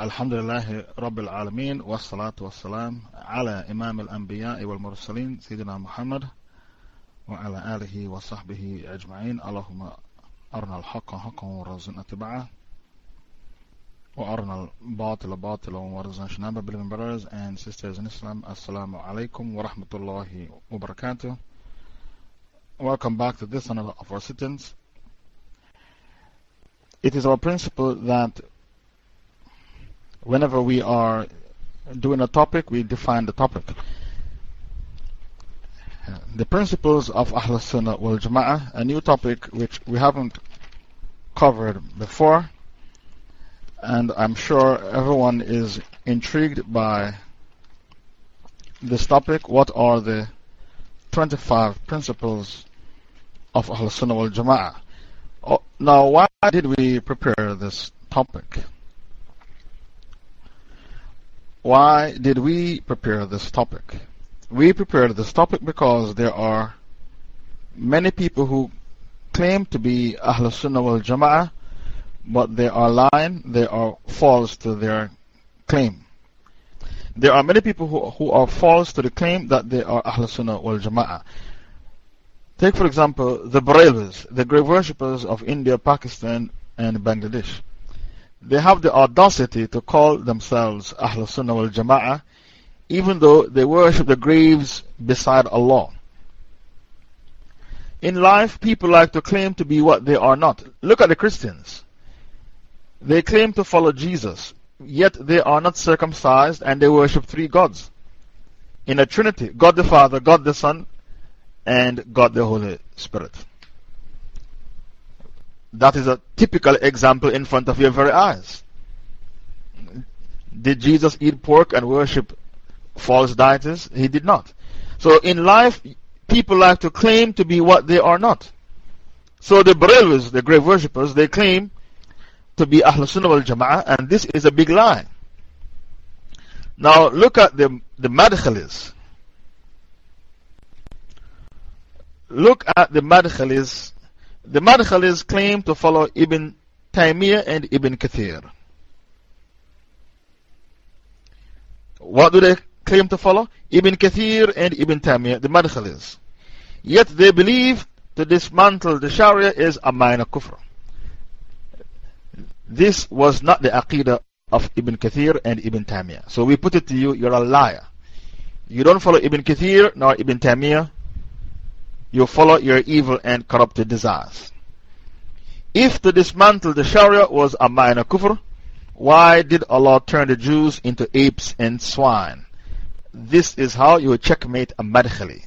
الحمد لله رب العالمين والصلاة والسلام على إمام الأنبياء والمرسلين سيدنا محمد وعلى آله وصحبه أجمعين. اللهم أرنا الحق حقا ورزقنا اتباعه وأرنا الباطل باطلا ورزقنا اجتنابه believing brothers and sisters in Islam alaikum wa rahmatullahi wa barakatuh. Welcome back to this another of our sittings. It is our principle that whenever we are doing a topic, we define the topic. The principles of Ahl Sunnah wal Jama'ah, a new topic which we haven't covered before, and I'm sure everyone is intrigued by this topic. What are the 25 principles of Ahl Sunnah wal Jama'ah? Oh, now, why did we prepare this topic? Why did we prepare this topic? We prepared this topic because there are many people who claim to be Ahl Sunnah wal Jama'ah, but they are lying, they are false to their claim. There are many people who, who are false to the claim that they are Ahl Sunnah wal Jama'ah. Take, for example, the Barelvis, the grave worshippers of India, Pakistan, and Bangladesh. They have the audacity to call themselves Ahl Sunnah wal Jama'ah, even though they worship the graves beside Allah. In life, people like to claim to be what they are not. Look at the Christians. They claim to follow Jesus, yet they are not circumcised and they worship three gods in a trinity God the Father, God the Son, and God the Holy Spirit. That is a typical example in front of your very eyes. Did Jesus eat pork and worship false deities? He did not. So in life, people like to claim to be what they are not. So the Barelvis, the grave worshippers, they claim to be Ahl Sunnah wal Jama'ah, and this is a big lie. Now look at the, the. Look at the Madkhalis the Madkhalis claim to follow Ibn Taymiyyah and Ibn Kathir. What do they claim to follow? Ibn Kathir and Ibn Taymiyyah, the Madkhalis. Yet they believe to dismantle the Sharia is a minor kufr. This was not the aqidah of Ibn Kathir and Ibn Taymiyyah. So we put it to you, you're a liar. You don't follow Ibn Kathir nor Ibn Taymiyyah you follow your evil and corrupted desires. If to dismantle the Sharia was a minor kufr, why did Allah turn the Jews into apes and swine? This is how you checkmate a madkhali.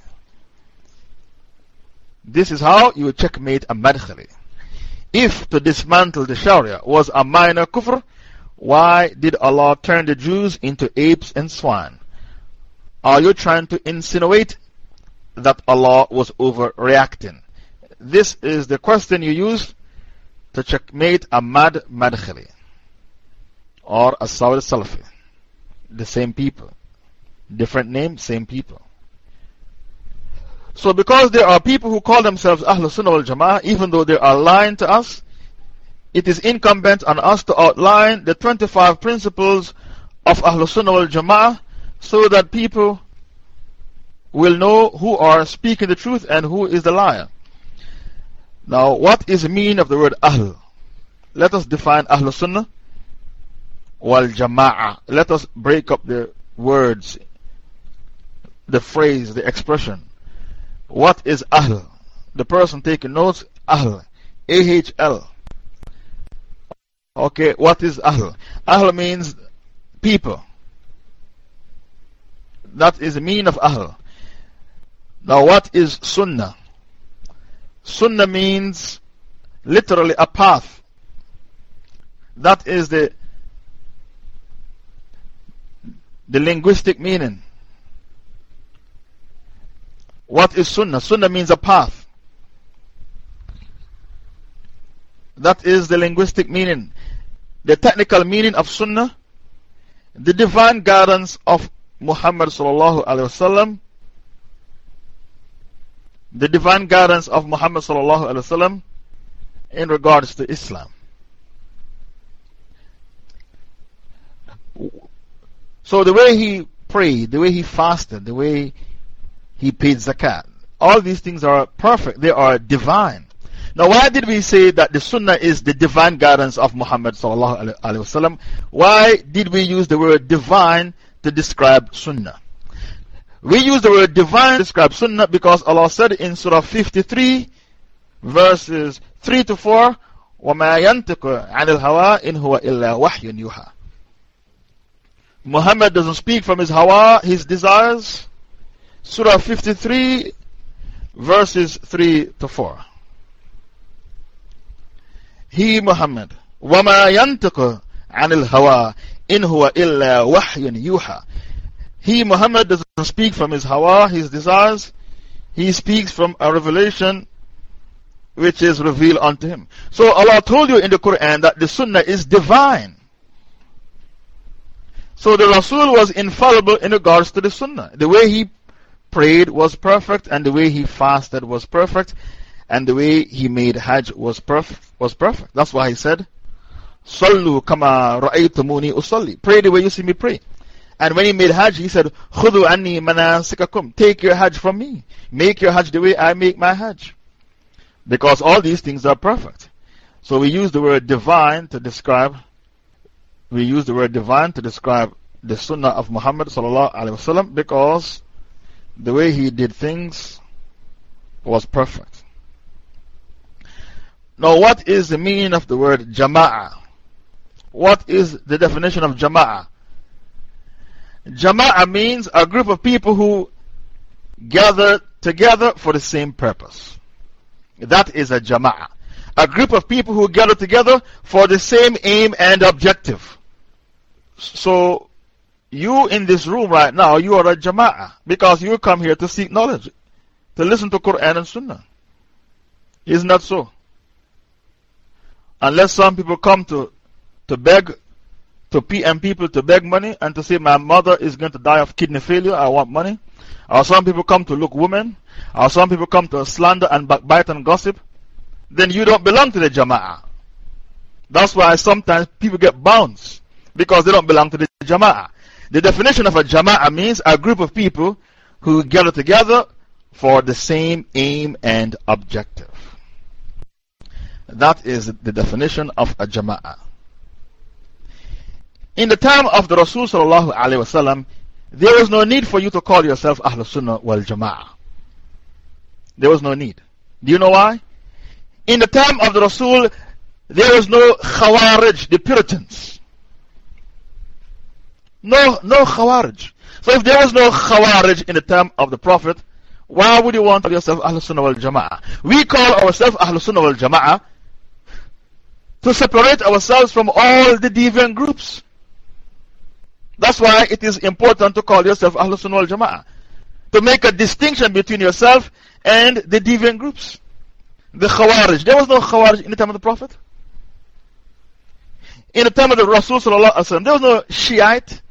This is how you checkmate a madkhali. If to dismantle the Sharia was a minor kufr, why did Allah turn the Jews into apes and swine? Are you trying to insinuate that Allah was overreacting? This is the question you use to checkmate a mad madkhali or a Saudi Salafi. The same people. Different name, same people. So, because there are people who call themselves Ahlul Sunnah wal Jama'ah, even though they are lying to us, it is incumbent on us to outline the 25 principles of Ahlul Sunnah wal Jama'ah so that people will know who are speaking the truth and who is the liar. Now, what is the meaning of the word Ahl? Let us define Ahl Sunnah wal Jama'ah. Let us break up the words, the phrase, the expression. What is Ahl? The person taking notes, Ahl. A-H-L. Okay, what is Ahl? Ahl means people. That is the meaning of Ahl. Now, what is Sunnah? Sunnah means literally a path. That is the, the linguistic meaning. What is Sunnah? Sunnah means a path. That is the linguistic meaning. The technical meaning of Sunnah, the divine guidance of Muhammad sallallahu alaihi wasallam the divine guidance of Muhammad sallallahu in regards to Islam. So the way he prayed, the way he fasted, the way he paid zakat, all these things are perfect. They are divine. Now, why did we say that the Sunnah is the divine guidance of Muhammad? Why did we use the word divine to describe Sunnah? We use the word divine to describe Sunnah because Allah said in Surah 53, verses 3 to 4, وَمَا يَنْتِقُ عَنِ الْهَوَىٰ إِنْ هُوَ إِلَّا وَحْيٌ يُوحَىٰ Muhammad doesn't speak from his hawa, his desires. Surah 53, verses 3 to 4. He, Muhammad, وَمَا يَنْتِقُ عَنِ الْهَوَىٰ إِنْ هُوَ إِلَّا وَحْيٌ يُوحَىٰ he, Muhammad, doesn't speak from his hawa, his desires. He speaks from a revelation which is revealed unto him. So Allah told you in the Quran that the Sunnah is divine. So the Rasul was infallible in regards to the Sunnah. The way he prayed was perfect, and the way he fasted was perfect, and the way he made Hajj was, perf was perfect. That's why he said, Sallu kama ra'aytumuni usalli. Pray the way you see me pray. And when he made Hajj, he said, Khudu anni manasikakum. Take your Hajj from me. Make your Hajj the way I make my Hajj. Because all these things are perfect. So we use the word divine to describe, we use the word divine to describe the Sunnah of Muhammad because the way he did things was perfect. Now, what is the meaning of the word jama'ah? What is the definition of jama'ah? Jama'ah means a group of people who gather together for the same purpose. That is a jama'ah. A group of people who gather together for the same aim and objective. So, you in this room right now, you are a jama'ah because you come here to seek knowledge, to listen to Quran and Sunnah. Isn't that so? Unless some people come to, to beg, to PM people to beg money and to say, My mother is going to die of kidney failure, I want money. Or some people come to look women. Or some people come to slander and backbite and gossip. Then you don't belong to the Jama'ah. That's why sometimes people get bounced because they don't belong to the Jama'ah. The definition of a Jama'ah means a group of people who gather together for the same aim and objective. That is the definition of a Jama'ah. In the time of the Rasul, there was no need for you to call yourself Ahl Sunnah wal Jama'ah. There was no need. Do you know why? In the time of the Rasul, there was no Khawarij, the Puritans. No, no Khawarij. So if there was no Khawarij in the time of the Prophet, why would you want to call yourself Ahl Sunnah wal Jama'ah? We call ourselves Ahl Sunnah wal Jama'ah to separate ourselves from all the deviant groups. That's why it is important to call yourself Ahlul Sunnah wal Jama'ah. To make a distinction between yourself and the deviant groups. The Khawarij. There was no Khawarij in the time of the Prophet. In the time of the Rasul, there was no Shiite.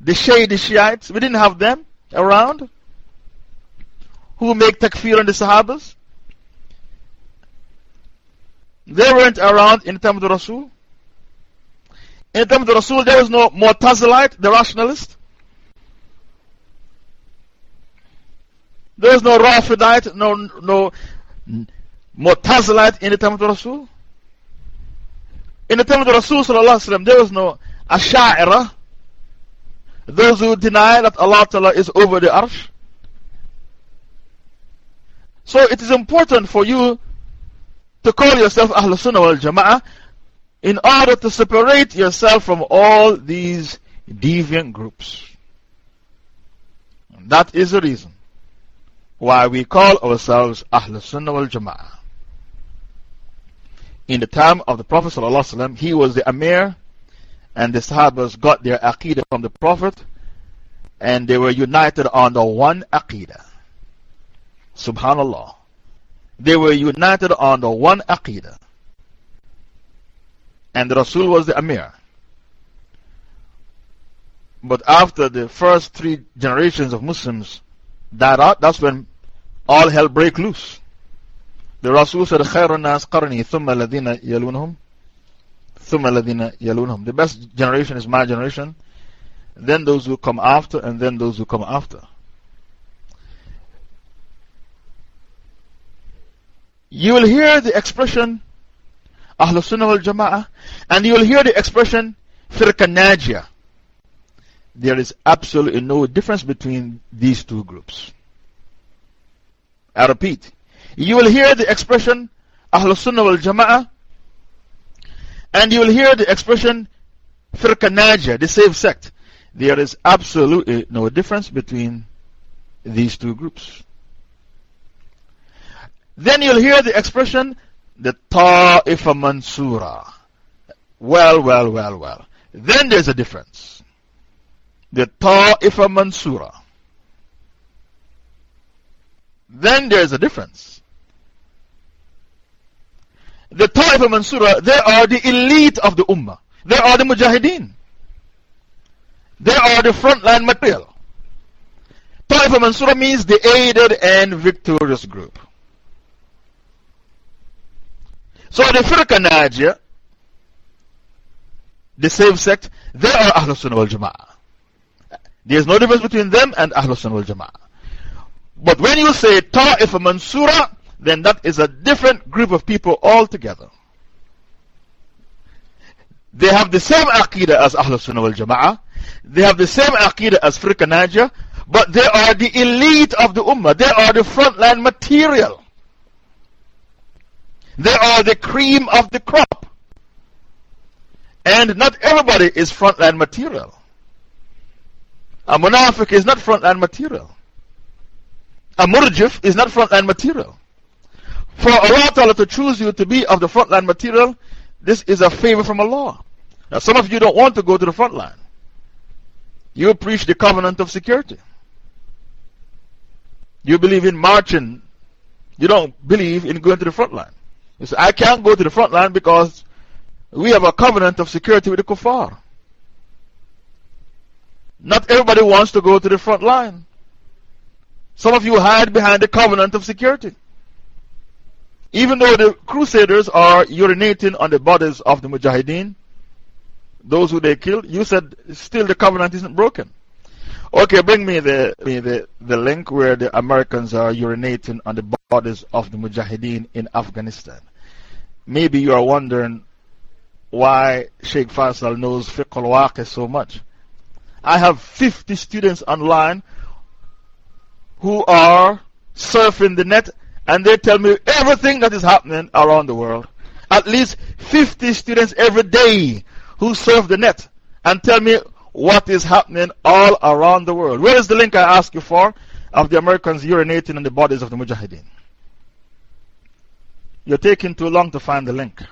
The shady Shiites. We didn't have them around. Who make takfir on the Sahabas. They weren't around in the time of the Rasul. In the time of the Rasul, there was no Mu'tazilite, the rationalist. There was no Rafidite, no, no Mu'tazilite in the time of the Rasul. In the time of the Rasul, there was no Asha'ira, those who deny that Allah Ta'ala is over the arsh. So it is important for you to call yourself Ahlul Sunnah wal Jama'ah in order to separate yourself from all these deviant groups. That is the reason why we call ourselves Ahlul Sunnah wal Jama'ah. In the time of the Prophet, ﷺ, he was the Amir, and the Sahabas got their Aqidah from the Prophet, and they were united under one Aqidah. Subhanallah. They were united under one Aqidah and Rasul was the Amir. But after the first three generations of Muslims died out, that's when all hell broke loose. The Rasul said, Khairun nas qarni, thumma ladina yalunhum, thumma ladina yalunhum. The best generation is my generation, then those who come after, and then those who come after. You will hear the expression Ahlul Sunnah wal Jama'ah, and you will hear the expression Firqa Najia. There is absolutely no difference between these two groups. I repeat, you will hear the expression Ahlul Sunnah wal Jama'ah, and you will hear the expression Firqa Najia, the same sect. There is absolutely no difference between these two groups. Then you'll hear the expression the Ta'ifa Mansura. Well, well, well, well. Then there's a difference. The Ta'ifa Mansura. Then there's a difference. The Ta'ifa Mansura, they are the elite of the Ummah. They are the Mujahideen. They are the frontline material. Ta'ifa Mansura means the aided and victorious group. So the Firqa Najia, the same sect, they are Ahlul Sunnah wal Jama'ah. There is no difference between them and Ahlul Sunnah wal Jama'ah. But when you say Ta'if Mansura, then that is a different group of people altogether. They have the same Aqidah as Ahlul Sunnah wal Jama'ah. They have the same Aqidah as Firqa Najia, but they are the elite of the Ummah. They are the frontline material. They are the cream of the crop. And not everybody is frontline material. A is not frontline material. A murjif is not frontline material. For Allah Ta'ala to choose you to be of the frontline material, this is a favor from Allah. Now, some of you don't want to go to the front line. You preach the covenant of security. You believe in marching. You don't believe in going to the front line. You say, I can't go to the front line because we have a covenant of security with the kuffar. Not everybody wants to go to the front line. Some of you hide behind the covenant of security. Even though the crusaders are urinating on the bodies of the mujahideen, those who they killed, you said still the covenant isn't broken. Okay, bring me the, the, the link where the Americans are urinating on the bodies of the Mujahideen in Afghanistan. Maybe you are wondering why Sheikh Faisal knows Fiqh al so much. I have 50 students online who are surfing the net and they tell me everything that is happening around the world. At least 50 students every day who surf the net and tell me what is happening all around the world. Where is the link I asked you for of the Americans urinating on the bodies of the Mujahideen? You're taking too long to find the link.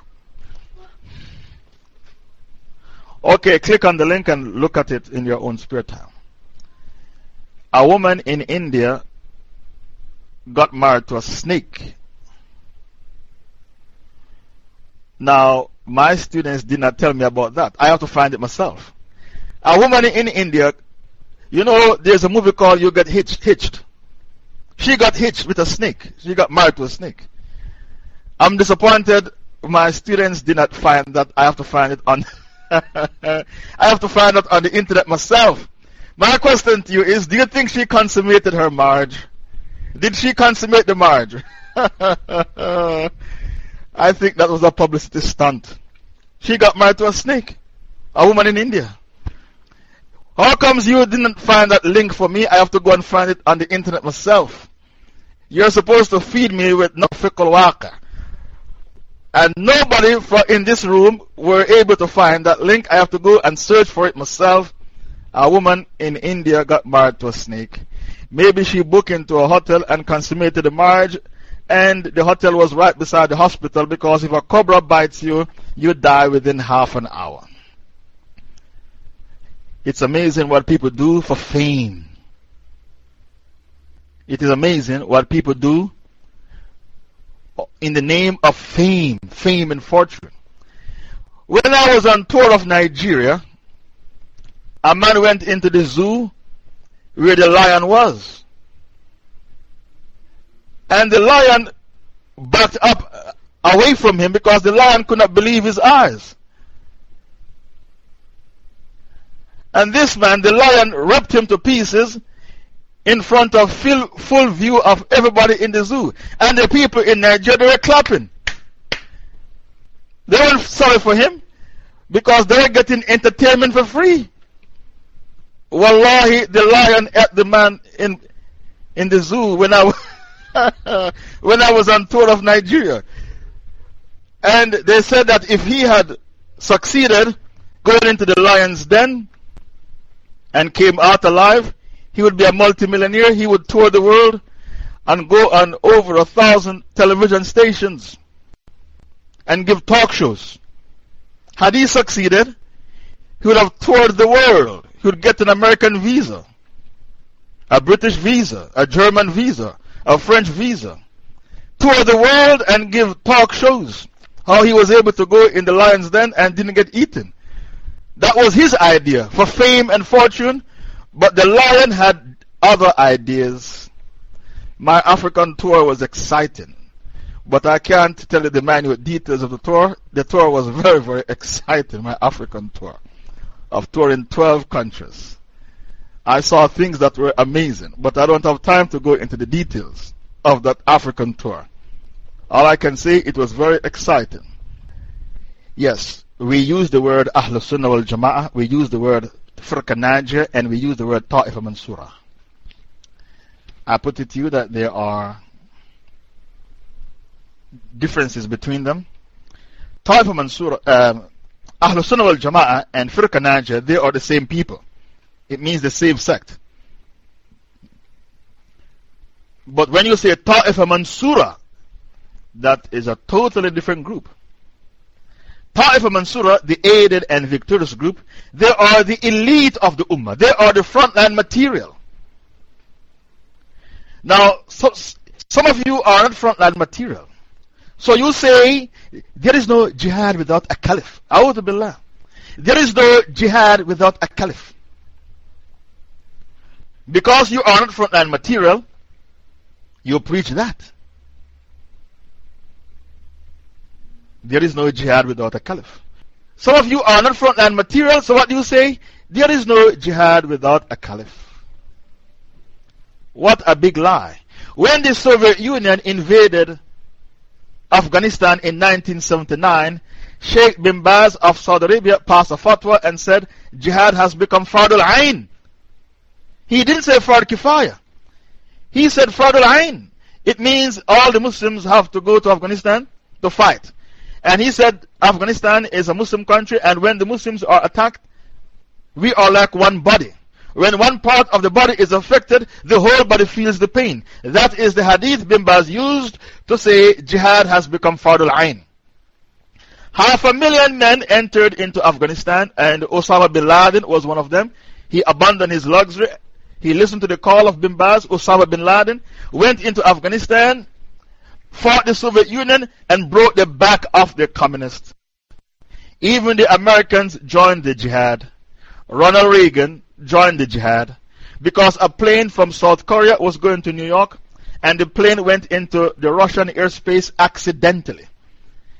Okay, click on the link and look at it in your own spare time. A woman in India got married to a snake. Now, my students did not tell me about that. I have to find it myself. A woman in India, you know, there's a movie called You Get Hitched. hitched. She got hitched with a snake. She got married to a snake. I'm disappointed my students did not find that. I have to find it on. I have to find it on the internet myself. My question to you is Do you think she consummated her marriage? Did she consummate the marriage? I think that was a publicity stunt. She got married to a snake, a woman in India. How comes you didn't find that link for me? I have to go and find it on the internet myself. You're supposed to feed me with Nafiqul Waqi. And nobody in this room were able to find that link. I have to go and search for it myself. A woman in India got married to a snake. Maybe she booked into a hotel and consummated the marriage, and the hotel was right beside the hospital because if a cobra bites you, you die within half an hour. It's amazing what people do for fame. It is amazing what people do in the name of fame, fame and fortune. When I was on tour of Nigeria, a man went into the zoo where the lion was. And the lion backed up uh, away from him because the lion could not believe his eyes. And this man, the lion, ripped him to pieces in front of full, full view of everybody in the zoo. And the people in Nigeria were clapping. They weren't sorry for him because they were getting entertainment for free. Wallahi, the lion ate the man in, in the zoo when I, when I was on tour of Nigeria. And they said that if he had succeeded going into the lion's den and came out alive, he would be a multimillionaire. He would tour the world and go on over a thousand television stations and give talk shows. Had he succeeded, he would have toured the world. He would get an American visa, a British visa, a German visa, a French visa. Tour the world and give talk shows. How he was able to go in the lion's den and didn't get eaten. That was his idea for fame and fortune, but the lion had other ideas. My African tour was exciting, but I can't tell you the minute details of the tour. The tour was very, very exciting, my African tour, of touring 12 countries. I saw things that were amazing, but I don't have time to go into the details of that African tour. All I can say, it was very exciting. Yes, we use the word Ahl Sunnah wal Jama'ah, we use the word Firqa Najia, and we use the word Ta'ifa Mansura. I put it to you that there are differences between them. Ta'ifa Mansura, um, Ahl Sunnah wal Jama'ah and Firqa Najia, they are the same people. It means the same sect. But when you say Ta'ifa Mansura, that is a totally different group. Ta'ifa Mansura, the aided and victorious group, they are the elite of the Ummah. They are the frontline material. Now, so, some of you are not frontline material. So you say, there is no jihad without a caliph. A'udhu billah. There is no jihad without a caliph. Because you are not frontline material, you preach that. There is no jihad without a caliph. Some of you are not frontline material, so what do you say? There is no jihad without a caliph. What a big lie. When the Soviet Union invaded Afghanistan in 1979, Sheikh bin Baz of Saudi Arabia passed a fatwa and said jihad has become Fardul Ain. He didn't say Fard Kifaya. He said Fardul Ain. It means all the Muslims have to go to Afghanistan to fight. And he said Afghanistan is a Muslim country, and when the Muslims are attacked, we are like one body. When one part of the body is affected, the whole body feels the pain. That is the hadith Bin Baz used to say jihad has become Fardul Ain. Half a million men entered into Afghanistan, and Osama bin Laden was one of them. He abandoned his luxury. He listened to the call of Bin Baz, Osama bin Laden, went into Afghanistan, fought the Soviet Union and broke the back of the communists. Even the Americans joined the jihad. Ronald Reagan joined the jihad because a plane from South Korea was going to New York and the plane went into the Russian airspace accidentally.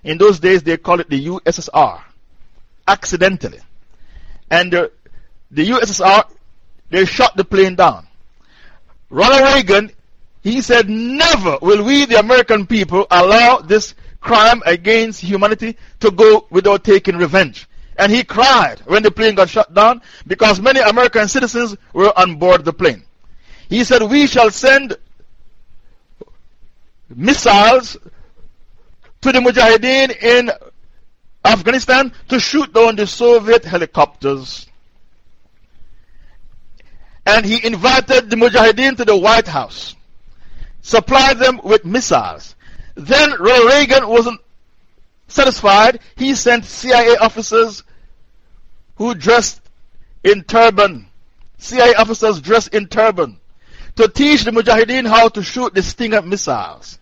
In those days, they called it the USSR. Accidentally. And the, the USSR, they shot the plane down. Ronald Reagan he said, Never will we, the American people, allow this crime against humanity to go without taking revenge. And he cried when the plane got shot down because many American citizens were on board the plane. He said, We shall send missiles to the Mujahideen in Afghanistan to shoot down the Soviet helicopters. And he invited the Mujahideen to the White House supplied them with missiles. Then Ronald Reagan wasn't satisfied. He sent CIA officers who dressed in turban, CIA officers dressed in turban, to teach the Mujahideen how to shoot the Stinger missiles.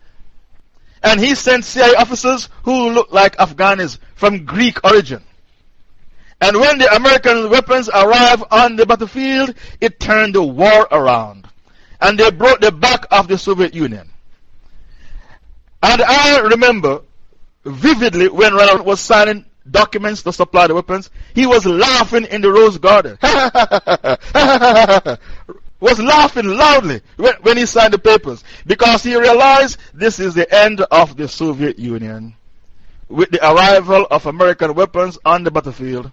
And he sent CIA officers who looked like Afghanis from Greek origin. And when the American weapons arrived on the battlefield, it turned the war around and they brought the back of the Soviet Union. And I remember vividly when Ronald was signing documents to supply the weapons, he was laughing in the Rose Garden. was laughing loudly when, when he signed the papers because he realized this is the end of the Soviet Union. With the arrival of American weapons on the battlefield,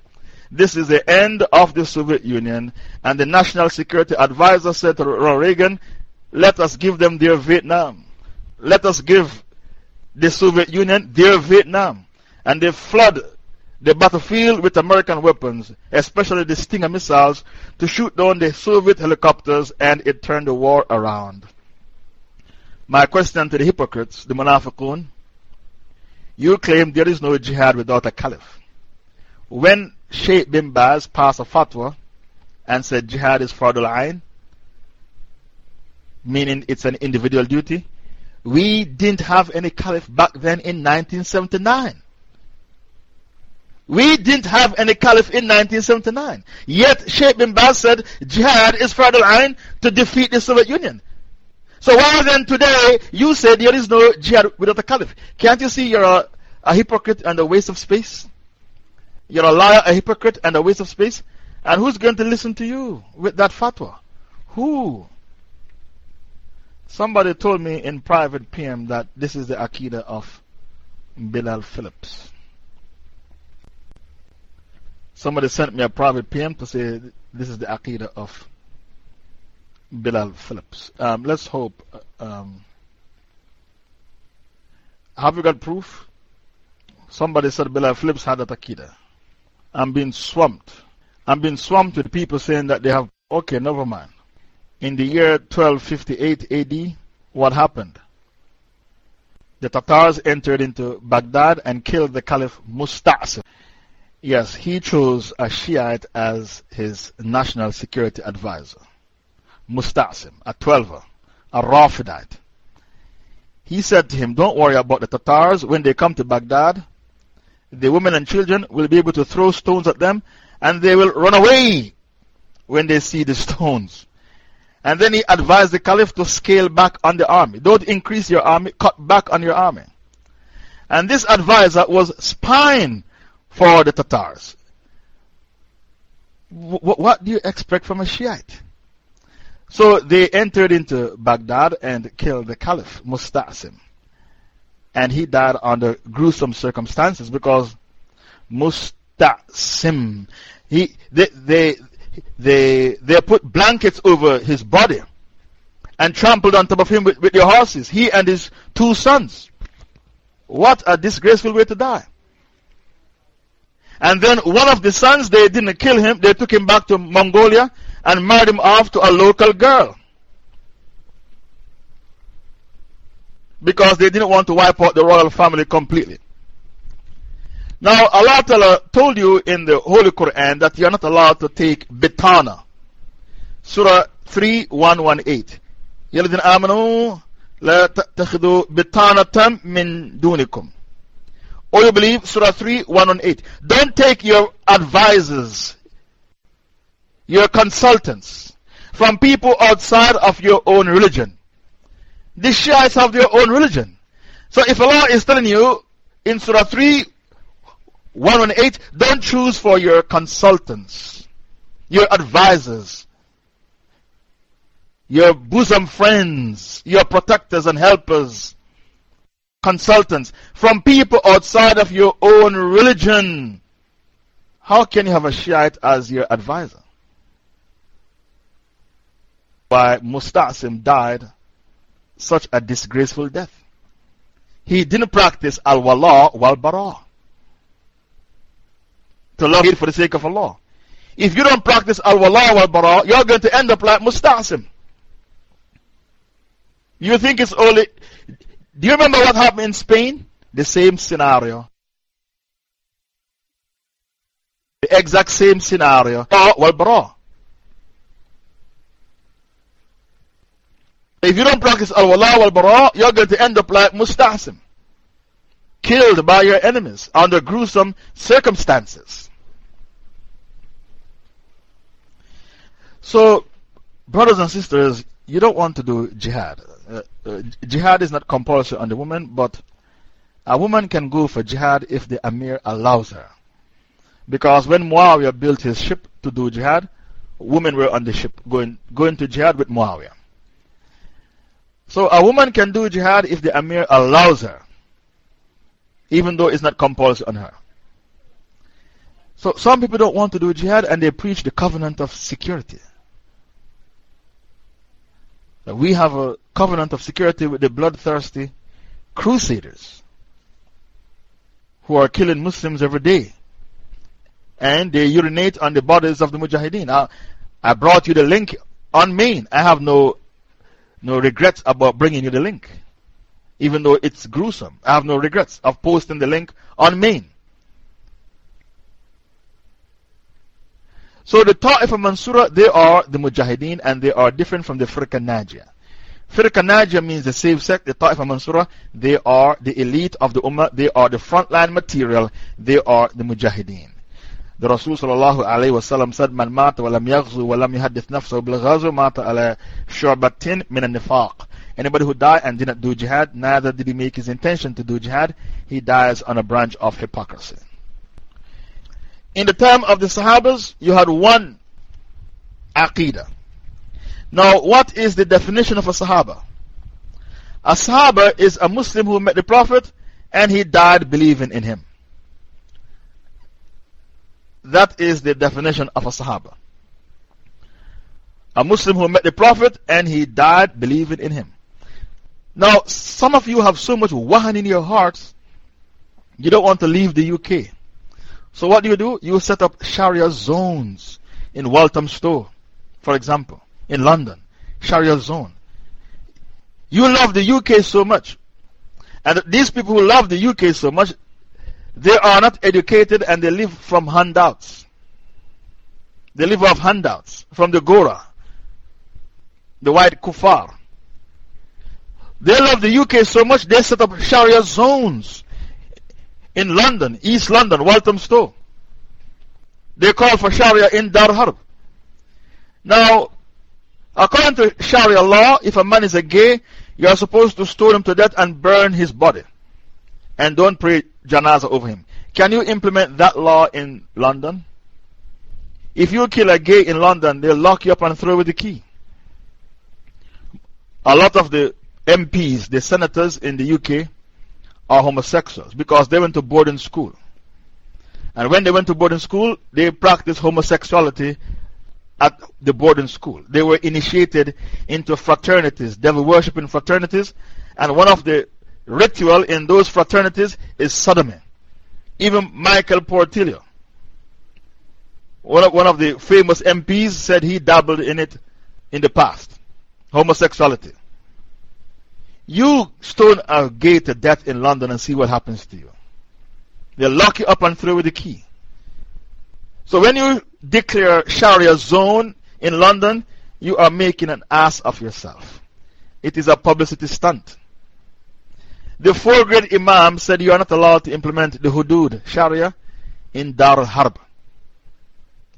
this is the end of the Soviet Union. And the National Security Advisor said to Ronald Reagan, let us give them their Vietnam. Let us give the Soviet Union their Vietnam. And they flood the battlefield with American weapons, especially the Stinger missiles, to shoot down the Soviet helicopters, and it turned the war around. My question to the hypocrites, the Munafiqun, you claim there is no jihad without a caliph. When Sheikh bin Baz passed a fatwa and said jihad is fardul ayn, meaning it's an individual duty, we didn't have any caliph back then in 1979. We didn't have any caliph in 1979. Yet Sheikh bin Baz said jihad is fardul ayn to defeat the Soviet Union. So why then today you say there is no jihad without a caliph? Can't you see you're a, a hypocrite and a waste of space? You're a liar, a hypocrite, and a waste of space? And who's going to listen to you with that fatwa? Who? Somebody told me in private PM that this is the Aqidah of Bilal Phillips. Somebody sent me a private PM to say this is the Aqidah of Bilal Phillips. Um, let's hope. Uh, um, have you got proof? Somebody said Bilal Phillips had a Aqidah. I'm being swamped. I'm being swamped with people saying that they have. Okay, never mind in the year 1258 AD, what happened? The Tatars entered into Baghdad and killed the Caliph Musta'sim. Yes, he chose a Shiite as his national security advisor. Musta'sim, a 12er, a Rafidite. He said to him, Don't worry about the Tatars. When they come to Baghdad, the women and children will be able to throw stones at them and they will run away when they see the stones. And then he advised the caliph to scale back on the army. Don't increase your army, cut back on your army. And this advisor was spying for the Tatars. what do you expect from a Shiite? So they entered into Baghdad and killed the caliph, Musta'sim. And he died under gruesome circumstances because Musta'sim, he, they, they, they, they put blankets over his body and trampled on top of him with, with their horses, he and his two sons. What a disgraceful way to die. And then one of the sons, they didn't kill him, they took him back to Mongolia and married him off to a local girl. Because they didn't want to wipe out the royal family completely. Now, Allah Ta'ala told you in the Holy Quran that you are not allowed to take bitana. Surah 3118. يَلَذِينَ آمَنُوا لَا تَتَّخِذُوا بِطَانَةً مِّن دُونِكُمْ Or you believe, Surah 3118. Don't take your advisors, your consultants, from people outside of your own religion. The Shiites have their own religion. So if Allah is telling you in Surah 3, 118, don't choose for your consultants, your advisors, your bosom friends, your protectors and helpers, consultants, from people outside of your own religion. How can you have a Shiite as your advisor? Why Musta'sim died such a disgraceful death. He didn't practice al wala wal bara to love it for the sake of Allah. If you don't practice al wala wal bara, you're going to end up like Musta'sim. You think it's only. Do you remember what happened in Spain? The same scenario. The exact same scenario. Oh, well, If you don't practice al wala wal bara, you're going to end up like Musta'sim. Killed by your enemies under gruesome circumstances. So, brothers and sisters, you don't want to do jihad. Uh, uh, jihad is not compulsory on the woman, but a woman can go for jihad if the Amir allows her. Because when Muawiyah built his ship to do jihad, women were on the ship going, going to jihad with Muawiyah. So a woman can do jihad if the Amir allows her, even though it's not compulsory on her. So some people don't want to do jihad and they preach the covenant of security. We have a covenant of security with the bloodthirsty crusaders who are killing Muslims every day. And they urinate on the bodies of the Mujahideen. I, I brought you the link on main. I have no, no regrets about bringing you the link. Even though it's gruesome. I have no regrets of posting the link on main. So the Ta'if of Mansura, they are the Mujahideen and they are different from the Firqa Najia. Firqa means the safe sect, the Ta'if of Mansura, they are the elite of the Ummah, they are the frontline material, they are the Mujahideen. The Rasul sallallahu alayhi wa sallam said, Man mata wa lam yaghzu wa lam yuhaddith nafsahu bil ghazu mata ala shu'batin min al-nifaq. Anybody who died and did not do jihad, neither did he make his intention to do jihad, he dies on a branch of hypocrisy. In the time of the Sahabas, you had one Aqidah. Now, what is the definition of a Sahaba? A Sahaba is a Muslim who met the Prophet and he died believing in him. That is the definition of a Sahaba. A Muslim who met the Prophet and he died believing in him. Now, some of you have so much wahan in your hearts, you don't want to leave the UK. So what do you do? You set up Sharia zones in Walthamstow, for example, in London. Sharia zone. You love the UK so much. And these people who love the UK so much, they are not educated and they live from handouts. They live off handouts from the Gora, the white kuffar. They love the UK so much, they set up Sharia zones in London, East London, Walthamstow. They call for Sharia in Dar Harb. Now, according to Sharia law, if a man is a gay, you are supposed to stone him to death and burn his body. And don't pray janazah over him. Can you implement that law in London? If you kill a gay in London, they'll lock you up and throw away the key. A lot of the MPs, the senators in the UK, are homosexuals because they went to boarding school. And when they went to boarding school, they practiced homosexuality at the boarding school. They were initiated into fraternities, devil worshipping fraternities, and one of the ritual in those fraternities is sodomy. Even Michael Portillo, one of, one of the famous MPs, said he dabbled in it in the past. Homosexuality. You stone a gay to death in London and see what happens to you. They'll lock you up and throw away the key. So when you declare Sharia zone in London, you are making an ass of yourself. It is a publicity stunt. The four great Imams said you are not allowed to implement the Hudud, Sharia, in Dar al Harb.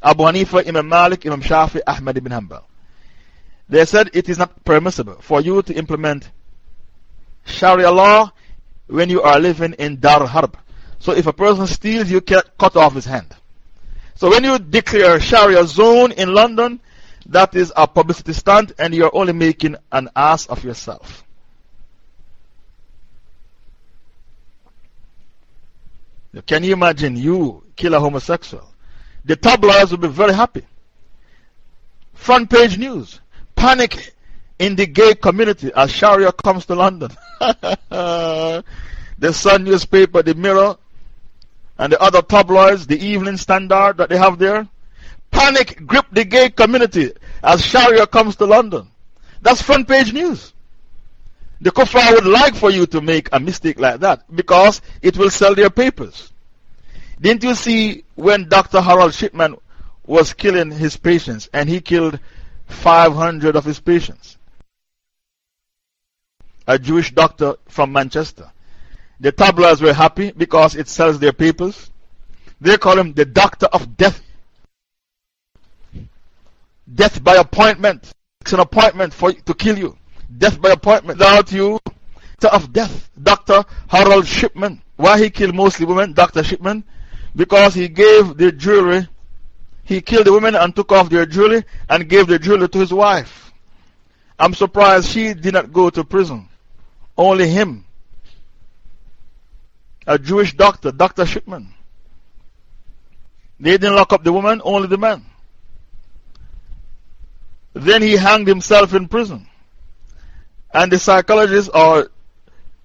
Abu Hanifa, Imam Malik, Imam Shafi, Ahmad ibn Hanbal. They said it is not permissible for you to implement Sharia law when you are living in Dar Harb. So if a person steals, you can cut off his hand. So when you declare Sharia zone in London, that is a publicity stunt and you are only making an ass of yourself. Can you imagine you kill a homosexual? The tabloids will be very happy. Front page news. Panic in the gay community as Sharia comes to London. the Sun newspaper, the Mirror, and the other tabloids, the Evening Standard that they have there. Panic grip the gay community as Sharia comes to London. That's front page news. The kuffar would like for you to make a mistake like that because it will sell their papers. Didn't you see when Dr. Harold Shipman was killing his patients and he killed 500 of his patients? a Jewish doctor from Manchester. The tabloids were happy because it sells their papers. They call him the doctor of death. Death by appointment. It's an appointment for, to kill you. Death by appointment. Without you, of death. Dr. Harold Shipman. Why he killed mostly women, Dr. Shipman? because he gave the jewelry, he killed the women and took off their jewelry and gave the jewelry to his wife. I'm surprised she did not go to prison. Only him. A Jewish doctor, Dr. Shipman. They didn't lock up the woman, only the man. Then he hanged himself in prison. And the psychologist or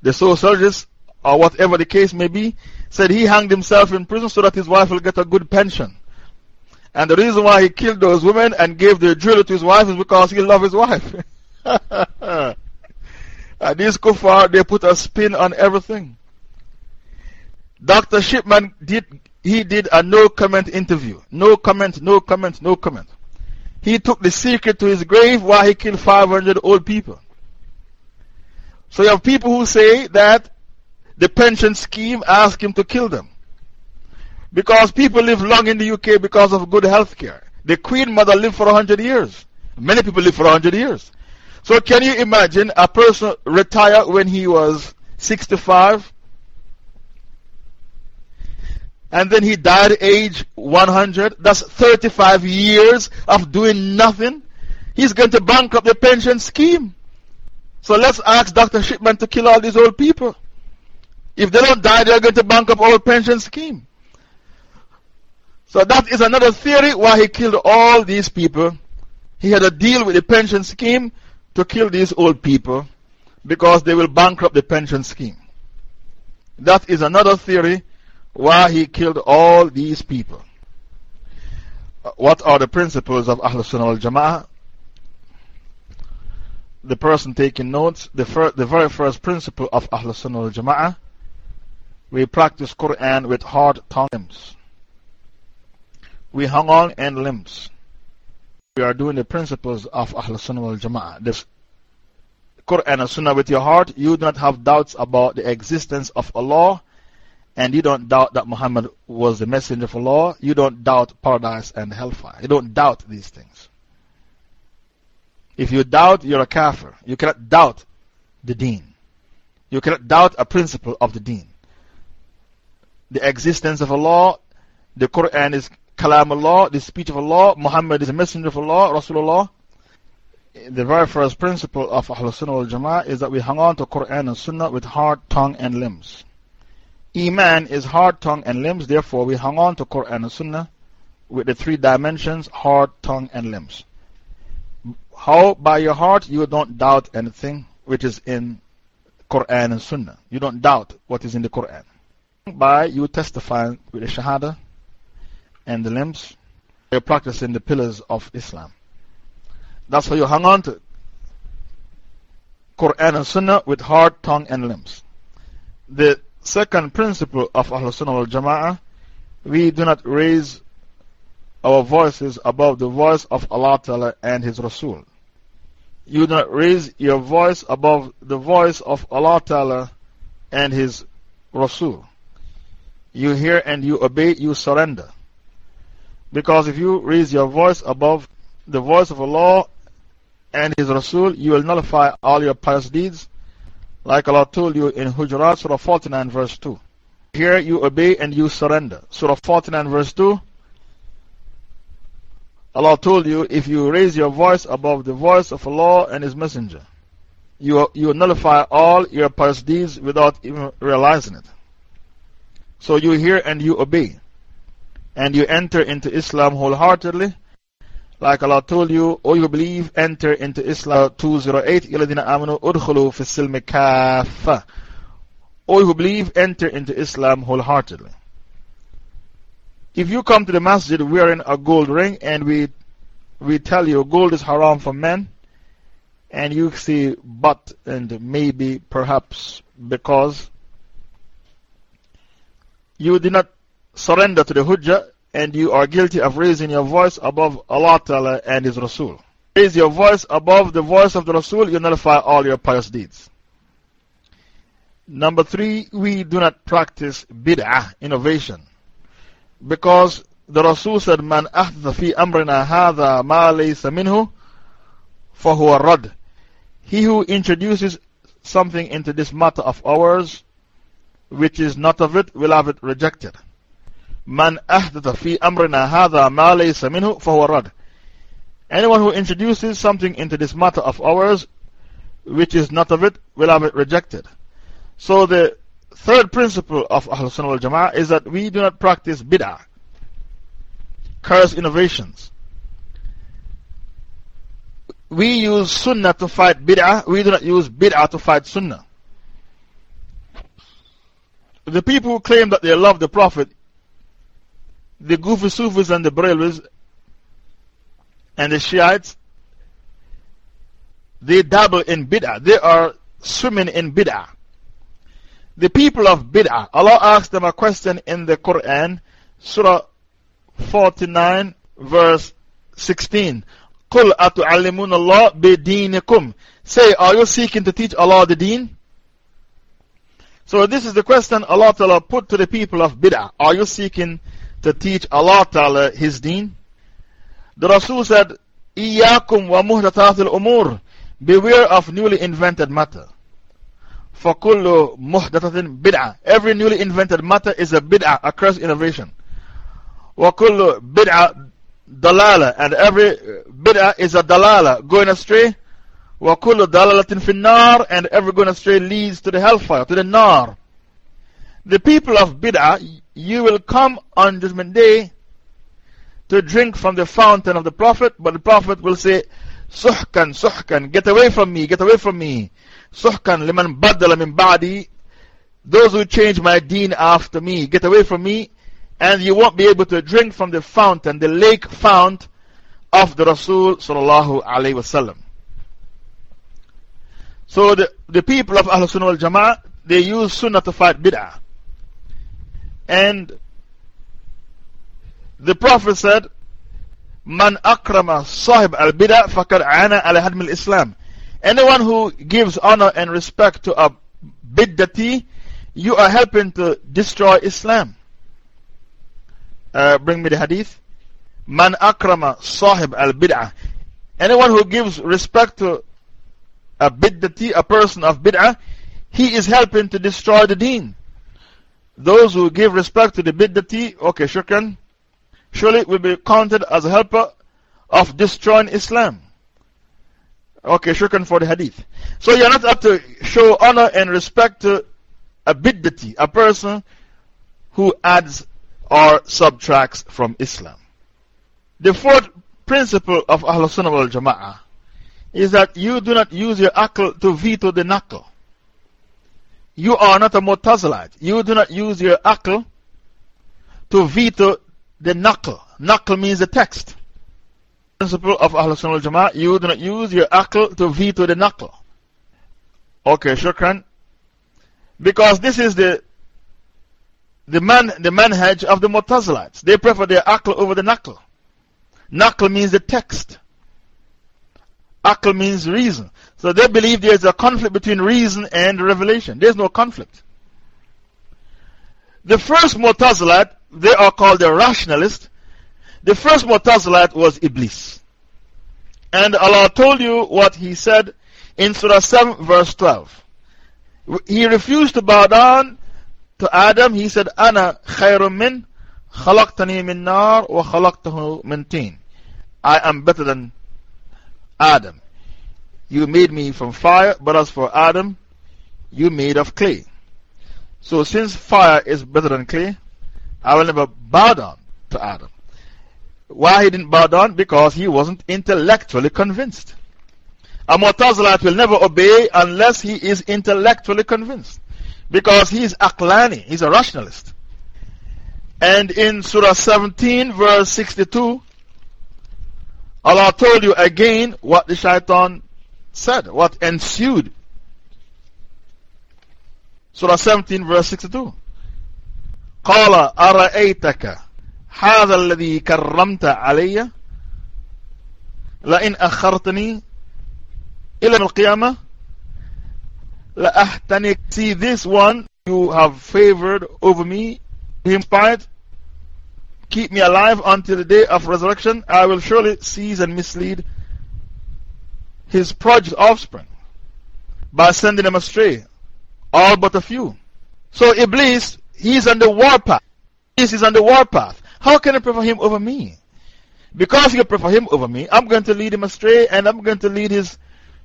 the sociologist or whatever the case may be said he hanged himself in prison so that his wife will get a good pension. And the reason why he killed those women and gave the jewelry to his wife is because he loved his wife. and these kuffar, they put a spin on everything. Dr. Shipman did, he did a no comment interview. No comment, no comment, no comment. He took the secret to his grave while he killed 500 old people. So you have people who say that the pension scheme asked him to kill them. Because people live long in the UK because of good health care. The Queen Mother lived for 100 years. Many people live for 100 years. So can you imagine a person retire when he was 65? And then he died age 100. That's 35 years of doing nothing. He's going to bankrupt the pension scheme. So let's ask Dr. Shipman to kill all these old people. If they don't die, they're going to bankrupt our pension scheme. So that is another theory why he killed all these people. He had a deal with the pension scheme to kill these old people because they will bankrupt the pension scheme. That is another theory why he killed all these people. Uh, what are the principles of Ahlul Sunnah al Jama'ah? The person taking notes, the, the very first principle of Ahl Sunnah al Jama'ah, we practice Quran with hard tongue limbs. We hung on and limbs. We are doing the principles of Ahl Sunnah al Jama'ah. This Quran and Sunnah with your heart, you do not have doubts about the existence of Allah, and you don't doubt that Muhammad was the messenger of Allah. You don't doubt paradise and hellfire. You don't doubt these things. If you doubt, you're a kafir. You cannot doubt the deen. You cannot doubt a principle of the deen. The existence of Allah, the Quran is Kalam Allah, the speech of Allah, Muhammad is a messenger of Allah, Rasulullah. The very first principle of Ahlul Sunnah wal Jama'ah is that we hang on to Quran and Sunnah with heart, tongue, and limbs. Iman is heart, tongue, and limbs, therefore, we hang on to Quran and Sunnah with the three dimensions heart, tongue, and limbs. How by your heart you don't doubt anything which is in Quran and Sunnah. You don't doubt what is in the Quran. By you testifying with the Shahada and the limbs, you're practicing the pillars of Islam. That's why you hang on to Quran and Sunnah with heart, tongue, and limbs. The second principle of Ahlul Sunnah wal Jama'ah, we do not raise our voices above the voice of Allah Ta'ala and His Rasul. You do not raise your voice above the voice of Allah Ta'ala and His Rasul. You hear and you obey, you surrender. Because if you raise your voice above the voice of Allah and His Rasul, you will nullify all your pious deeds, like Allah told you in Hujurat, Surah 49, verse 2. Here you obey and you surrender. Surah 49, verse 2. Allah told you if you raise your voice above the voice of Allah and His Messenger, you, you nullify all your past deeds without even realizing it. So you hear and you obey. And you enter into Islam wholeheartedly. Like Allah told you, O you believe, enter into Islam 208. يَلَذِينَ آمَنُوا أُدْخُلُوا فِي السِّلْمِ كَافَّةً O you believe, enter into Islam wholeheartedly. If you come to the masjid wearing a gold ring and we, we tell you gold is haram for men, and you say but and maybe perhaps because you did not surrender to the Hujjah and you are guilty of raising your voice above Allah Ta'ala and His Rasul. Raise your voice above the voice of the Rasul, you nullify all your pious deeds. Number three, we do not practice bid'ah, innovation. Because the Rasul said, Man ahdatha fi amrina hadha ma laysa minhu fahuwa rad. He who introduces something into this matter of ours which is not of it will have it rejected. Man ahdatha fi amrina hadha ma laysa minhu fahuwa rad. Anyone who introduces something into this matter of ours which is not of it will have it rejected. So the third principle of Ahlul Sunnah wal Jama'ah is that we do not practice bid'ah, curse innovations. We use sunnah to fight bid'ah, we do not use bid'ah to fight sunnah. The people who claim that they love the Prophet, the Goofy Sufis and the Brahmins and the Shiites, they dabble in bid'ah. They are swimming in bid'ah. The people of bid'ah, Allah asked them a question in the Quran, Surah 49, verse 16. قُلْ أَتُعَلِّمُونَ اللَّهِ بِدِينِكُمْ Say, are you seeking to teach Allah the deen? So this is the question Allah Ta'ala put to the people of bid'ah. Are you seeking to teach Allah Ta'ala His deen? The Rasul said, إِيَّاكُمْ وَمُهْدَثَاتِ الْأُمُورِ Beware of newly invented matter. فَكُلُّ مُحْدَثَةٍ bid'ah. Every newly invented matter is a bid'ah, a cursed innovation. وَكُلُّ bid'ah dalala. And every bid'ah is a dalala, going astray. وَكُلُّ دَلَالَةٍ فِي النَّارِ And every going astray leads to the hellfire, to the nar. The people of bid'ah, you will come on Judgment Day to drink from the fountain of the Prophet, but the Prophet will say, Suhkan, suhkan, get away from me, get away from me. Suhkan liman badala min ba'di. Those who change my deen after me, get away from me, and you won't be able to drink from the fountain, the lake fount of the Rasul sallallahu alayhi wasallam. So the, the people of Ahlul Sunnah wal Jama'ah, they use Sunnah to fight Bid'ah. And the Prophet said, Man akrama sahib al bid'ah fakad ana al hadm al Islam. Anyone who gives honor and respect to a bid'ati, you are helping to destroy Islam. Uh, bring me the hadith. Man akrama sahib al bid'ah. Anyone who gives respect to a bid'ati, a person of bid'ah, he is helping to destroy the deen. Those who give respect to the bid'ati, okay, shukran, surely will be counted as a helper of destroying Islam. Okay, shukran for the hadith. So you're not up to show honor and respect to a bid'ati, a person who adds or subtracts from Islam. The fourth principle of Ahlul Sunnah wal Jama'ah is that you do not use your akal to veto the naql. You are not a Mu'tazilite. You do not use your akal to veto the naql. Naql means the text. Principle of Ahlul Sunnah Jama'ah, you do not use your akal to veto the naql. Okay, shukran. Because this is the the man the manhaj of the Mu'tazilites. They prefer their akal over the naql. Naql means the text. Akal means reason. So they believe there is a conflict between reason and revelation. There is no conflict. The first Mu'tazilite, they are called the rationalist. The first Mu'tazilite was Iblis. And Allah told you what He said in Surah 7, verse 12. He refused to bow down to Adam. He said, Ana khayrun min, khalaqtani min nar, wa khalaqtahu min teen. I am better than Adam. You made me from fire, but as for Adam, you made of clay. So, since fire is better than clay, I will never bow down to Adam. Why he didn't bow down? Because he wasn't intellectually convinced. A Mu'tazilite will never obey unless he is intellectually convinced. Because he is Aqlani, he's a rationalist. And in Surah 17, verse 62, Allah told you again what the shaitan said, what ensued. Surah 17, verse 62. قال أرأيتك هذا الذي كرمت علي لئن أخرتني إلى القيامة لأحتنك See this one you have favored over me, him fight keep me alive until the day of resurrection, I will surely seize and mislead his prodigious offspring by sending them astray, all but a few. So Iblis, he's on the warpath. This is on the warpath. How can I prefer him over me? Because you prefer him over me, I'm going to lead him astray and I'm going to lead his,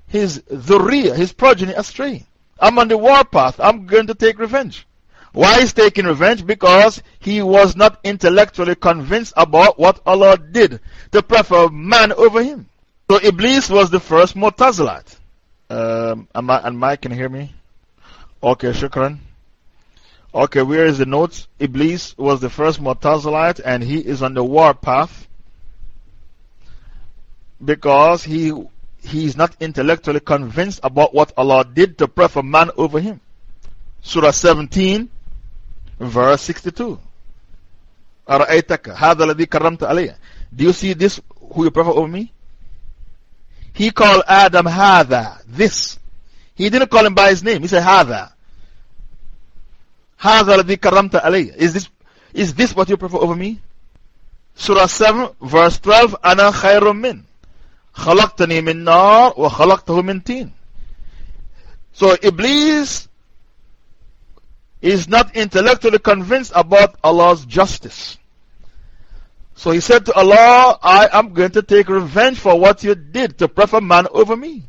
his dhurriya, his progeny astray. I'm on the warpath. I'm going to take revenge. Why is taking revenge? Because he was not intellectually convinced about what Allah did to prefer man over him. So Iblis was the first Mu'tazilat. Um, am I, and Mike can you hear me? Okay, shukran. Okay, where is the note? Iblis was the first Mu'tazilite and he is on the war path because he, he is not intellectually convinced about what Allah did to prefer man over him. Surah 17, verse 62. Do you see this who you prefer over me? He called Adam Hada, this. He didn't call him by his name, he said Hada. هذا الذي كرمت عليه. Is this, is this what you prefer over me? Surah 7, verse 12. أنا خير من خلقتني من نار وخلقته من تين. So Iblis is not intellectually convinced about Allah's justice. So he said to Allah, I am going to take revenge for what you did to prefer man over me.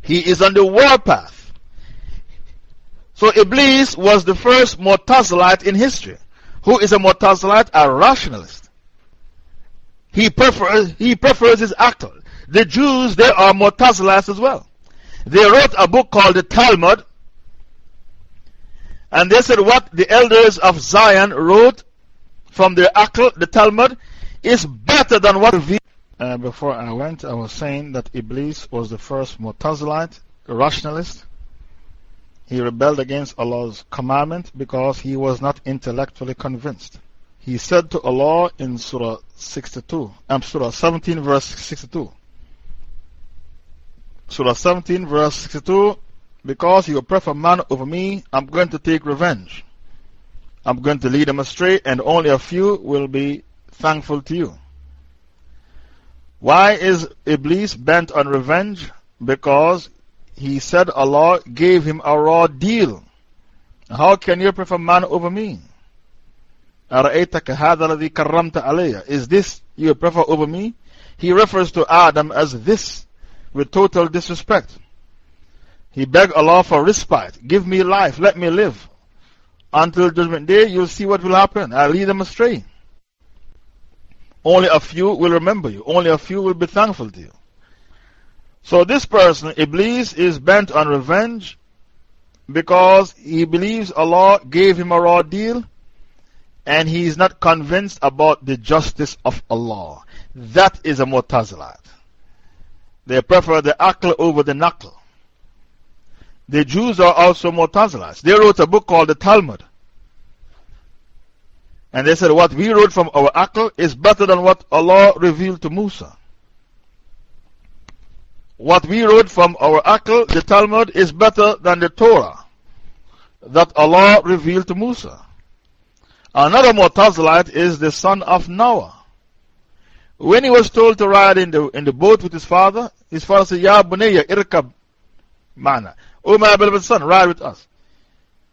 He is on the warpath. So Iblis was the first Mu'tazilite in history. Who is a Mu'tazilite? A rationalist. He prefers, he prefers his aql. The Jews, they are Mu'tazilites as well. They wrote a book called the Talmud. And they said what the elders of Zion wrote from the Aql, the Talmud, is better than what we. Uh, before I went, I was saying that Iblis was the first Mu'tazilite, a rationalist. He rebelled against Allah's commandment because he was not intellectually convinced. He said to Allah in Surah 62, um, Surah 17, verse 62. Surah 17, verse 62 Because you prefer man over me, I'm going to take revenge. I'm going to lead them astray, and only a few will be thankful to you. Why is Iblis bent on revenge? Because he said Allah gave him a raw deal. How can you prefer man over me? Is this you prefer over me? He refers to Adam as this with total disrespect. He begged Allah for respite. Give me life, let me live. Until Judgment Day, you'll see what will happen. I'll lead them astray. Only a few will remember you, only a few will be thankful to you. So, this person, Iblis, is bent on revenge because he believes Allah gave him a raw deal and he is not convinced about the justice of Allah. That is a Mu'tazilat. They prefer the Aql over the Naql. The Jews are also Mu'tazilats. They wrote a book called the Talmud. And they said, What we wrote from our Aql is better than what Allah revealed to Musa. What we wrote from our Aql, the Talmud, is better than the Torah that Allah revealed to Musa. Another Mu'tazilite is the son of Noah. When he was told to ride in the, in the boat with his father, his father said, Ya bunayya irkab mana. O my beloved son, ride with us.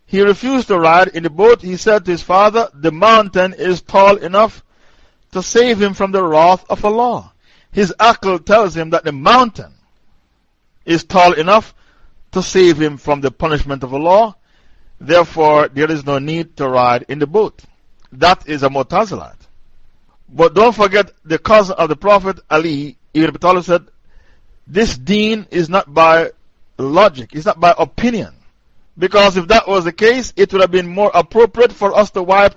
He refused to ride in the boat. He said to his father, The mountain is tall enough to save him from the wrath of Allah. His uncle tells him that the mountain is tall enough to save him from the punishment of Allah. Therefore, there is no need to ride in the boat. That is a Mu'tazilat. But don't forget the cousin of the Prophet Ali, Ibn Abi Talib said, This deen is not by logic, it's not by opinion. Because if that was the case, it would have been more appropriate for us to wipe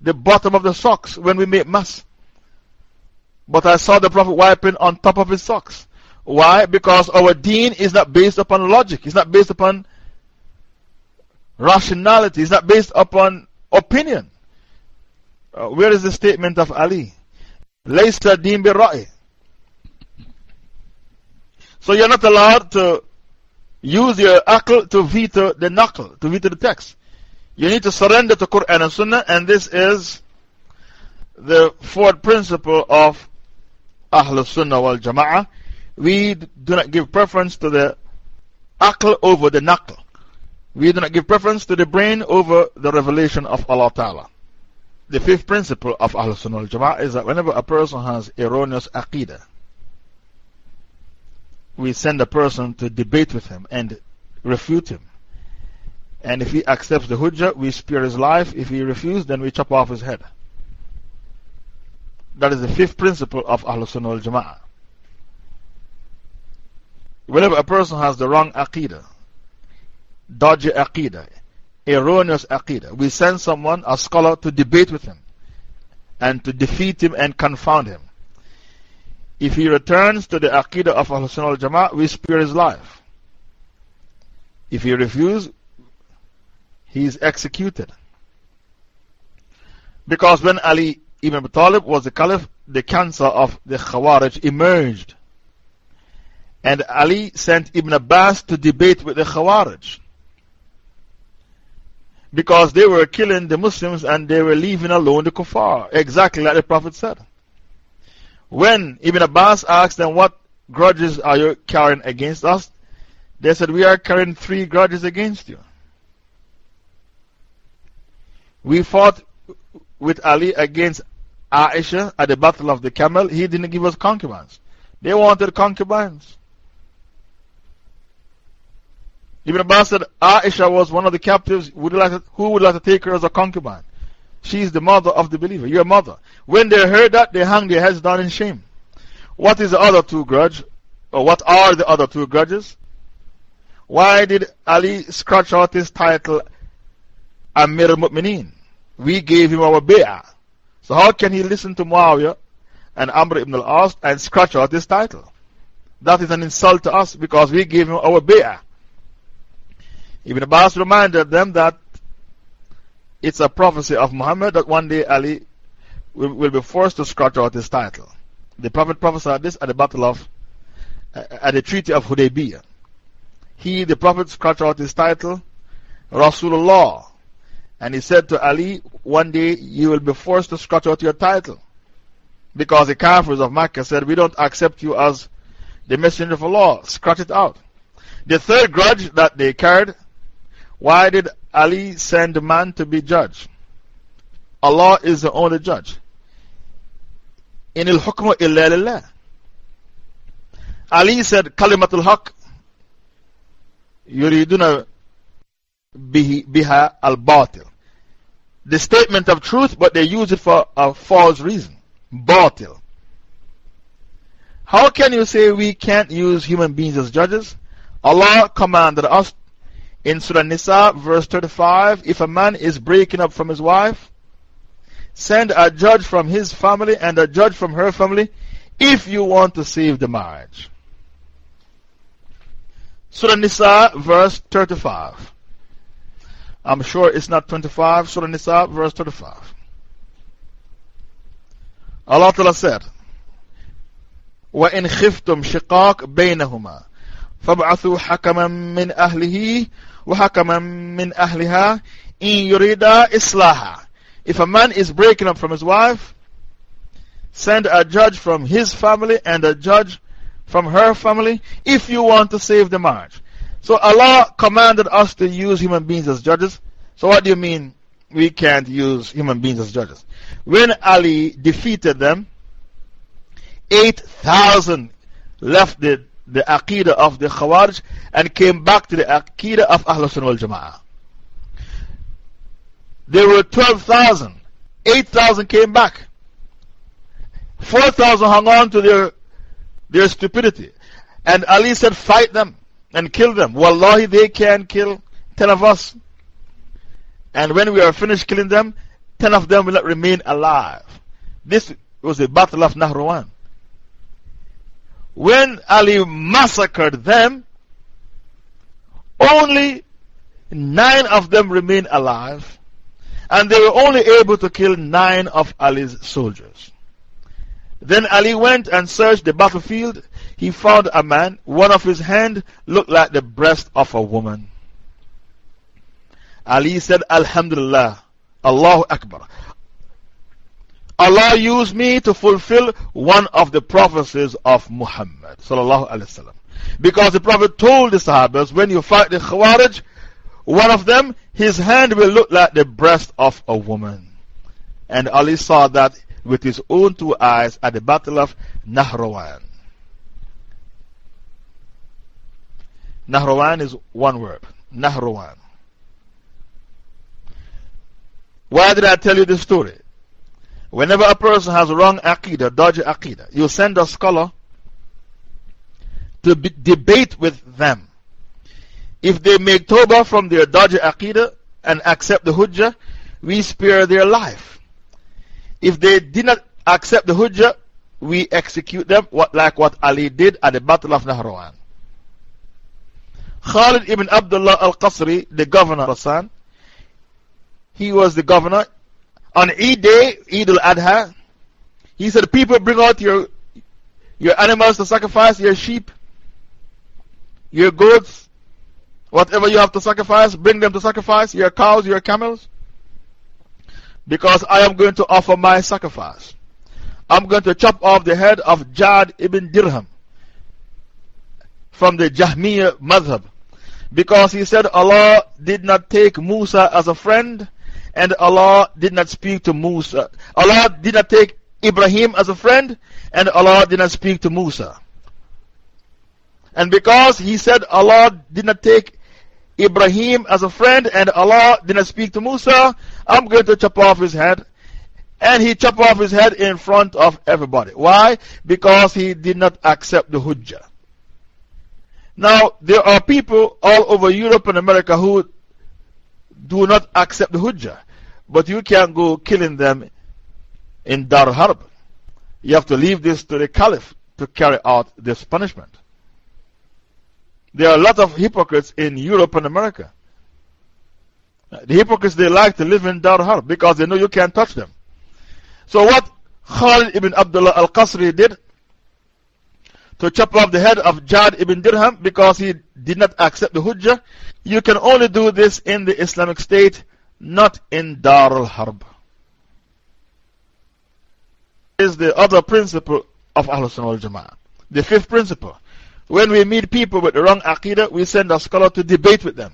the bottom of the socks when we make mass. But I saw the Prophet wiping on top of his socks. Why? Because our deen is not based upon logic, it's not based upon rationality, it's not based upon opinion. Uh, where is the statement of Ali? Laysa deen bi So you're not allowed to use your akal to veto the naql, to veto the text. You need to surrender to Quran and Sunnah, and this is the fourth principle of Ahlul Sunnah wal Jama'ah. We do not give preference to the akal over the naql. We do not give preference to the brain over the revelation of Allah Ta'ala. The fifth principle of Ahl Sunnah al Jama'ah is that whenever a person has erroneous aqidah, we send a person to debate with him and refute him. And if he accepts the hujjah, we spare his life. If he refuses, then we chop off his head. That is the fifth principle of Ahl Sunnah al Jama'ah. Whenever a person has the wrong aqidah, dodgy aqidah, erroneous aqidah, we send someone, a scholar, to debate with him and to defeat him and confound him. If he returns to the aqidah of Ahl Sunnah al Jama'ah, we spare his life. If he refuses, he is executed. Because when Ali ibn Abi Talib was the caliph, the cancer of the Khawarij emerged. And Ali sent Ibn Abbas to debate with the Khawarij. Because they were killing the Muslims and they were leaving alone the Kuffar. Exactly like the Prophet said. When Ibn Abbas asked them, What grudges are you carrying against us? They said, We are carrying three grudges against you. We fought with Ali against Aisha at the Battle of the Camel. He didn't give us concubines. They wanted concubines. Ibn Abbas said Aisha was one of the captives. Would who would like to take her as a concubine? She is the mother of the believer, your mother. When they heard that, they hung their heads down in shame. What is the other two grudge? Or what are the other two grudges? Why did Ali scratch out his title Amir al-Mu'mineen? We gave him our bay'ah. So how can he listen to Muawiyah and Amr ibn al-As and scratch out his title? That is an insult to us because we gave him our bay'ah. Ibn Abbas reminded them that it's a prophecy of Muhammad that one day Ali will, will be forced to scratch out his title. The Prophet prophesied this at the battle of, uh, at the Treaty of Hudaybiyah. He, the Prophet, scratched out his title, Rasulullah. And he said to Ali, one day you will be forced to scratch out your title. Because the Kafirs of Makkah said, we don't accept you as the messenger of Allah. Scratch it out. The third grudge that they carried why did Ali send a man to be judge? Allah is the only judge. In al hukmu illa lillah. Ali said, Kalimatul Haq, yuriduna biha al batil. The statement of truth, but they use it for a false reason. Batil. How can you say we can't use human beings as judges? Allah commanded us in Surah Nisa, verse 35, if a man is breaking up from his wife, send a judge from his family and a judge from her family if you want to save the marriage. Surah Nisa, verse 35. I'm sure it's not 25. Surah Nisa, verse 35. Allah Ta'ala said, وَإِنْ خِفْتُمْ شِقَاقْ بَيْنَهُمَا فَابْعَثُوا حَكَمًا مِّنْ أَهْلِهِ وحكما من أهلها إن يريد إصلاحا If a man is breaking up from his wife, send a judge from his family and a judge from her family if you want to save the marriage. So Allah commanded us to use human beings as judges. So what do you mean we can't use human beings as judges? When Ali defeated them, 8,000 left the the Aqidah of the Khawarij and came back to the Aqidah of Ahlul Sunnah wal Jama'ah. There were 12,000. 8,000 came back. 4,000 hung on to their, their stupidity. And Ali said, fight them and kill them. Wallahi, they can kill 10 of us. And when we are finished killing them, 10 of them will not remain alive. This was the battle of Nahrawan when Ali massacred them, only nine of them remained alive, and they were only able to kill nine of Ali's soldiers. Then Ali went and searched the battlefield. He found a man, one of his hands looked like the breast of a woman. Ali said, Alhamdulillah, Allahu Akbar. Allah used me to fulfill one of the prophecies of Muhammad. Because the Prophet told the Sahabas, when you fight the Khawarij, One of them, his hand will look like the breast of a woman. And Ali saw that with his own two eyes at the Battle of Nahrawan. Nahrawan is one word. Nahrawan. Why did I tell you this story? Whenever a person has wrong aqidah, dodgy aqidah, you send a scholar to debate with them. If they make tawbah from their dodgy aqidah and accept the hujjah, we spare their life. If they did not accept the hujjah, we execute them what, like what Ali did at the Battle of Nahrawan. Khalid ibn Abdullah al Qasri, the governor of Hassan, he was the governor. On Eid day, Eid al Adha, he said, People bring out your, your animals to sacrifice, your sheep, your goats, whatever you have to sacrifice, bring them to sacrifice, your cows, your camels. Because I am going to offer my sacrifice. I'm going to chop off the head of Jad ibn Dirham from the Jahmiyyah madhab. Because he said Allah did not take Musa as a friend and Allah did not speak to Musa. Allah did not take Ibrahim as a friend and Allah did not speak to Musa. And because he said Allah did not take Ibrahim as a friend and Allah did not speak to Musa, I'm going to chop off his head. And he chopped off his head in front of everybody. Why? Because he did not accept the Hujjah. Now, there are people all over Europe and America who do not accept the Hujjah. But you can't go killing them in Dar Harb. You have to leave this to the Caliph to carry out this punishment. There are a lot of hypocrites in Europe and America. The hypocrites, they like to live in Dar Harb because they know you can't touch them. So, what Khalid ibn Abdullah al Qasri did to chop off the head of Jad ibn Dirham because he did not accept the Hujjah, you can only do this in the Islamic State, not in Dar al Harb. Is the other principle of Ahlul Sunnah al Jama'ah. The fifth principle when we meet people with the wrong Aqidah, we send a scholar to debate with them.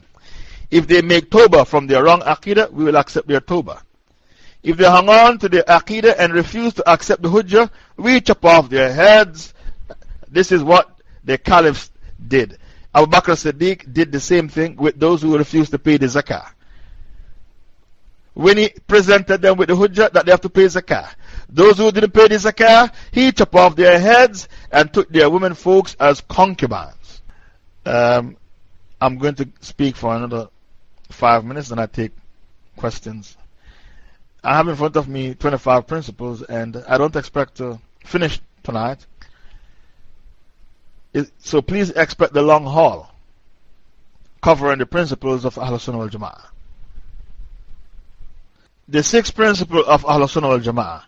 If they make Tawbah from their wrong Aqidah, we will accept their Tawbah. If they hang on to their Aqidah and refuse to accept the Hujjah, we chop off their heads. This is what the caliphs did. Abu Bakr Siddiq did the same thing with those who refused to pay the zakah. When he presented them with the Hujjah that they have to pay zakah, those who didn't pay the zakah, he chopped off their heads and took their women folks as concubines. Um, I'm going to speak for another five minutes and I take questions. I have in front of me 25 principles and I don't expect to finish tonight. So please expect the long haul covering the principles of Ahlul Sunnah wal Jama'ah. The sixth principle of Ahlul Sunnah wal Jama'ah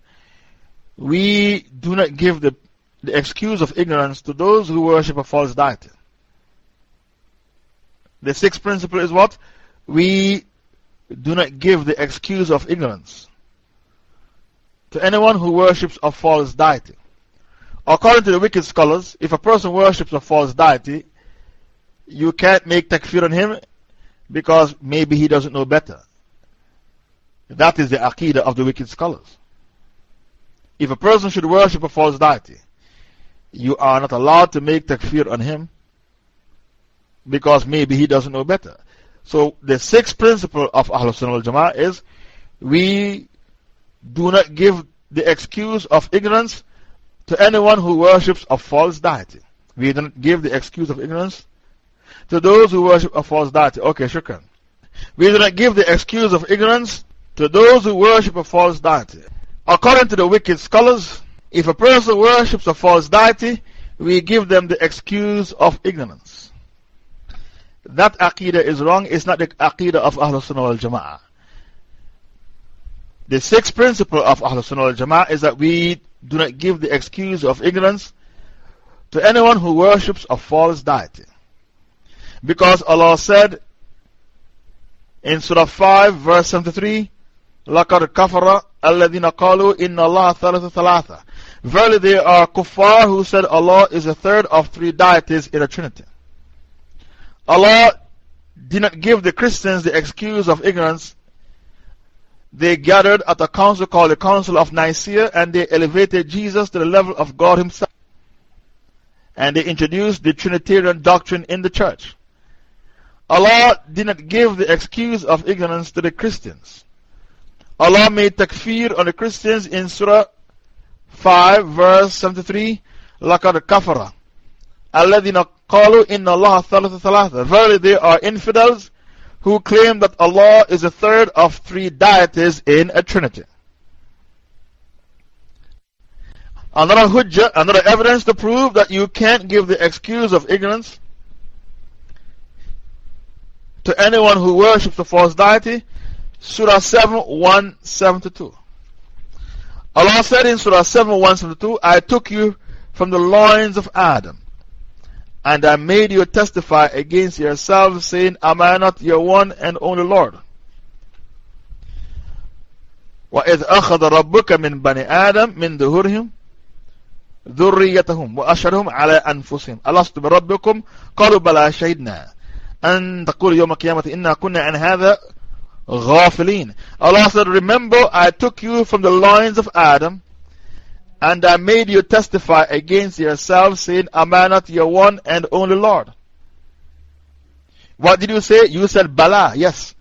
we do not give the, the excuse of ignorance to those who worship a false deity. The sixth principle is what? We do not give the excuse of ignorance to anyone who worships a false deity. According to the wicked scholars, if a person worships a false deity, you can't make takfir on him because maybe he doesn't know better. That is the aqidah of the wicked scholars. If a person should worship a false deity, you are not allowed to make takfir on him because maybe he doesn't know better. So, the sixth principle of Ahlul Sunnah al Jama'ah is we do not give the excuse of ignorance to anyone who worships a false deity. We do not give the excuse of ignorance to those who worship a false deity. Okay, shukran. We do not give the excuse of ignorance to those who worship a false deity. According to the wicked scholars, if a person worships a false deity, we give them the excuse of ignorance. That aqidah is wrong, it's not the aqidah of Ahlul Sunnah wal Jama'ah. The sixth principle of Ahlul Sunnah wal Jama'ah is that we do not give the excuse of ignorance to anyone who worships a false deity. Because Allah said in Surah 5, verse 73, لَقَدْ كَفَرَ الَّذِينَ قَالُوا إِنَّ اللَّهَ ثَلَثُ ثَلَاثَ Verily they are kuffar who said Allah is a third of three deities in a trinity. Allah did not give the Christians the excuse of ignorance. They gathered at a council called the Council of Nicaea and they elevated Jesus to the level of God Himself. And they introduced the Trinitarian doctrine in the church. Allah did not give the excuse of ignorance to the Christians. Allah made takfir on the Christians in Surah 5, verse 73. لَقَدْ كَفَرَ الَّذِينَ قَالُوا إِنَّ اللَّهَ ثَلَثَ ثَلَاثَ Verily they are infidels who claim that Allah is a third of three deities in a trinity. Another hujjah, another evidence to prove that you can't give the excuse of ignorance to anyone who worships a false deity. Surah 7 172. Allah said in Surah 7 172, I took you from the loins of Adam and I made you testify against yourselves, saying, Am I not your one and only Lord? وإذ أخذ ربك من بني آدم من ظهورهم ذريتهم وأشهدهم على أنفسهم ألست بربكم قالوا بلى شهدنا أن تقول يوم القيامة إنا كنا عن هذا غافلين Allah said remember I took you from the loins of Adam and I made you testify against yourself, saying, Am I not your one and only Lord? What did you say? You said, Bala, yes.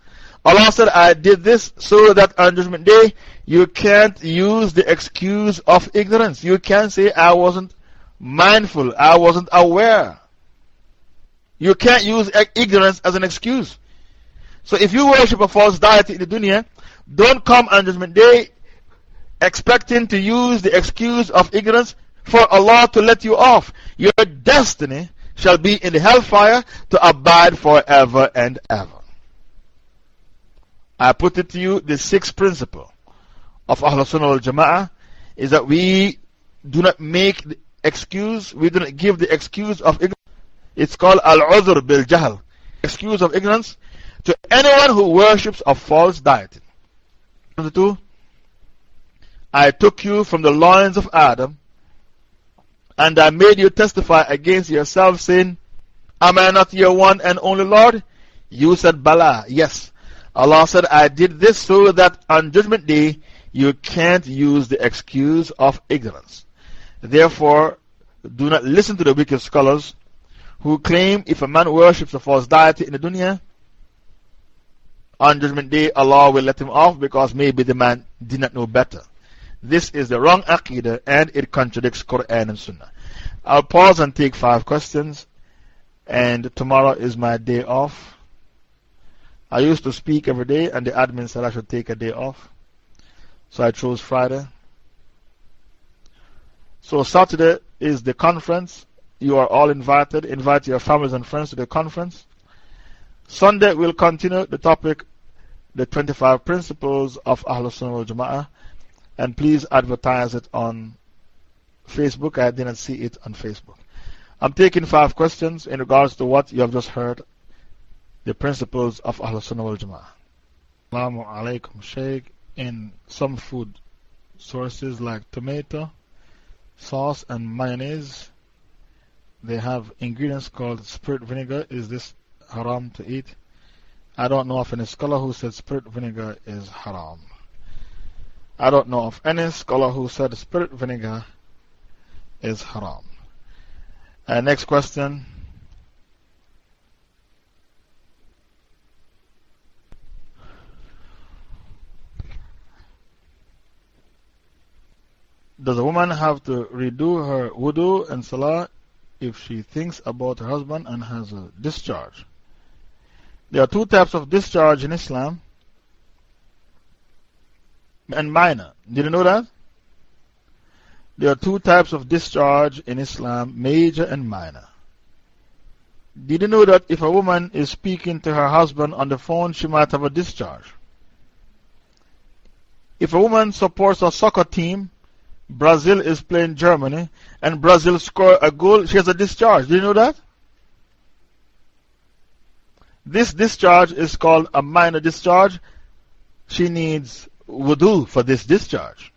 Allah said, I did this so that on Judgment Day you can't use the excuse of ignorance. You can't say, I wasn't mindful, I wasn't aware. You can't use ignorance as an excuse. So if you worship a false deity in the dunya, don't come on Judgment Day expecting to use the excuse of ignorance for Allah to let you off. Your destiny shall be in the hellfire to abide forever and ever. I put it to you the sixth principle of Ahlul Sunnah wal Jama'ah is that we do not make the excuse, we do not give the excuse of ignorance. It's called Al Uzr bil Jahl, excuse of ignorance to anyone who worships a false deity. Number two, I took you from the loins of Adam, and I made you testify against yourself, saying, Am I not your one and only Lord? You said, Bala, yes. Allah said, I did this so that on Judgment Day you can't use the excuse of ignorance. Therefore, do not listen to the wicked scholars who claim if a man worships a false deity in the dunya, on Judgment Day Allah will let him off because maybe the man did not know better. This is the wrong Aqidah and it contradicts Quran and Sunnah. I'll pause and take five questions. And tomorrow is my day off. I used to speak every day, and the admin said I should take a day off. So I chose Friday. So Saturday is the conference. You are all invited. Invite your families and friends to the conference. Sunday we'll continue the topic, the 25 principles of Ahlul Sunnah wal Jama'ah and please advertise it on Facebook. I didn't see it on Facebook. I'm taking five questions in regards to what you have just heard the principles of Ahlul Sunnah wal Jama'ah. Assalamu alaikum, Sheikh. In some food sources like tomato, sauce, and mayonnaise, they have ingredients called spirit vinegar. Is this haram to eat? I don't know of any scholar who said spirit vinegar is haram. I don't know of any scholar who said spirit vinegar is haram. Uh, next question. Does a woman have to redo her wudu and salah if she thinks about her husband and has a discharge? There are two types of discharge in Islam and minor. Did you know that? There are two types of discharge in Islam major and minor. Did you know that if a woman is speaking to her husband on the phone, she might have a discharge? If a woman supports a soccer team, Brazil is playing Germany, and Brazil score a goal, she has a discharge. Did you know that? This discharge is called a minor discharge. She needs wudu for this discharge.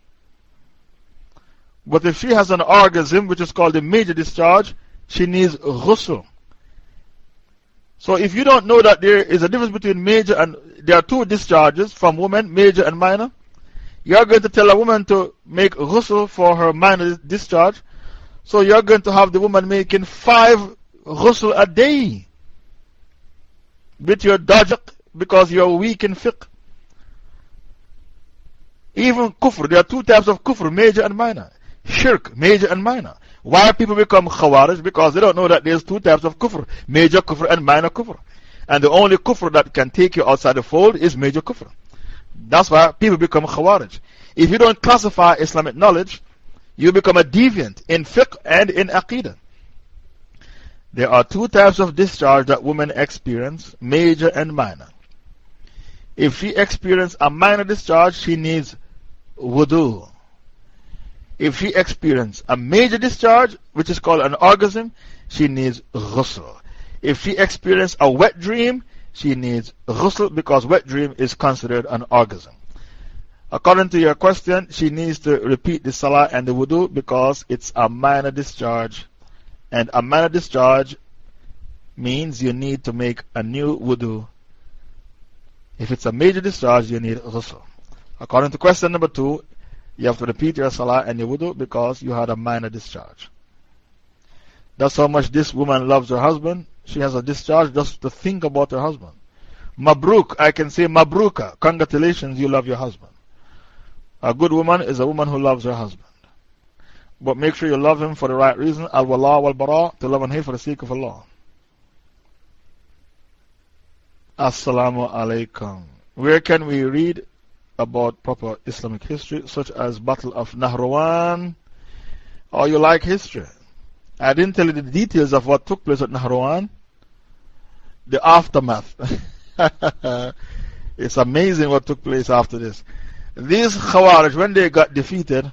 But if she has an orgasm, which is called a major discharge, she needs ghusl. So if you don't know that there is a difference between major and there are two discharges from women, major and minor, you are going to tell a woman to make ghusl for her minor discharge. So you are going to have the woman making five ghusl a day with your dajjaq because you are weak in fiqh. Even kufr, there are two types of kufr, major and minor. Shirk, major and minor. Why people become khawarij? Because they don't know that there's two types of kufr, major kufr and minor kufr. And the only kufr that can take you outside the fold is major kufr. That's why people become khawarij. If you don't classify Islamic knowledge, you become a deviant in fiqh and in aqidah. There are two types of discharge that women experience, major and minor. If she experiences a minor discharge, she needs wudu. If she experiences a major discharge, which is called an orgasm, she needs ghusl. If she experiences a wet dream, she needs ghusl because wet dream is considered an orgasm. According to your question, she needs to repeat the salah and the wudu because it's a minor discharge. And a minor discharge means you need to make a new wudu. If it's a major discharge, you need ghusl. According to question number two, you have to repeat your salah and your wudu because you had a minor discharge. That's how much this woman loves her husband. She has a discharge just to think about her husband. Mabruk, I can say Mabruka. Congratulations, you love your husband. A good woman is a woman who loves her husband. But make sure you love him for the right reason. Al wala wal bara, to love and hate for the sake of Allah. Assalamu alaikum. Where can we read about proper Islamic history, such as Battle of Nahrawan, or you like history. I didn't tell you the details of what took place at Nahrawan, the aftermath. it's amazing what took place after this. These Khawarij, when they got defeated,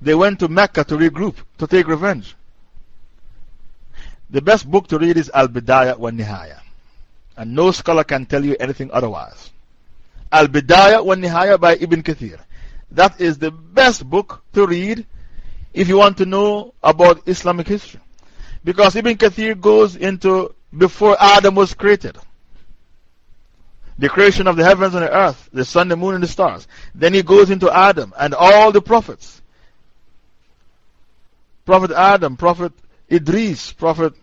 they went to Mecca to regroup, to take revenge. The best book to read is Al Bidayah wa Nihaya. And no scholar can tell you anything otherwise. Al Bidayah wa Nihaya by Ibn Kathir. That is the best book to read if you want to know about Islamic history. Because Ibn Kathir goes into before Adam was created. The creation of the heavens and the earth, the sun, the moon, and the stars. Then he goes into Adam and all the prophets. Prophet Adam, Prophet Idris, Prophet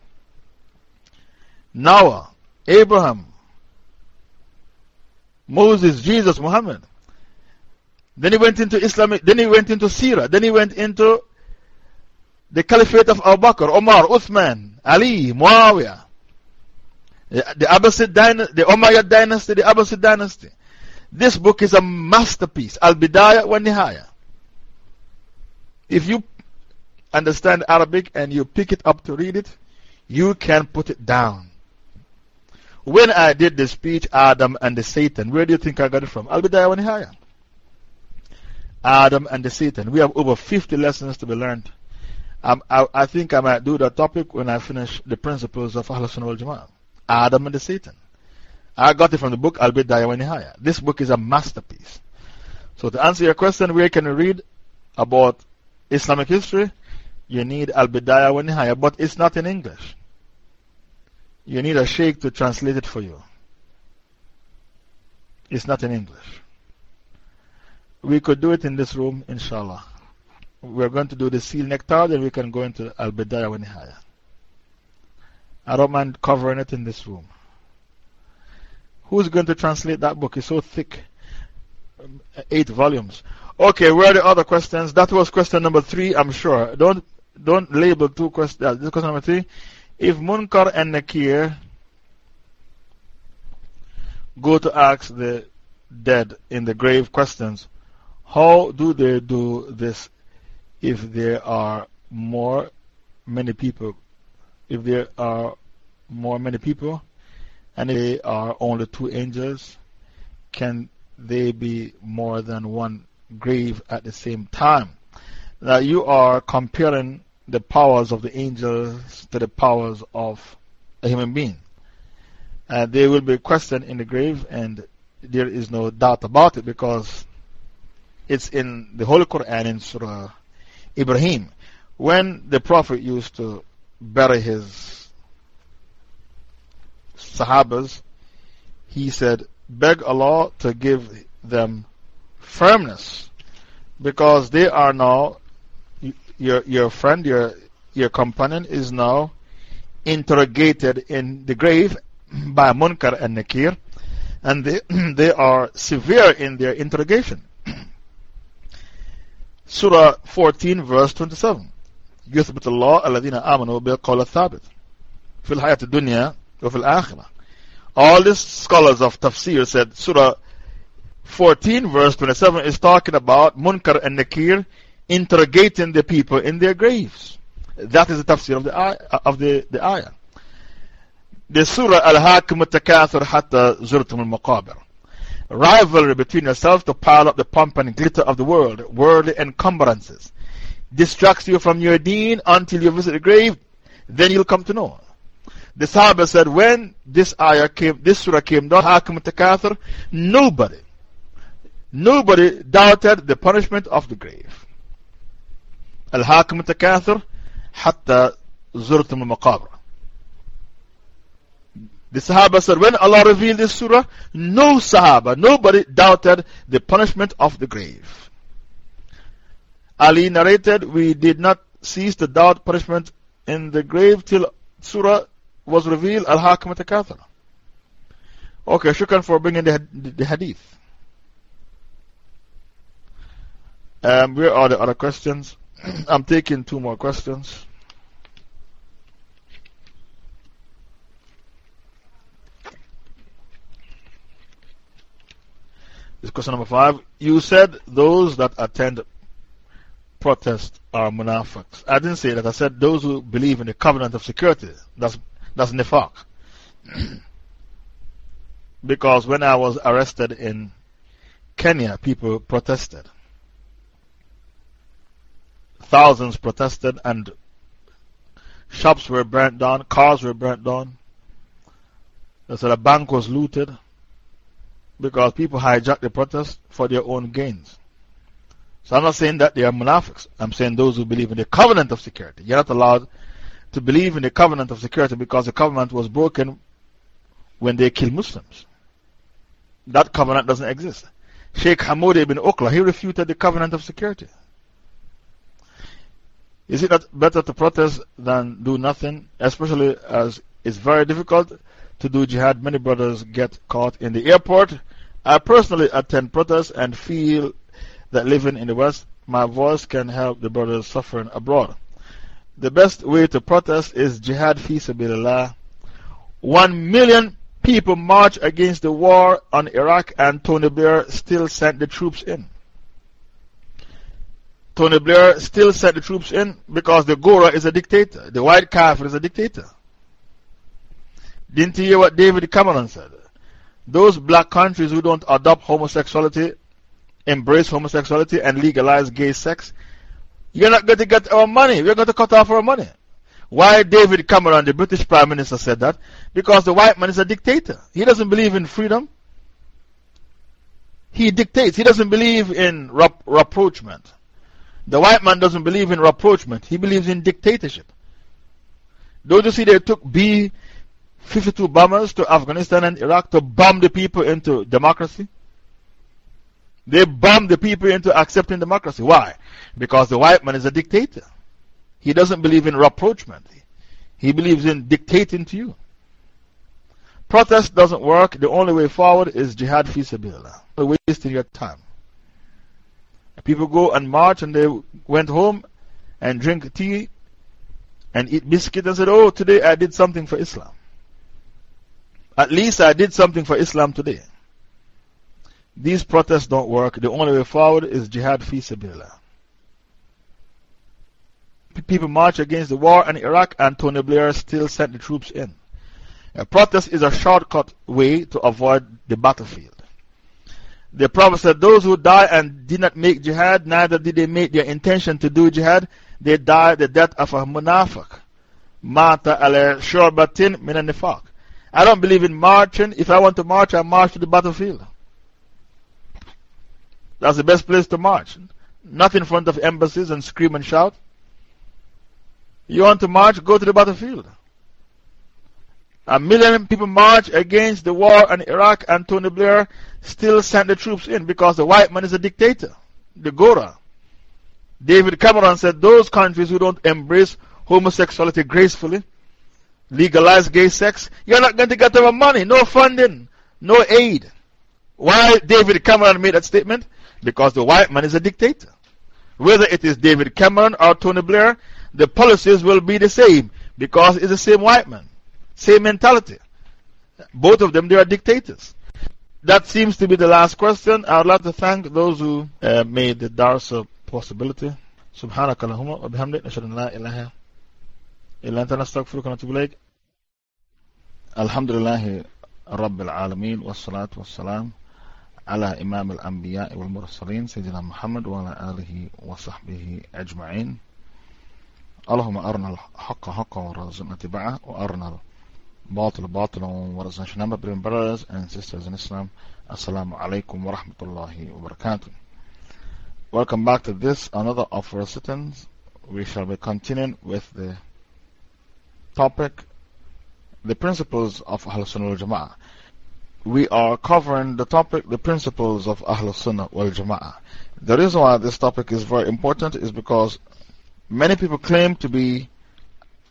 Noah, Abraham, Moses, Jesus, Muhammad. Then he went into Islamic, then he went into Sirah, then he went into the Caliphate of Abu Bakr, Omar, Uthman, Ali, Muawiyah. The, the Abbasid dynasty, the Umayyad dynasty, the Abbasid dynasty. This book is a masterpiece, Al Bidayah wa Nihaya. If you understand Arabic and you pick it up to read it, you can put it down. When I did the speech, Adam and the Satan, where do you think I got it from? Al Bidayah wa Nihaya. Adam and the Satan. We have over 50 lessons to be learned. Um, I, I, think I might do that topic when I finish the principles of Ahl Sunnah wal Jama'ah. Adam and the Satan. I got it from the book Al Bidayah wa Nihaya. This book is a masterpiece. So, to answer your question, where can you read about Islamic history? You need Al Bidayah wa Nihaya, but it's not in English. You need a sheikh to translate it for you. It's not in English. We could do it in this room, inshallah. We're going to do the Sealed Nectar, then we can go into Al Bidayah wa Nihaya. I don't mind covering it in this room. Who's going to translate that book? It's so thick. Um, eight volumes. Okay, where are the other questions? That was question number three, I'm sure. Don't, don't label two questions. This is question number three. If Munkar and Nakir go to ask the dead in the grave questions, how do they do this if there are more many people? If there are more many people and they are only two angels, can they be more than one grave at the same time? Now you are comparing the powers of the angels to the powers of a human being. Uh, they will be questioned in the grave, and there is no doubt about it because it's in the Holy Quran in Surah Ibrahim. When the Prophet used to bury his Sahabas, he said, Beg Allah to give them firmness because they are now, your, your friend, your, your companion is now interrogated in the grave by Munkar and Nakir, and they, they are severe in their interrogation. Surah 14, verse 27. يثبت الله الذين آمنوا بالقول الثابت في الحياة الدنيا وفي الآخرة. All these scholars of tafsir said Surah 14, verse 27 is talking about Munkar and Nakir interrogating the people in their graves. That is the tafsir of the, of the, the ayah. The surah Alhakumut Takathur Hatta Zurtum al-Maqabir. Rivalry between yourselves to pile up the pomp and glitter of the world, worldly encumbrances. Distracts you from your deen until you visit the grave, then you'll come to know. The Sahaba said, when this ayah came, this surah came down, Hakim Takathur, nobody, nobody doubted the punishment of the grave. Alhakumut Takathur, Hatta Zurtum al-Maqabir. The Sahaba said, when Allah revealed this surah, no Sahaba, nobody doubted the punishment of the grave. Ali narrated, we did not cease to doubt punishment in the grave till surah was revealed, Alhakumut Takathur. Okay, shukran for bringing the, the, the hadith. Um, where are the other questions? I'm taking two more questions. This question number five. You said those that attend protest are munafiqs. I didn't say that. I said those who believe in the covenant of security. That's, that's nifaq. because when I was arrested in Kenya, people protested. Thousands protested, and shops were burnt down, cars were burnt down. They said a bank was looted because people hijacked the protest for their own gains. So I'm not saying that they are munafiqs. I'm saying those who believe in the covenant of security. You're not allowed to believe in the covenant of security because the covenant was broken when they killed Muslims. That covenant doesn't exist. Sheikh Hamoud ibn Uqla, he refuted the covenant of security. Is it not better to protest than do nothing, especially as it's very difficult to do jihad? Many brothers get caught in the airport I personally attend protests and feel that living in the West, my voice can help the brothers suffering abroad. The best way to protest is jihad fi sabilillah. One million people march against the war on Iraq, and Tony Blair still sent the troops in. Tony Blair still sent the troops in because the Gora is a dictator. The white Kafir is a dictator. Didn't you hear what David Cameron said? Those black countries who don't adopt homosexuality, embrace homosexuality, and legalize gay sex, you're not going to get our money. We're going to cut off our money. Why David Cameron, the British Prime Minister, said that? Because the white man is a dictator. He doesn't believe in freedom. He dictates. He doesn't believe in rap rapprochement. The white man doesn't believe in rapprochement. He believes in dictatorship. Don't you see they took B 52 bombers to Afghanistan and Iraq to bomb the people into democracy? They bomb the people into accepting democracy. Why? Because the white man is a dictator. He doesn't believe in rapprochement, he believes in dictating to you. Protest doesn't work. The only way forward is jihad fi sabilillah. Wasting your time. People go and march and they went home and drink tea and eat biscuit and said, Oh, today I did something for Islam. At least I did something for Islam today. These protests don't work. The only way forward is jihad fi sabilillah. People march against the war in Iraq, and Tony Blair still sent the troops in. A protest is a shortcut way to avoid the battlefield. The Prophet said, Those who die and did not make jihad, neither did they make their intention to do jihad, they die the death of a munafiq. Mata ala shu'batin min nifaq. I don't believe in marching. If I want to march, I march to the battlefield. That's the best place to march. Not in front of embassies and scream and shout. You want to march, go to the battlefield. A million people march against the war in Iraq, and Tony Blair still sent the troops in because the white man is a dictator, the Gora. David Cameron said those countries who don't embrace homosexuality gracefully, legalize gay sex, you're not going to get them money, no funding, no aid. Why David Cameron made that statement? Because the white man is a dictator. Whether it is David Cameron or Tony Blair, the policies will be the same because it's the same white man, same mentality. Both of them, they are dictators. That seems to be the last question. I would like to thank those who uh, made the Darsa possibility. سبحانك اللهم وبحمدك نشهد أن لا إله إلا أنت نستغفرك ونتوب إليك الحمد لله رب العالمين والصلاة والسلام على إمام الأنبياء والمرسلين سيدنا محمد وعلى آله وصحبه أجمعين اللهم أرنا الحق حقا ورزقنا اتباعه وأرنا الباطل باطلا ورزقنا اجتنابه brothers and sisters in Islam Assalamu alaikum wa rahmatullahi wa barakatuh Welcome back to this, another of our sittings. We shall be continuing with the topic, the principles of Ahlul Sunnah wal Jama'ah. We are covering the topic, the principles of Ahlul Sunnah wal Jama'ah. The reason why this topic is very important is because many people claim to be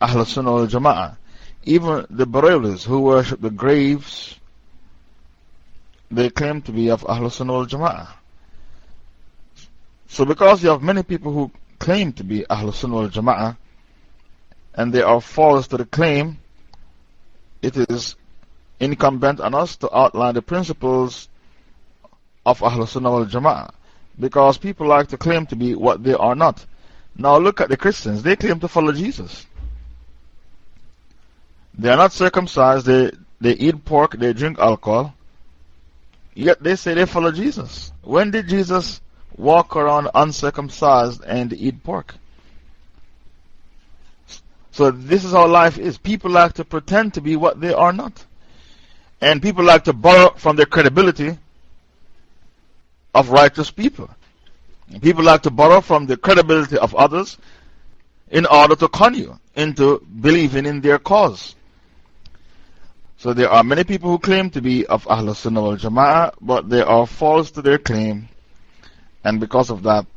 Ahlul Sunnah wal Jama'ah. even the Bareilwis who worship the graves, they claim to be of Ahlul Sunnah wal Jama'ah. So, because you have many people who claim to be Ahlul Sunnah wal Jama'ah and they are false to the claim, it is incumbent on us to outline the principles of Ahlul Sunnah wal Jama'ah because people like to claim to be what they are not. Now, look at the Christians, they claim to follow Jesus. They are not circumcised, they, they eat pork, they drink alcohol, yet they say they follow Jesus. When did Jesus walk around uncircumcised and eat pork. So, this is how life is. People like to pretend to be what they are not. And people like to borrow from the credibility of righteous people. People like to borrow from the credibility of others in order to con you into believing in their cause. So, there are many people who claim to be of Ahlul Sunnah wal Jama'ah, but they are false to their claim and because of that,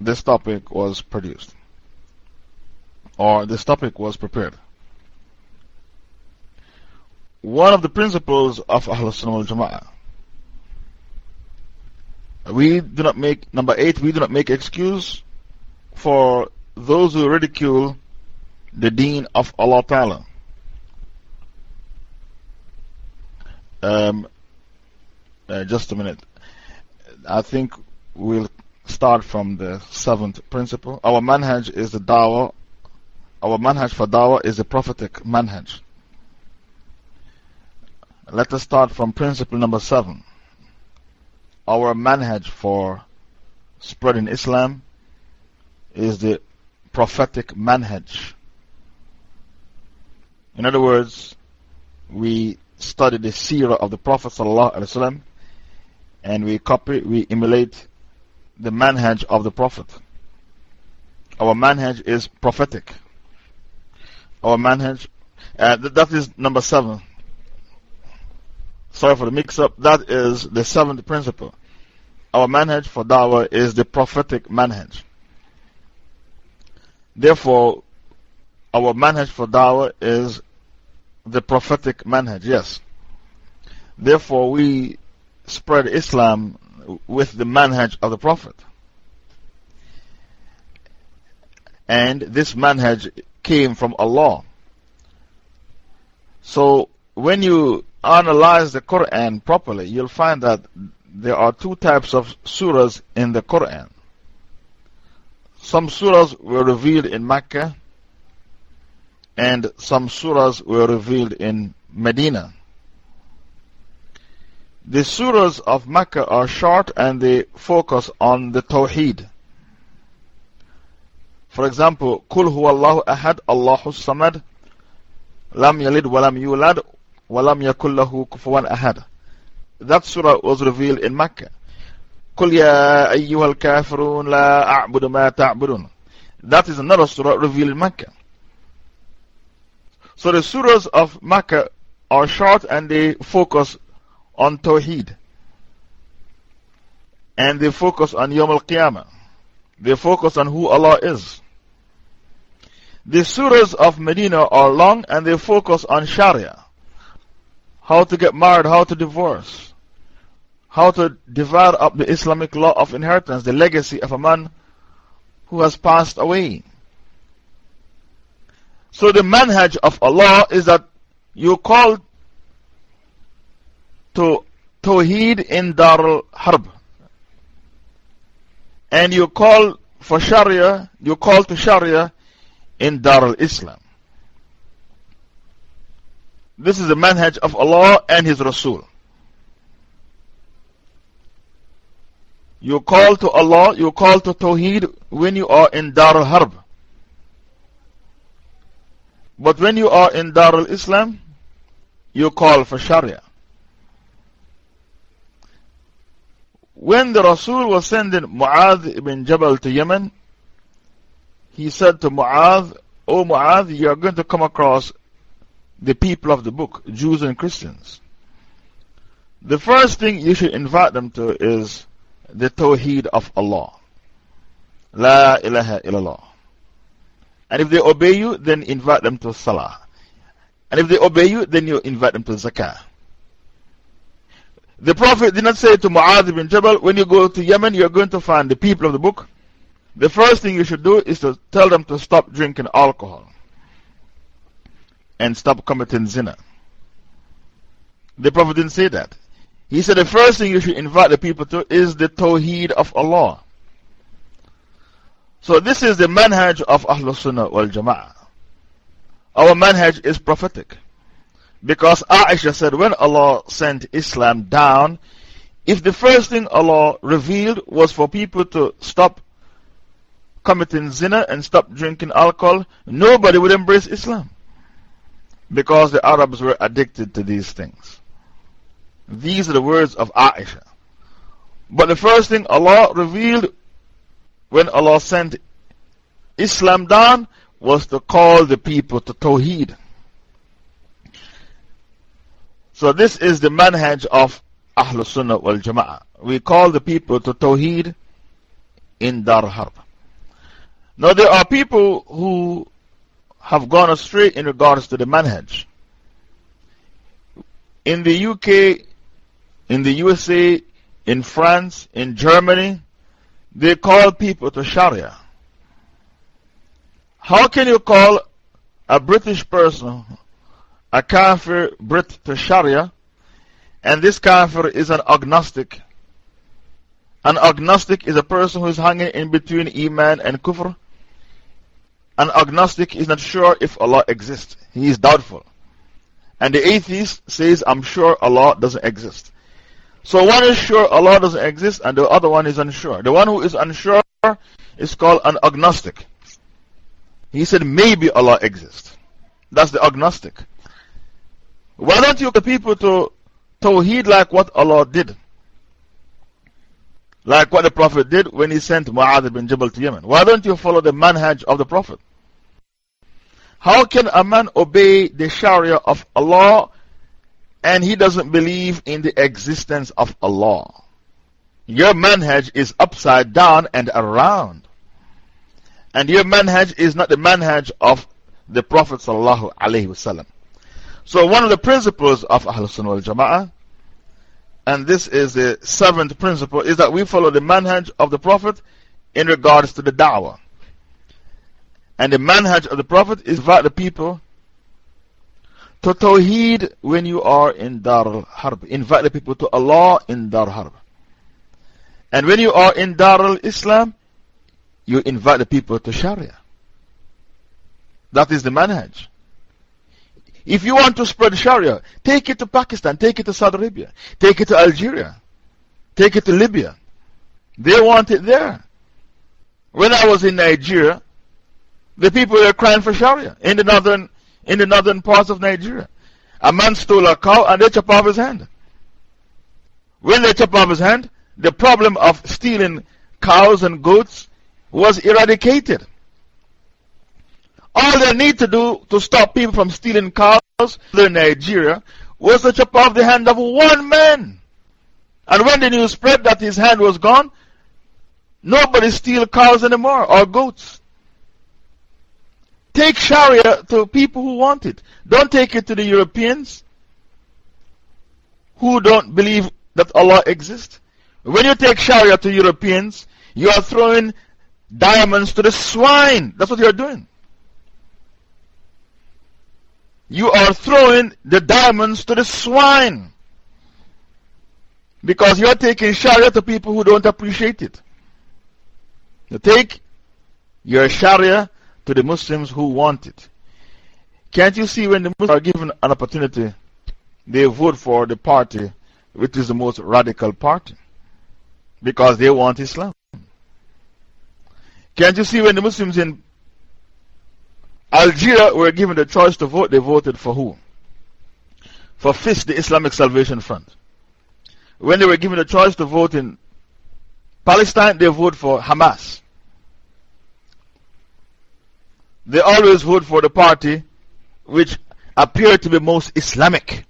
this topic was produced. Or this topic was prepared. One of the principles of Ahlul Sunnah wal Jama'ah. We do not make, number eight, we do not make excuse for those who ridicule the deen of Allah Ta'ala. Um, uh, just a minute. I think we'll start from the seventh principle. Our manhaj is the dawah. Our manhaj for dawah is the prophetic manhaj. Let us start from principle number seven. Our manhaj for spreading Islam is the prophetic manhaj. In other words, we study the seerah of the Prophet ﷺ and we copy, we emulate the manhaj of the Prophet. Our manhaj is prophetic. Our manhaj, uh, that is number seven. Sorry for the mix up. That is the seventh principle. Our manhaj for dawah is the prophetic manhaj. Therefore, our manhaj for dawah is the prophetic manhaj, yes. Therefore, we spread Islam with the manhaj of the Prophet. And this manhaj came from Allah. So, when you analyze the Quran properly, you'll find that there are two types of surahs in the Quran. Some surahs were revealed in Mecca, and some surahs were revealed in Medina. The surahs of Mecca are short and they focus on the Tawheed. For example, Kul huwa Allahu ahad, Allahu samad, lam yalid walam yulad, walam yakullahu kufuwan ahad. That surah was revealed in Mecca. Kul ya ayyuhal kafirun la a'budu ma ta'budun. That is another surah revealed in Mecca. So the surahs of Mecca are short and they focus on Tawheed. And they focus on Yom Al Qiyamah. They focus on who Allah is. The surahs of Medina are long and they focus on Sharia. How to get married, how to divorce, how to divide up the Islamic law of inheritance, the legacy of a man who has passed away. So the manhaj of Allah is that you call to Tawheed in Darul Harb. And you call for Sharia, you call to Sharia in Darul Islam. This is the manhaj of Allah and His Rasul. You call to Allah, you call to Tawheed when you are in Darul Harb. But when you are in Darul Islam, you call for Sharia. When the Rasul was sending Mu'adh ibn Jabal to Yemen, he said to Mu'adh, O Mu'adh, you are going to come across the people of the book, Jews and Christians. The first thing you should invite them to is the Tawheed of Allah. La ilaha illallah. And if they obey you, then invite them to Salah. And if they obey you, then you invite them to Zakah. The Prophet did not say to Mu'adh ibn Jabal, when you go to Yemen, you're going to find the people of the book. The first thing you should do is to tell them to stop drinking alcohol and stop committing zina. The Prophet didn't say that. He said the first thing you should invite the people to is the Tawheed of Allah. So, this is the manhaj of Ahlul Sunnah wal Jama'ah. Our manhaj is prophetic. Because Aisha said, when Allah sent Islam down, if the first thing Allah revealed was for people to stop committing zina and stop drinking alcohol, nobody would embrace Islam. Because the Arabs were addicted to these things. These are the words of Aisha. But the first thing Allah revealed when Allah sent Islam down was to call the people to Tawheed. So, this is the manhaj of Ahlul Sunnah wal Jama'ah. We call the people to Tawheed in Dar Harb. Now, there are people who have gone astray in regards to the manhaj. In the UK, in the USA, in France, in Germany, they call people to Sharia. How can you call a British person a kafir Brit to Sharia, and this kafir is an agnostic? An agnostic is a person who is hanging in between Iman and Kufr. An agnostic is not sure if Allah exists, he is doubtful. And the atheist says, I'm sure Allah doesn't exist. So one is sure Allah doesn't exist, and the other one is unsure. The one who is unsure is called an agnostic. He said, maybe Allah exists. That's the agnostic. Why don't you get people to Tawheed like what Allah did? Like what the Prophet did when he sent Mu'adh ibn Jabal to Yemen. Why don't you follow the manhaj of the Prophet? How can a man obey the Sharia of Allah and he doesn't believe in the existence of Allah? Your manhaj is upside down and around. And your manhaj is not the manhaj of the Prophet. So, one of the principles of Ahlul Sunnah wal Jama'ah, and this is the seventh principle, is that we follow the manhaj of the Prophet in regards to the da'wah. And the manhaj of the Prophet is invite the people to Tawheed when you are in Dar al-Harb, Invite the people to Allah in Dar al-Harb. And when you are in Dar al Islam, you invite the people to Sharia. That is the manhaj. If you want to spread Sharia, take it to Pakistan, take it to Saudi Arabia, take it to Algeria, take it to Libya. They want it there. When I was in Nigeria, the people were crying for Sharia in the northern, in the northern parts of Nigeria. A man stole a cow and they chop off his hand. When they chop off his hand, the problem of stealing cows and goats was eradicated. All they need to do to stop people from stealing cows in Nigeria was to chop off the hand of one man. And when the news spread that his hand was gone, nobody steal cows anymore or goats. Take Sharia to people who want it. Don't take it to the Europeans who don't believe that Allah exists. When you take Sharia to Europeans, you are throwing diamonds to the swine. That's what you're doing. You are throwing the diamonds to the swine. Because you're taking Sharia to people who don't appreciate it. You take your Sharia to the Muslims who want it. Can't you see when the Muslims are given an opportunity, they vote for the party which is the most radical party? Because they want Islam. Can't you see when the Muslims in Algeria were given the choice to vote, they voted for who? For FIS, the Islamic Salvation Front. When they were given the choice to vote in Palestine, they voted for Hamas. They always vote for the party which appeared to be most Islamic,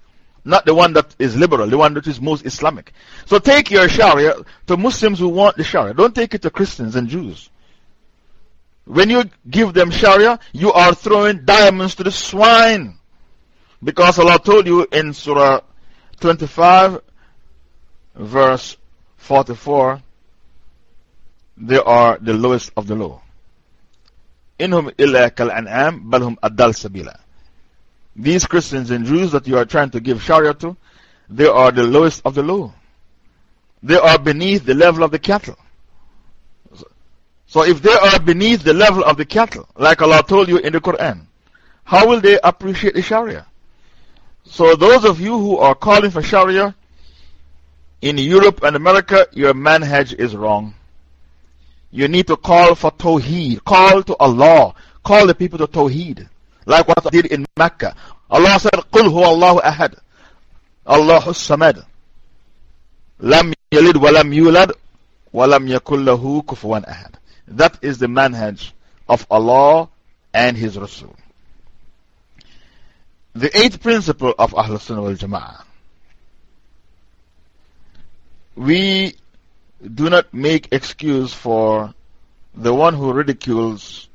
not the one that is liberal, the one that is most Islamic. So take your Sharia to Muslims who want the Sharia. Don't take it to Christians and Jews. When you give them Sharia, you are throwing diamonds to the swine. Because Allah told you in Surah 25, verse 44, they are the lowest of the low. إنهم إلا كالأنعام بل هم أدل سبيلا. These Christians and Jews that you are trying to give Sharia to, they are the lowest of the low. They are beneath the level of the cattle. So if they are beneath the level of the cattle, like Allah told you in the Quran, how will they appreciate the Sharia? So those of you who are calling for Sharia in Europe and America, your manhaj is wrong. You need to call for Tawheed. Call to Allah. Call the people to Tawheed. Like what I did in Mecca. Allah said, قُلْ هُوَ اللَّهُ أَحَدٌ اللَّهُ الصَّمَدُ لَمْ يَلِدْ وَلَمْ يُولَدْ وَلَمْ يَكُلْ لَهُ كُفُوًا أَحَدٌ that is the manhaj of Allah and His Rasul. The eighth principle of Ahlul Sunnah wal Jama'ah. We do not make excuse for the one who ridicules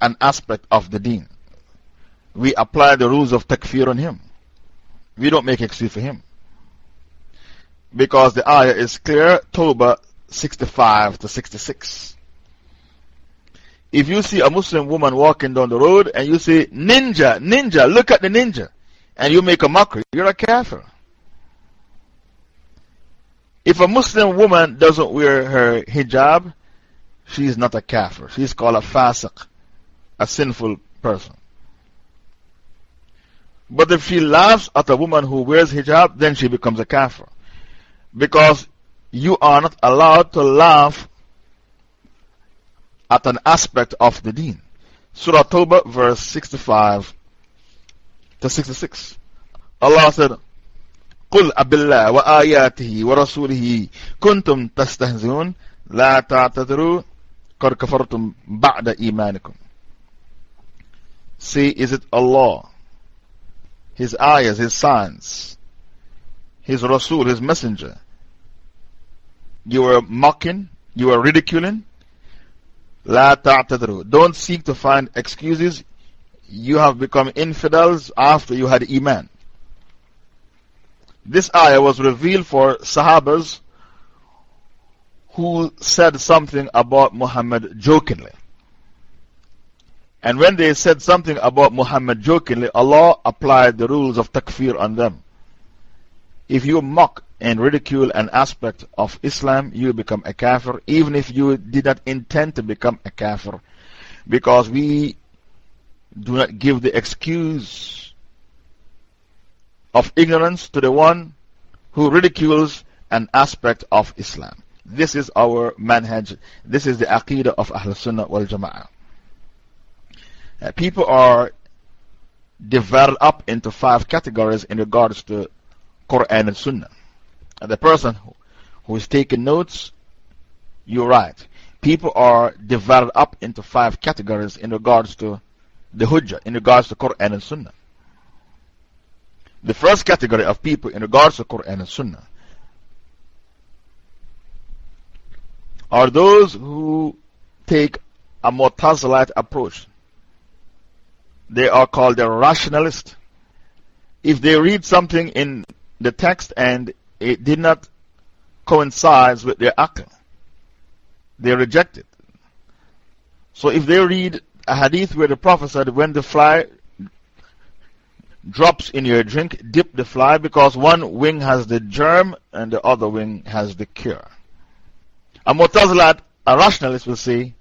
an aspect of the deen. We apply the rules of takfir on him. We don't make excuse for him. Because the ayah is clear, Tawbah 65 to 66. If you see a Muslim woman walking down the road and you say, Ninja, ninja, look at the ninja, and you make a mockery, you're a kafir. If a Muslim woman doesn't wear her hijab, she is not a kafir. She is called a fasiq, a sinful person. But if she laughs at a woman who wears hijab, then she becomes a kafir. Because you are not allowed to laugh at an aspect of the deen. Surah Tawbah, verse 65 to 66. Allah said, قل أب الله وآياته ورسوله كنتم تستهزئون لا تعتذروا قد كفرتم بعد إيمانكم Say, is it Allah, His ayahs, His signs, His Rasul, His messenger you were mocking, you were ridiculing. La ta'tadru. Don't seek to find excuses. You have become infidels after you had Iman. This ayah was revealed for Sahabas who said something about Muhammad jokingly. And when they said something about Muhammad jokingly, Allah applied the rules of takfir on them. If you mock and ridicule an aspect of Islam, you become a kafir, even if you did not intend to become a kafir. Because we do not give the excuse of ignorance to the one who ridicules an aspect of Islam. This is our manhaj. This is the aqidah of Ahl Sunnah wal Jama'ah. Uh, people are divided up into five categories in regards to Quran and Sunnah. And the person who is taking notes, you're right. People are divided up into five categories in regards to the Hujjah, in regards to Quran and Sunnah. The first category of people in regards to Quran and Sunnah are those who take a Mu'tazilite approach. They are called the rationalist. If they read something in the text and it did not coincide with their akal, they reject it. So if they read a hadith where the Prophet said, when the fly drops in your drink, dip the fly because one wing has the germ and the other wing has the cure. A Mu'tazilat, a rationalist will say,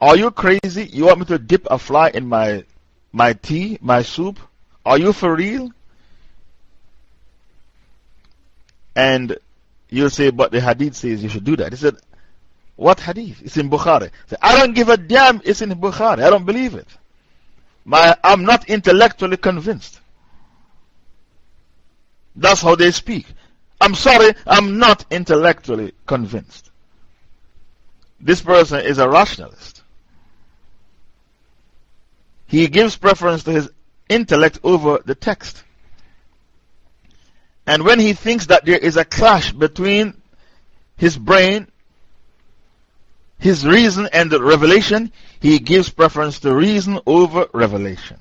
Are you crazy? You want me to dip a fly in my, my tea, my soup? Are you for real? And you'll say, But the hadith says you should do that. He said, What hadith? It's in Bukhari. Said, I don't give a damn, it's in Bukhari. I don't believe it. My, I'm not intellectually convinced. That's how they speak. I'm sorry, I'm not intellectually convinced. This person is a rationalist. He gives preference to his intellect over the text. And when he thinks that there is a clash between his brain, his reason, and the revelation, he gives preference to reason over revelation.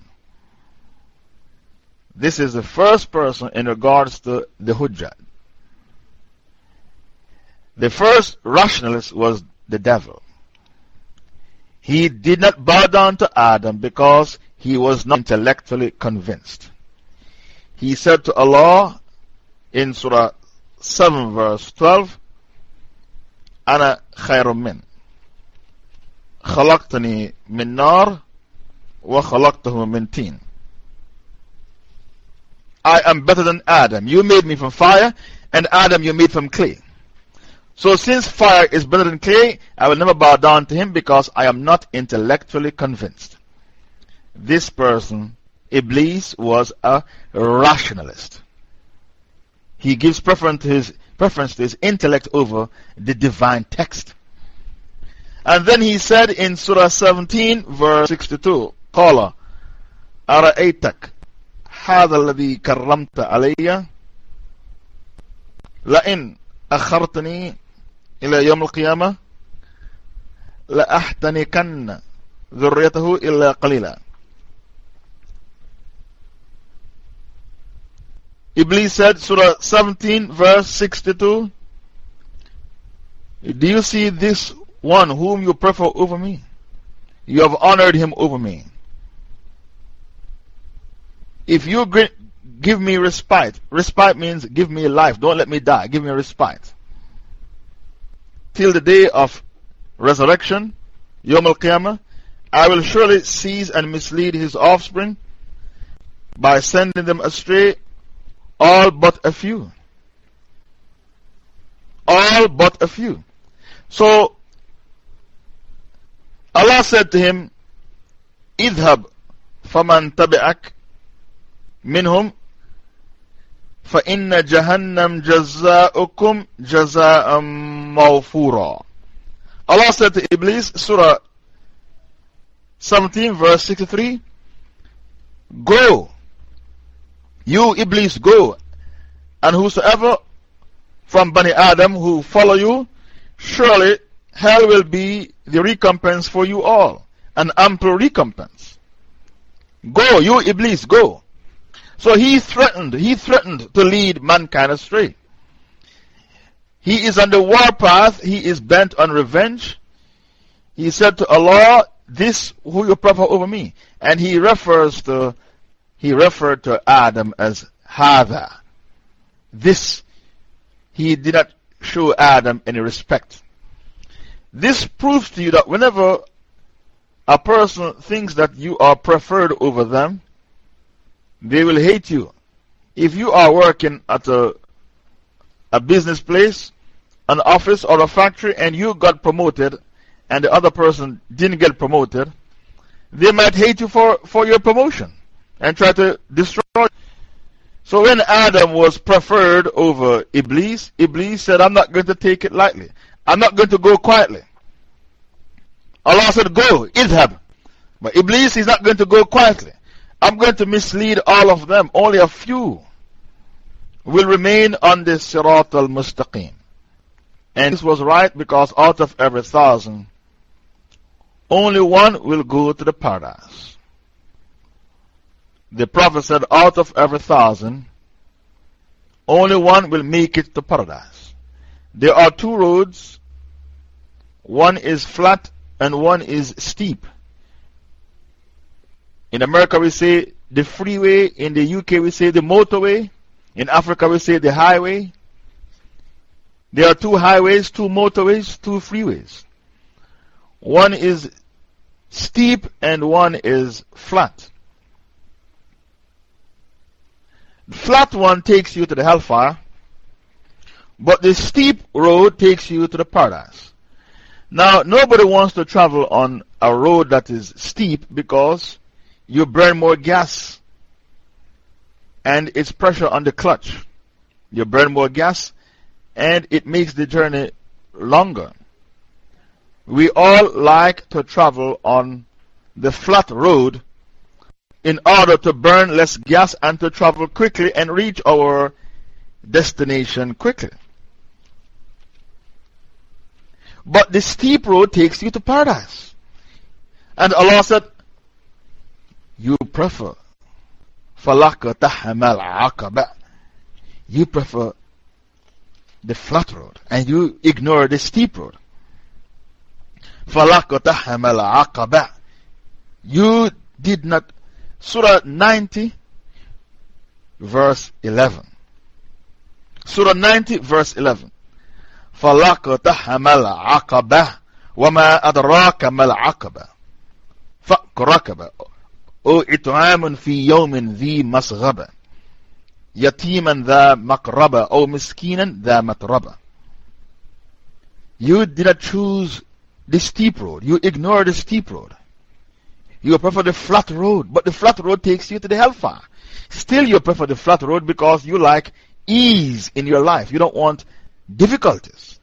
This is the first person in regards to the Hujjah. The first rationalist was the devil. He did not bow down to Adam because he was not intellectually convinced. He said to Allah in Surah 7, verse 12, Ana khairun min. خلقتني من نار وخلقته من تين I am better than Adam. You made me from fire, and Adam you made from clay. So, since fire is better than clay, I will never bow down to him because I am not intellectually convinced. This person, Iblis, was a rationalist. He gives preference to his, preference to his intellect over the divine text. And then he said in Surah 17, verse 62, قال أرأيتك هذا الذي كرمت علي لئن أخرتني إلى يوم القيامة لأحتنكن ذريته إلا قليلا Iblis said, Surah 17, verse 62, Do you see this one whom you prefer over me? You have honored him over me. If you give me respite, respite means give me life, don't let me die, give me respite till the day of resurrection, Yom Al Qiyamah, I will surely seize and mislead his offspring by sending them astray, all but a few. All but a few. So, Allah said to him, اذهب فمن تبعك منهم فإن جهنم جزاؤكم جزاء موفورا Allah said to Iblis, Surah 17 verse 63, Go, you Iblis go, and whosoever from Bani Adam who follow you, surely hell will be the recompense for you all, an ample recompense. Go, you Iblis, go. So he threatened, he threatened to lead mankind astray. He is on the warpath, he is bent on revenge. He said to Allah, This who you prefer over me. And he refers to, he referred to Adam as Hada. This, he did not show Adam any respect. This proves to you that whenever a person thinks that you are preferred over them, they will hate you. If you are working at a, a business place, an office, or a factory, and you got promoted, and the other person didn't get promoted, they might hate you for, for your promotion and try to destroy you. So when Adam was preferred over Iblis, Iblis said, I'm not going to take it lightly. I'm not going to go quietly. Allah said, Go, idhab. But Iblis is not going to go quietly. I'm going to mislead all of them. Only a few will remain on the Sirat al Mustaqim. And this was right because out of every thousand, only one will go to the paradise. The Prophet said, out of every thousand, only one will make it to paradise. There are two roads. One is flat and one is steep. In America, we say the freeway. In the UK, we say the motorway. In Africa, we say the highway. There are two highways, two motorways, two freeways. One is steep and one is flat. The flat one takes you to the hellfire, but the steep road takes you to the paradise. Now, nobody wants to travel on a road that is steep because you burn more gas and it's pressure on the clutch. You burn more gas and it makes the journey longer. We all like to travel on the flat road in order to burn less gas and to travel quickly and reach our destination quickly. But the steep road takes you to paradise. And Allah said, You prefer. You prefer the flat road and you ignore the steep road. You did not. Surah 90, verse 11. Surah 90, verse 11. فَلَقَ تَحَمَلْ عَقَبَ وَمَا أَدْرَاكَ مَا الْعَقَبَ فَأْكُ رَكَبَ أو إطعام في يوم ذي مسغبة يتيما ذا مقربة أو مسكينا ذا متربة You did not choose the steep road. You ignore the steep road. You prefer the flat road, but the flat road takes you to the hellfire. Still, you prefer the flat road because you like ease in your life. You don't want difficulties.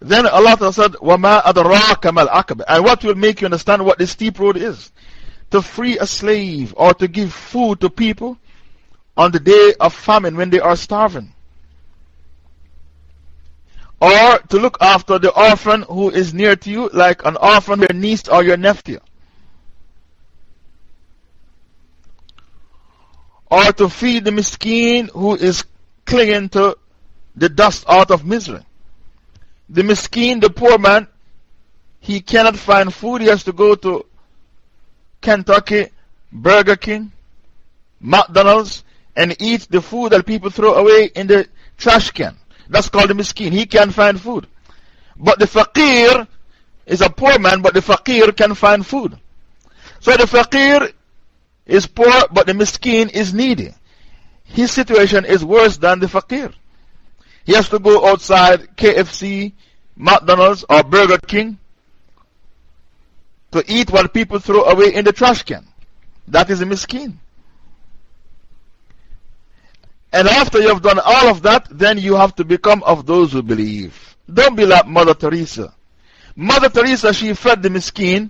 Then Allah said, وَمَا أَدْرَاكَ مَا الْعَقَبَ And what will make you understand what the steep road is? To free a slave or to give food to people on the day of famine when they are starving. Or to look after the orphan who is near to you, like an orphan, your niece or your nephew. Or to feed the miskin who is clinging to the dust out of misery. The miskin, the poor man, he cannot find food. He has to go to Kentucky, Burger King, McDonald's, and eat the food that people throw away in the trash can. That's called the miskin. He can't find food. But the fakir is a poor man, but the fakir can find food. So the fakir is poor, but the miskin is needy. His situation is worse than the fakir. He has to go outside KFC, McDonald's, or Burger King to eat what people throw away in the trash can. That is a miskin. And after you have done all of that, then you have to become of those who believe. Don't be like Mother Teresa. Mother Teresa, she fed the miskin,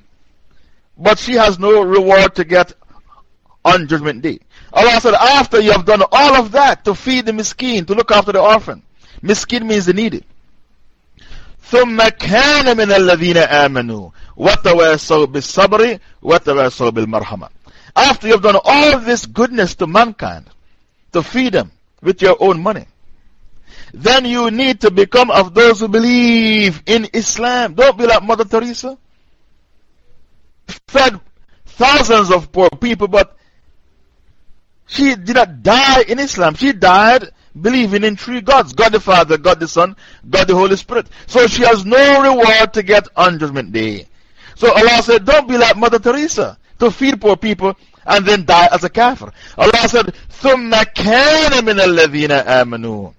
but she has no reward to get on Judgment Day. Allah said, after you have done all of that to feed the miskin, to look after the orphan, Miskin means the needy. ثم كان من الذين آمنوا وتواصوا بالصبر وتواصوا بالمرحمة After you've done all this goodness to mankind, to feed them with your own money, then you need to become of those who believe in Islam. Don't be like Mother Teresa. Fed thousands of poor people, but she did not die in Islam. She died believing in three gods God the Father, God the Son, God the Holy Spirit. So she has no reward to get on Judgment Day. So Allah said, Don't be like Mother Teresa to feed poor people and then die as a kafir. Allah said, ثُمَّ كَانَ مِنَ الَّذِينَ آمَنُوا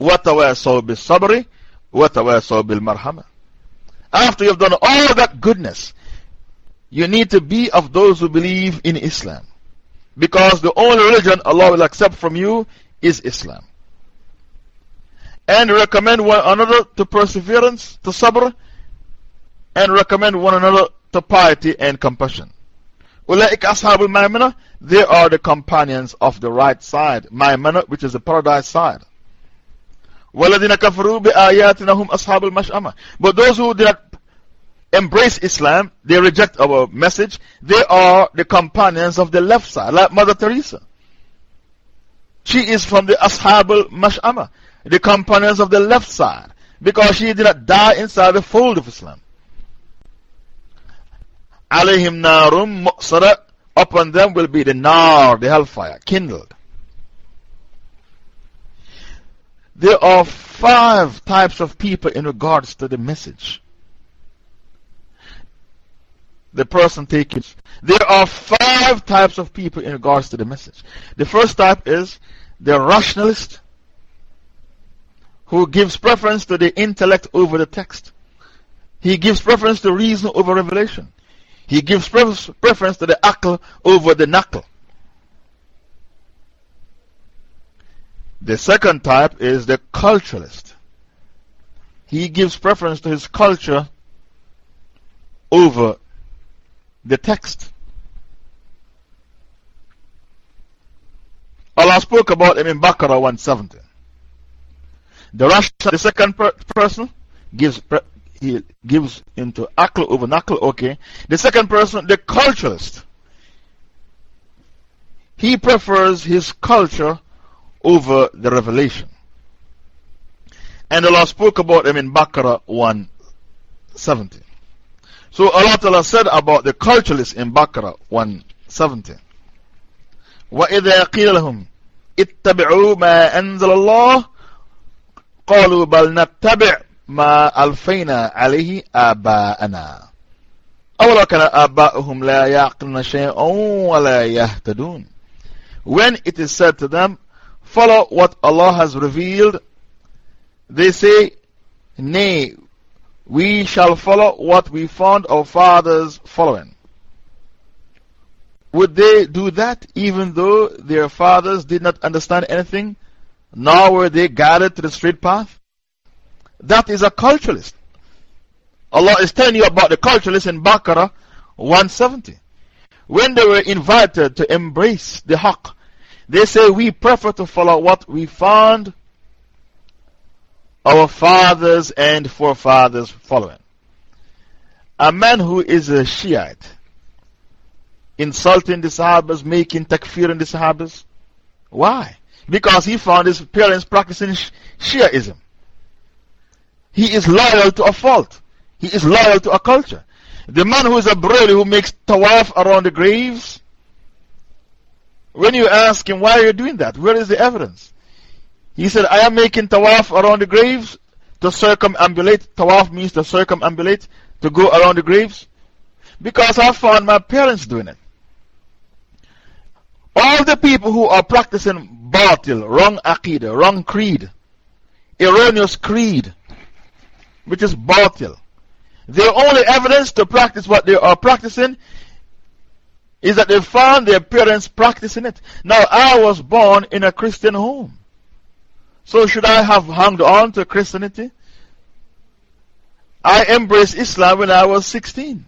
وَتَوَاسَوْا بِالصَّبْرِ وَتَوَاسَوْا بِالْمَرْحَمَةِ After you've done all that goodness, you need to be of those who believe in Islam. Because the only religion Allah will accept from you is Islam. And recommend one another to perseverance, to sabr, and recommend one another to piety and compassion. أولئك أصحاب الميمنة They are the companions of the right side. Maimana, which is the paradise side. وَالَّذِينَ كَفَرُوا بِآيَاتِنَا هُمْ أَصْحَابُ الْمَشْأَمَةِ But those who did not embrace Islam, they reject our message, they are the companions of the left side, like Mother Teresa. She is from the Ashab al-Mash'ama, the companions of the left side, because she did not die inside the fold of Islam. Alayhim narum mu'sara, upon them will be the nar, the hellfire, kindled. There are five types of people in regards to the message. The person taking. There are five types of people in regards to the message. The first type is the rationalist who gives preference to the intellect over the text. He gives preference to reason over revelation. He gives preference to the akal over the nakal. The second type is the culturalist. He gives preference to his culture over the text. Allah spoke about him in Baqarah 170. The, the second per person gives, he gives into akl over nakl, okay. The second person, the culturalist, he prefers his culture over the revelation. And Allah spoke about him in Baqarah 170. So Allah Ta'ala said about the culturalists in Baqarah 170. وَإِذَا قِيلَ لَهُمْ اتَّبِعُوا مَا أَنزَلَ اللَّهُ قَالُوا بَلْ نَتَّبِعْ مَا أَلْفَيْنَا عَلَيْهِ آبَاءَنَا أَوَلَا لَا شَيْئًا وَلَا يَهْتَدُونَ When it is said to them, follow what Allah has revealed, they say, Nay, we shall follow what we found our fathers following. Would they do that even though their fathers did not understand anything, nor were they guided to the straight path? That is a culturalist. Allah is telling you about the culturalists in Baqarah 170. When they were invited to embrace the Haqq, they say we prefer to follow what we found our fathers and forefathers following. A man who is a Shiite, insulting the Sahabas, making takfir in the Sahabas. Why? Because he found his parents practicing Shiaism. He is loyal to a fault. He is loyal to a culture. The man who is a Barelvi who makes tawaf around the graves, when you ask him, why are you doing that? Where is the evidence? He said, I am making tawaf around the graves to circumambulate. Tawaf means to circumambulate, to go around the graves. Because I found my parents doing it. All the people who are practicing batil, wrong aqidah, wrong creed, erroneous creed, which is batil, their only evidence to practice what they are practicing is that they found their parents practicing it. Now, I was born in a Christian home. So, should I have hung on to Christianity? I embraced Islam when I was 16.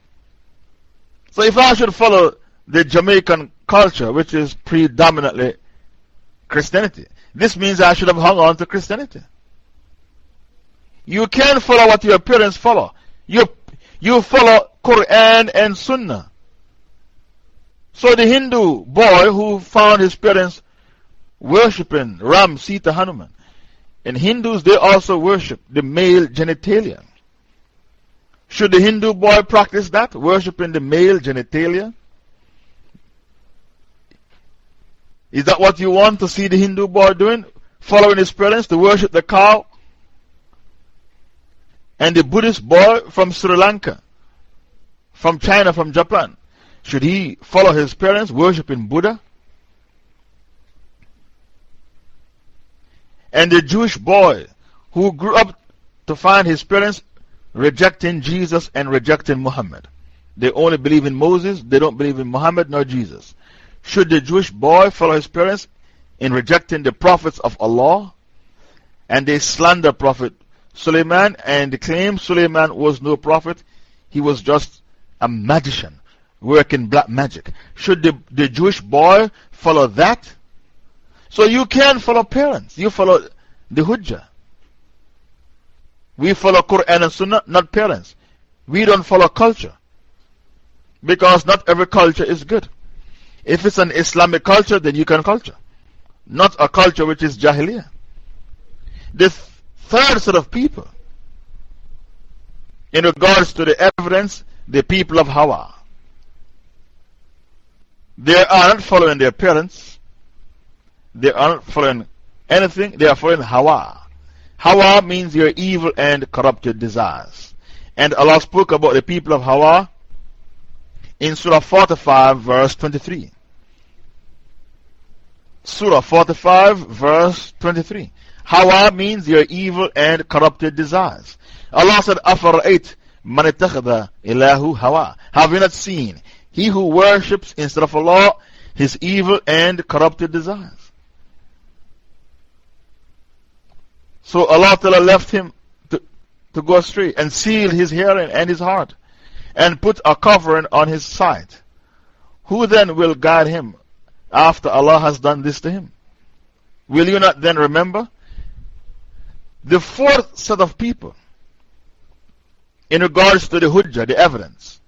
So, if I should follow the Jamaican culture, which is predominantly Christianity, this means I should have hung on to Christianity. You can't follow what your parents follow. You, you follow Quran and Sunnah. So the Hindu boy who found his parents worshipping Ram, Sita, Hanuman. In Hindus, they also worship the male genitalia. Should the Hindu boy practice that, worshipping the male genitalia? Is that what you want to see the Hindu boy doing? Following his parents to worship the cow? And the Buddhist boy from Sri Lanka, from China, from Japan, should he follow his parents worshipping Buddha? And the Jewish boy who grew up to find his parents rejecting Jesus and rejecting Muhammad. They only believe in Moses, they don't believe in Muhammad nor Jesus. Should the Jewish boy follow his parents in rejecting the prophets of Allah? And they slander Prophet Suleiman and claim Suleiman was no prophet, he was just a magician working black magic. Should the, the Jewish boy follow that? So you can't follow parents. You follow the Hujjah. We follow Quran and Sunnah, not parents. We don't follow culture. Because not every culture is good. If it's an Islamic culture, then you can culture. Not a culture which is Jahiliyyah. The third set of people, in regards to the evidence, the people of Hawa. They are not following their parents, they aren't following anything, they are following Hawa. Hawa means your evil and corrupted desires. And Allah spoke about the people of Hawa in Surah 45, verse 23. Surah 45, verse 23. Hawa means your evil and corrupted desires. Allah said, Afara'it man ittakhadha ilahu hawa. Have you not seen? He who worships instead of Allah his evil and corrupted desires. So Allah Ta'ala left him to, to go astray and sealed his hearing and his heart and put a covering on his sight. Who then will guide him after Allah has done this to him? Will you not then remember? The fourth set of people, in regards to the Hujjah, the evidence,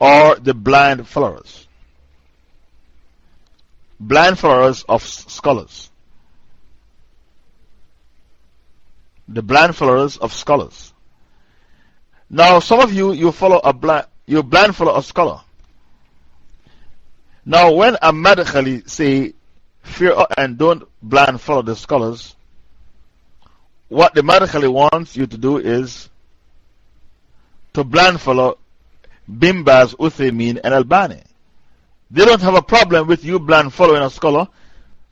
are the blind followers. Blind followers of scholars. The blind followers of scholars. Now, some of you, you follow a blind, you blind follow a scholar. Now, when a Madkhali say, fear and don't blind follow the scholars, what the Madkhali wants you to do is to blind follow Bin Baz, Uthaymin, and Albani. They don't have a problem with you blind following a scholar,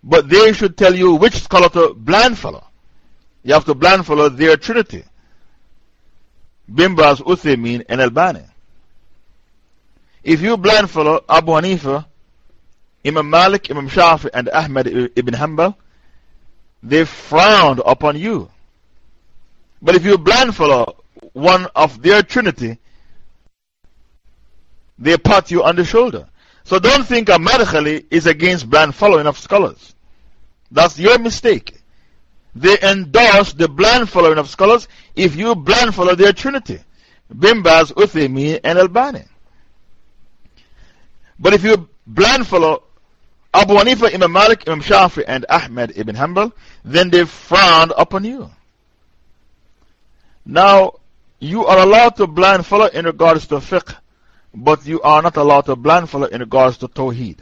but they should tell you which scholar to blind follow. You have to blind follow their trinity. Bin Baz, Uthaymin, and Albani. If you blind follow Abu Hanifa, Imam Malik, Imam Shafi, and Ahmad ibn Hanbal, they frowned upon you. But if you blind follow one of their trinity, they pat you on the shoulder. So don't think a Madkhali is against blind following of scholars. That's your mistake they endorse the blind following of scholars if you blind follow their trinity. Bin Baz, Uthaymi, and Albani. But if you blind follow Abu Hanifa, Imam Malik, Imam Shafi, and Ahmed ibn Hanbal, then they frown upon you. Now, you are allowed to blind follow in regards to fiqh, but you are not allowed to blind follow in regards to tawheed.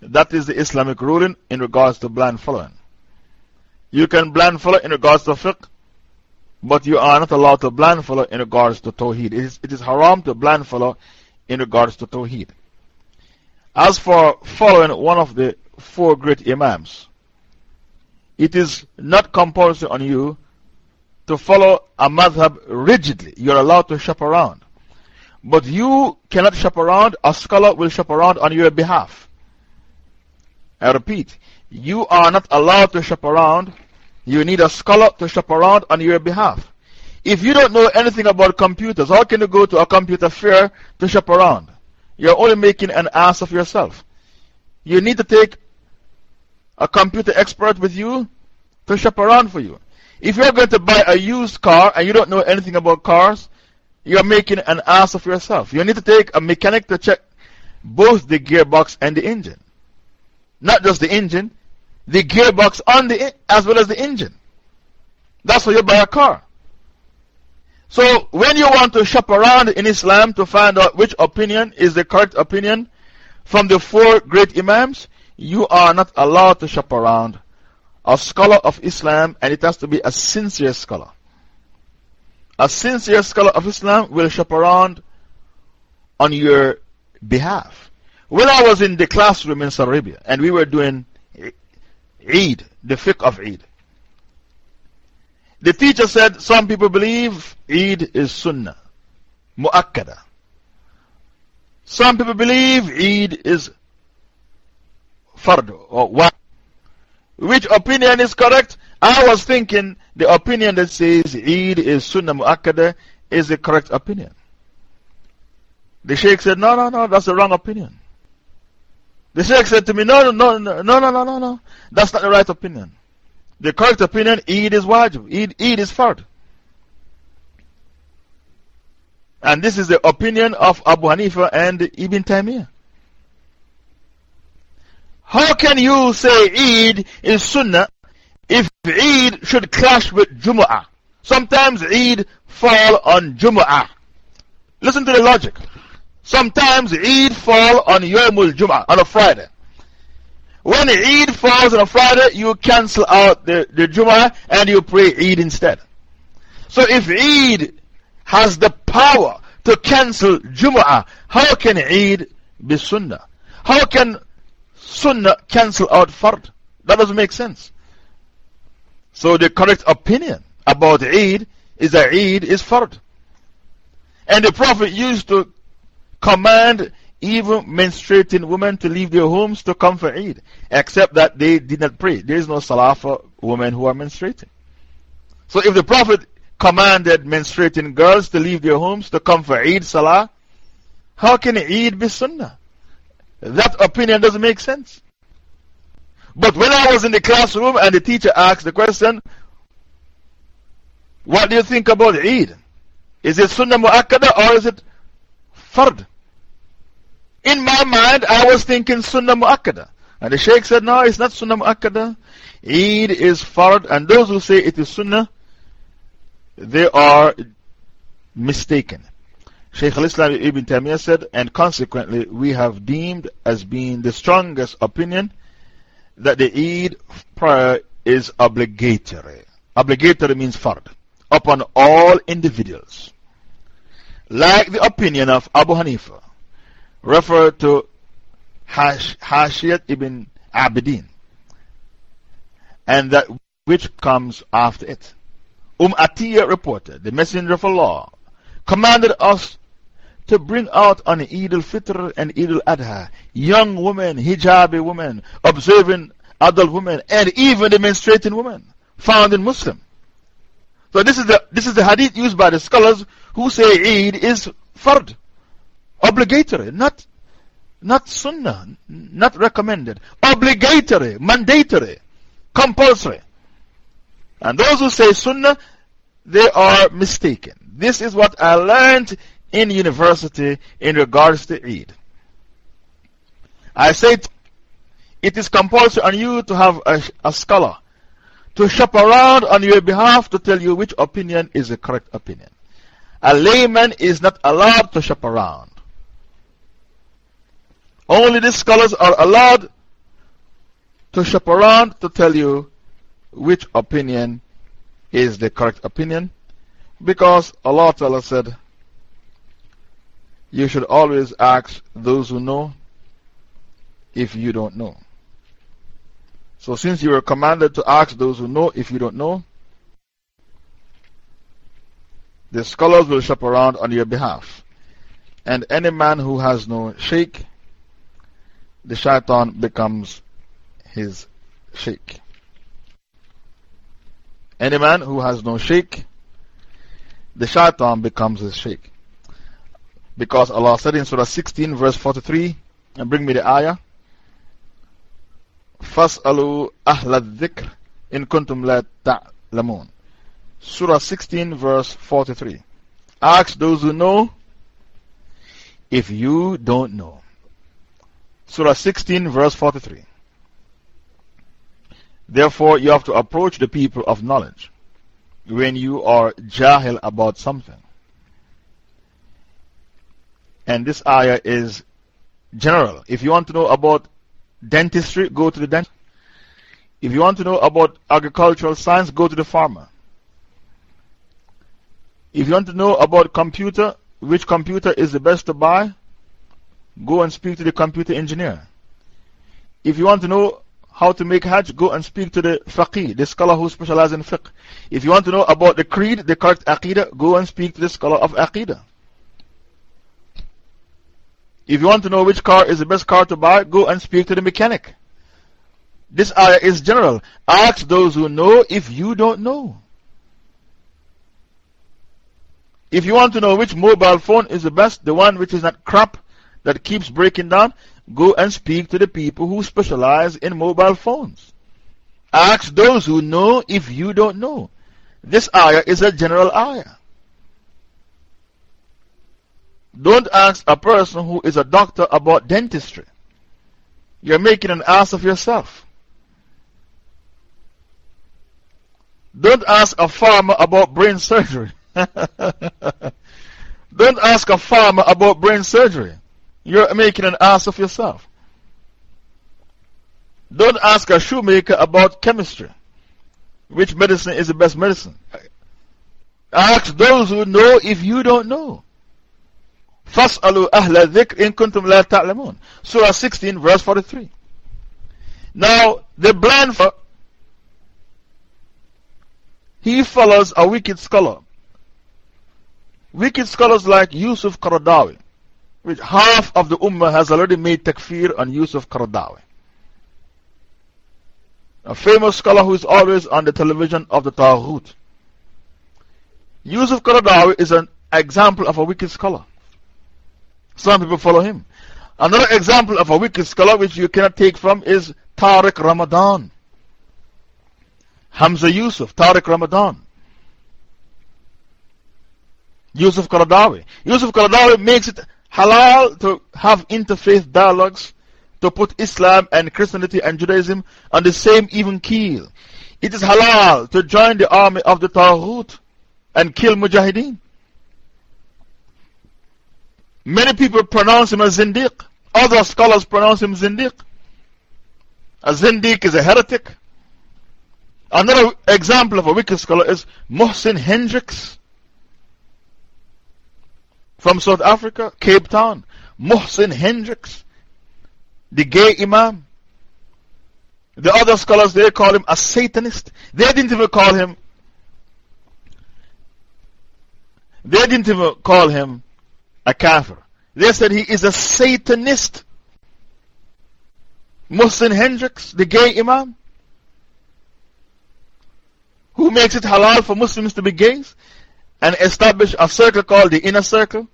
That is the Islamic ruling in regards to blind following. You can blind follow in regards to fiqh, but you are not allowed to blind follow in regards to tawheed. It is, it is haram to blind follow in regards to tawheed. As for following one of the four great imams, it is not compulsory on you to follow a madhab rigidly. You're allowed to shop around. But you cannot shop around, a scholar will shop around on your behalf. I repeat, you are not allowed to shop around. You need a scholar to shop around on your behalf. If you don't know anything about computers, how can you go to a computer fair to shop around? You're only making an ass of yourself. You need to take a computer expert with you to shop around for you. If you're going to buy a used car and you don't know anything about cars, you're making an ass of yourself. You need to take a mechanic to check both the gearbox and the engine. Not just the engine, the gearbox on the, as well as the engine. That's why you buy a car. So, when you want to shop around in Islam to find out which opinion is the correct opinion from the four great Imams, you are not allowed to shop around. A scholar of Islam, and it has to be a sincere scholar. A sincere scholar of Islam will shop around on your behalf. When I was in the classroom in Saudi Arabia and we were doing Eid, the fiqh of Eid. The teacher said some people believe Eid is Sunnah, Mu'akkada. Some people believe Eid is Fard or what? Which opinion is correct? I was thinking the opinion that says Eid is Sunnah Mu'akkada is the correct opinion. The Sheikh said, No, no, no, that's the wrong opinion. The Sheikh said to me, No, no, no, no, no, no, no, that's not the right opinion. The correct opinion, Eid is wajib, Eid, Eid is fard. And this is the opinion of Abu Hanifa and Ibn Taymiyyah. How can you say Eid is Sunnah if Eid should clash with Jumu'ah? Sometimes Eid fall on Jumu'ah. Listen to the logic. Sometimes Eid fall on Yomul Jumu'ah, on a Friday. When Eid falls on a Friday, you cancel out the, the Jumu'ah and you pray Eid instead. So if Eid has the power to cancel Jumu'ah, how can Eid be Sunnah? How can Sunnah cancel out Fard? That doesn't make sense. So the correct opinion about Eid is that Eid is Fard. And the Prophet used to command even menstruating women to leave their homes to come for Eid, except that they did not pray. There is no salah for women who are menstruating. So if the Prophet commanded menstruating girls to leave their homes to come for Eid Salah, how can Eid be Sunnah? That opinion doesn't make sense. But when I was in the classroom and the teacher asked the question, What do you think about Eid? Is it Sunnah Mu'akkada or is it Fard? In my mind, I was thinking Sunnah Mu'akkada. And the Sheikh said, No, it's not Sunnah Mu'akkada. Eid is Fard, and those who say it is Sunnah, they are mistaken. Shaykh al-Islam ibn Taymiyyah said, and consequently we have deemed as being the strongest opinion that the Eid prayer is obligatory. Obligatory means fard, upon all individuals. Like the opinion of Abu Hanifa, referred to Hashiyat ibn Abidin, and that which comes after it. Um Atiyah reported, the Messenger of Allah commanded us to bring out on Eid al Fitr and Eid al Adha young women, hijabi women, observing adult women, and even the menstruating women found in Muslim. So, this is the, this is the hadith used by the scholars who say Eid is fard, obligatory, not, not sunnah, not recommended, obligatory, mandatory, compulsory. And those who say Sunnah, they are mistaken. This is what I learned in university in regards to Eid. I said it is compulsory on you to have a, a scholar to shop around on your behalf to tell you which opinion is the correct opinion. A layman is not allowed to shop around. Only the scholars are allowed to shop around to tell you which opinion is the correct opinion because Allah Ta'ala said, You should always ask those who know if you don't know. So, since you are commanded to ask those who know if you don't know, the scholars will shop around on your behalf. And any man who has no sheikh, the shaitan becomes his sheikh. Any man who has no sheikh, the shaitan becomes his sheikh. Because Allah said in Surah 16, verse 43, and bring me the ayah. فَاسْأَلُوا أَهْلَ الذِّكْرِ إِن كُنْتُمْ لَا تَعْلَمُونَ Surah 16, verse 43. Ask those who know if you don't know. Surah 16, verse 43. Therefore, you have to approach the people of knowledge when you are jahil about something. And this ayah is general. If you want to know about dentistry, go to the dentist. If you want to know about agricultural science, go to the farmer. If you want to know about computer, which computer is the best to buy, go and speak to the computer engineer. If you want to know how to make Hajj, go and speak to the faqih, the scholar who specializes in fiqh. If you want to know about the creed, the correct aqidah, go and speak to the scholar of aqidah. If you want to know which car is the best car to buy, go and speak to the mechanic. This ayah is general. Ask those who know if you don't know. If you want to know which mobile phone is the best, the one which is not crap, that keeps breaking down, go and speak to the people who specialize in mobile phones. Ask those who know if you don't know. This ayah is a general ayah. Don't ask a person who is a doctor about dentistry. You're making an ass of yourself. Don't ask a farmer about brain surgery. Don't ask a farmer about brain surgery. You're making an ass of yourself. Don't ask a shoemaker about chemistry. Which medicine is the best medicine? Ask those who know if you don't know. فَاسْأَلُوا أَهْلَ الذِّكْرِ إِن كُنْتُمْ لَا تَعْلَمُونَ Surah 16, verse 43. Now, the blind, he follows a wicked scholar. Wicked scholars like Yusuf Qaradawi, which half of the Ummah has already made takfir on Yusuf Qaradawi. A famous scholar who is always on the television of the Taghut. Yusuf Qaradawi is an example of a wicked scholar. Some people follow him. Another example of a wicked scholar which you cannot take from is Tariq Ramadan. Hamza Yusuf, Tariq Ramadan. Yusuf Qaradawi. Yusuf Qaradawi makes it halal to have interfaith dialogues to put Islam and Christianity and Judaism on the same even keel. It is halal to join the army of the Taghut and kill Mujahideen. Many people pronounce him a Zindiq. Other scholars pronounce him Zindiq. A Zindiq is a heretic. Another example of a wicked scholar is Mohsin Hendricks from South Africa, Cape Town. Mohsin Hendricks, the gay Imam. The other scholars, they call him a Satanist. They didn't even call him, they didn't even call him a Kafir. They said he is a Satanist. Mohsin Hendricks, the gay Imam. Who makes it halal for Muslims to be gays and establish a circle called the inner circle?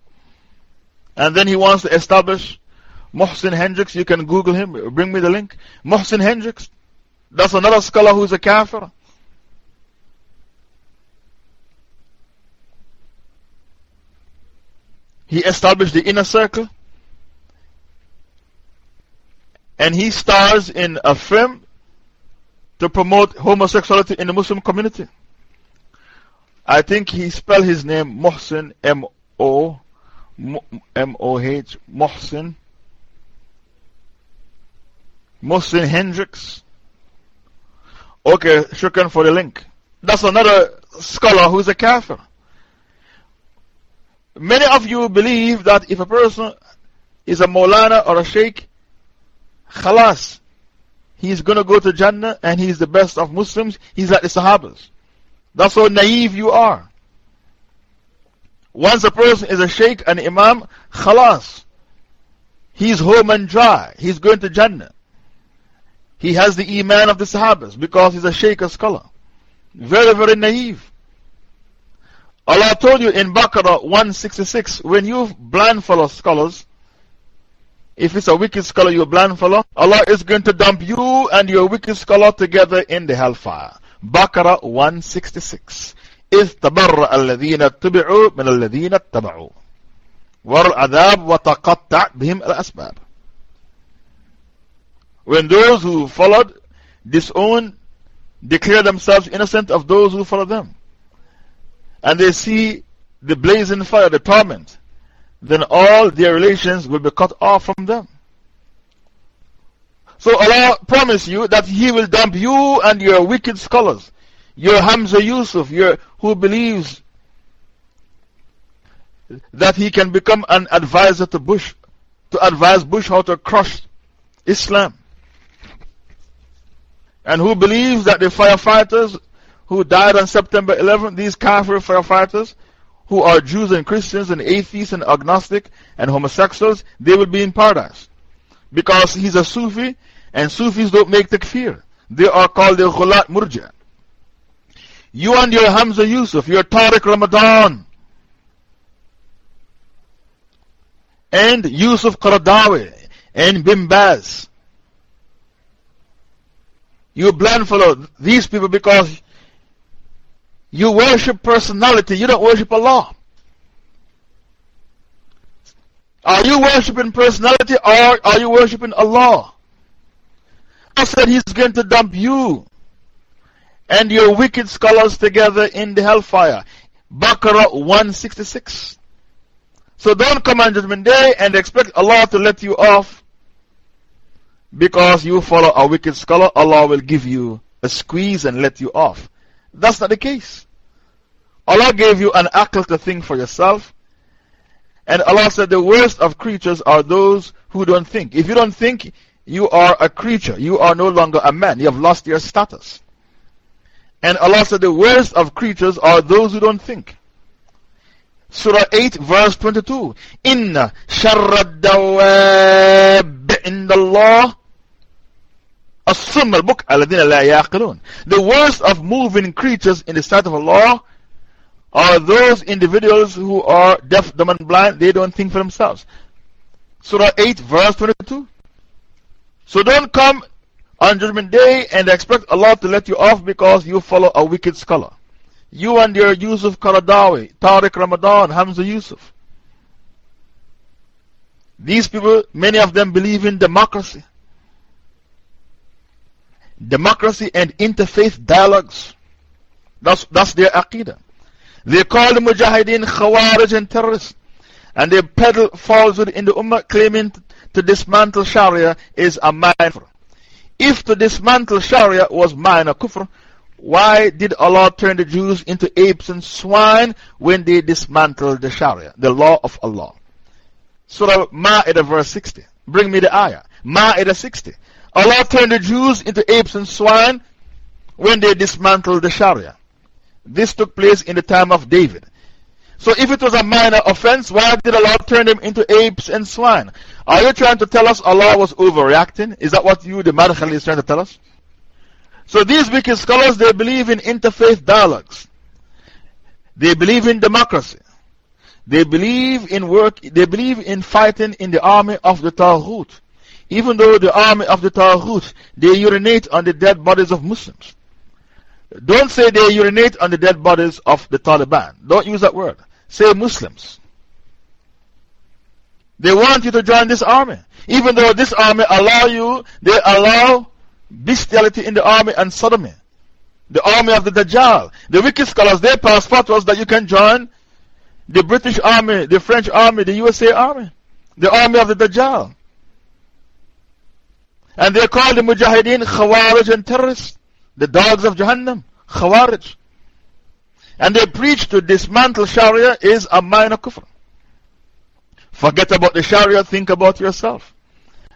And then he wants to establish Mohsin Hendricks. You can Google him, bring me the link. Mohsin Hendricks. That's another scholar who's a kafir. He established the inner circle. And he stars in a film to promote homosexuality in the Muslim community. I think he spelled his name Mohsen, M O M O H, Mohsen. Mohsen Hendricks. Okay, shukran for the link. That's another scholar who's a kafir. Many of you believe that if a person is a Maulana or a Sheikh, khalas, he's going to go to Jannah and he's the best of Muslims. He's like the Sahabas. That's how naive you are. Once a person is a Sheikh and Imam, khalas. He's home and dry. He's going to Jannah. He has the Iman of the Sahabas because he's a Sheikh, a scholar. Very, very naive. Allah told you in Baqarah 166 when you blind follow scholars, if it's a wicked scholar you blind follow, Allah is going to dump you and your wicked scholar together in the hellfire. Baqarah 166. إذ تبرأ الذين اتبعوا من الذين اتبعوا والعذاب When those who followed disown, declare themselves innocent of those who follow them, and they see the blazing fire, the torment, then all their relations will be cut off from them. So Allah promised you that He will dump you and your wicked scholars, your Hamza Yusuf, your, who believes that he can become an advisor to Bush, to advise Bush how to crush Islam. And who believes that the firefighters who died on September 11, these Kafir firefighters, who are Jews and Christians and atheists and agnostic and homosexuals, they will be in paradise. Because he's a Sufi, and Sufis don't make takfir. They are called the Ghulat Murja. You and your Hamza Yusuf, your Tariq Ramadan, and Yusuf Qaradawi and Bin Baz. You blind follow these people because you worship personality, you don't worship Allah. Are you worshiping personality or are you worshiping Allah? Said He's going to dump you and your wicked scholars together in the hellfire. Baqarah 166. So don't come on Judgment Day and expect Allah to let you off because you follow a wicked scholar. Allah will give you a squeeze and let you off. That's not the case. Allah gave you an akal to think for yourself. And Allah said the worst of creatures are those who don't think. If you don't think, you are a creature. You are no longer a man. You have lost your status. And Allah said the worst of creatures are those who don't think. Surah 8 verse 22. Inna sharrad dawab in the law. As-sum al-buk alladhina la yaqilun. The worst of moving creatures in the sight of Allah are those individuals who are deaf, dumb, and blind. They don't think for themselves. Surah 8 verse 22. So don't come on Judgment Day and expect Allah to let you off because you follow a wicked scholar. You and your Yusuf Qaradawi, Tariq Ramadan, Hamza Yusuf. These people, many of them believe in democracy. Democracy and interfaith dialogues. That's, that's their aqidah. They call the Mujahideen Khawarij and terrorists. And they peddle falsehood in the Ummah, claiming to dismantle Sharia is a minor. If to dismantle Sharia was minor kufr, why did Allah turn the Jews into apes and swine when they dismantled the Sharia, the law of Allah? Surah Ma'idah, verse 60. Bring me the ayah. Ma'idah 60. Allah turned the Jews into apes and swine when they dismantled the Sharia. This took place in the time of David. So if it was a minor offense, why did Allah turn them into apes and swine? Are you trying to tell us Allah was overreacting? Is that what you, the Madkhali, is trying to tell us? So these wicked scholars, they believe in interfaith dialogues. They believe in democracy. They believe in work, they believe in fighting in the army of the Taghut. Even though the army of the Taghut, they urinate on the dead bodies of Muslims. Don't say they urinate on the dead bodies of the Taliban. Don't use that word. Say Muslims. They want you to join this army. Even though this army allow you, they allow bestiality in the army and sodomy. The army of the Dajjal. The wicked scholars, they pass fatwas that you can join the British army, the French army, the USA army, the army of the Dajjal. And they call the Mujahideen Khawarij and terrorists, the dogs of Jahannam, Khawarij. And they preach to dismantle Sharia is a minor kufr. Forget about the Sharia, think about yourself.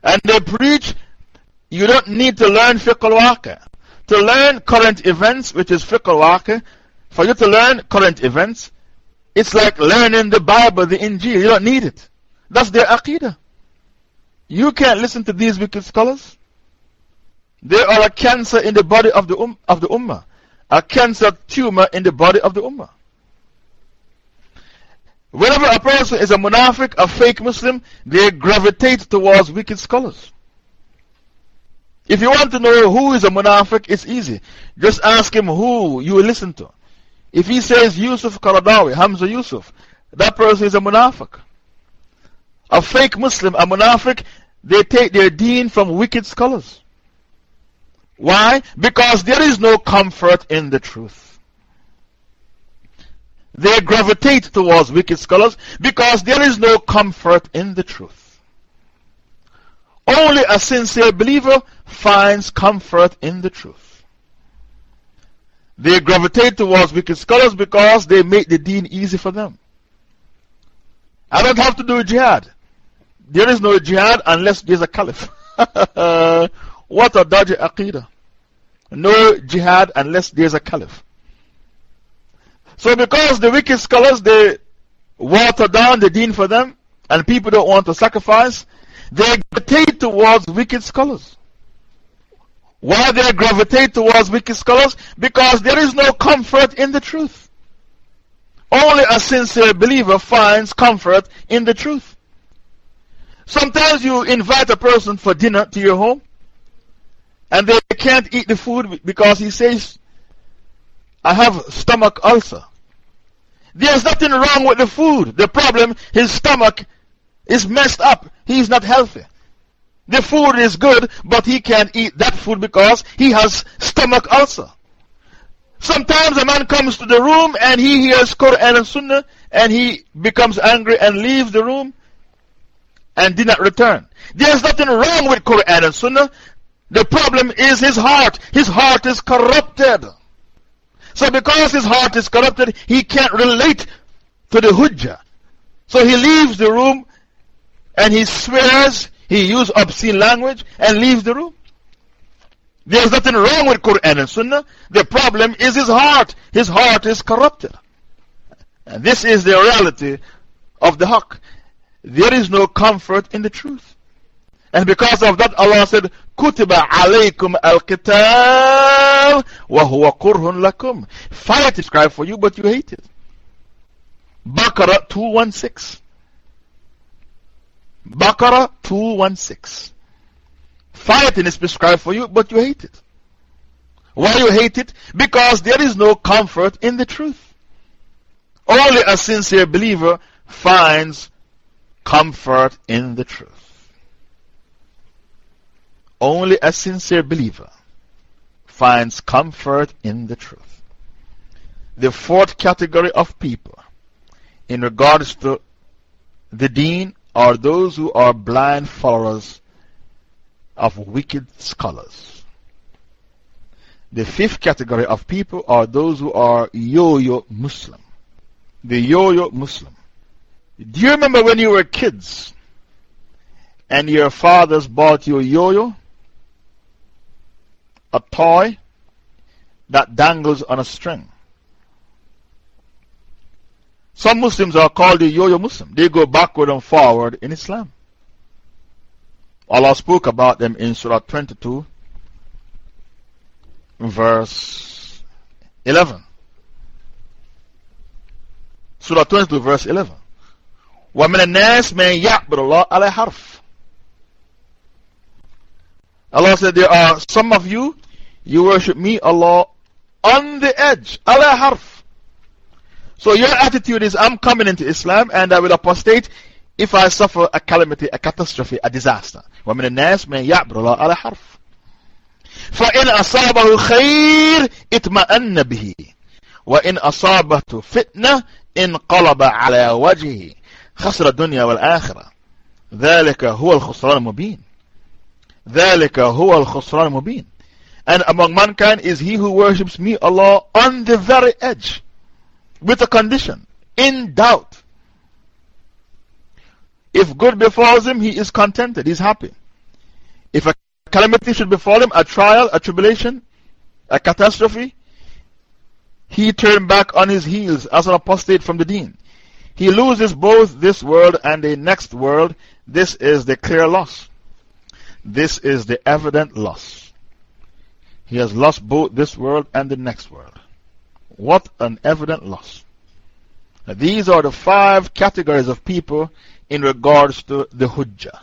And they preach you don't need to learn fiqh al To learn current events, which is fiqh al for you to learn current events, it's like learning the Bible, the Injil. You don't need it. That's their aqidah. You can't listen to these wicked scholars. They are a cancer in the body of the, um, of the Ummah, a cancer tumor in the body of the Ummah. Whenever a person is a munafiq, a fake Muslim, they gravitate towards wicked scholars. If you want to know who is a munafiq, it's easy. Just ask him who you listen to. If he says Yusuf Qaradawi, Hamza Yusuf, that person is a munafiq. A fake Muslim, a munafiq, they take their deen from wicked scholars. Why? Because there is no comfort in the truth. They gravitate towards wicked scholars because there is no comfort in the truth. Only a sincere believer finds comfort in the truth. They gravitate towards wicked scholars because they make the deen easy for them. I don't have to do jihad. There is no jihad unless there's a caliph. what a dodgy aqidah. No jihad unless there's a caliph. So, because the wicked scholars they water down the deen for them, and people don't want to sacrifice, they gravitate towards wicked scholars. Why they gravitate towards wicked scholars? Because there is no comfort in the truth. Only a sincere believer finds comfort in the truth. Sometimes you invite a person for dinner to your home and they can't eat the food because he says, I have stomach ulcer. There's nothing wrong with the food. The problem, his stomach is messed up. He's not healthy. The food is good, but he can't eat that food because he has stomach ulcer. Sometimes a man comes to the room and he hears Quran and Sunnah and he becomes angry and leaves the room and did not return. There's nothing wrong with Quran and Sunnah. The problem is his heart. His heart is corrupted. So because his heart is corrupted, he can't relate to the Hujjah. So he leaves the room and he swears, he uses obscene language and leaves the room. There's nothing wrong with Quran and Sunnah. The problem is his heart. His heart is corrupted. And this is the reality of the haqq. There is no comfort in the truth. And because of that, Allah said, كُتِبَ عَلَيْكُمْ الْقِتَالِ وَهُوَ قُرْهٌ لَكُمْ Fire is prescribed for you, but you hate it. Baqarah 216. Baqarah 216. Fighting is prescribed for you, but you hate it. Why you hate it? Because there is no comfort in the truth. Only a sincere believer finds comfort in the truth. Only a sincere believer finds comfort in the truth. The fourth category of people in regards to the deen are those who are blind followers of wicked scholars. The fifth category of people are those who are yo yo Muslim. The yo yo Muslim. Do you remember when you were kids and your fathers bought you yo yo? A toy that dangles on a string. Some Muslims are called the yo yo Muslim. They go backward and forward in Islam. Allah spoke about them in Surah 22, verse 11. Surah 22, verse 11. وَمِنَ النَّاسِ مَنْ يَعْبُدُ اللَّهَ عَلَى حَرْفٍ Allah said, There are some of you, you worship me, Allah, on the edge, ala harf. So your attitude is, I'm coming into Islam and I will apostate if I suffer a calamity, a catastrophe, a disaster. ومن الناس من يعبر الله على حرف فإن أصابه خير اطمأن به وإن أصابته فتنة انقلب على وجهه خسر الدنيا والآخرة ذلك هو الخسران المبين ذلك هو الخسران المبين And among mankind is he who worships me, Allah, on the very edge, with a condition, in doubt. If good befalls him, he is contented, he is happy. If a calamity should befall him, a trial, a tribulation, a catastrophe, he turned back on his heels as an apostate from the deen. He loses both this world and the next world. This is the clear loss. This is the evident loss. He has lost both this world and the next world. What an evident loss. Now, these are the five categories of people in regards to the Hujjah.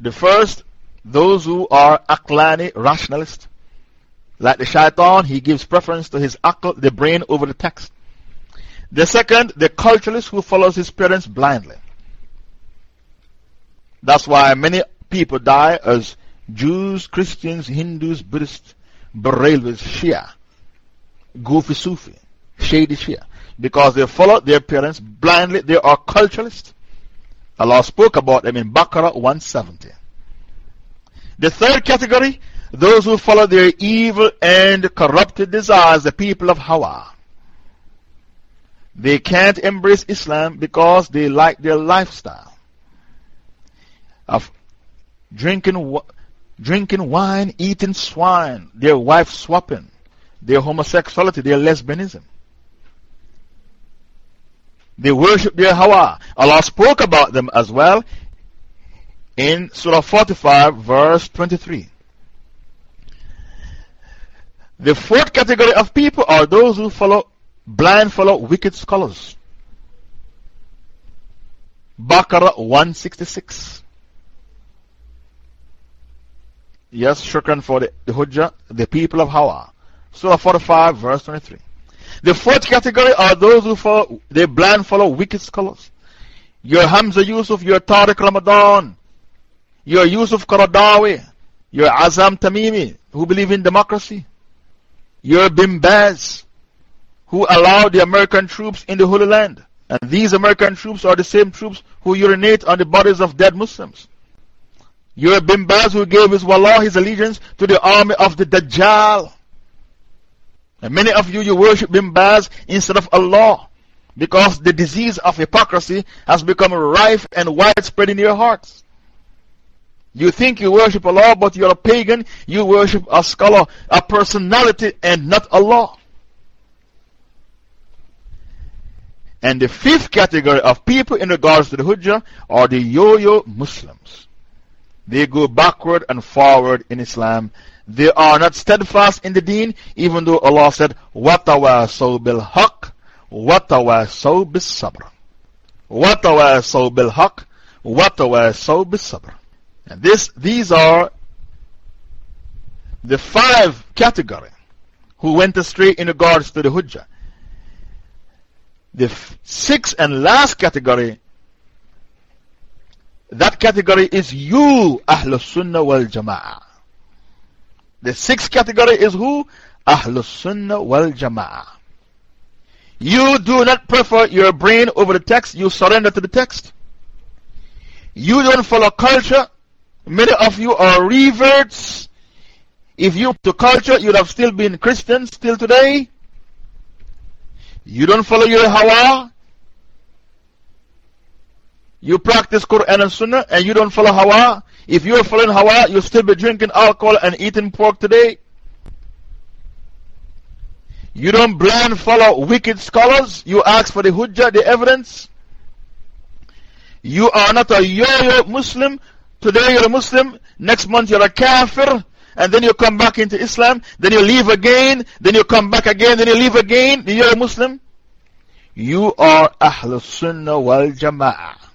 The first, those who are Aqlani rationalists. Like the shaitan, he gives preference to his aql, the brain, over the text. The second, the culturalist who follows his parents blindly. That's why many people die as Jews, Christians, Hindus, Buddhists, Barelvis, Shia, Goofy Sufi, Shady Shia. Because they follow their parents blindly. They are culturalists. Allah spoke about them in Baqarah 170. The third category, those who follow their evil and corrupted desires, the people of Hawa. They can't embrace Islam because they like their lifestyle drinking, drinking wine, eating swine, their wife swapping, their homosexuality, their lesbianism. They worship their Hawa. Allah spoke about them as well in Surah 45, verse 23. The fourth category of people are those who follow, blind follow wicked scholars. Baqarah 166. Yes, shukran for the, the Hujjah, the people of Hawa. Surah 45, verse 23. The fourth category are those who follow, they blind follow wicked scholars. Your Hamza Yusuf, your Tariq Ramadan, your Yusuf Qaradawi, your Azzam Tamimi, who believe in democracy, your Bin Baz, who allowed the American troops in the Holy Land. And these American troops are the same troops who urinate on the bodies of dead Muslims. Your Bin Baz who gave his wallah, his allegiance to the army of the Dajjal. And many of you, you worship Bin Baz instead of Allah because the disease of hypocrisy has become rife and widespread in your hearts. You think you worship Allah, but you're a pagan. You worship a scholar, a personality, and not Allah. And the fifth category of people in regards to the Hujjah are the yo yo Muslims. They go backward and forward in Islam. They are not steadfast in the deen, even though Allah said, وَتَوَاسَوْ بِالْحَقِّ وَتَوَاسَوْ بِالصَّبْرِ وَتَوَاسَوْ بِالْحَقِّ وَتَوَاسَوْ بِالصَّبْرِ and this, these are the five category who went astray in regards to the Hujjah. The sixth and last category, that category is you, Ahlul Sunnah wal Jama'ah. The sixth category is who? Ahlul Sunnah wal Jama'ah. You do not prefer your brain over the text, you surrender to the text. You don't follow culture, many of you are reverts. If you to culture, you'd have still been Christians still today. You don't follow your Hawa. You practice Quran and Sunnah and you don't follow Hawa. If you're following Hawa, you'll still be drinking alcohol and eating pork today. You don't blind follow wicked scholars. You ask for the Hujjah, the evidence. You are not a yo yo Muslim. Today you're a Muslim. Next month you're a Kafir. And then you come back into Islam. Then you leave again. Then you come back again. Then you leave again. You're a Muslim. You are Ahlul Sunnah wal Jama'ah.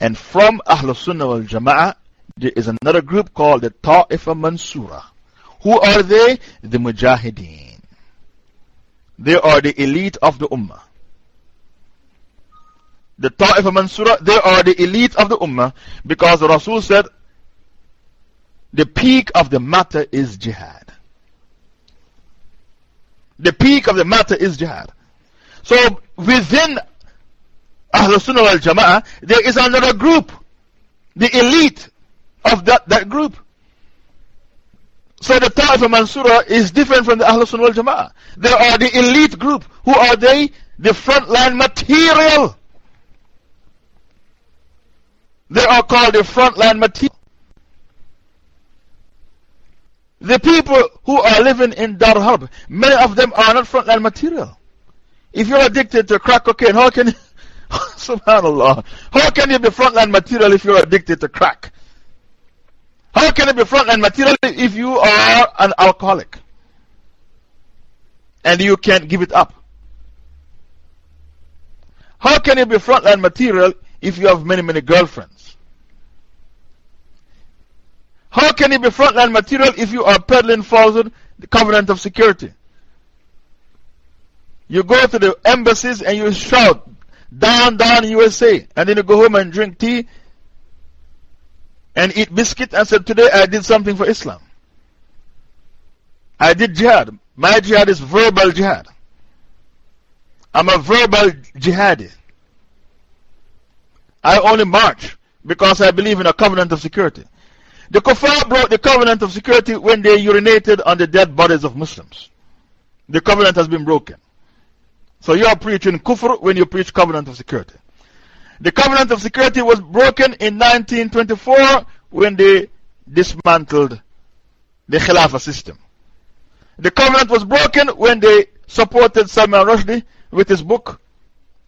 And from Ahlul Sunnah wal Jama'ah, there is another group called the Ta'ifa Mansura. Who are they? The Mujahideen. They are the elite of the Ummah. The Ta'ifa Mansura, they are the elite of the Ummah because the Rasul said, the peak of the matter is jihad. The peak of the matter is jihad. So within Ahlul Sunnah wal Jama'ah, there is another group, the elite of that, that group. So the Ta'ifa Mansura is different from the Ahlul Sunnah wal Jama'ah. They are the elite group. Who are they? The frontline material. They are called the frontline material. The people who are living in Dar Harb, many of them are not frontline material. If you're addicted to crack cocaine, how can subhanAllah, how can you be frontline material if you're addicted to crack? How can you be frontline material if you are an alcoholic and you can't give it up? How can you be frontline material if you have many, many girlfriends? How can you be frontline material if you are peddling falsehood, the covenant of security? You go to the embassies and you shout, down, down USA, and then you go home and drink tea and eat biscuit and say, Today I did something for Islam. I did jihad. My jihad is verbal jihad. I'm a verbal jihadi. I only march because I believe in a covenant of security. The kuffar broke the covenant of security when they urinated on the dead bodies of Muslims. The covenant has been broken. So you are preaching kufr when you preach covenant of security. The covenant of security was broken in 1924 when they dismantled the Khilafah system. The covenant was broken when they supported Salman Rushdie with his book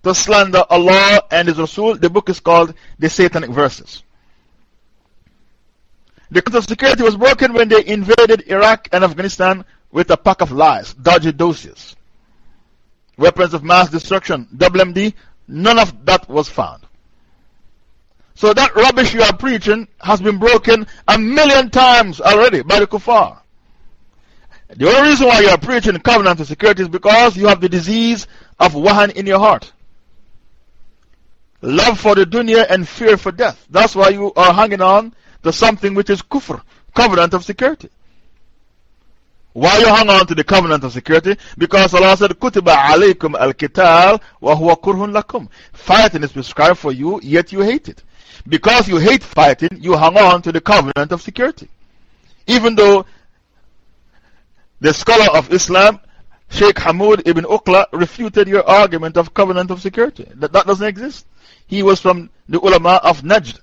to slander Allah and His Rasul. The book is called The Satanic Verses. The covenant of security was broken when they invaded Iraq and Afghanistan with a pack of lies, dodgy doses, weapons of mass destruction, WMD, none of that was found. So that rubbish you are preaching has been broken a million times already by the kuffar. The only reason why you are preaching covenant of security is because you have the disease of wahan in your heart. Love for the dunya and fear for death. That's why you are hanging on to something which is kufr, covenant of security. Why you hang on to the covenant of security? Because Allah said, Kutiba alaykum al kital wa huwa kurhun lakum. Fighting is prescribed for you, yet you hate it. Because you hate fighting, you hang on to the covenant of security. Even though the scholar of Islam, Sheikh Hamoud ibn Uqla, refuted your argument of covenant of security. That, that doesn't exist. He was from the ulama of Najd,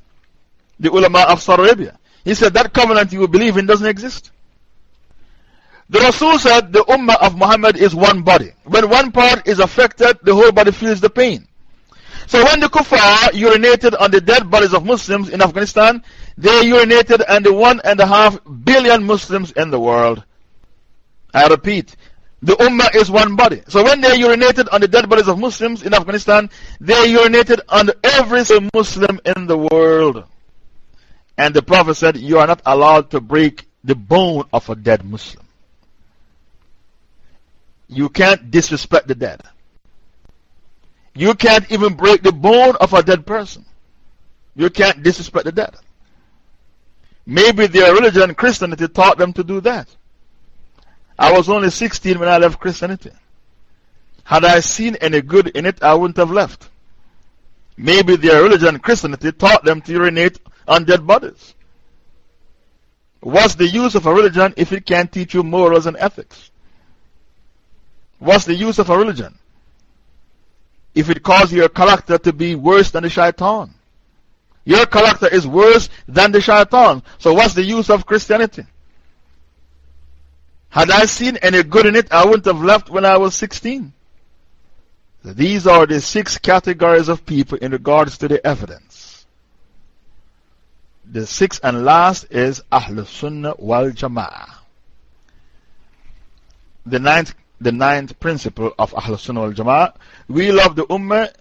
the ulama of Saudi Arabia. He said that covenant you believe in doesn't exist. The Rasul said the Ummah of Muhammad is one body. When one part is affected, the whole body feels the pain. So when the kuffar urinated on the dead bodies of Muslims in Afghanistan, they urinated on the one and a half billion Muslims in the world. I repeat, the Ummah is one body. So when they urinated on the dead bodies of Muslims in Afghanistan, they urinated on every Muslim in the world. And the Prophet said, You are not allowed to break the bone of a dead Muslim. You can't disrespect the dead. You can't even break the bone of a dead person. You can't disrespect the dead. Maybe their religion, Christianity, taught them to do that. I was only 16 when I left Christianity. Had I seen any good in it, I wouldn't have left. Maybe their religion, Christianity, taught them to urinate on dead bodies. What's the use of a religion if it can't teach you morals and ethics? What's the use of a religion? If it causes your character to be worse than the shaitan. Your character is worse than the shaitan. So, what's the use of Christianity? Had I seen any good in it, I wouldn't have left when I was 16. These are the six categories of people in regards to the evidence. The sixth and last is Ahlul Sunnah wal Jama'ah. The ninth the ninth principle of Ahlul Sunnah wal Jama'ah. We love the Ummah,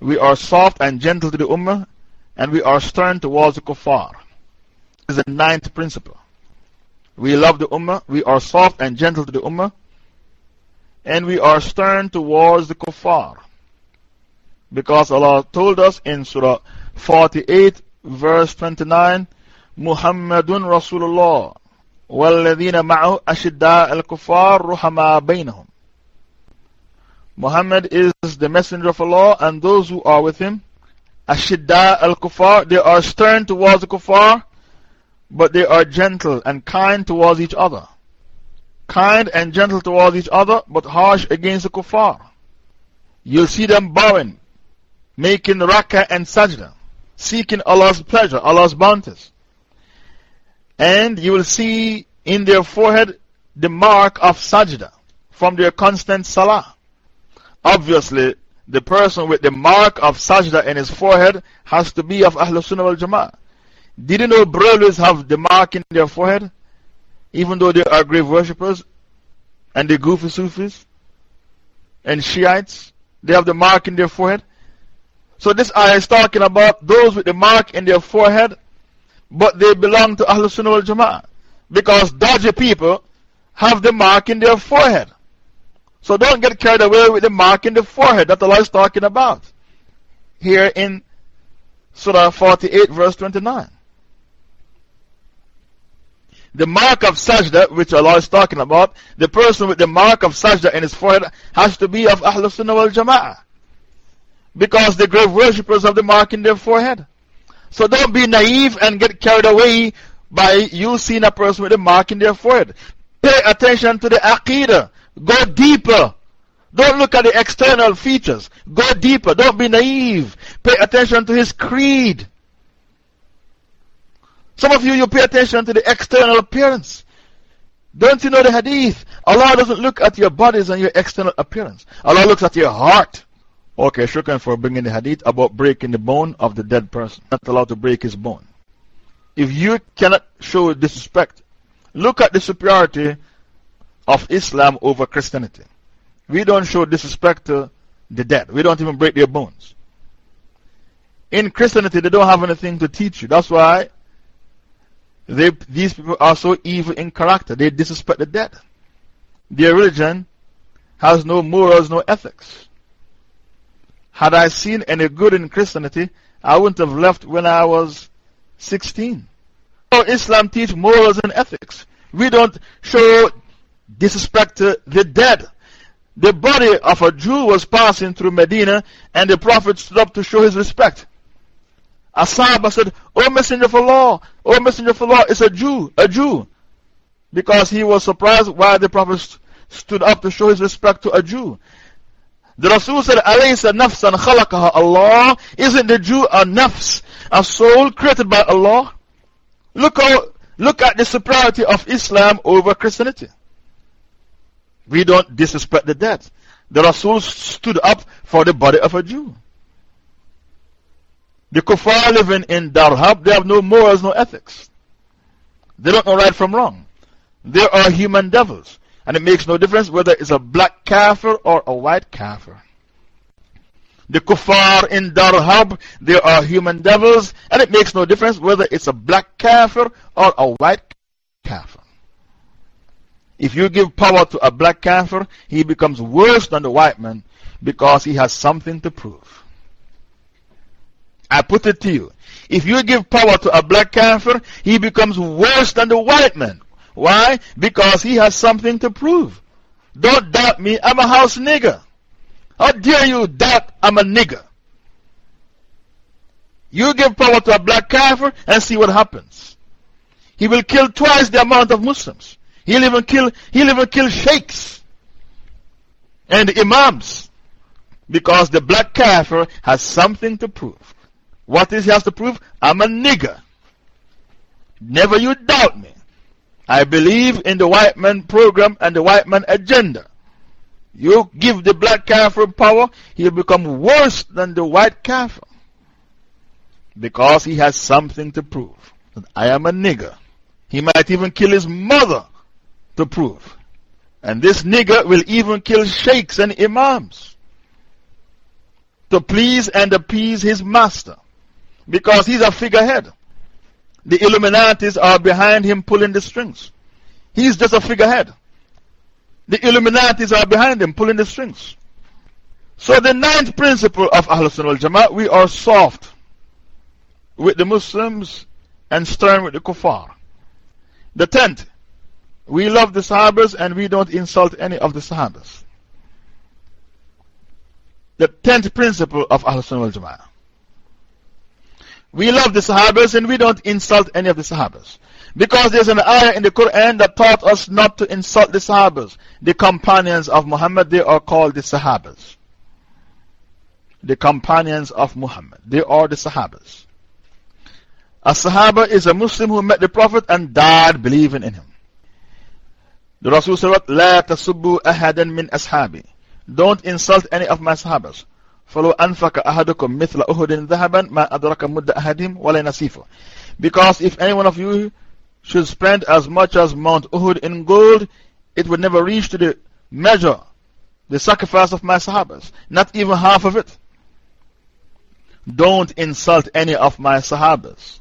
we are soft and gentle to the Ummah, and we are stern towards the Kuffar. This is the ninth principle. We love the Ummah, we are soft and gentle to the Ummah, and we are stern towards the Kuffar. Because Allah told us in Surah 48, verse 29, Muhammadun Rasulullah والذين معه أشداء الكفار رحماء بينهم Muhammad is the messenger of Allah and those who are with him Ashidda al-Kufar, they are stern towards the Kufar, but they are gentle and kind towards each other. Kind and gentle towards each other, but harsh against the Kufar. You'll see them bowing, making rakah and sajda, seeking Allah's pleasure, Allah's bounties. And you will see in their forehead the mark of sajda from their constant salah. Obviously, the person with the mark of sajda in his forehead has to be of Ahlul Sunnah wal Jama'ah. Did you know Brahmins have the mark in their forehead? Even though they are grave worshippers and the goofy Sufis and Shiites, they have the mark in their forehead. So this ayah is talking about those with the mark in their forehead but they belong to Ahlul Sunnah wal Jama'ah. Because dodgy people have the mark in their forehead. So don't get carried away with the mark in the forehead that Allah is talking about. Here in Surah 48, verse 29. The mark of sajda, which Allah is talking about, the person with the mark of sajda in his forehead has to be of Ahlul Sunnah wal Jama'ah. Because the grave worshippers have the mark in their forehead. So don't be naive and get carried away by you seeing a person with a mark in their forehead. Pay attention to the aqidah. Go deeper. Don't look at the external features. Go deeper. Don't be naive. Pay attention to his creed. Some of you, you pay attention to the external appearance. Don't you know the hadith? Allah doesn't look at your bodies and your external appearance. Allah looks at your heart. Okay, shukran for bringing the hadith about breaking the bone of the dead person. Not allowed to break his bone. If you cannot show disrespect, look at the superiority of Islam over Christianity. We don't show disrespect to the dead. We don't even break their bones. In Christianity, they don't have anything to teach you. That's why they, these people are so evil in character. They disrespect the dead. Their religion has no morals, no ethics. Had I seen any good in Christianity, I wouldn't have left when I was 16. So Islam teach morals and ethics. We don't show disrespect to the dead. The body of a Jew was passing through Medina, and the Prophet stood up to show his respect. A Sahaba said, O Messenger of Allah, O Messenger of Allah, it's a Jew, a Jew. Because he was surprised why the Prophet stood up to show his respect to a Jew. The Rasul said, Alaysa nafsan khalaqaha Allah. Isn't the Jew a nafs, a soul created by Allah? Look, how, look at the superiority of Islam over Christianity. We don't disrespect the dead. The Rasul stood up for the body of a Jew. The kuffar living in Dar Harb, they have no morals, no ethics. They don't know right from wrong. They are human devils. And it makes no difference whether it's a black kafir or a white kafir. The kuffar in Dar Harb, they are human devils. And it makes no difference whether it's a black kafir or a white kafir. If you give power to a black kafir, he becomes worse than the white man because he has something to prove. I put it to you. If you give power to a black kafir, he becomes worse than the white man. Why? Because he has something to prove. Don't doubt me, I'm a house nigger. How dare you doubt I'm a nigger? You give power to a black kafir and see what happens. He will kill twice the amount of Muslims. He'll even kill, he'll even kill sheikhs and imams because the black kafir has something to prove. What is he has to prove? I'm a nigger. Never you doubt me. I believe in the white man program and the white man agenda. You give the black kafir power, he'll become worse than the white kafir. Because he has something to prove. I am a nigger. He might even kill his mother to prove. And this nigger will even kill sheikhs and imams to please and appease his master because he's a figurehead. The Illuminatis are behind him pulling the strings. He's just a figurehead. The Illuminatis are behind him pulling the strings. So, the ninth principle of Ahl Sunnah al Jama'ah, we are soft with the Muslims and stern with the Kuffar. The tenth, we love the Sahabas and we don't insult any of the Sahabas. The tenth principle of Ahl Sunnah al Jama'ah. We love the Sahabas and we don't insult any of the Sahabas. Because there's an ayah in the Quran that taught us not to insult the Sahabas. The companions of Muhammad, they are called the Sahabas. The companions of Muhammad, they are the Sahabas. A Sahaba is a Muslim who met the Prophet and died believing in him. The Rasul said, La tasubbu ahadan min ashabi. Don't insult any of my Sahabas. فلو أنفق أحدكم مثل أهد ذهبا ما أدرك مد أحدهم ولا نصيفه Because if any one of you should spend as much as Mount Uhud in gold, it would never reach to the measure, the sacrifice of my Sahabas. Not even half of it. Don't insult any of my Sahabas.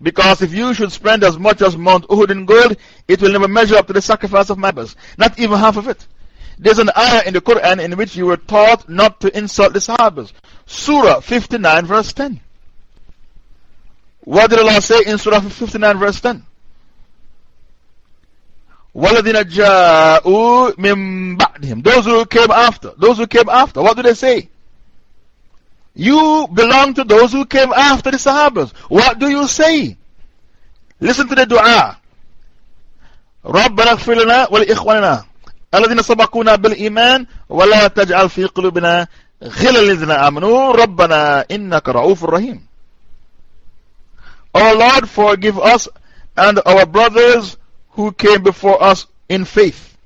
Because if you should spend as much as Mount Uhud in gold, it will never measure up to the sacrifice of my Sahabas. Not even half of it. There's an ayah in the Quran in which you were taught not to insult the Sahabas. Surah 59, verse 10. What did Allah say in Surah 59, verse 10? وَالَّذِينَ جَاءُوا مِن بَعْدِهِمْ Those who came after. Those who came after. What do they say? You belong to those who came after the Sahabas. What do you say? Listen to the dua. رَبَّنَا اغْفِرْ لَنَا وَلِإِخْوَانِنَا الذين سبقونا بالإيمان ولا تجعل في قلوبنا غلا الذين آمنوا ربنا إنك رؤوف رحيم Our Lord forgive us and our brothers who came before us in faith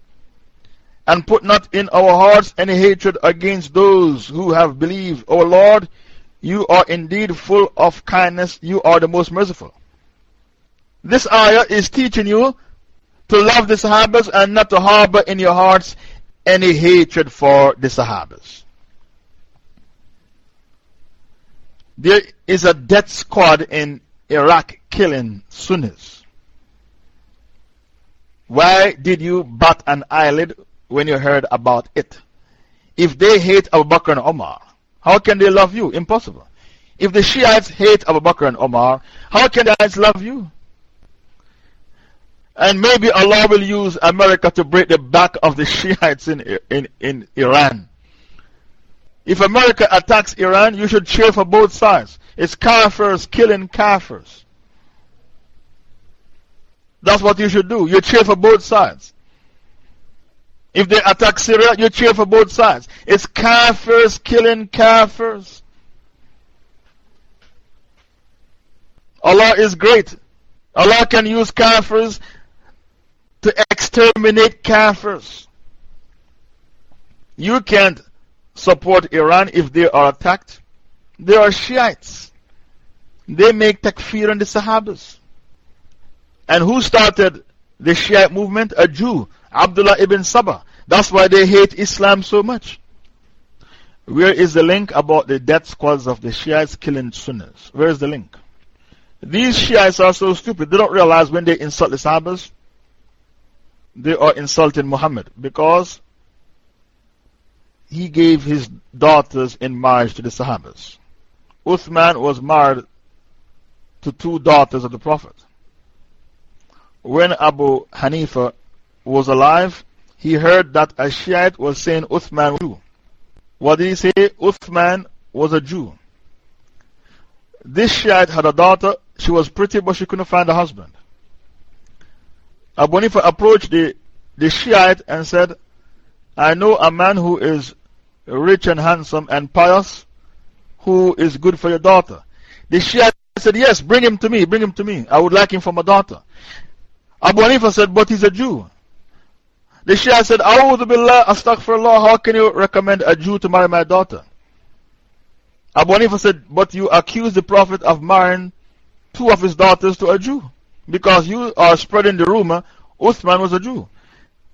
and put not in our hearts any hatred against those who have believed. O Lord, you are indeed full of kindness. You are the most merciful. This ayah is teaching you to love the Sahabas and not to harbor in your hearts any hatred for the Sahabas. There is a death squad in Iraq killing Sunnis. Why did you bat an eyelid when you heard about it? If they hate Abu Bakr and Omar, how can they love you? Impossible. If the Shiites hate Abu Bakr and Omar, how can the Shiites love you? And maybe Allah will use America to break the back of the Shiites in, in, in Iran. If America attacks Iran, you should cheer for both sides. It's kafirs killing kafirs. That's what you should do. You cheer for both sides. If they attack Syria, you cheer for both sides. It's kafirs killing kafirs. Allah is great. Allah can use kafirs to exterminate kafirs. You can't support Iran if they are attacked. They are Shiites. They make takfir on the Sahabas. And who started the Shiite movement? A Jew, Abdullah ibn Saba. That's why they hate Islam so much. Where is the link about the death squads of the Shiites killing Sunnis? Where is the link? These Shiites are so stupid, they don't realize when they insult the Sahabas, they are insulting Muhammad because he gave his daughters in marriage to the Sahabas. Uthman was married to two daughters of the Prophet. When Abu Hanifa was alive, he heard that a Shiite was saying Uthman was a Jew. What did he say? Uthman was a Jew. This Shiite had a daughter. She was pretty, but she couldn't find a husband. Abu Hanifa approached the, the Shiite and said, I know a man who is rich and handsome and pious, who is good for your daughter. The Shiite said, Yes, bring him to me, bring him to me. I would like him for my daughter. Abu Hanifa said, But he's a Jew. The Shia said, A'udhu billah, astaghfirullah, how can you recommend a Jew to marry my daughter? Abu Hanifa said, But you accuse the Prophet of marrying two of his daughters to a Jew. Because you are spreading the rumor Uthman was a Jew.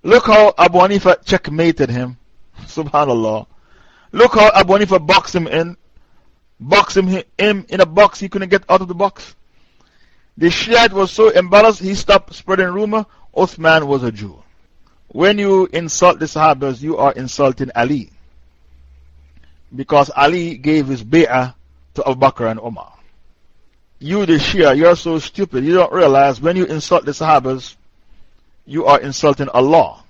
Look how Abu Hanifa checkmated him. Subhanallah. Look how Abu Hanifa boxed him in. Boxed him, him in a box he couldn't get out of the box. The Shiite was so embarrassed he stopped spreading rumor Uthman was a Jew. When you insult the Sahabas, you are insulting Ali. Because Ali gave his bay'ah to Abu Bakr and Umar. You, the Shia, you are so stupid. You don't realize when you insult the Sahabas, you are insulting Allah.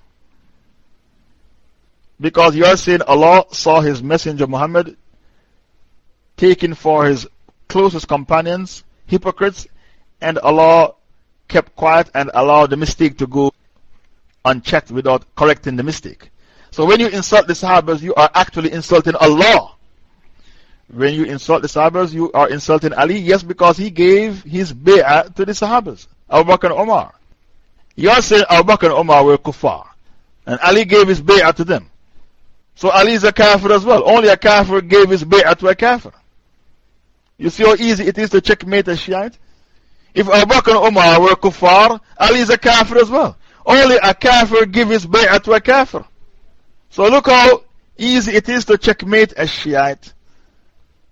Because you are saying Allah saw his messenger Muhammad taken for his closest companions, hypocrites, and Allah kept quiet and allowed the mistake to go unchecked without correcting the mistake. So when you insult the Sahabas, you are actually insulting Allah. When you insult the Sahabas, you are insulting Ali. Yes, because he gave his bay'ah to the Sahabas, Abu Bakr and Omar. You are saying Abu Bakr and Omar were kuffar. And Ali gave his bay'ah to them. So Ali is a kafir as well. Only a kafir gave his bay'ah to a kafir. You see how easy it is to checkmate a Shiite? If Abu Bakr and Umar were kuffar, Ali is a kafir as well. Only a kafir gives his bay'ah to a kafir. So look how easy it is to checkmate a Shiite.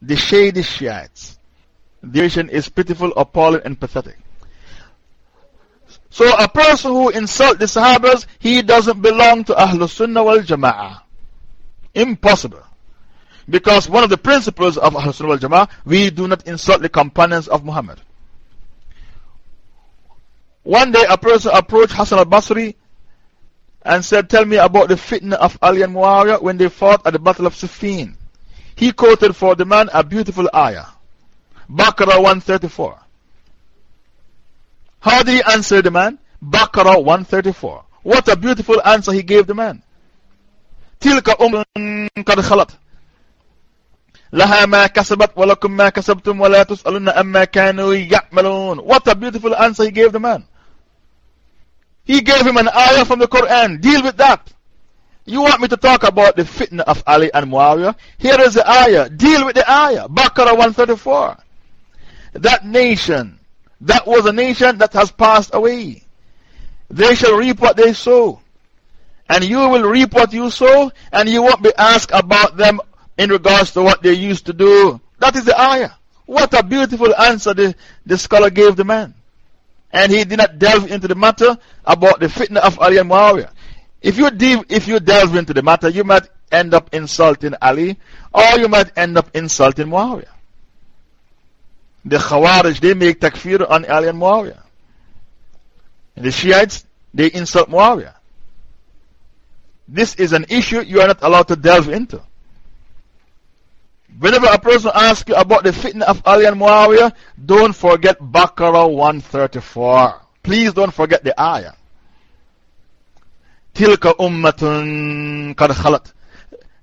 The shady Shiites. The nation is pitiful, appalling, and pathetic. So a person who insults the Sahabas, he doesn't belong to Ahlul Sunnah wal Jama'ah. Impossible. Because one of the principles of Ahlul Sunnah wal Jama'ah, we do not insult the companions of Muhammad. One day a person approached Hassan al Basri and said, Tell me about the fitna of Ali and Muawiyah when they fought at the Battle of Siffin. He quoted for the man a beautiful ayah, Baqarah 134. How did he answer the man? Baqarah 134. What a beautiful answer he gave the man. تلك أم قد خلت لها ما كسبت ولكم ما كسبتم ولا تسألون أما كانوا يعملون What a beautiful answer he gave the man. He gave him an ayah from the Quran. Deal with that. You want me to talk about the fitna of Ali and Muawiyah? Here is the ayah. Deal with the ayah. Baqarah 134. That nation, that was a nation that has passed away. They shall reap what they sow. And you will reap what you sow, and you won't be asked about them in regards to what they used to do. That is the ayah. What a beautiful answer the, the scholar gave the man. And he did not delve into the matter about the fitna of Ali and Muawiyah. If you, if you delve into the matter, you might end up insulting Ali or you might end up insulting Muawiyah. The Khawarij, they make takfir on Ali and Muawiyah. And the Shiites, they insult Muawiyah. This is an issue you are not allowed to delve into. Whenever a person asks you about the fitna of Ali and Muawiyah, don't forget Baqarah 134. Please don't forget the ayah. Tilka ummatun kad khalat.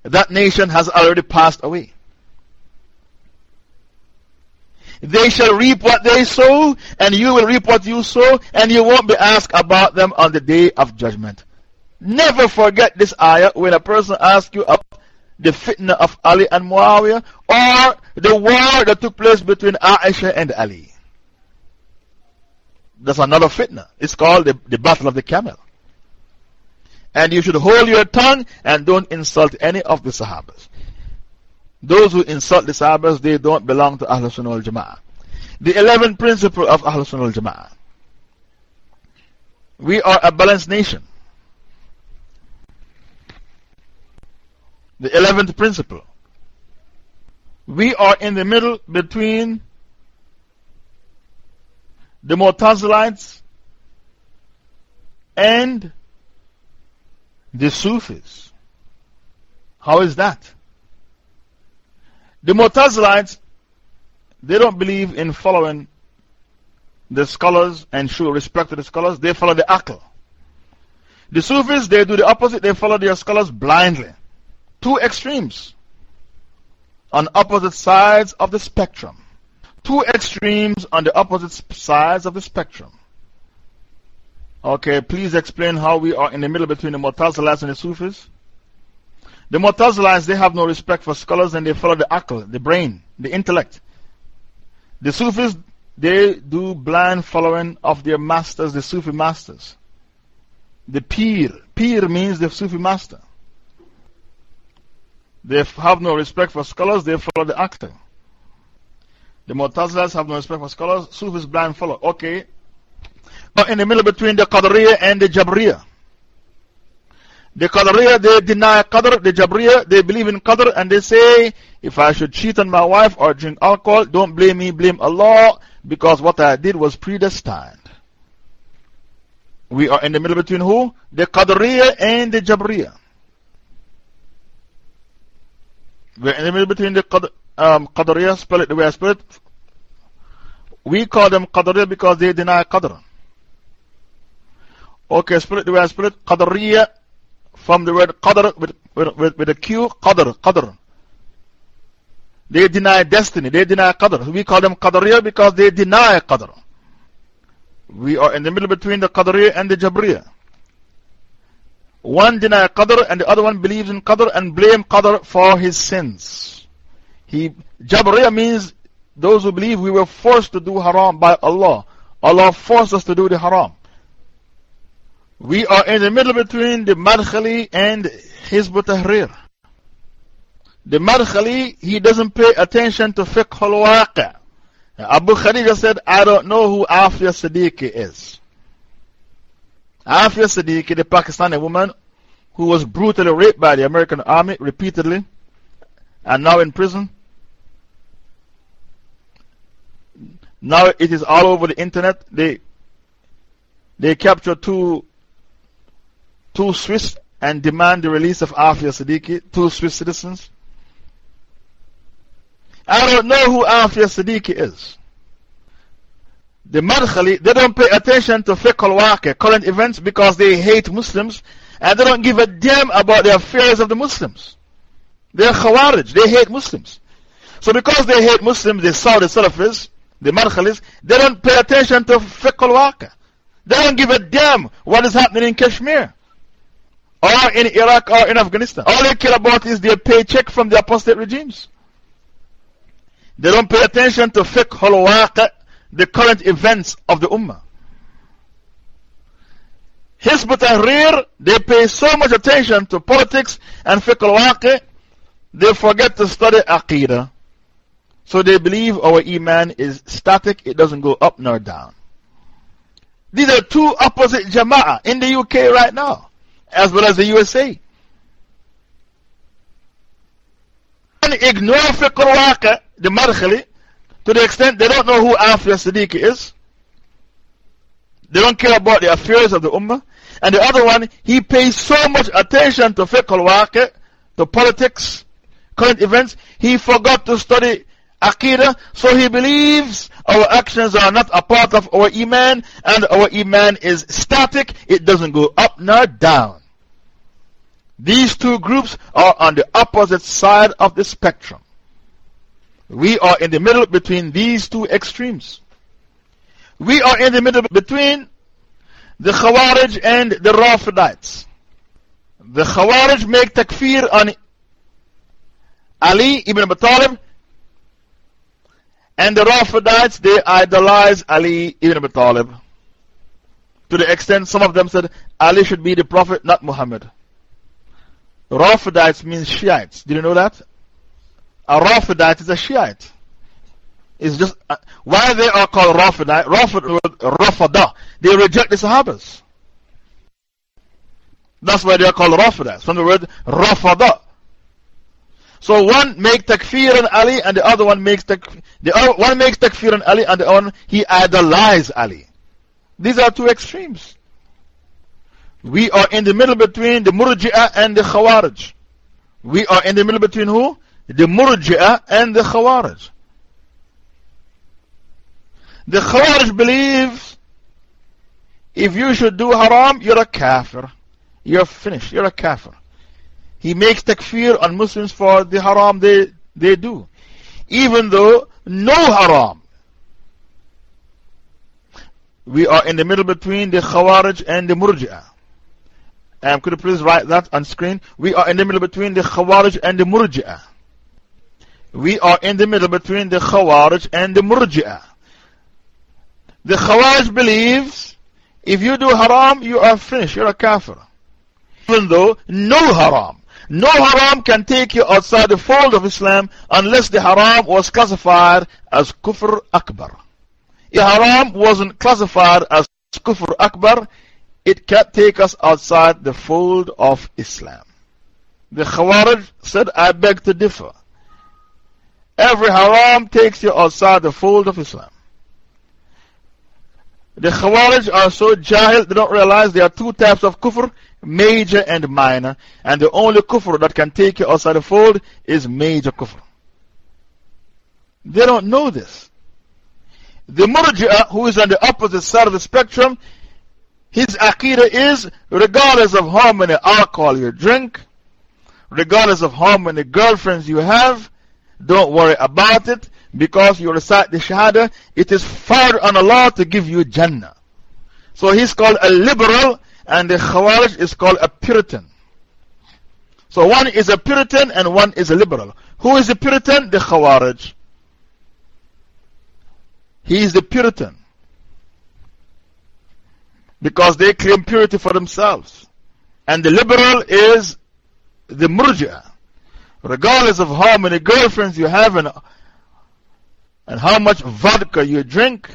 That nation has already passed away. They shall reap what they sow, and you will reap what you sow, and you won't be asked about them on the day of judgment. Never forget this ayah when a person asks you about the fitna of Ali and Muawiyah or the war that took place between Aisha and Ali. That's another fitna. It's called the, the Battle of the Camel. And you should hold your tongue and don't insult any of the Sahabas. Those who insult the Sahabas, they don't belong to Ahlul Sunnah al Jama'ah. The 11th principle of Ahlul Sunnah al Jama'ah. We are a balanced nation. The 11th principle. We are in the middle between the Mu'tazilites and the Sufis. How is that? The Mu'tazilites, they don't believe in following the scholars and show respect to the scholars, they follow the Aql. The Sufis, they do the opposite, they follow their scholars blindly. Two extremes on opposite sides of the spectrum. Two extremes on the opposite sides of the spectrum. Okay, please explain how we are in the middle between the Mu'tazilites and the Sufis. The Mu'tazilites, they have no respect for scholars and they follow the akal, the brain, the intellect. The Sufis, they do blind following of their masters, the Sufi masters. The Pir. Pir means the Sufi master. They have no respect for scholars, they follow the actor. The Mu'tazilas have no respect for scholars, Sufis blind follow. Okay. But in the middle between the Qadariya and the Jabriya. The Qadariya, they deny Qadr. The Jabriya, they believe in Qadr and they say, if I should cheat on my wife or drink alcohol, don't blame me, blame Allah, because what I did was predestined. We are in the middle between who? The Qadariya and the Jabriya. We're in the middle between the Qad um, spell it the way I spell it. We call them Qadariya because they deny Qadr. Okay, spell it the way I spell it. Qadariya from the word Qadr with, with, with, with a Q, Qadr, Qadr. They deny destiny, they deny Qadr. We call them Qadariya because they deny Qadr. We are in the middle between the Qadariya and the Jabriya. One denies Qadr and the other one believes in Qadr and blame Qadr for his sins. He, Jabriya means those who believe we were forced to do haram by Allah. Allah forced us to do the haram. We are in the middle between the Madkhali and Hizb Tahrir. The Madkhali, he doesn't pay attention to fiqh al Abu Khadija said, I don't know who Afia Siddiqui is. Afia Siddiqui, the Pakistani woman who was brutally raped by the American army repeatedly and now in prison. Now it is all over the internet. They, they captured two, two Swiss and demand the release of Afia Siddiqui, two Swiss citizens. I don't know who Afia Siddiqui is the Madkhali, they don't pay attention to fiqh al current events, because they hate Muslims and they don't give a damn about the affairs of the Muslims. They're Khawarij, they hate Muslims. So, because they hate Muslims, they saw the Salafis, the Madkhalis, they don't pay attention to fiqh al They don't give a damn what is happening in Kashmir or in Iraq or in Afghanistan. All they care about is their paycheck from the apostate regimes. They don't pay attention to fiqh al the current events of the Ummah. Hizb Tahrir, they pay so much attention to politics and fiqh al they forget to study Aqidah. So they believe our Iman is static, it doesn't go up nor down. These are two opposite Jama'ah in the UK right now, as well as the USA. And ignore fiqh al the Madkhali, to the extent they don't know who Afia Siddiqui is. They don't care about the affairs of the Ummah. And the other one, he pays so much attention to fiqh al to politics, current events, he forgot to study Aqidah, so he believes our actions are not a part of our Iman, and our Iman is static, it doesn't go up nor down. These two groups are on the opposite side of the spectrum. We are in the middle between these two extremes. We are in the middle between the Khawarij and the Rafidites. The Khawarij make takfir on Ali ibn Abi Talib and the Rafidites, they idolize Ali ibn Abi Talib. To the extent some of them said Ali should be the Prophet, not Muhammad. Rafidites means Shiites. Did you know that? A Rafidite is a Shiite. It's just uh, why they are called Rafidite, Rafida. They reject the Sahabas. That's why they are called Rafidites, from the word Rafada. So one makes takfir on Ali and the other one makes takfir, the other one makes takfir on Ali and the other one, he idolizes Ali. These are two extremes. We are in the middle between the Murji'ah and the Khawarij. We are in the middle between who? The Murji'ah and the Khawarij. The Khawarij believes if you should do haram, you're a kafir. You're finished. You're a kafir. He makes takfir on Muslims for the haram they, they do. Even though no haram. We are in the middle between the Khawarij and the Murji'ah. Um, could you please write that on screen? We are in the middle between the Khawarij and the Murji'ah. We are in the middle between the Khawarij and the Murji'ah. The Khawarij believes if you do haram, you are finished, you're a kafir. Even though no haram. No haram can take you outside the fold of Islam unless the haram was classified as kufr akbar. If haram wasn't classified as kufr akbar, it can take us outside the fold of Islam. The Khawarij said, I beg to differ. Every haram takes you outside the fold of Islam. The Khawarij are so jahil, they don't realize there are two types of kufr major and minor. And the only kufr that can take you outside the fold is major kufr. They don't know this. The Murji'ah, who is on the opposite side of the spectrum, his aqidah is regardless of how many alcohol you drink, regardless of how many girlfriends you have, don't worry about it because you recite the Shahada, it is fard on Allah to give you Jannah. So he's called a liberal and the Khawarij is called a Puritan. So one is a Puritan and one is a liberal. Who is a Puritan? The Khawarij. He is the Puritan. Because they claim purity for themselves. And the liberal is the Murji'ah. Regardless of how many girlfriends you have and, and how much vodka you drink,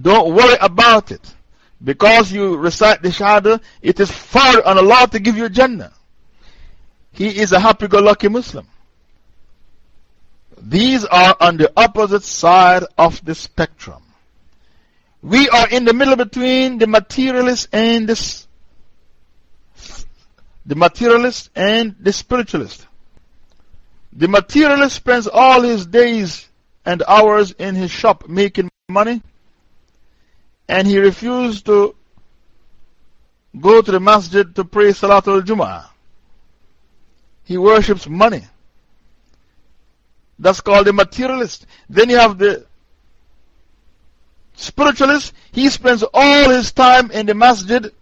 don't worry about it. Because you recite the Shahada, it is fard on Allah to give you Jannah. He is a happy go lucky Muslim. These are on the opposite side of the spectrum. We are in the middle between the materialist and the, the materialist and the spiritualist. The materialist spends all his days and hours in his shop making money and he refuses to go to the masjid to pray Salatul Jum'ah. He worships money. That's called a materialist. Then you have the spiritualist. He spends all his time in the masjid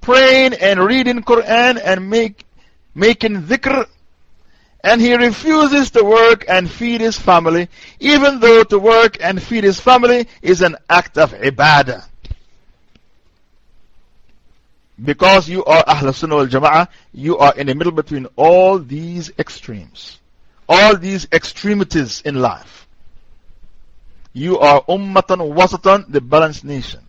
praying and reading Quran and make, making dhikr and he refuses to work and feed his family, even though to work and feed his family is an act of ibadah. Because you are Ahl Sunnah wal Jama'ah, you are in the middle between all these extremes. all these extremities in life. You are ummatan wasatan, the balanced nation.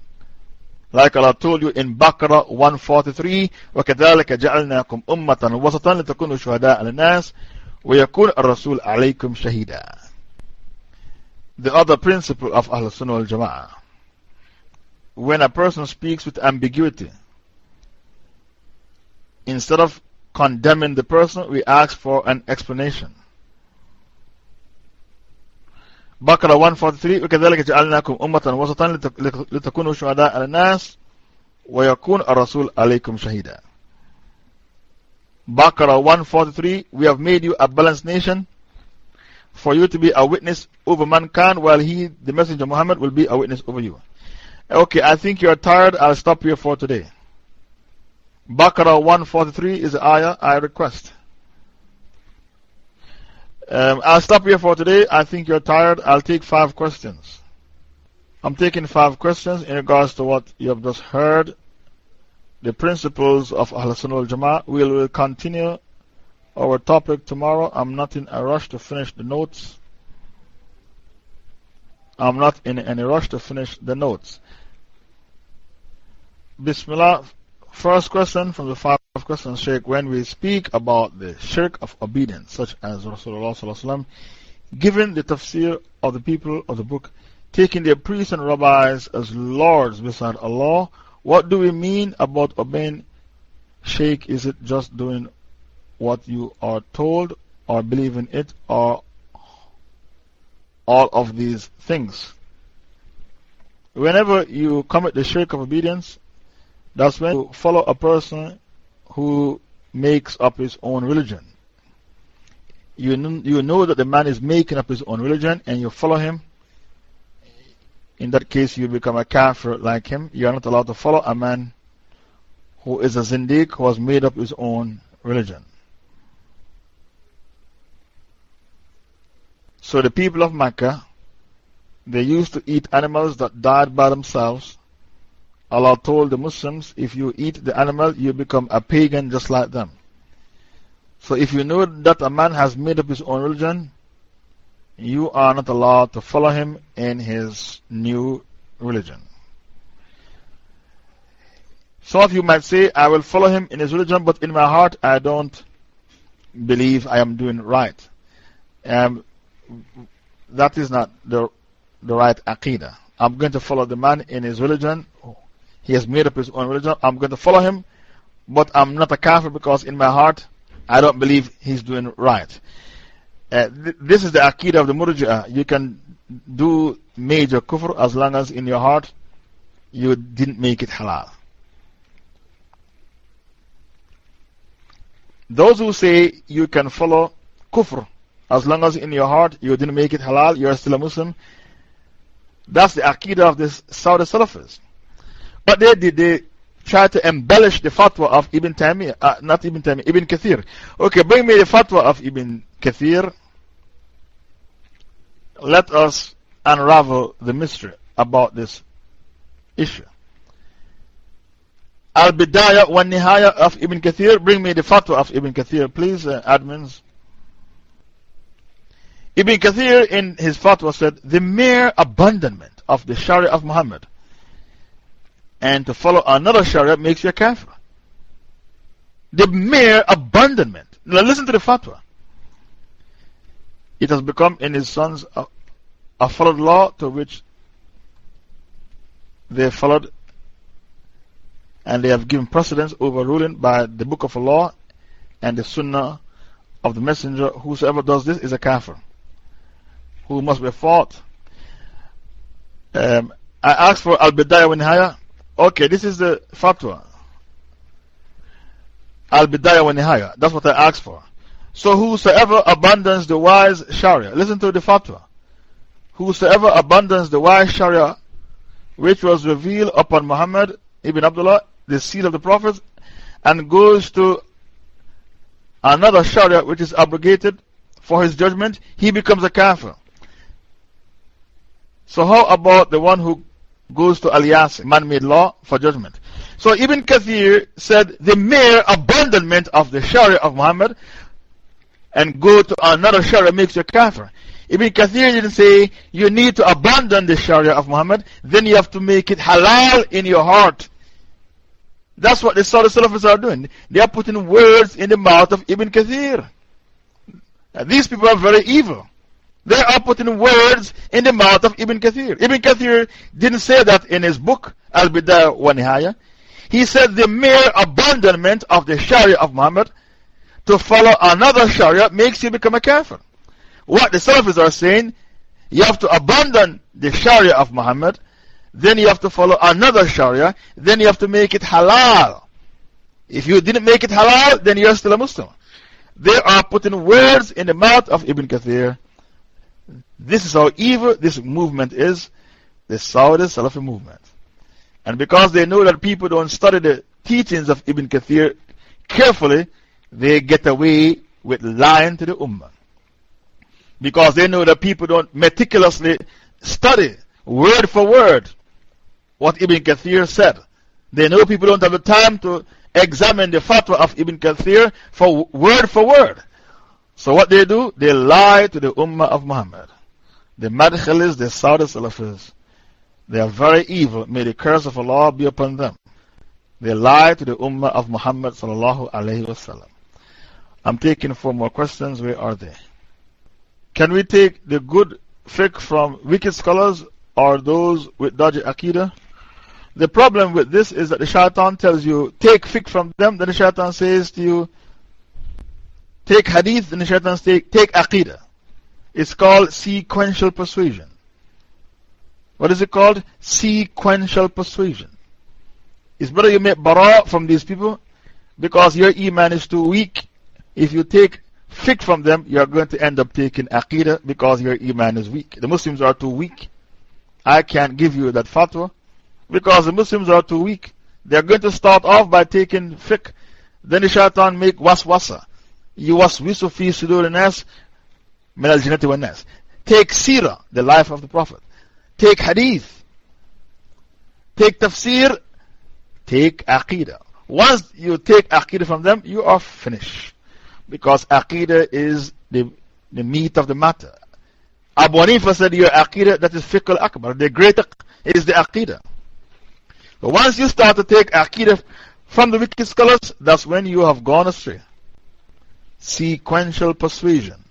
Like Allah told you in Baqarah 143, وَكَذَلِكَ جَعَلْنَاكُمْ أُمَّةً وَسَطًا لِتَكُونُوا شُهَدَاءَ النَّاسِ وَيَكُونَ الرَّسُولُ عَلَيْكُمْ شَهِيدًا The other principle of Ahl Sunnah wal Jama'ah. When a person speaks with ambiguity, instead of condemning the person, we ask for an explanation. Baqarah 143 وكذلك جعلناكم أمة وسطا لتكونوا شهداء على الناس ويكون الرسول عليكم شهيدا Baqarah 143 We have made you a balanced nation for you to be a witness over mankind, while he, the messenger Muhammad, will be a witness over you. Okay, I think you are tired. I'll stop here for today. Baqarah 143 is the ayah I request. Um, I'll stop here for today. I think you're tired. I'll take five questions. I'm taking five questions in regards to what you have just heard. The principles of Ahl Sunnah al Jama'ah. We will continue our topic tomorrow. I'm not in a rush to finish the notes. I'm not in any rush to finish the notes. Bismillah. First question from the five questions, Sheikh. When we speak about the shirk of obedience, such as Rasulullah, given the tafsir of the people of the book, taking their priests and rabbis as lords beside Allah, what do we mean about obeying Sheikh? Is it just doing what you are told, or believing it, or all of these things? Whenever you commit the shirk of obedience, that's when you follow a person who makes up his own religion. You know, you know that the man is making up his own religion and you follow him. In that case, you become a kafir like him. You are not allowed to follow a man who is a zindiq who has made up his own religion. So the people of Mecca, they used to eat animals that died by themselves Allah told the Muslims, if you eat the animal, you become a pagan just like them. So if you know that a man has made up his own religion, you are not allowed to follow him in his new religion. Some of you might say, I will follow him in his religion, but in my heart I don't believe I am doing right. Um, that is not the, the right aqidah. I'm going to follow the man in his religion he has made up his own religion. I'm going to follow him, but I'm not a kafir because in my heart I don't believe he's doing right. Uh, th this is the aqidah of the murji'ah. You can do major kufr as long as in your heart you didn't make it halal. Those who say you can follow kufr as long as in your heart you didn't make it halal, you are still a Muslim, that's the aqidah of this Saudi Salafis. But they did they try to embellish the fatwa of Ibn Taymiyyah, uh, not Ibn Taymiyyah, Ibn Kathir. Okay, bring me the fatwa of Ibn Kathir. Let us unravel the mystery about this issue. Al Bidayah wa Nihaya of Ibn Kathir. Bring me the fatwa of Ibn Kathir, please, uh, admins. Ibn Kathir in his fatwa said, The mere abandonment of the Sharia of Muhammad and to follow another Sharia makes you a kafir. The mere abandonment. Now listen to the fatwa. It has become in his sons a, a followed law to which they followed and they have given precedence over ruling by the book of Allah and the sunnah of the messenger. Whosoever does this is a kafir who must be fought. Um, I asked for Al Bidayah wa Nihaya. Okay, this is the fatwa. Al Bidayah wa Nihaya. That's what I asked for. So, whosoever abandons the wise Sharia, listen to the fatwa. Whosoever abandons the wise Sharia, which was revealed upon Muhammad ibn Abdullah, the seal of the Prophet, and goes to another Sharia which is abrogated for his judgment, he becomes a kafir. So, how about the one who goes to Aliyas, man made law for judgment. So Ibn Kathir said the mere abandonment of the Sharia of Muhammad and go to another Sharia makes you kafir. Ibn Kathir didn't say you need to abandon the Sharia of Muhammad, then you have to make it halal in your heart. That's what the Saudi Salafis are doing. They are putting words in the mouth of Ibn Kathir. These people are very evil. They are putting words in the mouth of Ibn Kathir. Ibn Kathir didn't say that in his book, Al Bidayah wa Nihaya. He said the mere abandonment of the Sharia of Muhammad to follow another Sharia makes you become a kafir. What the Salafis are saying, you have to abandon the Sharia of Muhammad, then you have to follow another Sharia, then you have to make it halal. If you didn't make it halal, then you're still a Muslim. They are putting words in the mouth of Ibn Kathir. This is how evil this movement is, the Saudi Salafi movement. And because they know that people don't study the teachings of Ibn Kathir carefully, they get away with lying to the Ummah. Because they know that people don't meticulously study word for word what Ibn Kathir said. They know people don't have the time to examine the fatwa of Ibn Kathir for word for word. So what they do, they lie to the Ummah of Muhammad. The Madkhalis, the Saudi Salafis, they are very evil. May the curse of Allah be upon them. They lie to the Ummah of Muhammad. I'm taking four more questions. Where are they? Can we take the good fiqh from wicked scholars or those with dodgy aqidah? The problem with this is that the shaitan tells you, take fiqh from them, then the shaitan says to you, take hadith, the shaitan says, take aqidah. It's called sequential persuasion. What is it called? Sequential persuasion. It's better you make bara from these people because your iman is too weak. If you take fiqh from them, you are going to end up taking aqidah because your iman is weak. The Muslims are too weak. I can't give you that fatwa because the Muslims are too weak. They're going to start off by taking fiqh. Then the shaitan make waswasa. يوسوس في صدور الناس من الجنة والناس. Take seerah, the life of the Prophet. Take hadith. Take tafsir. Take aqidah. Once you take aqidah from them, you are finished. Because aqidah is the, the meat of the matter. Abu Hanifa said, Your aqidah, that is fiqh al-akbar. The greater is the aqidah. But once you start to take Aqidah from the wicked scholars, that's when you have gone astray. Sequential persuasion.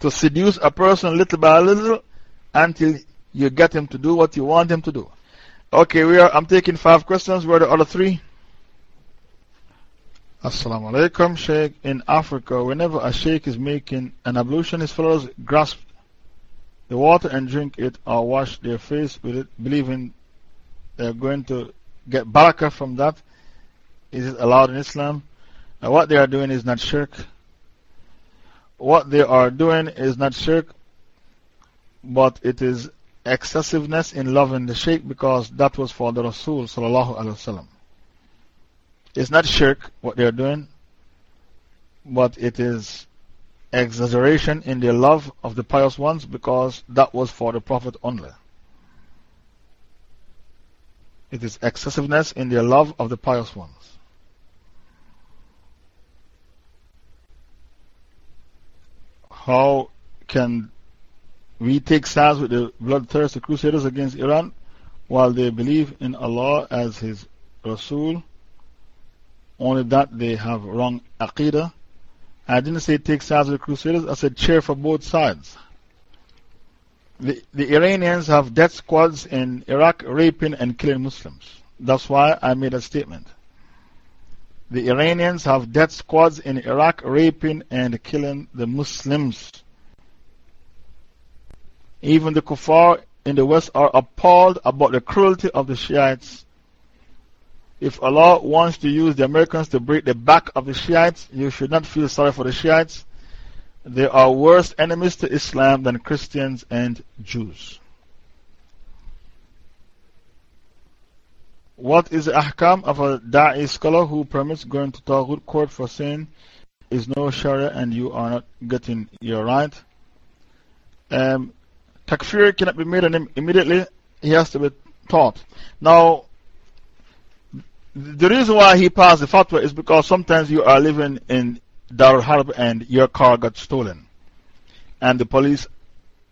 To seduce a person little by little until you get him to do what you want him to do. Okay, we are, I'm taking five questions. Where are the other three? Assalamu alaikum, Sheikh. In Africa, whenever a Sheikh is making an ablution, his followers grasp the water and drink it or wash their face with it, believing they're going to get barakah from that. Is it allowed in Islam? What they are doing is not shirk. What they are doing is not shirk, but it is excessiveness in loving the sheikh because that was for the Rasul. Sallallahu Alaihi Wasallam. It's not shirk what they are doing, but it is exaggeration in their love of the pious ones because that was for the Prophet only. It is excessiveness in their love of the pious ones. How can we take sides with the bloodthirsty crusaders against Iran while they believe in Allah as His Rasul? Only that they have wrong aqidah. I didn't say take sides with the crusaders, I said cheer for both sides. The, the Iranians have death squads in Iraq raping and killing Muslims. That's why I made a statement. The Iranians have death squads in Iraq raping and killing the Muslims. Even the kuffar in the West are appalled about the cruelty of the Shiites. If Allah wants to use the Americans to break the back of the Shiites, you should not feel sorry for the Shiites. They are worse enemies to Islam than Christians and Jews. What is the ahkam of a da'i scholar who permits going to Taghut court for saying is no Sharia and you are not getting your right? Um, takfir cannot be made on him immediately, he has to be taught. Now, the reason why he passed the fatwa is because sometimes you are living in Dar Harb and your car got stolen. And the police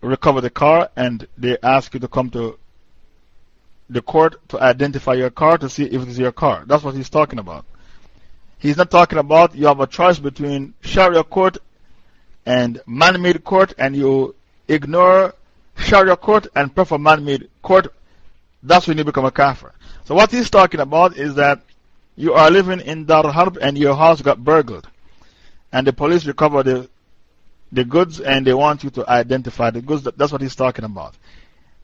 recover the car and they ask you to come to the court to identify your car to see if it is your car. That's what he's talking about. He's not talking about you have a choice between Sharia court and man made court and you ignore Sharia court and prefer man made court. That's when you become a kafir. So, what he's talking about is that you are living in Dar Harb and your house got burgled. And the police recover the, the goods and they want you to identify the goods. That's what he's talking about.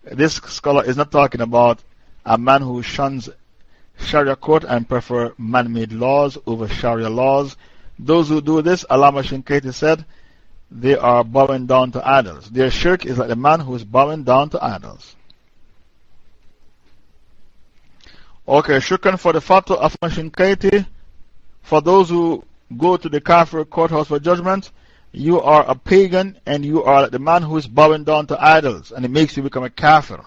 This scholar is not talking about a man who shuns Sharia court and prefer man made laws over Sharia laws. Those who do this, Allama Shinkaiti said, they are bowing down to idols. Their shirk is like a man who is bowing down to idols. Okay, shukran for the fatwa of Shinkaiti. For those who go to the Kafir courthouse for judgment, you are a pagan and you are like the man who is bowing down to idols and it makes you become a Kafir.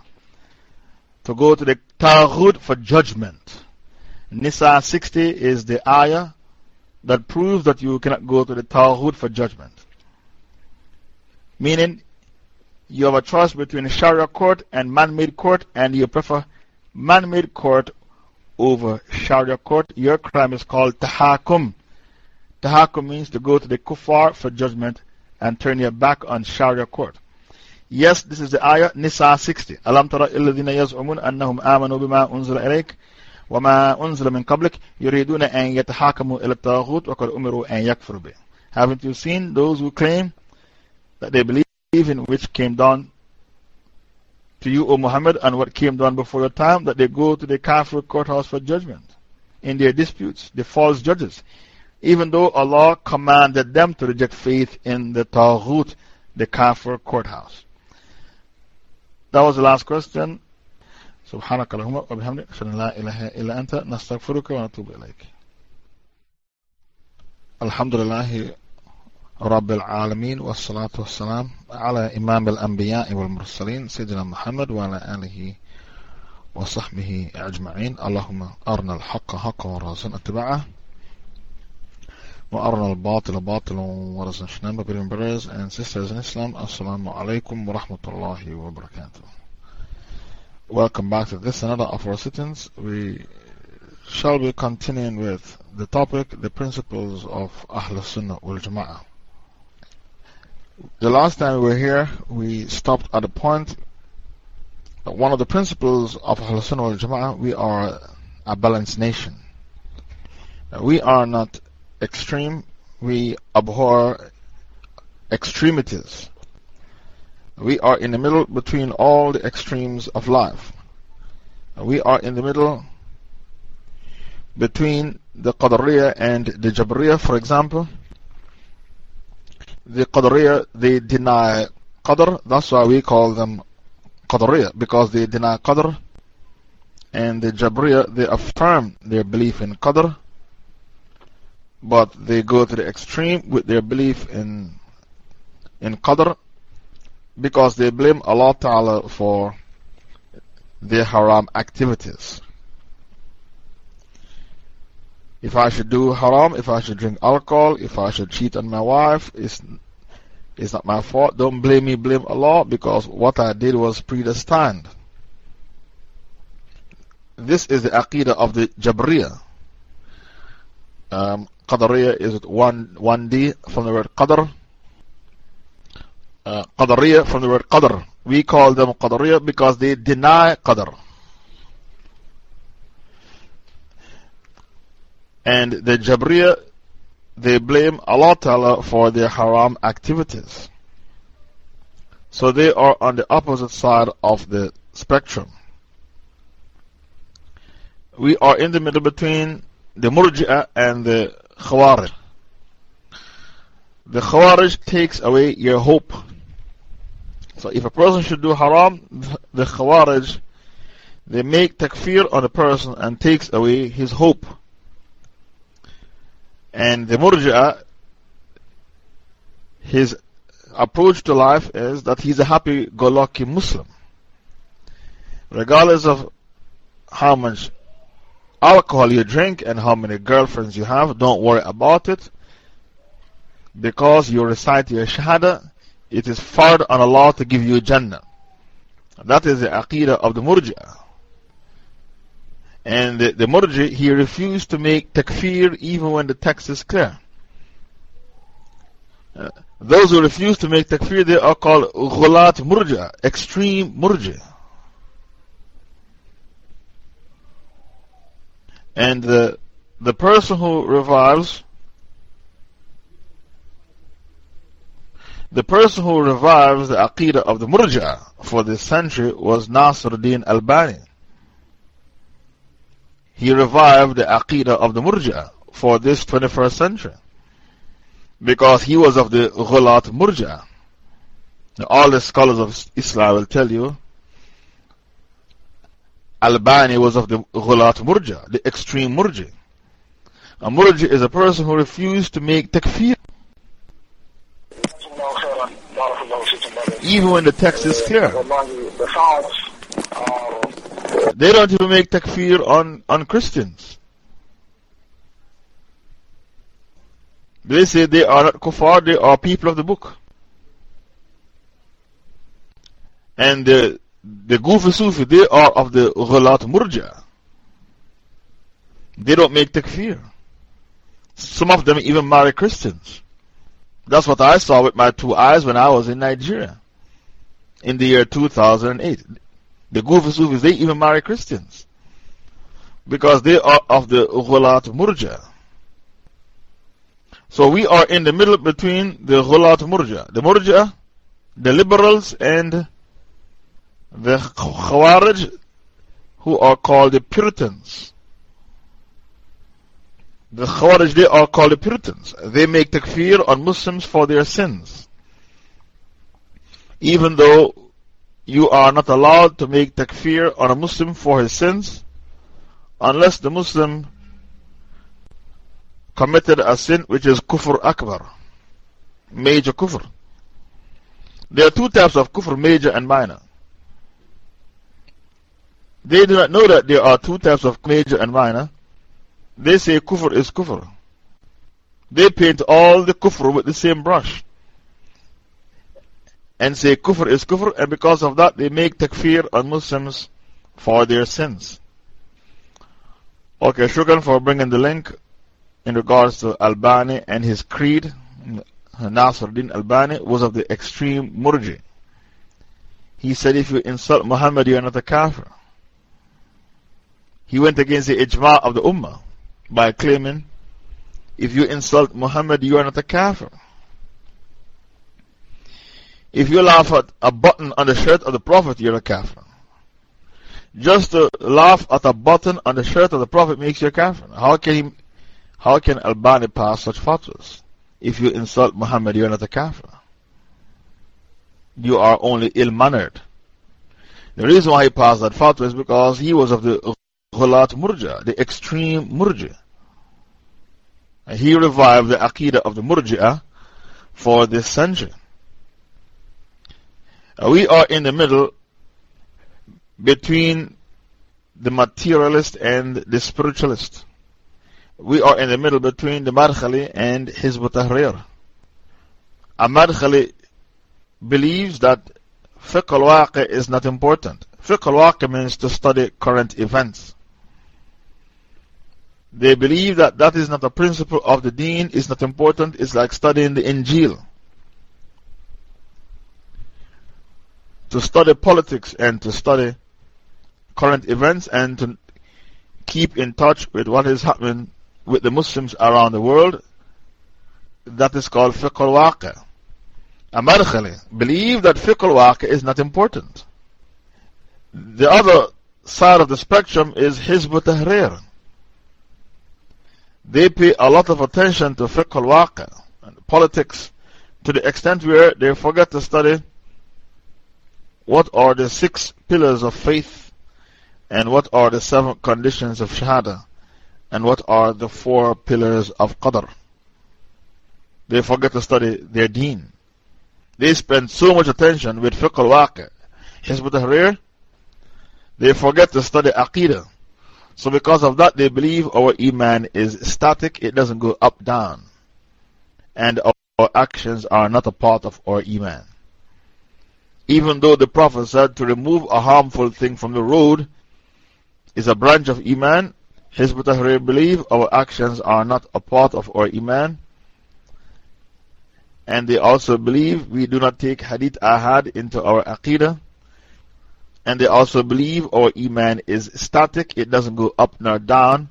To go to the Taghut for judgment. Nisa 60 is the ayah that proves that you cannot go to the Taghut for judgment. Meaning, you have a choice between Sharia court and man made court, and you prefer man made court over Sharia court, your crime is called tahakum. Tahakum means to go to the kuffar for judgment and turn your back on Sharia court. Yes, this is the ayah, Nisa 60. Alam tara illadhina yaz'umun annahum amanu bima unzila ilayk wama unzila min qablik yuriduna an yatahakamu ila taghut wa qad umiru an yakfuru bih. Haven't you seen those who claim that they believe in which came down to you, O Muhammad, and what came down before your time, that they go to the Kafir courthouse for judgment in their disputes, the false judges, even though Allah commanded them to reject faith in the Taghut, the Kafir courthouse. That was the last question. سبحانك اللهم وبحمدك أشهد أن لا إله إلا أنت نستغفرك ونتوب إليك الحمد لله رب العالمين والصلاة والسلام على إمام الأنبياء والمرسلين سيدنا محمد وعلى آله وصحبه أجمعين اللهم أرنا الحق حقا ورزقنا اتباعه وأرنا الباطل باطلا ورزقنا اجتنابه Brethren, brothers and sisters in Islam Assalamu alaikum wa rahmatullahi wa barakatuh Welcome back to this another of our sittings we shall be continuing with the topic the principles of Ahl Sunnah wal Jama'ah the last time we were here, we stopped at the point that one of the principles of Ahl Sunnah wal Jama'ah, we are a balanced nation. We are not extreme, we abhor extremities. We are in the middle between all the extremes of life. We are in the middle between the Qadariya and the Jabriya, for example the Qadariya, they deny Qadr. That's why we call them Qadariya, because they deny Qadr. And the Jabriya, they affirm their belief in Qadr, but they go to the extreme with their belief in, in Qadr because they blame Allah Ta'ala for their haram activities. If I should do haram, if I should drink alcohol, if I should cheat on my wife, it's, it's not my fault. Don't blame me, blame Allah because what I did was predestined. This is the aqidah of the Jabriya. Um, Qadariya is one, one D from the word Qadr. Uh, Qadariya from the word Qadr. We call them Qadariya because they deny Qadr. And the Jabriya, they blame Allah Ta'ala for their haram activities. So they are on the opposite side of the spectrum. We are in the middle between the Murji'ah and the Khawarij. The Khawarij takes away your hope. So if a person should do haram, the Khawarij, they make takfir on a person and takes away his hope. And the Murji'ah, his approach to life is that he's a happy go lucky Muslim. Regardless of how much alcohol you drink and how many girlfriends you have, don't worry about it. because you recite your Shahada, it is fard on Allah to give you Jannah. That is the Aqidah of the Murji'ah. And the, the Murji, he refused to make takfir even when the text is clear. Uh, those who refuse to make takfir, they are called ghulat murja, extreme murja. And the, the person who revives, the person who revives the aqidah of the murja for this century was Nasruddin Albani. He revived the aqidah of the murja for this 21st century because he was of the Ghulat Murja. All the scholars of Islam will tell you Albani was of the Ghulat Murja, the extreme Murji. A Murji is a person who refused to make takfir. Even when the text is clear. They don't even make takfir on, on Christians. They say they are not kuffar, they are people of the book. And the, the Gufi Sufi, they are of the Ghulat Murja. They don't make takfir. Some of them even marry Christians. That's what I saw with my two eyes when I was in Nigeria in the year 2008. The Gufi Sufis, they even marry Christians because they are of the Ghulat Murja. So we are in the middle between the Ghulat Murja, the Murja, the liberals, and the Khawarij, who are called the Puritans. The Khawarij, they are called the Puritans. They make takfir on Muslims for their sins. Even though you are not allowed to make takfir on a Muslim for his sins, unless the Muslim committed a sin which is kufr akbar, major kufr. There are two types of kufr, major and minor. They do not know that there are two types of major and minor. They say kufr is kufr. They paint all the kufr with the same brush. And say kufr is kufr, and because of that, they make takfir on Muslims for their sins. Okay, shukran for bringing the link in regards to Albani and his creed, Nasruddin Albani was of the extreme Murji. He said, if you insult Muhammad, you are not a kafir. He went against the ijma of the ummah by claiming, if you insult Muhammad, you are not a kafir. If you laugh at a button on the shirt of the Prophet, you're a kafir. Just to laugh at a button on the shirt of the Prophet makes you a kafir. How can he how can Albani pass such fatwas? If you insult Muhammad, you are not a kafir. You are only ill mannered. The reason why he passed that fatwa is because he was of the Ghulat Murja, the extreme Murja. And he revived the Aqidah of the Murji'ah for this century. We are in the middle between the materialist and the spiritualist we are in the middle between the Madkhali and Hizb Tahrir. A Madkhali believes that fiqh al is not important. Fiqh al means to study current events. They believe that that is not a principle of the deen, it's not important, it's like studying the Injil. To study politics and to study current events and to keep in touch with what is happening with the Muslims around the world, that is called fiqh al-waqi. A believe that fiqh al is not important. The other side of the spectrum is Hizb Tahrir. They pay a lot of attention to fiqh al and politics to the extent where they forget to study what are the six pillars of faith and what are the seven conditions of Shahada and what are the four pillars of Qadr. They forget to study their deen. They spend so much attention with fiqh al-waqi. Hizb tahrir they forget to study aqidah. So because of that, they believe our iman is static, it doesn't go up, down. And our actions are not a part of our Iman. Even though the Prophet said to remove a harmful thing from the road is a branch of Iman, Hizb believe our actions are not a part of our Iman. And they also believe we do not take Hadith Ahad into our Aqidah. And they also believe our Iman is static, it doesn't go up nor down.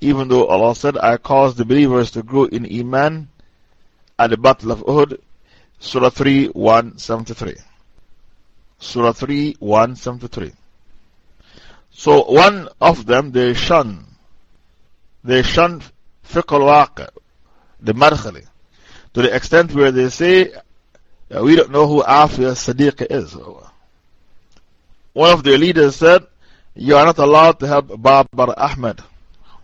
Even though Allah said, I caused the believers to grow in Iman at the Battle of Uhud, Surah 3 173. Surah 3 173. So one of them, they shun, they shun fiqh al the Madkhali, to the extent where they say, we don't know who Afia Sadiq is. One of their leaders said, You are not allowed to help Babar Ahmed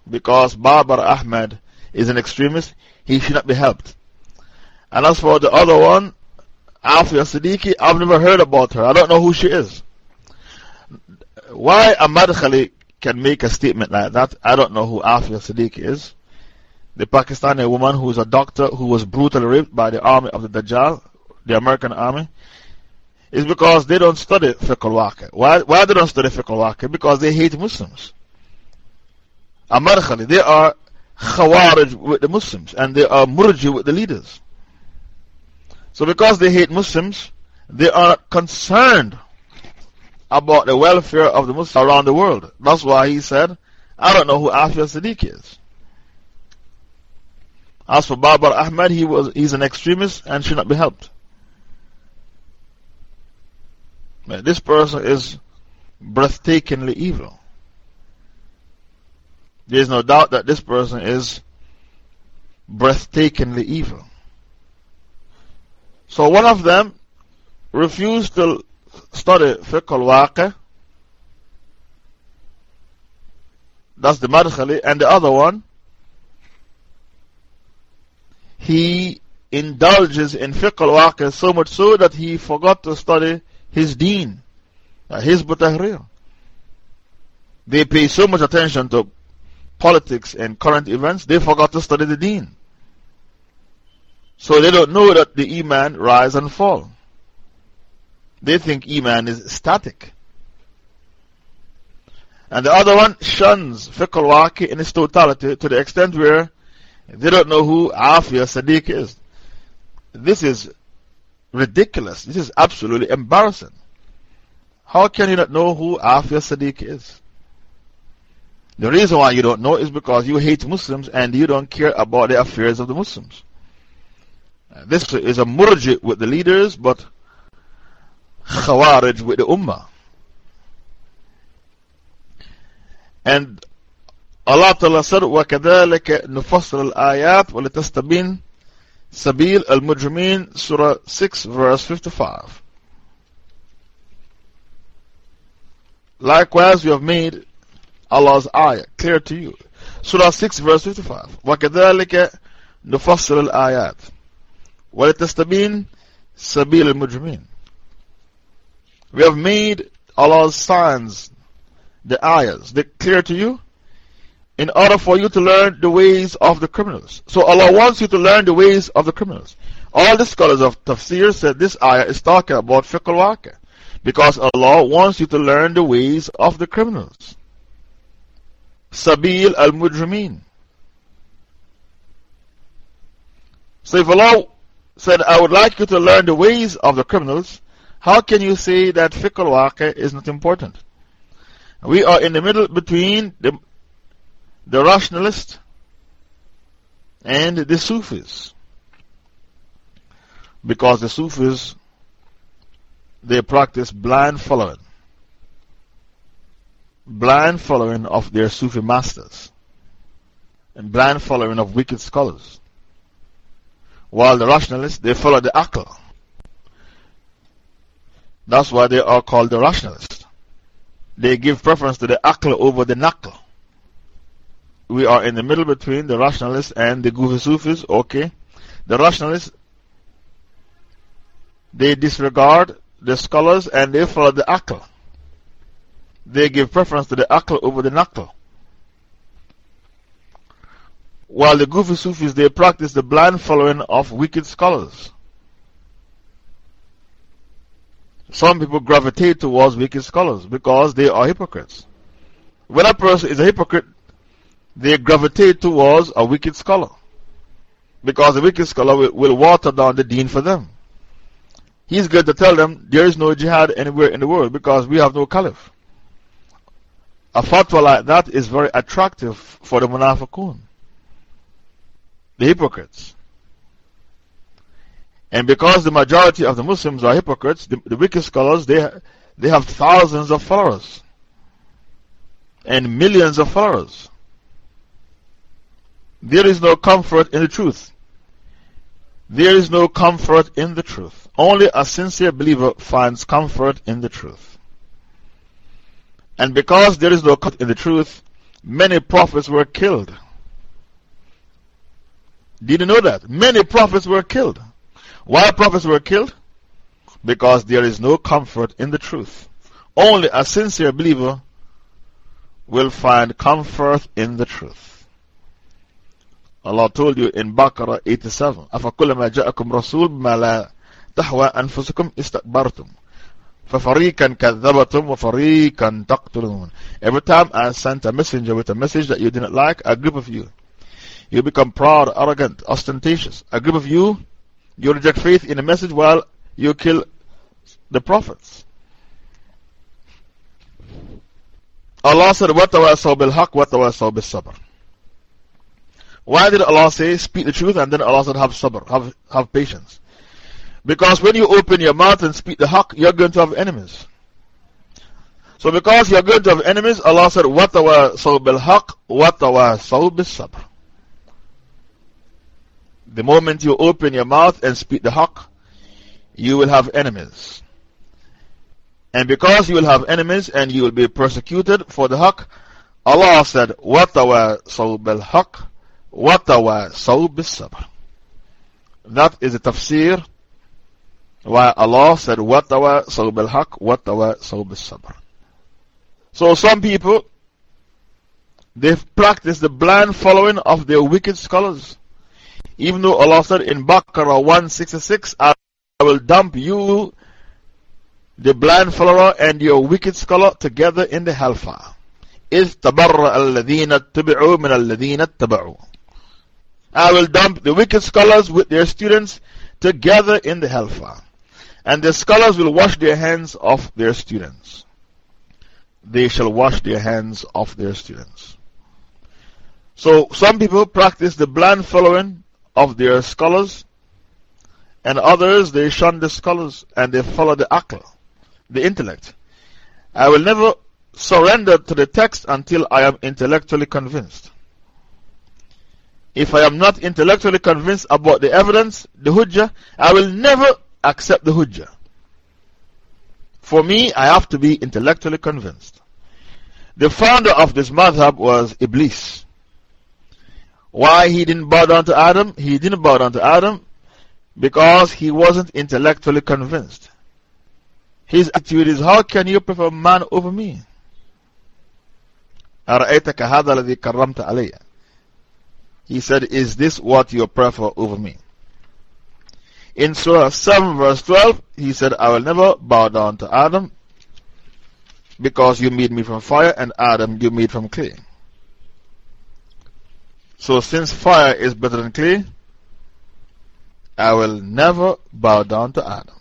because Babar Ahmed is an extremist, he should not be helped. And as for the other one, Afia Siddiqui, I've never heard about her. I don't know who she is. Why a Madkhali can make a statement like that, I don't know who Afia Siddiqui is. The Pakistani woman who is a doctor who was brutally raped by the army of the Dajjal, the American army, is because they don't study fiqh al waqi. Why, why they don't study fiqh al waqi? Because they hate Muslims. A Madkhali, they are Khawarij with the Muslims and they are Murji with the leaders. So, because they hate Muslims, they are concerned about the welfare of the Muslims around the world. That's why he said, I don't know who Afia Siddiq is. As for Babar Ahmed, he was, he's an extremist and should not be helped. This person is breathtakingly evil. There is no doubt that this person is breathtakingly evil. So one of them refused to study fiqh al That's the Madkhali. And the other one, he indulges in fiqh al so much so that he forgot to study his deen, uh, Hizb Tahrir. They pay so much attention to politics and current events, they forgot to study the deen. So they don't know that the Iman rise and fall. They think Iman is static. And the other one shuns fiqh al in its totality to the extent where they don't know who Afia Sadiq is. This is ridiculous. This is absolutely embarrassing. How can you not know who Afia Sadiq is? The reason why you don't know is because you hate Muslims and you don't care about the affairs of the Muslims. This is a murji with the leaders, but khawarij with the ummah. And Allah Ta'ala said, وَكَذَلِكَ نُفَصِّلُ الْآيَاتِ وَلِتَسْتَبِينَ سَبِيلَ الْمُجْرِمِينَ Surah 6 verse 55. Likewise, we have made Allah's ayah clear to you. Surah 6 verse 55. وَكَذَلِكَ نُفَصِّلُ الْآيَاتِ وَلِتَسْتَبِينَ سَبِيلَ الْمُجْرِمِينَ We have made Allah's signs, the ayahs, they clear to you in order for you to learn the ways of the criminals. So Allah wants you to learn the ways of the criminals. All the scholars of tafsir said this ayah is talking about fiqh al because Allah wants you to learn the ways of the criminals. Sabil al Mujrimeen. So if Allah said, I would like you to learn the ways of the criminals, how can you say that fiqh al is not important? We are in the middle between the, the rationalist and the Sufis. Because the Sufis, they practice blind following blind following of their Sufi masters and blind following of wicked scholars. While the rationalists, they follow the Aql. That's why they are called the rationalists. They give preference to the Aql over the Naql. We are in the middle between the rationalists and the Gufi Sufis, okay. The rationalists, they disregard the scholars and they follow the Aql they give preference to the aql over the naql. While the goofy Sufis, they practice the blind following of wicked scholars. Some people gravitate towards wicked scholars because they are hypocrites. When a person is a hypocrite, they gravitate towards a wicked scholar. Because the wicked scholar will, will water down the deen for them. He's going to tell them there is no jihad anywhere in the world because we have no caliph. A fatwa like that is very attractive for the munafiqun, the hypocrites. And because the majority of the Muslims are hypocrites, the, the wicked scholars, they, they have thousands of followers and millions of followers. There is no comfort in the truth. There is no comfort in the truth. Only a sincere believer finds comfort in the truth. And because there is no comfort in the truth, many prophets were killed. Did you know that? Many prophets were killed. Why prophets were killed? Because there is no comfort in the truth. Only a sincere believer will find comfort in the truth. Allah told you in Baqarah 87, أَفَكُلَّمَا جَاءَكُمْ رَسُولٌ بِمَا لَا تَحْوَى أَنفُسُكُمْ إِسْتَكْبَرْتُمْ فَفَرِيقًا كَذَّبَتُمْ وَفَرِيقًا تَقْتُلُونَ Every time I sent a messenger with a message that you didn't like, a group of you, you become proud, arrogant, ostentatious. A group of you, you reject faith in the message while you kill the prophets. Allah said, وَتَوَاسَوْا بِالْحَقِّ وَتَوَاسَوْا بِالصَّبْرِ why did Allah say, speak the truth, and then Allah said, have sabr, have, have patience? Because when you open your mouth and speak the haqq, you're going to have enemies. So because you're going to have enemies, Allah said, وَتَوَاسَوْا بِالْحَقِّ وَتَوَاسَوْا بِالصَّبْرِ The moment you open your mouth and speak the haqq, you will have enemies. And because you will have enemies and you will be persecuted for the haqq, Allah said, وَتَوَاسَوْا بِالْحَقِّ وَتَوَاسَوْا بِالصَّبْرِ That is the tafsir why Allah said وَتَوَاسَوْا بِالْحَقِّ وَتَوَاسَوْا بِالصَّبْرِ So some people, they practice the blind following of their wicked scholars. Even though Allah said in Baqarah 166, I will dump you, the blind follower, and your wicked scholar together in the hellfire. إِذْ تَبَرَّأَ الَّذِينَ اتَّبِعُوا مِنَ الَّذِينَ اتَّبَعُوا I will dump the wicked scholars with their students together in the hellfire. And the scholars will wash their hands of their students. They shall wash their hands of their students. So, some people practice the blind following of their scholars, and others they shun the scholars and they follow the akal, the intellect. I will never surrender to the text until I am intellectually convinced. If I am not intellectually convinced about the evidence, the Hujjah, I will never accept the Hujjah. For me, I have to be intellectually convinced. The founder of this madhab was Iblis. Why he didn't bow down to Adam? He didn't bow down to Adam because he wasn't intellectually convinced. His attitude is, How can you prefer man over me? أرأيتك هذا الذي كرمت علي He said, Is this what you prefer over me? In Surah 7, verse 12, he said, I will never bow down to Adam because you made me from fire, and Adam you made from clay. So, since fire is better than clay, I will never bow down to Adam.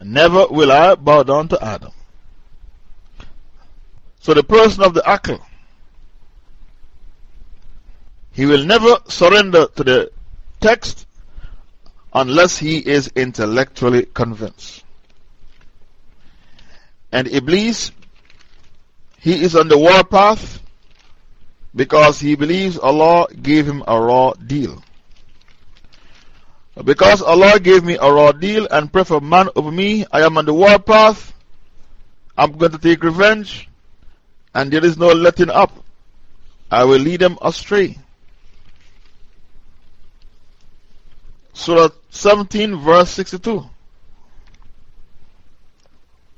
Never will I bow down to Adam. So, the person of the Akal he will never surrender to the text unless he is intellectually convinced. And Iblis, he is on the warpath because he believes Allah gave him a raw deal. Because Allah gave me a raw deal and preferred man over me, I am on the warpath. I'm going to take revenge, and there is no letting up. I will lead them astray. Surah 17, verse 62.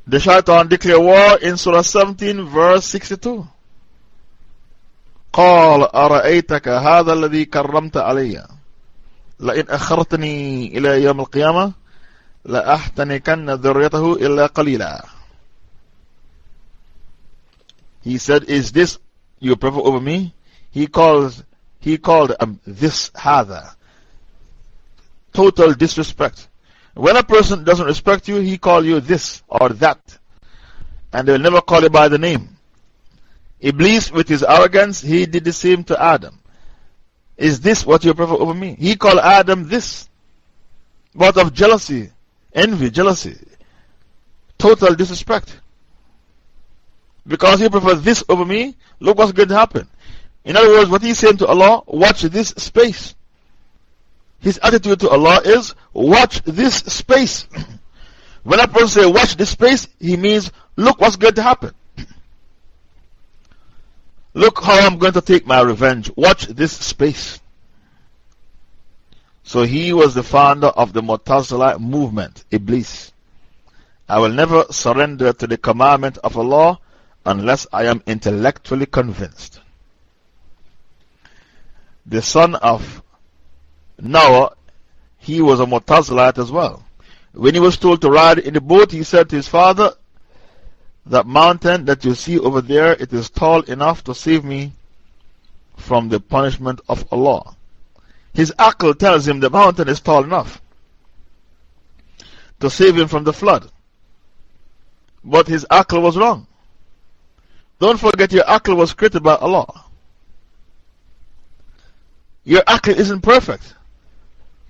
The shaitan declare war in Surah 17, verse 62. قال أرأيتك هذا الذي كرمت علي لئن أخرتني إلى يوم القيامة لأحتنكن ذريته إلا قليلا He said, Is this your prefer over me? He calls, he called um, this هذا. Total disrespect. When a person doesn't respect you, he call you this or that. And they will never call you by the name. Iblis, with his arrogance, he did the same to Adam. Is this what you prefer over me? He called Adam this. But of jealousy, envy, jealousy, total disrespect. Because he prefers this over me, look what's going to happen. In other words, what he's saying to Allah, watch this space. His attitude to Allah is, watch this space. when a person says, watch this space, he means, look what's going to happen. Look how I'm going to take my revenge. Watch this space. So he was the founder of the Mu'tazila movement, Iblis. I will never surrender to the commandment of Allah unless I am intellectually convinced. The son of Noah, he was a Mu'tazilite as well. When he was told to ride in the boat, he said to his father, that mountain that you see over there, it is tall enough to save me from the punishment of Allah. His akal tells him the mountain is tall enough to save him from the flood. But his akal was wrong. Don't forget your akal was created by Allah. Your akal isn't perfect.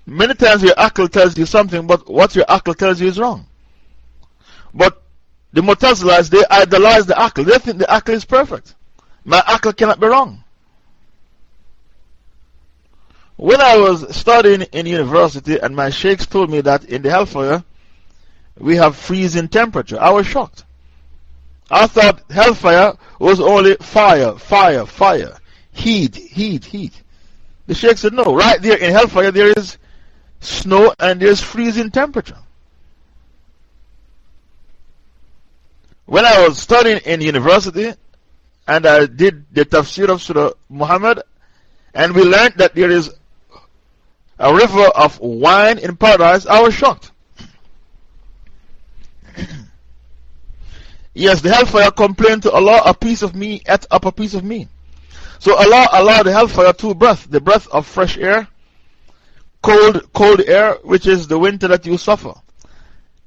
Many times your akal tells you something, but what your akal tells you is wrong. But the Mu'tazilas, they idolize the Akal. They think the Akal is perfect. My Akal cannot be wrong. When I was studying in university and my sheikhs told me that in the hellfire we have freezing temperature, I was shocked. I thought hellfire was only fire, fire, fire, heat, heat, heat. The sheikh said, No, right there in hellfire there is snow and there's freezing temperature. When I was studying in university and I did the tafsir of Surah Muhammad, and we learned that there is a river of wine in paradise, I was shocked. yes, the hellfire complained to Allah, a piece of me ate up a piece of me. So Allah allowed the hellfire two breaths the breath of fresh air, cold, cold air, which is the winter that you suffer.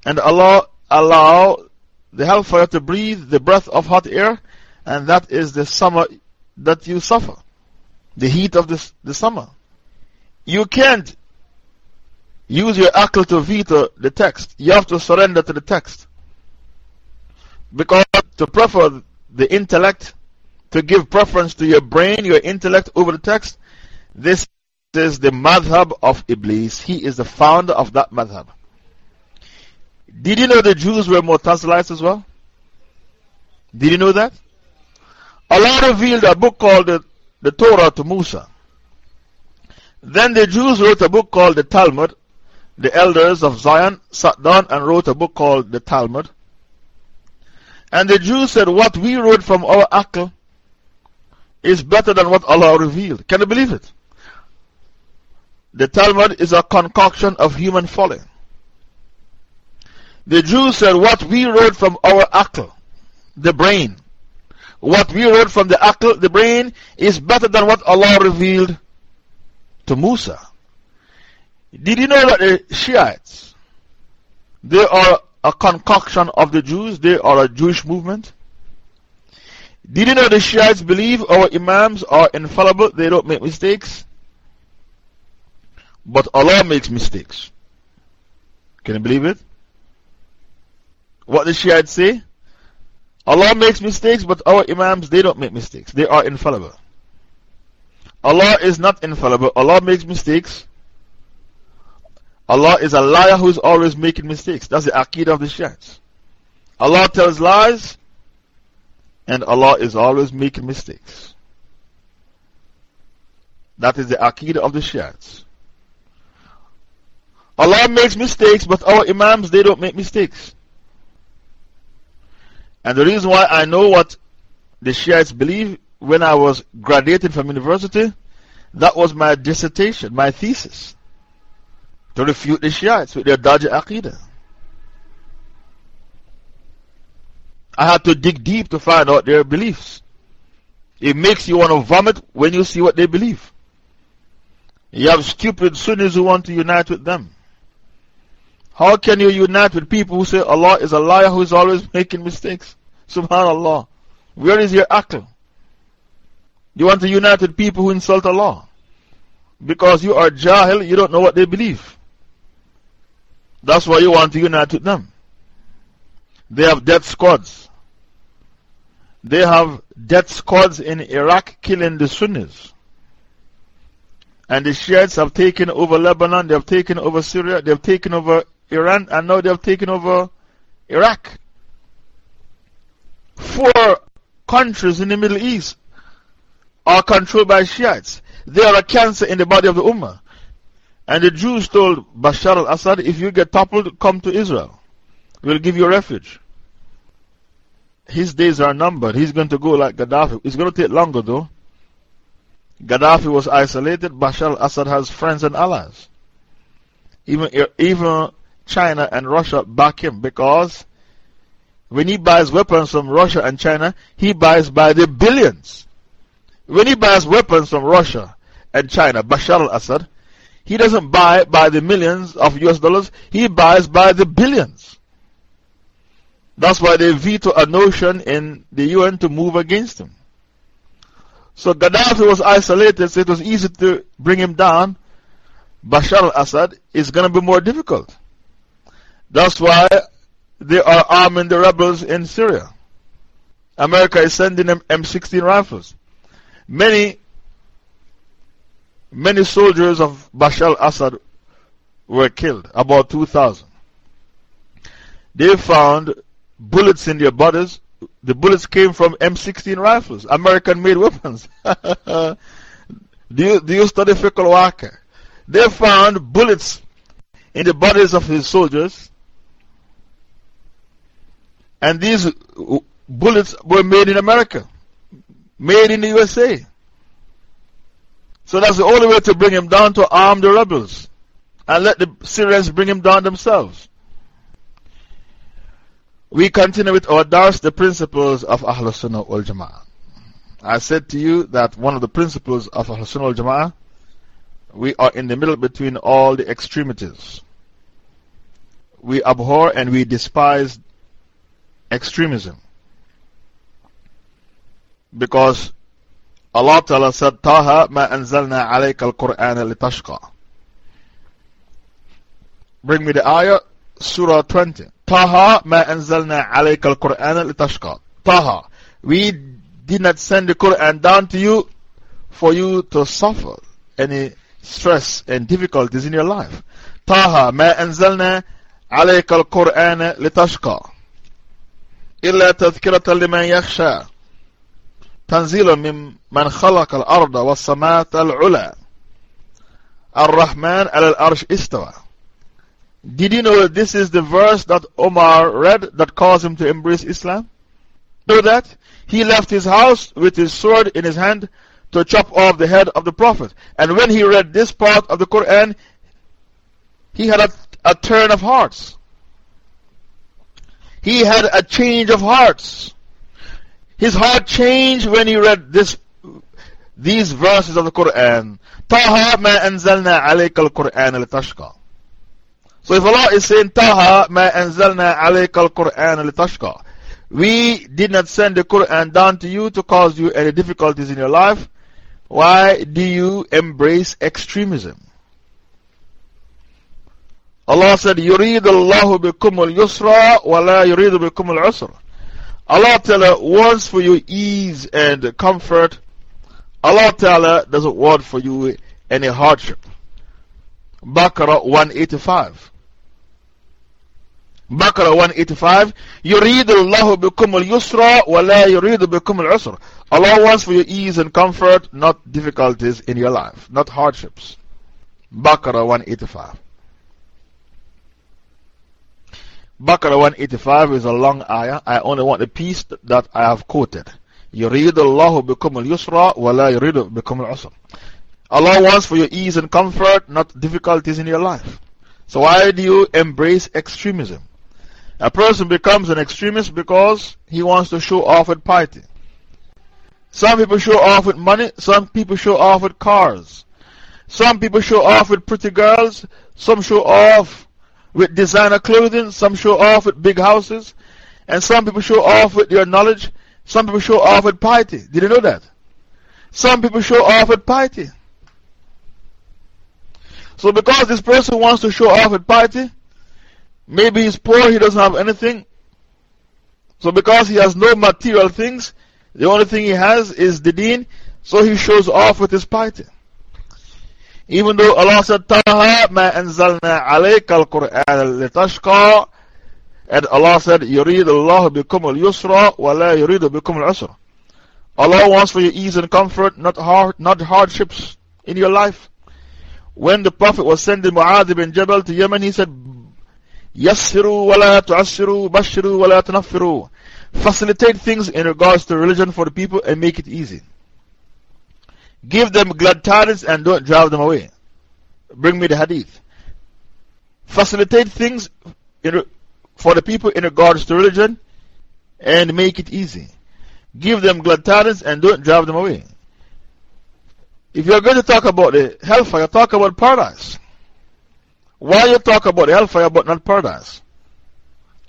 And Allah allowed the hellfire to breathe the breath of hot air, and that is the summer that you suffer. The heat of the, the summer. You can't use your akal to veto the text. You have to surrender to the text. Because to prefer the intellect, to give preference to your brain, your intellect over the text, this is the madhab of Iblis. He is the founder of that madhab. Did you know the Jews were Mu'tazilites as well? Did you know that? Allah revealed a book called the, the Torah to Musa. Then the Jews wrote a book called the Talmud. The elders of Zion sat down and wrote a book called the Talmud. And the Jews said, What we wrote from our akal is better than what Allah revealed. Can you believe it? The Talmud is a concoction of human folly. The Jews said, What we wrote from our akal, the brain, what we wrote from the akal, the brain, is better than what Allah revealed to Musa. Did you know that the Shiites, they are a concoction of the Jews, they are a Jewish movement? Did you know the Shiites believe our Imams are infallible, they don't make mistakes? But Allah makes mistakes. Can you believe it? What the Shiites say? Allah makes mistakes, but our Imams, they don't make mistakes. They are infallible. Allah is not infallible. Allah makes mistakes. Allah is a liar who is always making mistakes. That's the Aqidah of the Shiites. Allah tells lies, and Allah is always making mistakes. That is the Aqidah of the Shiites. Allah makes mistakes, but our Imams, they don't make mistakes. And the reason why I know what the Shiites believe when I was graduating from university, that was my dissertation, my thesis. To refute the Shiites with their dodgy Aqidah. I had to dig deep to find out their beliefs. It makes you want to vomit when you see what they believe. You have stupid Sunnis who want to unite with them. How can you unite with people who say Allah is a liar who is always making mistakes? Subhanallah. Where is your akhl? You want to unite with people who insult Allah. Because you are jahil, you don't know what they believe. That's why you want to unite with them. They have death squads. They have death squads in Iraq killing the Sunnis. And the Shiites have taken over Lebanon, they have taken over Syria, they have taken over Iran, and now they have taken over Iraq. Four countries in the Middle East are controlled by Shiites. They are a cancer in the body of the Ummah. And the Jews told Bashar al Assad, if you get toppled, come to Israel. We'll give you refuge. His days are numbered. He's going to go like Gaddafi. It's going to take longer though. Gaddafi was isolated. Bashar al Assad has friends and allies. Even, even China and Russia back him because when he buys weapons from Russia and China, he buys by the billions. When he buys weapons from Russia and China, Bashar al Assad, he doesn't buy by the millions of US dollars, he buys by the billions. That's why they veto a notion in the UN to move against him. So Gaddafi was isolated, so it was easy to bring him down. Bashar al Assad is going to be more difficult. That's why they are arming the rebels in Syria. America is sending them M16 rifles. Many, many soldiers of Bashar al Assad were killed, about 2,000. They found bullets in their bodies. The bullets came from M16 rifles, American made weapons. do, you, do you study fiqh al They found bullets in the bodies of his soldiers and these uh, bullets were made in America, made in the USA. So that's the only way to bring him down to arm the rebels and let the Syrians bring him down themselves. We continue with our Dars, the principles of Ahlul Sunnah wal Jama'ah. I said to you that one of the principles of Ahlul Sunnah wal Jama'ah, we are in the middle between all the extremities. We abhor and we despise extremism. Because Allah Ta'ala said, Taha ma anzalna alayka al-Qur'an litashqa. Bring me the ayah, Surah 20. Taha ma anzalna alayka al-Qur'an litashqa. Taha. We did not send the Quran down to you for you to suffer any stress and difficulties in your life. Taha ma anzalna alayka al-Qur'an litashqa. إلا تذكرة لمن يخشى تنزيل من من خلق الأرض والسماء العلى الرحمن على الأرش استوى Did you know this is the verse that Omar read that caused him to embrace Islam? Know that? He left his house with his sword in his hand to chop off the head of the Prophet. And when he read this part of the Quran, he had a, a turn of hearts. He had a change of hearts. His heart changed when he read this, these verses of the Quran. Taha ma anzalna alayka al-Quran al-tashqa. So if Allah is saying, Taha ma anzalna alayka al-Quran al-tashqa. We did not send the Quran down to you to cause you any difficulties in your life. Why do you embrace extremism? Allah said, Yurid Allahu bikum al yusra, wa la yurid bikum al. Allah Ta'ala wants for you ease and comfort. Allah Ta'ala doesn't want for you any hardship. Baqarah 185. Baqarah 185. Yurid Allahu bikum al yusra, wa la yurid bikum al. Allah wants for you ease and comfort, not difficulties in your life, not hardships. Baqarah 185. Baqarah 185 is a long ayah. I only want the piece that I have quoted. يريد الله بكم اليسر ولا يريد بكم العسر. Allah wants for your ease and comfort, not difficulties in your life. So why do you embrace extremism? A person becomes an extremist because he wants to show off with piety. Some people show off with money, some people show off with cars. Some people show off with pretty girls, some show off with designer clothing, some show off with big houses, and some people show off with their knowledge, some people show off with piety. Did you know that? Some people show off with piety. So, because this person wants to show off with piety, maybe he's poor, he doesn't have anything. So, because he has no material things, the only thing he has is the deen, so he shows off with his piety. Even though Allah said, Taha ma anzalna alayka al-Qur'an litashqa, and Allah said, Yurid Allah bikum al-yusra wa la yurid bikum al-usra. Allah wants for your ease and comfort, not, hard, not hardships in your life. When the Prophet was sending Mu'adh ibn Jabal to Yemen, he said, Yassiru wa la tu'assiru, bashiru wa la tunaffiru. Facilitate things in regards to religion for the people and make it easy. Give them glad tidings and don't drive them away. Bring me the hadith. Facilitate things for the people in regards to religion and make it easy. Give them glad tidings and don't drive them away. If you're going to talk about the hellfire, talk about paradise. Why you talk about the hellfire but not paradise?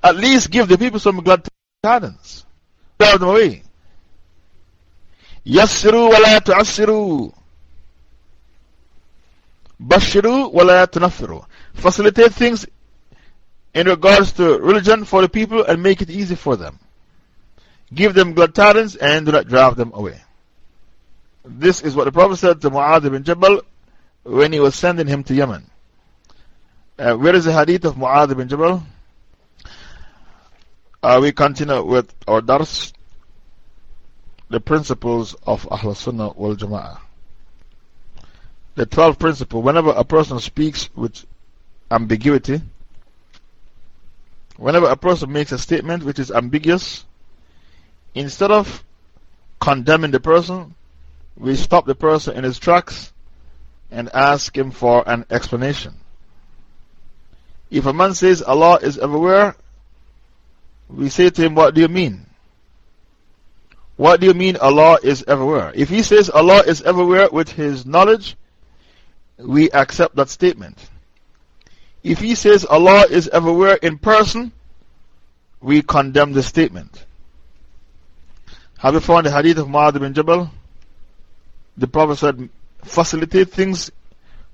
At least give the people some glad tidings. Drive them away. Yassiru wa la. Bashiru wa la tunaffiru. Facilitate things in regards to religion for the people and make it easy for them. Give them glad tidings and do not drive them away. This is what the Prophet said to Mu'adh ibn Jabal when he was sending him to Yemen. Uh, where is the hadith of Mu'adh ibn Jabal? Uh, we continue with our dars, the principles of Ahl Sunnah wal Jama'ah. The 12 principle, whenever a person speaks with ambiguity, whenever a person makes a statement which is ambiguous, instead of condemning the person, we stop the person in his tracks and ask him for an explanation. If a man says Allah is everywhere, we say to him, What do you mean? What do you mean Allah is everywhere? If he says Allah is everywhere with his knowledge, we accept that statement. If he says Allah is everywhere in person, we condemn the statement. Have you found the hadith of Mu'adh bin Jabal? the Prophet said, facilitate things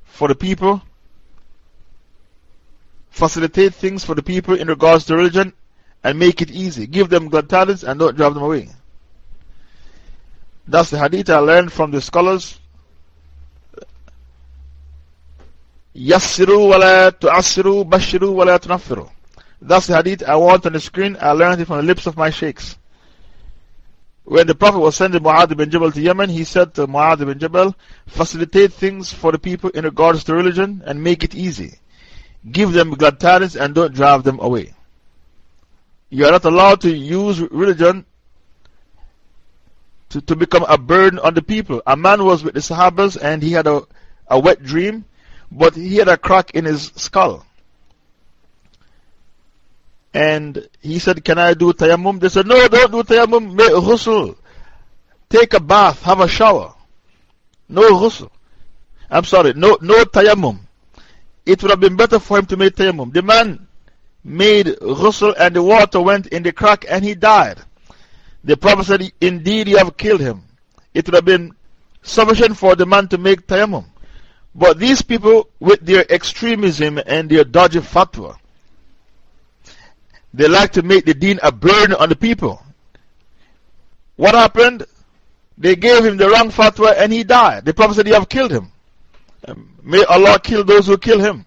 for the people, facilitate things for the people in regards to religion, and make it easy. Give them glad tidings and don't drive them away. That's the hadith I learned from the scholars. Yassiru wala tu'assiru, bashiru wala tunaffiru. That's the hadith I want on the screen. I learned it from the lips of my sheikhs. When the Prophet was sending Mu'adh bin Jabal to Yemen, he said to Mu'adh bin Jabal, Facilitate things for the people in regards to religion and make it easy. Give them glad tidings and don't drive them away. You are not allowed to use religion to, to become a burden on the people. A man was with the Sahabas and he had a, a wet dream, but he had a crack in his skull. And he said, Can I do tayammum? They said, No, don't do tayammum, make ghusl. Take a bath, have a shower. No ghusl. I'm sorry, no, no tayammum. It would have been better for him to make tayammum. The man made ghusl and the water went in the crack and he died. The Prophet said, Indeed, you have killed him. It would have been sufficient for the man to make tayammum. But these people, with their extremism and their dodgy fatwa, they like to make the deen a burden on the people. What happened? They gave him the wrong fatwa and he died. The Prophet said, You have killed him. Um, may Allah kill those who kill him.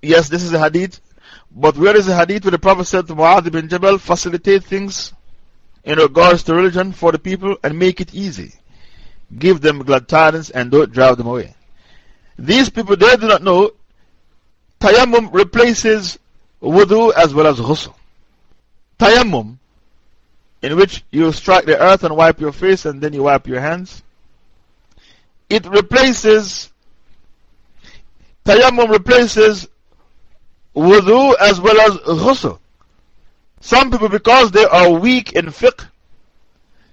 Yes, this is a hadith. But where is the hadith where the Prophet said to Mu'adh bin Jabal, facilitate things in regards to religion for the people and make it easy. Give them glad tidings and don't drive them away. These people, they do not know tayammum replaces wudu as well as ghusl. Tayammum in which you strike the earth and wipe your face and then you wipe your hands. It replaces, tayammum replaces wudu as well as ghusl. Some people, because they are weak in fiqh,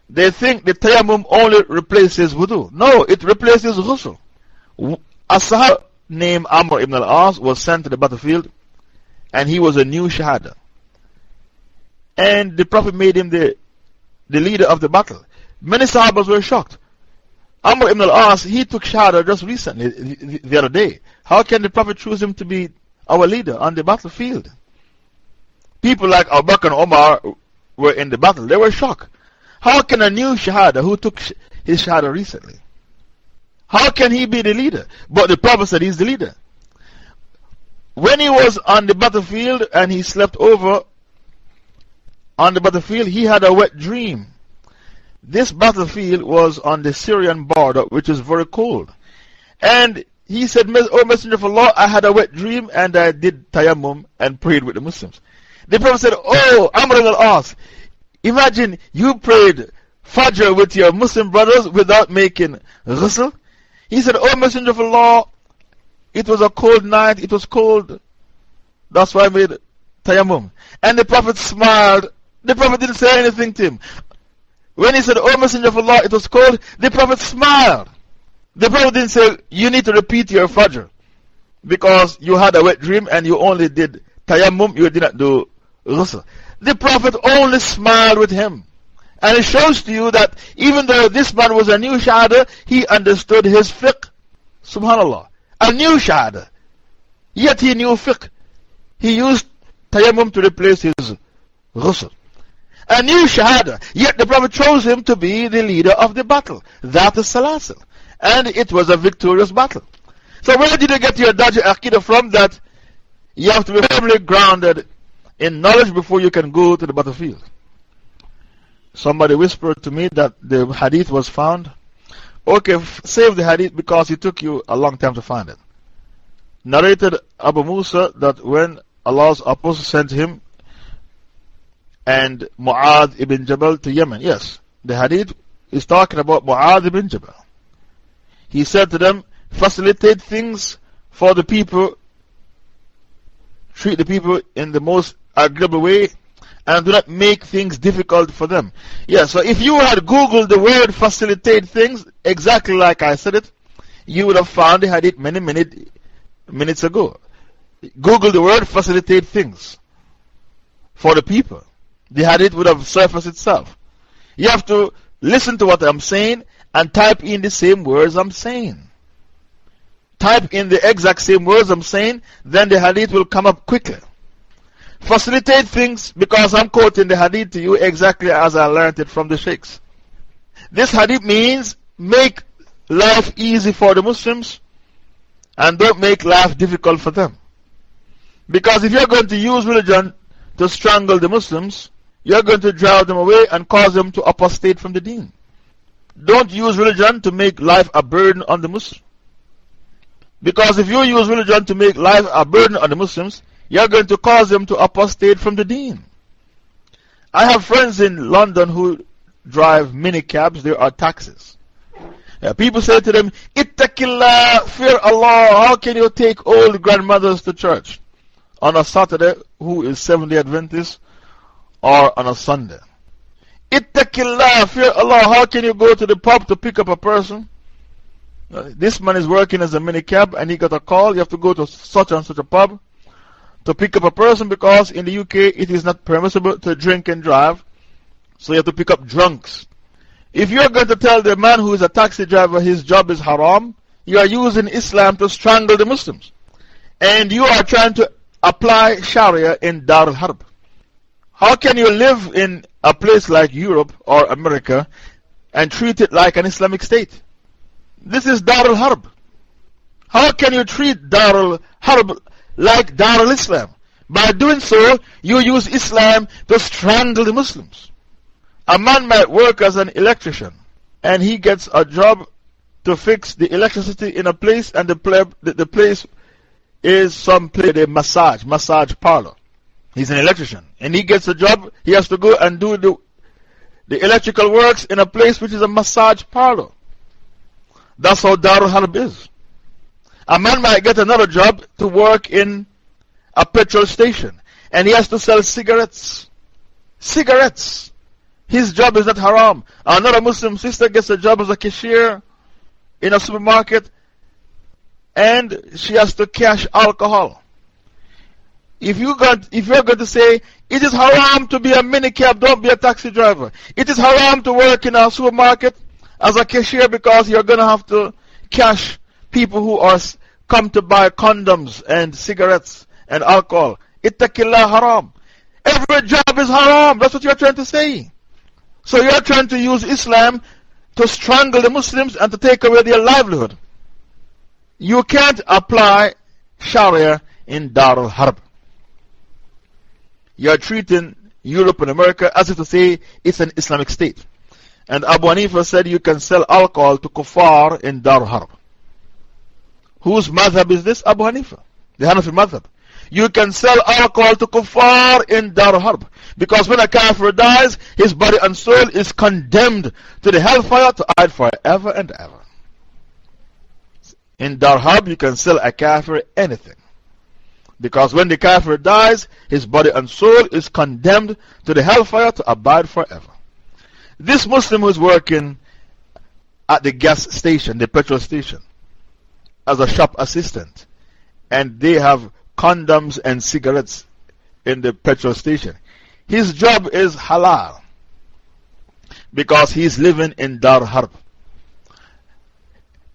they think the tayammum only replaces wudu. No, it replaces ghusl. A sahab named Amr ibn al-As was sent to the battlefield and he was a new shahada. And the Prophet made him the, the leader of the battle. Many sahabas were shocked. Amr ibn al-As, he took shahada just recently, the, the other day. How can the Prophet choose him to be our leader on the battlefield? People like Abu Bakr and Omar were in the battle. They were shocked. How can a new Shahada who took his Shahada recently, how can he be the leader? But the Prophet said he's the leader. When he was on the battlefield and he slept over on the battlefield, he had a wet dream. This battlefield was on the Syrian border, which is very cold. And he said, Oh Messenger of Allah, I had a wet dream and I did tayammum and prayed with the Muslims. The Prophet said, Oh, Amr al-As, Imagine you prayed Fajr with your Muslim brothers without making ghusl. He said, Oh Messenger of Allah, it was a cold night, it was cold. That's why I made tayammum. And the Prophet smiled. The Prophet didn't say anything to him. When he said, Oh Messenger of Allah, it was cold, the Prophet smiled. The Prophet didn't say, You need to repeat your Fajr because you had a wet dream and you only did tayammum, you did not do ghusl. The Prophet only smiled with him. And it shows to you that even though this man was a new Shahada, he understood his fiqh. Subhanallah. A new Shahada. Yet he knew fiqh. He used tayammum to replace his ghusl. A new Shahada. Yet the Prophet chose him to be the leader of the battle. That is Salasil. And it was a victorious battle. So where did you get your Dajjal Aqidah from that you have to be firmly grounded in knowledge before you can go to the battlefield. Somebody whispered to me that the hadith was found. Okay, save the hadith because it took you a long time to find it. Narrated Abu Musa that when Allah's apostle sent him and Mu'adh ibn Jabal to Yemen. Yes, the hadith is talking about Mu'adh ibn Jabal. He said to them, facilitate things for the people, treat the people in the most agreeable way and do not make things difficult for them. Yeah, so if you had Googled the word facilitate things exactly like I said it, you would have found it had it many minute, minutes ago. Google the word facilitate things for the people. The hadith would have surfaced itself. You have to listen to what I'm saying and type in the same words I'm saying. Type in the exact same words I'm saying, then the hadith will come up quickly facilitate things because I'm quoting the hadith to you exactly as I learned it from the sheikhs. This hadith means make life easy for the Muslims and don't make life difficult for them. Because if you're going to use religion to strangle the Muslims, you're going to drive them away and cause them to apostate from the deen. Don't use religion to make life a burden on the Muslims. Because if you use religion to make life a burden on the Muslims, you're going to cause them to apostate from the deen. I have friends in London who drive minicabs, there are taxis. Uh, people say to them, Ittaqillah, fear Allah, how can you take old grandmothers to church on a Saturday who is Seventh day Adventist or on a Sunday? Ittaqillah, fear Allah, how can you go to the pub to pick up a person? Uh, this man is working as a minicab and he got a call, you have to go to such and such a pub to pick up a person because in the UK it is not permissible to drink and drive. So you have to pick up drunks. If you're going to tell the man who is a taxi driver his job is haram, you are using Islam to strangle the Muslims. And you are trying to apply Sharia in Dar al Harb. How can you live in a place like Europe or America and treat it like an Islamic state? This is Dar al Harb. How can you treat Dar al Harb like Dar al Islam. By doing so, you use Islam to strangle the Muslims. A man might work as an electrician and he gets a job to fix the electricity in a place, and the, the, the place is some place, a massage, massage parlor. He's an electrician and he gets a job, he has to go and do the, The electrical works in a place which is a massage parlor. That's how Darul Harb is. A man might get another job to work in a petrol station and he has to sell cigarettes. Cigarettes. His job is not haram. Another Muslim sister gets a job as a cashier in a supermarket and she has to cash alcohol. If, you got, if you're going to say, it is haram to be a minicab, don't be a taxi driver. It is haram to work in a supermarket as a cashier because you're going to have to cash people who are come to buy condoms and cigarettes and alcohol. Ittaqillah haram. Every job is haram. That's what you're trying to say. So you're trying to use Islam to strangle the Muslims and to take away their livelihood. You can't apply Sharia in Dar al Harb. You're treating Europe and America as if to say it's an Islamic state. And Abu Hanifa said you can sell alcohol to kuffar in Dar Harb. Whose madhab is this? Abu Hanifa. The Hanafi madhab. You can sell alcohol to kuffar in Dar Harb. Because when a kafir dies, his body and soul is condemned to the hellfire to hide forever and ever. In Dar Harb, you can sell a kafir anything. Because when the kafir dies, his body and soul is condemned to the hellfire to abide forever. This Muslim who is working at the gas station, the petrol station, as a shop assistant, and they have condoms and cigarettes in the petrol station. His job is halal because he's living in Dar Harb.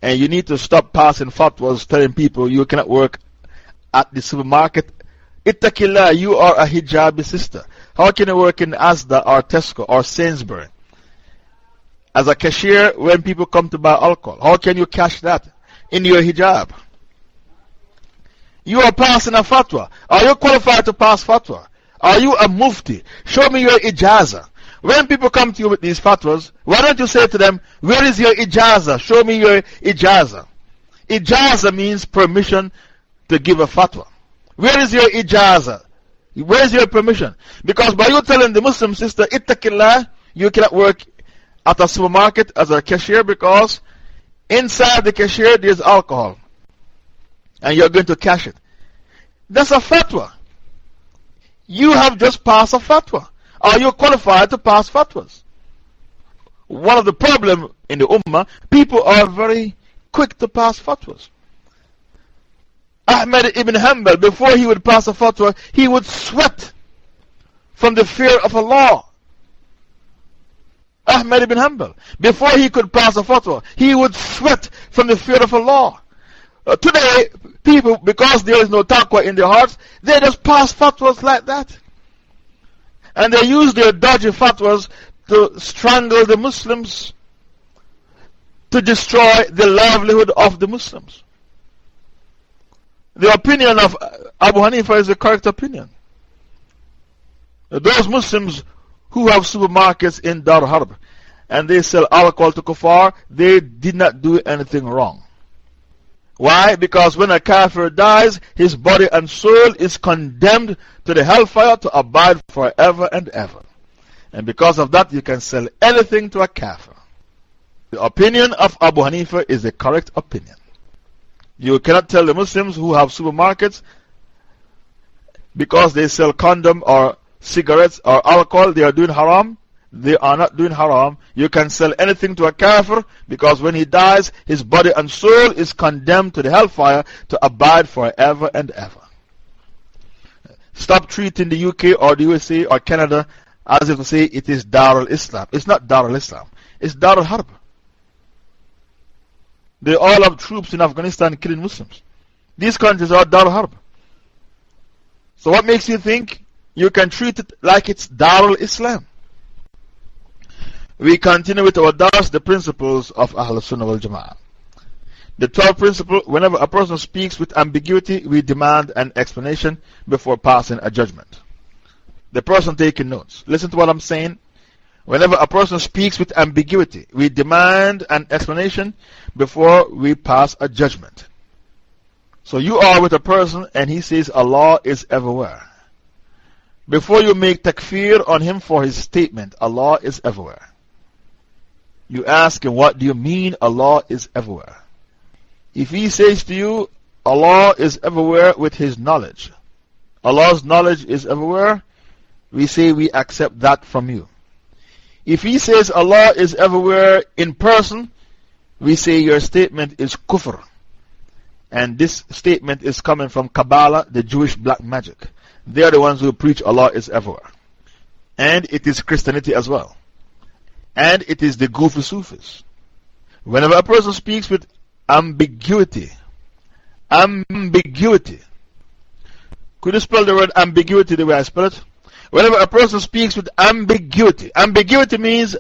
And you need to stop passing fatwas telling people you cannot work at the supermarket. Ittaqillah, you are a hijabi sister. How can you work in Asda or Tesco or Sainsbury? As a cashier, when people come to buy alcohol, how can you cash that in your hijab? You are passing a fatwa. Are you qualified to pass fatwa? Are you a mufti? Show me your ijaza. When people come to you with these fatwas, why don't you say to them, Where is your ijaza? Show me your ijaza. Ijaza means permission to give a fatwa. Where is your ijaza? Where is your permission? Because by you telling the Muslim sister, ittaqillah, you cannot work at a supermarket as a cashier because inside the cashier there's alcohol. And you're going to cash it. That's a fatwa. You have just passed a fatwa. Are you qualified to pass fatwas? One of the problems in the Ummah, people are very quick to pass fatwas. Ahmed ibn Hanbal, before he would pass a fatwa, he would sweat from the fear of Allah. Ahmed ibn Hanbal, before he could pass a fatwa, he would sweat from the fear of Allah. Uh, today, people, because there is no taqwa in their hearts, they just pass fatwas like that. And they use their dodgy fatwas to strangle the Muslims, to destroy the livelihood of the Muslims. The opinion of Abu Hanifa is the correct opinion. Those Muslims who have supermarkets in Dar Harb and they sell alcohol to kuffar, they did not do anything wrong. Why? Because when a kafir dies, his body and soul is condemned to the hellfire to abide forever and ever. And because of that, you can sell anything to a kafir. The opinion of Abu Hanifa is the correct opinion. You cannot tell the Muslims who have supermarkets because they sell condom or cigarettes or alcohol, they are doing haram. They are not doing haram. You can sell anything to a kafir because when he dies, his body and soul is condemned to the hellfire to abide forever and ever. Stop treating the UK or the USA or Canada as if to say it is Darul Islam. It's not Darul Islam, it's Darul Harb. They all have troops in Afghanistan killing Muslims. These countries are Darul Harb. So, what makes you think you can treat it like it's Darul Islam? We continue with our Dars, the principles of Ahl Sunnah wal Jama'ah. The 12th principle whenever a person speaks with ambiguity, we demand an explanation before passing a judgment. The person taking notes, listen to what I'm saying. Whenever a person speaks with ambiguity, we demand an explanation before we pass a judgment. So you are with a person and he says Allah is everywhere. before you make takfir on him for his statement, Allah is everywhere. You ask him, What do you mean Allah is everywhere? If he says to you, Allah is everywhere with his knowledge, Allah's knowledge is everywhere, we say we accept that from you. If he says Allah is everywhere in person, we say your statement is kufr. And this statement is coming from Kabbalah, the Jewish black magic. They are the ones who preach Allah is everywhere. And it is Christianity as well. And it is the goofy Sufis. Whenever a person speaks with ambiguity, ambiguity, could you spell the word ambiguity the way I spell it? Whenever a person speaks with ambiguity, ambiguity means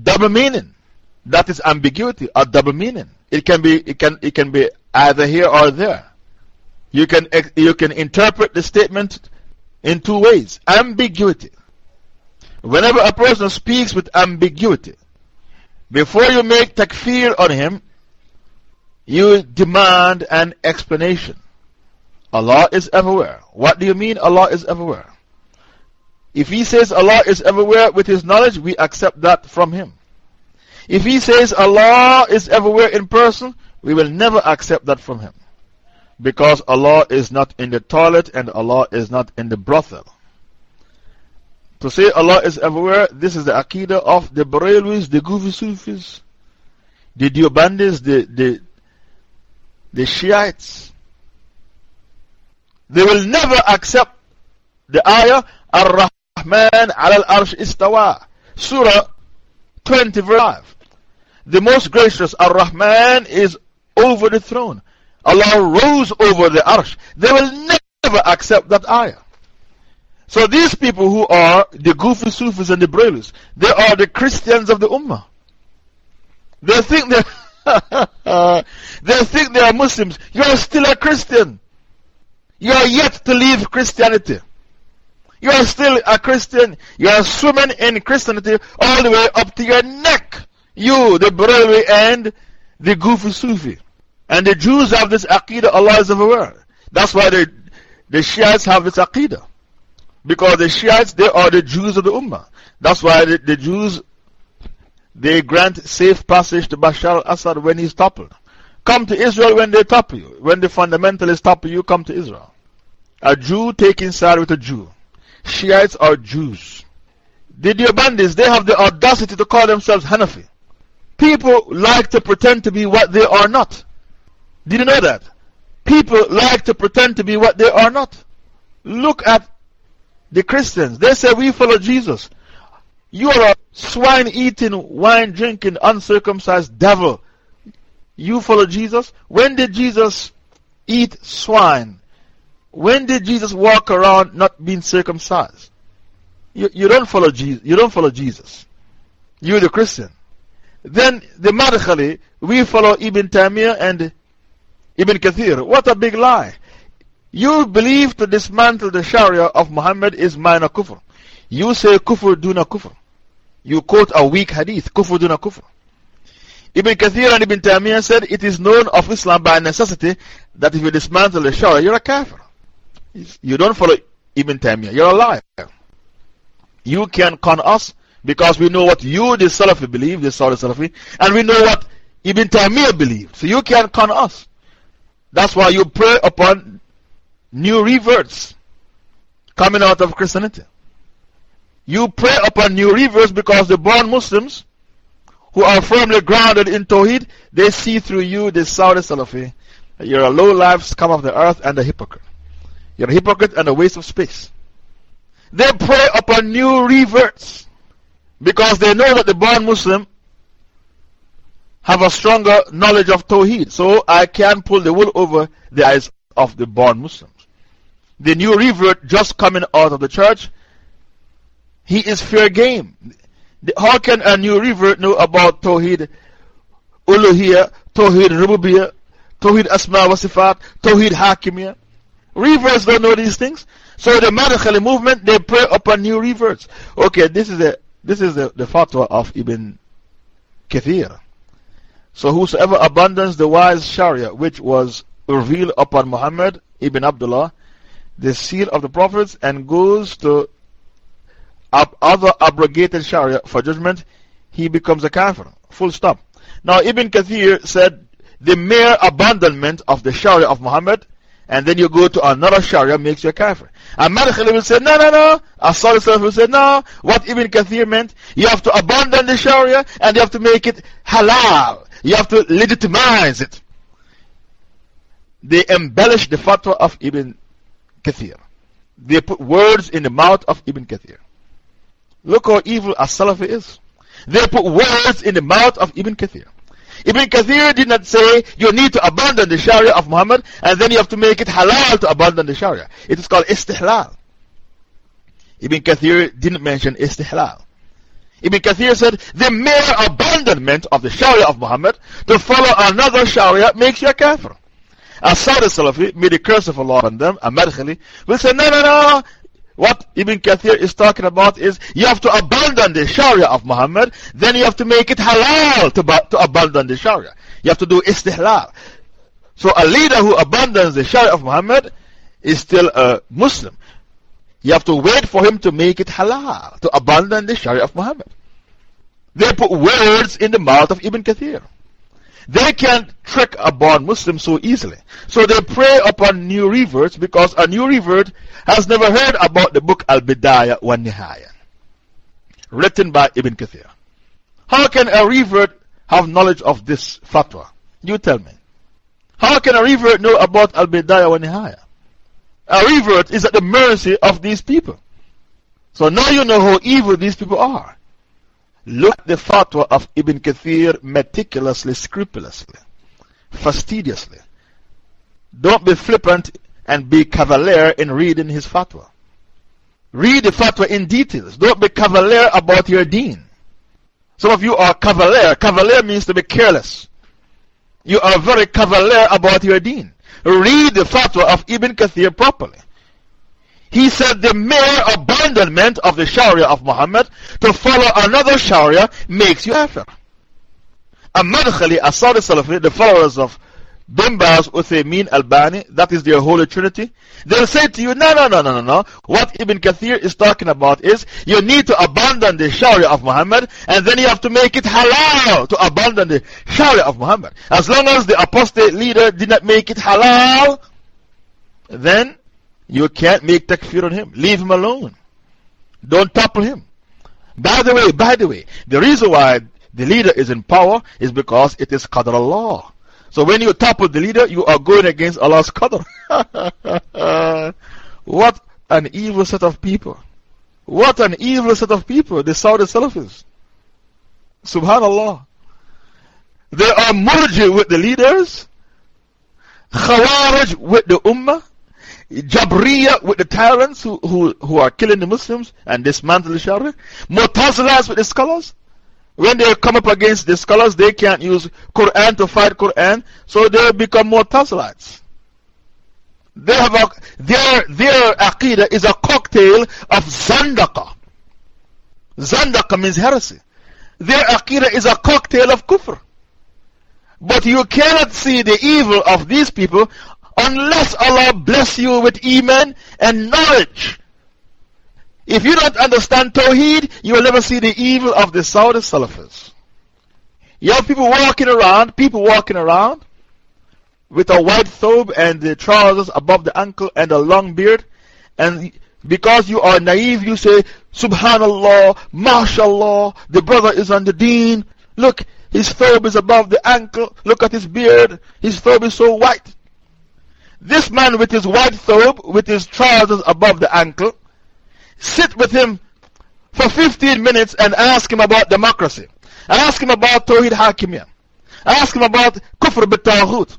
double meaning. That is ambiguity or double meaning. It can be, it can, it can be either here or there. You can, you can interpret the statement in two ways. Ambiguity. Whenever a person speaks with ambiguity, before you make takfir on him, you demand an explanation. Allah is everywhere. What do you mean Allah is everywhere? If he says Allah is everywhere with his knowledge, we accept that from him. If he says Allah is everywhere in person, we will never accept that from him. Because Allah is not in the toilet and Allah is not in the brothel. To say Allah is everywhere, this is the Aqidah of the Barelwis, the Goofy Sufis, the Deobandis, the, the, the Shiites. They will never accept the ayah Ar-Rahman al-Arsh istawa. Surah 20 verse 5. The most gracious Ar-Rahman is over the throne. Allah rose over the arsh. They will never accept that ayah. So these people who are the goofy Sufis and the Brahmins, they are the Christians of the Ummah. They think they they think they are Muslims. You are still a Christian. You are yet to leave Christianity. You are still a Christian. You are swimming in Christianity all the way up to your neck. You, the Brahmi and the goofy Sufi. And the Jews have this Aqidah, Allah is everywhere. That's why the, the Shiites have this Aqidah. Because the Shiites, they are the Jews of the Ummah. That's why the, the Jews, they grant safe passage to Bashar al Assad when he's toppled. Come to Israel when they topple you. When the fundamentalists topple you, come to Israel. A Jew taking side with a Jew. Shiites are Jews. The Deobandis, they have the audacity to call themselves Hanafi. People like to pretend to be what they are not. Did you know that? People like to pretend to be what they are not. Look at the Christians. They say we follow Jesus. You are a swine eating, wine drinking, uncircumcised devil. You follow Jesus? When did Jesus eat swine? When did Jesus walk around not being circumcised? You, you, don't, follow Jesus, you don't follow Jesus. You're the Christian. Then the Madkhali, we follow Ibn Taymiyyah and Ibn Kathir. What a big lie. You believe to dismantle the Sharia of Muhammad is minor kufr. You say kufr duna kufr. You quote a weak hadith, kufr duna kufr. Ibn Kathir and Ibn Taymiyyah said it is known of Islam by necessity that if you dismantle the Sharia, you're a kafir. You don't follow Ibn Taymiyyah, you're a liar. You can con us because we know what you, the Salafi, believe, the Saudi Salafi, and we know what Ibn Taymiyyah believed. So you can con us. That's why you pray upon new reverts coming out of Christianity. You pray upon new reverts because the born Muslims who are firmly grounded in Tawheed, they see through you, the Saudi Salafi. You're a low life scum of the earth and a hypocrite. You're a hypocrite and a waste of space. They prey upon new reverts because they know that the born Muslim have a stronger knowledge of Tawheed. So I can pull the wool over the eyes of the born Muslims. The new revert just coming out of the church, he is fair game. How can a new revert know about Tawheed Uluhiyah, Tawheed Rububiyah, Tawheed Asma wa Sifat, Tawheed Hakimiyah? Reverts don't know these things. So the Madkhali movement, they pray upon new reverts. Okay, this is the, this is the, the fatwa of Ibn Kathir. So whosoever abandons the wise Sharia which was revealed upon Muhammad ibn Abdullah, the seal of the prophets and goes to other abrogated Sharia for judgment, he becomes a kafir. Full stop. Now, Ibn Kathir said the mere abandonment of the Sharia of Muhammad and then you go to another Sharia makes you a kafir. And Madkhali will say, no, no, no. Asad will say, no. What Ibn Kathir meant, you have to abandon the Sharia and you have to make it halal. You have to legitimize it. They embellish the fatwa of Ibn Kathir. They put words in the mouth of Ibn Kathir. Look how evil as Salafi is. They put words in the mouth of Ibn Kathir. Ibn Kathir did not say you need to abandon the Sharia of Muhammad and then you have to make it halal to abandon the Sharia. It is called istihlal. Ibn Kathir didn't mention istihlal. Ibn Kathir said the mere abandonment of the Sharia of Muhammad to follow another Sharia makes you a kafir. Asad Salafi, may the curse of Allah on them, A Madkhali, will say, no, no, no, what Ibn Kathir is talking about is you have to abandon the Sharia of Muhammad, then you have to make it halal to, to abandon the Sharia. You have to do istihlal. So a leader who abandons the Sharia of Muhammad is still a Muslim. You have to wait for him to make it halal, to abandon the Sharia of Muhammad. They put words in the mouth of Ibn Kathir. They can't trick a born Muslim so easily. So they prey upon new reverts because a new revert has never heard about the book Al Bidayah wa Nihaya, written by Ibn Kathir. How can a revert have knowledge of this fatwa? You tell me. How can a revert know about Al Bidayah wa Nihaya? A revert is at the mercy of these people. So now you know how evil these people are. Look at the fatwa of Ibn Kathir meticulously, scrupulously, fastidiously. Don't be flippant and be cavalier in reading his fatwa. Read the fatwa in details. Don't be cavalier about your deen. Some of you are cavalier. Cavalier means to be careless. You are very cavalier about your deen. Read the fatwa of Ibn Kathir properly. He said the mere abandonment of the Sharia of Muhammad to follow another Sharia makes you kafir. A Madkhali, Asad Salafi, the followers of Bin Baz, Uthaymeen, Albani, that is their Holy Trinity, they'll say to you, no, no, no, no, no, no. What Ibn Kathir is talking about is you need to abandon the Sharia of Muhammad and then you have to make it halal to abandon the Sharia of Muhammad. As long as the apostate leader did not make it halal, then you can't make takfir on him. Leave him alone. Don't topple him. By the way, by the way, the reason why the leader is in power is because it is Qadr Allah. So when you topple the leader, you are going against Allah's Qadr. what an evil set of people. What an evil set of people, the Saudi Salafis. Subhanallah. They are murji with the leaders, Khawarij with the Ummah, Jabriya with the tyrants who, who, who are killing the Muslims and dismantling Sharia. Mu'tazilas with the scholars. When they come up against the scholars, they can't use Quran to fight Quran, so they become Mu'tazilites. They have a, their, their aqidah is a cocktail of Zandaka. Zandaka means heresy. Their aqidah is a cocktail of kufr. But you cannot see the evil of these people unless Allah bless you with Iman and knowledge. If you don't understand Tawheed, you will never see the evil of the Saudi Salafis. You have people walking around, people walking around with a white thobe and the trousers above the ankle and a long beard. And because you are naive, you say, Subhanallah, MashaAllah, the brother is on the deen. Look, his thobe is above the ankle. Look at his beard. His thobe is so white. This man with his white thobe, with his trousers above the ankle, sit with him for 15 minutes and ask him about democracy. Ask him about Tawhid Hakimiyah. Ask him about Kufr bit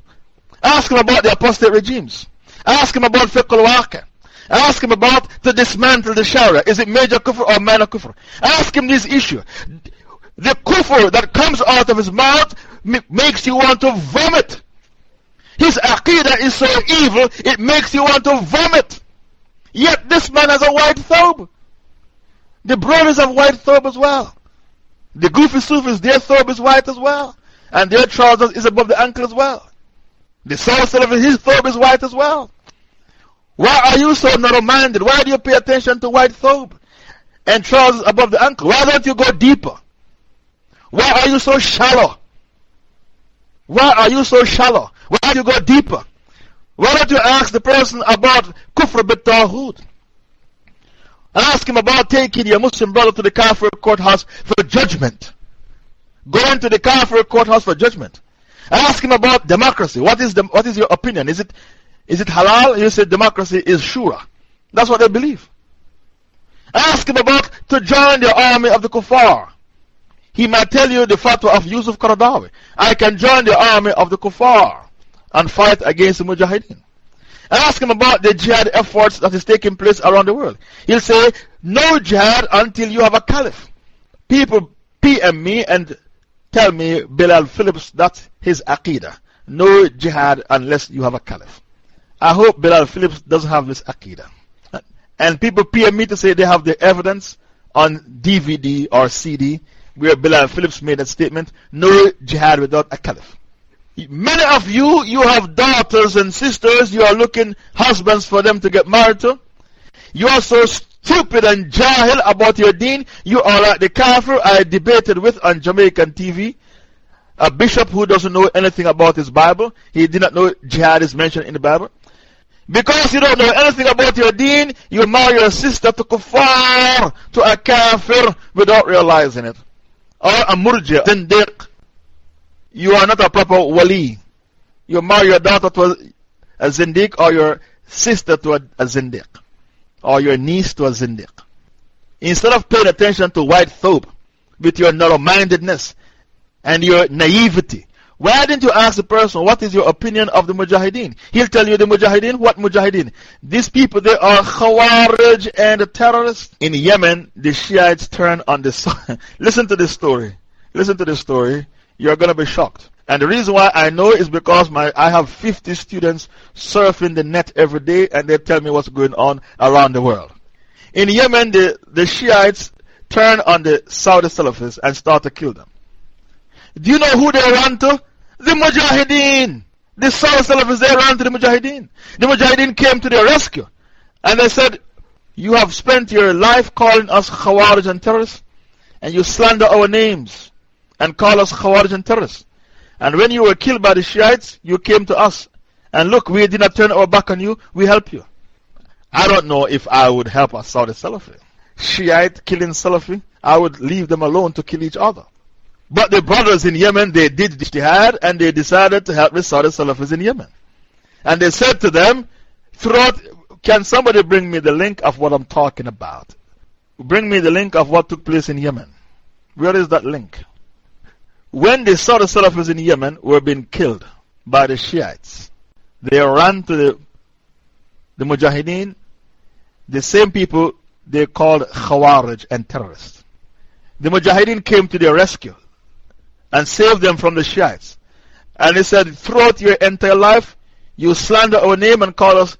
Ask him about the apostate regimes. Ask him about Fiqh al Ask him about to dismantle the Sharia. Is it major kufr or minor kufr? Ask him this issue. The kufr that comes out of his mouth makes you want to vomit. His aqidah is so evil, it makes you want to vomit. Yet this man has a white thobe. The brothers have white thobe as well. The goofy Sufis, their thobe is white as well. And their trousers is above the ankle as well. The Salafi, his thobe is white as well. Why are you so narrow minded? Why do you pay attention to white thobe and trousers above the ankle? Why don't you go deeper? Why are you so shallow? Why are you so shallow? Why don't you go deeper? Why don't you ask the person about kufr bit taghut? Ask him about taking your Muslim brother to the Kafir courthouse for judgment. Going to the Kafir courthouse for judgment. Ask him about democracy. What is, the, what is your opinion? Is it, is it halal? You say democracy is shura. That's what they believe. Ask him about to join the army of the kuffar. He might tell you the fatwa of Yusuf Qaradawi. I can join the army of the kuffar and fight against the mujahideen. Ask him about the jihad efforts that is taking place around the world. He'll say, No jihad until you have a caliph. People PM me and tell me, Bilal Philips, that's his aqidah. No jihad unless you have a caliph. I hope Bilal Philips doesn't have this aqidah. And people PM me to say they have the evidence on DVD or CD where Bilal Philips made a statement no jihad without a caliph. Many of you, you have daughters and sisters, you are looking husbands for them to get married to. You are so stupid and jahil about your deen. You are like the kafir I debated with on Jamaican TV. A bishop who doesn't know anything about his Bible. He did not know jihad is mentioned in the Bible. Because you don't know anything about your deen, you marry your sister to kuffar, to a kafir without realizing it. Or a murji, zindiq you are not a proper wali. You marry your daughter to a, zindiq or your sister to a, a zindiq or your niece to a zindiq. Instead of paying attention to white thobe with your narrow mindedness and your naivety, why didn't you ask the person, what is your opinion of the Mujahideen? He'll tell you the Mujahideen. What Mujahideen? These people, they are Khawarij and terrorists. In Yemen, the Shiites turn on the Listen to this story. Listen to this story you're going to be shocked. And the reason why I know is because my, I have 50 students surfing the net every day and they tell me what's going on around the world. In Yemen, the, the Shiites turn on the Saudi Salafis and start to kill them. Do you know who they run to? The Mujahideen. The Saudi Salafis, they ran to the Mujahideen. The Mujahideen came to their rescue. And they said, You have spent your life calling us Khawarij and terrorists, and you slander our names and call us Khawarij and terrorists. And when you were killed by the Shiites, you came to us. And look, we did not turn our back on you, we help you. I don't know if I would help a Saudi Salafi. Shiite killing Salafi, I would leave them alone to kill each other. But the brothers in Yemen, they did jihad and they decided to help the Saudi Salafis in Yemen. And they said to them, throughout, can somebody bring me the link of what I'm talking about? Bring me the link of what took place in Yemen. Where is that link? When they saw the Salafis in Yemen were being killed by the Shiites, they ran to the, the Mujahideen, the same people they called Khawarij and terrorists. The Mujahideen came to their rescue and saved them from the Shiites. And they said, throughout your entire life, you slander our name and call us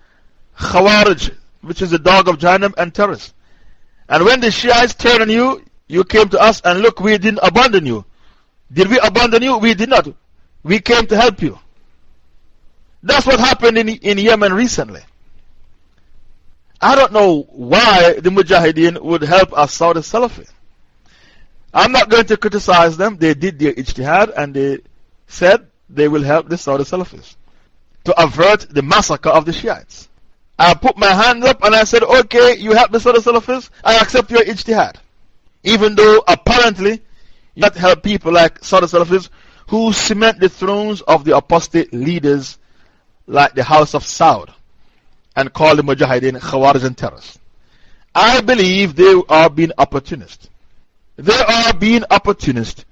Khawarij, which is the dog of Jahannam and terrorists. And when the Shiites turned on you, you came to us and look, we didn't abandon you. Did we abandon you? We did not. We came to help you. That's what happened in, in Yemen recently. I don't know why the Mujahideen would help a Saudi Salafi. I'm not going to criticize them. They did their ijtihad and they said they will help the Saudi Salafis to avert the massacre of the Shiites. I put my hand up and I said, okay, you help the Saudi Salafis, I accept your ijtihad. Even though apparently Yet help people like Saudi Salafis who cement the thrones of the apostate leaders like the House of Saud and call the Mujahideen Khawarij and terrorists. I believe they are being opportunist. They are being opportunist.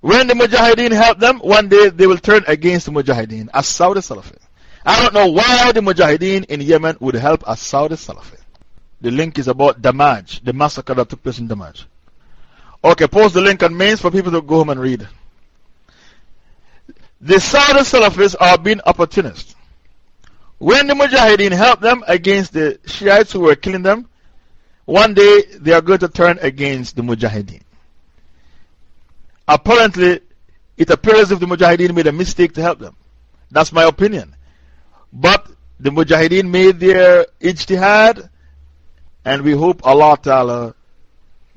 When the Mujahideen help them, one day they will turn against the Mujahideen as Saudi Salafi. I don't know why the Mujahideen in Yemen would help as Saudi Salafi. The link is about Dammaj, the massacre that took place in Dammaj. Okay, post the link on mains for people to go home and read. The Saudi Salafis are being opportunists. When the Mujahideen helped them against the Shiites who were killing them, one day they are going to turn against the Mujahideen. Apparently, it appears as if the Mujahideen made a mistake to help them. That's my opinion. But The Mujahideen made their ijtihad, and we hope Allah Ta'ala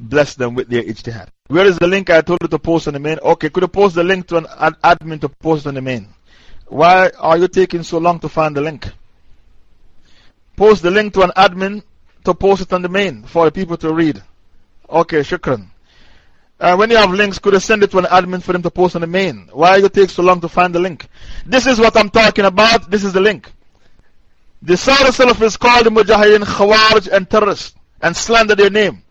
bless them with their ijtihad. Where is the link I told you to post on the main? Okay, could you post the link to an admin to post on the main? Why are you taking so long to find the link? Post the link to an admin to post it on the main for the people to read. Okay, shukran. Uh, when you have links, could you send it to an admin for them to post on the main? Why you take so long to find the link? This is what I'm talking about. This is the link. The Saudi Salafis called the Mujahideen Khawarij and terrorists and slander their name.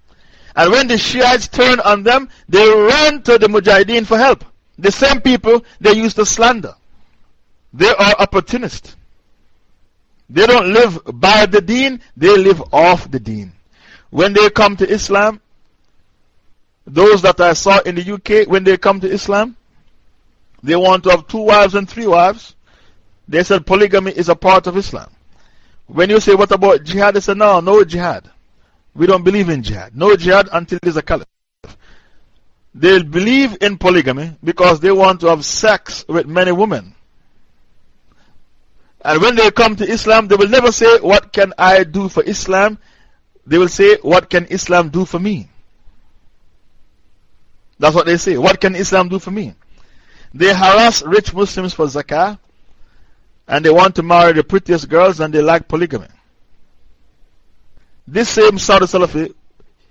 And when the Shiites turn on them, they run to the Mujahideen for help. The same people they used to slander. They are opportunists. They don't live by the deen, they live off the deen. When they come to Islam, those that I saw in the UK, when they come to Islam, they want to have two wives and three wives. They said polygamy is a part of Islam. When you say, What about jihad? They say, No, no jihad. We don't believe in jihad. No jihad until there's a caliph. They believe in polygamy because they want to have sex with many women. And when they come to Islam, they will never say, What can I do for Islam? They will say, What can Islam do for me? That's what they say. What can Islam do for me? They harass rich Muslims for zakah and they want to marry the prettiest girls and they like polygamy. This same Saudi Salafi,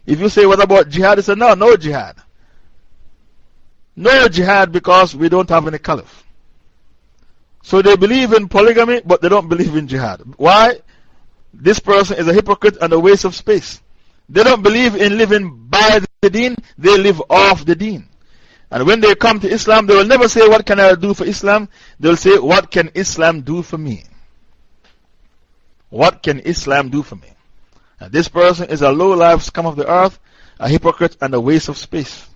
if you say, What about jihad? He said, No, no jihad. No jihad because we don't have any caliph. So they believe in polygamy, but they don't believe in jihad. Why? This person is a hypocrite and a waste of space. They don't believe in living by the deen, they live off the deen. And when they come to Islam, they will never say, What can I do for Islam? They will say, What can Islam do for me? What can Islam do for me? This person is a low life scum of the earth, a hypocrite, and a waste of space.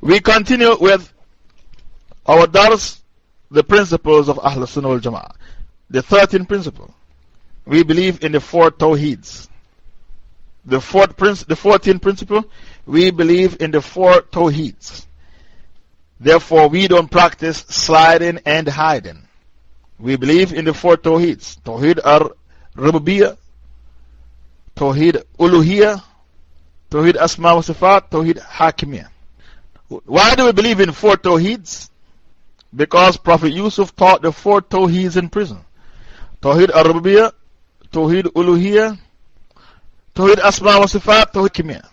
We continue with our dars, the principles of Ahl Sunnah wal Jama'ah. The 13th principle. We believe in the four Tawheeds. The, fourth the 14th principle, we believe in the four Tawheeds. Therefore, we don't practice sliding and hiding. We believe in the four Tawheeds. Tawheed ar Rububiyyah, Uluhiyah, Tawheed Asma wa Sifat, Tawheed Hakimiyah. Why do we believe in four Tawheeds? Because Prophet Yusuf taught the four Tawheeds in prison. Tawheed Arabiya, Tawheed Uluhiyah, Tawheed Asma wa Sifat, Tawheed Kimiyah.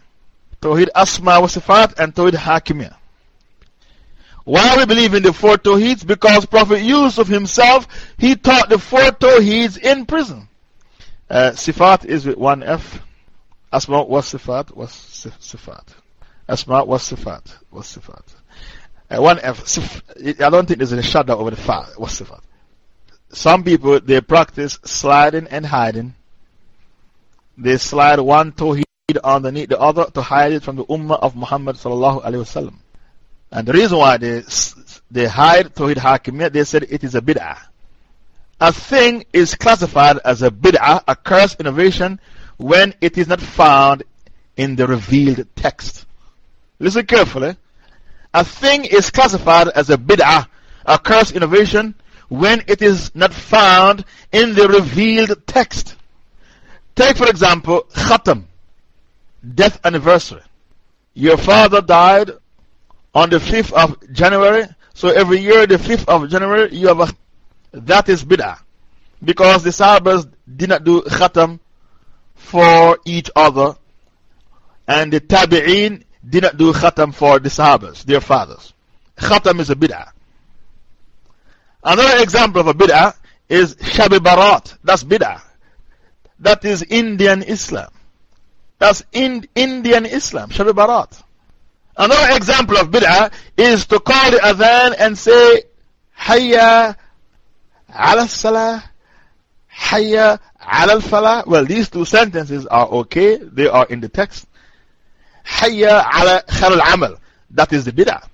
Tawheed Asma wa Sifat and Tawheed Hakimiyah. Why we believe in the four Tawheeds? Because Prophet Yusuf himself, he taught the four Tawheeds in prison. Uh, sifat is with one F. Asma was Sifat, was Sifat. Asma was Sifat, was Sifat. Uh, one F. Sif, I don't think there's a shaddah over the Fa, was Sifat. Some people, they practice sliding and hiding. They slide one Tawheed underneath the other to hide it from the Ummah of Muhammad sallallahu alayhi wasallam. And the reason why they, they hide Tawheed Hakimiyya, they said it is a bid'ah. A thing is classified as a bid'ah, a cursed innovation, when it is not found in the revealed text. Listen carefully. A thing is classified as a bid'ah, a cursed innovation, when it is not found in the revealed text. Take, for example, Khatam, death anniversary. Your father died on the 5th of January, so every year, the 5th of January, you have a. That is bid'ah. Because the Sahabas did not do Khatam for each other, and the Tabi'een did not do Khatam for the Sahabas, their fathers. Khatam is a bid'ah. Another example of a bid'ah is Shabi Barat. That's bid'ah. That is Indian Islam. That's in Indian Islam, Shabi Barat. Another example of bid'ah is to call the adhan and say, Hayya ala salah, Hayya ala falah. Well, these two sentences are okay. They are in the text. Hayya ala khar al-amal. That is the bid'ah.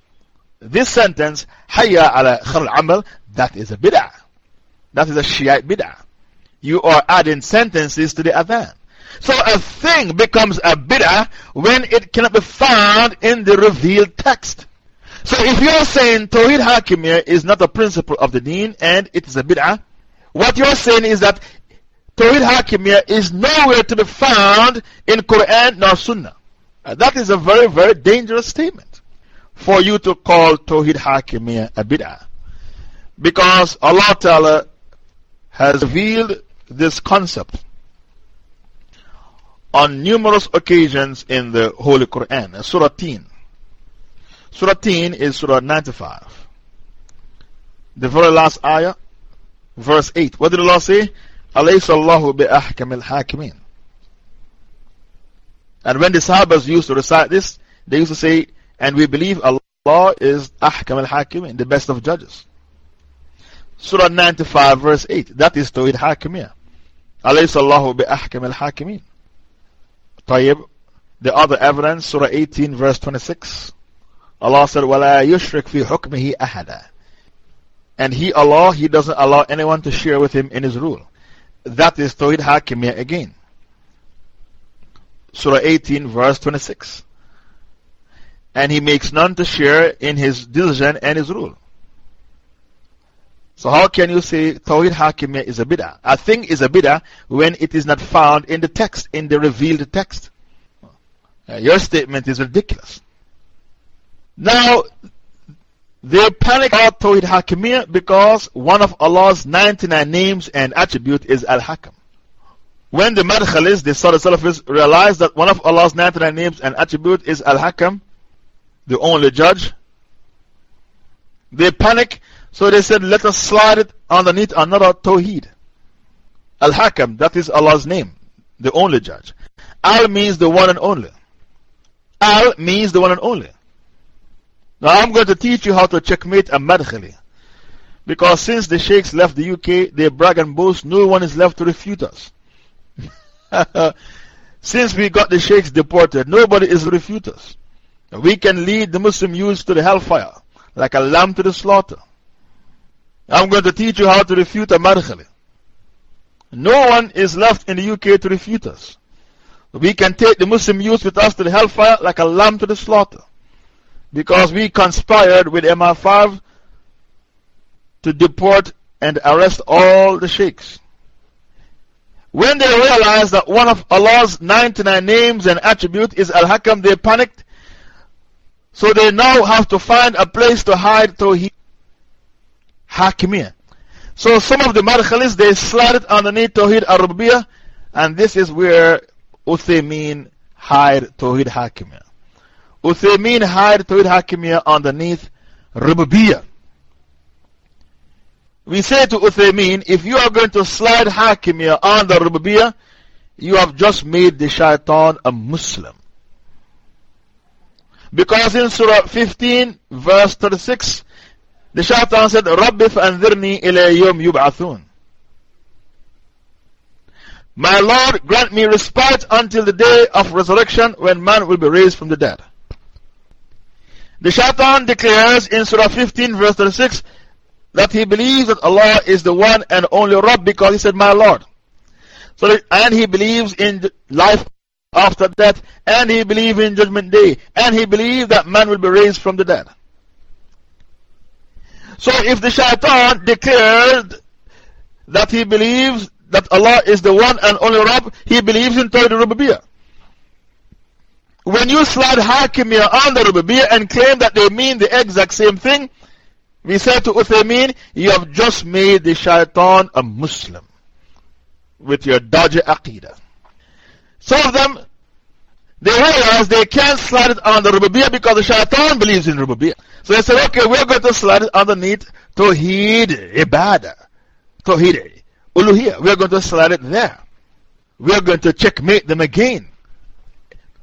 This sentence, Hayya ala khar al-amal, that is a bid'ah. That is a Shiite bid'ah. You are adding sentences to the adhan. So a thing becomes a bid'ah when it cannot be found in the revealed text. So if you're saying Tawheed Hakimiyya is not a principle of the deen and it is a bid'ah, what you're saying is that Tawhid Hakimiyya is nowhere to be found in Quran nor Sunnah. that is a very, very dangerous statement for you to call Tawhid Hakimiyya a bid'ah. Because Allah Ta'ala has revealed this concept on numerous occasions in the Holy Quran. Surah Teen. Surah Teen is Surah 95. The very last ayah, verse 8. What did Allah say? أَلَيْسَ اللَّهُ بِأَحْكَمِ الْحَاكِمِينَ And when the Sahabas used to recite this, they used to say, And we believe Allah is Ahkam al Hakimin, the best of judges. Surah 95, verse 8. That is Tawhid Hakimiyah. أَلَيْسَ اللَّهُ بِأَحْكَمِ الْحَاكِمِينَ Tayyib. The other evidence, Surah 18, verse 26. Allah said, وَلَا يُشْرِكْ فِي حُكْمِهِ أَحَدًا And He, Allah, He doesn't allow anyone to share with Him in His rule. That is Tawhid Hakimiyah again. Surah 18 verse 26. And He makes none to share in His decision and His rule. So how can you say Tawhid Hakimiyah is a bid'ah? A thing is a bid'ah when it is not found in the text, in the revealed text. Uh, your statement is ridiculous. Now, they panic about Tawhid Hakimiyah because one of Allah's 99 names and attribute is Al Hakam. When the Madkhalis, the Saudi Salafis, realized that one of Allah's 99 names and attribute is Al Hakam, the only judge, they panic so they said, let us slide it underneath another Tawheed. Al Hakam, that is Allah's name, the only judge. Al means the one and only. Al means the one and only. Now I'm going to teach you how to checkmate a Madkhali. Because since the sheikhs left the UK, they brag and boast, no one is left to refute us. since we got the sheikhs deported, nobody is to refute us. We can lead the Muslim youths to the hellfire, like a lamb to the slaughter. I'm going to teach you how to refute a Madkhali. No one is left in the UK to refute us. We can take the Muslim youth with us to the hellfire like a lamb to the slaughter. Because we conspired with MI5 to deport and arrest all the sheikhs. When they realized that one of Allah's 99 names and attributes is Al Hakam, they panicked. So they now have to find a place to hide Tawheed. Hakimiyah. So some of the Madkhalis, they slide it underneath Tawhid Arabiyah, and this is where Uthaymeen hide Tawhid Hakimiyah. Uthaymeen hired Tawhid Hakimiyya underneath Rububiyya. We say to Uthaymeen, if you are going to slide Hakimiya under Rububiyya, you have just made the shaitan a Muslim. Because in Surah 15, verse 36, the shaitan said, Rabbi fa'anzirni ila yom yub'athun. My Lord, grant me respite until the day of resurrection when man will be raised from the dead. The shaitan declares in Surah 15 verse 36 that he believes that Allah is the one and only Rabb because he said, My Lord. So and he believes in life after death, and he believes in Judgment Day, and he believes that man will be raised from the dead. So if the shaitan declared that he believes that Allah is the one and only Rabb, he believes in Tawhid Rububiyyah. When you slide on the Rububiyyah and claim that they mean the exact same thing, we say to Uthaymeen, you have just made the shaitan a Muslim with your dodgy aqidah. Some of them they realize they can't slide it on the rububiyyah because the shaitan believes in rububiyyah. So they said, okay, we're going to slide it underneath Tawheed Ibadah. Tawheed Uluhiyah. We're going to slide it there. We're going to checkmate them again.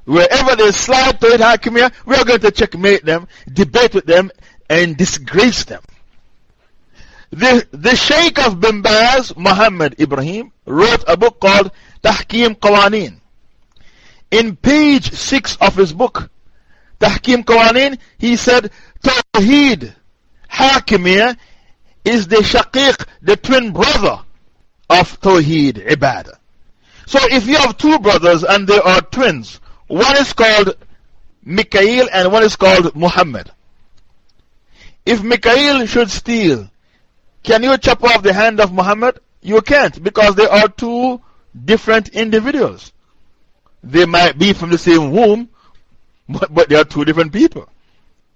Wherever they slide Tawheed Hakimiyah, we're going to checkmate them, debate with them, and disgrace them. The, the Sheikh of Bin Baz, Muhammad Ibrahim, wrote a book called Tahkim Qawaneen. In page 6 of his book, Tahkim Qawanin, he said, Tawheed, Hakimiyah, is the shaqiq, the twin brother of Tawheed, Ibadah. So if you have two brothers and they are twins, one is called Mikael and one is called Muhammad. If Mikael should steal, can you chop off the hand of Muhammad? You can't because they are two different individuals. They might be from the same womb, but, but they are two different people.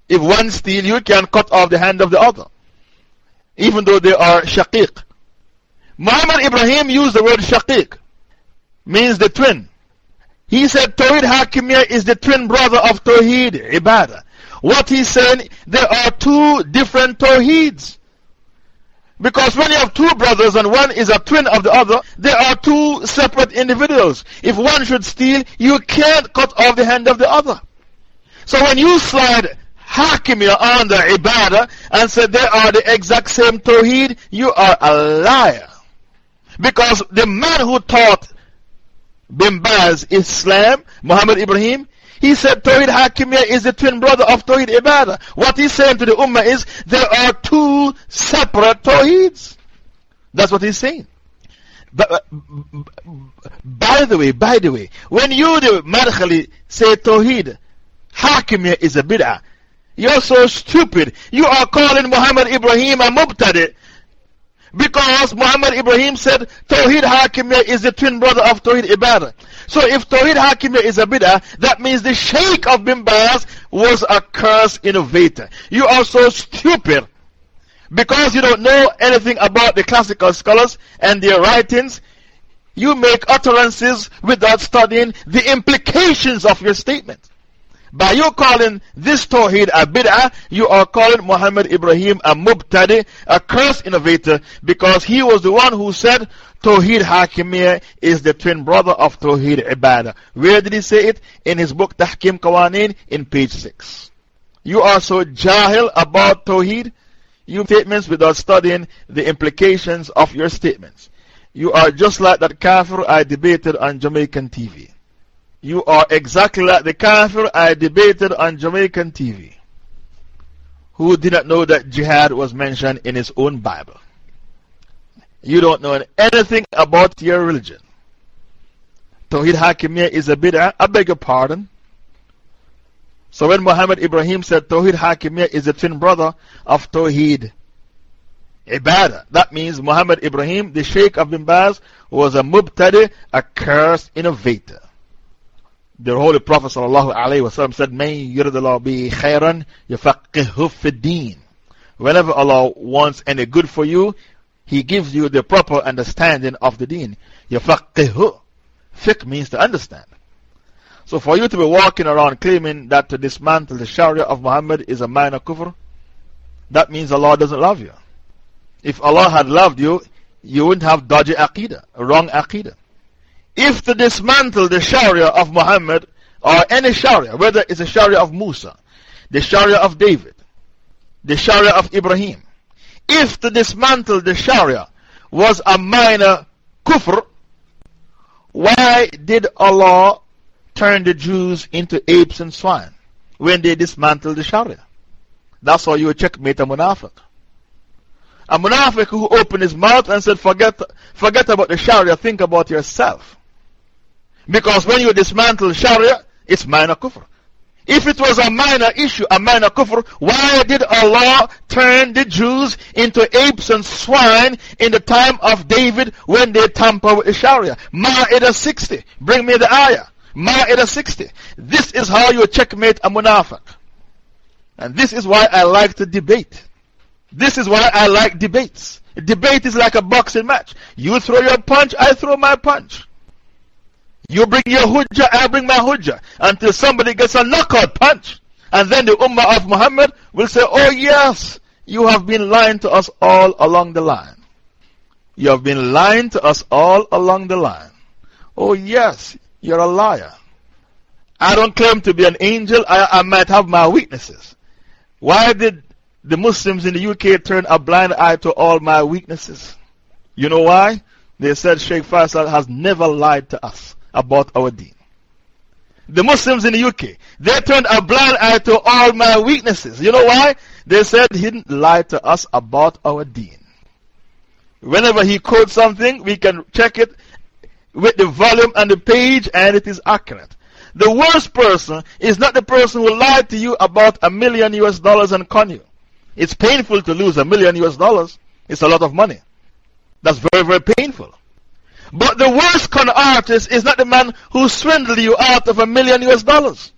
If one steals, you can cut off the hand of the other, even though they are shaqiq. Muhammad Ibrahim used the word shaqiq, means the twin. He said Tawhid Hakimiyya is the twin brother of Tawhid Ibadah. What he's saying, there are two different Tawheeds. Because when you have two brothers and one is a twin of the other, they are two separate individuals. If one should steal, you can't cut off the hand of the other. So when you slide Hakimiyya on the Ibadah and say they are the exact same Tawheed, you are a liar. Because the man who taught Bin Baz Islam, Muhammad Ibrahim, he said Tawhid Hakimiyya is the twin brother of Tawhid Ibadah. What he's saying to the Ummah is there are two separate Tawhids. That's what he's saying. But, uh, by the way, by the way, when you, the Madkhali, say Tawhid, Hakimiyya is a bid'ah, you're so stupid. You are calling Muhammad Ibrahim a mubtadi because Muhammad Ibrahim said Tawheed Hakimiyya is the twin brother of Tawheed Ibadah. So if Tawheed Hakimiyya is a bid'ah, that means the Sheikh of Bin was a cursed innovator. You are so stupid. Because you don't know anything about the classical scholars and their writings, you make utterances without studying the implications of your statement. By you calling this Tawheed a bid'ah, you are calling Muhammad Ibrahim a mubtadi, a cursed innovator, because he was the one who said Tawheed Hakimiyya is the twin brother of Tawheed Ibadah. Where did he say it? In his book Tahkim Qawanin in page 6. You are so jahil about Tawheed, you statements without studying the implications of your statements. You are just like that kafir I debated on Jamaican TV. You are exactly like the kafir I debated on Jamaican TV, who did not know that jihad was mentioned in his own Bible. You don't know anything about your religion. Tawhid Hakimiyya is a bid'ah. I beg your pardon. So when Muhammad Ibrahim said Tawhid Hakimiyya is the twin brother of Tawhid Ibadah, that means Muhammad Ibrahim, the Sheikh of Bin Baz, was a mubtadi, a cursed innovator the Holy Prophet ﷺ said, Man yuridullah bi khairan yafaqihu fi Whenever Allah wants any good for you, He gives you the proper understanding of the deen. Yafaqihu. Fiqh means to understand. So for you to be walking around claiming that to dismantle the Sharia of Muhammad is a minor kufr, that means Allah doesn't love you. If Allah had loved you, you wouldn't have dodgy aqidah, wrong aqidah. If to dismantle the Sharia of Muhammad or any Sharia, whether it's the Sharia of Musa, the Sharia of David, the Sharia of Ibrahim, if to dismantle the Sharia was a minor kufr, why did Allah turn the Jews into apes and swine when they dismantled the Sharia? That's why you checkmate a munafiq. A munafiq who opened his mouth and said, forget, forget about the Sharia, think about yourself. Because when you dismantle Sharia, it's minor kufr. If it was a minor issue, a minor kufr, why did Allah turn the Jews into apes and swine in the time of David when they tamper with Sharia? Ma'idah 60. Bring me the ayah. Ma'idah 60. This is how you checkmate a munafiq. And this is why I like to debate. This is why I like debates. debate is like a boxing match. You throw your punch, I throw my punch. You bring your hujjah, I bring my hujjah. Until somebody gets a knockout punch. And then the Ummah of Muhammad will say, Oh, yes, you have been lying to us all along the line. You have been lying to us all along the line. Oh, yes, you're a liar. I don't claim to be an angel, I, I might have my weaknesses. Why did the Muslims in the UK turn a blind eye to all my weaknesses? You know why? They said Sheikh Faisal has never lied to us about our deen. The Muslims in the UK, they turned a blind eye to all my weaknesses. You know why? They said he didn't lie to us about our deen. Whenever he quotes something, we can check it with the volume and the page and it is accurate. The worst person is not the person who lied to you about a million US dollars and con you. It's painful to lose a million US dollars. It's a lot of money. That's very, very painful. But the worst con artist is not the man who swindled you out of a million US dollars.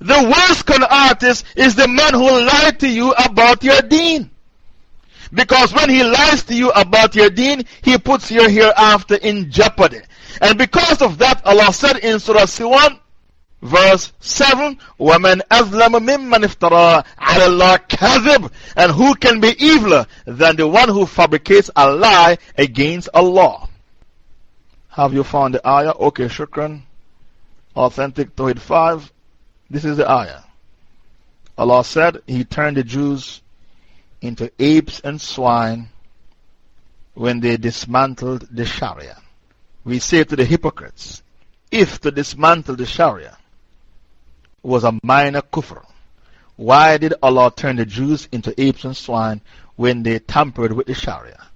The worst con artist is the man who lied to you about your deen. Because when he lies to you about your deen, he puts your hereafter in jeopardy. And because of that, Allah said in Surah Siwan, verse 7, وَمَنْ أَظْلَمَ مِمَّنْ افْتَرَى عَلَى اللَّهِ كَذِبٍ And who can be eviler than the one who fabricates a lie against Allah? Have you found the ayah? Okay, shukran. Authentic Tawhid 5. This is the ayah. Allah said He turned the Jews into apes and swine when they dismantled the Sharia. We say to the hypocrites, if to dismantle the Sharia was a minor kufr, why did Allah turn the Jews into apes and swine when they tampered with the Sharia?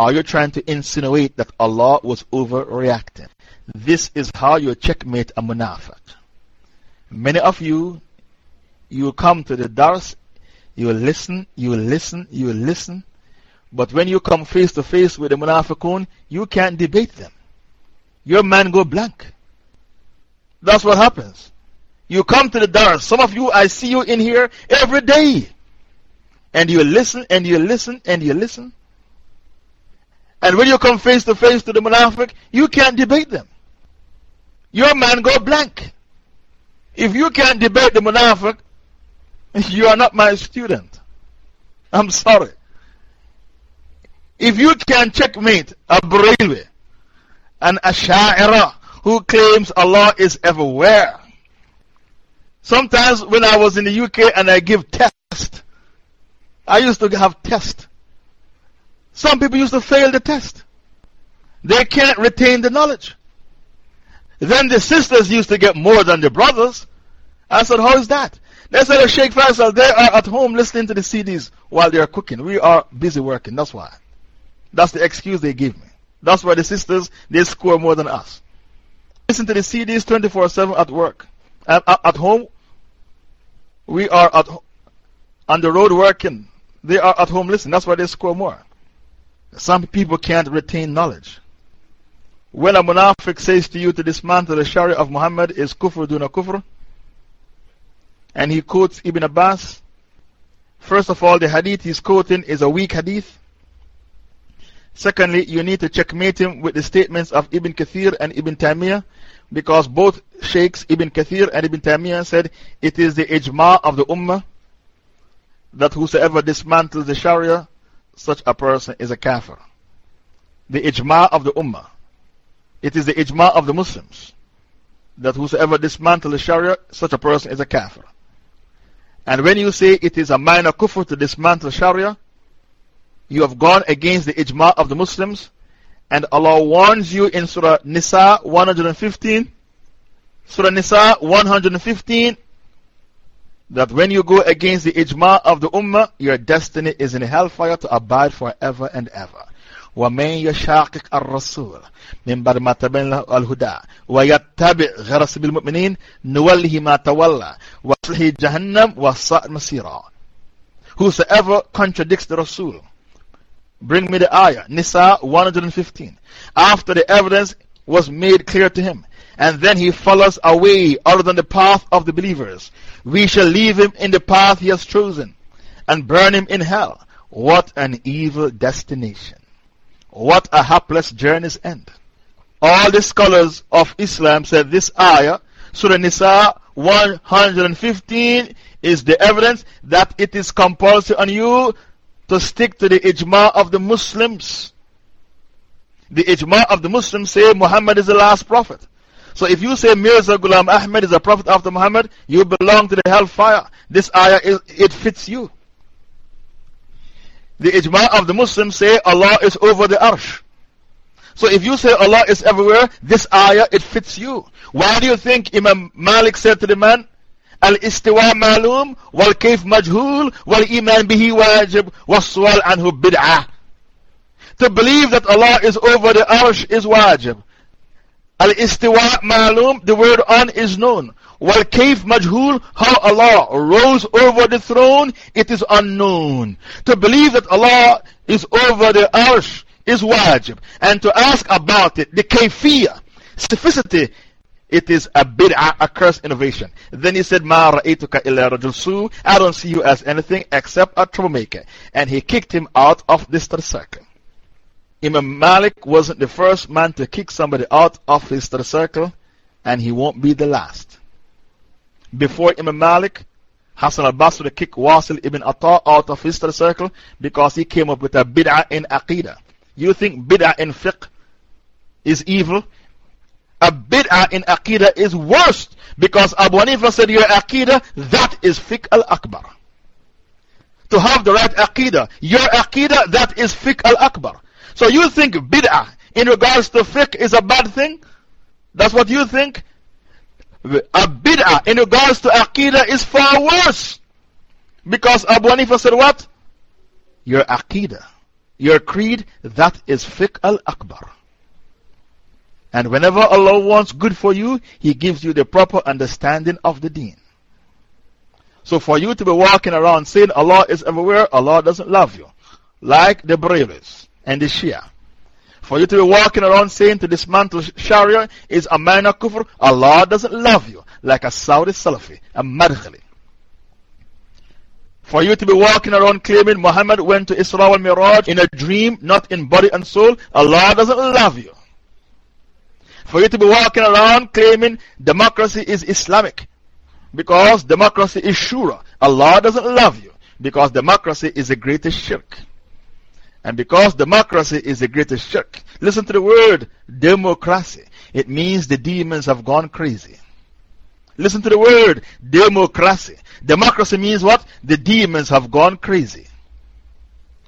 Are you trying to insinuate that Allah was overreacting? This is how you checkmate a munafiq. Many of you, you come to the dars, you listen, you listen, you listen, but when you come face to face with the munafiqun, you can't debate them. Your man go blank. That's what happens. You come to the dars. Some of you, I see you in here every day. And you listen, and you listen, and you listen. And when you come face to face to the munafiq, you can't debate them. Your man go blank. If you can't debate the munafiq, you are not my student. I'm sorry. If you can checkmate a and an Asha'ira who claims Allah is everywhere, Sometimes when I was in the UK and I give tests, I used to have tests. Some people used to fail the test. They can't retain the knowledge. Then the sisters used to get more than the brothers. I said, How is that? They said, Sheikh Faisal, they are at home listening to the CDs while they are cooking. We are busy working. That's why. That's the excuse they give me. That's why the sisters, they score more than us. Listen to the CDs 24 7 at work. At, at home, we are at, on the road working. They are at home listening. That's why they score more. Some people can't retain knowledge. When a munafiq says to you to dismantle the Sharia of Muhammad is kufr duna kufr, and he quotes Ibn Abbas, first of all, the hadith he's quoting is a weak hadith. Secondly, you need to checkmate him with the statements of Ibn Kathir and Ibn Taymiyyah because both Sheikhs Ibn Kathir and Ibn Taymiyyah said it is the ijma of the Ummah that whosoever dismantles the Sharia, such a person is a kafir. The ijma of the Ummah. It is the ijma of the Muslims that whosoever dismantles Sharia, such a person is a kafir. And when you say it is a minor kufr to dismantle Sharia, you have gone against the ijma of the Muslims and Allah warns you in Surah Nisa 115, Surah Nisa 115, that when you go against the ijma of the ummah, your destiny is in hellfire to abide forever and ever. ومن يشاقق الرسول من بعد ما تبين له الهدى ويتبع غير سبيل المؤمنين نوله ما تولى وصله جهنم وساء مسيرا Whosoever contradicts the Rasul Bring me the ayah, Nisa 115. After the evidence was made clear to him, and then he follows away other than the path of the believers, we shall leave him in the path he has chosen and burn him in hell. What an evil destination. What a hapless journey's end. All the scholars of Islam said this ayah, Surah Nisa 115, is the evidence that it is compulsory on you to stick to the ijma of the Muslims. The ijma of the Muslims say Muhammad is the last prophet. So if you say Mirza Ghulam Ahmed is a prophet after Muhammad, you belong to the hellfire. This ayah, is, it fits you. The ijma of the Muslims say Allah is over the arsh. So if you say Allah is everywhere, this ayah, it fits you. Why do you think Imam Malik said to the man, Al istiwa malum, wal kif majhul, wal iman bihi wajib, was sual anhu bid'ah? To believe that Allah is over the arsh is wajib. Al-istiwa ma'lum, the word on is known. Wal kayf majhul, how Allah rose over the throne, it is unknown. To believe that Allah is over the arsh is wajib. And to ask about it, the kayfiyah, specificity, it is a bid'ah, a cursed innovation. Then he said, Ma ra'ituka illa rajul su. I don't see you as anything except a troublemaker. And he kicked him out of this circle. Imam Malik wasn't the first man to kick somebody out of his circle, and he won't be the last. Before Imam Malik, Hassan al Basri kicked Wasil ibn Atta out of his circle because he came up with a bid'ah in Aqidah. You think bid'ah in fiqh is evil? A bid'ah in Aqidah is worse because Abu Hanifa said, Your Aqidah, that is fiqh al Akbar. To have the right Aqidah, your Aqidah, that is fiqh al Akbar. So you think bid'ah in regards to fiqh is a bad thing? That's what you think? A bid'ah in regards to Aqidah is far worse. Because Abu Hanifa said what? Your Aqidah, your creed, that is fiqh al Akbar. And whenever Allah wants good for you, He gives you the proper understanding of the deen. So for you to be walking around saying Allah is everywhere, Allah doesn't love you. Like the Brahmins and the Shia. For you to be walking around saying to dismantle Sharia is a minor kufr, Allah doesn't love you. Like a Saudi Salafi, a Madkhali. For you to be walking around claiming Muhammad went to Isra al Miraj in a dream, not in body and soul, Allah doesn't love you. For you to be walking around claiming democracy is Islamic. Because democracy is shura. Allah doesn't love you. Because democracy is the greatest shirk. And because democracy is the greatest shirk. Listen to the word democracy. It means the demons have gone crazy. Listen to the word democracy. Democracy means what? The demons have gone crazy.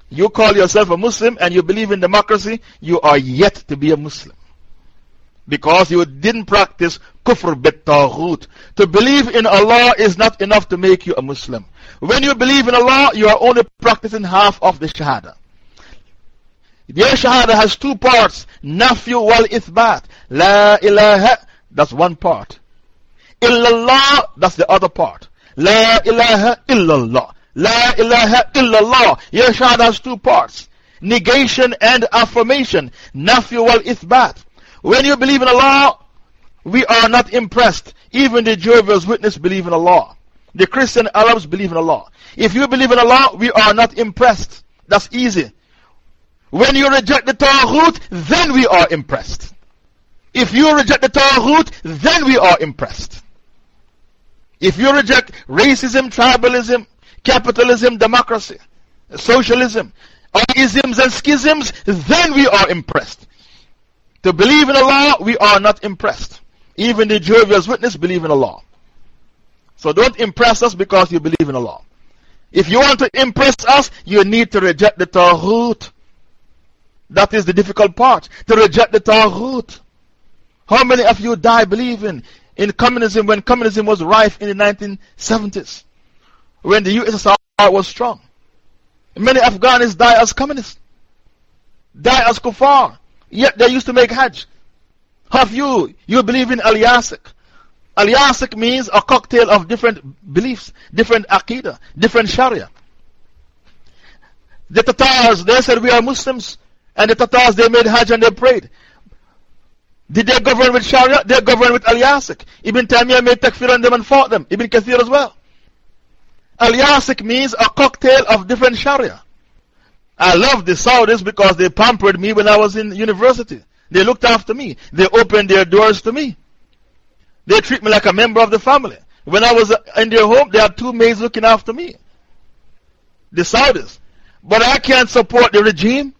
You call yourself a Muslim and you believe in democracy, you are yet to be a Muslim because you didn't practice kufr bit taghut. To believe in Allah is not enough to make you a Muslim. When you believe in Allah, you are only practicing half of the Shahada. The Shahada has two parts Nafyu wal Ithbat. La ilaha, that's one part. Illallah, that's the other part. La ilaha illallah. La ilaha illallah. Your Shahada has two parts negation and affirmation. Nafyu wal Ithbat. When you believe in Allah, we are not impressed. Even the Jehovah's Witness believe in Allah. The Christian Arabs believe in Allah. If you believe in Allah, we are not impressed. That's easy. When you reject the Taghut, then we are impressed. If you reject the Taghut, then we are impressed. If you reject racism, tribalism, capitalism, democracy, socialism, isms and schisms, then we are impressed. To believe in Allah, we are not impressed. Even the Jehovah's Witness believe in Allah. So don't impress us because you believe in Allah. If you want to impress us, you need to reject the Taghut. That is the difficult part. To reject the Taghut. How many of you die believing in communism when communism was rife in the 1970s? When the USSR was strong. Many Afghans die as communists, die as kuffar. Yet they used to make Hajj. Have you, you believe in? Al Yasik means a cocktail of different beliefs, different Aqidah, different Sharia. The Tatars, they said we are Muslims, and the Tatars they made Hajj and they prayed. Did they govern with Sharia? They governed with Al Yasik. Ibn Taymiyyah made takfir on them and fought them. Ibn Kathir as well. Al Yasik means a cocktail of different Sharia. I love the Saudis because they pampered me when I was in university. They looked after me. They opened their doors to me. They treat me like a member of the family. When I was in their home, they had two maids looking after me. The Saudis. But I can't support the regime.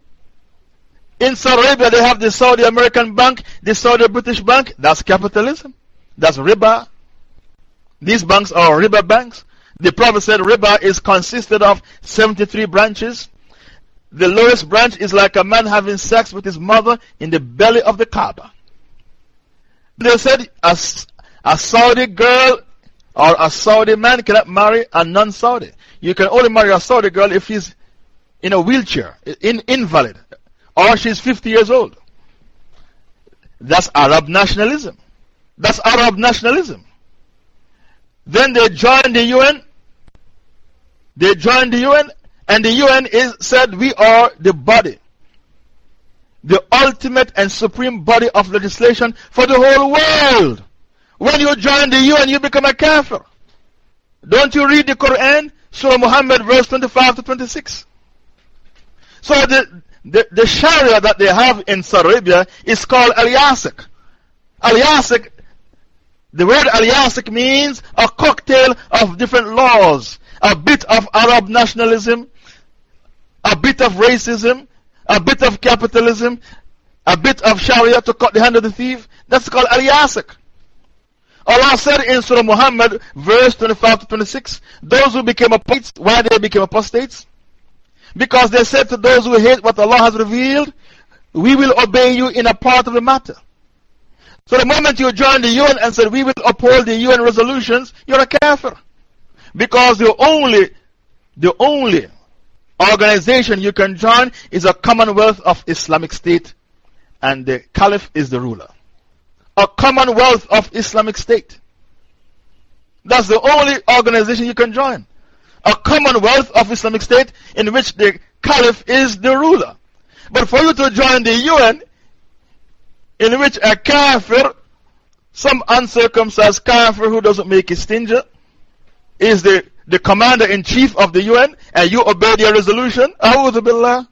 In Saudi Arabia, they have the Saudi American Bank, the Saudi British Bank. That's capitalism. That's riba. These banks are riba banks. The Prophet said riba is consisted of 73 branches. The lowest branch is like a man having sex with his mother in the belly of the Kaaba. They said a, a Saudi girl or a Saudi man cannot marry a non Saudi. You can only marry a Saudi girl if he's in a wheelchair, in, invalid, or she's 50 years old. That's Arab nationalism. That's Arab nationalism. Then they joined the UN. They joined the UN and the UN is, said we are the body. the ultimate and supreme body of legislation for the whole world. When you join the UN, you become a kafir. Don't you read the Quran? Surah Muhammad, verse 25 to 26. So the, the, the Sharia that they have in Saudi Arabia is called Al Yasik. Al Yasik, the word Al Yasik means a cocktail of different laws. A bit of Arab nationalism, a bit of racism, a bit of capitalism, a bit of Sharia to cut the hand of the thief. That's called Al Yasik. Allah said in Surah Muhammad, verse 25 to 26, those who became apostates, why they became apostates? Because they said to those who hate what Allah has revealed, we will obey you in a part of the matter. So the moment you join the UN and said, we will uphold the UN resolutions, you're a kafir. Because the only, the only organization you can join is a Commonwealth of Islamic State, and the Caliph is the ruler a commonwealth of Islamic State. That's the only organization you can join. A commonwealth of Islamic State in which the caliph is the ruler. But for you to join the UN, in which a kafir, some uncircumcised kafir who doesn't make istinja, is the, the commander in chief of the UN, and you obey their resolution, billah.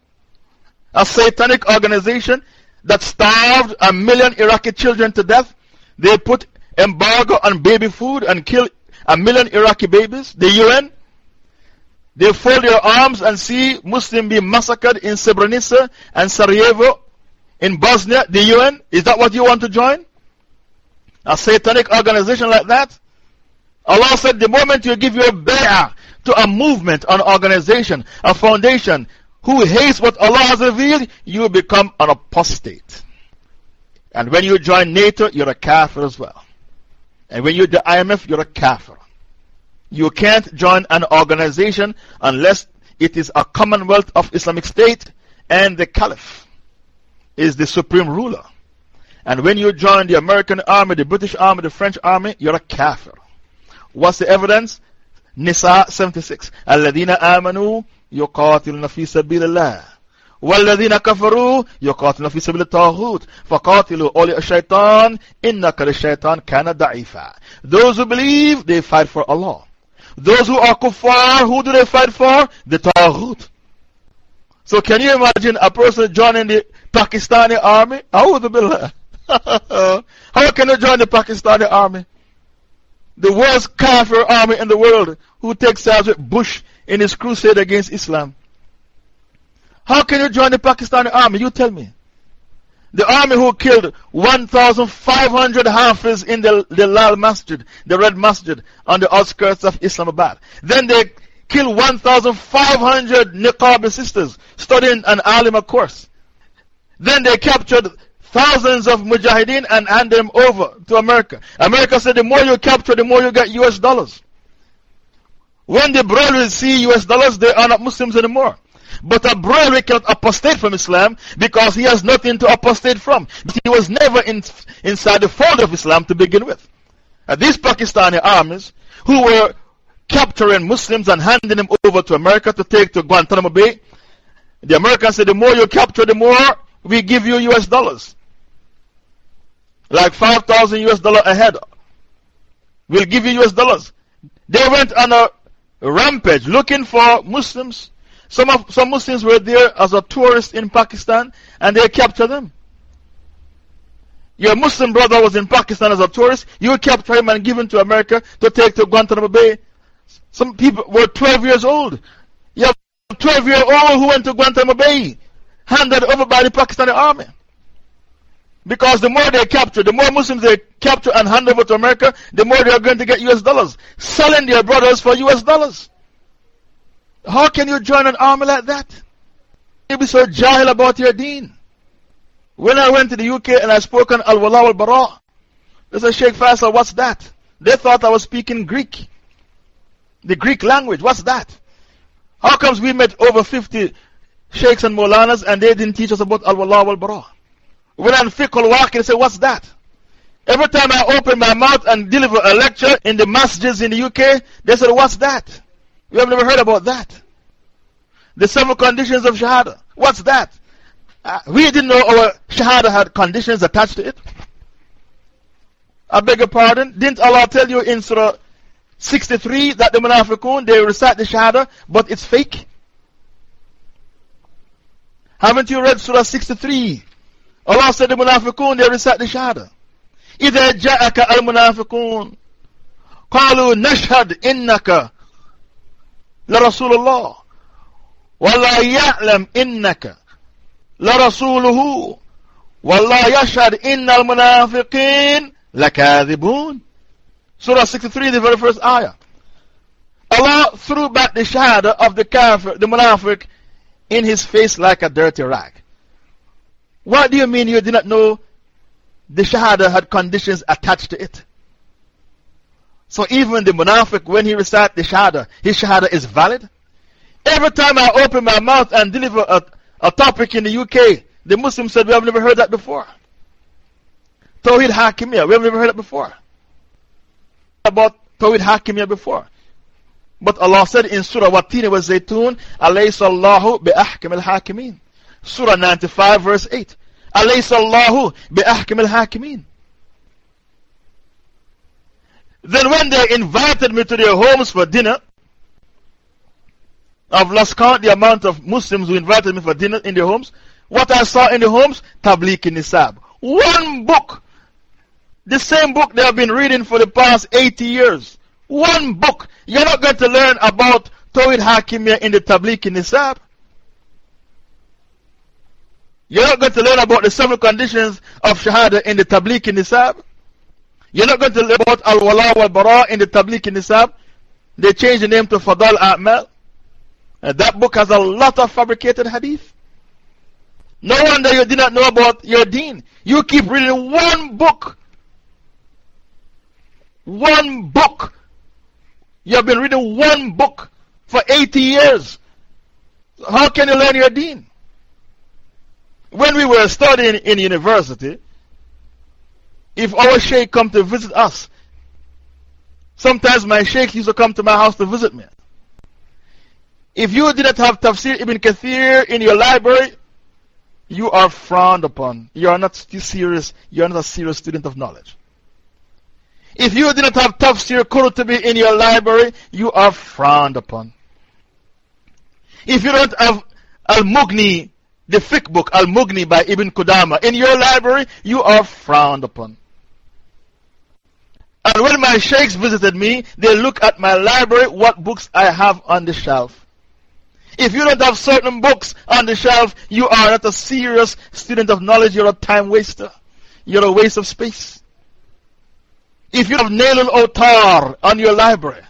A satanic organization that starved a million Iraqi children to death. They put embargo on baby food and killed a million Iraqi babies. The UN, they fold their arms and see Muslims being massacred in Srebrenica and Sarajevo in Bosnia. The UN, is that what you want to join? A satanic organization like that? Allah said the moment you give your bay'ah to a movement, an organization, a foundation, who hates what Allah has revealed, you become an apostate. And when you join NATO, you're a kafir as well. And when you're the IMF, you're a kafir. You can't join an organization unless it is a commonwealth of Islamic State and the Caliph is the supreme ruler. And when you join the American army, the British army, the French army, you're a kafir. What's the evidence? Nisa 76. الذين آمنوا يقاتلون في سبيل الله والذين كفروا يقاتلون في سبيل الطاغوت فقاتلوا أولي الشيطان إنك للشيطان كان ضعيفا Those who believe, they fight for Allah. Those who are kuffar, who do they fight for? The Taghut. So can you imagine a person joining the Pakistani army? How can you join the Pakistani army? The worst kafir army in the world who takes sides with Bush in his crusade against Islam. How can you join the Pakistani army? You tell me. The army who killed 1,500 Hafiz in the, the Lal Masjid, the Red Masjid, on the outskirts of Islamabad. Then they killed 1,500 Niqabi sisters studying an Alima course. Then they captured thousands of Mujahideen and handed them over to America. America said the more you capture, the more you get US dollars. When the brothers see US dollars, they are not Muslims anymore. But a Brahmin cannot apostate from Islam because he has nothing to apostate from. He was never in, inside the fold of Islam to begin with. And these Pakistani armies, who were capturing Muslims and handing them over to America to take to Guantanamo Bay, the Americans said, the more you capture, the more we give you US dollars. Like 5,000 US dollars a head. We'll give you US dollars. They went on a rampage looking for Muslims. Some, of, some Muslims were there as a tourist in Pakistan and they captured them. Your Muslim brother was in Pakistan as a tourist, you capture him and give him to America to take to Guantanamo Bay. Some people were 12 years old. You have a 12 year old who went to Guantanamo Bay, handed over by the Pakistani army. Because the more they capture, the more Muslims they capture and hand over to America, the more they are going to get US dollars. Selling their brothers for US dollars. How can you join an army like that? You be so jahil about your deen. When I went to the UK and I spoke on Al Wala al Bara, they said, Sheikh Faisal, what's that? They thought I was speaking Greek. The Greek language, what's that? How comes we met over 50 Sheikhs and Molanas and they didn't teach us about Al Wala al Bara? When I'm fickle walking, say, What's that? Every time I open my mouth and deliver a lecture in the masjids in the UK, they said, What's that? We have never heard about that. The seven conditions of Shahada. What's that? Uh, we didn't know our Shahada had conditions attached to it. I beg your pardon. Didn't Allah tell you in Surah 63 that the Munafiqun, they recite the Shahada, but it's fake? Haven't you read Surah 63? Allah said the Munafiqun, they recite the Shahada. إذا جاءك المنافقون قالوا نشهد إنك لرسول الله والله يعلم إنك لرسوله والله يشهد إن المنافقين لكاذبون Surah 63, the very first ayah. Allah threw back the shahada of the kafir, the munafiq, in his face like a dirty rag. What do you mean you did not know the shahada had conditions attached to it? So even the munafiq, when he recites the shahada, his shahada is valid? Every time I open my mouth and deliver a, a topic in the UK, the Muslims said, We have never heard that before. Tawhid Hakimiyya, we have never heard that before. About Tawhid Hakimiyya before. But Allah said in Surah Watini wa Zaytun, Alaysa Allahu bi ahkam al hakimin. Surah 95, verse 8. Alaysa Allahu bi ahkam al hakimin. Then when they invited me to their homes for dinner, I've lost count the amount of Muslims who invited me for dinner in their homes. What I saw in the homes, Tablighi Nisab. One book the same book they have been reading for the past 80 years. One book. You're not going to learn about Tawhid Hakimiyya in the Tablighi Nisab. You're not going to learn about the seven conditions of Shahada in the Tablighi Nisab. You're not going to learn about Al Wala wal Bara in the Tablighi Nisab. They changed the name to Fadal A'mal. And that book has a lot of fabricated hadith. No wonder you did not know about your deen. You keep reading one book one book. You have been reading one book for 80 years. How can you learn your deen? When we were studying in university, if our sheikh come to visit us, sometimes my sheikh used to come to my house to visit me. If you didn't have Tafsir Ibn Kathir in your library, you are frowned upon. You are not serious. You are not a serious student of knowledge. If you didn't have Tafsir Qurtubi in your library, you are frowned upon. If you don't have Al Mughni, the fiqh book, Al Mughni by Ibn Qudama, in your library, you are frowned upon. And when my sheikhs visited me, they look at my library, what books I have on the shelf. If you don't have certain books on the shelf, you are not a serious student of knowledge, you're a time waster. You're a waste of space. If you have Nail al Awtar on your library,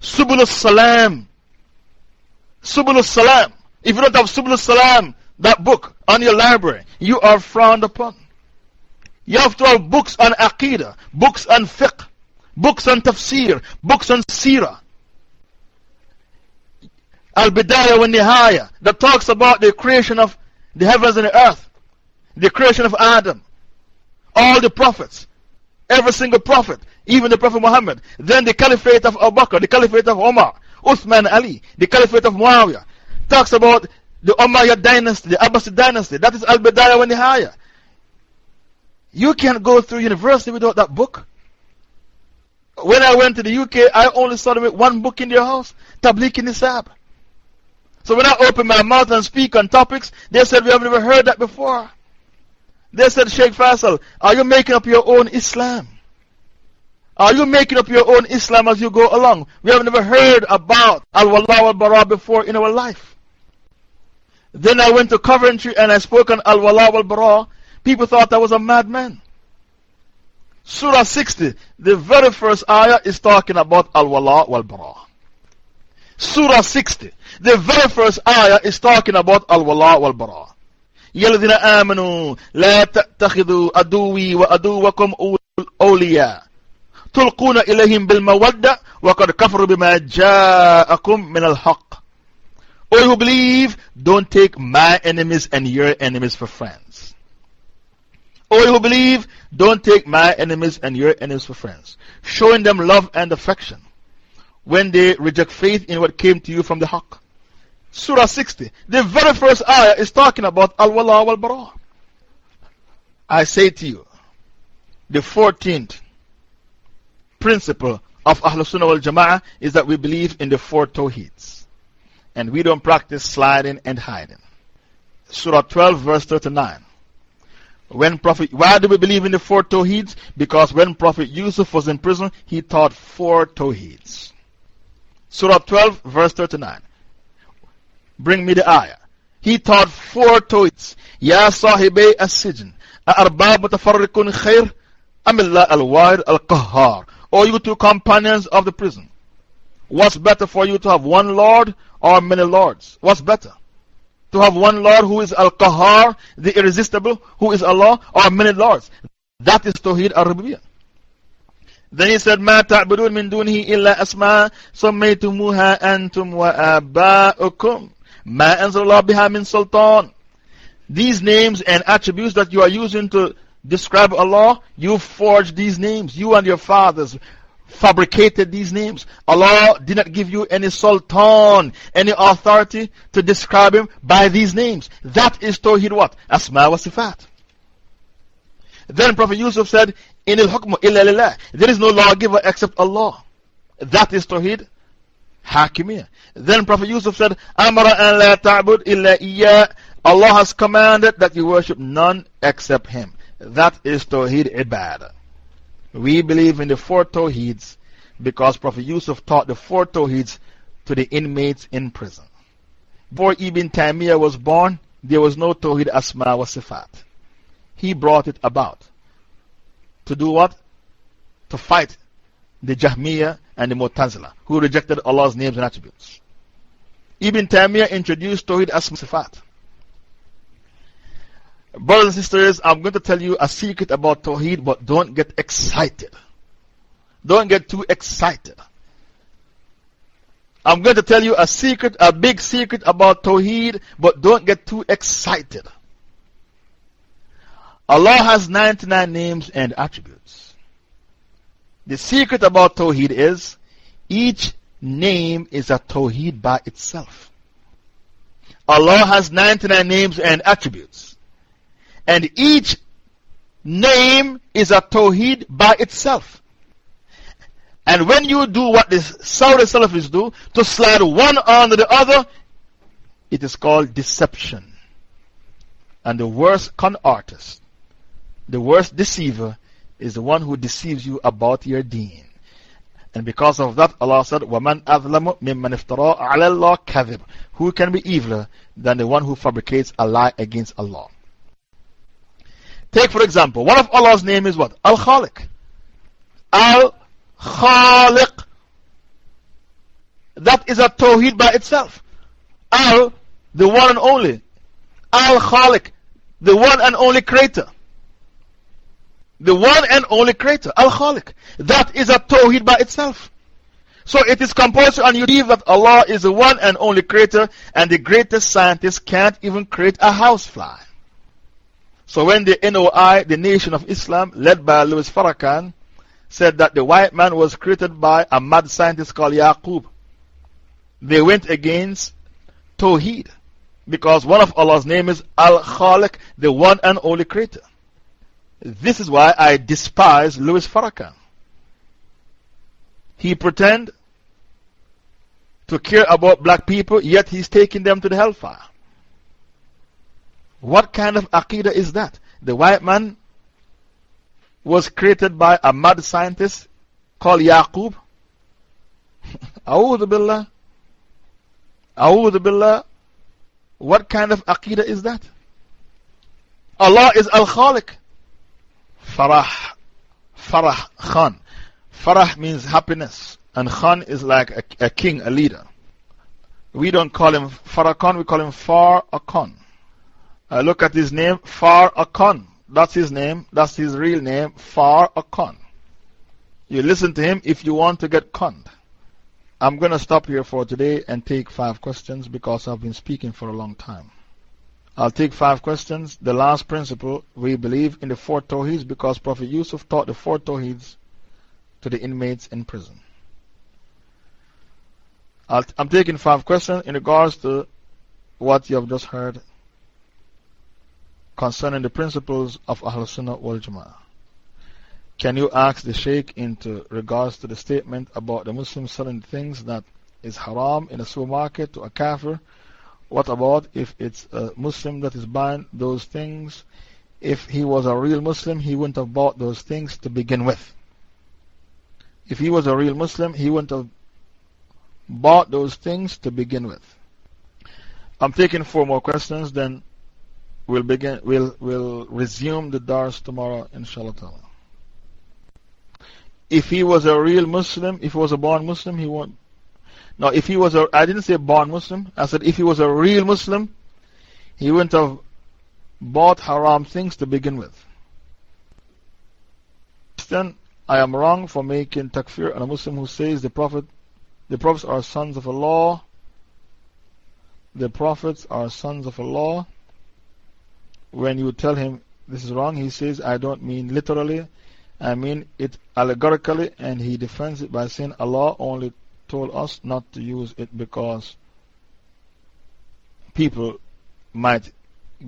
Subul Salam, Subul Salam, if you don't have Subul Salam, that book on your library, you are frowned upon. You have to have books on Aqidah, books on fiqh, books on tafsir, books on seerah. Al Bidayah wa Nihaya, that talks about the creation of the heavens and the earth, the creation of Adam, all the prophets, Every single prophet, even the Prophet Muhammad. Then the caliphate of Abu Bakr, the caliphate of Omar, Uthman Ali, the caliphate of Muawiyah. Talks about the Umayyad dynasty, the Abbasid dynasty. That is Al Bidayah wa Nihaya. You can't go through university without that book. When I went to the UK, I only saw them with one book in their house, Tablighi Nisab. So when I open my mouth and speak on topics, they said, We have never heard that before. They said, Sheikh Faisal, are you making up your own Islam? Are you making up your own Islam as you go along? We have never heard about Al Wala Al Bara before in our life. Then I went to Coventry and I spoke on Al Wala Al Bara. People thought I was a madman. Surah 60, the very first ayah is talking about Al Wala Al Bara. Surah 60, the very first ayah is talking about Al Wala Al Bara. يا الذين آمنوا لا تتخذوا عدوي وعدوكم أولياء تلقون إليهم بالمودة وقد كفروا بما جاءكم من الحق All who believe, don't take my enemies and your enemies for friends. All who believe, don't take my enemies and your enemies for friends. Showing them love and affection when they reject faith in what came to you from the Haqq. Surah 60. The very first ayah is talking about Al Wala wal Bara. I say to you, the 14th principle of Ahlul Sunnah wal Jama'ah is that we believe in the four Tawheeds. And we don't practice sliding and hiding. Surah 12, verse 39. When Prophet, why do we believe in the four Tawheeds? Because when Prophet Yusuf was in prison, he taught four Tawheeds. Surah 12, verse 39. Bring me the ayah. He taught four Tawheeds. Ya sahibay as-sijn. A'arbab mutafarrikun khair. Amillah al-wa'id al-qahhar. O you two companions of the prison. What's better for you to have one Lord or many Lords? What's better? To have one Lord who is Al Qahar, the irresistible, who is Allah, or many Lords? That is Tawheed al Rububiyyah. Then he said, ما تعبدون من دونه إلا أسماء سميتموها أنتم وآباؤكم ما أنزل الله بها من سلطان. These names and attributes that you are using to describe Allah, you forged these names. You and your fathers fabricated these names. Allah did not give you any sultan, any authority to describe Him by these names. That is Tawheed what? Asma wa Sifat. Then Prophet Yusuf said, In al hukmu illa lillah. There is no lawgiver except Allah. That is Tawheed Hakimiyah. Then Prophet Yusuf said, Amara an la ta'bud illa iya. Allah has commanded that you worship none except Him. That is Tawheed Ibadah. We believe in the four Tawheeds because Prophet Yusuf taught the four Tawheeds to the inmates in prison. Before Ibn Taymiyyah was born, there was no Tawheed Asma wa Sifat. He brought it about. To do what? To fight the Jahmiyyah and the Mu'tazila, who rejected Allah's names and attributes. Ibn Taymiyyah introduced Tawheed Asma wa Sifat. Brothers and sisters, I'm going to tell you a secret about Tawheed, but don't get excited. Don't get too excited. I'm going to tell you a secret, a big secret about Tawheed, but don't get too excited. Allah has 99 names and attributes. The secret about Tawheed is each name is a Tawheed by itself. Allah has 99 names and attributes. And each name is a Tawheed by itself. And when you do what the Saudi Salafis do, to slide one under the other, it is called deception. And the worst con artist, the worst deceiver, is the one who deceives you about your deen. And because of that, Allah said, وَمَنْ أَظْلَمُ مِمَّنْ افْتَرَىٰ عَلَى اللَّهِ كَذِبٌ Who can be eviler than the one who fabricates a lie against Allah? Take, for example, one of Allah's name is what? Al Khaliq. Al Khaliq. That is a Tawheed by itself. Al, the one and only. Al Khaliq, the one and only creator. The one and only creator, Al Khaliq. That is a Tawheed by itself. So it is compulsory and you believe that Allah is the one and only creator, and the greatest scientist can't even create a housefly. So when the NOI, the Nation of Islam, led by Louis Farrakhan, said that the white man was created by a mad scientist called Yaqub, they went against Tawheed. Because one of Allah's names is Al Khaliq, the one and only creator. This is why I despise Louis Farrakhan. He pretend to care about black people, yet he's taking them to the hellfire. What kind of Aqidah is that? The white man was created by a mad scientist called Yaqub. A'udhu Billah. A'udhu Billah. What kind of Aqidah is that? Allah is Al Khaliq. Farah. Farah Khan. Farah means happiness. And Khan is like a, a king, a leader. We don't call him Farah Khan, we call him Far Khan. Uh, look at his name, Far Akon. That's his name. That's his real name, Far Akon. You listen to him if you want to get conned. I'm going to stop here for today and take five questions because I've been speaking for a long time. I'll take five questions. The last principle we believe in the four Tawheeds because Prophet Yusuf taught the four Tawheeds to the inmates in prison. i am taking five questions in regards to what you have just heard concerning the principles of Ahl Sunnah wal Jama'ah. Can you ask the Sheikh into regards to the statement about the Muslims selling things that is haram in a supermarket to a kafir? What about if it's a Muslim that is buying those things? If he was a real Muslim, he wouldn't have bought those things to begin with. If he was a real Muslim, he wouldn't have bought those things to begin with. I'm taking four more questions, then we'll begin, we'll, we'll resume the Dars tomorrow, inshallah. If he was a real Muslim, if he was a born Muslim, he won't. Now, if he was a, I didn't say born Muslim, I said if he was a real Muslim, he wouldn't have bought haram things to begin with. Then I am wrong for making takfir on a Muslim who says the Prophet, the Prophets are sons of Allah. The Prophets are sons of Allah. When you tell him this is wrong, he says, I don't mean literally. I mean it allegorically, and he defends it by saying Allah only told us not to use it because people might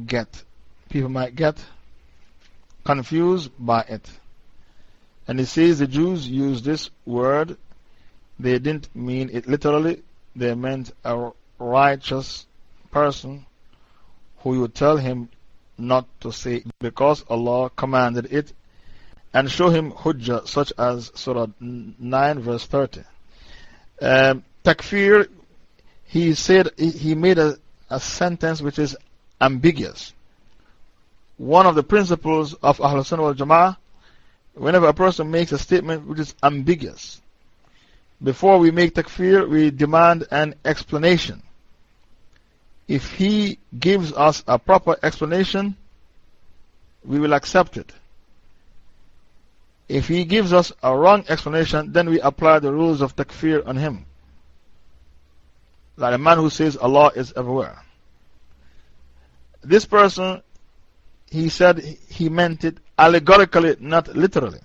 get people might get confused by it. And he says the Jews used this word, they didn't mean it literally, they meant a righteous person who you tell him not to say because Allah commanded it and show him hujjah, such as Surah 9, verse 30. Um, takfir, he said, he made a, a sentence which is ambiguous. One of the principles of Ahlul Sunnah wal Jama'ah, whenever a person makes a statement which is ambiguous, before we make takfir, we demand an explanation. If he gives us a proper explanation, we will accept it. If he gives us a wrong explanation, then we apply the rules of takfir on him. Like a man who says Allah is everywhere. This person, he said he meant it allegorically, not literally.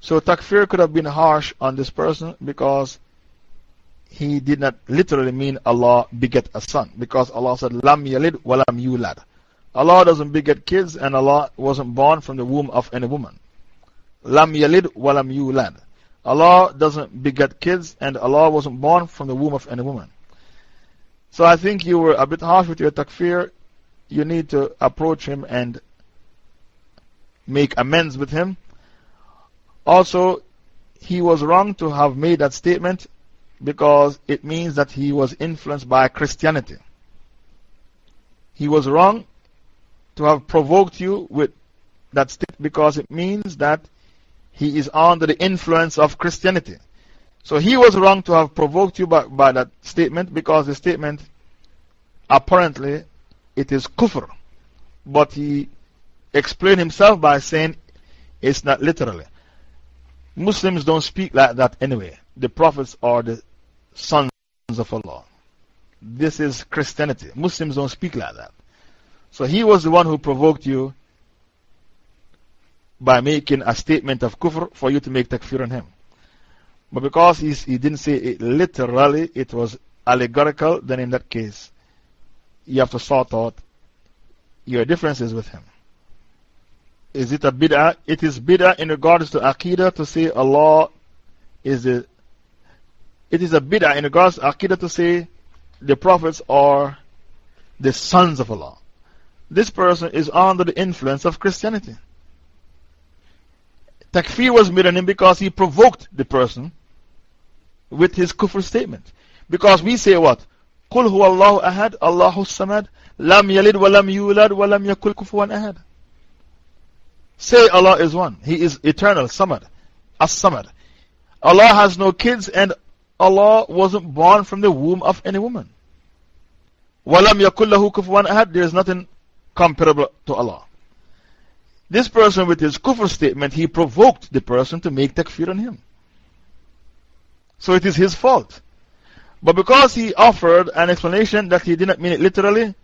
So takfir could have been harsh on this person because he did not literally mean Allah beget a son. Because Allah said, Lam yalid walam yulad. Allah doesn't beget kids and Allah wasn't born from the womb of any woman. Lam yalid walam yulad. Allah doesn't beget kids and Allah wasn't born from the womb of any woman. So I think you were a bit harsh with your takfir. You need to approach him and make amends with him. Also, he was wrong to have made that statement because it means that he was influenced by Christianity. He was wrong to have provoked you with that statement because it means that he is under the influence of Christianity. So he was wrong to have provoked you by, by that statement because the statement apparently it is kufr. But he explained himself by saying it's not literally. Muslims don't speak like that anyway. The prophets are the sons of Allah. This is Christianity. Muslims don't speak like that. So he was the one who provoked you by making a statement of kufr for you to make takfir on him. But because he didn't say it literally, it was allegorical, then in that case, you have to sort out your differences with him. Is it a bid'ah? It is bid'ah in regards to Aqidah to say Allah is the. It is a bid'ah in regards to Aqidah to say the prophets are the sons of Allah. This person is under the influence of Christianity. Takfir was made on him because he provoked the person with his kufr statement. Because we say what? قل هو الله أحد الله الصمد لم يلد ولم يولد ولم يكن كفوا أحد Say Allah is one. He is eternal, Samad. As-Samad. Allah has no kids and Allah wasn't born from the womb of any woman. وَلَمْ يَكُلْ لَهُ كُفُوًا أَحَدٍ There is nothing comparable to Allah. This person with his kufr statement, he provoked the person to make takfir on him. So it is his fault. But because he offered an explanation that he did not mean it literally,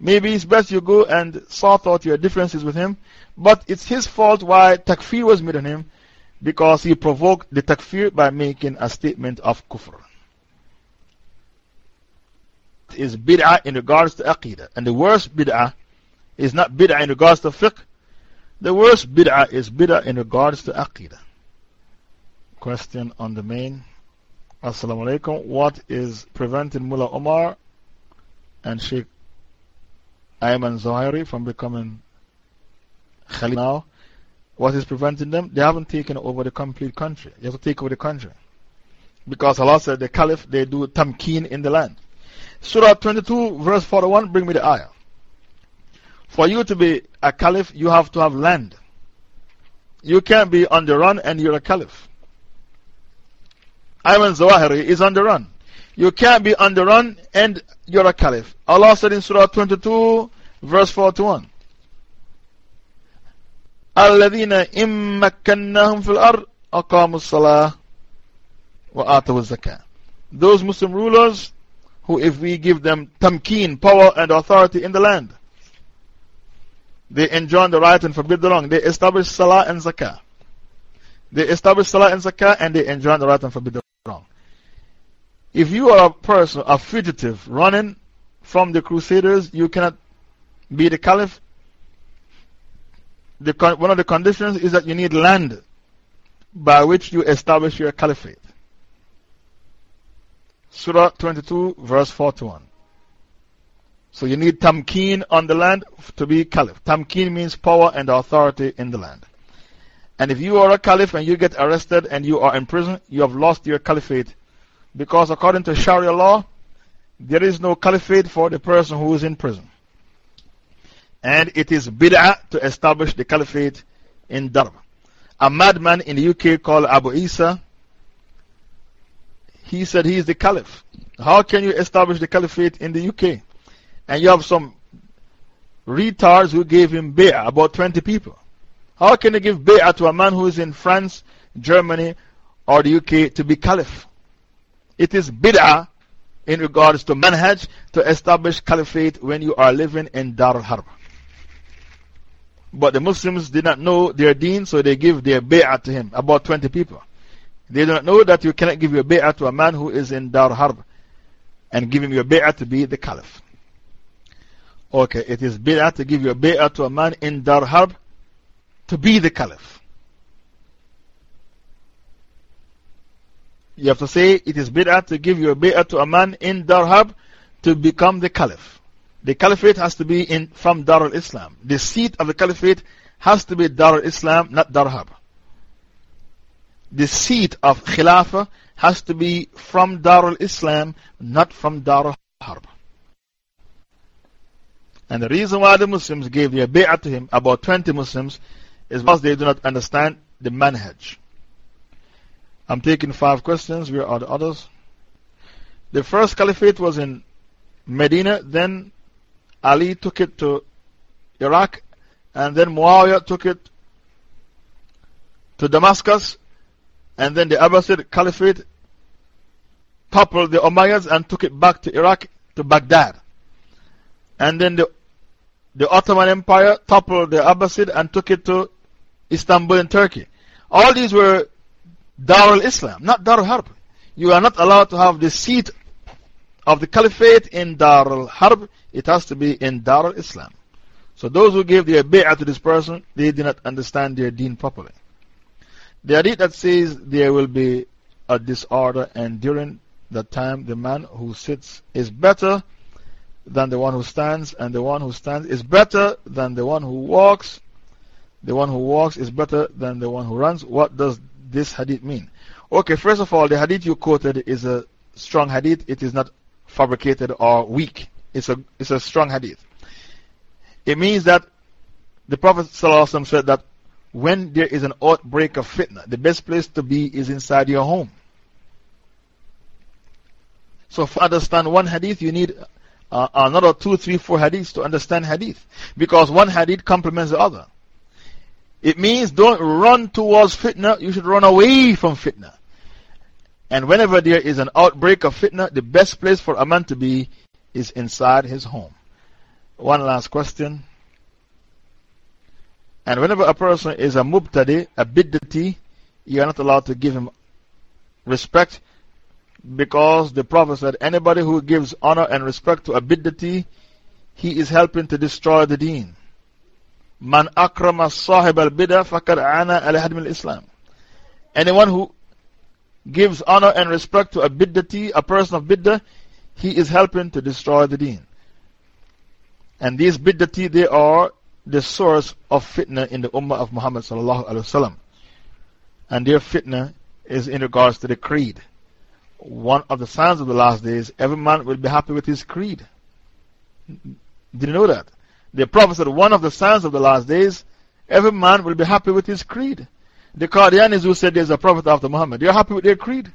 maybe it's best you go and sort out your differences with him. But it's his fault why takfir was made on him because he provoked the takfir by making a statement of kufr. is bid'ah in regards to aqidah. And the worst bid'ah is not bid'ah in regards to fiqh. The worst bid'ah is bid'ah in regards to aqidah. Question on the main. Assalamu alaikum. What is preventing Mullah Omar and Sheikh Ayman Zawahiri from becoming Khalif now? What is preventing them? They haven't taken over the complete country. They have to take over the country. Because Allah said the Caliph, they do tamkeen in the land. Surah 22, verse 41, bring me the ayah. For you to be a caliph, you have to have land. You can't be on the run and you're a caliph. Ayman Zawahiri is on the run. You can't be on the run and you're a caliph. Allah said in Surah 22, verse 41. الذين إن مكناهم في الأرض أقاموا الصلاة وآتوا الزكاة Those Muslim rulers who if we give them tamkeen, power and authority in the land, they enjoin the right and forbid the wrong. They establish salah and zakah. They establish salah and zakah and they enjoin the right and forbid the wrong. If you are a person, a fugitive, running from the crusaders, you cannot be the caliph. the, one of the conditions is that you need land by which you establish your caliphate. Surah 22, verse 41. So you need tamkeen on the land to be caliph. Tamkeen means power and authority in the land. And if you are a caliph and you get arrested and you are in prison, you have lost your caliphate. Because according to Sharia law, there is no caliphate for the person who is in prison. And it is bid'ah to establish the caliphate in Darb. A madman in the UK called Abu Isa he said he is the caliph. How can you establish the caliphate in the UK? And you have some retards who gave him bay'ah, about 20 people. How can you give bay'ah to a man who is in France, Germany, or the UK to be caliph? It is bid'ah in regards to manhaj to establish caliphate when you are living in Dar al Harb. But the Muslims did not know their deen, so they give their bay'ah to him, about 20 people. They do not know that you cannot give your bay'ah to a man who is in Dar Harb and give him your bay'ah to be the caliph. Okay, it is bid'ah to give your bay'ah to a man in Dar Harb to be the caliph. You have to say it is bid'ah to give your bay'ah to a man in Dar Harb to become the caliph. The caliphate has to be in, from Dar al Islam. The seat of the caliphate has to be Dar al Islam, not Dar Harb the seat of Khilafah has to be from Darul Islam, not from Darul Harb. And the reason why the Muslims gave their bay'ah to him, about 20 Muslims, is because they do not understand the manhaj. I'm taking five questions. Where are the others? The first caliphate was in Medina, then Ali took it to Iraq, and then Muawiyah took it to Damascus, and then the Abbasid Caliphate toppled the Umayyads and took it back to Iraq, to Baghdad. And then the, the Ottoman Empire toppled the Abbasid and took it to Istanbul in Turkey. All these were Darul Islam, not Darul Harb. You are not allowed to have the seat of the Caliphate in Darul Harb, it has to be in Darul Islam. So those who gave their bay'ah to this person, they did not understand their deen properly. The hadith that says there will be a disorder, and during that time the man who sits is better than the one who stands, and the one who stands is better than the one who walks. The one who walks is better than the one who runs. What does this hadith mean? Okay, first of all, the hadith you quoted is a strong hadith. It is not fabricated or weak. It's a, it's a strong hadith. It means that the Prophet ﷺ said that when there is an outbreak of fitna, the best place to be is inside your home. So, to understand one hadith, you need uh, another two, three, four hadiths to understand hadith. Because one hadith complements the other. It means don't run towards fitna, you should run away from fitna. And whenever there is an outbreak of fitna, the best place for a man to be is inside his home. One last question. And whenever a person is a mubtadi, a biddati, you are not allowed to give him respect because the Prophet said, anybody who gives honor and respect to a biddati, he is helping to destroy the deen. Man akrama sahib al bidah fakad ana al hadm al Islam. Anyone who gives honor and respect to a biddati, a person of biddah, he is helping to destroy the deen. And these biddati, they are the source of fitna in the ummah of Muhammad. And their fitna is in regards to the creed. One of the signs of the last days, every man will be happy with his creed. Did you know that? The Prophet said, one of the signs of the last days, every man will be happy with his creed. The Qadianis who said there's a Prophet after Muhammad, they're happy with their creed.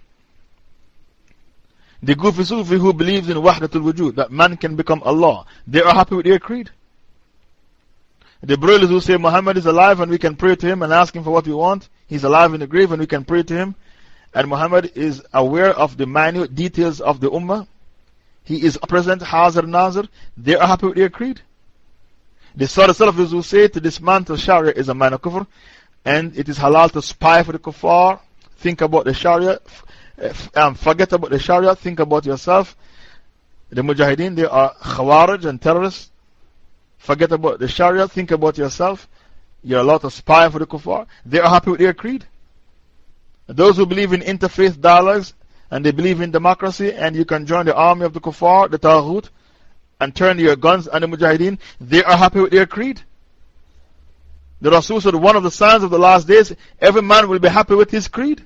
The Gufi Sufi who believes in Wahdatul Wujud, that man can become Allah, they are happy with their creed. The Barelvis who say Muhammad is alive and we can pray to him and ask him for what we want, he's alive in the grave and we can pray to him, and Muhammad is aware of the minute details of the Ummah, he is present, Hazir Nazir, they are happy with their creed. The of Salafis who say to dismantle Sharia is a minor kufr, and it is halal to spy for the kuffar, think about the Sharia, um, forget about the Sharia, think about yourself. The Mujahideen, they are Khawarij and terrorists. Forget about the Sharia, think about yourself. You're allowed to spy for the kuffar. They are happy with their creed. Those who believe in interfaith dialogues and they believe in democracy, and you can join the army of the kuffar, the Taghut, and turn your guns on the Mujahideen, they are happy with their creed. The Rasul said, one of the signs of the last days, every man will be happy with his creed.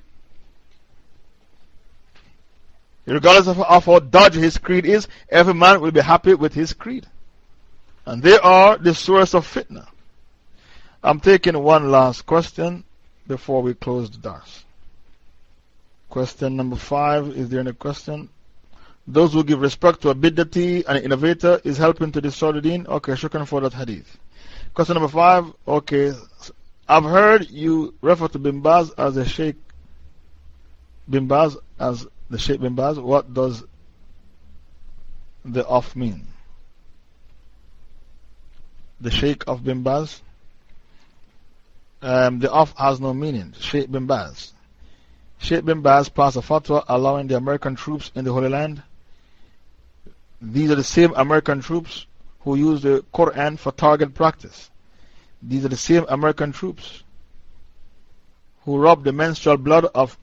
Regardless of, of how dodgy his creed is, every man will be happy with his creed. And they are the source of fitna. I'm taking one last question before we close the dars. Question number five Is there any question? Those who give respect to a biddati, an innovator, is helping to destroy the deen? Okay, shukran for that hadith. Question number five. Okay, I've heard you refer to Bin Baz as a sheikh. Bin Baz as the Sheikh bin what does the off mean? The Sheikh of bin? Um, the off has no meaning. Sheikh bin Baz. Sheikh bin Baz passed a fatwa allowing the American troops in the Holy Land. These are the same American troops who use the Quran for target practice. These are the same American troops who rob the menstrual blood of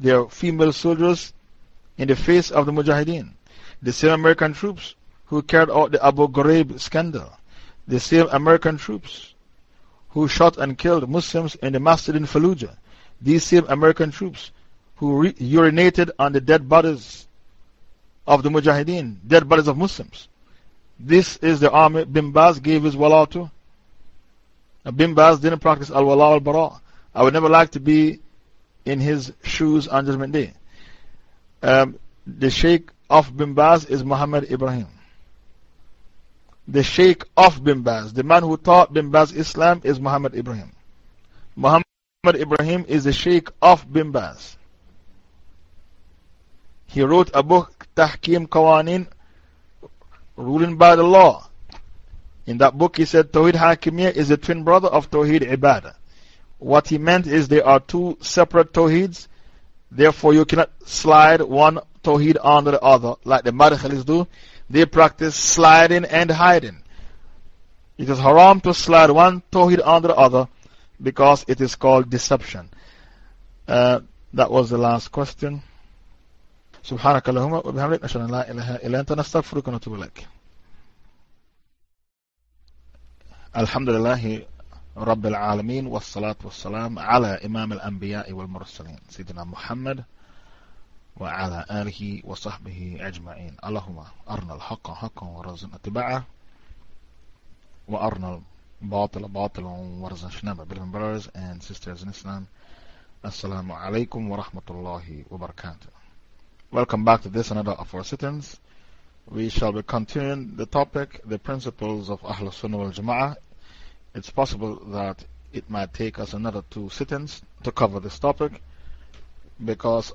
their female soldiers in the face of the Mujahideen. The same American troops who carried out the Abu Ghraib scandal. The same American troops who shot and killed Muslims in the masjid in Fallujah. These same American troops who urinated on the dead bodies of the Mujahideen, dead bodies of Muslims. This is the army Bin Baz gave his wala to. Bin didn't practice al wala al bara. I would never like to be in his shoes on Judgment Day um, the Sheikh of Bin Baz is Muhammad Ibrahim. The Sheikh of Bin Baz, the man who taught Bin Baz Islam, is Muhammad Ibrahim. Muhammad Ibrahim is the Sheikh of Bin Baz. He wrote a book, Tahkim Qawanin, ruling by the law. In that book, he said Tawhid Hakimiyya is the twin brother of Tawhid Ibadah. What he meant is there are two separate Tawhids Therefore, you cannot slide one Tawheed under the other like the Madkhalis do. They practice sliding and hiding. It is haram to slide one Tawheed under the other because it is called deception. Uh, that was the last question. سبحانك اللهم وبحمدك نشهد أن لا إله إلا أنت نستغفرك ونتوب إليك. الحمد لله رب العالمين والصلاة والسلام على إمام الأنبياء والمرسلين سيدنا محمد وعلى آله وصحبه أجمعين. اللهم أرنا الحق حقا ورزقنا اتباعه وأرنا الباطل باطلا ورزقنا اجتنابه brothers and sisters in Islam alaikum wa rahmatullahi wa barakatuh. Welcome back to this another of our sittings we shall be continuing the topic, the principles of Ahlul Sunnah wal Jama'ah it's possible that it might take us another two sittings to cover this topic because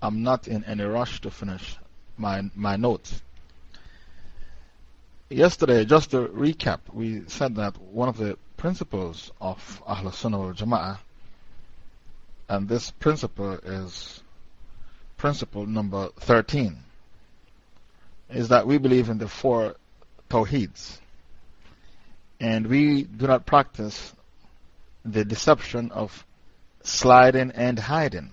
I'm not in any rush to finish my, my notes. Yesterday, just to recap, we said that one of the principles of Ahl Sunnah wal Jama'ah, and this principle is principle number 13 is that we believe in the four Tawheeds. And we do not practice the deception of sliding and hiding.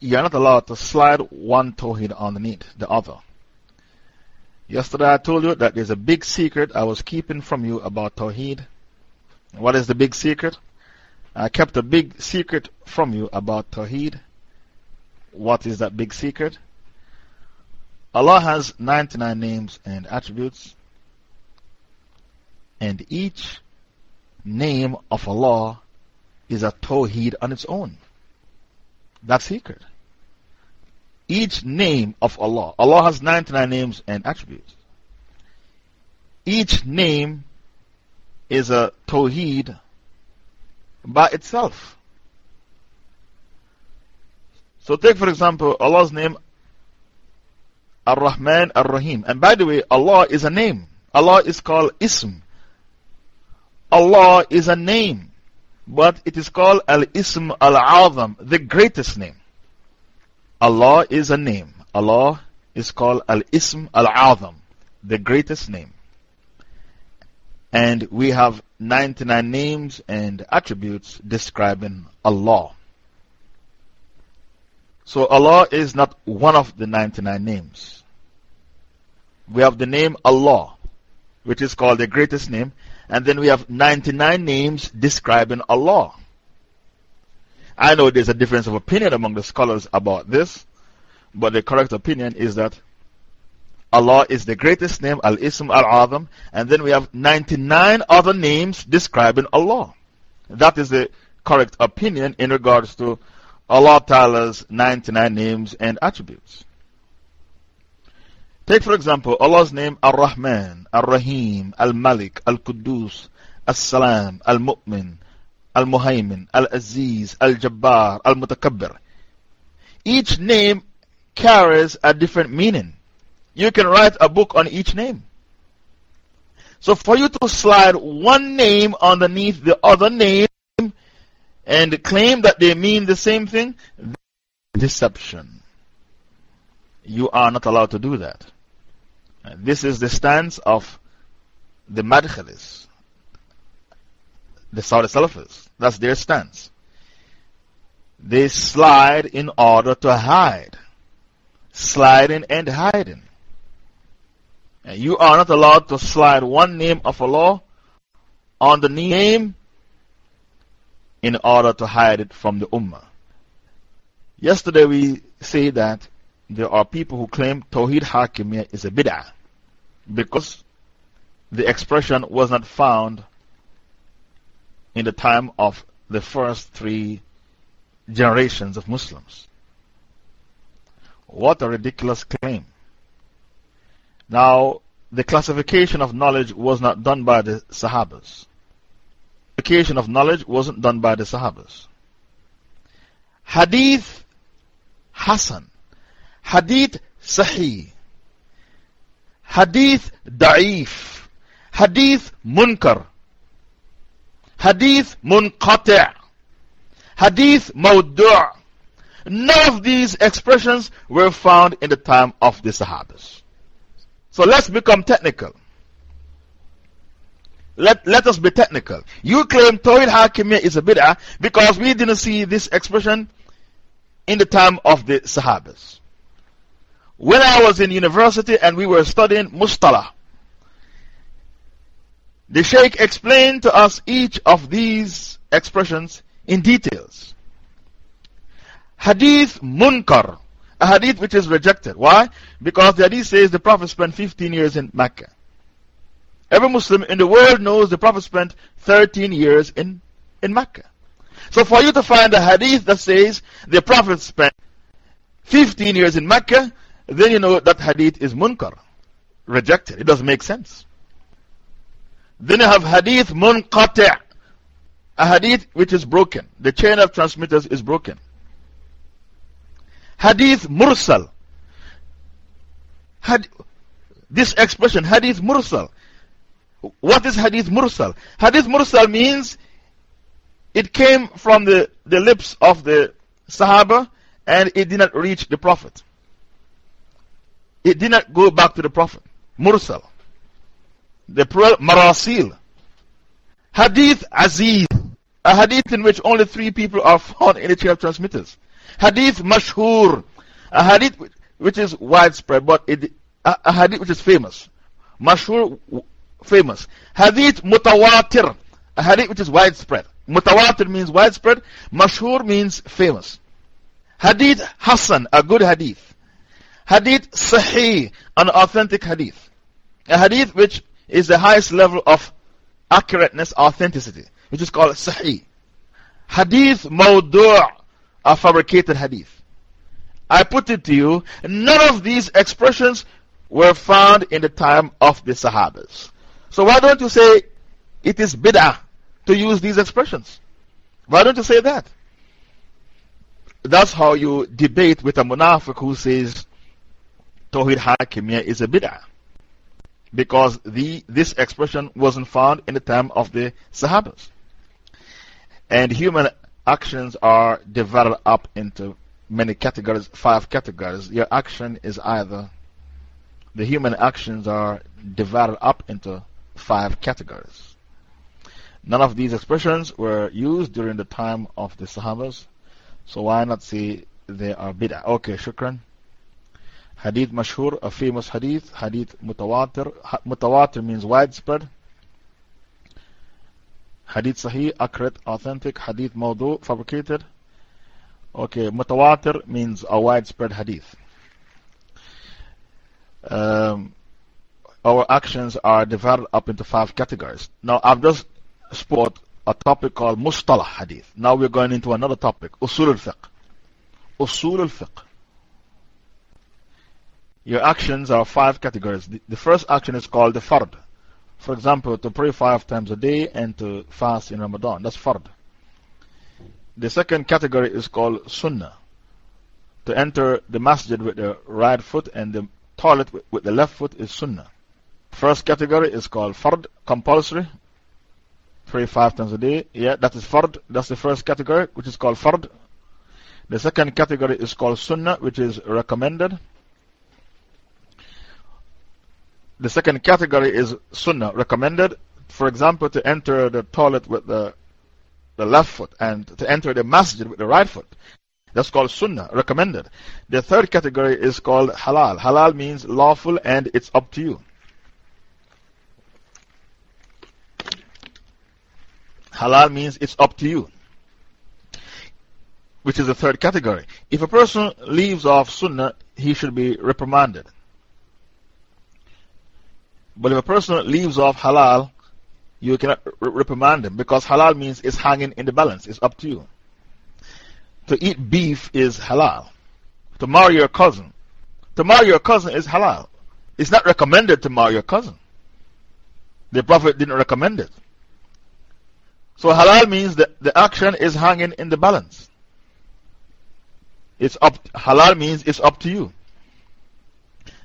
You're not allowed to slide one Tawheed underneath the other. Yesterday I told you that there's a big secret I was keeping from you about Tawheed. What is the big secret? I kept a big secret from you about Tawheed. What is that big secret? Allah has 99 names and attributes, and each name of Allah is a Tawheed on its own. That's secret. Each name of Allah, Allah has 99 names and attributes. Each name is a Tawheed by itself. So, take for example Allah's name Ar Rahman Ar Rahim. And by the way, Allah is a name. Allah is called Ism. Allah is a name. But it is called Al Ism Al Azam, the greatest name. Allah is a name. Allah is called Al Ism Al Azam, the greatest name. And we have 99 names and attributes describing Allah. So Allah is not one of the 99 names. We have the name Allah, which is called the greatest name, and then we have 99 names describing Allah. I know there's a difference of opinion among the scholars about this, but the correct opinion is that Allah is the greatest name, Al Ism Al Azam, and then we have 99 other names describing Allah. That is the correct opinion in regards to Allah Ta'ala's 99 names and attributes. Take for example Allah's name Ar Rahman, Ar Rahim, Al Malik, Al Quddus, Al Salam, Al Mu'min, Al Muhaymin, Al Aziz, Al Jabbar, Al Mutakabbir. Each name carries a different meaning. You can write a book on each name. So for you to slide one name underneath the other name and claim that they mean the same thing, deception. You are not allowed to do that. This is the stance of the Madkhalis, the Saudi Salafis. That's their stance. They slide in order to hide. Sliding and hiding. You are not allowed to slide one name of Allah on the name in order to hide it from the Ummah. Yesterday we say that there are people who claim Tawheed Hakimiyya is a bid'ah because the expression was not found in the time of the first three generations of Muslims. What a ridiculous claim. Now, the classification of knowledge was not done by the Sahabas. The classification of knowledge wasn't done by the Sahabas. Hadith Hasan, Hadith Sahih, Hadith Da'if, Hadith Munkar, Hadith Munqati', Hadith Mawdu'. None of these expressions were found in the time of the Sahabas. So let's become technical. Let, let us be technical. You claim Tawhid Hakimiyya is a bid'ah because we didn't see this expression in the time of the Sahabas. When I was in university and we were studying Mustalah, the Sheikh explained to us each of these expressions in details. Hadith Munkar a hadith which is rejected. Why? Because the hadith says the Prophet spent 15 years in Mecca. Every Muslim in the world knows the Prophet spent 13 years in, in Mecca. So for you to find a hadith that says the Prophet spent 15 years in Mecca, then you know that hadith is munkar, rejected. It doesn't make sense. Then you have hadith munqati', a hadith which is broken. The chain of transmitters is broken. Hadith Mursal. Had, this expression, Hadith Mursal. What is Hadith Mursal? Hadith Mursal means it came from the, the lips of the Sahaba and it did not reach the Prophet. It did not go back to the Prophet. Mursal. The plural Marasil. Hadith Aziz. A hadith in which only three people are found in the chain of transmitters. Hadith Mashhur. A hadith which is widespread, but it, a, hadith which is famous. Mashhur, famous. Hadith Mutawatir. A hadith which is widespread. Mutawatir means widespread. Mashhur means famous. Hadith Hassan, a good hadith. Hadith Sahih, an authentic hadith. A hadith which is the highest level of accurateness, authenticity, which is called Sahih. Hadith Mawdu' a fabricated hadith. I put it to you, none of these expressions were found in the time of the Sahabas. So why don't you say it is bid'ah to use these expressions? Why don't you say that? That's how you debate with a munafiq who says Tawhid Hakimiyya is a bid'ah. Because the, this expression wasn't found in the time of the Sahabas. And human actions are divided up into many categories, five categories. Your action is either, the human actions are divided up into five categories. None of these expressions were used during the time of the Sahabas, so why not say they are bid'ah? Okay, shukran. Hadith mashhur, a famous hadith. Hadith mutawatir. Mutawatir means widespread. Hadith sahih, accurate, authentic. Hadith mawdu, fabricated. Okay, mutawatir means a widespread hadith. Um, our actions are divided up into five categories. Now, I've just spoke a topic called Mustalah Hadith. Now we're going into another topic, Usul al Fiqh. Usul al Fiqh. Your actions are five categories. The, the first action is called the Fard. For example, to pray five times a day and to fast in Ramadan. That's Fard. The second category is called Sunnah. To enter the masjid with the right foot and the toilet with, the left foot is Sunnah. First category is called Fard, compulsory. Pray five times a day. Yeah, that is Fard. That's the first category, which is called Fard. The second category is called Sunnah, which is recommended. The second category is Sunnah, recommended. For example, to enter the toilet with the, the left foot and to enter the masjid with the right foot. That's called Sunnah, recommended. The third category is called Halal. Halal means lawful and it's up to you. Halal means it's up to you, which is the third category. If a person leaves off Sunnah, he should be reprimanded. But if a person leaves off Halal, you cannot reprimand him because Halal means it's hanging in the balance, it's up to you. To eat beef is Halal. To marry your cousin. To marry your cousin is Halal. It's not recommended to marry your cousin. The Prophet didn't recommend it. So halal means that the action is hanging in the balance. It's up, halal means it's up to you.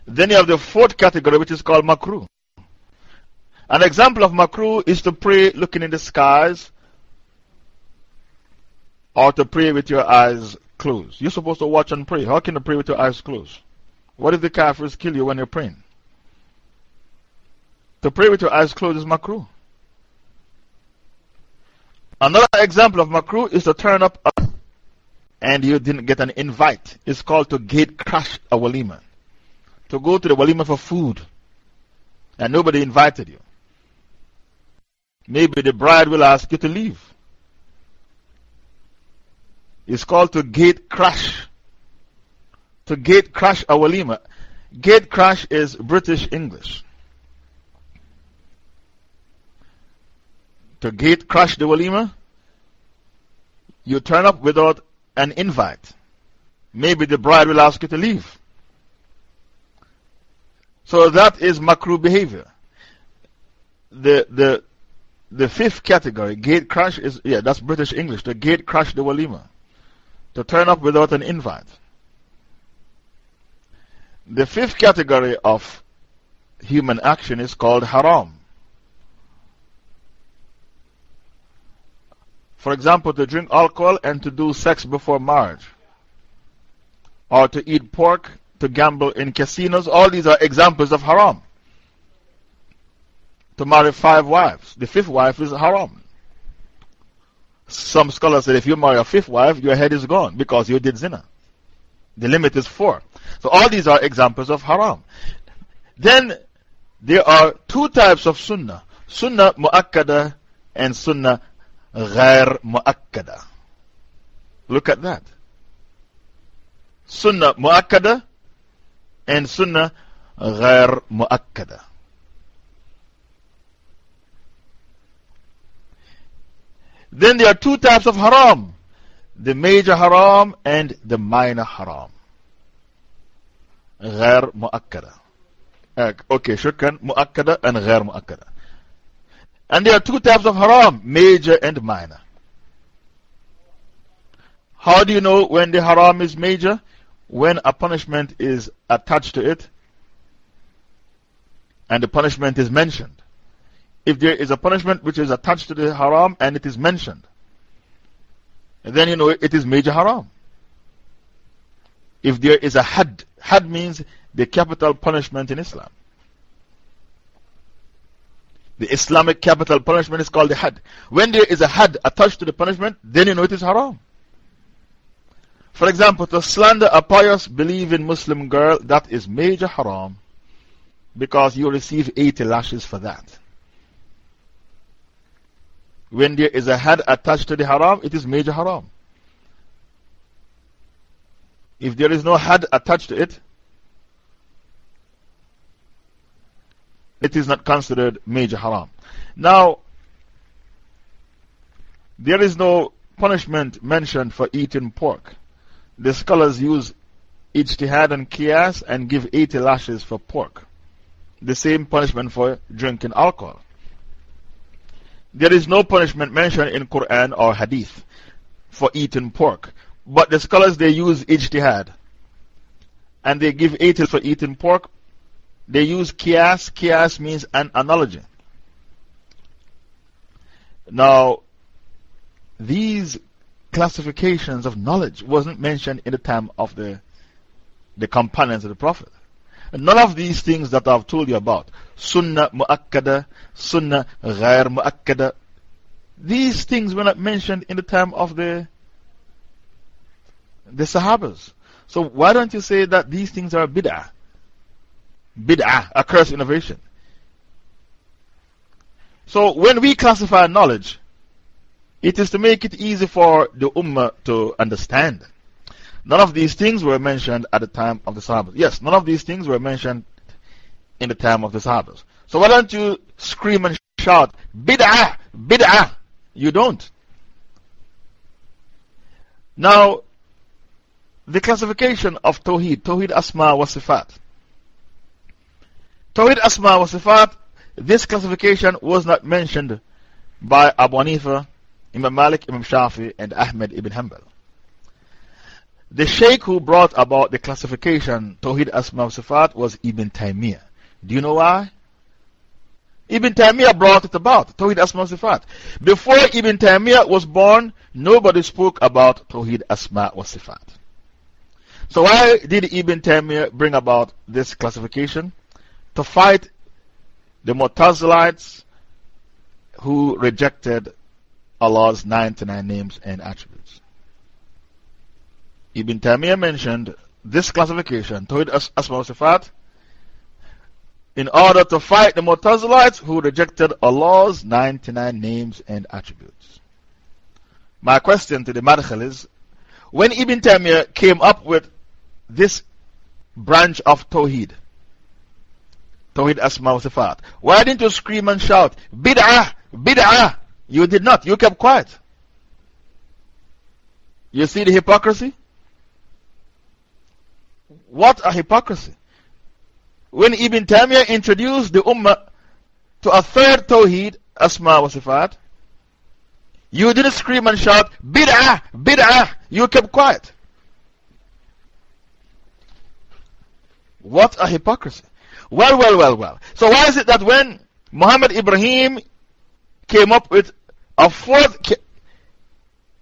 Then you have the fourth category, which is called makruh. An example of makruh is to pray looking in the skies or to pray with your eyes closed. You're supposed to watch and pray. How can you pray with your eyes closed? What if the kafirs kill you when you're praying? To pray with your eyes closed is makruh. Another example of makruh is to turn up and you didn't get an invite. It's called to gate crash a walima. To go to the walima for food and nobody invited you. Maybe the bride will ask you to leave. It's called to gate crash. To gate crash a walima. Gate crash is British English. to gate crash the walima, you turn up without an invite. Maybe the bride will ask you to leave. So that is makruh behavior. The, the, the fifth category, gate crash, is, yeah, that's British English. The gate crash the walima. To turn up without an invite. The fifth category of human action is called haram. For example, to drink alcohol and to do sex before marriage, or to eat pork, to gamble in casinos, all these are examples of haram. To marry five wives, the fifth wife is haram. Some scholars said if you marry a fifth wife, your head is gone because you did zina. The limit is four. So, all these are examples of haram. Then there are two types of sunnah sunnah mu'akkada and sunnah ghair mu'akkada. Look at that. Sunnah mu'akkada and sunnah ghair mu'akkada. Then there are two types of haram the major haram and the minor haram. غير مؤكدة. Okay, shukran, مؤكدة and غير مؤكدة. And there are two types of haram, major and minor. How do you know when the haram is major? When a punishment is attached to it and the punishment is mentioned. If there is a punishment which is attached to the haram and it is mentioned, then you know it is major haram. If there is a had, had means the capital punishment in Islam. The Islamic capital punishment is called the had. When there is a had attached to the punishment, then you know it is haram. For example, to slander a pious, believing Muslim girl, that is major haram because you receive 80 lashes for that. When there is a had attached to the haram, it is major haram. If there is no had attached to it, it is not considered major haram. Now, there is no punishment mentioned for eating pork. The scholars use ijtihad and qiyas and give 80 lashes for pork. The same punishment for drinking alcohol. There is no punishment mentioned in Quran or Hadith for eating pork. But the scholars they use ijtihad. And they give 80 for eating pork. They use qiyas. Qiyas means an analogy. Now, these classifications of knowledge wasn't mentioned in the time of the, the companions of the Prophet. None of these things that I've told you about, Sunnah Mu'akkada, Sunnah Ghair Mu'akkada, these things were not mentioned in the time of the, the Sahabas. So why don't you say that these things are bid'ah? Bid'ah, a cursed innovation. So when we classify knowledge, it is to make it easy for the Ummah to understand. None of these things were mentioned at the time of the Sahabas. Yes, none of these things were mentioned in the time of the Sahabas. So why don't you scream and shout, Bid'ah! Bid'ah! You don't. Now, the classification of Tawheed, Tawheed Asma wa Sifat. Tawheed Asma wa Sifat, this classification was not mentioned by Abu Hanifa, Imam Malik, Imam Shafi, and Ahmed ibn Hanbal. The Sheikh who brought about the classification Tawhid Asma Sifat was Ibn Taymiyyah. Do you know why? Ibn Taymiyyah brought it about, Tawhid Asma Sifat. Before Ibn Taymiyyah was born, nobody spoke about Tawhid Asma Sifat. So, why did Ibn Taymiyyah bring about this classification? To fight the Mu'tazilites who rejected Allah's 99 names and attributes. Ibn Taymiyyah mentioned this classification, Tawhid Asma Sifat, in order to fight the Mu'tazilites who rejected Allah's 99 names and attributes. My question to the Madkhalis when Ibn Taymiyyah came up with this branch of Tawheed, Tawheed Asma wa Sifat, why didn't you scream and shout, Bid'ah, Bid'ah? You did not, you kept quiet. You see the hypocrisy? What a hypocrisy. When Ibn Taymiyyah introduced the Ummah to a third Tawheed, Asma wa Sifat, you didn't scream and shout, Bid'ah, Bid'ah. You kept quiet. What a hypocrisy. Well, well, well, well. So, why is it that when Muhammad Ibrahim came up with a fourth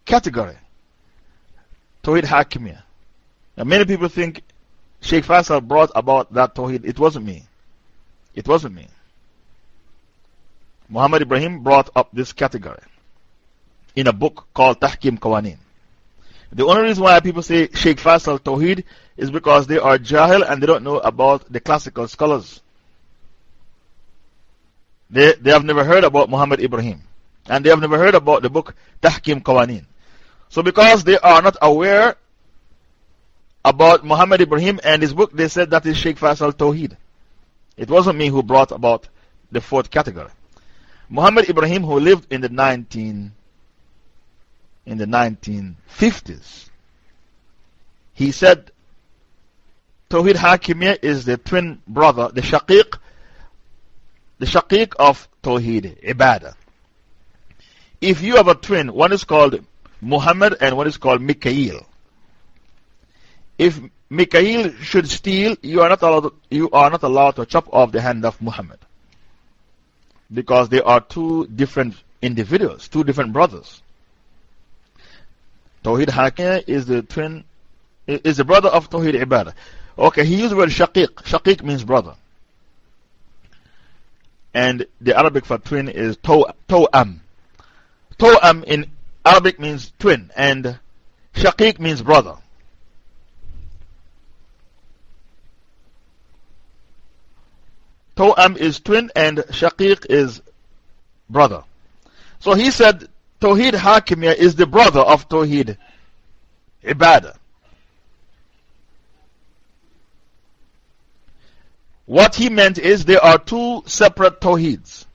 category. Tawhid Hakimiyah. And many people think Sheikh Faisal brought about that Tawhid. It wasn't me. It wasn't me. Muhammad Ibrahim brought up this category in a book called Tahkim Qawanin. The only reason why people say Sheikh Faisal Tawhid is because they are Jahil and they don't know about the classical scholars. They, they have never heard about Muhammad Ibrahim. And they have never heard about the book Tahkim Qawanin. So, because they are not aware about Muhammad Ibrahim and his book, they said that is Sheikh Faisal Tawheed. It wasn't me who brought about the fourth category. Muhammad Ibrahim, who lived in the 19, in the 1950s, he said Tawheed Hakimiyya is the twin brother, the shaqiq, the shaqiq of Tawheed, Ibadah. If you have a twin, one is called Muhammad and one is called Mikael. If Mikael should steal, you are, not allowed, you are not allowed to chop off the hand of Muhammad. Because they are two different individuals, two different brothers. Tawhid Hakim is the twin, is the brother of Tawhid Ibadah. Okay, he used the word shaqiq. Shaqiq means brother. And the Arabic for twin is to'am. To'am in Arabic means twin, and shaqiq means brother. To'am is twin, and shaqiq is brother. So he said Tawheed Hakimiyya is the brother of Tawheed Ibadah. What he meant is there are two separate Tawheeds.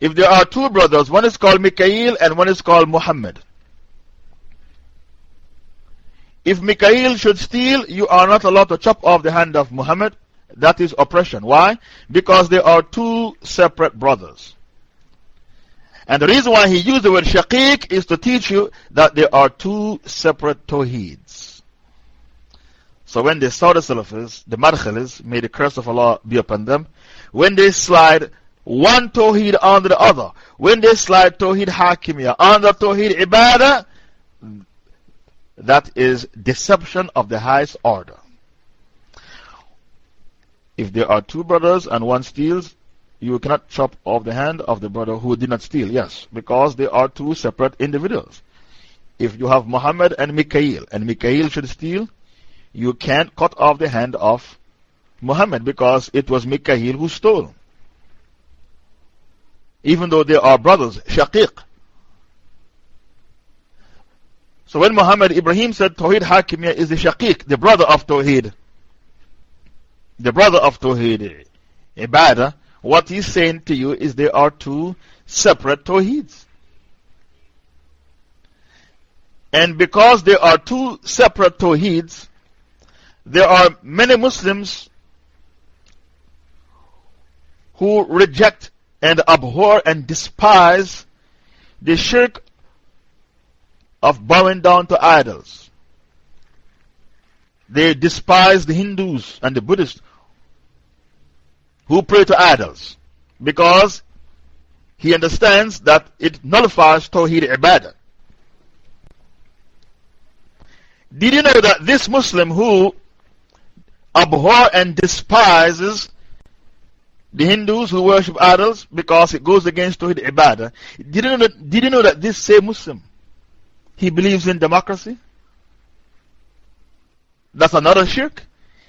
If there are two brothers, one is called Mikael and one is called Muhammad. If Mikael should steal, you are not allowed to chop off the hand of Muhammad. That is oppression. Why? Because there are two separate brothers. And the reason why he used the word shaqiq is to teach you that there are two separate tawheeds. So when they saw the Salafis, the Madkhalis, may the curse of Allah be upon them, when they slide one Tawheed under the other, when they slide Tawheed Hakimiyah under Tawheed Ibadah, that is deception of the highest order. If there are two brothers and one steals, you cannot chop off the hand of the brother who did not steal. Yes, because they are two separate individuals. If you have Muhammad and Mikael, and Mikael should steal, you can't cut off the hand of Muhammad because it was Mikael who stole. Even though they are brothers, Shaqiq. So when Muhammad Ibrahim said Tawheed Hakimiyya is the Shaqiq, the brother of Tawheed, the brother of Tawheed, Ibadah, what he's saying to you is there are two separate Tawheeds. And because there are two separate Tawheeds, there are many Muslims who reject and abhor and despise the shirk of bowing down to idols. They despise the Hindus and the Buddhists who pray to idols because he understands that it nullifies Tawheed Ibadah. Did you know that this Muslim who abhor and despises the Hindus who worship idols because it goes against Tawhid Ibadah. Did you, know that, did you know that this same Muslim, he believes in democracy? That's another shirk.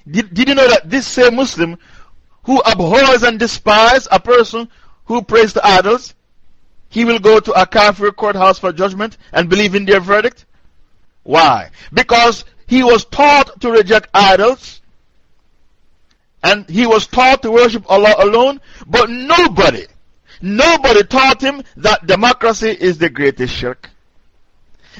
Did, did you know that this same Muslim who abhors and despises a person who prays to idols, he will go to a kafir courthouse for judgment and believe in their verdict? Why? Because he was taught to reject idols and he was taught to worship Allah alone, but nobody, nobody taught him that democracy is the greatest shirk.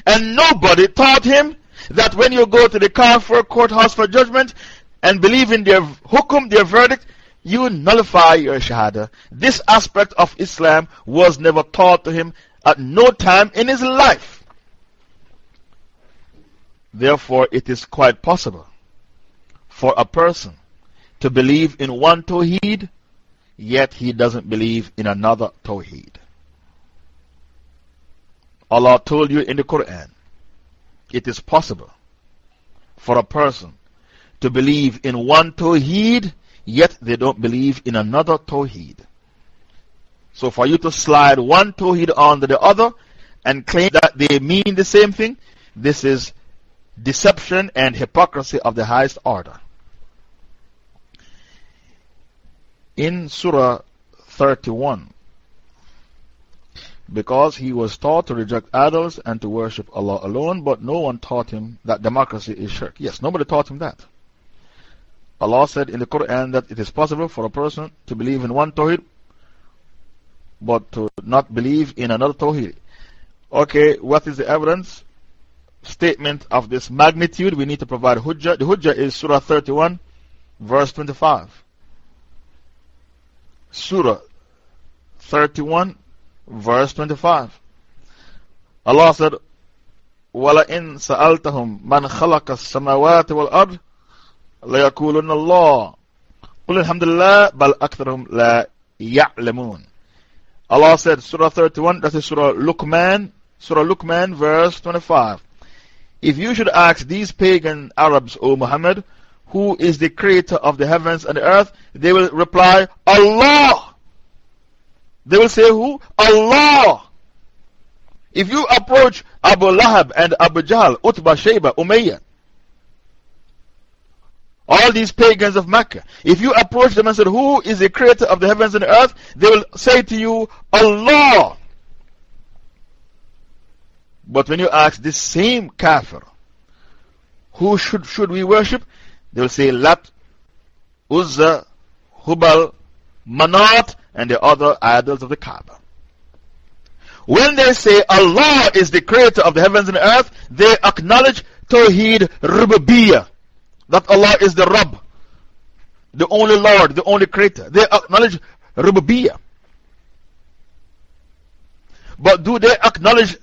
And nobody taught him that when you go to the Kafir courthouse for judgment and believe in their hukum, their verdict, you nullify your shahada. This aspect of Islam was never taught to him at no time in his life. Therefore, it is quite possible for a person to believe in one Tawheed, yet he doesn't believe in another Tawheed. Allah told you in the Quran, it is possible for a person to believe in one Tawheed, yet they don't believe in another Tawheed. So for you to slide one Tawheed onto the other and claim that they mean the same thing, this is deception and hypocrisy of the highest order. In Surah 31, because he was taught to reject idols and to worship Allah alone, but no one taught him that democracy is shirk. Yes, nobody taught him that. Allah said in the Quran that it is possible for a person to believe in one Tawhid but to not believe in another Tawhid. Okay, what is the evidence? Statement of this magnitude, we need to provide Hujjah. The Hujjah is Surah 31, verse 25. Surah 31, verse 25. Allah said, وَلَئِن سَأَلْتَهُمْ مَنْ خَلَقَ السَّمَوَاتِ وَالْأَرْضِ لَيَقُولُنَّ اللَّهِ قُلْ الْحَمْدُ لِلَّهِ بَلْ أَكْثَرُهُمْ لَا يَعْلَمُونَ Allah said, Surah 31, that is Surah Luqman, Surah Luqman, verse 25. If you should ask these pagan Arabs, O Muhammad, who is the creator of the heavens and the earth, they will reply, Allah. They will say, Who? Allah. If you approach Abu Lahab and Abu Jahl, Utbah, Shayba, Umayyah, all these pagans of Mecca, if you approach them and say, Who is the creator of the heavens and earth? They will say to you, Allah. But when you ask this same kafir, who should, should we worship? They will say Lat, Uzza, Hubal, Manat, and the other idols of the Kaaba. When they say Allah is the creator of the heavens and earth, they acknowledge Tawheed Rububiyah that Allah is the Rabb, the only Lord, the only Creator. They acknowledge Rububiyyah. But do they acknowledge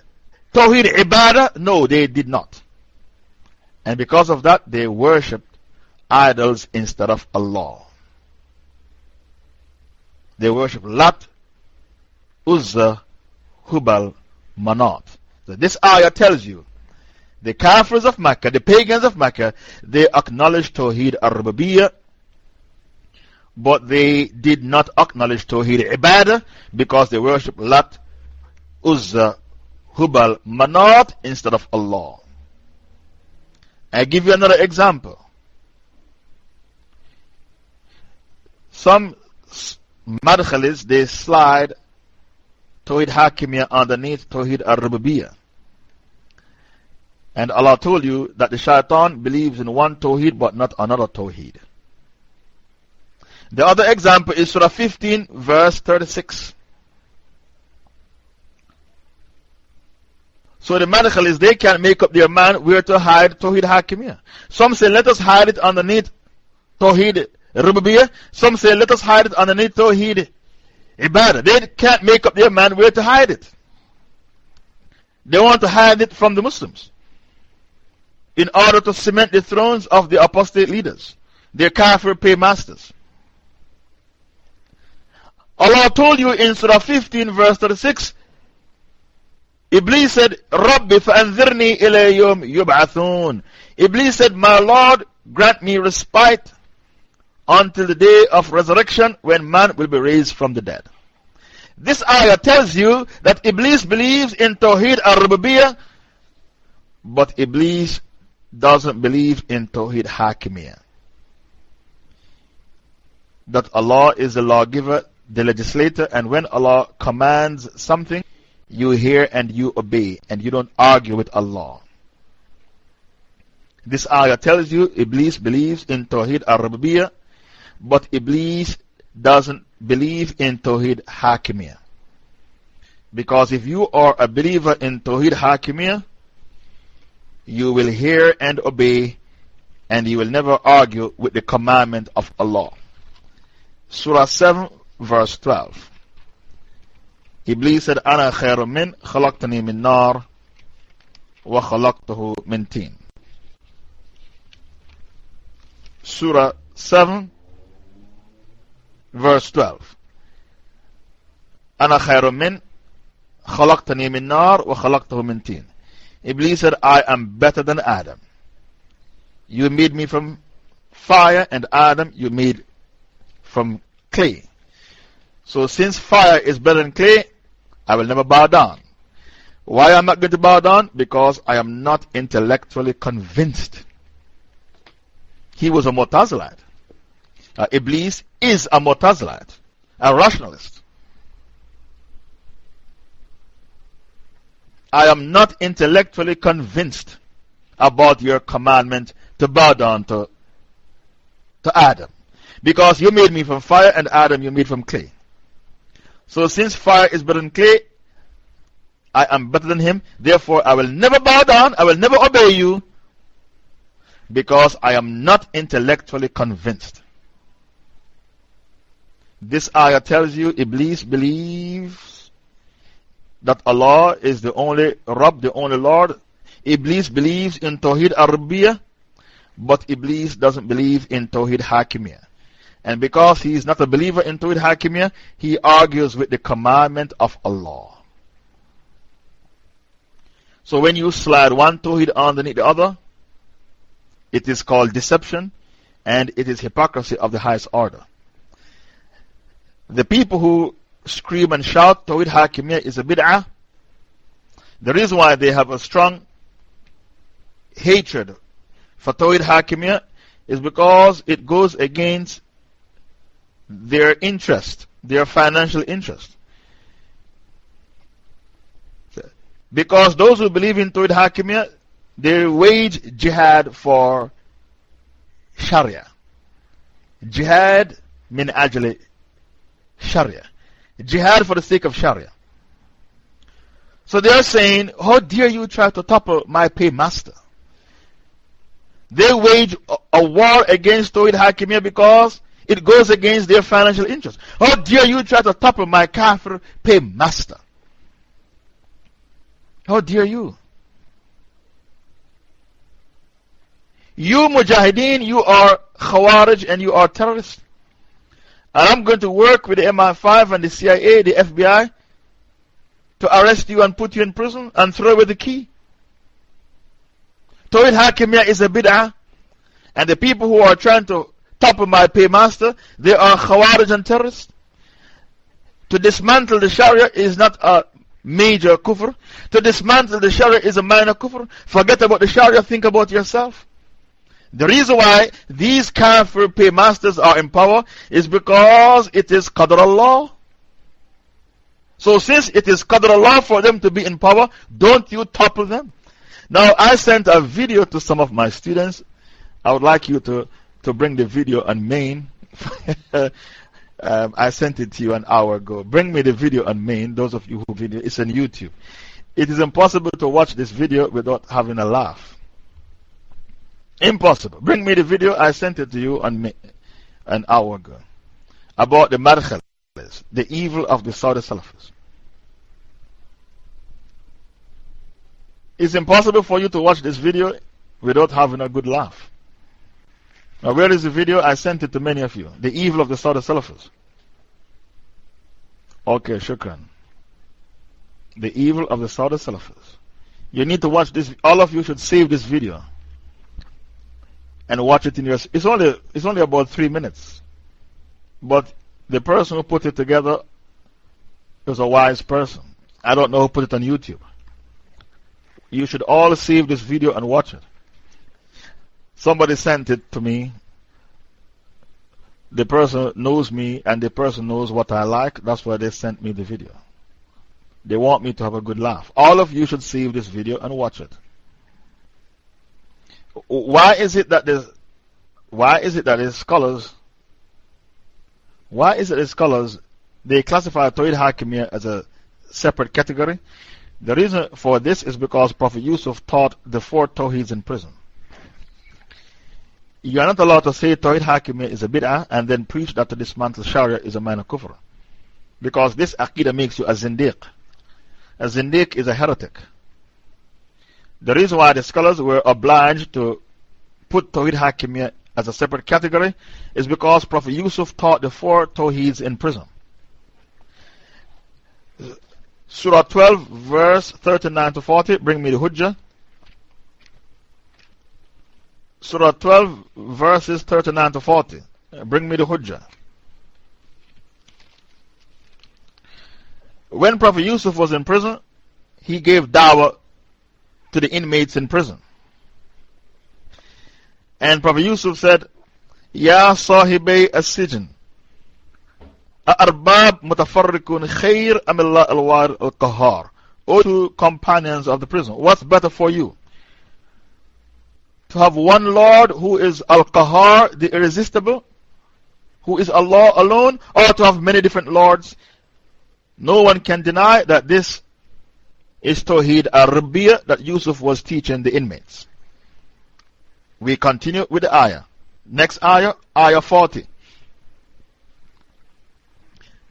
Tawheed Ibadah? No, they did not. And because of that, they worshipped idols instead of Allah. They worship Lat, Uzza, Hubal, Manat. So this ayah tells you the Kafirs of Mecca, the pagans of Mecca, they acknowledged Tawheed al but they did not acknowledge Tawheed Ibadah because they worship Lat, Uzza, Hubal, Manat instead of Allah. I give you another example. Some madkhalis, they slide Tawheed Hakimiyya underneath Tawheed al and Allah told you that the shaitan believes in one Tawheed but not another Tawheed. The other example is Surah 15, verse 36. So the Madkhali they can't make up their mind where to hide Tawheed Hakimiyah. Some say, let us hide it underneath Tawheed Rububiyah. Some say, let us hide it underneath Tawheed Ibadah. They can't make up their mind where to hide it. They want to hide it from the Muslims in order to cement the thrones of the apostate leaders, their kafir paymasters. Allah told you in Surah 15, verse 36, Iblis said, Rabbi fa'anzirni ilayum yub'athun. Iblis said, My Lord, grant me respite until the day of resurrection when man will be raised from the dead. This ayah tells you that Iblis believes in Tawheed al-Rububiyyah, but Iblis doesn't believe in Tawheed Hakimiyah. That Allah is the lawgiver, the legislator, and when Allah commands something, you hear and you obey, and you don't argue with Allah. This ayah tells you Iblis believes in Tawheed al but Iblis doesn't believe in Tawhid Hakimiyah. Because if you are a believer in Tawhid Hakimiyah, you will hear and obey, and you will never argue with the commandment of Allah. Surah 7, verse 12. Iblis said, Ana khairu min khalaqtani min nar wa khalaqtahu min teen. Surah 7, verse 12. أنا خير من خلقتني من نار وخلقته من تين. Iblis said, I am better than Adam. You made me from fire, and Adam you made from clay. So, since fire is better than clay, I will never bow down. Why am I not going to bow down? Because I am not intellectually convinced. He was a Mu'tazilite. Uh, Iblis is a Mu'tazilite, a rationalist. I am not intellectually convinced about your commandment to bow down to, to Adam. Because you made me from fire and Adam you made from clay. So since fire is better than clay, I am better than him. Therefore, I will never bow down. I will never obey you. Because I am not intellectually convinced. This ayah tells you Iblis believes that Allah is the only Rabb, the only Lord. Iblis believes in Tawheed Arabiya, but Iblis doesn't believe in Tawheed Hakimiyya. And because he is not a believer in Tawhid Hakimiyya, he argues with the commandment of Allah. So when you slide one Tawhid underneath the other, it is called deception and it is hypocrisy of the highest order. The people who scream and shout Tawhid Hakimiyya is a bid'ah. The reason why they have a strong hatred for Tawhid Hakimiyya is because it goes against their interest, their financial interest. Because those who believe in Tawhid Hakimiyya, they wage jihad for Sharia. Jihad min ajli Sharia. Jihad for the sake of Sharia. So they are saying, How dare you try to topple my paymaster? They wage a, war against Tawhid Hakimiyya because it goes against their financial interests. How dare you try to topple my kafir paymaster? How dare you? You mujahideen, you are khawarij and you are terrorists. And I'm going to work with the MI5 and the CIA, the FBI, to arrest you and put you in prison and throw away the key. Tawhid Hakimiyya is a bid'ah. And the people who are trying to topple my paymaster, they are Khawarij and terrorists. To dismantle the Sharia is not a major kufr. To dismantle the Sharia is a minor kufr. Forget about the Sharia, think about yourself. The reason why these kafir paymasters are in power is because it is Qadr Allah. So, since it is Qadr Allah for them to be in power, don't you topple them. Now, I sent a video to some of my students. I would like you to to bring the video on main. um, I sent it to you an hour ago. Bring me the video on main, those of you who video. It's on YouTube. It is impossible to watch this video without having a laugh. Impossible. Bring me the video. I sent it to you on an hour ago. About the Madkhalis, the evil of the Saudi Salafis. It's impossible for you to watch this video without having a good laugh. Now, where is the video? I sent it to many of you. The evil of the Saudi Salafis. Okay, shukran. The evil of the Saudi Salafis. You need to watch this. All of you should save this video and watch it in your. It's only, it's only about three minutes. But the person who put it together is a wise person. I don't know who put it on YouTube. You should all save this video and watch it. Somebody sent it to me. The person knows me and the person knows what I like. That's why they sent me the video. They want me to have a good laugh. All of you should save this video and watch it. Why is it that there's, why is it that there's scholars, why is it that scholars, they classify Tawhid Hakimiyya as a separate category? The reason for this is because Prophet Yusuf taught the four Tawheeds in prison you are not allowed to say Tawhid Hakimiyya is a bid'ah and then preach that to dismantle Sharia is a minor kufr. Because this aqidah makes you a zindiq. A zindiq is a heretic. The reason why the scholars were obliged to put Tawhid Hakimiyya as a separate category is because Prophet Yusuf taught the four Tawheeds in prison. Surah 12, verse 39 to 40. Bring me the Hujjah. Surah 12, verses 39 to 40. Bring me the Hujjah. When Prophet Yusuf was in prison, he gave dawah to the inmates in prison. And Prophet Yusuf said, Ya sahibay as-sijn, Arbab mutafarrikun khair amillah al-war al-qahar. O two companions of the prison, what's better for you? To have one Lord who is al-qahar, the irresistible, who is Allah alone, or to have many different Lords? No one can deny that this is Tawheed al Rububiyyah that Yusuf was teaching the inmates. We continue with the ayah. Next ayah, ayah 40.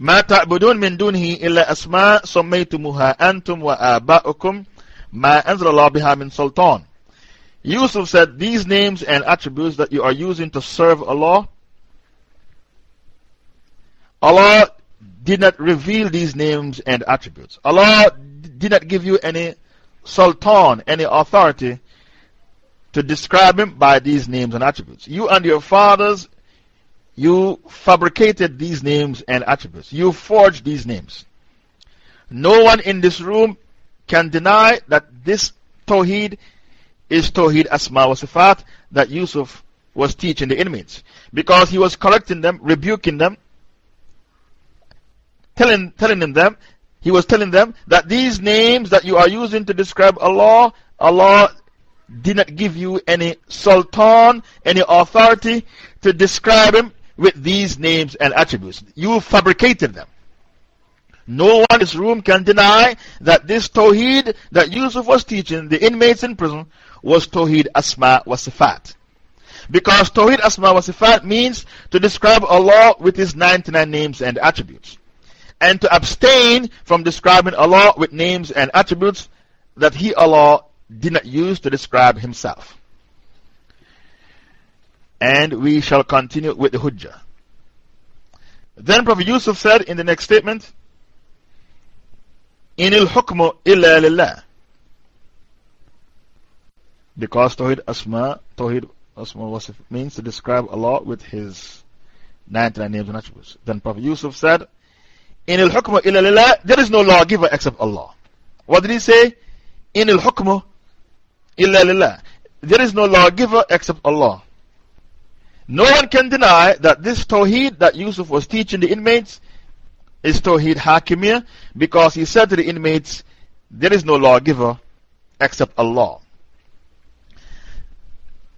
ما تعبدون من دونه إلا أسماء سميتموها أنتم وآباؤكم ما أنزل الله بها من سلطان Yusuf said, These names and attributes that you are using to serve Allah, Allah did not reveal these names and attributes. Allah did not give you any sultan, any authority to describe Him by these names and attributes. You and your fathers, you fabricated these names and attributes. You forged these names. No one in this room can deny that this Tawheed is Tawheed Asma wa Sifat that Yusuf was teaching the inmates. Because he was correcting them, rebuking them, telling, telling them, he was telling them that these names that you are using to describe Allah, Allah did not give you any sultan, any authority to describe Him with these names and attributes. You fabricated them. No one in this room can deny that this Tawheed that Yusuf was teaching the inmates in prison was Tawheed Asma wa Sifat. Because Tawheed Asma wa Sifat means to describe Allah with His 99 names and attributes. And to abstain from describing Allah with names and attributes that He, Allah, did not use to describe Himself. And we shall continue with the Hujjah. Then Prophet Yusuf said in the next statement, In il hukmu illa lillah. Because Tawhid Asma, Tawhid Asma Wasif means to describe Allah with His 99 names and attributes. Then Prophet Yusuf said, In il hukmu illa lillah, there is no lawgiver except Allah. What did he say? In il hukmu illa lillah. There is no lawgiver except Allah. No one can deny that this Tawheed that Yusuf was teaching the inmates is Tawheed Hakimiyah because he said to the inmates, There is no lawgiver except Allah.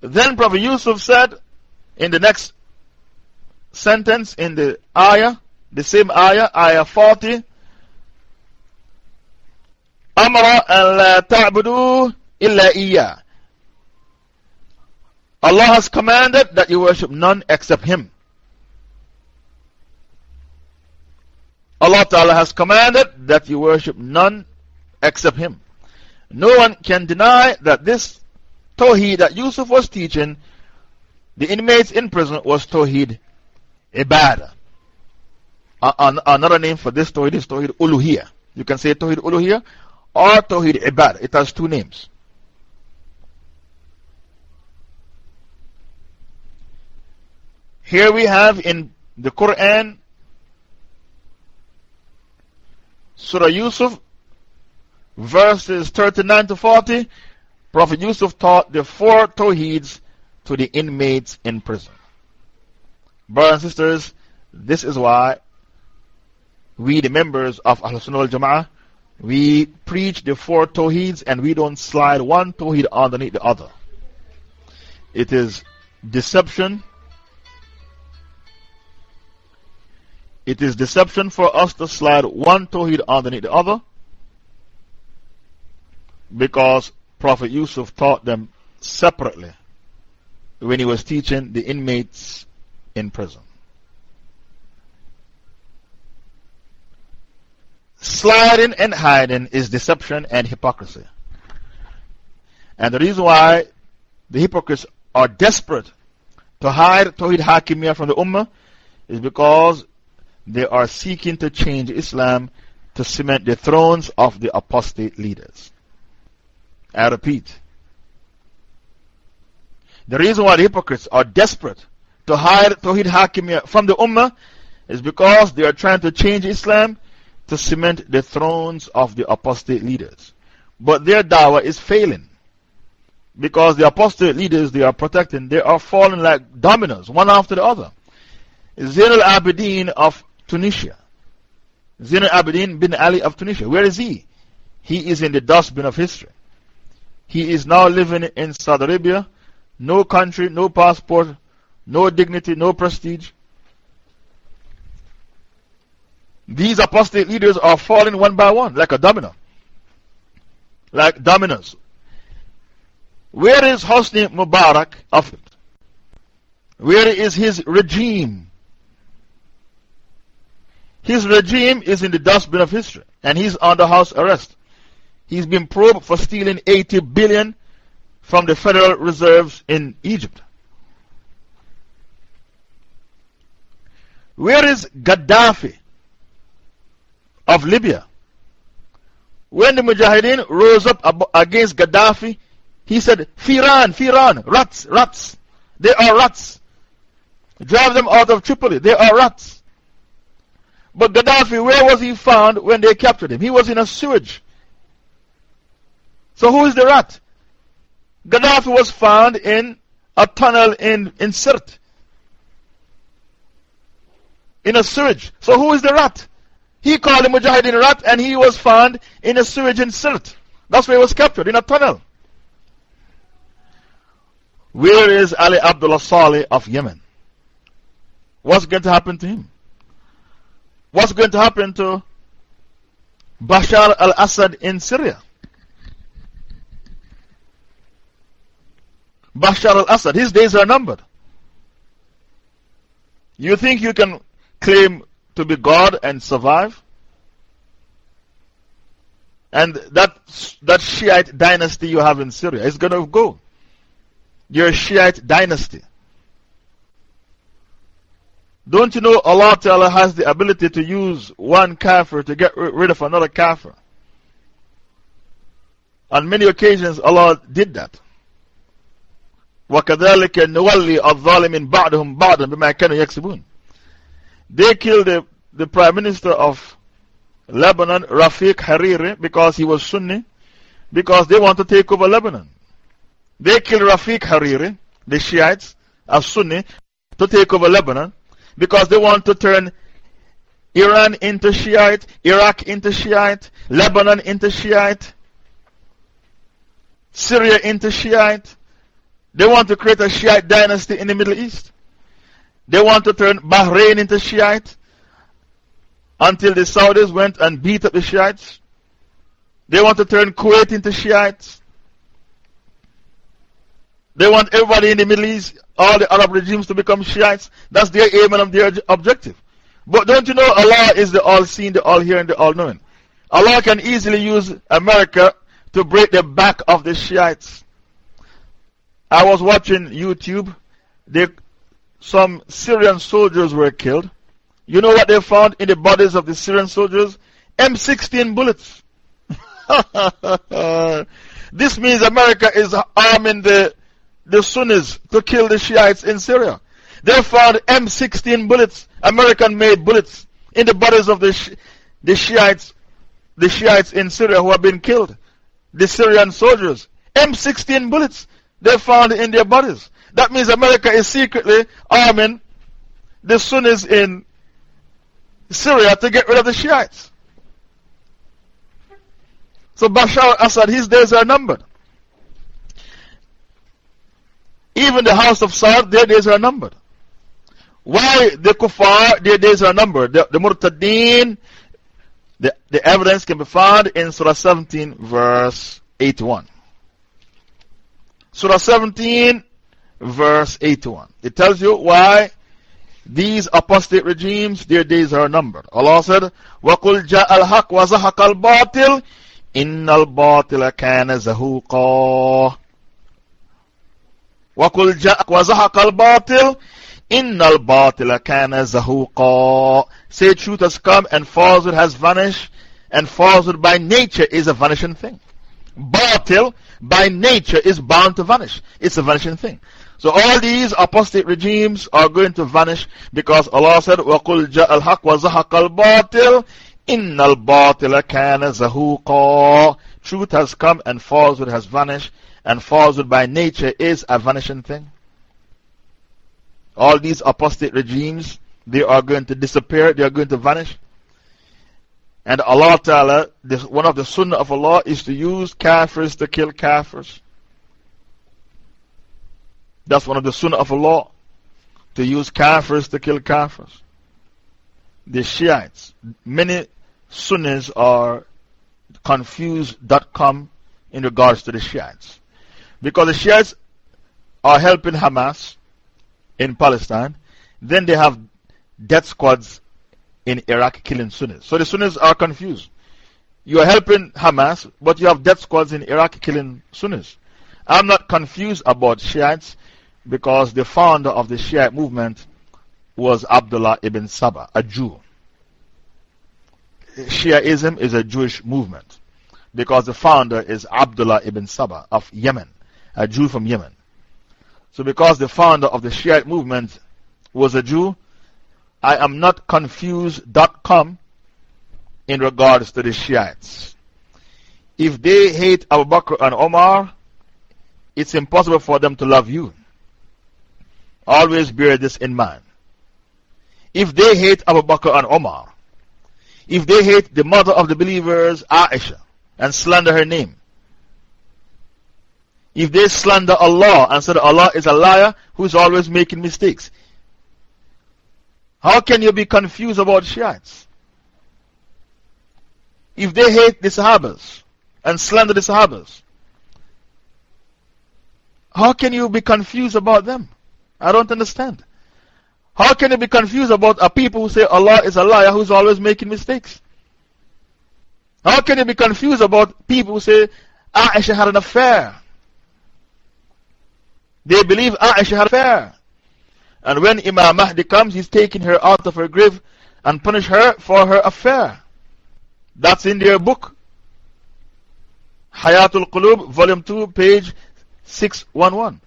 Then Prophet Yusuf said in the next sentence in the ayah, the same ayah, ayah 40, Amara an la ta'budu illa iya. Allah has commanded that you worship none except Him. Allah Ta'ala has commanded that you worship none except Him. No one can deny that this Tawheed that Yusuf was teaching the inmates in prison was Tawheed Ibadah. Another name for this Tawheed is Tawheed Uluhiyah. You can say Tawheed Uluhiyah or Tawheed Ibadah. It has two names. Here we have in the Quran Surah Yusuf, verses 39 to 40. Prophet Yusuf taught the four Tawheeds to the inmates in prison. Brothers and sisters, this is why we, the members of Ahl Sunnah al Jama'ah, we preach the four Tawheeds and we don't slide one Tawheed underneath the other. It is deception. It is deception for us to slide one Tawheed underneath the other because Prophet Yusuf taught them separately when he was teaching the inmates in prison. Sliding and hiding is deception and hypocrisy. And the reason why the hypocrites are desperate to hide Tawhid Hakimiyah from the Ummah is because they are seeking to change Islam to cement the thrones of the apostate leaders. I repeat. The reason why the hypocrites are desperate to hide Tawhid Hakimiyya from the Ummah is because they are trying to change Islam to cement the thrones of the apostate leaders. But their dawah is failing. Because the apostate leaders they are protecting, they are falling like dominoes, one after the other. Zain al Abidin of Tunisia. Zain al Abidin bin Ali of Tunisia. Where is he? He is in the dustbin of history. He is now living in Saudi Arabia. No country, no passport, no dignity, no prestige. These apostate leaders are falling one by one, like a domino. Like dominoes. Where is Hosni Mubarak of it? Where is his regime? His regime is in the dustbin of history, and he's under house arrest. He's been probed for stealing 80 billion from the Federal Reserves in Egypt. Where is Gaddafi of Libya? When the Mujahideen rose up against Gaddafi, he said, Firan, Firan, rats, rats. They are rats. Drive them out of Tripoli. They are rats. But Gaddafi, where was he found when they captured him? He was in a sewage. So who is the rat? Gaddafi was found in a tunnel in, in Sirte. In a sewage. So who is the rat? He called the Mujahideen rat and he was found in a sewage in Sirte. That's where he was captured, in a tunnel. Where is Ali Abdullah Saleh of Yemen? What's going to happen to him? What's going to happen to Bashar al Assad in Syria? Bashar al Assad, his days are numbered. You think you can claim to be God and survive? And that, that Shiite dynasty you have in Syria is going to go. Your Shiite dynasty. Don't you know Allah Ta'ala has the ability to use one kafir to get rid of another kafir? On many occasions, Allah did that. وَكَذَلِكَ نُوَلِّي الظَّالِمِينَ بَعْدَهُمْ بَعْدًا بِمَا كَانُوا يَكْسِبُونَ they killed the, the Prime Minister of Lebanon, Rafiq Hariri, because he was Sunni, because they want to take over Lebanon. They killed Rafiq Hariri, the Shiites, as Sunni, to take over Lebanon, because they want to turn Iran into Shiite, Iraq into Shiite, Lebanon into Shiite, Syria into Shiite. They want to create a Shiite dynasty in the Middle East. They want to turn Bahrain into Shiite until the Saudis went and beat up the Shiites. They want to turn Kuwait into Shiites. They want everybody in the Middle East, all the Arab regimes to become Shiites. That's their aim and their objective. But don't you know Allah is the all seeing, the all hearing, the all knowing? Allah can easily use America to break the back of the Shiites. I was watching YouTube. They, some Syrian soldiers were killed. You know what they found in the bodies of the Syrian soldiers? M16 bullets. this means America is arming the, the Sunnis to kill the Shiites in Syria. They found M16 bullets, American made bullets, in the bodies of the, the, Shiites, the Shiites in Syria who have been killed. The Syrian soldiers. M16 bullets they found in their bodies. That means America is secretly arming the Sunnis in Syria to get rid of the Shiites. So Bashar Assad, his days are numbered. Even the house of Saud, their days are numbered. Why the kuffar, their days are numbered? The, the murtadeen, the, the evidence can be found in Surah 17, verse 81. Surah 17, verse 81. It tells you why these apostate regimes, their days are numbered. Allah said, وَقُلْ جَاءَ الْحَقْ وَزَحَقَ الْبَاطِلِ إِنَّ الْبَاطِلَ كَانَ زَهُوقًا وَقُلْ جَاءَ وَزَحَقَ الْبَاطِلِ إِنَّ الْبَاطِلَ كَانَ زَهُوقًا Say truth has come and falsehood has vanished and falsehood by nature is a vanishing thing. Batil by nature is bound to vanish. It's a vanishing thing. So all these apostate regimes are going to vanish because Allah said, وَقُلْ جَاءَ الْحَقِّ وَزَحَقَ الْبَاطِلِ إِنَّ الْبَاطِلَ كَانَ زَهُوقًا Truth has come and falsehood has vanished, and falsehood by nature is a vanishing thing. All these apostate regimes, they are going to disappear, they are going to vanish. And Allah Ta'ala, one of the sunnah of Allah is to use kafirs to kill kafirs. That's one of the sunnah of Allah, to use kafirs to kill kafirs. The Shiites, many Sunnis are confused.com in regards to the Shiites. Because the Shiites are helping Hamas in Palestine, then they have death squads in Iraq killing Sunnis. So the Sunnis are confused. You are helping Hamas, but you have death squads in Iraq killing Sunnis. I'm not confused about Shiites because the founder of the Shiite movement was Abdullah ibn Saba, a Jew. Shiaism is a Jewish movement because the founder is Abdullah ibn Saba of Yemen, a Jew from Yemen. So, because the founder of the Shiite movement was a Jew, I am not confused.com in regards to the Shiites. If they hate Abu Bakr and Omar, it's impossible for them to love you. Always bear this in mind. If they hate Abu Bakr and Omar, if they hate the mother of the believers, Aisha, and slander her name, if they slander Allah and say that Allah is a liar who is always making mistakes, how can you be confused about Shiites? If they hate the Sahabas and slander the Sahabas, how can you be confused about them? I don't understand. How can you be confused about a people who say Allah is a liar who's always making mistakes? How can you be confused about people who say Aisha had an affair? They believe Aisha had an affair. And when Imam Mahdi comes, he's taking her out of her grave and punish her for her affair. That's in their book. Hayatul Qulub, volume 2, page 611.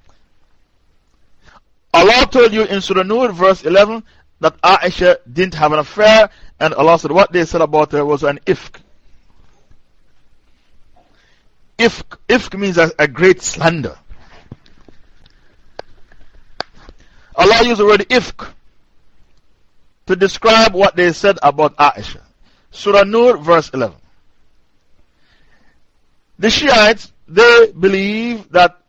Allah told you in Surah Nur, verse 11, that Aisha didn't have an affair, and Allah said what they said about her was an ifk. Ifk, ifk means a, a great slander. Allah used the word ifk to describe what they said about Aisha. Surah Nur, verse 11. The Shiites, they believe that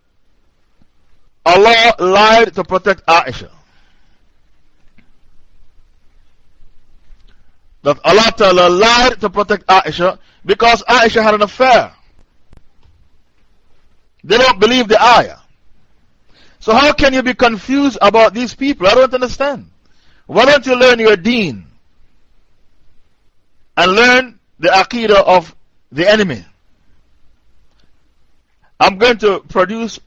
Allah lied to protect Aisha. That Allah Ta'ala lied to protect Aisha because Aisha had an affair. They don't believe the ayah. So, how can you be confused about these people? I don't understand. Why don't you learn your deen and learn the aqidah of the enemy? I'm going to produce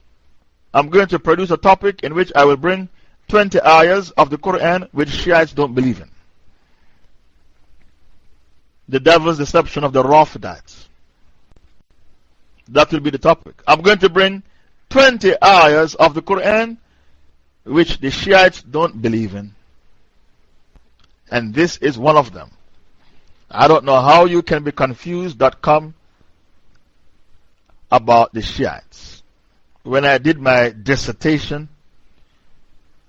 I'm going to produce a topic in which I will bring 20 ayahs of the Quran which Shiites don't believe in. The devil's deception of the Rafidites. That will be the topic. I'm going to bring 20 ayahs of the Quran which the Shiites don't believe in. And this is one of them. I don't know how you can be confused.com about the Shiites when I did my dissertation,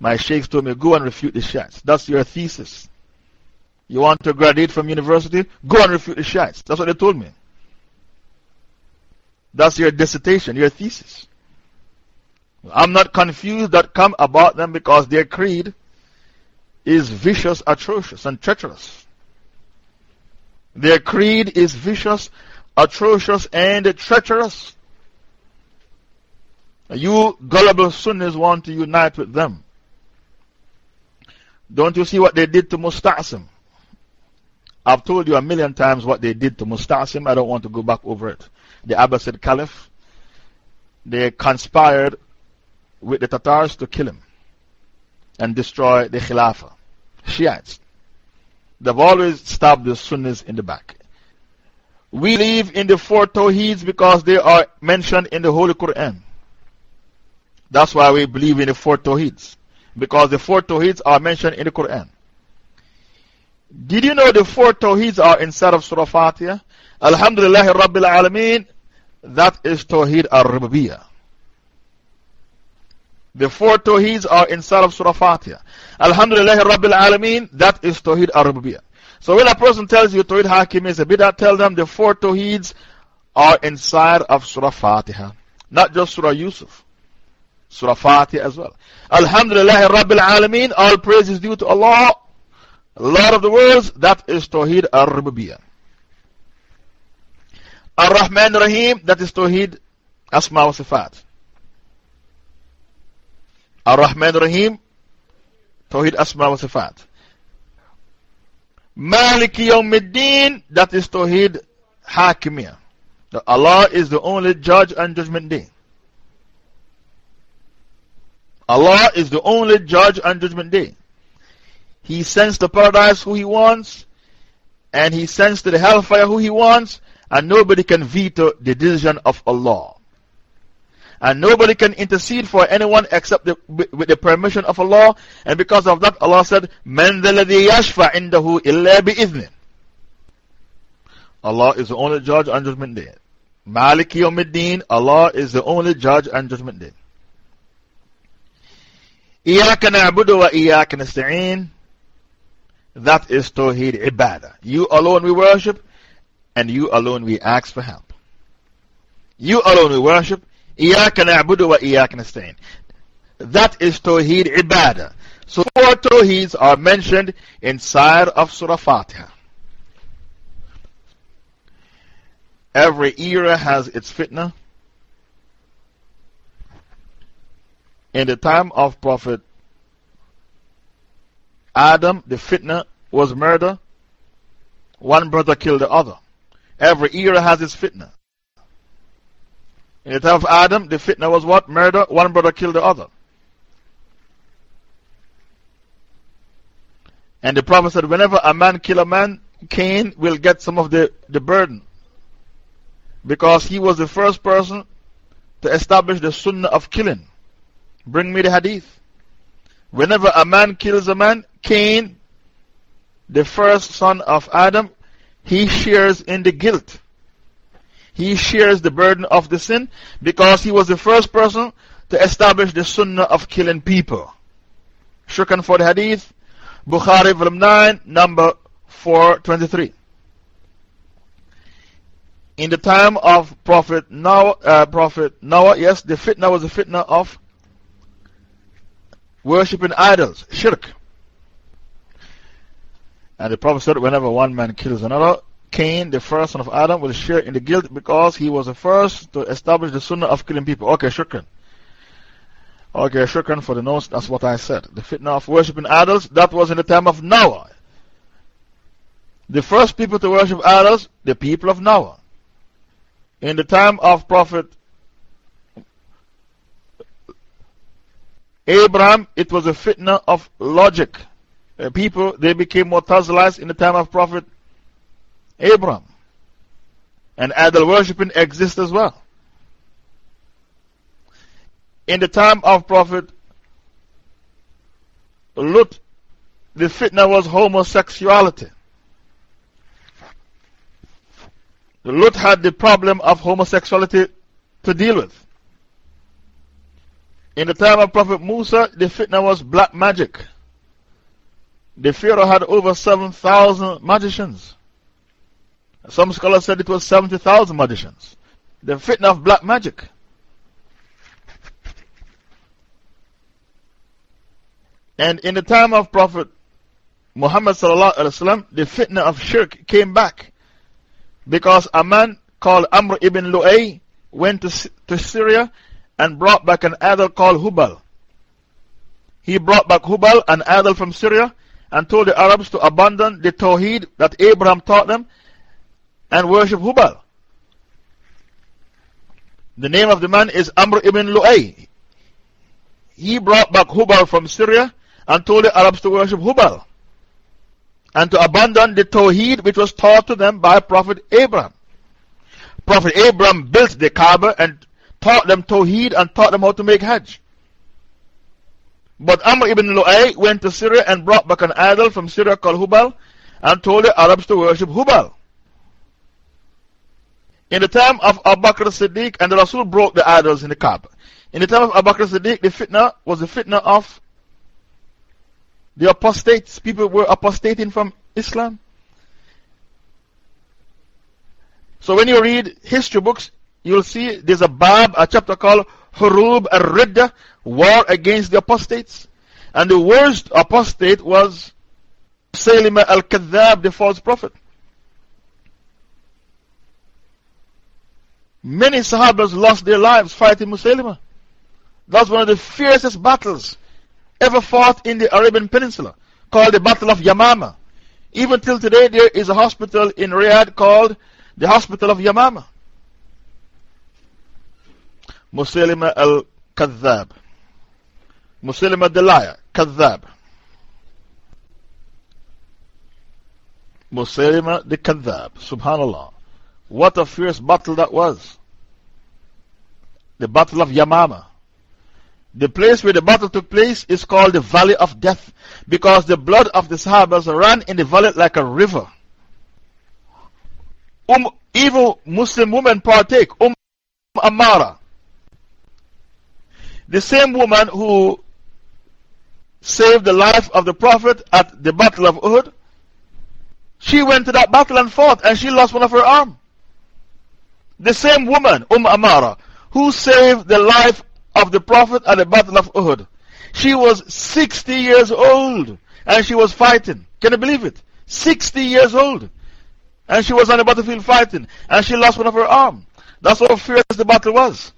my sheikhs told me, go and refute the Shiites. That's your thesis. You want to graduate from university? Go and refute the Shiites. That's what they told me. That's your dissertation, your thesis. I'm not confused that come about them because their creed is vicious, atrocious, and treacherous. Their creed is vicious, atrocious, and treacherous. You gullible Sunnis want to unite with them. Don't you see what they did to Musta'sim? I've told you a million times what they did to Musta'sim. I don't want to go back over it. The Abbasid Caliph, they conspired with the Tatars to kill him and destroy the Khilafah. Shiites. They've always stabbed the Sunnis in the back. We believe in the four Tawheeds because they are mentioned in the Holy Quran. That's why we believe in the four Tawheeds. Because the four Tawheeds are mentioned in the Quran. Did you know the four Tawheeds are inside of Surah Fatiha? Alhamdulillah Rabbil Alameen. That is Tawheed al Rububiyyah. The four Tawheeds are inside of Surah Fatiha. Alhamdulillah Rabbil Alameen. That is Tawheed al Rububiyyah. So when a person tells you Tawheed Hakim is a bid'ah, tell them the four Tawheeds are inside of Surah Fatiha. Not just Surah Yusuf. Surah Fatiha as well. Alhamdulillah Rabbil Alameen. All praise is due to Allah. Lord of the worlds. That is Tawheed al-Rububiyyah. Ar-Rahman Rahim. That is Tawheed Asma wa Sifat. Ar-Rahman Rahim. Tawheed Asma wa Sifat. Maliki Yawmiddin, that is Tawheed Hakimiyah. Allah is the only judge on Judgment Day. Allah is the only judge on Judgment Day. He sends to paradise who He wants, and He sends to the hellfire who He wants, and nobody can veto the decision of Allah. And nobody can intercede for anyone except the, with the permission of Allah. And because of that, Allah said, مَنْ ذَا الَّذِي يَشْفَعْ عِنْدَهُ إِلَّا بِإِذْنِهِ Allah is the only judge on Judgment Day. Maliki Yawmiddin, Allah is the only judge on Judgment Day. Iyaka na'budu wa iyaka. That is Tawheed Ibadah. You alone we worship, and you alone we ask for help. You alone we worship. Iyaka na'budu wa iyaka. That is Tawheed Ibadah. So four Tawheeds are mentioned inside of Surah Fatiha. Every era has its fitna. In the time of Prophet Adam, the fitna was murder. One brother killed the other. Every era has its fitna. In the time of Adam, the fitna was what? Murder. One brother killed the other. And the Prophet said, whenever a man kill a man, Cain will get some of the, the burden. Because he was the first person to establish the sunnah of killing. Bring me the hadith. Whenever a man kills a man, Cain, the first son of Adam, he shares in the guilt he shares the burden of the sin because he was the first person to establish the sunnah of killing people. Shukran for the hadith, Bukhari, volume 9, number 423. In the time of Prophet Noah, uh, Prophet Noah, yes, the fitna was the fitna of worshipping idols, shirk. And the Prophet said, whenever one man kills another, Cain, the first son of Adam, will share in the guilt because he was the first to establish the sunnah of killing people. Okay, shukran. Okay, shukran for the notes. That's what I said. The fitna of worshipping idols, that was in the time of Noah. The first people to worship idols, the people of Noah. In the time of Prophet Abraham, it was a fitna of logic. Uh, people, they became Mu'tazilites in the time of Prophet Abraham. And idol worshipping exists as well. In the time of Prophet Lut, the fitna was homosexuality. Lut had the problem of homosexuality to deal with. In the time of Prophet Musa, the fitna was black magic. The Pharaoh had over 7,000 magicians. Some scholars said it was 70,000 magicians. The fitna of black magic. And in the time of Prophet Muhammad, وسلم, the fitna of shirk came back because a man called Amr ibn Lu'ay went to, to Syria and brought back an idol called Hubal. He brought back Hubal, an idol from Syria, and told the Arabs to abandon the Tawheed that Abraham taught them and worship Hubal. The name of the man is Amr ibn Lu'ay. He brought back Hubal from Syria and told the Arabs to worship Hubal and to abandon the Tawheed which was taught to them by Prophet Abraham. Prophet Abraham built the Kaaba and taught them Tawheed and taught them how to make Hajj. But Amr ibn Lu'ay went to Syria and brought back an idol from Syria called Hubal and told the Arabs to worship Hubal. In the time of Abu Bakr Siddiq, and the Rasul broke the idols in the Kaaba. In the time of Abu Bakr Siddiq, the fitna was the fitna of the apostates. People were apostating from Islam. So when you read history books, you'll see there's a bab, a chapter called Hurub al Ridda, War Against the Apostates. And the worst apostate was Salima al Kadhab, the false prophet. Many Sahabas lost their lives fighting Musaylima. That's one of the fiercest battles ever fought in the Arabian Peninsula, called the Battle of Yamama. Even till today, there is a hospital in Riyadh called the Hospital of Yamama. Musaylima al Kadhab. Musaylima the liar, Kadhab. Musaylima the Kadhab. Subhanallah. What a fierce battle that was. The Battle of Yamama. The place where the battle took place is called the Valley of Death because the blood of the Sahabas ran in the valley like a river. Um, evil Muslim women partake. Um Amara. The same woman who saved the life of the Prophet at the Battle of Uhud, she went to that battle and fought and she lost one of her arms. The same woman, Umm Amara, who saved the life of the Prophet at the Battle of Uhud. She was 60 years old and she was fighting. Can you believe it? 60 years old. And she was on the battlefield fighting and she lost one of her arms. That's how fierce the battle was.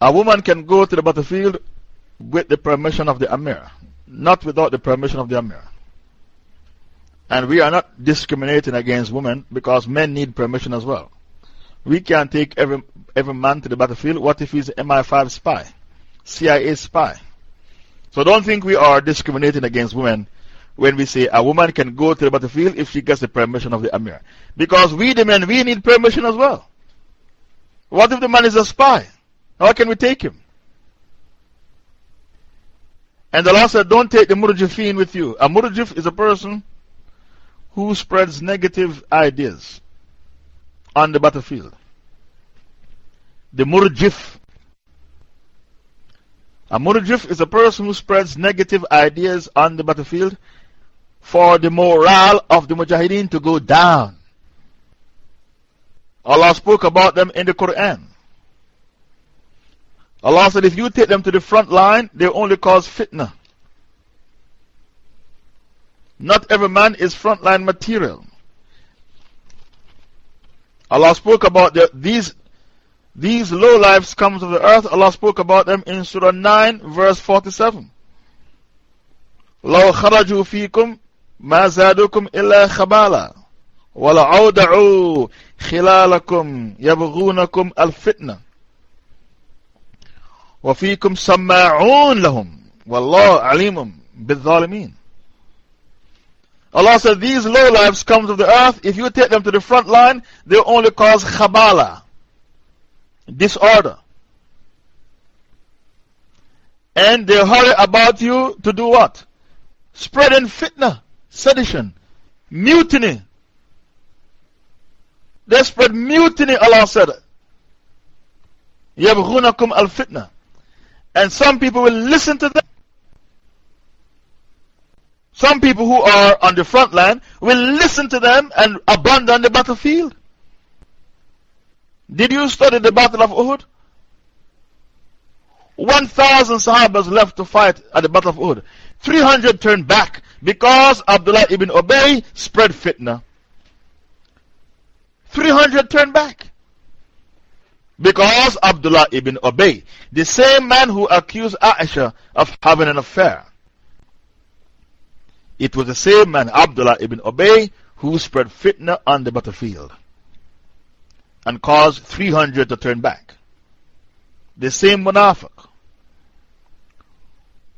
A woman can go to the battlefield with the permission of the Amir, not without the permission of the Amir. And we are not discriminating against women because men need permission as well. We can take every, every man to the battlefield. What if he's an MI5 spy, CIA spy? So don't think we are discriminating against women when we say a woman can go to the battlefield if she gets the permission of the Amir. Because we, the men, we need permission as well. What if the man is a spy? How can we take him? And Allah said, don't take the murjifin with you. A murjif is a person who spreads negative ideas on the battlefield. The murjif. A murjif is a person who spreads negative ideas on the battlefield for the morale of the mujahideen to go down. Allah spoke about them in the Quran. Allah said, if you take them to the front line, they only cause fitna. Not every man is frontline material. Allah spoke about the, these, these low lives comes of the earth. Allah spoke about them in Surah 9, verse 47. لو خرجوا فيكم ما زادوكم إلا خبالا ولعودعوا خلالكم يبغونكم الفتنة وفيكم سماعون لهم والله عليم بالظالمين Allah said, These low lives come to the earth. If you take them to the front line, they only cause khabala, disorder. And they hurry about you to do what? Spreading fitna, sedition, mutiny. They spread mutiny, Allah said. يَبْغُونَكُمْ al-fitna. and some people will listen to them. Some people who are on the front line will listen to them and abandon the battlefield. Did you study the Battle of Uhud? 1,000 Sahabas left to fight at the Battle of Uhud. 300 turned back because Abdullah ibn Ubay spread fitna. 300 turned back. Because Abdullah ibn Ubay, the same man who accused Aisha of having an affair, it was the same man, Abdullah ibn Ubay, who spread fitna on the battlefield and caused 300 to turn back. The same munafiq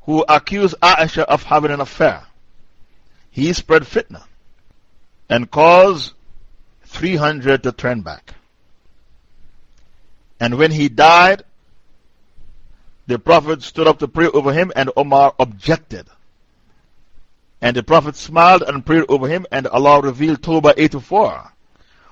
who accused Aisha of having an affair. He spread fitna and caused 300 to turn back. And when he died, the Prophet stood up to pray over him, and Omar objected. And the Prophet smiled and prayed over him, and Allah revealed Tawbah 84.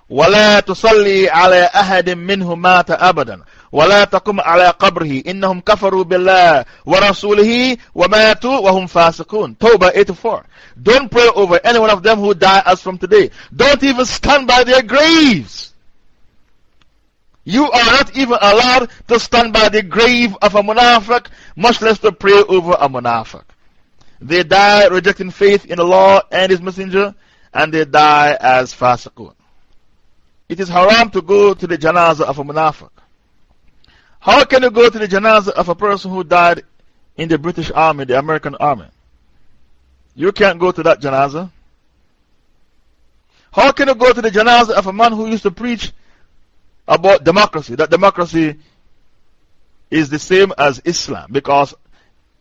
ولا تصلي على أحد منهم مات أبدا ولا تقم على قبره إنهم كفروا بالله ورسوله وماتوا وهم فاسقون Tawbah 84 Don't pray over any one of them who die as from today. Don't even stand by their graves. You are not even allowed to stand by the grave of a munafiq, much less to pray over a munafiq. They die rejecting faith in Allah and His Messenger, and they die as fasiqun. It is haram to go to the janazah of a munafiq. How can you go to the janazah of a person who died in the British Army, the American Army? You can't go to that janazah. How can you go to the janazah of a man who used to preach about democracy, that democracy is the same as Islam because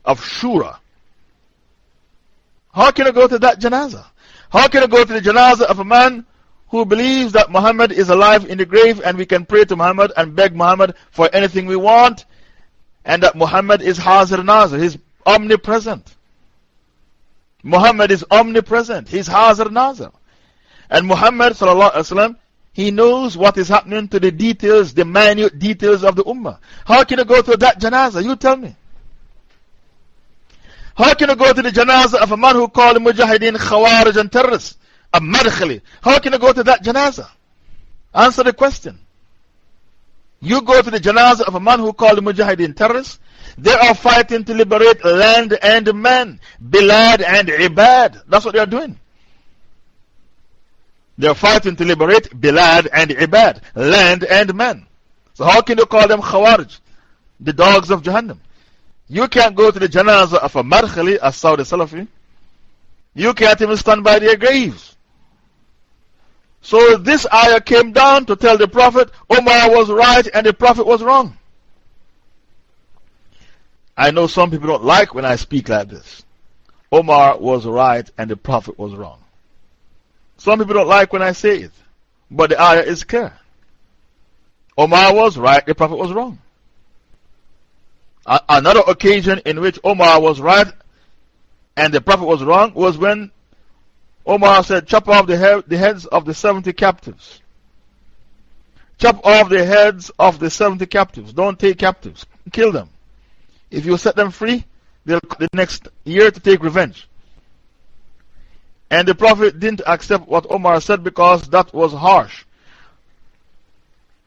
of Shura. How can I go to that janazah? How can I go to the janazah of a man who believes that Muhammad is alive in the grave and we can pray to Muhammad and beg Muhammad for anything we want and that Muhammad is Hazir Nazir, he's omnipresent. Muhammad is omnipresent, he's Hazir Nazir. And Muhammad sallallahu alayhi wa sallam he knows what is happening to the details, the minute details of the Ummah. How can you go to that janazah? You tell me. How can you go to the janazah of a man who called the Mujahideen Khawarij and terrorists? A Madkhali. How can you go to that janazah? Answer the question. You go to the janazah of a man who called the Mujahideen terrorists. They are fighting to liberate land and men, bilad and ibad. That's what they are doing. They are fighting to liberate bilad and ibad, land and men. So, how can you call them Khawarij, the dogs of Jahannam? You can't go to the janazah of a Madkhali, a Saudi Salafi. You can't even stand by their graves. So this ayah came down to tell the Prophet Omar was right and the Prophet was wrong. I know some people don't like when I speak like this. Omar was right and the Prophet was wrong. Some people don't like when I say it, but the ayah is clear. Omar was right, the Prophet was wrong. Another occasion in which Omar was right and the Prophet was wrong was when Omar said, Chop off the, head, the heads of the 70 captives. Chop off the heads of the 70 captives. Don't take captives. Kill them. If you set them free, they'll the next year to take revenge. And the Prophet didn't accept what Omar said because that was harsh.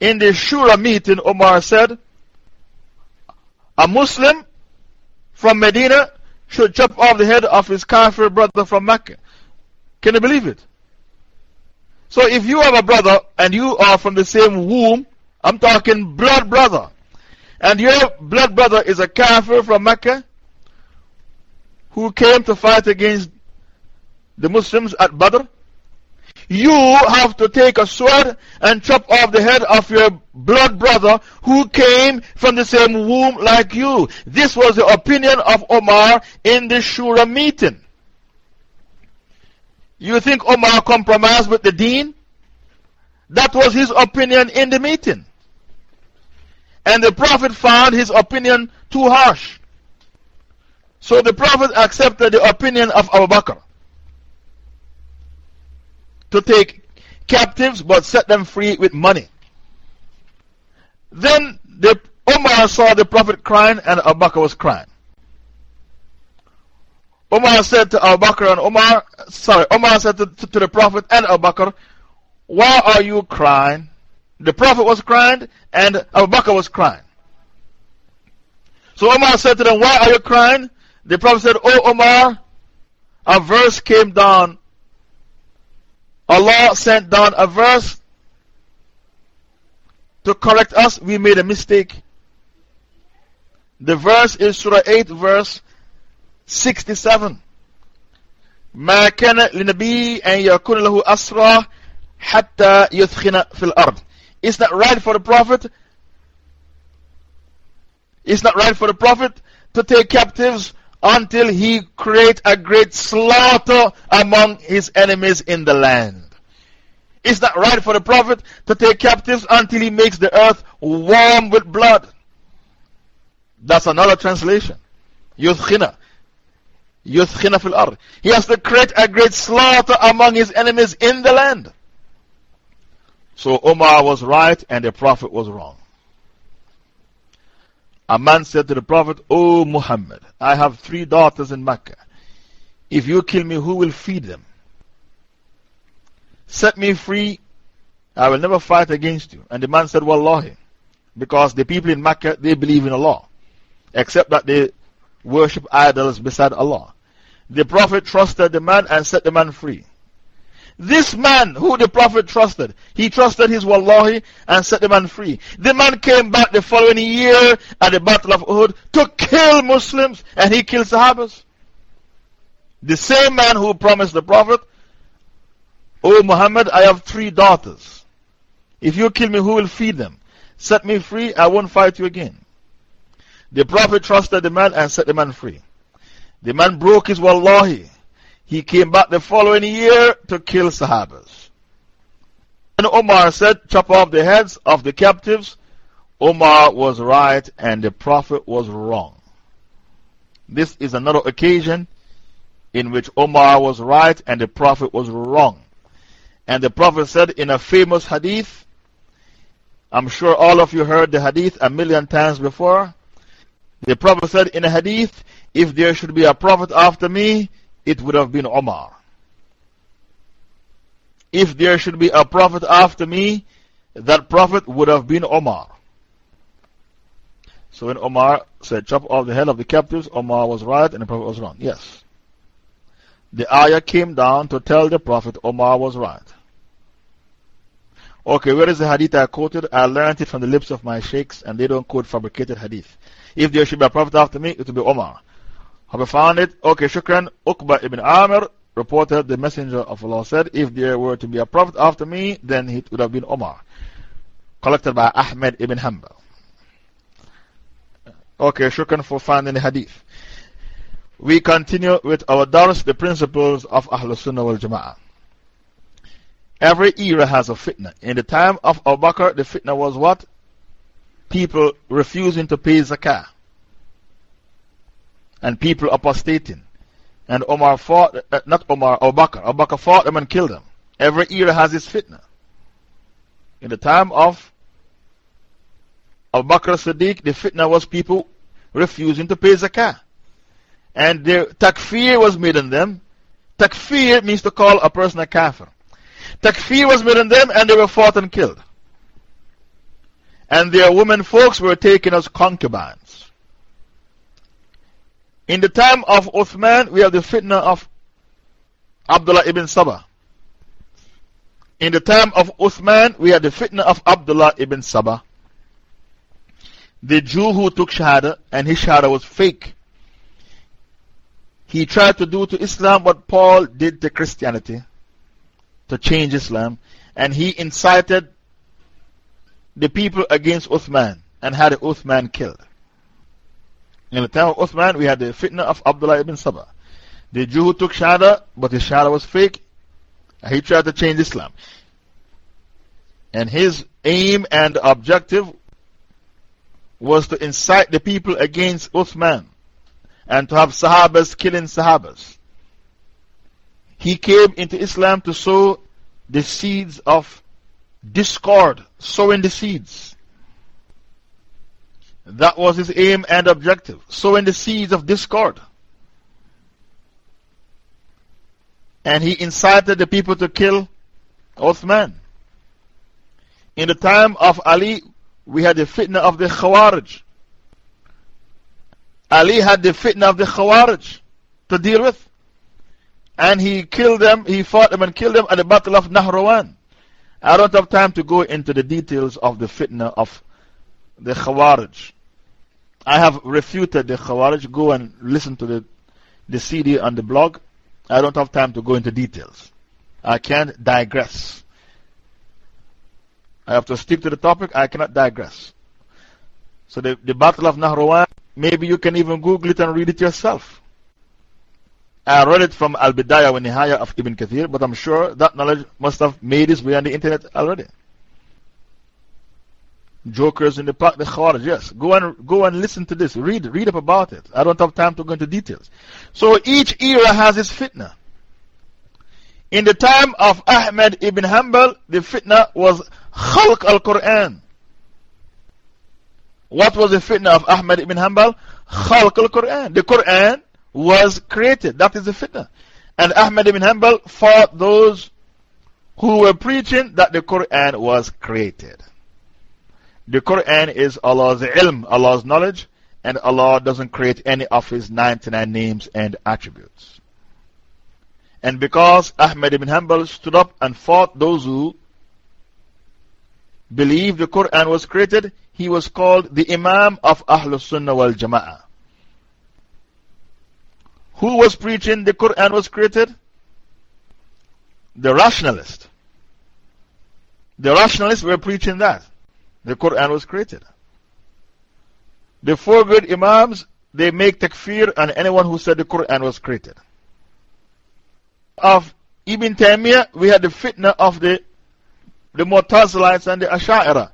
In the Shura meeting, Omar said, a Muslim from Medina should chop off the head of his Kafir brother from Mecca. Can you believe it? So if you have a brother and you are from the same womb, I'm talking blood brother, and your blood brother is a Kafir from Mecca who came to fight against the Muslims at Badr, you have to take a sword and chop off the head of your blood brother who came from the same womb like you. This was the opinion of Omar in the Shura meeting. You think Omar compromised with the deen? That was his opinion in the meeting. And the Prophet found his opinion too harsh. So the Prophet accepted the opinion of Abu Bakr to take captives but set them free with money. Then the, Omar saw the Prophet crying and Abu Bakr was crying. Omar said to Abu Bakr and Omar, sorry, Omar said to, to, to the Prophet and Abu Bakr, Why are you crying? The Prophet was crying and Abu Bakr was crying. So Omar said to them, Why are you crying? The Prophet said, Oh Omar, a verse came down Allah sent down a verse to correct us. We made a mistake. The verse is Surah 8, verse 67. ما كان لنبي أن يكون له أسرى حتى يثخن في الأرض. It's not right for the Prophet. It's not right for the Prophet to take captives until he create a great slaughter among his enemies in the land. It's not right for the Prophet to take captives until he makes the earth warm with blood. That's another translation. Yuthkhina. Yuthkhina fil ard. He has to create a great slaughter among his enemies in the land. So Omar was right and the Prophet was wrong. A man said to the Prophet, O Muhammad, I have three daughters in Mecca. If you kill me, who will feed them? Set me free, I will never fight against you. And the man said, Wallahi, because the people in Mecca, they believe in Allah, except that they worship idols beside Allah. The Prophet trusted the man and set the man free. This man who the Prophet trusted, he trusted his Wallahi and set the man free. The man came back the following year at the Battle of Uhud to kill Muslims and he killed Sahabas. The same man who promised the Prophet, O Muhammad, I have three daughters. If you kill me, who will feed them? Set me free, I won't fight you again. The Prophet trusted the man and set the man free. The man broke his wallahi. He came back the following year to kill Sahabas. And Omar said, Chop off the heads of the captives. Omar was right and the Prophet was wrong. This is another occasion in which Omar was right and the Prophet was wrong. And the Prophet said in a famous hadith, I'm sure all of you heard the hadith a million times before. The Prophet said in a hadith, if there should be a prophet after me, it would have been Omar. If there should be a prophet after me, that prophet would have been Omar. So when Omar said, chop off the head of the captives, Omar was right and the prophet was wrong. Yes. The ayah came down to tell the prophet Omar was right. Okay, where is the hadith I quoted? I learned it from the lips of my sheikhs and they don't quote fabricated hadith. If there should be a prophet after me, it will be Omar. Have I found it? Okay, shukran. Uqba ibn Amir reported the Messenger of Allah said, If there were to be a prophet after me, then it would have been Omar. Collected by Ahmed ibn Hanbal. Okay, shukran for finding the hadith. We continue with our dars, the principles of Ahlul Sunnah wal Jama'ah. Every era has a fitna. In the time of Abu Bakr, the fitna was what? People refusing to pay zakah. And people apostating. And Omar fought, uh, not Omar, Abu Bakr. Abu Bakr fought them and killed them. Every era has its fitna. In the time of Abu Bakr Siddiq, the fitna was people refusing to pay zakah. And the takfir was made on them. Takfir means to call a person a kafir. Takfir was made on them and they were fought and killed. And their women folks were taken as concubines. In the time of Uthman, we have the fitna of Abdullah ibn Saba. In the time of Uthman, we have the fitna of Abdullah ibn Saba. The Jew who took Shahada and his Shahada was fake. He tried to do to Islam what Paul did to Christianity to change Islam, and he incited the people against Uthman and had Uthman killed. In the time of Uthman, we had the fitna of Abdullah ibn Saba. The Jew who took Shahada, but his Shahada was fake, he tried to change Islam. And his aim and objective was to incite the people against Uthman and to have Sahabas killing Sahabas. He came into Islam to sow the seeds of discord, sowing the seeds. That was his aim and objective, sowing the seeds of discord. And he incited the people to kill Uthman. In the time of Ali, we had the fitna of the Khawarij. Ali had the fitna of the Khawarij to deal with. And he killed them, he fought them and killed them at the Battle of Nahrawan. I don't have time to go into the details of the fitna of the Khawarij. I have refuted the Khawarij. Go and listen to the, the CD on the blog. I don't have time to go into details. I can't digress. I have to stick to the topic. I cannot digress. So, the, the Battle of Nahrawan, maybe you can even Google it and read it yourself. I read it from Al Bidayah wa Nihaya of Ibn Kathir, but I'm sure that knowledge must have made its way on the internet already. Jokers in the park, the Khawarij, yes. Go and, go and listen to this. Read, read up about it. I don't have time to go into details. So each era has its fitna. In the time of Ahmed ibn Hanbal, the fitna was Khalq al Quran. What was the fitna of Ahmed ibn Hanbal? Khalq al Quran. The Quran was created. That is the fitna. And Ahmed ibn Hanbal fought those who were preaching that the Quran was created. The Quran is Allah's ilm, Allah's knowledge, and Allah doesn't create any of His 99 names and attributes. And because Ahmed ibn Hanbal stood up and fought those who believed the Quran was created, he was called the Imam of Ahlul Sunnah wal Jama'ah. Who was preaching the Quran was created? The rationalist. The rationalists were preaching that. The Quran was created. The four good Imams, they make takfir on anyone who said the Quran was created. Of Ibn Taymiyyah, we had the fitna of the, the Mu'tazilites and the Asha'ira.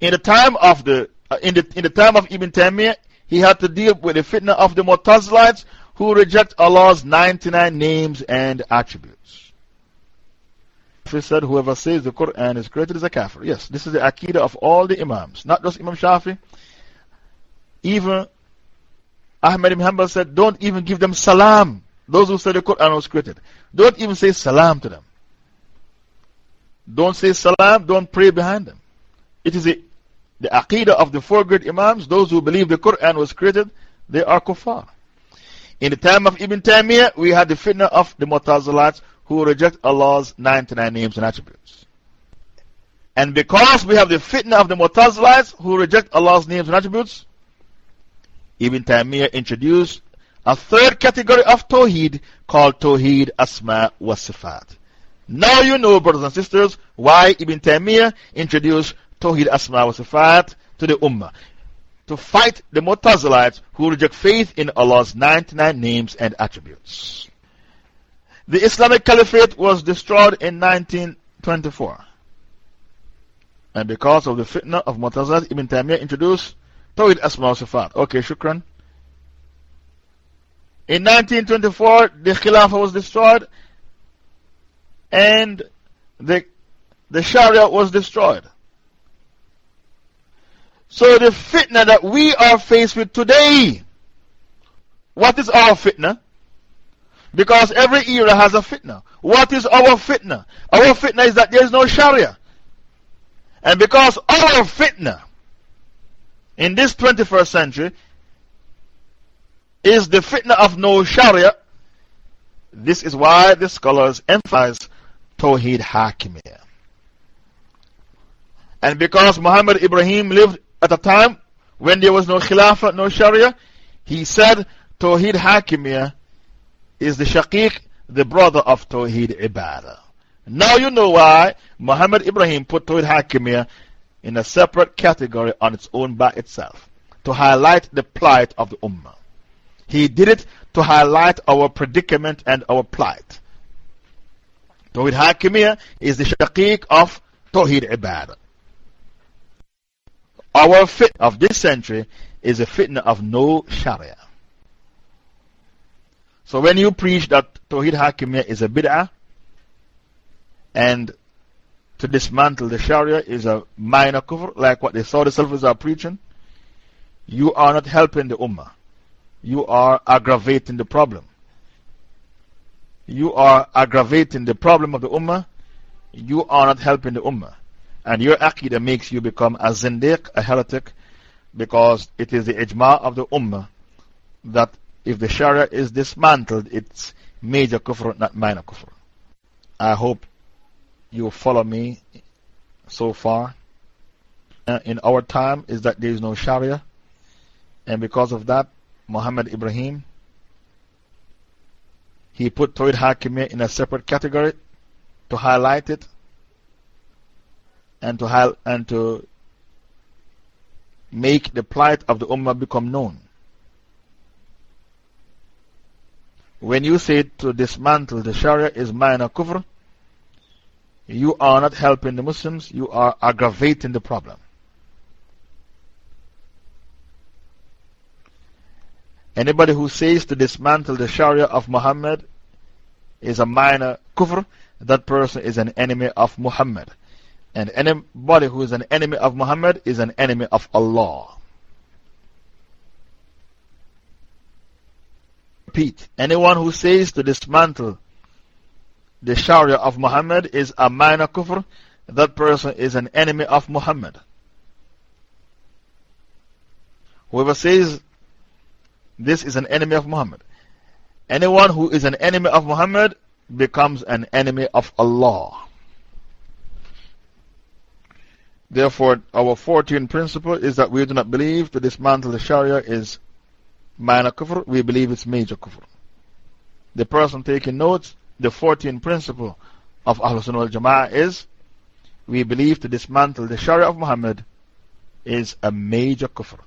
In the time of the, uh, in the, in the time of Ibn Taymiyyah, he had to deal with the fitna of the Mu'tazilites who reject Allah's 99 names and attributes. He said, Whoever says the Quran is created is a kafir. Yes, this is the Aqidah of all the Imams, not just Imam Shafi. Even Ahmad ibn Hanbal said, Don't even give them salam. Those who say the Quran was created. Don't even say salam to them. Don't say salam, don't pray behind them. It is the, the Aqidah of the four great Imams, those who believe the Quran was created, they are kuffar. In the time of Ibn Taymiyyah, we had the fitna of the Mu'tazilites who reject Allah's 99 names and attributes. And because we have the fitna of the Mu'tazilites who reject Allah's names and attributes, Ibn Taymiyyah introduced a third category of Tawheed called Tawheed Asma wa Sifat. Now you know, brothers and sisters, why Ibn Taymiyyah introduced Tawheed Asma wa Sifat to the Ummah. To fight the Mu'tazilites who reject faith in Allah's 99 names and attributes. The Islamic Caliphate was destroyed in 1924. And because of the fitna of Mu'tazila, Ibn Taymiyyah introduced Tawhid Asma Sifat. Okay, shukran. In 1924, the Khilafah was destroyed and the, the Sharia was destroyed. So the fitna that we are faced with today, what is our fitna? Because every era has a fitna. What is our fitna? Our fitna is that there is no Sharia. And because our fitna in this 21st century is the fitna of no Sharia, this is why the scholars emphasize Tawheed Hakimiyya. And because Muhammad Ibrahim lived at a time when there was no Khilafah, no Sharia, he said Tawheed Hakimiyya is the Shaqiq, the brother of Tawheed Ibadah. Now you know why Muhammad Ibrahim put Tawheed Hakimiyya in a separate category on its own by itself to highlight the plight of the Ummah. He did it to highlight our predicament and our plight. Tawheed Hakimiyya is the Shaqiq of Tawheed Ibadah. Our fit of this century is a fitna of no Sharia. So when you preach that Tawheed Hakimiyya is a bid'ah and to dismantle the Sharia is a minor kufr, like what the Saudi Salafis are preaching, you are not helping the Ummah. You are aggravating the problem. You are aggravating the problem of the Ummah. You are not helping the Ummah. And your Aqidah makes you become a zindiq, a heretic, because it is the ijma of the Ummah that if the Sharia is dismantled, it's major kufr, not minor kufr. I hope you follow me so far. Uh, in our time, is that there is no Sharia, and because of that, Muhammad Ibrahim he put Tawhid Hakimiyya in a separate category to highlight it and to, and to make the plight of the Ummah become known. when you say to dismantle the Sharia is minor kufr, you are not helping the Muslims, you are aggravating the problem. Anybody who says to dismantle the Sharia of Muhammad is a minor kufr, that person is an enemy of Muhammad. And anybody who is an enemy of Muhammad is an enemy of Allah. Repeat, anyone who says to dismantle the Sharia of Muhammad is a minor kufr, that person is an enemy of Muhammad. Whoever says this is an enemy of Muhammad. Anyone who is an enemy of Muhammad becomes an enemy of Allah. Therefore, our 14th principle is that we do not believe to dismantle the Sharia is minor kufr, we believe it's major kufr. The person taking notes, the 14th principle of Ahlul Sunnah wal Jama'ah is we believe to dismantle the Sharia of Muhammad is a major kufr.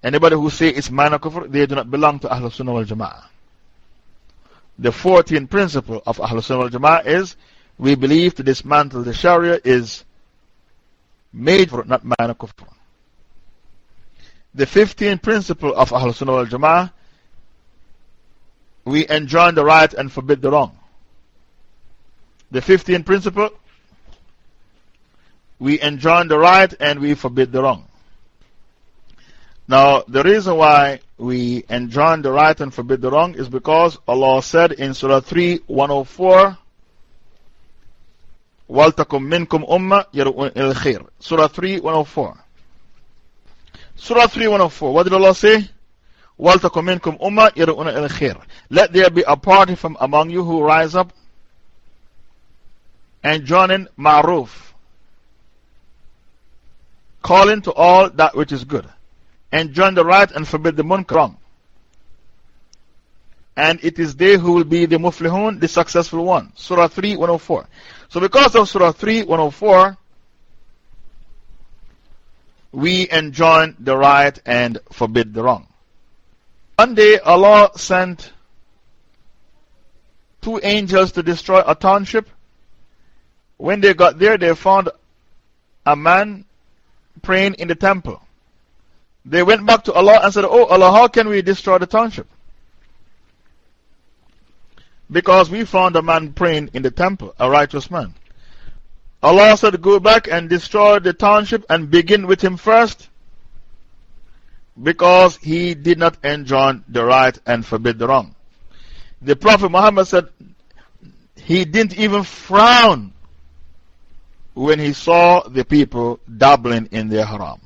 Anybody who say it's minor kufr, they do not belong to Ahlul Sunnah wal Jama'ah. The 14th principle of Ahlul Sunnah wal Jama'ah is we believe to dismantle the Sharia is made for not minor kufr. The 15th principle of Ahlul Sunnah wal Jama'ah we enjoin the right and forbid the wrong. The 15th principle we enjoin the right and we forbid the wrong. Now, the reason why we enjoin the right and forbid the wrong is because Allah said in Surah 3 104, وَلْتَكُمْ مِنْكُمْ أُمَّةٌ يَرُؤُونَ إِلَى الْخَيْرِ Surah 3 104. Surah 3 104, what did Allah say? وَلْتَكُمْ مِنْكُمْ أُمَّةٌ يَرُؤُونَ إِلَى الْخَيْرِ Let there be a party from among you who rise up and join in ma'ruf, calling to all that which is good and join the right and forbid the munkar And it is they who will be the muflihun, the successful one. Surah 3, 104. So because of Surah 3, 104, we enjoin the right and forbid the wrong. One day Allah sent two angels to destroy a township. When they got there, they found a man praying in the temple. They went back to Allah and said, Oh Allah, how can we destroy the township? Because we found a man praying in the temple, a righteous man. Allah said, Go back and destroy the township and begin with him first. Because he did not enjoin the right and forbid the wrong. The Prophet Muhammad said, He didn't even frown when he saw the people dabbling in their haram.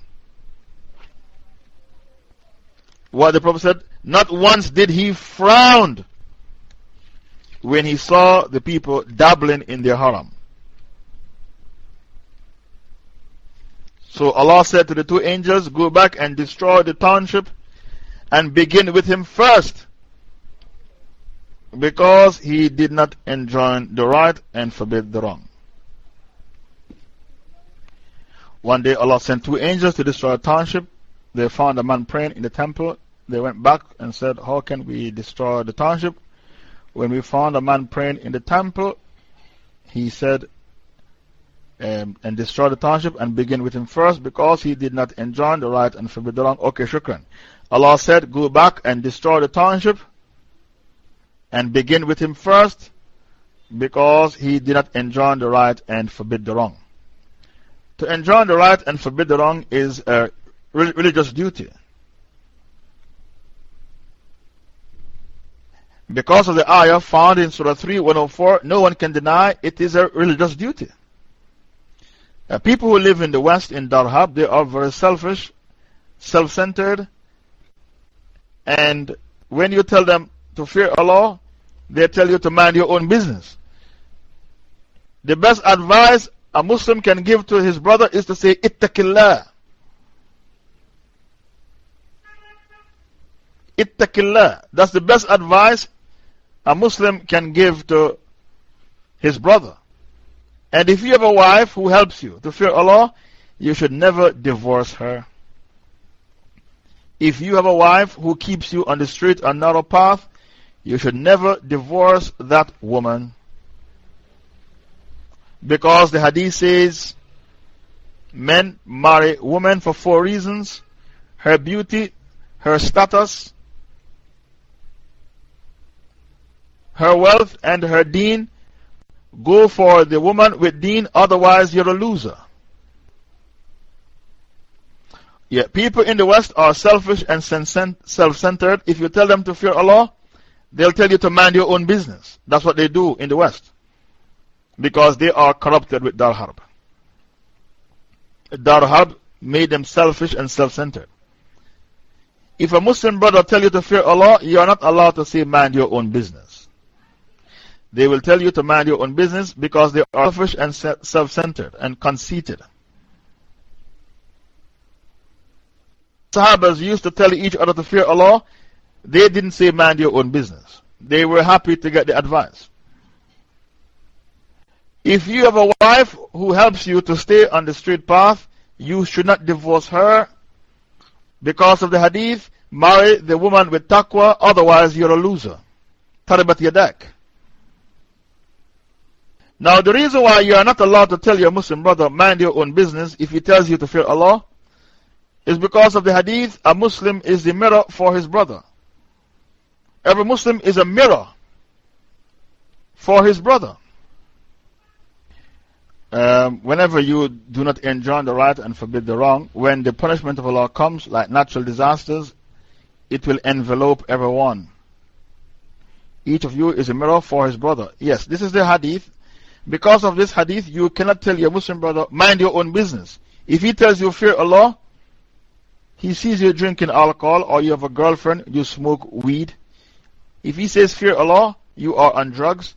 What the Prophet said, not once did he frown when he saw the people dabbling in their haram. So Allah said to the two angels, Go back and destroy the township and begin with him first. Because he did not enjoin the right and forbid the wrong. One day Allah sent two angels to destroy a township they found a man praying in the temple. They went back and said, How can we destroy the township? When we found a man praying in the temple, he said, um, and destroy the township and begin with him first because he did not enjoin the right and forbid the wrong. Okay, shukran. Allah said, Go back and destroy the township and begin with him first because he did not enjoin the right and forbid the wrong. To enjoin the right and forbid the wrong is a religious duty. Because of the ayah found in Surah 3 104, no one can deny it is a religious duty. Uh, people who live in the West, in Dar Harb, they are very selfish, self centered, and when you tell them to fear Allah, they tell you to mind your own business. The best advice a Muslim can give to his brother is to say, Ittaqillah. Ittaqillah. That's the best advice a Muslim can give to his brother. And if you have a wife who helps you to fear Allah, you should never divorce her. If you have a wife who keeps you on the straight and narrow path, you should never divorce that woman. Because the hadith says, men marry women for four reasons her beauty, her status, her wealth, and her deen. Go for the woman with deen, otherwise, you're a loser. Yeah, people in the West are selfish and self centered. If you tell them to fear Allah, they'll tell you to mind your own business. That's what they do in the West. Because they are corrupted with Dar Harb. Dar Harb made them selfish and self centered. If a Muslim brother tell you to fear Allah, you are not allowed to say mind your own business. They will tell you to mind your own business because they are selfish and self centered and conceited. Sahabas used to tell each other to fear Allah, they didn't say mind your own business. They were happy to get the advice. If you have a wife who helps you to stay on the straight path, you should not divorce her because of the hadith. Marry the woman with taqwa, otherwise you're a loser. Taribat yadak. Now, the reason why you are not allowed to tell your Muslim brother, mind your own business, if he tells you to fear Allah, is because of the hadith, a Muslim is the mirror for his brother. Every Muslim is a mirror for his brother. Um, whenever you do not enjoin the right and forbid the wrong, when the punishment of Allah comes, like natural disasters, it will envelope everyone. Each of you is a mirror for his brother. Yes, this is the hadith. Because of this hadith, you cannot tell your Muslim brother, mind your own business. If he tells you fear Allah, he sees you drinking alcohol or you have a girlfriend, you smoke weed. If he says fear Allah, you are on drugs.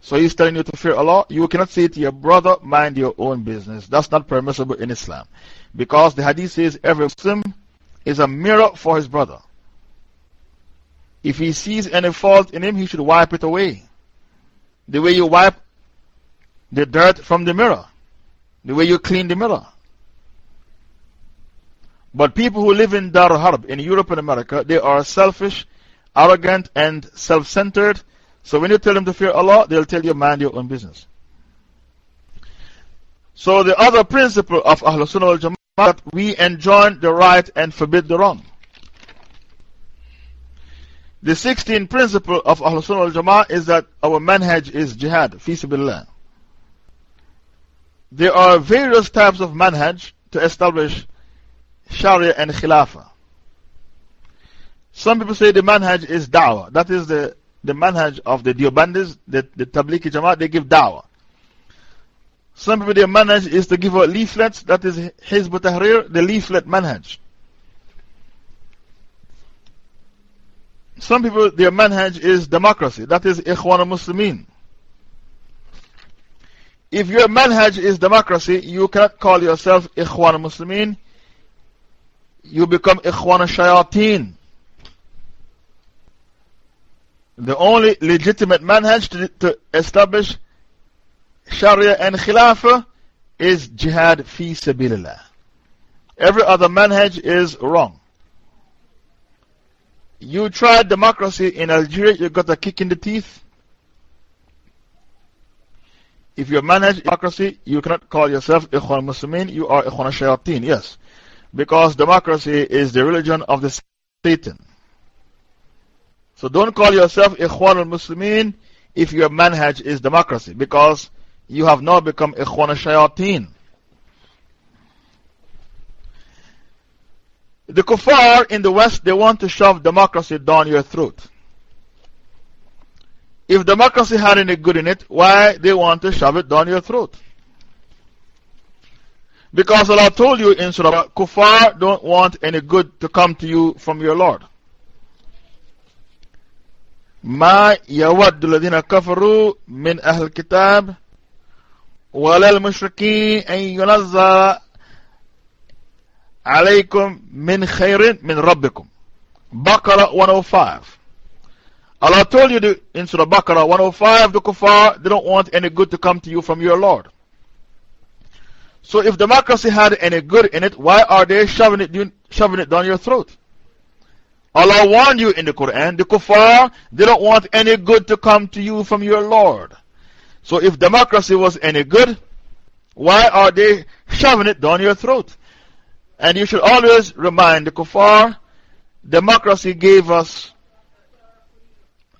So he's telling you to fear Allah. You cannot say to your brother, mind your own business. That's not permissible in Islam. Because the hadith says every Muslim is a mirror for his brother. If he sees any fault in him, he should wipe it away. The way you wipe the dirt from the mirror, the way you clean the mirror. But people who live in Dar Harb in Europe and America, they are selfish, arrogant, and self centered. So when you tell them to fear Allah, they'll tell you, mind your own business. So the other principle of Ahlul Sunnah wal Jama'ah that we enjoin the right and forbid the wrong. The 16th principle of Ahlul Sunnah wal Jama'ah is that our manhaj is jihad, fi There are various types of manhaj to establish Sharia and Khilafah. Some people say the manhaj is da'wah. That is the, the manhaj of the Deobandis, the, the Tablighi Jamaat, they give da'wah. Some people, their manhaj is to give out leaflets. That is Hizb Tahrir, the leaflet manhaj. Some people, their manhaj is democracy. That is Ikhwan al Muslimin. If your manhaj is democracy, you cannot call yourself Ikhwan Muslimin you become Ikhwan Shayateen. The only legitimate manhaj to, to establish Sharia and Khilafah is Jihad fi sabilillah. Every other manhaj is wrong. You tried democracy in Algeria, you got a kick in the teeth. If you manage democracy, you cannot call yourself Ikhwan Muslimin, you are Ikhwan Shayateen, yes. Because democracy is the religion of the Satan. So don't call yourself Ikhwan al Muslimin if your manhaj is democracy, because you have now become Ikhwan Shayateen. The kuffar in the West, they want to shove democracy down your throat. If democracy had any good in it, why they want to shove it down your throat? Because Allah told you in Surah, Kuffar don't want any good to come to you from your Lord. ما يود الذين كفروا من أهل الكتاب ولا المشركين أن ينزل عليكم من خير من ربكم Baqarah 105 Allah told you in Surah Baqarah 105 the kuffar they don't want any good to come to you from your Lord so if democracy had any good in it, why are they shoving it, shoving it down your throat? Allah warned you in the Quran, the kuffar, they don't want any good to come to you from your Lord. So if democracy was any good, why are they shoving it down your throat? And you should always remind the kuffar, democracy gave us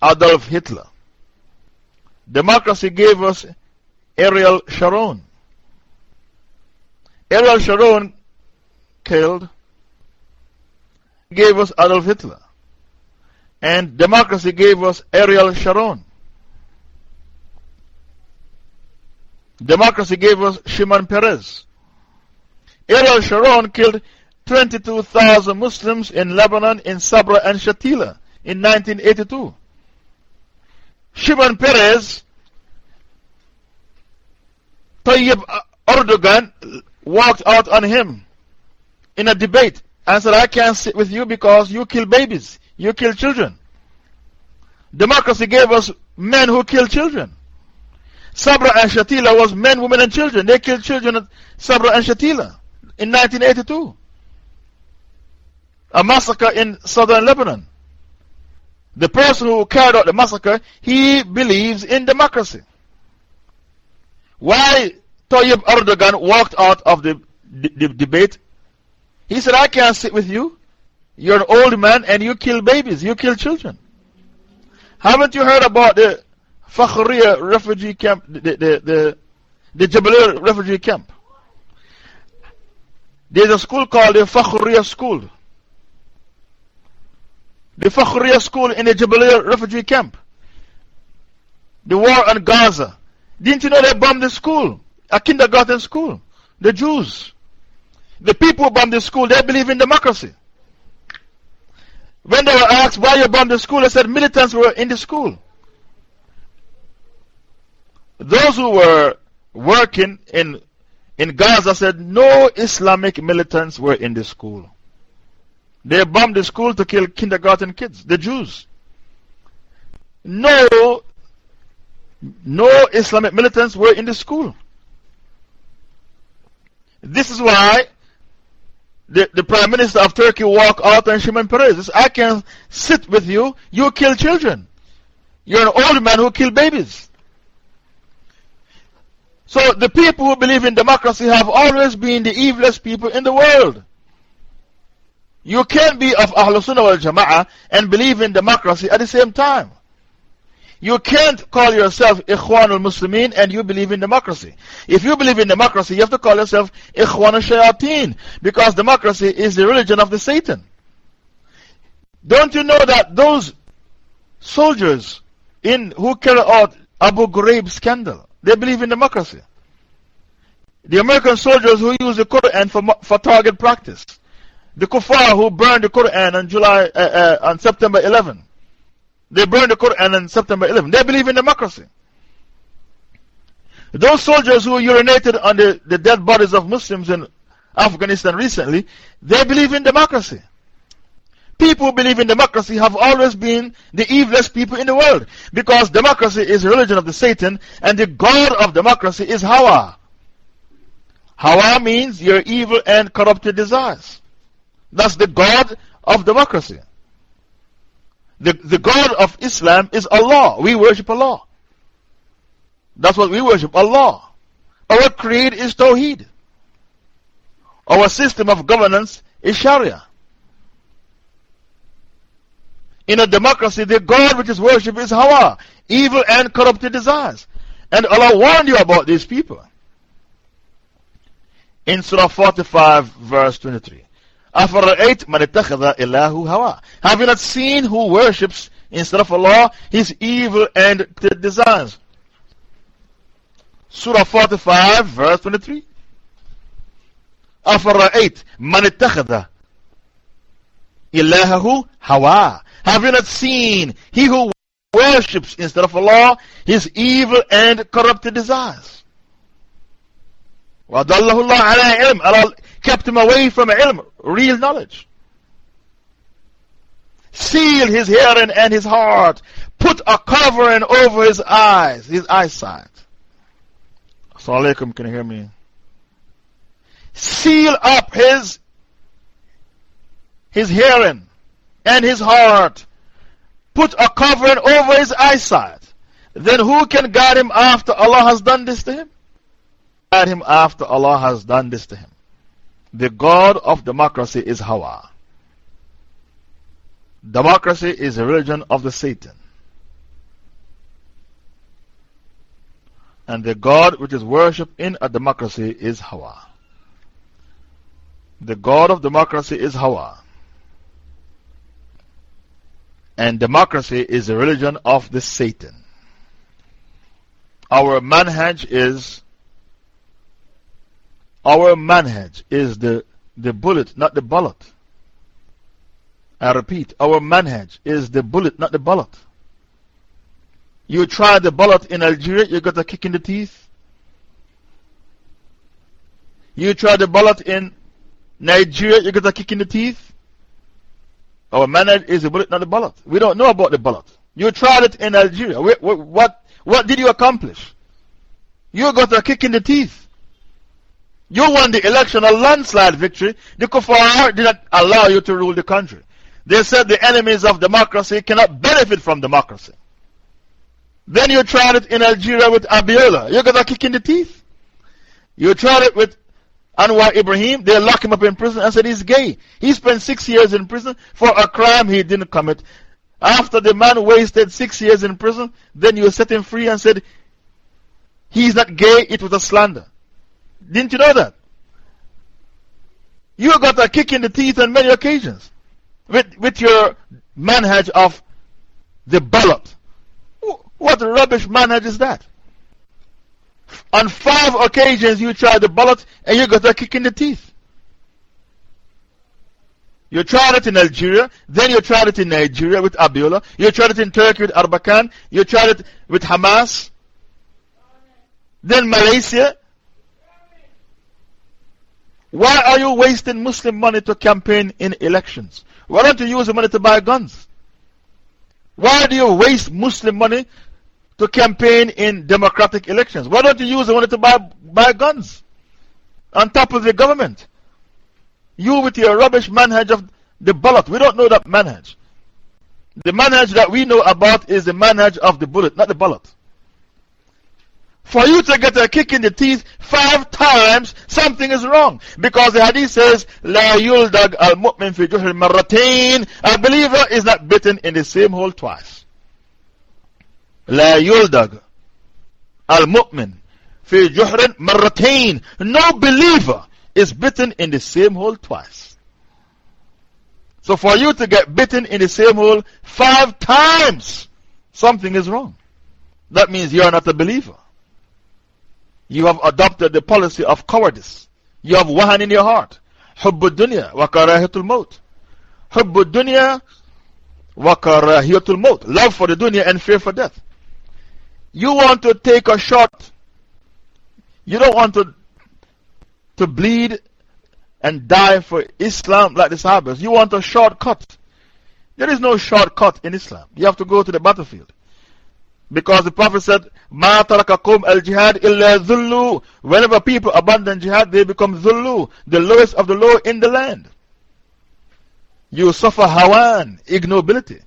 Adolf Hitler. Democracy gave us Ariel Sharon. Ariel Sharon killed gave us Adolf Hitler. And democracy gave us Ariel Sharon. Democracy gave us Shimon Peres. Ariel Sharon killed 22,000 Muslims in Lebanon, in Sabra and Shatila in 1982. Shimon Peres, Tayyip Erdogan walked out on him in a debate and said, I can't sit with you because you kill babies, you kill children. Democracy gave us men who kill children. Sabra and Shatila was men, women, and children. They killed children at Sabra and Shatila in 1982. A massacre in southern Lebanon. The person who carried out the massacre, he believes in democracy. Why Tayyip Erdogan walked out of the, the, the debate he said, I can't sit with you. You're an old man and you kill babies, you kill children. Haven't you heard about the Fakhriya refugee camp, the, the, the, the Jabalia refugee camp? There's a school called the Fakhriya School. The Fakhriya School in the Jabalia refugee camp. The war on Gaza. Didn't you know they bombed the school? A kindergarten school. The Jews. The people bombed the school, they believe in democracy. When they were asked why you bombed the school, they said militants were in the school. Those who were working in, in Gaza said no Islamic militants were in the school. They bombed the school to kill kindergarten kids, the Jews. No, no Islamic militants were in the school. This is why the, the Prime Minister of Turkey walked out on Shimon Peres. I can sit with you, you kill children. You're an old man who kill babies. So the people who believe in democracy have always been the evilest people in the world. You can't be of Ahlul Sunnah wal Jama'ah and believe in democracy at the same time. You can't call yourself Ikhwanul Muslimin and you believe in democracy. If you believe in democracy, you have to call yourself Ikhwan Shayateen because democracy is the religion of the Satan. Don't you know that those soldiers in, who carry out Abu Ghraib scandal, they believe in democracy? The American soldiers who use the Quran for, for target practice. The kuffar who burned the Quran on, July, uh, uh, on September 11. They burned the Quran on September 11. They believe in democracy. Those soldiers who urinated on the, the dead bodies of Muslims in Afghanistan recently, they believe in democracy. People who believe in democracy have always been the evilest people in the world because democracy is the religion of the Satan and the God of democracy is Hawa. Hawa means your evil and corrupted desires. That's the God of democracy. The, the God of Islam is Allah. We worship Allah. That's what we worship Allah. Our creed is Tawheed. Our system of governance is Sharia. In a democracy, the God which is worshipped is Hawa, evil and corrupted desires. And Allah warned you about these people. In Surah 45, verse 23. أَفَرَأَيْتْ مَنِ اتَّخَذَ إِلَّهُ هَوَى Have you not seen who worships instead of Allah his evil and desires? Surah 45, verse 23. أَفَرَأَيْتْ مَنِ اتَّخَذَ إِلَّهَهُ هَوَى Have you not seen he who worships instead of Allah his evil and corrupted desires? وَأَضَلَّهُ اللَّهُ عَلَىٰ عِلْمٍ Allah Kept him away from ilm, real knowledge. Seal his hearing and his heart. Put a covering over his eyes, his eyesight. Assalamu alaikum, can you hear me? Seal up his, his hearing and his heart, put a covering over his eyesight, then who can guide him after Allah has done this to him? Guide him after Allah has done this to him. The God of democracy is Hawa. Democracy is a religion of the Satan. And the God which is worshipped in a democracy is Hawa. The God of democracy is Hawa. And democracy is a religion of the Satan. Our manhaj is our manhaj is the, the bullet, not the bullet. I repeat, our manhaj is the bullet, not the bullet. You try the bullet in Algeria, you got a kick in the teeth. You try the bullet in Nigeria, you got a kick in the teeth. Our manhaj is the bullet, not the bullet. We don't know about the bullet. You tried it in Algeria. What, what, what did you accomplish? You got a kick in the teeth. You won the election, a landslide victory. The Kuffar did not allow you to rule the country. They said the enemies of democracy cannot benefit from democracy. Then you tried it in Algeria with Abiola. You got a kick in the teeth. You tried it with Anwar Ibrahim. They locked him up in prison and said he's gay. He spent six years in prison for a crime he didn't commit. After the man wasted six years in prison, then you set him free and said he's not gay, it was a slander. Didn't you know that? You got a kick in the teeth on many occasions with, with your manhaj of the ballot. What rubbish manhaj is that? On five occasions you tried the ballot and you got a kick in the teeth. You tried it in Algeria, then you tried it in Nigeria with Abiola, you tried it in Turkey with Erbakan, you tried it with Hamas, then Malaysia. Why are you wasting Muslim money to campaign in elections? Why don't you use the money to buy guns? Why do you waste Muslim money to campaign in democratic elections? Why don't you use the money to buy, buy guns? On top of the government. You with your rubbish manhaj of the bullet. We don't know that manhaj. The manhaj that we know about is the manhaj of the bullet, not the bullet. For you to get a kick in the teeth five times, something is wrong. Because the hadith says, La yuldag al mu'min fi juhr marratain. A believer is not bitten in the same hole twice. La yuldag al mu'min fi juhr marratain. No believer is bitten in the same hole twice. So for you to get bitten in the same hole five times, something is wrong. That means you are not a believer. You have adopted the policy of cowardice. You have wahan in your heart. Hubbud dunya wa karahiyatul maut. Hubbud dunya wa karahiyatul maut. Love for the dunya and fear for death. You want to take a shot. You don't want to, to bleed and die for Islam like the Sahabas. You want a shortcut. There is no shortcut in Islam. You have to go to the battlefield. Because the Prophet said, Ma tarakakum al jihad illa dhullu. Whenever people abandon jihad, they become dhullu, the lowest of the low in the land. You suffer hawan, ignobility.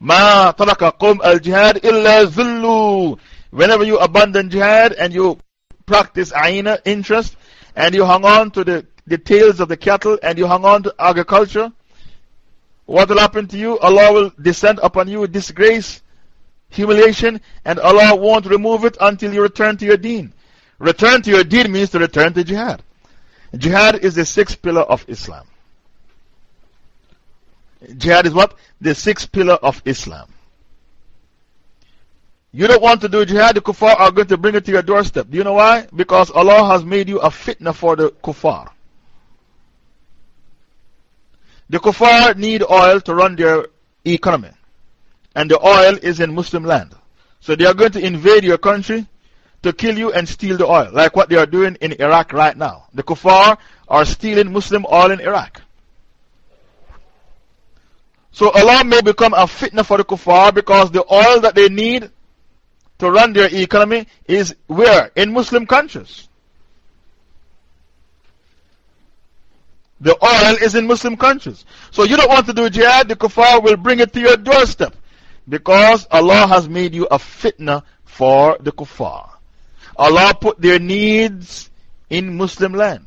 Ma tarakakum al jihad illa dhullu. Whenever you abandon jihad and you practice aina, interest, and you hang on to the, the tails of the cattle and you hang on to agriculture, what will happen to you? Allah will descend upon you with disgrace humiliation, and Allah won't remove it until you return to your deen. Return to your deen means to return to jihad. Jihad is the sixth pillar of Islam. Jihad is what? The sixth pillar of Islam. You don't want to do jihad, the kuffar are going to bring it to your doorstep. Do you know why? Because Allah has made you a fitna for the kuffar. The kuffar need oil to run their economy and the oil is in Muslim land. So they are going to invade your country to kill you and steal the oil, like what they are doing in Iraq right now. The kuffar are stealing Muslim oil in Iraq. So Allah may become a fitna for the kuffar because the oil that they need to run their economy is where? In Muslim countries. The oil is in Muslim countries. So you don't want to do jihad, the kuffar will bring it to your doorstep. Because Allah has made you a fitna for the kuffar. Allah put their needs in Muslim land.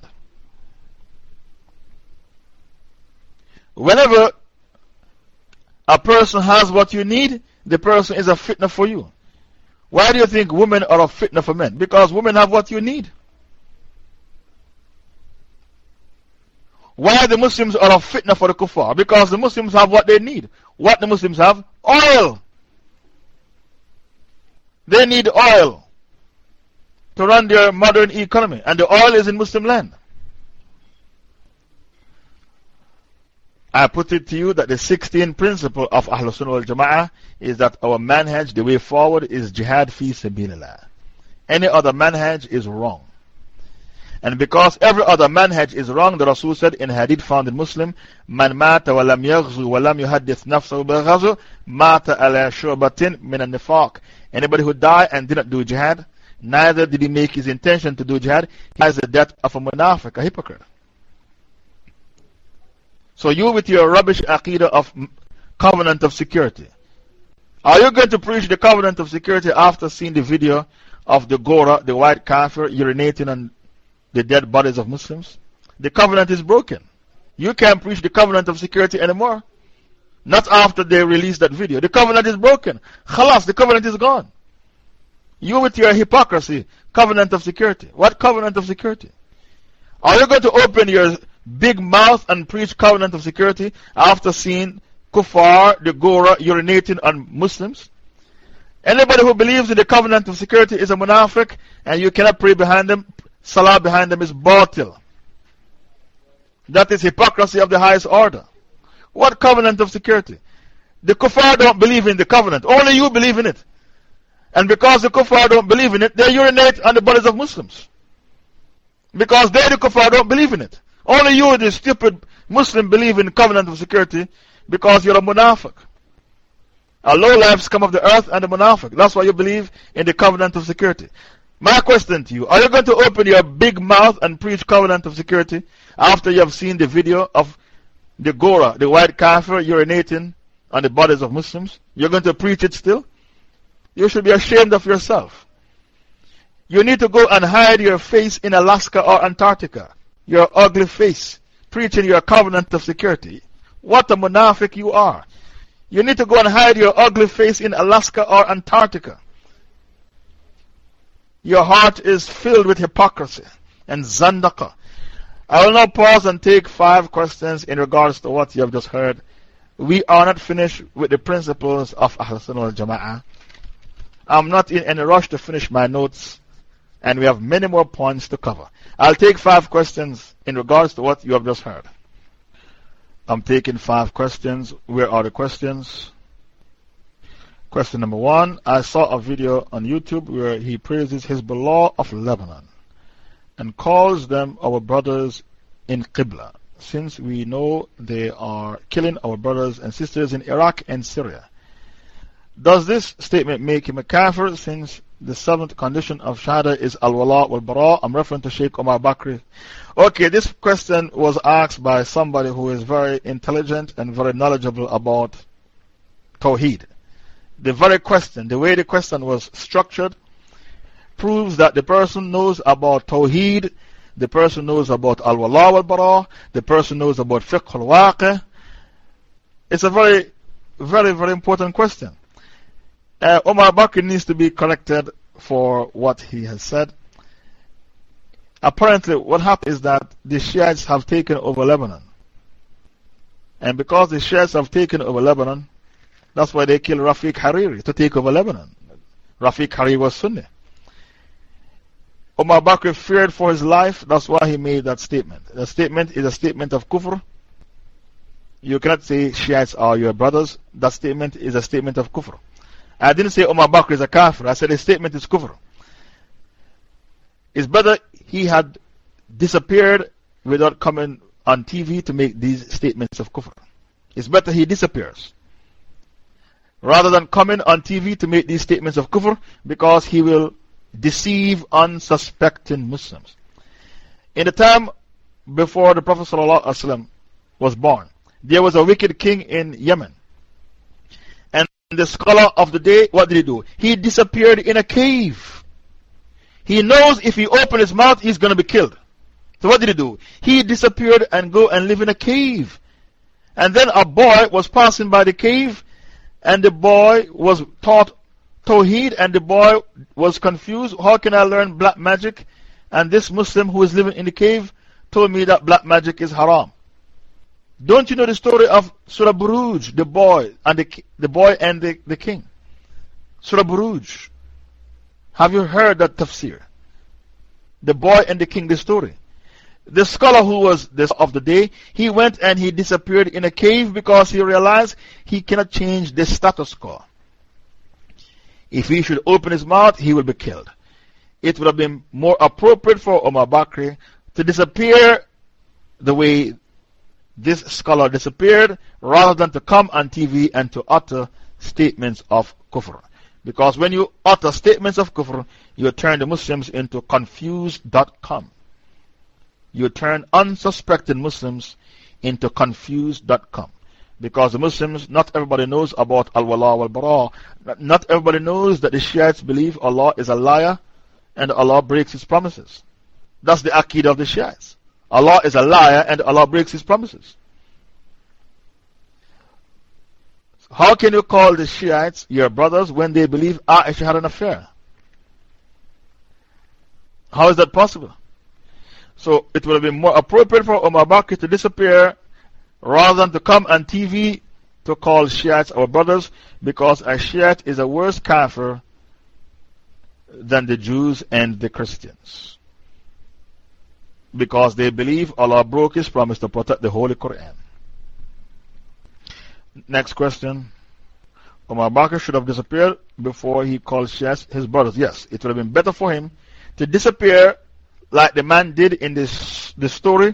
Whenever a person has what you need, the person is a fitna for you. Why do you think women are a fitna for men? Because women have what you need. Why the Muslims are a fitna for the kuffar? Because the Muslims have what they need. What the Muslims have? Oil. They need oil to run their modern economy, and the oil is in Muslim land. I put it to you that the 16th principle of Ahlul Sunnah wal Jama'ah is that our manhaj, the way forward, is jihad fi sabilillah. Any other manhaj is wrong. And because every other manhaj is wrong, the Rasul said in hadith found in Muslim, Man mata wa lam yaghzu wa lam nafsahu bil mata ala shu'batin min al-nifaq. Anybody who died and didn't do jihad, neither did he make his intention to do jihad, he has the death of a munafiq, a hypocrite. So you with your rubbish aqidah of covenant of security. Are you going to preach the covenant of security after seeing the video of the Gora, the white kafir, urinating on the dead bodies of Muslims? The covenant is broken. You can't preach the covenant of security anymore. Not after they release that video. The covenant is broken. Khalas, the covenant is gone. You with your hypocrisy, covenant of security. What covenant of security? Are you going to open your big mouth and preach covenant of security after seeing kuffar, the Gora, urinating on Muslims? Anybody who believes in the covenant of security is a munafiq and you cannot pray behind them, salah behind them is batil. That is hypocrisy of the highest order. What covenant of security? The kuffar don't believe in the covenant. Only you believe in it. And because the kuffar don't believe in it, they urinate on the bodies of Muslims. Because they, the kuffar, don't believe in it. Only you, the stupid Muslim, believe in the covenant of security because you're a munafiq. A low lives come of the earth and the munafiq. That's why you believe in the covenant of security. My question to you Are you going to open your big mouth and preach covenant of security after you have seen the video of the Gora, the white kafir, urinating on the bodies of Muslims? You're going to preach it still? You should be ashamed of yourself. You need to go and hide your face in Alaska or Antarctica. Your ugly face, preaching your covenant of security. What a munafiq you are. You need to go and hide your ugly face in Alaska or Antarctica. Your heart is filled with hypocrisy and zandaka. I will now pause and take five questions in regards to what you have just heard. We are not finished with the principles of Ahl Sunnah al Jama'ah. I'm not in any rush to finish my notes, and we have many more points to cover. I'll take five questions in regards to what you have just heard. I'm taking five questions. Where are the questions? Question number one I saw a video on YouTube where he praises Hezbollah of Lebanon and calls them our brothers in Qibla, since we know they are killing our brothers and sisters in Iraq and Syria. Does this statement make him a kafir since the seventh condition of Shahada is Al Wala wal Bara? I'm referring to Sheikh Omar Bakri. Okay, this question was asked by somebody who is very intelligent and very knowledgeable about Tawheed. The very question, the way the question was structured, proves that the person knows about Tawheed, the person knows about Al Wala wal Bara, the person knows about Fiqh al Waqi. It's a very, very, very important question. Uh, Omar Bakr needs to be corrected for what he has said. Apparently, what happened is that the Shiites have taken over Lebanon. And because the Shiites have taken over Lebanon, that's why they killed Rafiq Hariri to take over Lebanon. Rafiq Hariri was Sunni. Omar Bakr feared for his life, that's why he made that statement. The statement is a statement of kufr. You cannot say Shiites are your brothers. That statement is a statement of kufr. I didn't say Omar Bakr is a kafir. I said his statement is kufr. It's better he had disappeared without coming on TV to make these statements of kufr. It's better he disappears. Rather than coming on TV to make these statements of kufr because he will deceive unsuspecting Muslims. In the time before the Prophet ﷺ was born, there was a wicked king in Yemen. And the scholar of the day, what did he do? He disappeared in a cave. He knows if he opens his mouth, he's going to be killed. So what did he do? He disappeared and go and live in a cave. And then a boy was passing by the cave, and the boy was taught Tawheed, and the boy was confused. How can I learn black magic? And this Muslim who is living in the cave told me that black magic is haram. Don't you know the story of Surah Buruj, the boy and the, the boy and the, the king? Surah Buruj. Have you heard that tafsir? The boy and the king, the story. The scholar who was this of the day, he went and he disappeared in a cave because he realized he cannot change the status quo. If he should open his mouth, he will be killed. It would have been more appropriate for Omar Bakri to disappear the way this scholar disappeared rather than to come on TV and to utter statements of kufr. Because when you utter statements of kufr, you turn the Muslims into confused.com. You turn unsuspecting Muslims into confused.com. Because the Muslims, not everybody knows about Al Wala wal Bara. Not everybody knows that the Shiites believe Allah is a liar and Allah breaks His promises. That's the Aqidah of the Shiites. Allah is a liar and Allah breaks His promises. How can you call the Shiites your brothers when they believe Aisha had an affair? How is that possible? So it would have been more appropriate for Omar Bakr to disappear rather than to come on TV to call Shiites our brothers because a Shiite is a worse kafir than the Jews and the Christians. Because they believe Allah broke His promise to protect the Holy Quran. Next question. Omar Bakr should have disappeared before he called Shias his brothers. Yes, it would have been better for him to disappear like the man did in this, the story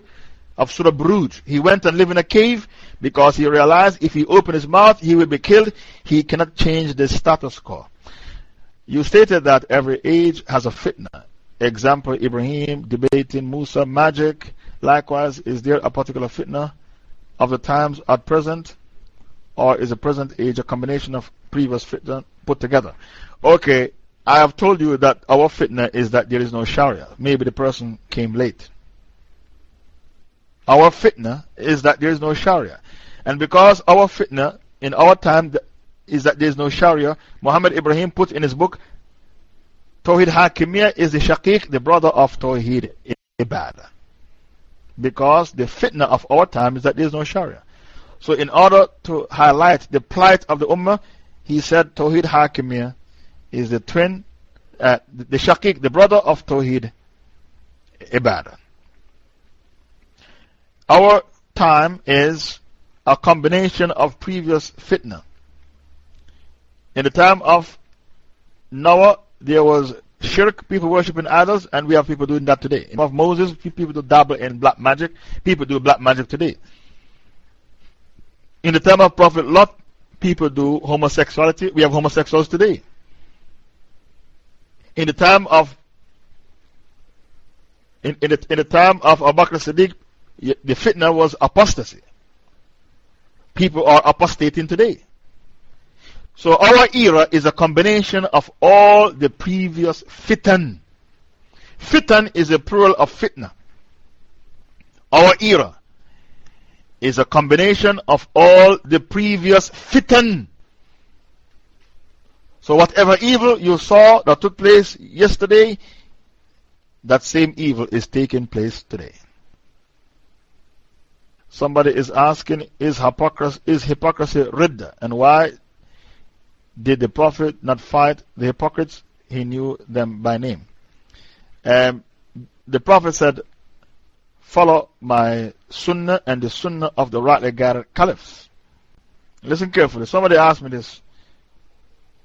of Surah Buruj. He went and lived in a cave because he realized if he opened his mouth, he will be killed. He cannot change the status quo. You stated that every age has a fitna. Example Ibrahim debating Musa, magic. Likewise, is there a particular fitna of the times at present? Or is the present age a combination of previous fitna put together? Okay, I have told you that our fitna is that there is no Sharia. Maybe the person came late. Our fitna is that there is no Sharia. And because our fitna in our time is that there is no Sharia, Muhammad Ibrahim put in his book, Tawhid Hakimiyya is the Shaqiq, the brother of Tawhid Ibadah. Because the fitna of our time is that there is no Sharia. So, in order to highlight the plight of the Ummah, he said Tawhid Hakimiyya is the twin, uh, the Shaqiq, the brother of Tawhid Ibadah. Our time is a combination of previous fitna. In the time of Noah, there was shirk, people worshipping idols, and we have people doing that today. In the time of Moses, people do dabble in black magic, people do black magic today. In the time of Prophet Lot, people do homosexuality. We have homosexuals today. In the time of in, in, the, in the time of Abu Bakr Siddiq, the fitna was apostasy. People are apostating today. So our era is a combination of all the previous fitan. Fitan is a plural of fitna. Our era is a combination of all the previous fitan. So, whatever evil you saw that took place yesterday, that same evil is taking place today. Somebody is asking, is hypocrisy, is hypocrisy ridda? And why did the Prophet not fight the hypocrites? He knew them by name. Um, the Prophet said, follow my sunnah and the sunnah of the rightly guided caliphs. Listen carefully. Somebody asked me this.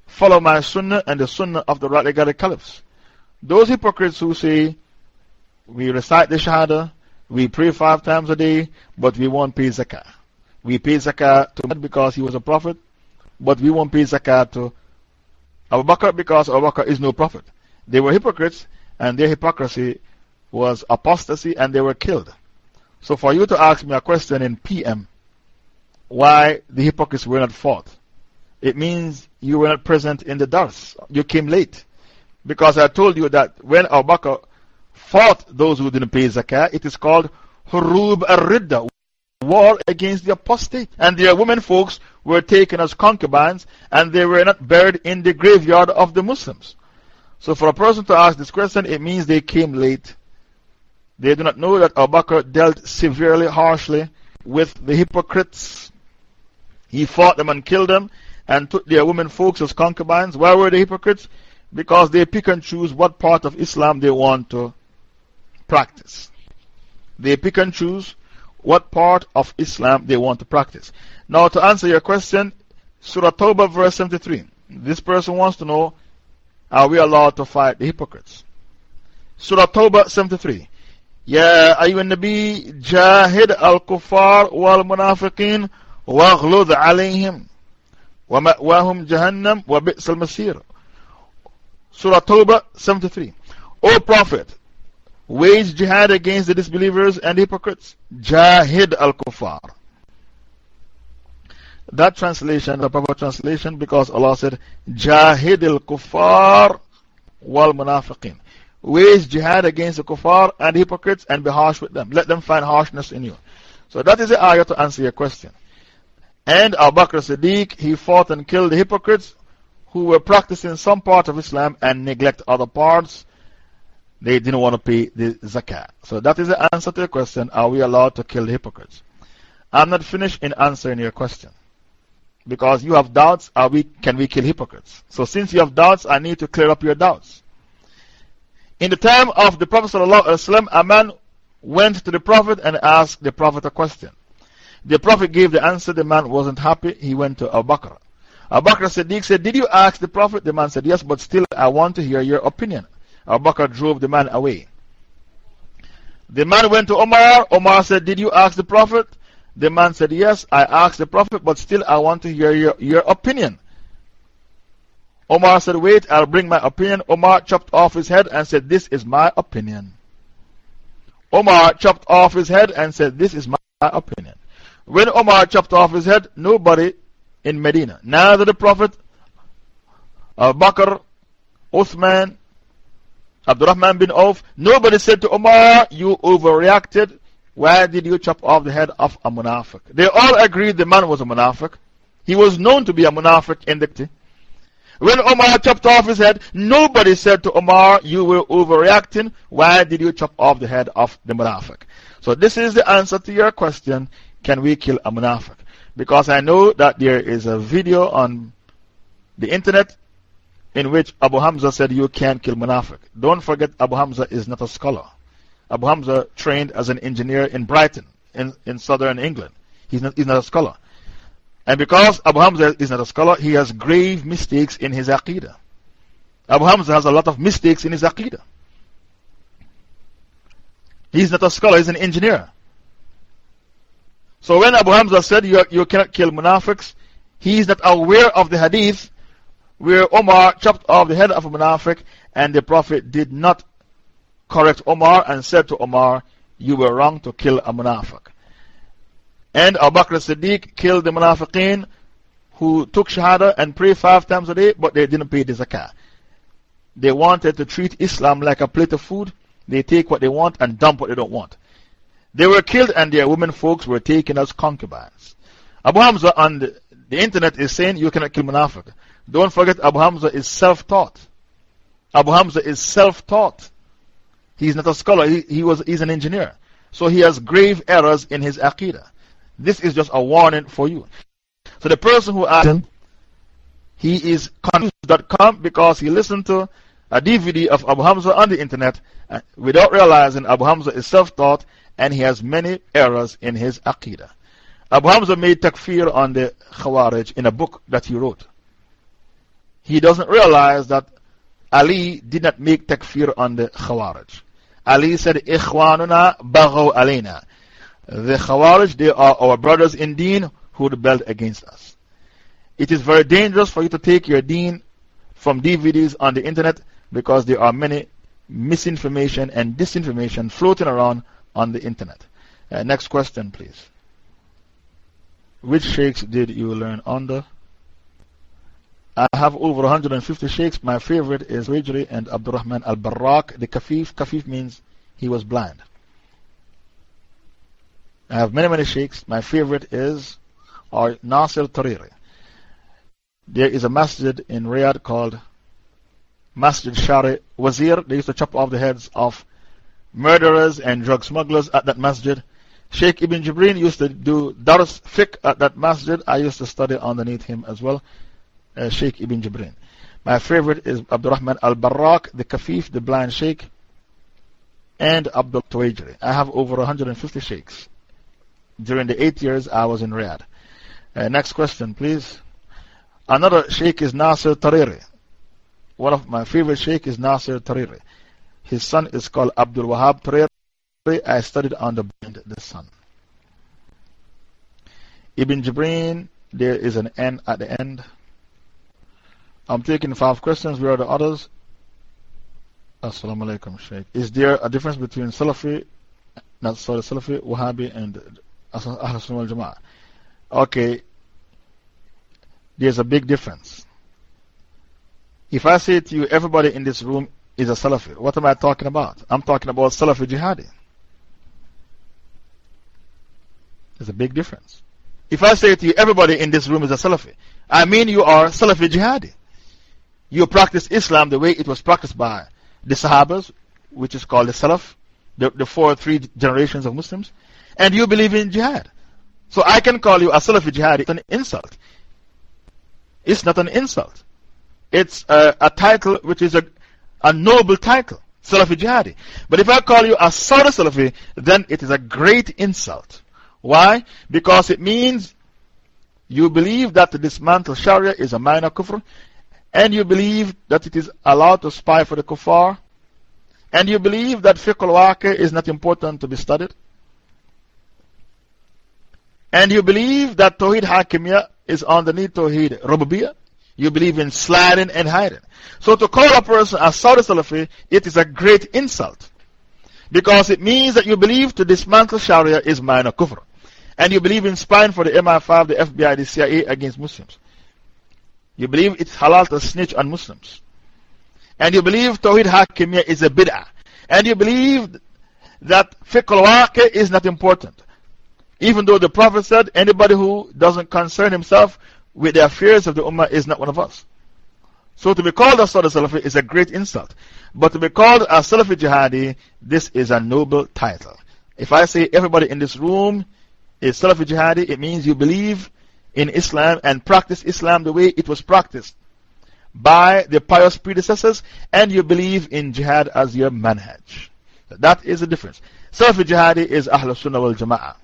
Follow my sunnah and the sunnah of the rightly guided caliphs. Those hypocrites who say, we recite the Shahada, we pray five times a day, but we won't pay zakah. We pay zakah to Muhammad because he was a prophet, but we won't pay zakah to Abu Bakr because Abu Bakr is no prophet. They were hypocrites, and their hypocrisy was apostasy and they were killed. So, for you to ask me a question in PM, why the hypocrites were not fought, it means you were not present in the dars. You came late. Because I told you that when Abu Bakr fought those who didn't pay zakah, it is called Hurub al-Ridda, war against the apostate. And their women folks were taken as concubines and they were not buried in the graveyard of the Muslims. So for a person to ask this question, it means they came late. They do not know that Abu Bakr dealt severely, harshly with the hypocrites. He fought them and killed them and took their women folks as concubines. Why were the hypocrites? Because they pick and choose what part of Islam they want to practice. They pick and choose what part of Islam they want to practice. Now, to answer your question, Surah Tawbah, verse 73. This person wants to know are we allowed to fight the hypocrites? Surah Tawbah 73. يا أيها النبي جاهد الكفار والمنافقين واغلظ عليهم ومأواهم جهنم وبئس المصير Surah Tawbah 73 O Prophet wage jihad against the disbelievers and hypocrites Jahid al-Kuffar that translation, the proper translation, because Allah said, Jahid al kuffar wal munafiqin. Wage jihad against the kuffar and hypocrites and be harsh with them. Let them find harshness in you. So that is the ayah to answer your question. And Abu Bakr Siddiq, he fought and killed the hypocrites who were practicing some part of Islam and neglect other parts. They didn't want to pay the zakat. So that is the answer to your question. Are we allowed to kill the hypocrites? I'm not finished in answering your question because you have doubts, are we, can we kill hypocrites? So, since you have doubts, I need to clear up your doubts. In the time of the Prophet, ﷺ, a man went to the Prophet and asked the Prophet a question. The Prophet gave the answer, the man wasn't happy, he went to Abu Bakr. Abu Bakr Siddiq said, Did you ask the Prophet? The man said, Yes, but still I want to hear your opinion. Abu Bakr drove the man away. The man went to Omar. Omar said, Did you ask the Prophet? The man said, Yes, I asked the Prophet, but still I want to hear your, your opinion. Omar said, Wait, I'll bring my opinion. Omar chopped off his head and said, This is my opinion. Omar chopped off his head and said, This is my opinion. When Omar chopped off his head, nobody in Medina, neither the Prophet, Abu Bakr, Uthman, Abdurrahman bin Auf, nobody said to Omar, You overreacted. Why did you chop off the head of a munafiq? They all agreed the man was a munafiq. He was known to be a munafiq in the When Omar chopped off his head, nobody said to Omar, You were overreacting. Why did you chop off the head of the munafiq? So, this is the answer to your question Can we kill a munafiq? Because I know that there is a video on the internet in which Abu Hamza said you can't kill munafiq. Don't forget, Abu Hamza is not a scholar. Abu Hamza trained as an engineer in Brighton, in, in southern England. He's not, he's not a scholar. And because Abu Hamza is not a scholar, he has grave mistakes in his Aqidah. Abu Hamza has a lot of mistakes in his Aqidah. He's not a scholar, he's an engineer. So when Abu Hamza said you, you cannot kill munafiqs, he is not aware of the hadith where Omar chopped off the head of a munafiq and the Prophet did not correct Omar and said to Omar, You were wrong to kill a munafiq. And Abu Bakr Siddiq killed the munafiqeen who took Shahada and prayed five times a day, but they didn't pay the zakah. They wanted to treat Islam like a plate of food. They take what they want and dump what they don't want. They were killed and their women folks were taken as concubines. Abu Hamza on the, the internet is saying you cannot kill munafiq. Don't forget Abu Hamza is self taught. Abu Hamza is self taught. He's not a scholar, he, he was, he's an engineer. So he has grave errors in his aqidah. This is just a warning for you. So the person who asked, him he is confused.com because he listened to a DVD of Abu Hamza on the internet uh, without realizing Abu Hamza is self taught and he has many errors in his aqidah. Abu Hamza made takfir on the Khawarij in a book that he wrote. He doesn't realize that Ali did not make takfir on the Khawarij. Ali said, Ikhwanuna baghaw alayna. The Khawarij, they are our brothers in deen who rebelled against us. It is very dangerous for you to take your deen from DVDs on the internet because there are many misinformation and disinformation floating around on the internet. Uh, next question, please. Which sheikhs did you learn under? I have over 150 sheikhs. My favorite is Wajri and Abdurrahman al Barak, the Kafif. Kafif means he was blind. I have many, many sheikhs. My favorite is or Nasir Tariri. There is a masjid in Riyadh called Masjid Shari Wazir. They used to chop off the heads of murderers and drug smugglers at that masjid. Sheikh Ibn Jibreen used to do Dars Fiqh at that masjid. I used to study underneath him as well. Uh, sheikh Ibn Jibreen. My favorite is Abdurrahman al Barak, the Kafif, the blind sheikh, and Abdul Tuwajri. I have over 150 sheikhs during the eight years I was in Riyadh. Uh, next question, please. Another sheikh is Nasir Tariri. One of my favorite sheikh is Nasir Tariri. His son is called Abdul Wahab Tariri. I studied under the son. Ibn Jibreen, there is an N at the end. I'm taking five questions. Where are the others? Assalamu alaikum, Sheikh. Is there a difference between Salafi, not sorry, Salafi, Wahhabi, and Ahl Sunnah Jama'ah? Okay, there's a big difference. If I say to you, everybody in this room is a Salafi, what am I talking about? I'm talking about Salafi Jihadi. There's a big difference. If I say to you, everybody in this room is a Salafi, I mean you are Salafi Jihadi. You practice Islam the way it was practiced by the Sahabas, which is called the Salaf, the, the four, three generations of Muslims, and you believe in jihad. So I can call you a Salafi jihadi. It's an insult. It's not an insult. It's a, a title which is a, a noble title, Salafi jihadi. But if I call you a Saudi Salafi, then it is a great insult. Why? Because it means you believe that to dismantle Sharia is a minor kufr, and you believe that it is allowed to spy for the kuffar, and you believe that fiqh al is not important to be studied, and you believe that Tawheed Hakimiyya is underneath Tawheed Rububiyya, you believe in sliding and hiding. So to call a person a Saudi Salafi, it is a great insult. Because it means that you believe to dismantle Sharia is minor kufr. And you believe in spying for the MI5, the FBI, the CIA against Muslims. You believe it's halal to snitch on Muslims. And you believe Tawhid Hakimiyya is a bid'ah. And you believe that fiqh al is not important. Even though the Prophet said anybody who doesn't concern himself with the affairs of the Ummah is not one of us. So to be called a Saudi Salafi is a great insult. But to be called a Salafi Jihadi, this is a noble title. If I say everybody in this room is Salafi Jihadi, it means you believe in Islam and practice Islam the way it was practiced by the pious predecessors, and you believe in jihad as your manhaj. That is the difference. Salafi Jihadi is Ahlul Sunnah wal Jama'ah.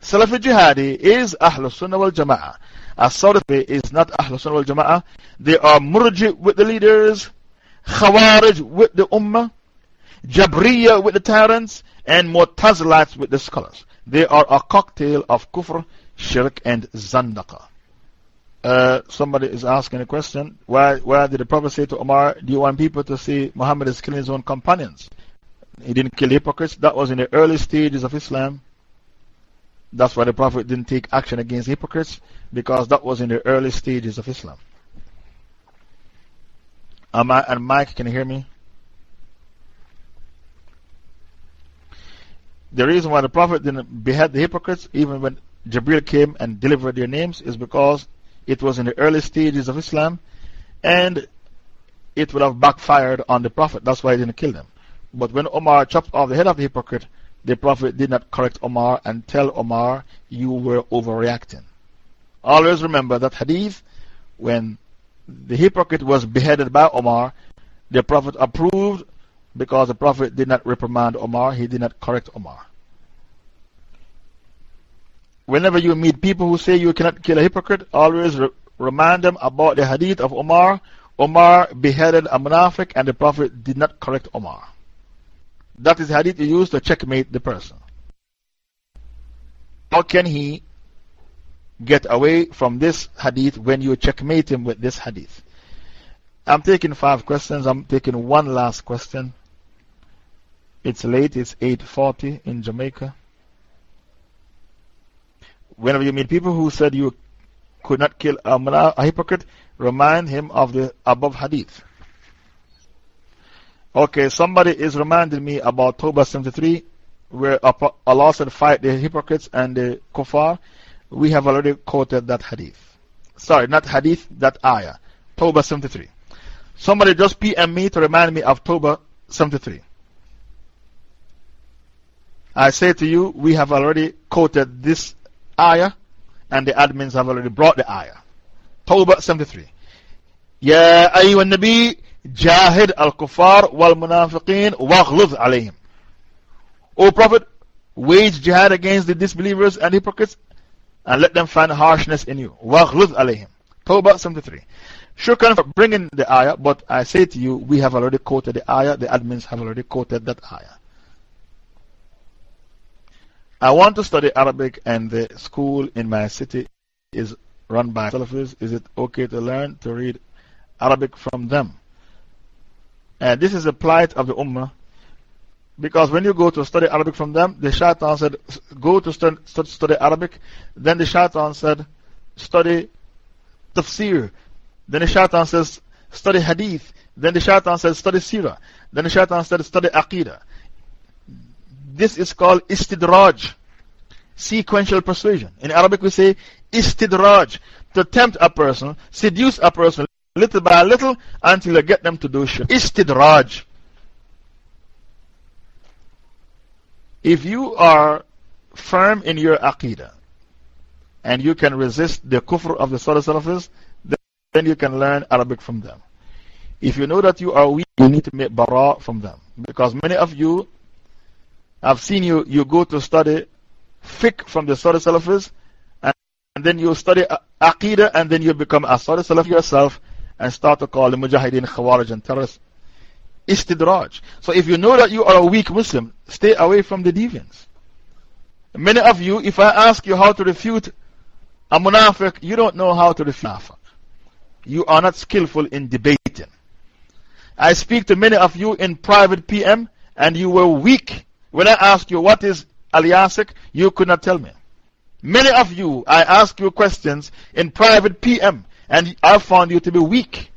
Salafi Jihadi is Ahlul Sunnah wal Jama'ah. As Salafi is not Ahlul Sunnah wal Jama'ah. They are Murji with the leaders, Khawarij with the Ummah, Jabriya with the tyrants, and Mu'tazilites with the scholars. They are a cocktail of kufr shirk, and zandaqa. Uh, somebody is asking a question. Why, why did the Prophet say to Omar, Do you want people to see Muhammad is killing his own companions? He didn't kill hypocrites. That was in the early stages of Islam. That's why the Prophet didn't take action against hypocrites, because that was in the early stages of Islam. Am I, and Mike, can you hear me? The reason why the Prophet didn't behead the hypocrites, even when Jibril came and delivered their names is because it was in the early stages of Islam and it would have backfired on the Prophet. That's why he didn't kill them. But when Omar chopped off the head of the hypocrite, the Prophet did not correct Omar and tell Omar, You were overreacting. Always remember that hadith when the hypocrite was beheaded by Omar, the Prophet approved because the Prophet did not reprimand Omar, he did not correct Omar whenever you meet people who say you cannot kill a hypocrite, always re remind them about the hadith of Omar. Omar beheaded a munafiq and the Prophet did not correct Omar. That is hadith you use to checkmate the person. How can he get away from this hadith when you checkmate him with this hadith? I'm taking five questions. I'm taking one last question. It's late. It's 8.40 in Jamaica. whenever you meet people who said you could not kill a, a hypocrite, remind him of the above hadith. Okay, somebody is reminding me about Tawbah 73, where Allah said, Fight the hypocrites and the kuffar. We have already quoted that hadith. Sorry, not hadith, that ayah. Tawbah 73. Somebody just PM me to remind me of Tawbah 73. I say to you, we have already quoted this ayah, and the admins have already brought the ayah. Tawbah 73. يا Jahid al kuffar wal munafiqeen waghluz alayhim. O Prophet, wage jihad against the disbelievers and hypocrites and let them find harshness in you. Waghluz alayhim. Tawbah 73. Shukran for bringing the ayah, but I say to you, we have already quoted the ayah, the admins have already quoted that ayah. I want to study Arabic, and the school in my city is run by Salafis. Is it okay to learn to read Arabic from them? And this is the plight of the Ummah. Because when you go to study Arabic from them, the shaitan said, Go to study, study Arabic. Then the shaitan said, Study tafsir. Then the shaitan says, Study hadith. Then the shaitan says, Study sirah. Then the shaitan said, Study aqidah. This is called istidraj, sequential persuasion. In Arabic, we say istidraj, to tempt a person, seduce a person little by little until you get them to do shirk. Istidraj. If you are firm in your aqidah and you can resist the kufr of the Salafis, then you can learn Arabic from them. If you know that you are weak, you need to make bara from them. Because many of you I've seen you, you go to study fiqh from the Saudi Salafis, and, and then you study Aqidah, and then you become a Saudi Salafi yourself and start to call the Mujahideen Khawarij and terrorists. Istidraj. So if you know that you are a weak Muslim, stay away from the deviants. Many of you, if I ask you how to refute a munafiq, you don't know how to refute. You are not skillful in debating. I speak to many of you in private PM, and you were weak when I asked you what is Al-Yasik, you could not tell me. Many of you, I ask you questions in private PM, and I found you to be weak.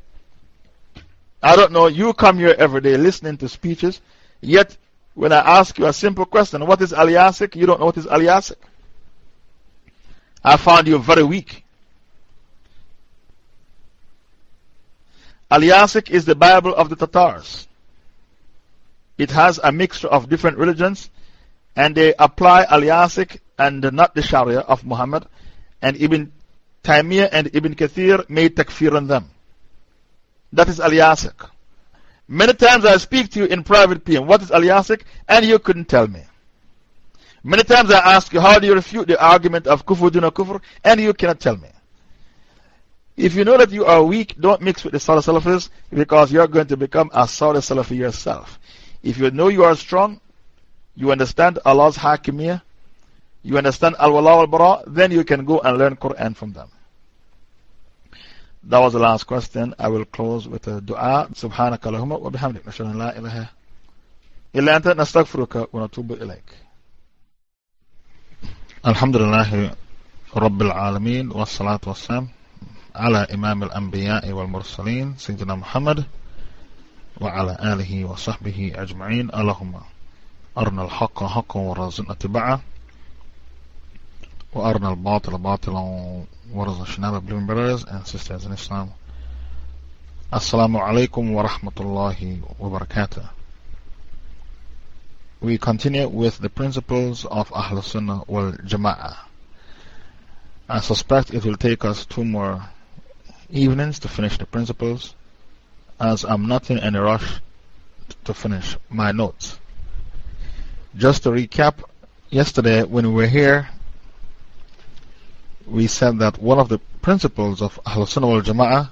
I don't know, you come here every day listening to speeches, yet when I ask you a simple question, what is Al-Yasik, you don't know what is Al-Yasik. I found you very weak. Al-Yasik is the Bible of the Tatars. It has a mixture of different religions, and they apply Al-Yasik and not the Sharia of Muhammad. And Ibn Taymiyyah and Ibn Kathir made takfir on them. That is Al-Yasik. Many times I speak to you in private PM, what is Al-Yasik? And you couldn't tell me. Many times I ask you, how do you refute the argument of kufr duna kufr? And you cannot tell me. If you know that you are weak, don't mix with the Saudi Salafis because you're going to become a Saudi Salafi yourself. If you know you are strong, you understand Allah's Hakimiyah, you understand Al Wala Al Bara, then you can go and learn Quran from them. That was the last question. I will close with a dua. Subhanaka lahumma wa Bihamdi. Nashana la ilaha. Illa anta nastaghfiruka wa natubu ilayk. Alhamdulillah Rabbil Alameen wa salatu wa salam ala Imam al Anbiya wal Mursaleen Sayyidina Muhammad wa ala alihi wa sahbihi ajma'in. Allahumma arna al haqqa haqqa wa razin atiba'a. وأرنا الباطل باطلا ورزقنا اجتنابه believing brothers and sisters in Islam Assalamu alaikum wa rahmatullahi wa barakatuh We continue with the principles of Ahl Sunnah wal Jama'ah. I suspect it will take us two more evenings to finish the principles as I'm not in any rush to finish my notes. Just to recap, yesterday when we were here, we said that one of the principles of Ahlul Sunnah wal Jama'ah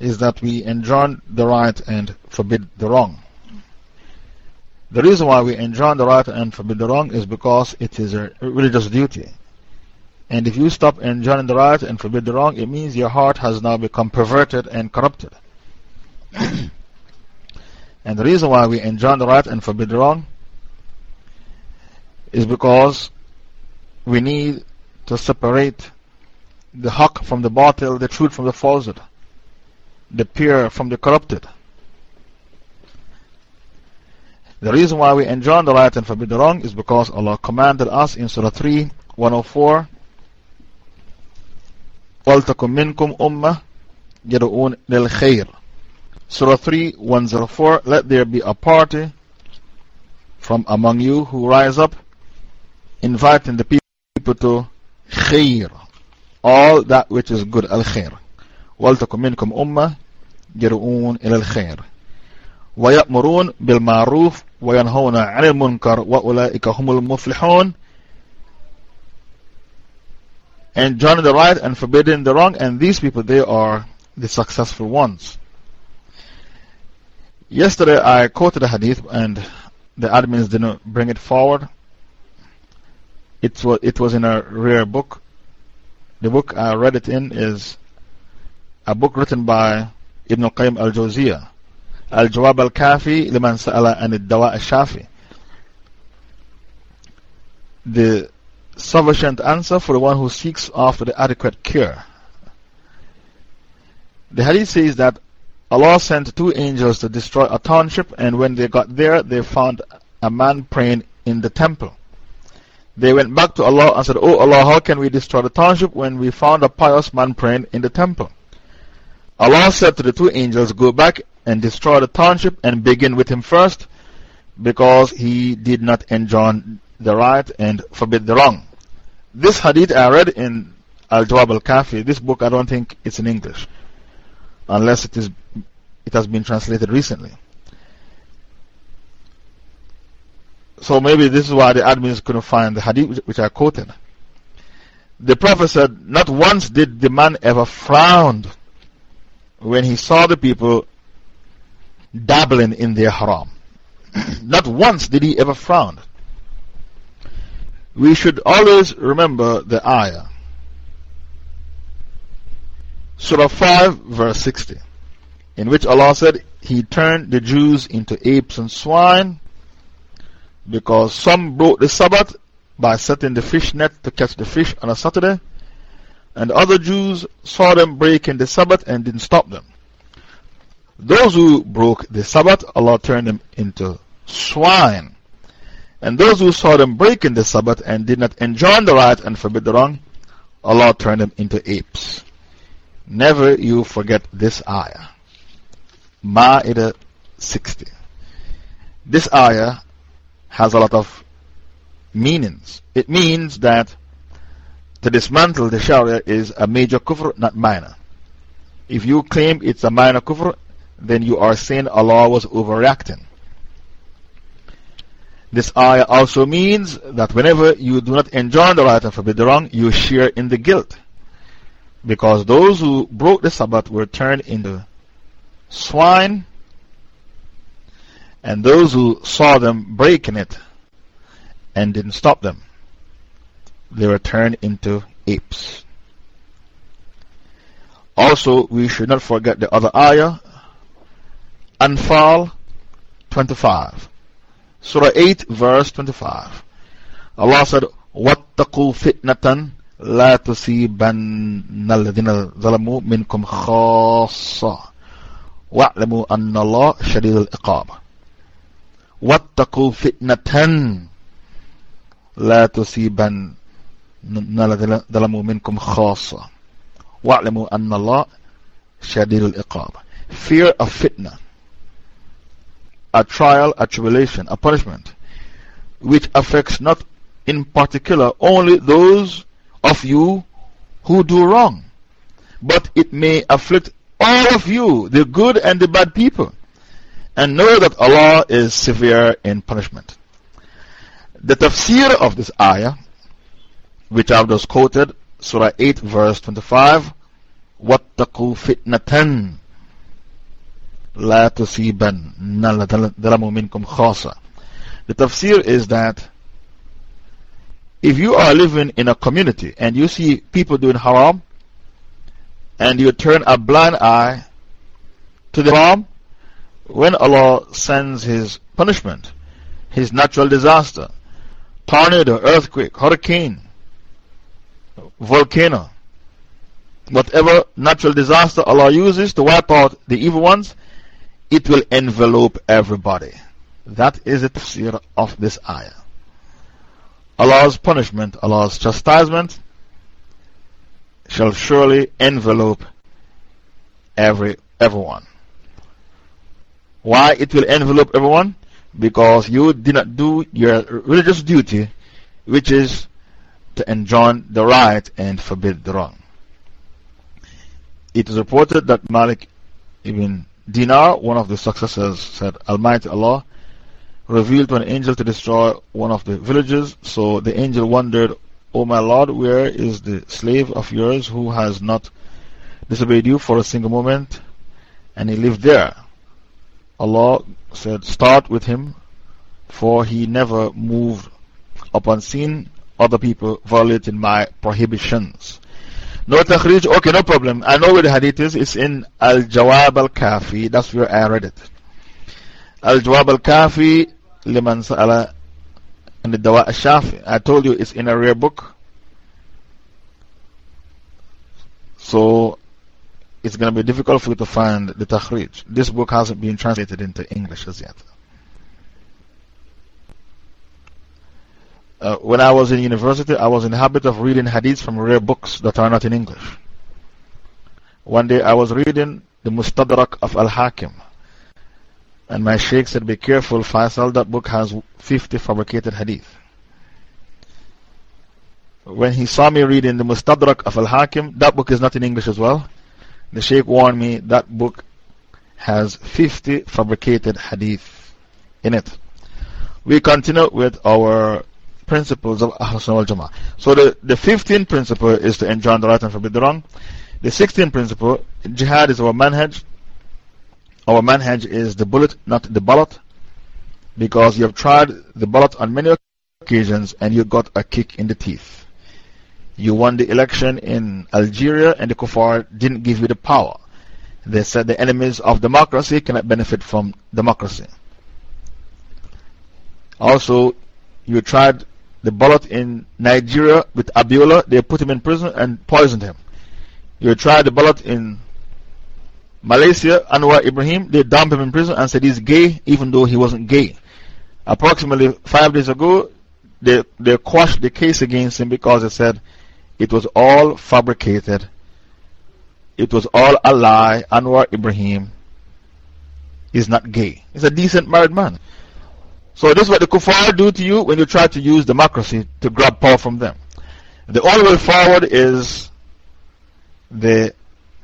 is that we enjoin the right and forbid the wrong. The reason why we enjoin the right and forbid the wrong is because it is a religious duty. And if you stop enjoining the right and forbid the wrong, it means your heart has now become perverted and corrupted. and the reason why we enjoin the right and forbid the wrong is because we need to separate the haqq from the batil, the truth from the falsehood, the pure from the corrupted. The reason why we enjoin the right and forbid the wrong is because Allah commanded us in Surah 3 104 وَلْتَكُمْ مِنْكُمْ أُمَّةٌ يَدْعُونَ لِلْخَيْرِ Surah 3 104 Let there be a party from among you who rise up inviting the people to khair, all that which is good, al khair. وَلْتَكُمْ مِنْكُمْ أُمَّةٌ يَدْعُونَ إِلَى الْخَيْرِ وَيَأْمُرُونَ بِالْمَعْرُوفِ وَيَنْهَوْنَ عَنِ الْمُنْكَرِ وَأُولَٰئِكَ هُمُ الْمُفْلِحُونَ And joining the right and forbidding the wrong, and these people, they are the successful ones. Yesterday I quoted a hadith and the admins didn't bring it forward. It was, it was in a rare book. The book I read it in is a book written by Ibn al Qayyim al Jawziyah. Al Jawab al Kafi Liman Sa'ala and Dawa al Shafi. The sufficient answer for the one who seeks after the adequate cure. The hadith says that Allah sent two angels to destroy a township, and when they got there, they found a man praying in the temple. They went back to Allah and said, Oh Allah, how can we destroy the township when we found a pious man praying in the temple? Allah said to the two angels, Go back and destroy the township and begin with him first because he did not enjoin the right and forbid the wrong. This hadith I read in Al Jawab al Kafi, this book I don't think it's in English unless it, is, it has been translated recently. So maybe this is why the admins couldn't find the hadith which I quoted. The Prophet said, Not once did the man ever frown when he saw the people dabbling in their haram. Not once did he ever frown. We should always remember the ayah. Surah 5, verse 60, in which Allah said, He turned the Jews into apes and swine because some broke the Sabbath by setting the fish net to catch the fish on a Saturday, and other Jews saw them breaking the Sabbath and didn't stop them. Those who broke the Sabbath, Allah turned them into swine. And those who saw them breaking the Sabbath and did not enjoin the right and forbid the wrong, Allah turned them into apes. Never you forget this ayah. Ma'idah 60. This ayah has a lot of meanings. It means that to dismantle the Sharia is a major kufr, not minor. If you claim it's a minor kufr, then you are saying Allah was overreacting. This ayah also means that whenever you do not enjoin the right and forbid the wrong, you share in the guilt. Because those who broke the Sabbath were turned into swine, and those who saw them breaking it and didn't stop them, they were turned into apes. Also, we should not forget the other ayah, Anfal 25. Surah 8, verse 25. Allah said, وَاتَّقُوا فِتْنَةً لا تصيبن الذين ظلموا منكم خاصة واعلموا أن الله شديد العقاب واتقوا فتنة لا تصيبن الذين ظلموا منكم خاصة واعلموا أن الله شديد العقاب Fear of fitna a trial, a tribulation, a punishment which affects not in particular only those of you who do wrong, but it may afflict all of you, the good and the bad people. And know that Allah is severe in punishment. The tafsir of this ayah, which I've just quoted, Surah 8, verse 25, وَاتَّقُوا فِتْنَةً لَا تُصِيبَنَّ الَّذِينَ مِنْكُمْ خَاصَةً The tafsir is that if you are living in a community and you see people doing haram, and you turn a blind eye to the haram, when Allah sends His punishment, His natural disaster, tornado, earthquake, hurricane, volcano, whatever natural disaster Allah uses to wipe out the evil ones, it will envelope everybody. That is the tafsir of this ayah. Allah's punishment, Allah's chastisement shall surely envelope every, everyone. Why it will envelop everyone? Because you did not do your religious duty, which is to enjoin the right and forbid the wrong. It is reported that Malik ibn Dinar, one of the successors, said, Almighty Allah revealed to an angel to destroy one of the villages. So the angel wondered, O my Lord, where is the slave of yours who has not disobeyed you for a single moment? And he lived there. Allah said, Start with him, for he never moved upon seeing other people violating my prohibitions. No takhrij, okay, no problem. I know where the hadith is. It's in Al Jawab al Kafi. That's where I read it. Al Jawab al Kafi, liman sa'ala, and the Dawa al Shafi. I told you it's in a rare book. So it's going to be difficult for you to find the takhrij. This book hasn't been translated into English as yet. Uh, when I was in university, I was in the habit of reading hadiths from rare books that are not in English. One day I was reading the Mustadrak of Al Hakim. And my sheikh said, Be careful, Faisal, that book has 50 fabricated hadith. When he saw me reading the Mustadrak of Al Hakim, that book is not in English as well. The sheikh warned me that book has 50 fabricated hadith in it. We continue with our principles of Ahl Sunnah wal Jama'ah. So the, the 15th principle is to enjoin the right and forbid the wrong. The 16th principle, jihad is our manhaj. Our manhaj is the bullet, not the ballot. Because you have tried the ballot on many occasions and you got a kick in the teeth. You won the election in Algeria and the Kuffar didn't give you the power. They said the enemies of democracy cannot benefit from democracy. Also, you tried the ballot in Nigeria with Abiola, they put him in prison and poisoned him. You tried the ballot in Malaysia, Anwar Ibrahim, they dumped him in prison and said he's gay, even though he wasn't gay. Approximately five days ago, they, they quashed the case against him because they said it was all fabricated. It was all a lie. Anwar Ibrahim is not gay. He's a decent married man. So, this is what the kuffar do to you when you try to use democracy to grab power from them. The only way forward is the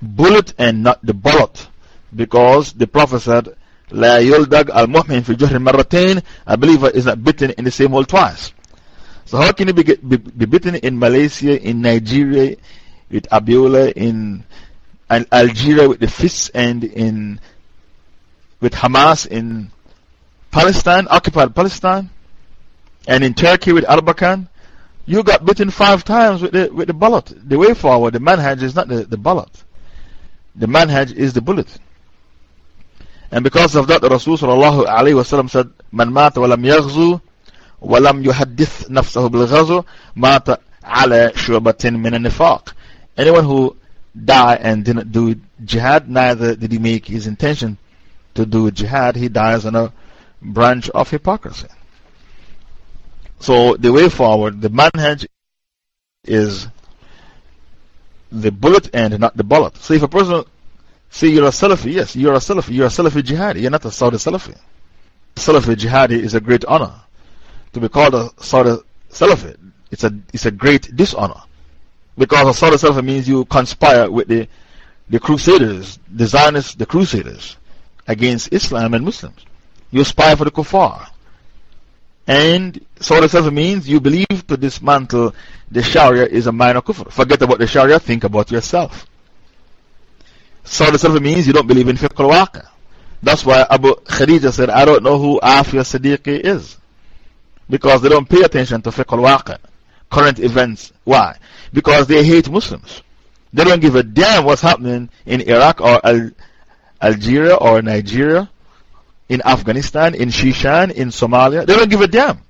bullet and not the bullet. Because the Prophet said, La yuldag al mu'min fi juhri marratain, a believer is not bitten in the same hole twice. So, how can you be, be, be bitten in Malaysia, in Nigeria, with Abiola, in Algeria with the fists, and in, with Hamas in Palestine, occupied Palestine, and in Turkey with Erbakan, you got beaten five times with the, with the bullet. The way forward, the manhaj is not the, the bullet. The manhaj is the bullet. And because of that, the Rasul wa said, Man mata walam yaghzu, yuhaddith nafsahu bil ghazu, mata ala shu'batin min nifaq. Anyone who died and didn't do jihad, neither did he make his intention to do jihad, he dies on a branch of hypocrisy. So, the way forward, the manhaj is the bullet end, not the bullet. So, if a person say you're a Salafi, yes, you're a Salafi, you're a Salafi jihadi, you're not a Saudi Salafi. Salafi jihadi is a great honor. To be called a Saudi Salafi, it's a, it's a great dishonor. Because a Saudi Salafi means you conspire with the, the Crusaders, the Zionists, the Crusaders against Islam and Muslims. You spy for the kuffar. And Saudi Salafi means you believe to dismantle the Sharia is a minor kufr. Forget about the Sharia, think about yourself. Saudi Salafi means you don't believe in fiqh al That's why Abu Khadija said, I don't know who Afia Siddiqui is. Because they don't pay attention to fiqh al current events. Why? Because they hate Muslims. They don't give a damn what's happening in Iraq or Al Algeria or Nigeria in Afghanistan, in Shishan, in Somalia. They don't give a damn.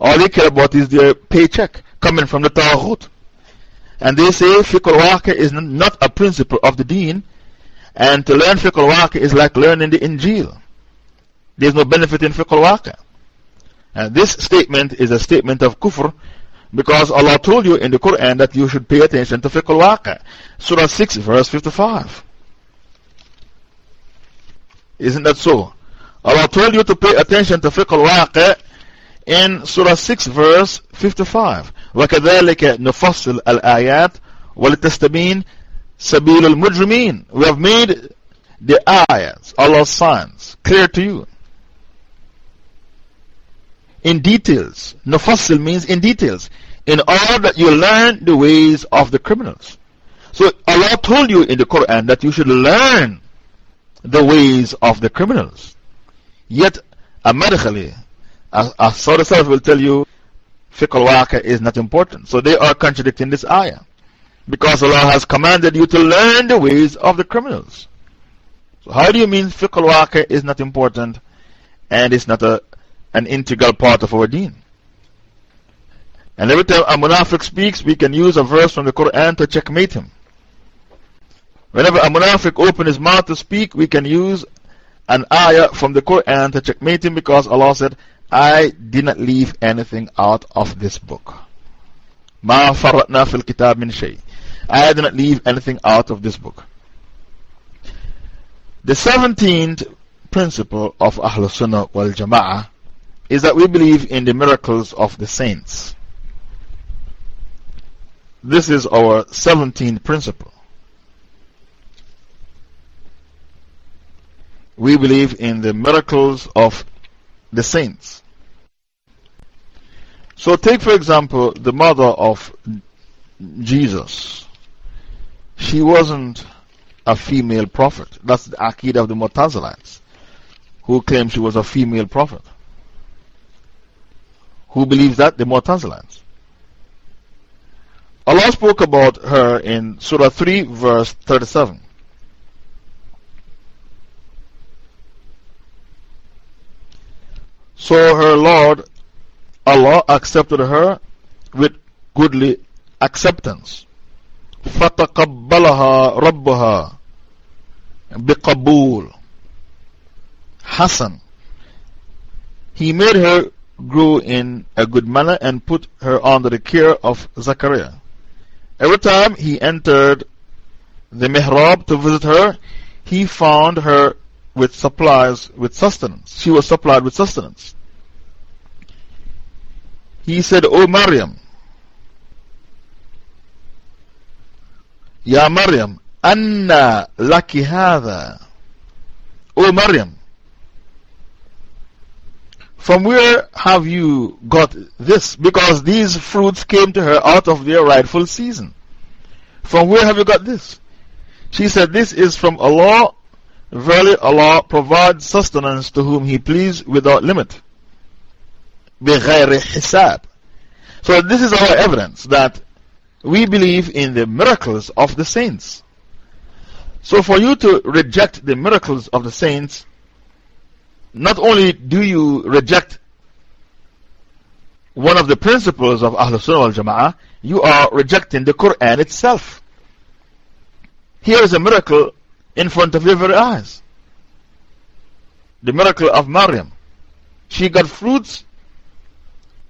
All they care about is their paycheck coming from the Taghut. And they say fiqh al is not a principle of the deen, and to learn fiqh al is like learning the Injil. There's no benefit in fiqh al And this statement is a statement of kufr because Allah told you in the Quran that you should pay attention to fiqh al Surah 6, verse 55. Isn't that so? Allah told you to pay attention to fiqh al in Surah 6, verse 55. وَكَذَلِكَ نُفَصِّلْ الْآيَاتِ وَلِتَسْتَبِينَ سَبِيلُ الْمُجْرِمِينَ We have made the ayats, Allah's signs, clear to you. In details. Nufassil means in details. In order that you learn the ways of the criminals. So Allah told you in the Quran that you should learn the ways of the criminals. Yet, as, as Saudi Salaf will tell you, fiqh is not important. So they are contradicting this ayah. Because Allah has commanded you to learn the ways of the criminals. So, how do you mean fiqh is not important and it's not a, an integral part of our deen? And every time a munafiq speaks, we can use a verse from the Quran to checkmate him. Whenever a munafiq opens his mouth to speak, we can use an ayah from the Quran to checkmate him because Allah said, I did not leave anything out of this book. Ma faratna fil kitab min shay. I did not leave anything out of this book. The 17th principle of Ahlul Sunnah wal Jama'ah is that we believe in the miracles of the saints. This is our 17th principle. We believe in the miracles of the saints. So, take for example the mother of Jesus. She wasn't a female prophet. That's the Aqidah of the Mu'tazilites, who claim she was a female prophet. Who believes that? The Mu'tazilites. Allah spoke about her in Surah 3, verse 37. So her Lord Allah accepted her with goodly acceptance. فَتَقَبَّلَهَا رَبُّهَا بِقَبُولٍ Hassan. He made her grow in a good manner and put her under the care of Zachariah. Every time he entered the mihrab to visit her, he found her with supplies, with sustenance. She was supplied with sustenance. He said, O Maryam, Ya Maryam, Anna laki hadha. O Maryam, from where have you got this? Because these fruits came to her out of their rightful season. From where have you got this? She said, This is from Allah. Verily, Allah provides sustenance to whom He please without limit. بغير حساب. So this is our evidence that we believe in the miracles of the saints. So for you to reject the miracles of the saints, not only do you reject one of the principles of Ahlul Sunnah wal Jama'ah, you are rejecting the Quran itself. Here is a miracle in front of your very eyes. The miracle of Maryam. She got fruits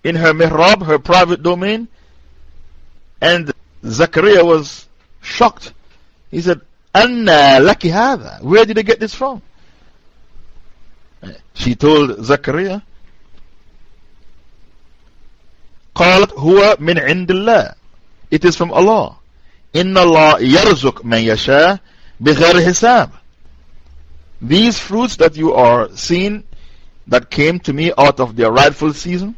in her mihrab, her private domain. And Zachariah was shocked. He said, Anna laki. Where did I get this from? She told Zachariah, قالت هو من عند الله. It is from Allah. إن الله يرزق من يشاء بغير حساب. These fruits that you are seeing that came to me out of their rightful season,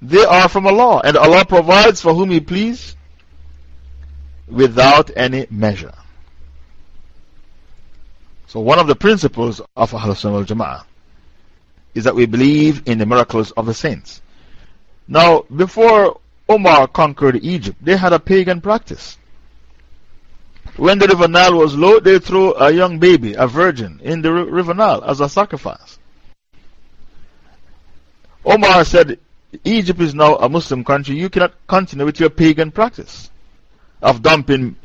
they are from Allah, and Allah provides for whom He please without any measure. So, one of the principles of Ahlul Sunnah al Jama'ah is that we believe in the miracles of the saints. Now, before Omar conquered Egypt, they had a pagan practice. When the river Nile was low, they threw a young baby, a virgin, in the river Nile as a sacrifice. Omar said, Egypt is now a Muslim country, you cannot continue with your pagan practice. of dumping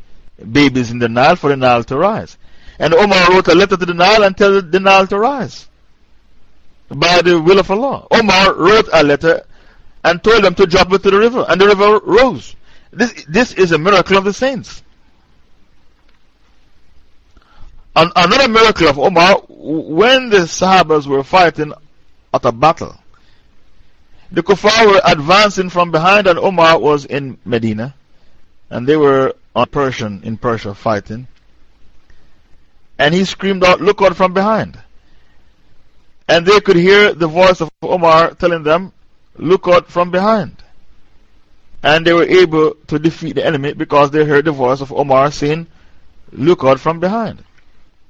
babies in the Nile for the Nile to rise. And Omar wrote a letter to the Nile and told the Nile to rise by the will of Allah. Omar wrote a letter and told them to drop it to the river, and the river rose. This, this is a miracle of the saints. An, another miracle of Omar, when the Sahabas were fighting at a battle, the Kuffar were advancing from behind, and Omar was in Medina, and they were on Persian, in Persia fighting. And he screamed out, Look out from behind. And they could hear the voice of Omar telling them, Look out from behind. And they were able to defeat the enemy because they heard the voice of Omar saying, Look out from behind.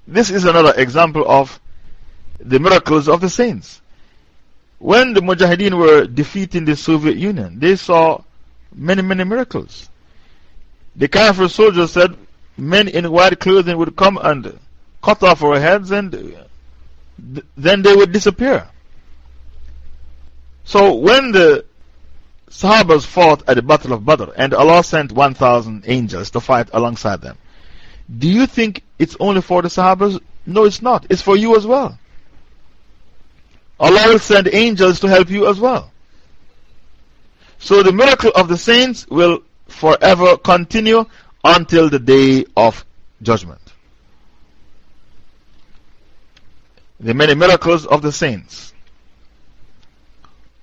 This is another example of the miracles of the saints. When the Mujahideen were defeating the Soviet Union, they saw many, many miracles. The Kafir soldiers said men in white clothing would come and cut off our heads and then they would disappear. So when the Sahabas fought at the Battle of Badr and Allah sent 1,000 angels to fight alongside them, do you think it's only for the Sahabas? No, it's not. It's for you as well. Allah will send angels to help you as well. So the miracle of the saints will forever continue until the day of judgment. The many miracles of the saints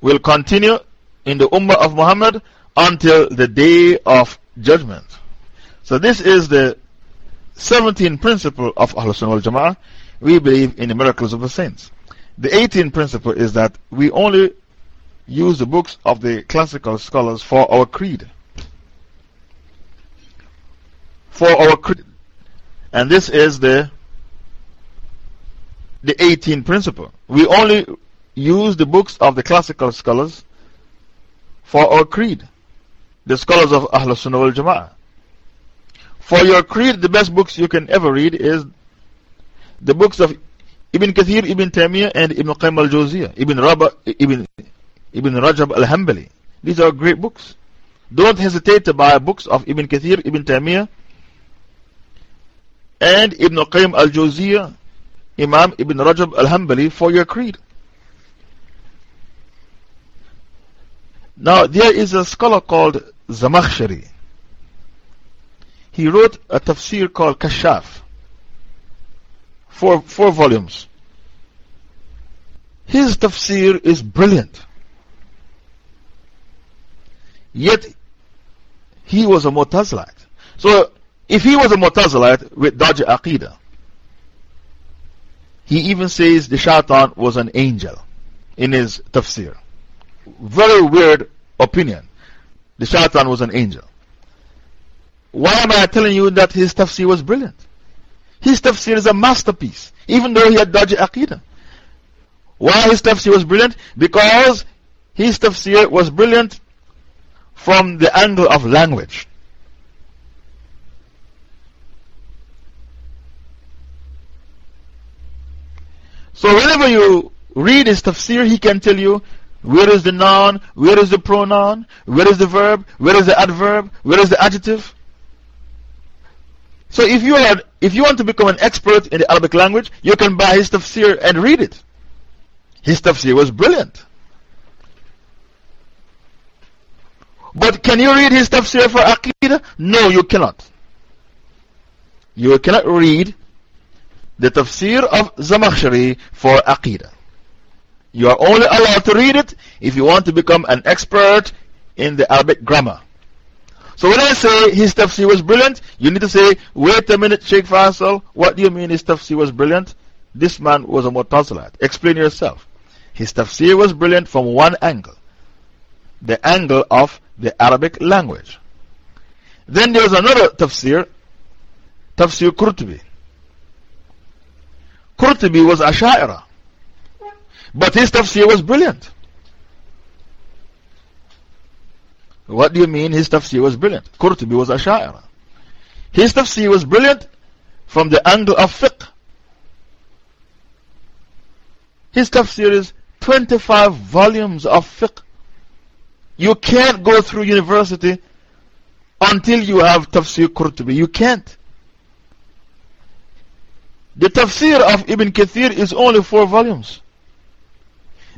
will continue in the Ummah of Muhammad until the day of judgment. So, this is the 17th principle of Ahlul Sunnah wal Jama'ah. We believe in the miracles of the saints. The 18th principle is that we only use the books of the classical scholars for our creed. For our creed. And this is the the 18th principle. We only use the books of the classical scholars for our creed, the scholars of Ahlul Sunnah wal Jama'ah. For your creed, the best books you can ever read is the books of Ibn Kathir, Ibn Taymiyyah, and Ibn Qayyim al Jawziyah, Ibn, Rabba, Ibn, Ibn Rajab al Hanbali. These are great books. Don't hesitate to buy books of Ibn Kathir, Ibn Taymiyyah, and Ibn Qayyim al Jawziyah, Imam Ibn Rajab al Hanbali for your creed. Now, there is a scholar called Zamakhshari. He wrote a tafsir called Kashaf. Four, four volumes. His tafsir is brilliant. Yet, he was a Mutazilite. So, if he was a Mutazilite with dodgy Aqidah, he even says the shaitan was an angel in his tafsir. Very weird opinion. The shaitan was an angel. Why am I telling you that his tafsir was brilliant? His tafsir is a masterpiece, even though he had dodgy aqidah. Why his tafsir was brilliant? Because his tafsir was brilliant from the angle of language. So whenever you read his tafsir, he can tell you where is the noun, where is the pronoun, where is the verb, where is the adverb, where is the adjective. So if you, are, if you want to become an expert in the Arabic language, you can buy his tafsir and read it. His tafsir was brilliant. But can you read his tafsir for Aqidah? No, you cannot. You cannot read the tafsir of Zamakhshari for Aqidah. You are only allowed to read it if you want to become an expert in the Arabic grammar. So when I say his tafsir was brilliant, you need to say, wait a minute, Sheikh Faisal, what do you mean his tafsir was brilliant? This man was a Mu'tazilat. Explain yourself. His tafsir was brilliant from one angle. The angle of the Arabic language. Then there's another tafsir, tafsir Qurtubi. Qurtubi was Asha'ira. But his tafsir was brilliant. What do you mean his tafsir was brilliant? Qurtubi was Asha'ira. His tafsir was brilliant from the angle of fiqh. His tafsir is 25 volumes of fiqh. You can't go through university until you have Tafsir Qurtubi. You can't. The Tafsir of Ibn Kathir is only four volumes.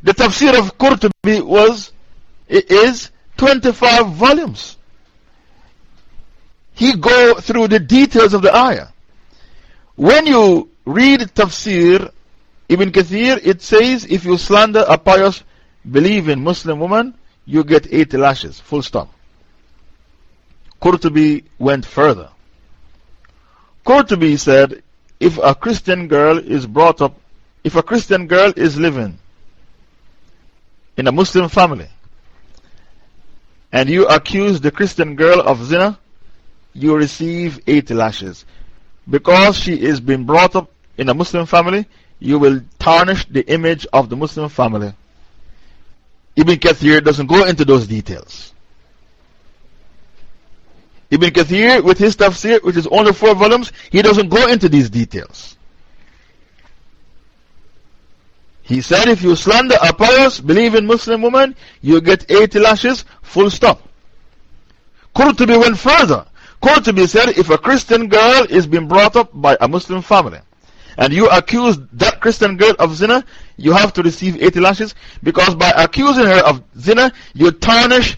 The Tafsir of Qurtubi was, is 25 volumes. He go through the details of the ayah. When you read Tafsir Ibn Kathir, it says if you slander a pious, believing Muslim woman, you get 80 lashes. Full stop. Qurtubi went further. Qurtubi said if a Christian girl is brought up, if a Christian girl is living in a Muslim family and you accuse the Christian girl of zina, you receive 80 lashes. Because she is being brought up in a Muslim family, you will tarnish the image of the Muslim family. Ibn Kathir doesn't go into those details. Ibn Kathir, with his tafsir, which is only four volumes, he doesn't go into these details. He said if you slander a pious, believing Muslim woman, you get 80 lashes, full stop. Qurtubi went further. Qurtubi said if a Christian girl is being brought up by a Muslim family, and you accuse that Christian girl of zina, you have to receive 80 lashes because by accusing her of zina, you tarnish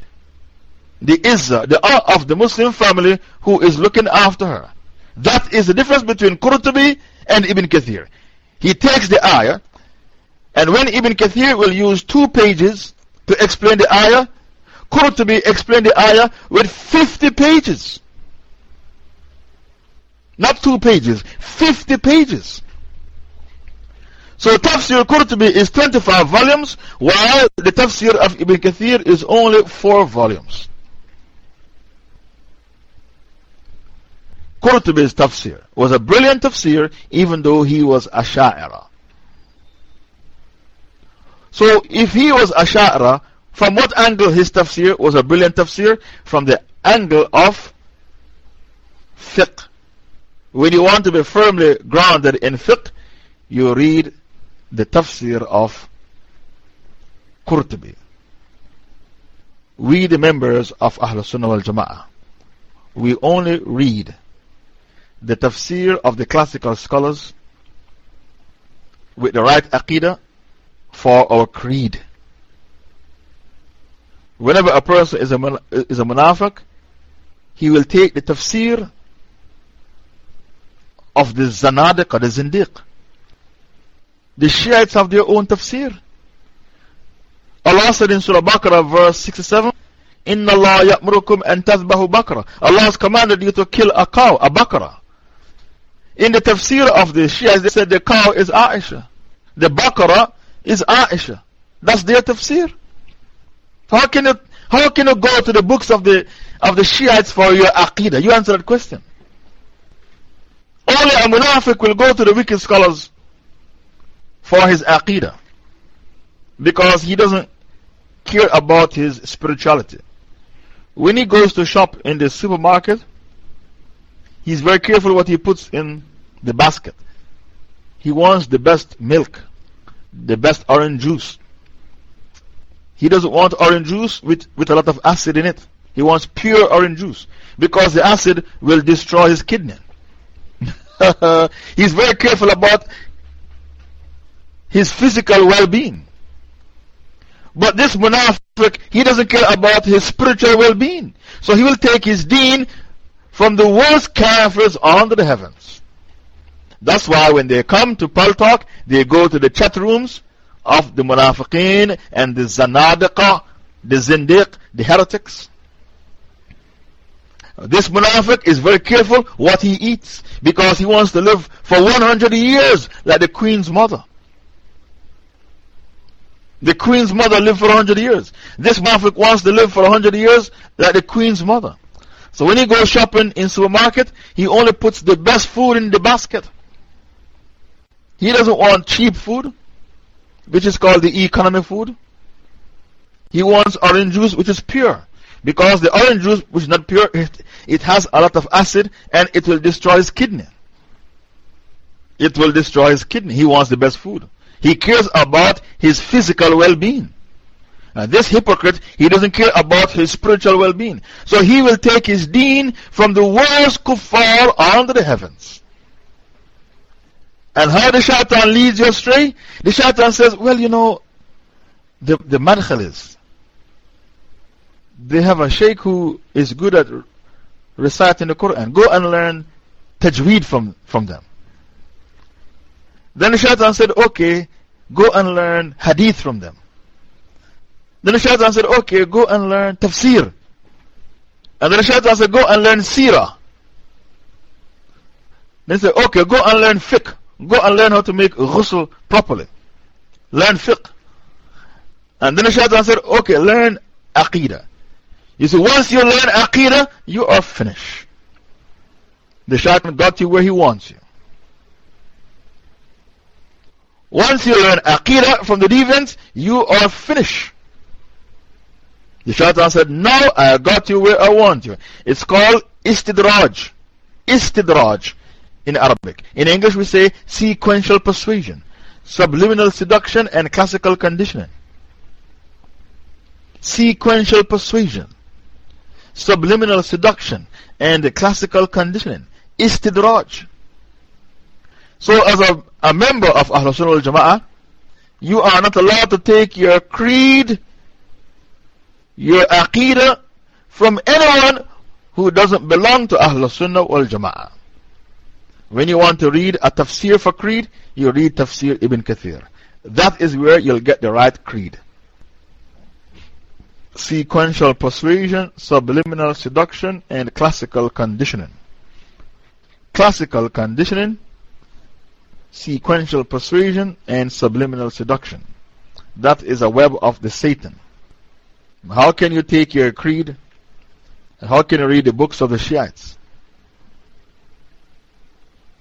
the izzah, the honor of the Muslim family who is looking after her. That is the difference between Qurtubi and Ibn Kathir. He takes the ayah, and when Ibn Kathir will use two pages to explain the ayah, Qurtubi explained the ayah with 50 pages. Not two pages, 50 pages. So Tafsir Qurtubi is 25 volumes, while the Tafsir of Ibn Kathir is only 4 volumes. Qurtubi's tafsir was a brilliant tafsir, even though he was Asha'ira. So, if he was Asha'ira, from what angle his tafsir was a brilliant tafsir? From the angle of fiqh. When you want to be firmly grounded in fiqh, you read the tafsir of Qurtubi. We, the members of Ahlul Sunnah wal Jama'ah, we only read the tafsir of the classical scholars with the right aqidah for our creed. Whenever a person is a, is a munafiq, he will take the tafsir of the Zanadiq or the Zindiq. The Shiites have their own tafsir. Allah said in Surah Baqarah, verse 67, Inna Allah ya'murukum an tazbahu bakra. Allah has commanded you to kill a cow, a bakra. In the tafsir of the Shias, they said the cow is Aisha. The Baqarah is Aisha. That's their tafsir. How can you, how can you go to the books of the, of the Shiites for your aqidah? You answer that question. Only a munafiq will go to the wicked scholars for his aqidah. Because he doesn't care about his spirituality. When he goes to shop in the supermarket, he's very careful what he puts in the basket. He wants the best milk, the best orange juice. He doesn't want orange juice with, with a lot of acid in it. He wants pure orange juice because the acid will destroy his kidney. He's very careful about his physical well being. But this munafiq, he doesn't care about his spiritual well being. So he will take his deen from the worst kafirs under the heavens. That's why when they come to Paltalk, they go to the chat rooms of the Munafiqeen and the Zanadiqa, the Zindiq, the heretics. This Munafiq is very careful what he eats because he wants to live for 100 years like the Queen's mother. The Queen's mother lived for 100 years. This Munafiq wants to live for 100 years like the Queen's mother. So when he goes shopping in supermarket, he only puts the best food in the basket. He doesn't want cheap food, which is called the economy food. He wants orange juice, which is pure. Because the orange juice, which is not pure, it, it has a lot of acid and it will destroy his kidney. It will destroy his kidney. He wants the best food. He cares about his physical well being. Uh, this hypocrite, he doesn't care about his spiritual well being. So he will take his deen from the worst kuffar under the heavens. And how the shaitan leads you astray? The shaitan says, Well, you know, the, the madkhalis, they have a sheikh who is good at reciting the Quran. Go and learn tajweed from, from them. Then the shaitan said, Okay, go and learn hadith from them. Then the shaitan said, Okay, go and learn tafsir. And then the shaitan said, Go and learn seerah. Then he said, Okay, go and learn fiqh. Go and learn how to make ghusl properly. Learn fiqh. And then the shaitan said, Okay, learn aqidah. You see, once you learn aqidah, you are finished. The shaitan got you where he wants you. Once you learn aqidah from the deviants, you are finished. The shaitan said, Now I got you where I want you. It's called istidraj. Istidraj in Arabic. In English, we say sequential persuasion, subliminal seduction, and classical conditioning. Sequential persuasion, subliminal seduction, and classical conditioning. Istidraj. So, as a, a member of Ahlul Sunnah al Jama'ah, you are not allowed to take your creed, your aqidah, from anyone who doesn't belong to Ahlul Sunnah wal Jama'ah. When you want to read a tafsir for creed, you read tafsir Ibn Kathir. That is where you'll get the right creed. Sequential persuasion, subliminal seduction, and classical conditioning. Classical conditioning, sequential persuasion, and subliminal seduction. That is a web of the Satan. How can you take your creed? How can you read the books of the Shiites?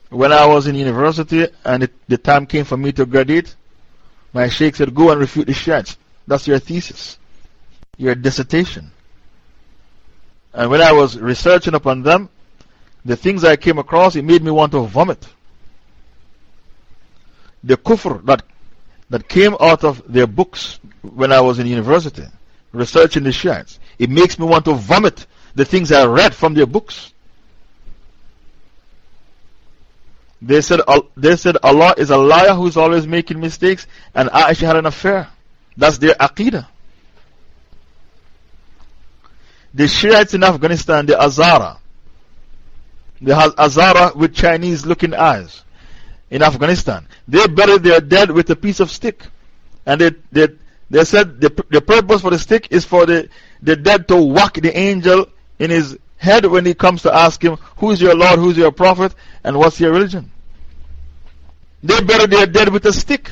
When I was in university and it, the time came for me to graduate, my sheikh said, Go and refute the Shiites. That's your thesis, your dissertation. And when I was researching upon them, the things I came across, it made me want to vomit. The kufr that, that came out of their books when I was in university, researching the Shiites, it makes me want to vomit the things I read from their books. They said, they said Allah is a liar who is always making mistakes, and Aisha had an affair. That's their aqidah. The Shiites in Afghanistan, the Azara. they have Azara with Chinese looking eyes in Afghanistan. They bury their dead with a piece of stick. And they, they, they said the, the purpose for the stick is for the, the dead to whack the angel in his head when he comes to ask him, Who is your Lord, who is your Prophet, and what's your religion? They bury their dead with a stick.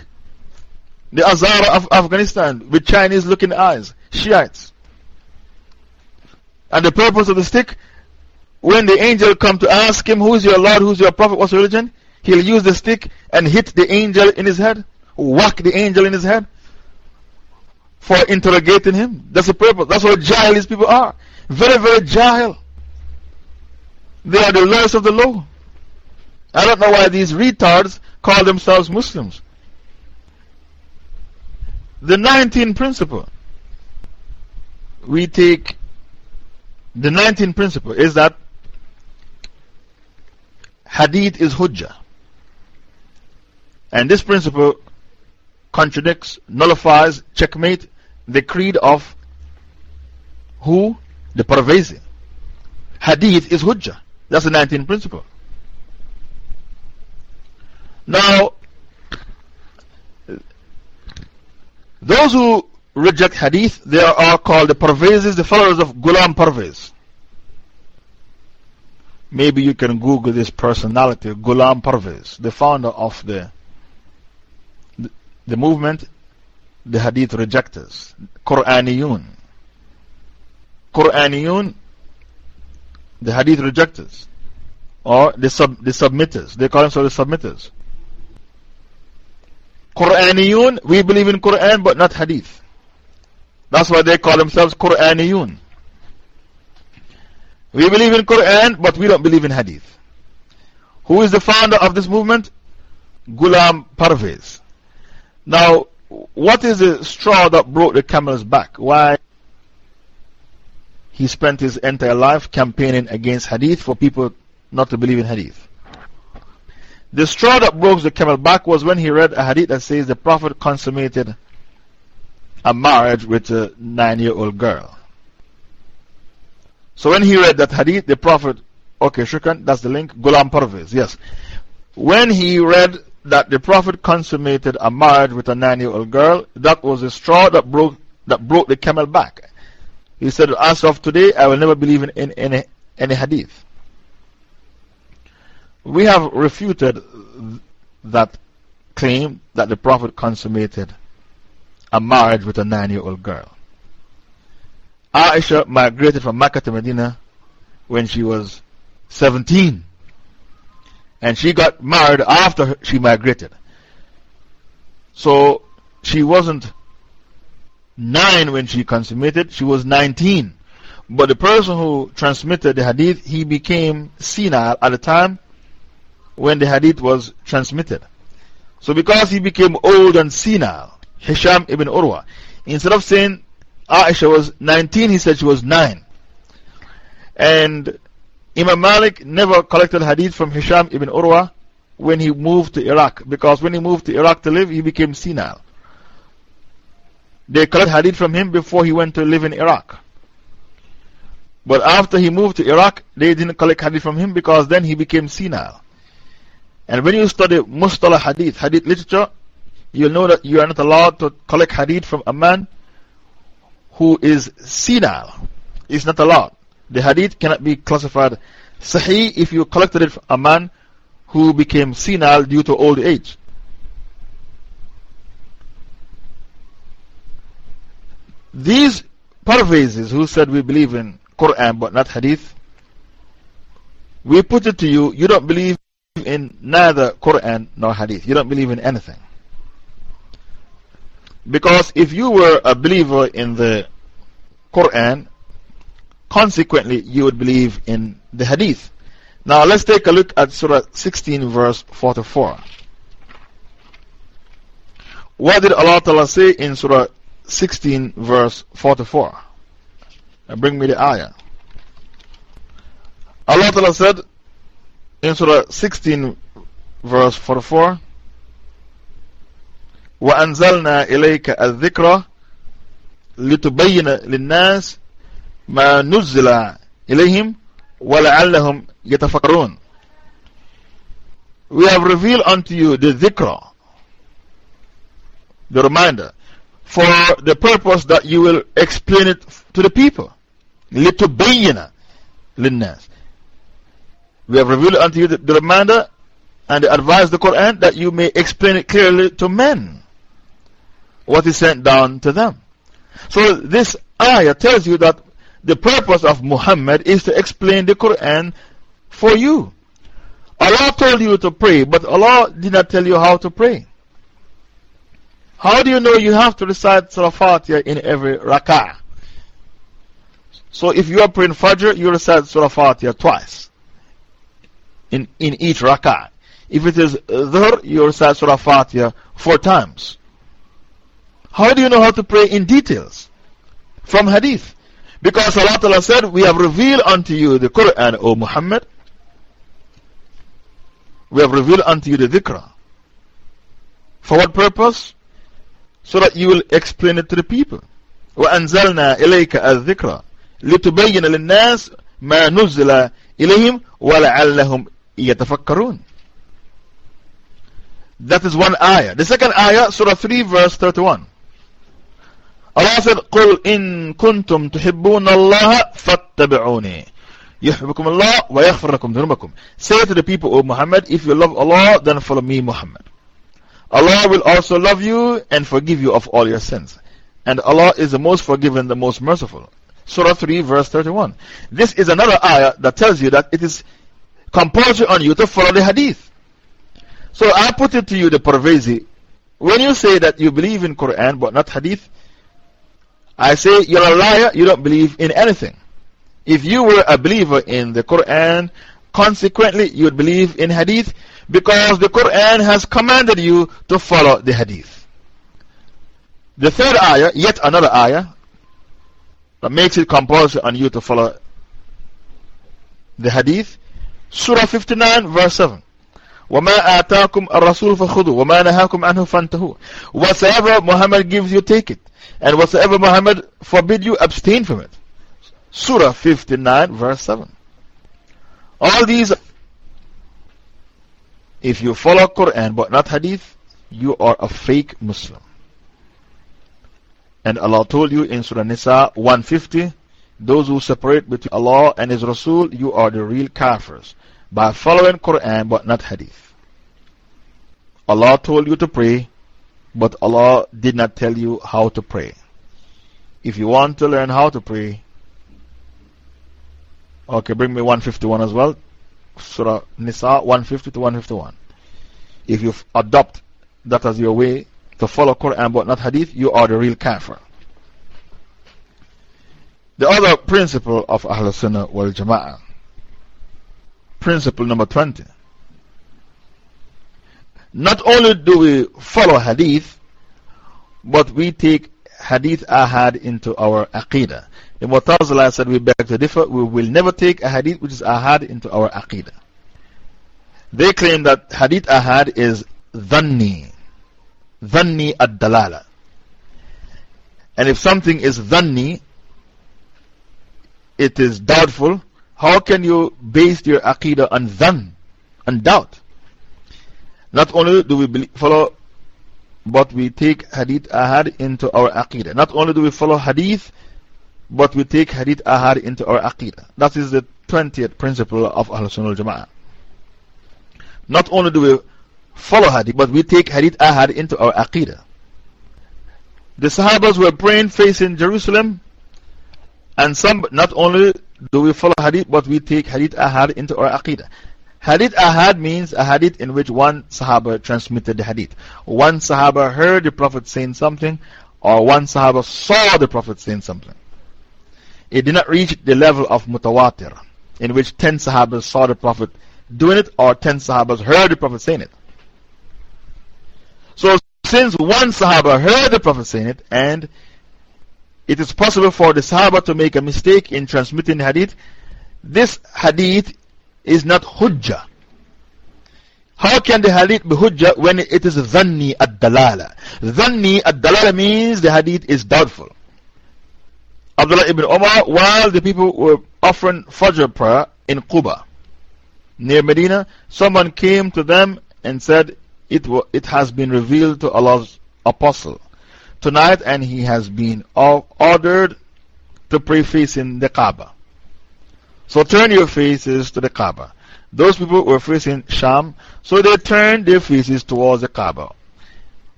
The Azara of Afghanistan with Chinese looking eyes, Shiites. And the purpose of the stick, when the angel come to ask him, Who is your Lord, who is your Prophet, what's your religion? He'll use the stick and hit the angel in his head, whack the angel in his head for interrogating him. That's the purpose. That's what Jahil these people are. Very, very Jahil. They are the lowest of the low. I don't know why these retards call themselves Muslims. The 19th principle. We take the 19th principle is that Hadith is Hujjah. And this principle contradicts, nullifies, checkmate the creed of who? The Parvezi. Hadith is Hujjah. That's the 19th principle. Now, those who reject Hadith, they are called the Parvezis, the followers of Ghulam Parvez. Maybe you can Google this personality, Ghulam Parvez, the founder of the, the, the movement, the Hadith rejectors, Quraniyun. Quraniyun the hadith rejectors or the, sub, the submitters. They call themselves the submitters. Quraniyun, we believe in Quran but not hadith. That's why they call themselves Quraniyun. We believe in Quran but we don't believe in hadith. Who is the founder of this movement? Ghulam Parvez. Now, what is the straw that broke the camel's back? Why he spent his entire life campaigning against hadith for people not to believe in hadith. The straw that broke the camel's back was when he read a hadith that says the Prophet consummated a marriage with a nine year old girl. So when he read that hadith, the Prophet, okay, Shukran, that's the link, Ghulam Parvez, yes. When he read that the Prophet consummated a marriage with a nine year old girl, that was the straw that broke, that broke the camel back. He said, As of today, I will never believe in, in, any, any hadith. We have refuted that claim that the Prophet consummated a marriage with a nine year old girl. Aisha migrated from Mecca to Medina when she was 17. And she got married after she migrated. So she wasn't 9 when she consummated, she was 19. But the person who transmitted the hadith, he became senile at the time when the hadith was transmitted. So because he became old and senile, Hisham ibn Urwa, instead of saying Aisha was 19, he said she was 9. And Imam Malik never collected hadith from Hisham ibn Urwa when he moved to Iraq, because when he moved to Iraq to live, he became senile. They collected hadith from him before he went to live in Iraq. But after he moved to Iraq, they didn't collect hadith from him because then he became senile. And when you study Mustalah hadith, hadith literature, you'll know that you are not allowed to collect hadith from a man who is senile. It's not allowed. The hadith cannot be classified sahih if you collected it from a man who became senile due to old age. These Parvezes who said we believe in Quran but not Hadith, we put it to you, you don't believe in neither Quran nor Hadith. You don't believe in anything. Because if you were a believer in the Quran, consequently you would believe in the Hadith. Now let's take a look at Surah 16, verse 44. What did Allah Ta'ala say in Surah 16, verse 44? Now bring me the ayah. Allah Ta'ala said in Surah 16, verse 44, وأنزلنا إليك الذكرى لتبين للناس ما نزل إليهم ولعلهم يتفكرون We have revealed unto you the dhikra, the reminder, for the purpose that you will explain it to the people. لتبين للناس We have revealed unto you the, the reminder and the advice the Quran that you may explain it clearly to men what is sent down to them. So this ayah tells you that the purpose of Muhammad is to explain the Quran for you. Allah told you to pray, but Allah did not tell you how to pray. How do you know you have to recite Surah Fatiha in every rak'ah? So if you are praying Fajr, you recite Surah Fatiha twice in, in each rak'ah. If it is Dhuhr, you recite Surah Fatiha four times. How do you know how to pray in details? From Hadith. Because Allah Ta'ala said, We have revealed unto you the Quran, O Muhammad. We have revealed unto you the dhikr. For what purpose? So that you will explain it to the people. وأنزلنا إليك الذكر لتبين للناس ما نزل إليهم ولعلهم يتفكرون That is one ayah. The second ayah, Surah 3, verse 31. Allah said, قُلْ إِن كُنْتُمْ تُحِبُّونَ اللَّهَ فَاتَّبِعُونِي يحبكم الله ويغفر لكم ذنوبكم Say to the people, O Muhammad, if you love Allah, then follow me, Muhammad. Allah will also love you and forgive you of all your sins. And Allah is the most forgiving, the most merciful. Surah 3, verse 31. This is another ayah that tells you that it is compulsory on you to follow the hadith. So I put it to you, the Parvezi. When you say that you believe in Quran but not hadith, I say you're a liar, you don't believe in anything. If you were a believer in the Quran, consequently you would believe in Hadith because the Quran has commanded you to follow the Hadith. The third ayah, yet another ayah, that makes it compulsory on you to follow the hadith. Surah 59, verse 7. وَمَا آتَاكُمْ الرَّسُولُ فَخُذُوا وَمَا نَهَاكُمْ عَنْهُ فَانْتَهُوا Whatsoever Muhammad gives you, take it. And whatsoever Muhammad forbid you, abstain from it. Surah 59, verse 7. All these, if you follow Quran but not Hadith, you are a fake Muslim. And Allah told you in Surah Nisa 150, those who separate between Allah and His Rasul, you are the real kafirs by following Quran but not Hadith. Allah told you to pray, but Allah did not tell you how to pray. If you want to learn how to pray, okay, bring me 151 as well. Surah Nisa 150 to 151. If you adopt that as your way to follow Quran but not Hadith, you are the real kafir. The other principle of Ahl Sunnah wal Jama'ah, principle number 20. Not only do we follow Hadith, but we take Hadith Ahad into our Aqidah. The Mu'tazila said we beg to differ, we will never take a Hadith which is Ahad into our Aqidah. They claim that Hadith Ahad is Dhanni, Dhanni ad Dalala. And if something is Dhanni, it is doubtful, how can you base your Aqidah on Dhan, on doubt? Not only do we follow, but we take Hadith Ahad into our Aqidah. Not only do we follow Hadith, but we take Hadith Ahad into our Aqidah. That is the 20th principle of Ahl Sunnah al Jama'ah. Not only do we follow Hadith, but we take Hadith Ahad into our Aqidah. The Sahabas were praying facing Jerusalem, and some, not only do we follow Hadith, but we take Hadith Ahad into our Aqidah. Hadith Ahad means a hadith in which one Sahaba transmitted the hadith. One Sahaba heard the Prophet saying something, or one Sahaba saw the Prophet saying something. It did not reach the level of Mutawatir, in which 10 Sahabas saw the Prophet doing it, or 10 Sahabas heard the Prophet saying it. So, since one Sahaba heard the Prophet saying it, and it is possible for the Sahaba to make a mistake in transmitting hadith, this hadith is not Hujjah. How can the hadith be Hujjah when it is Dhanni ad-Dalala? Dhanni ad-Dalala means the hadith is doubtful. Abdullah ibn Umar, while the people were offering Fajr prayer in Quba, near Medina, someone came to them and said, it, it has been revealed to Allah's apostle tonight, and he has been ordered to pray facing the Kaaba. So turn your faces to the Kaaba. Those people were facing Sham, so they turned their faces towards the Kaaba.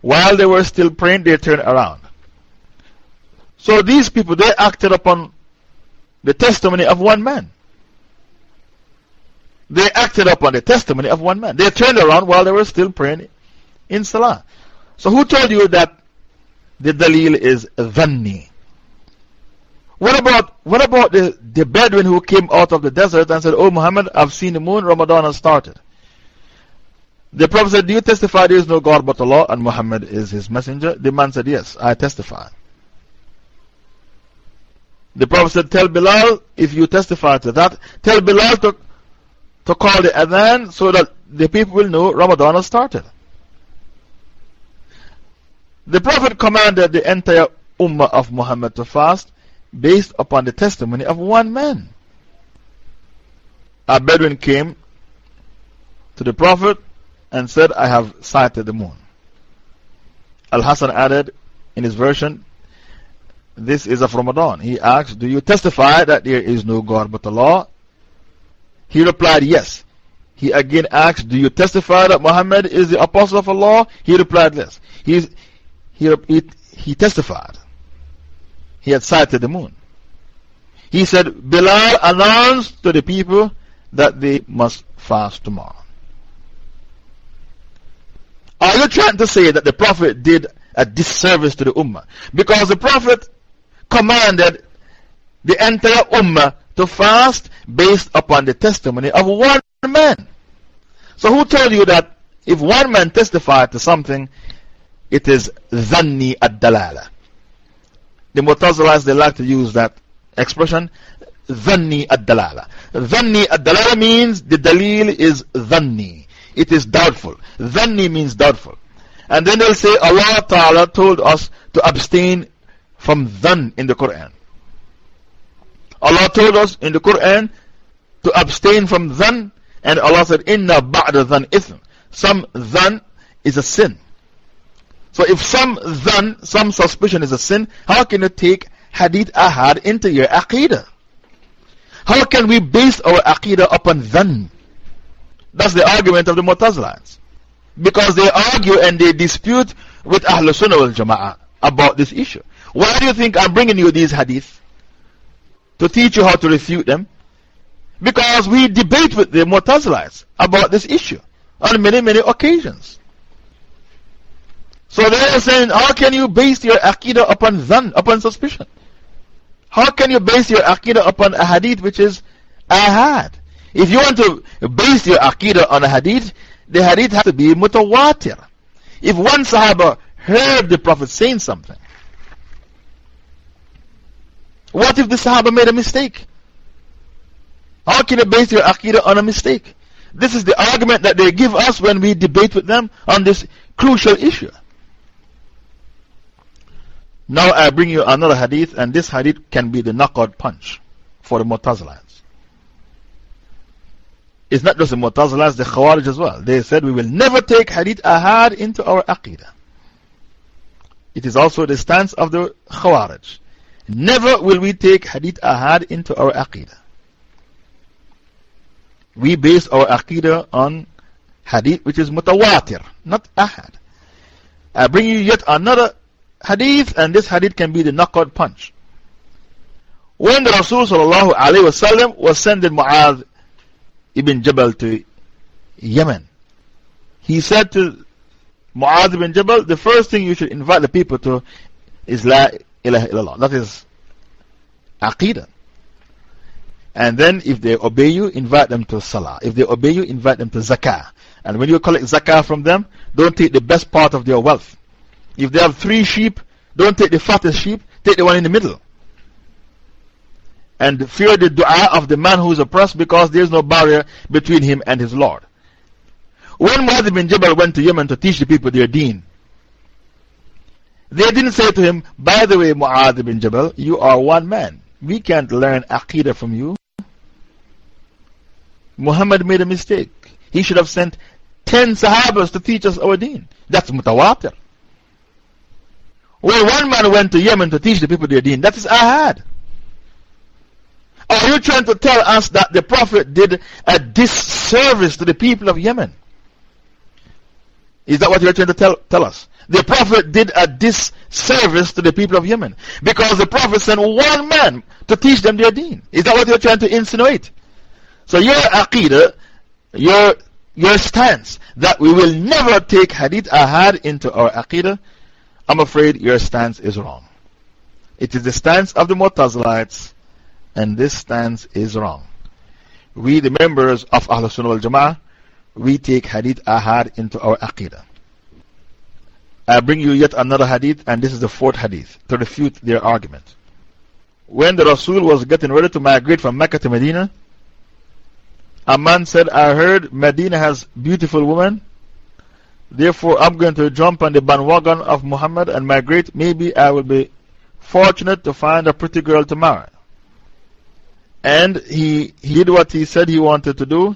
While they were still praying, they turned around. So these people, they acted upon the testimony of one man. They acted upon the testimony of one man. They turned around while they were still praying in Salah. So who told you that the Dalil is Dhanni? What about, what about the, the Bedouin who came out of the desert and said, Oh Muhammad, I've seen the moon, Ramadan has started. The Prophet said, Do you testify there is no God but Allah and Muhammad is his messenger? The man said, Yes, I testify. The Prophet said, Tell Bilal, if you testify to that, tell Bilal to, to call the Adhan so that the people will know Ramadan has started. The Prophet commanded the entire Ummah of Muhammad to fast based upon the testimony of one man. A Bedouin came to the Prophet and said, I have sighted the moon. Al Hassan added in his version, This is of Ramadan. He asked, Do you testify that there is no God but Allah? He replied, Yes. He again asked, Do you testify that Muhammad is the apostle of Allah? He replied, Yes. He, he, he, he testified. He had sighted the moon. He said, Bilal announced to the people that they must fast tomorrow. Are you trying to say that the Prophet did a disservice to the Ummah? Because the Prophet commanded the entire Ummah to fast based upon the testimony of one man. So, who told you that if one man testified to something, it is Zanni ad-Dalala. The Mutazilas, they like to use that expression, Zanni ad-Dalala. Zanni ad-Dalala means the Dalil is Zanni. It is doubtful. Zanni means doubtful. And then they'll say, Allah Ta'ala told us to abstain from Zan in the Quran. Allah told us in the Quran to abstain from Zan, and Allah said, Inna ba'da Zan ithm. Some Zan is a sin. So if some Zan, some suspicion is a sin, how can you take Hadith Ahad into your Aqidah? How can we base our Aqidah upon Zan? That's the argument of the Mutazilites. Because they argue and they dispute with Ahlul Sunnah wal Jama'ah about this issue. Why do you think I'm bringing you these hadith? To teach you how to refute them? Because we debate with the Mu'tazilites about this issue on many, many occasions. So they're saying, how can you base your Aqidah upon dhan, upon suspicion? How can you base your Aqidah upon a hadith which is ahad? If you want to base your Aqidah on a hadith, the hadith has to be mutawatir. If one Sahaba heard the Prophet saying something, what if the Sahaba made a mistake? How can you base your Aqidah on a mistake? This is the argument that they give us when we debate with them on this crucial issue. Now I bring you another hadith, and this hadith can be the knockout punch for the Mu'tazilites. It's not just the Mu'tazilas, the Khawarij as well. They said we will never take hadith ahad into our aqidah. It is also the stance of the Khawarij. Never will we take hadith ahad into our aqidah. We base our aqidah on hadith which is mutawatir, not ahad. I bring you yet another hadith, and this hadith can be the knockout punch. When the Rasul was sending Mu'adh ibn Jabal to Yemen. He said to Mu'adh ibn Jabal, the first thing you should invite the people to is La ilaha illallah. That is Aqidah. And then if they obey you, invite them to Salah. If they obey you, invite them to Zakah. And when you collect Zakah from them, don't take the best part of their wealth. If they have three sheep, don't take the fattest sheep, take the one in the middle and fear the dua of the man who is oppressed because there is no barrier between him and his Lord. When Mu'adh bin Jabal went to Yemen to teach the people their deen, they didn't say to him, By the way, Mu'adh bin Jabal, you are one man. We can't learn Aqidah from you. Muhammad made a mistake. He should have sent 10 Sahabas to teach us our deen. That's mutawatir. When one man went to Yemen to teach the people their deen, that is ahad. Are you trying to tell us that the Prophet did a disservice to the people of Yemen? Is that what you're trying to tell, tell us? The Prophet did a disservice to the people of Yemen because the Prophet sent one man to teach them their deen. Is that what you're trying to insinuate? So, your aqidah, your, your stance that we will never take hadith ahad into our aqidah, I'm afraid your stance is wrong. It is the stance of the Mu'tazilites and this stance is wrong. We, the members of Ahlul Sunnah wal Jama'ah, we take Hadith Ahad into our Aqidah. I bring you yet another Hadith, and this is the fourth Hadith to refute their argument. When the Rasul was getting ready to migrate from Mecca to Medina, a man said, I heard Medina has beautiful women. Therefore, I'm going to jump on the bandwagon of Muhammad and migrate. Maybe I will be fortunate to find a pretty girl to marry. And he, he did what he said he wanted to do.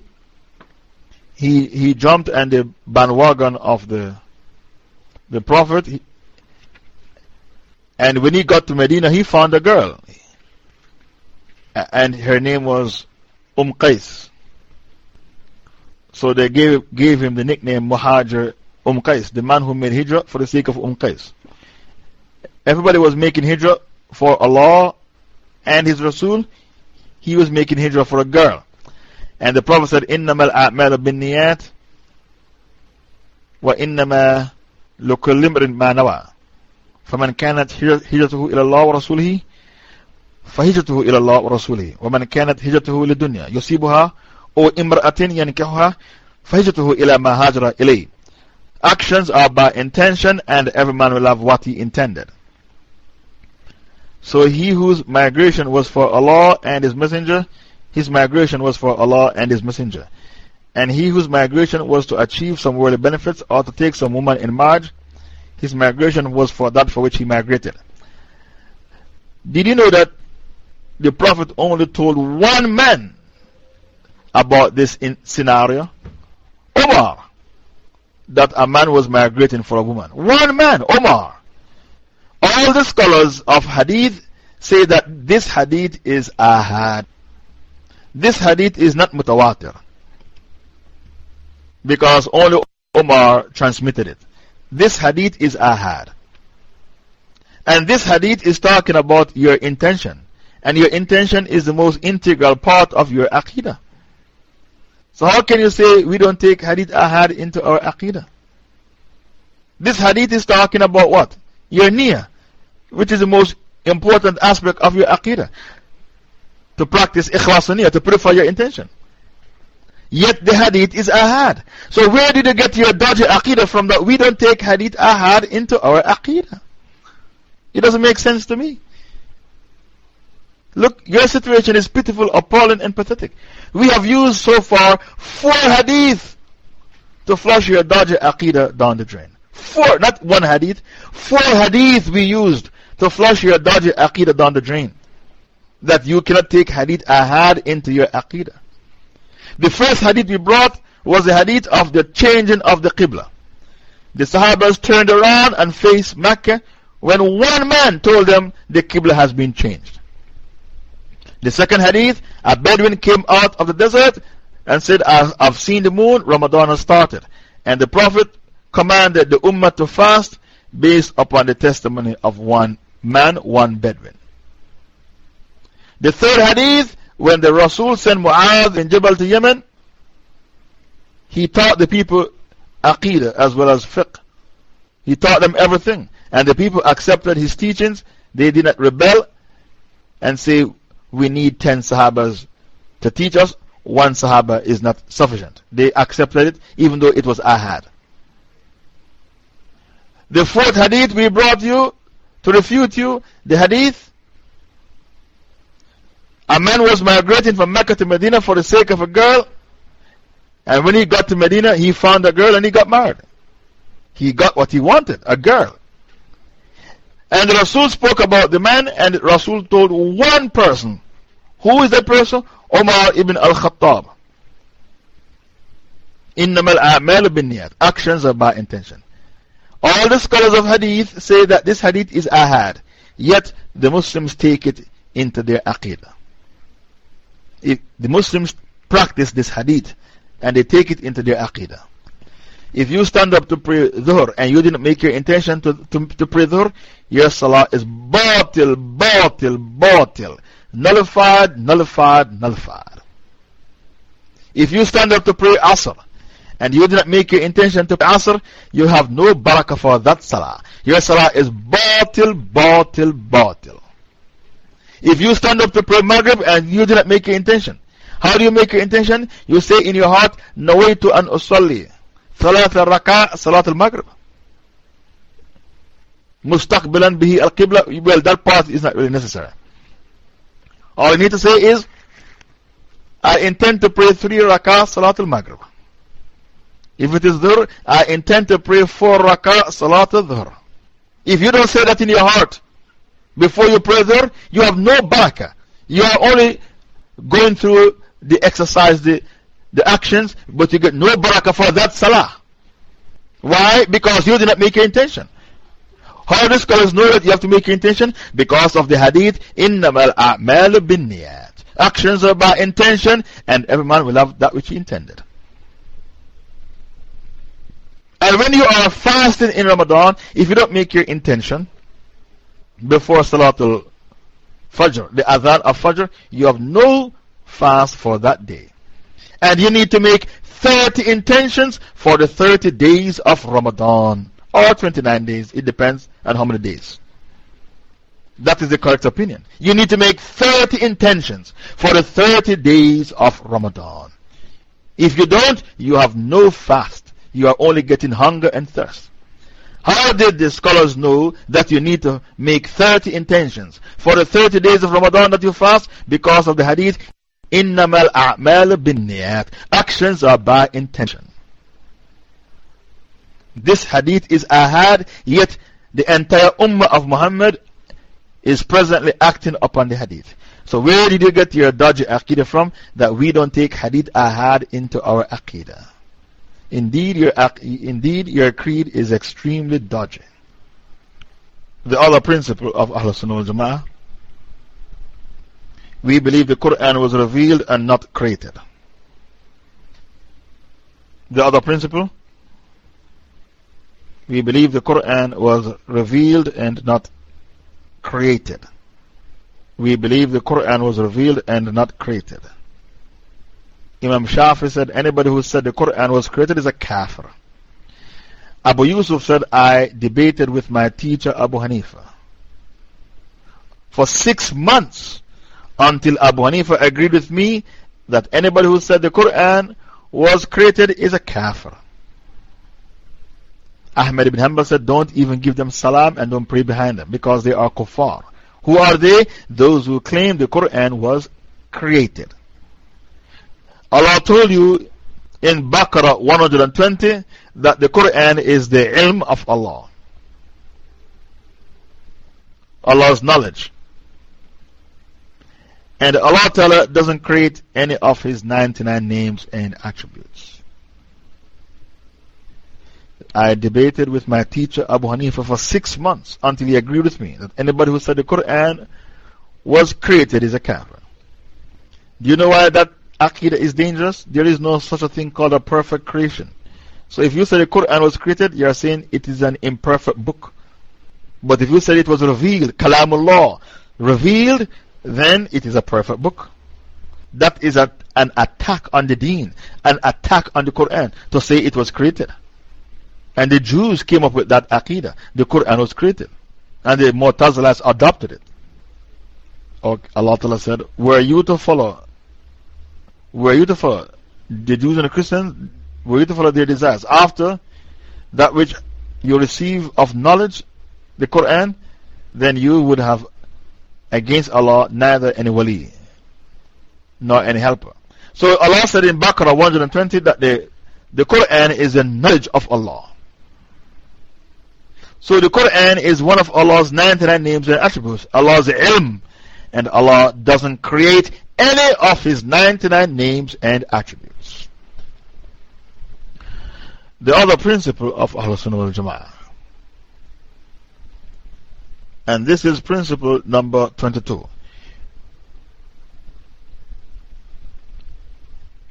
He, he jumped on the bandwagon of the, the Prophet. and when he got to Medina, he found a girl. And her name was Umm Qais. So they gave, gave him the nickname Muhajir Umm Qais, the man who made Hijrah for the sake of Umm Qais. Everybody was making Hijrah for Allah and His Rasul he was making hijrah for a girl. And the Prophet said, إِنَّمَا الْأَعْمَالُ بِالنِّيَاتِ وَإِنَّمَا لُكُلِّ امْرٍ مَا نَوَى فمن كانت هجرته إلى الله ورسوله فهجرته إلى الله ورسوله ومن كانت هجرته للدنيا يصيبها أو امرأة ينكحها فهجرته إلى ما هاجر إليه Actions are by intention, and every man will have what he intended. So he whose migration was for Allah and His Messenger, his migration was for Allah and His Messenger. And he whose migration was to achieve some worldly benefits or to take some woman in marriage, his migration was for that for which he migrated. Did you know that the Prophet only told one man about this scenario? Omar. That a man was migrating for a woman. One man, Omar. All the scholars of hadith say that this hadith is ahad. This hadith is not mutawatir. Because only Omar transmitted it. This hadith is ahad. And this hadith is talking about your intention. And your intention is the most integral part of your aqidah. So, how can you say we don't take hadith ahad into our aqidah? This hadith is talking about what? Your niyyah, which is the most important aspect of your aqidah. To practice ikhlas niyyah, to purify your intention. Yet the hadith is ahad. So, where did you get your dodgy aqidah from that we don't take hadith ahad into our aqidah? It doesn't make sense to me. Look, your situation is pitiful, appalling, and pathetic. We have used so far four hadith to flush your dodgy aqidah down the drain. Four, not one hadith. Four hadith we used to flush your dodgy aqidah down the drain. That you cannot take hadith ahad into your aqidah. The first hadith we brought was the hadith of the changing of the qibla. The Sahabas turned around and faced Mecca when one man told them the qibla has been changed. The second hadith, a Bedouin came out of the desert and said, I've seen the moon, Ramadan has started. And the Prophet commanded the Ummah to fast based upon the testimony of one man, one Bedouin. The third hadith, when the Rasul sent Mu'adh in Jabal to Yemen, he taught the people Aqidah as well as fiqh. He taught them everything. And the people accepted his teachings. They did not rebel and say, we need 10 Sahabas to teach us. One Sahaba is not sufficient. They accepted it even though it was Ahad. The fourth hadith we brought you to refute you, the hadith. A man was migrating from Mecca to Medina for the sake of a girl. And when he got to Medina, he found a girl and he got married. He got what he wanted, a girl. And Rasul spoke about the man, and Rasul told one person. Who is that person? Omar ibn al Khattab. Bin. Actions are by intention. All the scholars of hadith say that this hadith is ahad, yet the Muslims take it into their aqidah. If the Muslims practice this hadith and they take it into their aqidah. If you stand up to pray dhuhr and you didn't make your intention to, to, to pray dhuhr, your salah is batil, batil, batil. Nullified, nullified, nullified. If you stand up to pray asr and you didn't make your intention to pray asr, you have no barakah for that salah. Your salah is batil, batil, batil. If you stand up to pray maghrib and you didn't make your intention, how do you make your intention? You say in your heart, Nawaitu an usalli. ثلاث ركعة صلاة المغرب مستقبلا به القبلة well that part is not really necessary all you need to say is I intend to pray three rakah salat al-maghrib if it is dhuhr I intend to pray four rakah salat al-dhuhr if you don't say that in your heart before you pray dhuhr you have no barakah you are only going through the exercise the the actions, but you get no barakah for that salah. Why? Because you did not make your intention. How do scholars know that you have to make your intention? Because of the hadith, إِنَّمَا الْأَعْمَالُ بِالنِّيَاتِ Actions are by intention, and every man will have that which he intended. And when you are fasting in Ramadan, if you don't make your intention before Salatul Fajr, the Adhan of Fajr, you have no fast for that day. And you need to make 30 intentions for the 30 days of Ramadan. Or 29 days. It depends on how many days. That is the correct opinion. You need to make 30 intentions for the 30 days of Ramadan. If you don't, you have no fast. you are only getting hunger and thirst. How did the scholars know that you need to make 30 intentions for the 30 days of Ramadan that you fast? Because of the hadith, Innamal a'mal binniyat. Actions are by intention. This hadith is ahad, yet the entire ummah of Muhammad is presently acting upon the hadith. So, where did you get your dodgy aqidah from? That we don't take hadith ahad into our aqidah. Indeed your, indeed, your creed is extremely dodgy. The other principle of Ahlul Sunnah al Jama'ah we believe the Quran was revealed and not created. The other principle we believe the Quran was revealed and not created. We believe the Quran was revealed and not created. Imam Shafi said, anybody who said the Quran was created is a kafir. Abu Yusuf said, I debated with my teacher Abu Hanifa for six months until Abu Hanifa agreed with me that anybody who said the Quran was created is a kafir. Ahmed ibn Hanbal said, Don't even give them salam and don't pray behind them because they are kuffar. Who are they? Those who claim the Quran was created. Allah told you in Baqarah 120 that the Quran is the ilm of Allah. Allah's knowledge. And Allah Ta'ala doesn't create any of His 99 names and attributes. I debated with my teacher Abu Hanifa for six months until he agreed with me that anybody who said the Quran was created is a kafir. Do you know why that Aqidah is dangerous? There is no such a thing called a perfect creation. So if you say the Quran was created, you are saying it is an imperfect book. But if you say it was revealed, Kalamullah, revealed, then it is a perfect book. That is a, an attack on the deen, an attack on the Quran to say it was created. And the Jews came up with that Aqidah. The Quran was created. And the Mu'tazilas adopted it. Oh, Allah Ta'ala said, Were you to follow were you to follow the Jews and the Christians, were you to follow their desires after that which you receive of knowledge, the Quran, then you would have against Allah neither any wali nor any helper. So Allah said in Baqarah 120 that the, the Quran is the knowledge of Allah. So the Quran is one of Allah's 99 names and attributes. Allah's ilm. And Allah doesn't create any of His 99 names and attributes. The other principle of Ahlul Sunnah wal Jama'ah. And this is principle number 22.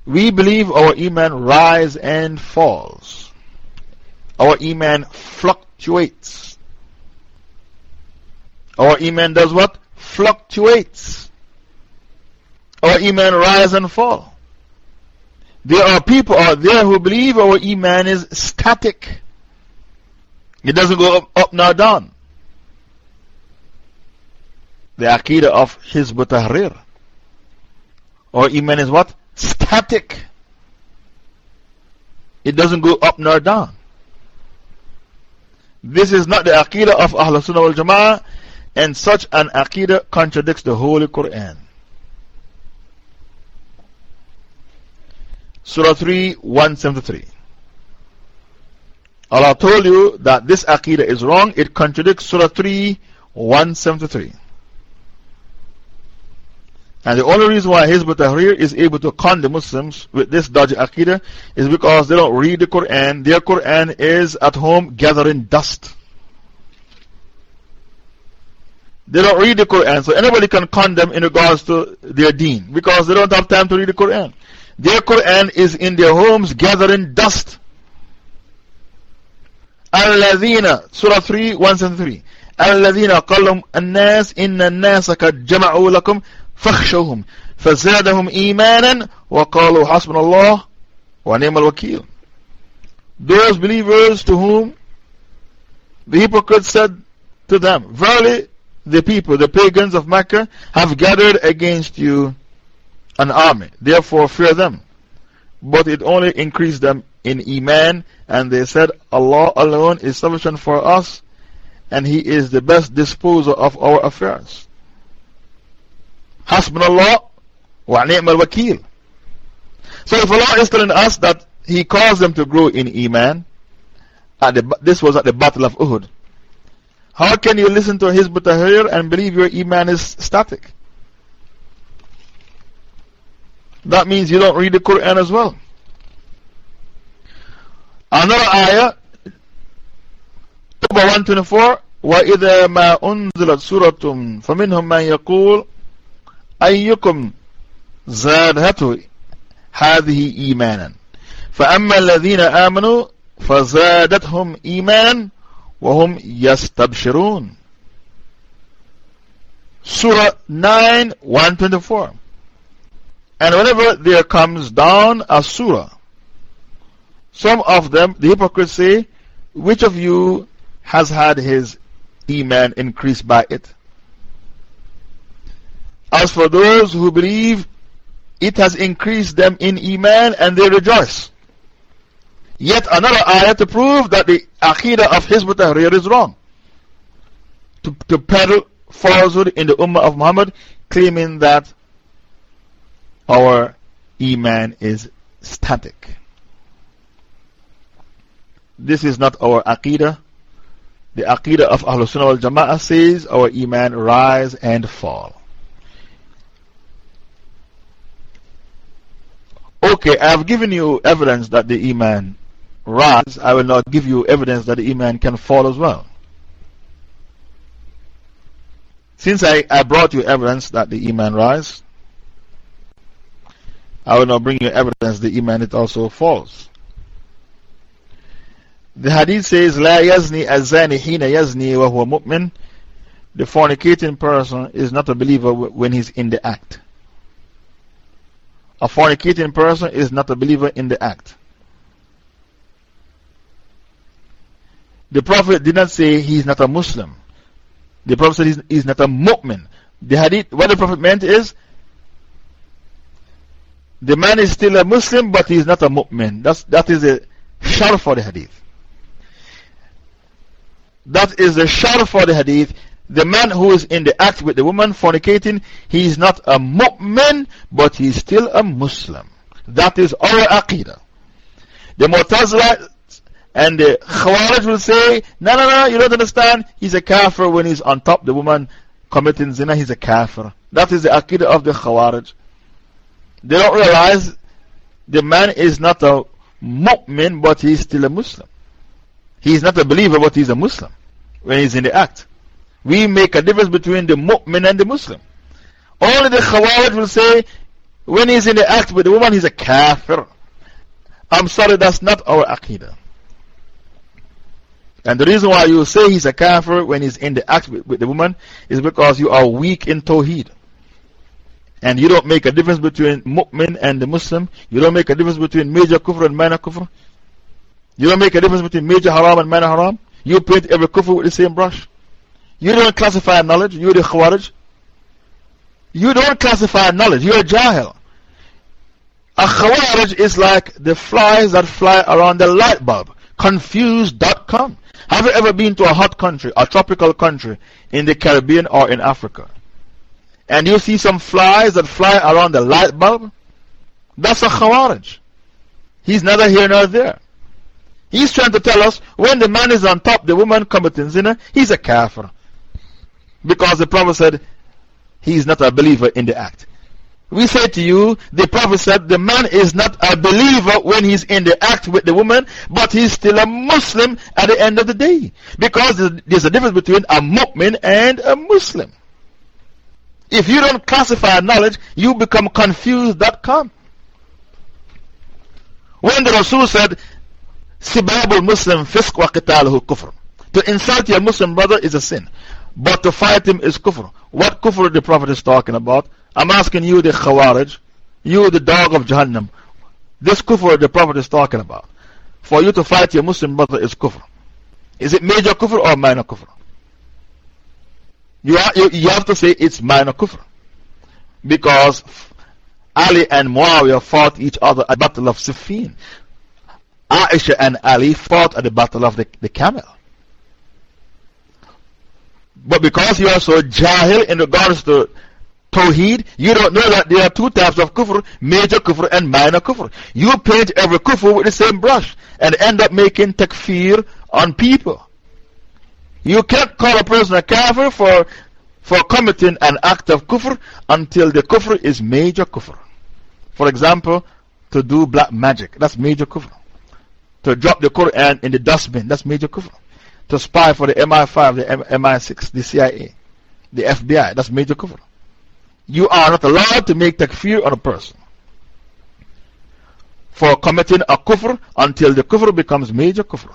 We believe our Iman rise and falls. Our Iman fluctuates. Our Iman does what? Fluctuates. Our Iman rise and fall. There are people out there who believe our Iman is static. It doesn't go up, up nor down. The Aqidah of Hizb Tahrir. Or Iman is what? Static. It doesn't go up nor down. This is not the Aqidah of Ahlul Sunnah wal Jama'ah, and such an Aqidah contradicts the Holy Quran. Surah 3, 173. Allah told you that this Aqidah is wrong, it contradicts Surah 3, 173. And the only reason why Hizb Tahrir is able to con the Muslims with this dodgy Aqidah is because they don't read the Quran. Their Quran is at home gathering dust. They don't read the Quran, so anybody can con them in regards to their deen because they don't have time to read the Quran. Their Quran is in their homes gathering dust. Al-Ladhina, Surah 3, 173. الذين قالوا الناس إن الناس قد جمعوا لكم فاخشوهم فزادهم إيمانا وقالوا حسبنا الله ونعم الوكيل Those believers to whom the hypocrites said to them, Verily, the people, the pagans of Mecca, have gathered against you an army. Therefore, fear them. But it only increased them in Iman, and they said, Allah alone is sufficient for us, and He is the best disposer of our affairs. Hasbunallah wa ni'mal wakil. So if Allah is telling us that He caused them to grow in Iman, at the, this was at the Battle of Uhud. How can you listen to Hizb Tahrir and believe your Iman is static? That means you don't read the Quran as well. Another ayah, Tawbah 124, وَإِذَا مَا أُنزِلَتْ سُورَةٌ فَمِنْهُمْ مَنْ يَقُولُ أَيُّكُمْ زَادَهَتُ هذه إيمانا فأما الذين آمنوا فزادتهم إيمانا وهم يستبشرون Surah 9, 124 And whenever there comes down a surah, some of them, the hypocrites say, Which of you has had his Iman increased by it? As for those who believe, it has increased them in Iman and they rejoice. Yet another ayah to prove that the Aqidah of Hizb is wrong. To, to peddle falsehood in the Ummah of Muhammad, claiming that our Iman is static. This is not our Aqidah. The Aqidah of Ahlul Sunnah wal Jama'ah says our Iman rise and fall. Okay, I have given you evidence that the Iman rise. I will not give you evidence that the Iman can fall as well. Since I, I brought you evidence that the Iman rise, I will not bring you evidence the Iman it also falls. The hadith says, لا يزني الزاني حين يزني وهو مؤمن. The fornicating person is not a believer when he's in the act. A fornicating person is not a believer in the act. The Prophet did not say he is not a Muslim. The Prophet said he is not a mu'min. The hadith, what the Prophet meant is the man is still a Muslim, but he is not a mu'min. That's, that is a shar for the hadith. That is the shar for the hadith. The man who is in the act with the woman fornicating, he is not a mu'min, but he is still a Muslim. That is our aqidah. The Mu'tazila and the Khawarij will say, no, no, no, you don't understand. He's a kafir when he's on top the woman committing zina, he's a kafir. That is the aqidah of the Khawarij. They don't realize the man is not a mu'min, but he's still a Muslim. He's not a believer, but he's a Muslim when he's in the act. We make a difference between the mu'min and the Muslim. Only the Khawarij will say, when he's in the act with the woman, he's a kafir. I'm sorry, that's not our aqidah. And the reason why you say he's a kafir when he's in the act with, with the woman is because you are weak in tawheed. And you don't make a difference between mu'min and the Muslim. You don't make a difference between major kufr and minor kufr. You don't make a difference between major haram and minor haram. You paint every kufr with the same brush. You don't classify knowledge. You're the khawarij. You don't classify knowledge. You're a jahil. A khawarij is like the flies that fly around the light bulb. Confused.com. Have you ever been to a hot country, a tropical country in the Caribbean or in Africa? And you see some flies that fly around the light bulb? That's a khawarij. He's neither here nor there. He's trying to tell us when the man is on top, the woman committing zina, he's a kafir. Because the Prophet said he is not a believer in the act. We say to you, the Prophet said the man is not a believer when he's in the act with the woman, but he's still a Muslim at the end of the day. Because there's a difference between a mu'min and a Muslim. If you don't classify knowledge, you become confused.com. When the Rasul said, Sibabul Muslim fisq wa qitaluhu kufr. To insult your Muslim brother is a sin. But to fight him is kufr. What kufr the Prophet is talking about? I'm asking you, the Khawarij, you, the dog of Jahannam. This kufr the Prophet is talking about. For you to fight your Muslim brother is kufr. Is it major kufr or minor kufr? You, are, you, you have to say it's minor kufr. Because Ali and Muawiyah fought each other at the Battle of Siffin. Aisha and Ali fought at the Battle of the, the Camel. But because you are so jahil in regards to Tawheed, you don't know that there are two types of kufr, major kufr and minor kufr. You paint every kufr with the same brush and end up making takfir on people. You can't call a person a kafir for, for committing an act of kufr until the kufr is major kufr. For example, to do black magic, that's major kufr. To drop the Quran in the dustbin, that's major kufr. To spy for the MI5, the MI6, the CIA, the FBI, that's major kufr. You are not allowed to make takfir on a person for committing a kufr until the kufr becomes major kufr.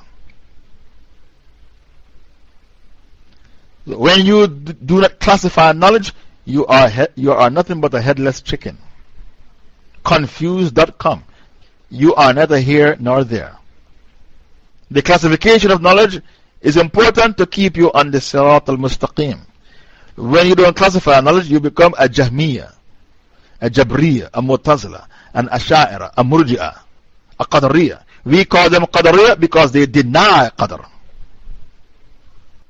When you do not classify knowledge, you are, you are nothing but a headless chicken. Confused.com. You are neither here nor there. The classification of knowledge is important to keep you on the Sirat al Mustaqim. When you don't classify knowledge, you become a Jahmiya, a Jabriya, a Mutazila, an Asha'ira, a Murji'a, a Qadariya. We call them Qadariya because they deny Qadr.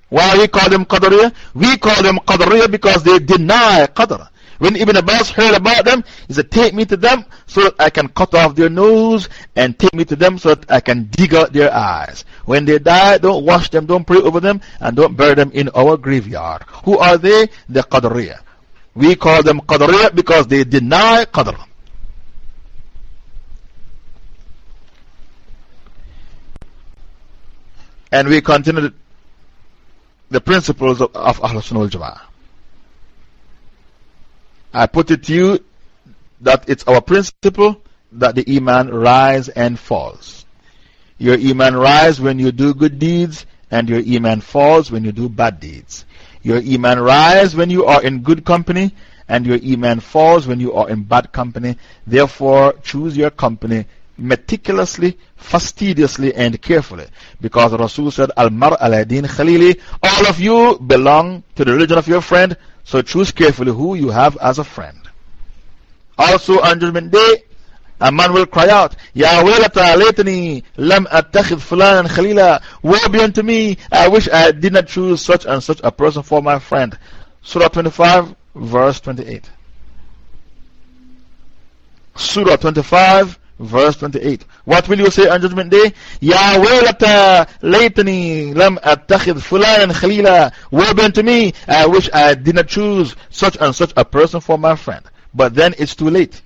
Why we call them Qadariya? We call them Qadariya because they deny Qadr. When Ibn Abbas heard about them, he said, Take me to them so that I can cut off their nose, and take me to them so that I can dig out their eyes. When they die, don't wash them, don't pray over them, and don't bury them in our graveyard. Who are they? The Qadariya. We call them Qadariya because they deny Qadr. And we continue the principles of, of Ahlul Sunnah al Jama'ah. I put it to you that it's our principle that the Iman rise and falls. Your Iman rise when you do good deeds, and your Iman falls when you do bad deeds. Your Iman rise when you are in good company, and your Iman falls when you are in bad company. Therefore, choose your company meticulously, fastidiously, and carefully. Because Rasul said, Al Mar al Din Khalili, all of you belong to the religion of your friend. So choose carefully who you have as a friend. Also on Judgment Day, a man will cry out, Ya waylata laytani lam attakhid fulan khalila. Woe be unto me, I wish I did not choose such and such a person for my friend. Surah 25, verse 28. Surah 25, verse 28. What will you say on Judgment Day? Ya waylata laytani lam attakhid fulan khalila. Woe be unto me, I wish I did not choose such and such a person for my friend. But then it's too late.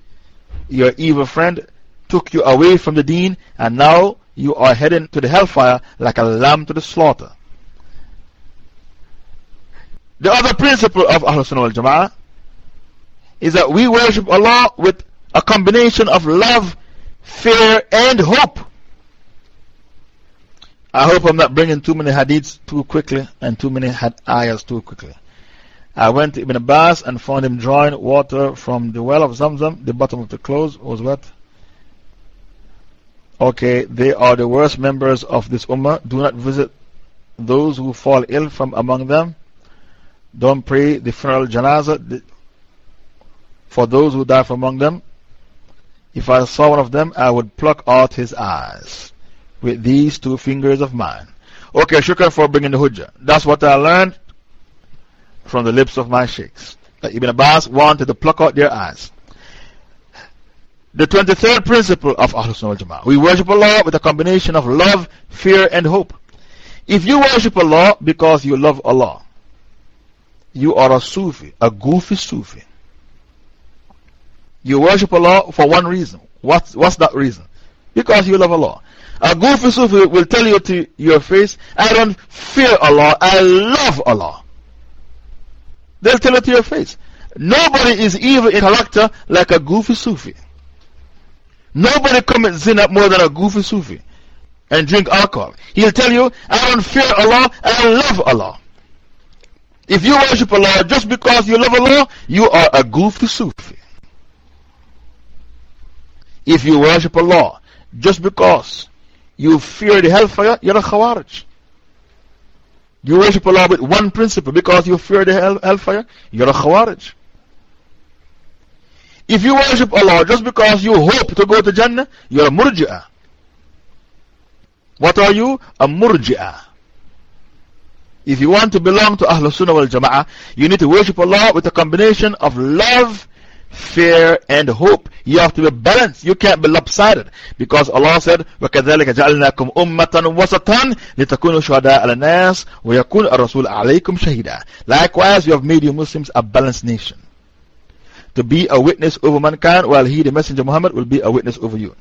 Your evil friend took you away from the deen, and now you are heading to the hellfire like a lamb to the slaughter. The other principle of Ahlul Sunnah wal Jama'ah is that we worship Allah with a combination of love fear, and hope. I hope I'm not bringing too many hadiths too quickly and too many had ayahs too quickly. I went to Ibn Abbas and found him drawing water from the well of Zamzam. The bottom of the clothes was wet. Okay, they are the worst members of this ummah. Do not visit those who fall ill from among them. Don't pray the funeral janazah for those who die from among them. If I saw one of them, I would pluck out his eyes with these two fingers of mine. Okay, shukran for bringing the hujjah. That's what I learned from the lips of my sheikhs. That Ibn Abbas wanted to pluck out their eyes. The 23rd principle of Ahlul Sunnah Jama'ah. We worship Allah with a combination of love, fear, and hope. If you worship Allah because you love Allah, you are a Sufi, a goofy Sufi. You worship Allah for one reason. What's, what's that reason? Because you love Allah. A goofy Sufi will tell you to your face, I don't fear Allah, I love Allah. They'll tell it to your face. Nobody is evil in character like a goofy Sufi. Nobody commits zina more than a goofy Sufi and drink alcohol. He'll tell you, I don't fear Allah, I love Allah. If you worship Allah just because you love Allah, you are a goofy Sufi. If you worship Allah just because you fear the hellfire, you're a Khawarij. You worship Allah with one principle because you fear the hell, hellfire, you're a Khawarij. If you worship Allah just because you hope to go to Jannah, you're a Murji'ah. What are you? A murji'ah. If you want to belong to Ahlul Sunnah wal Jama'ah, you need to worship Allah with a combination of love, fear, and hope. You have to be balanced. You can't be lopsided. Because Allah said, وَكَذَلِكَ جَعَلْنَاكُمْ أُمَّةً وَسَطًا لِتَكُونُوا شُهَدَاءَ عَلَى النَّاسِ وَيَكُونَ الرَّسُولُ عَلَيْكُمْ شَهِيدًا Likewise, you have made you Muslims a balanced nation. To be a witness over mankind, while He, the Messenger Muhammad, will be a witness over you.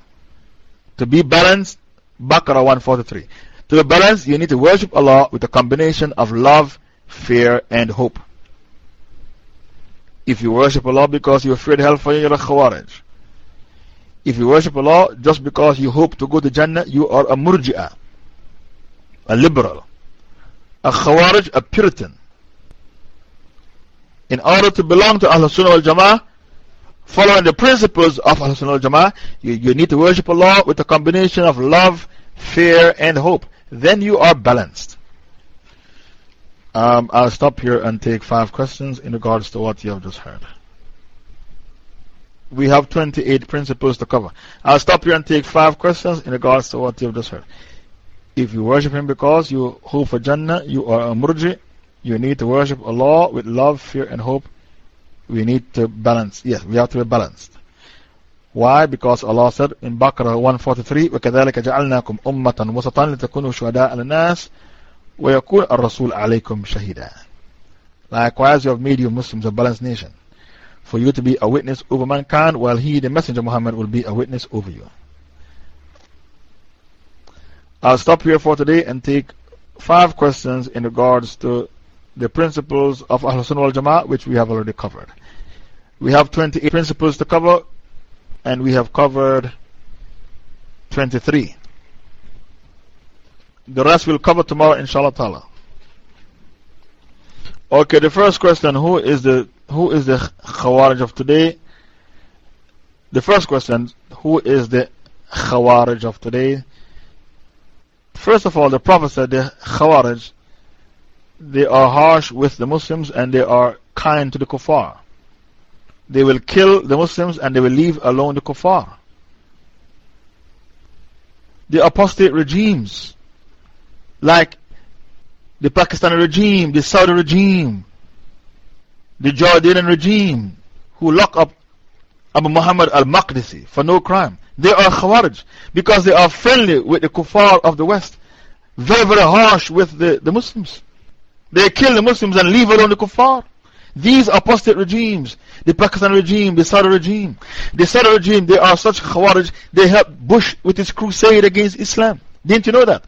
To be balanced, Baqarah 143. To be balanced, you need to worship Allah with a combination of love, fear, and hope. If you worship Allah because you are afraid hellfire, you're a Khawarij. If you worship Allah just because you hope to go to Jannah, you are a Murji'ah, a liberal, a Khawarij, a Puritan. In order to belong to Ahlul Sunnah wal Jama'ah, following the principles of Ahlul Sunnah wal Jama'ah, you, you need to worship Allah with a combination of love, fear, and hope then you are balanced. Um, I'll stop here and take five questions in regards to what you have just heard. We have 28 principles to cover. I'll stop here and take five questions in regards to what you have just heard. If you worship Him because you hope for Jannah, you are a murji. You need to worship Allah with love, fear, and hope. We need to balance. Yes, we have to be balanced. Why? Because Allah said in Baqarah 143, وَكَذَلِكَ جَعَلْنَاكُمْ أُمَّةً وَسَطًا لِتَكُونُوا شُهَدَاءَ على النَّاسِ وَيَكُونَ الرَّسُولُ عَلَيْكُمْ شَهِيدًا Likewise, you have made you Muslims a balanced nation, for you to be a witness over mankind, while He, the Messenger Muhammad, will be a witness over you. I'll stop here for today and take five questions in regards to the principles of Ahlul Sunnah wal Jama'ah, which we have already covered. We have 28 principles to cover and we have covered 23. The rest we'll cover tomorrow, inshallah ta'ala. Okay, the first question who is the, who is the Khawarij of today? The first question who is the Khawarij of today? First of all, the Prophet said the Khawarij, they are harsh with the Muslims and they are kind to the kuffar. They will kill the Muslims and they will leave alone the kuffar. The apostate regimes, like the Pakistani regime, the Saudi regime, the Jordanian regime, who lock up Abu Muhammad al Maqdisi for no crime. They are Khawarij because they are friendly with the kuffar of the West, very, very harsh with the, the Muslims. They kill the Muslims and leave alone the kuffar. These apostate regimes, the Pakistan regime, the Saudi regime, the Saudi regime, they are such Khawarij, they helped Bush with his crusade against Islam. Didn't you know that?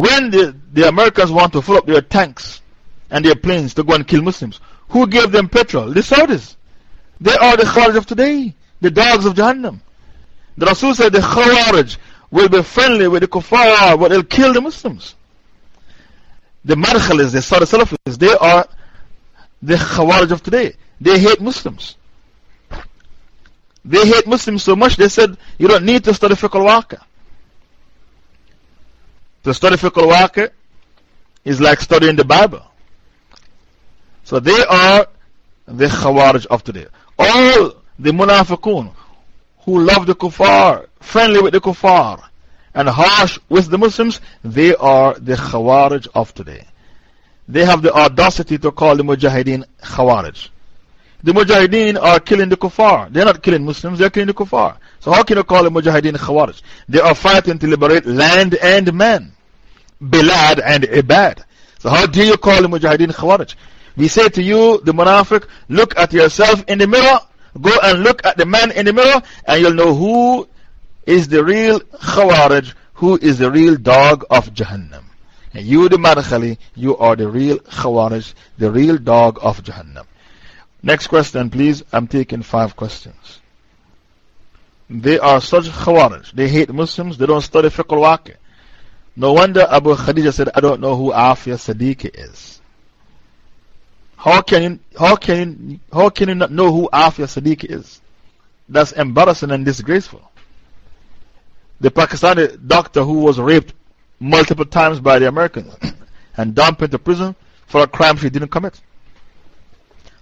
When the, the Americans want to fill up their tanks and their planes to go and kill Muslims, who gave them petrol? The Saudis. They are the Khawarij of today, the dogs of Jahannam. The Rasul said the Khawarij will be friendly with the Kuffar, but they'll kill the Muslims. The Madkhalis, the Saudi Salafis, they are the Khawarij of today. They hate Muslims. They hate Muslims so much they said you don't need to study fiqh al To study fiqh al is like studying the Bible. So they are the Khawarij of today. All the Munafiqun who love the Kuffar, friendly with the Kuffar, and harsh with the Muslims, they are the Khawarij of today they have the audacity to call the Mujahideen Khawarij. The Mujahideen are killing the kuffar. They're not killing Muslims, they're killing the kuffar. So, how can you call the Mujahideen Khawarij? They are fighting to liberate land and men, Bilad and Ibad. So, how do you call the Mujahideen Khawarij? We say to you, the Munafiq, look at yourself in the mirror, go and look at the man in the mirror, and you'll know who is the real Khawarij, who is the real dog of Jahannam. And you, the Madkhali, you are the real Khawarij, the real dog of Jahannam. Next question, please. I'm taking five questions. They are such Khawarij. They hate Muslims. They don't study fiqh al No wonder Abu Khadija said, I don't know who Afia Siddiqui is. How can, you, how, can you, how can you not know who Afia Siddiqui is? That's embarrassing and disgraceful. The Pakistani doctor who was raped multiple times by the Americans and dumped into prison for a crime she didn't commit.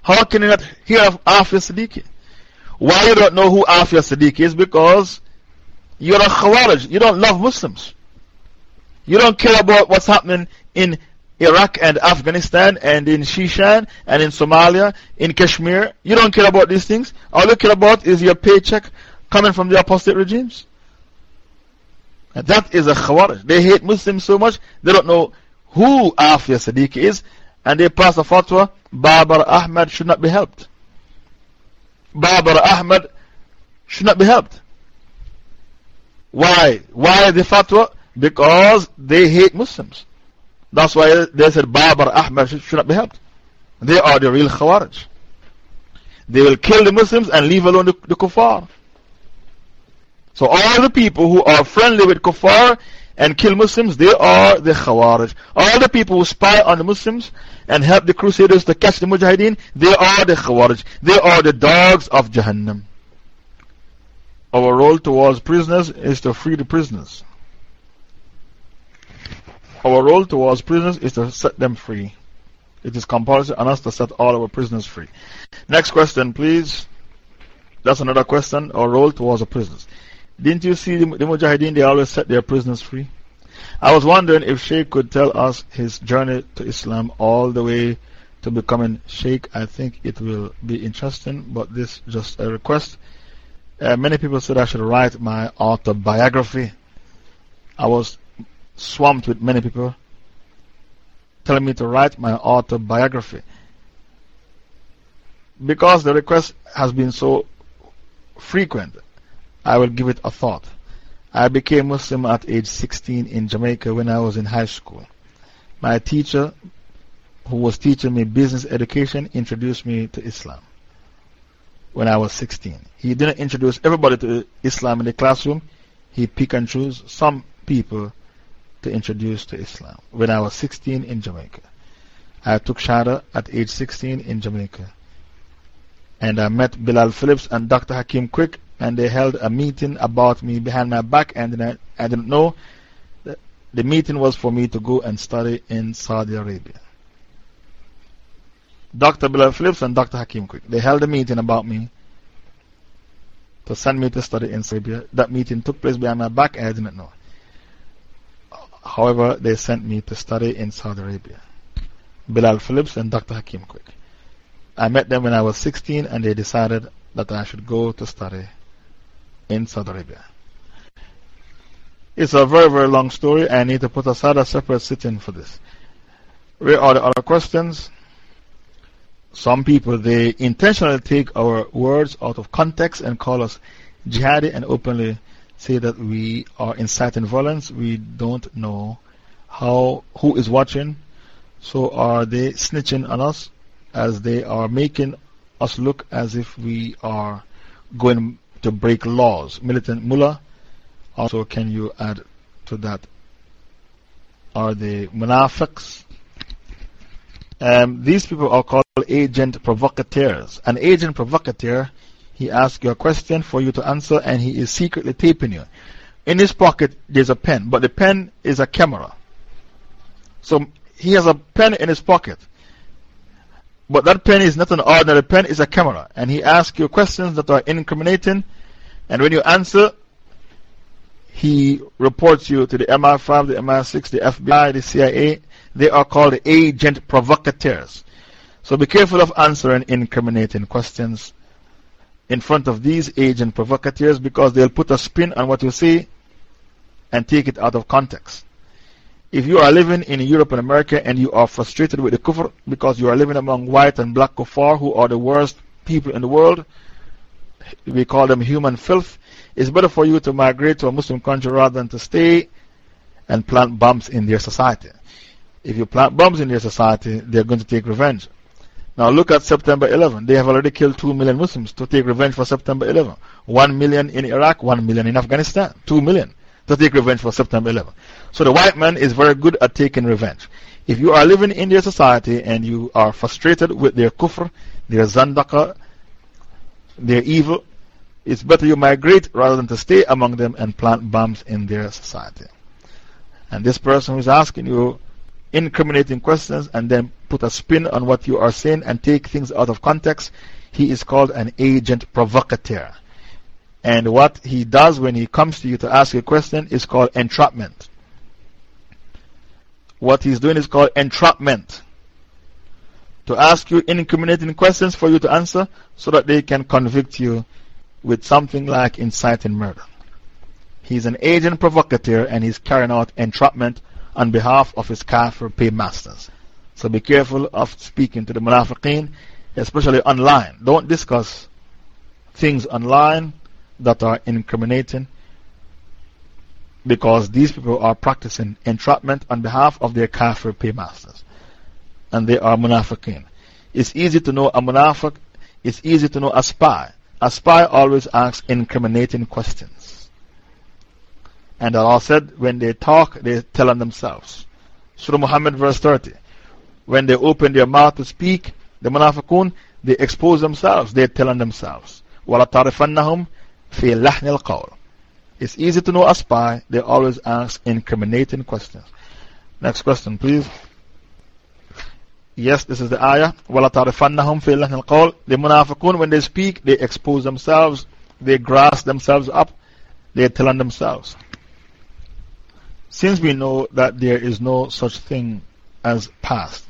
How can you not hear of Afia Siddiqui? Why you don't know who Afia Siddiqui is? Because you're a Khawarij. You don't love Muslims. You don't care about what's happening in Iraq and Afghanistan and in Shishan and in Somalia, in Kashmir. You don't care about these things. All you care about is your paycheck coming from the apostate regimes. And that is a Khawarij. They hate Muslims so much, they don't know who Afia Siddiqui is, and they pass a fatwa Babar Ahmad should not be helped. Babar Ahmad should not be helped. Why? Why the fatwa? Because they hate Muslims. That's why they said Babar Ahmad should, not be helped. They are the real Khawarij. They will kill the Muslims and leave alone the, the Kuffar. So all the people who are friendly with kuffar and kill Muslims, they are the Khawarij. All the people who spy on the Muslims and help the Crusaders to catch the Mujahideen, they are the Khawarij. They are the dogs of Jahannam. Our role towards prisoners is to free the prisoners. Our role towards prisoners is to set them free. It is compulsory on us to set all our prisoners free. Next question, please. That's another question. Our role towards the prisoners. Didn't you see the, the Mujahideen? They always set their prisoners free. I was wondering if Sheikh could tell us his journey to Islam all the way to becoming Sheikh. I think it will be interesting, but this is just a request. Uh, many people said I should write my autobiography. I was swamped with many people telling me to write my autobiography. Because the request has been so frequent, I will give it a thought. I became Muslim at age 16 in Jamaica when I was in high school. My teacher, who was teaching me business education, introduced me to Islam when I was 16. He didn't introduce everybody to Islam in the classroom, he picked and chose some people to introduce to Islam when I was 16 in Jamaica. I took Shahada at age 16 in Jamaica. And I met Bilal Philips and Dr. Hakim Quick and they held a meeting about me behind my back, and I, I didn't know. The meeting was for me to go and study in Saudi Arabia. Dr. Bilal Philips and Dr. Hakim Quick, they held a meeting about me to send me to study in Saudi Arabia. That meeting took place behind my back, and I didn't know. However, they sent me to study in Saudi Arabia. Bilal Philips and Dr. Hakim Quick. I met them when I was 16 and they decided that I should go to study in Saudi Arabia. It's a very, very long story. I need to put aside a separate sitting for this. Where are the other questions? Some people, they intentionally take our words out of context and call us jihadi and openly say that we are inciting violence. We don't know how, who is watching. So are they snitching on us as they are making us look as if we are going to break laws. Militant mullah, also can you add to that? Are the munafiqs? Um, these people are called agent provocateurs. An agent provocateur, he asks you a question for you to answer and he is secretly taping you. In his pocket, there's a pen, but the pen is a camera. So he has a pen in his pocket. But that pen is not an ordinary pen, it's a camera. And he asks you questions that are incriminating. And when you answer, he reports you to the MI5, the MI6, the FBI, the CIA. They are called agent provocateurs. So be careful of answering incriminating questions in front of these agent provocateurs because they'll put a spin on what you say and take it out of context. If you are living in Europe and America and you are frustrated with the kufr because you are living among white and black kuffar who are the worst people in the world, we call them human filth, it's better for you to migrate to a Muslim country rather than to stay and plant bombs in their society. If you plant bombs in their society, they're going to take revenge. Now look at September 11. They have already killed 2 million Muslims to take revenge for September 11. 1 million in Iraq, 1 million in Afghanistan. 2 million to take revenge for September 11. So the white man is very good at taking revenge. If you are living in their society and you are frustrated with their kufr, their zandaka, their evil, it's better you migrate rather than to stay among them and plant bombs in their society. And this person who is asking you incriminating questions and then put a spin on what you are saying and take things out of context, he is called an agent provocateur. And what he does when he comes to you to ask a question is called entrapment. What he's doing is called entrapment. To ask you incriminating questions for you to answer so that they can convict you with something like inciting murder. He's an agent provocateur and he's carrying out entrapment on behalf of his kafir paymasters. So be careful of speaking to the munafiqeen, especially online. Don't discuss things online that are incriminating because these people are practicing entrapment on behalf of their kafir paymasters. And they are munafiqeen. It's easy to know a munafiq, it's easy to know a spy. A spy always asks incriminating questions. And Allah said, when they talk, they tell on themselves. Surah Muhammad, verse 30. When they open their mouth to speak, the munafiqun, they expose themselves, they tell on themselves. وَلَتَعْرِفَنَّهُمْ فِي لَحْنِ الْقَوْلِ It's easy to know a spy, they always ask incriminating questions. Next question, please. Yes, this is the ayah. وَلَتَعْرِفَنَّهُمْ فِي لَحْنِ الْقَوْلِ The munafiqun, when they speak, they expose themselves, they grass themselves up, they tell on themselves. Since we know that there is no such thing as past,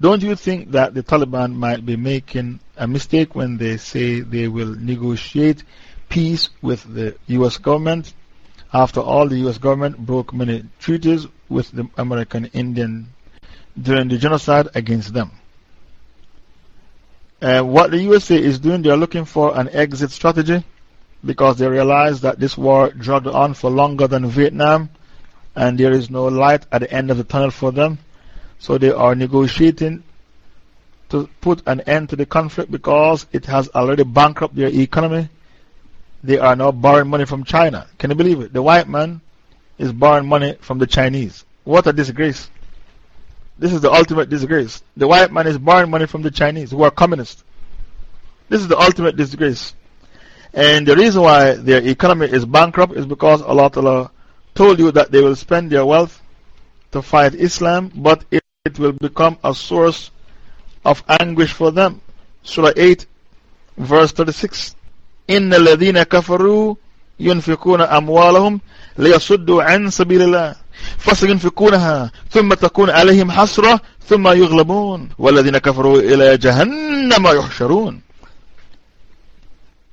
don't you think that the Taliban might be making a mistake when they say they will negotiate peace with the U.S. government? After all, the U.S. government broke many treaties with the American Indian during the genocide against them. And what the USA is doing, they are looking for an exit strategy because they realize that this war dragged on for longer than Vietnam and there is no light at the end of the tunnel for them. So they are negotiating to put an end to the conflict because it has already bankrupted their economy. They are now borrowing money from China. Can you believe it? The white man is borrowing money from the Chinese. What a disgrace. This is the ultimate disgrace. The white man is borrowing money from the Chinese who are communists. This is the ultimate disgrace. And the reason why their economy is bankrupt is because Allah Ta'ala told you that they will spend their wealth to fight Islam, but it, it will become a source of anguish for them. Surah 8, verse 36. إن الذين كفروا ينفقون أموالهم ليصدوا عن سبيل الله فسينفقونها ثم تكون عليهم حسرة ثم يغلبون والذين كفروا إلى جهنم يحشرون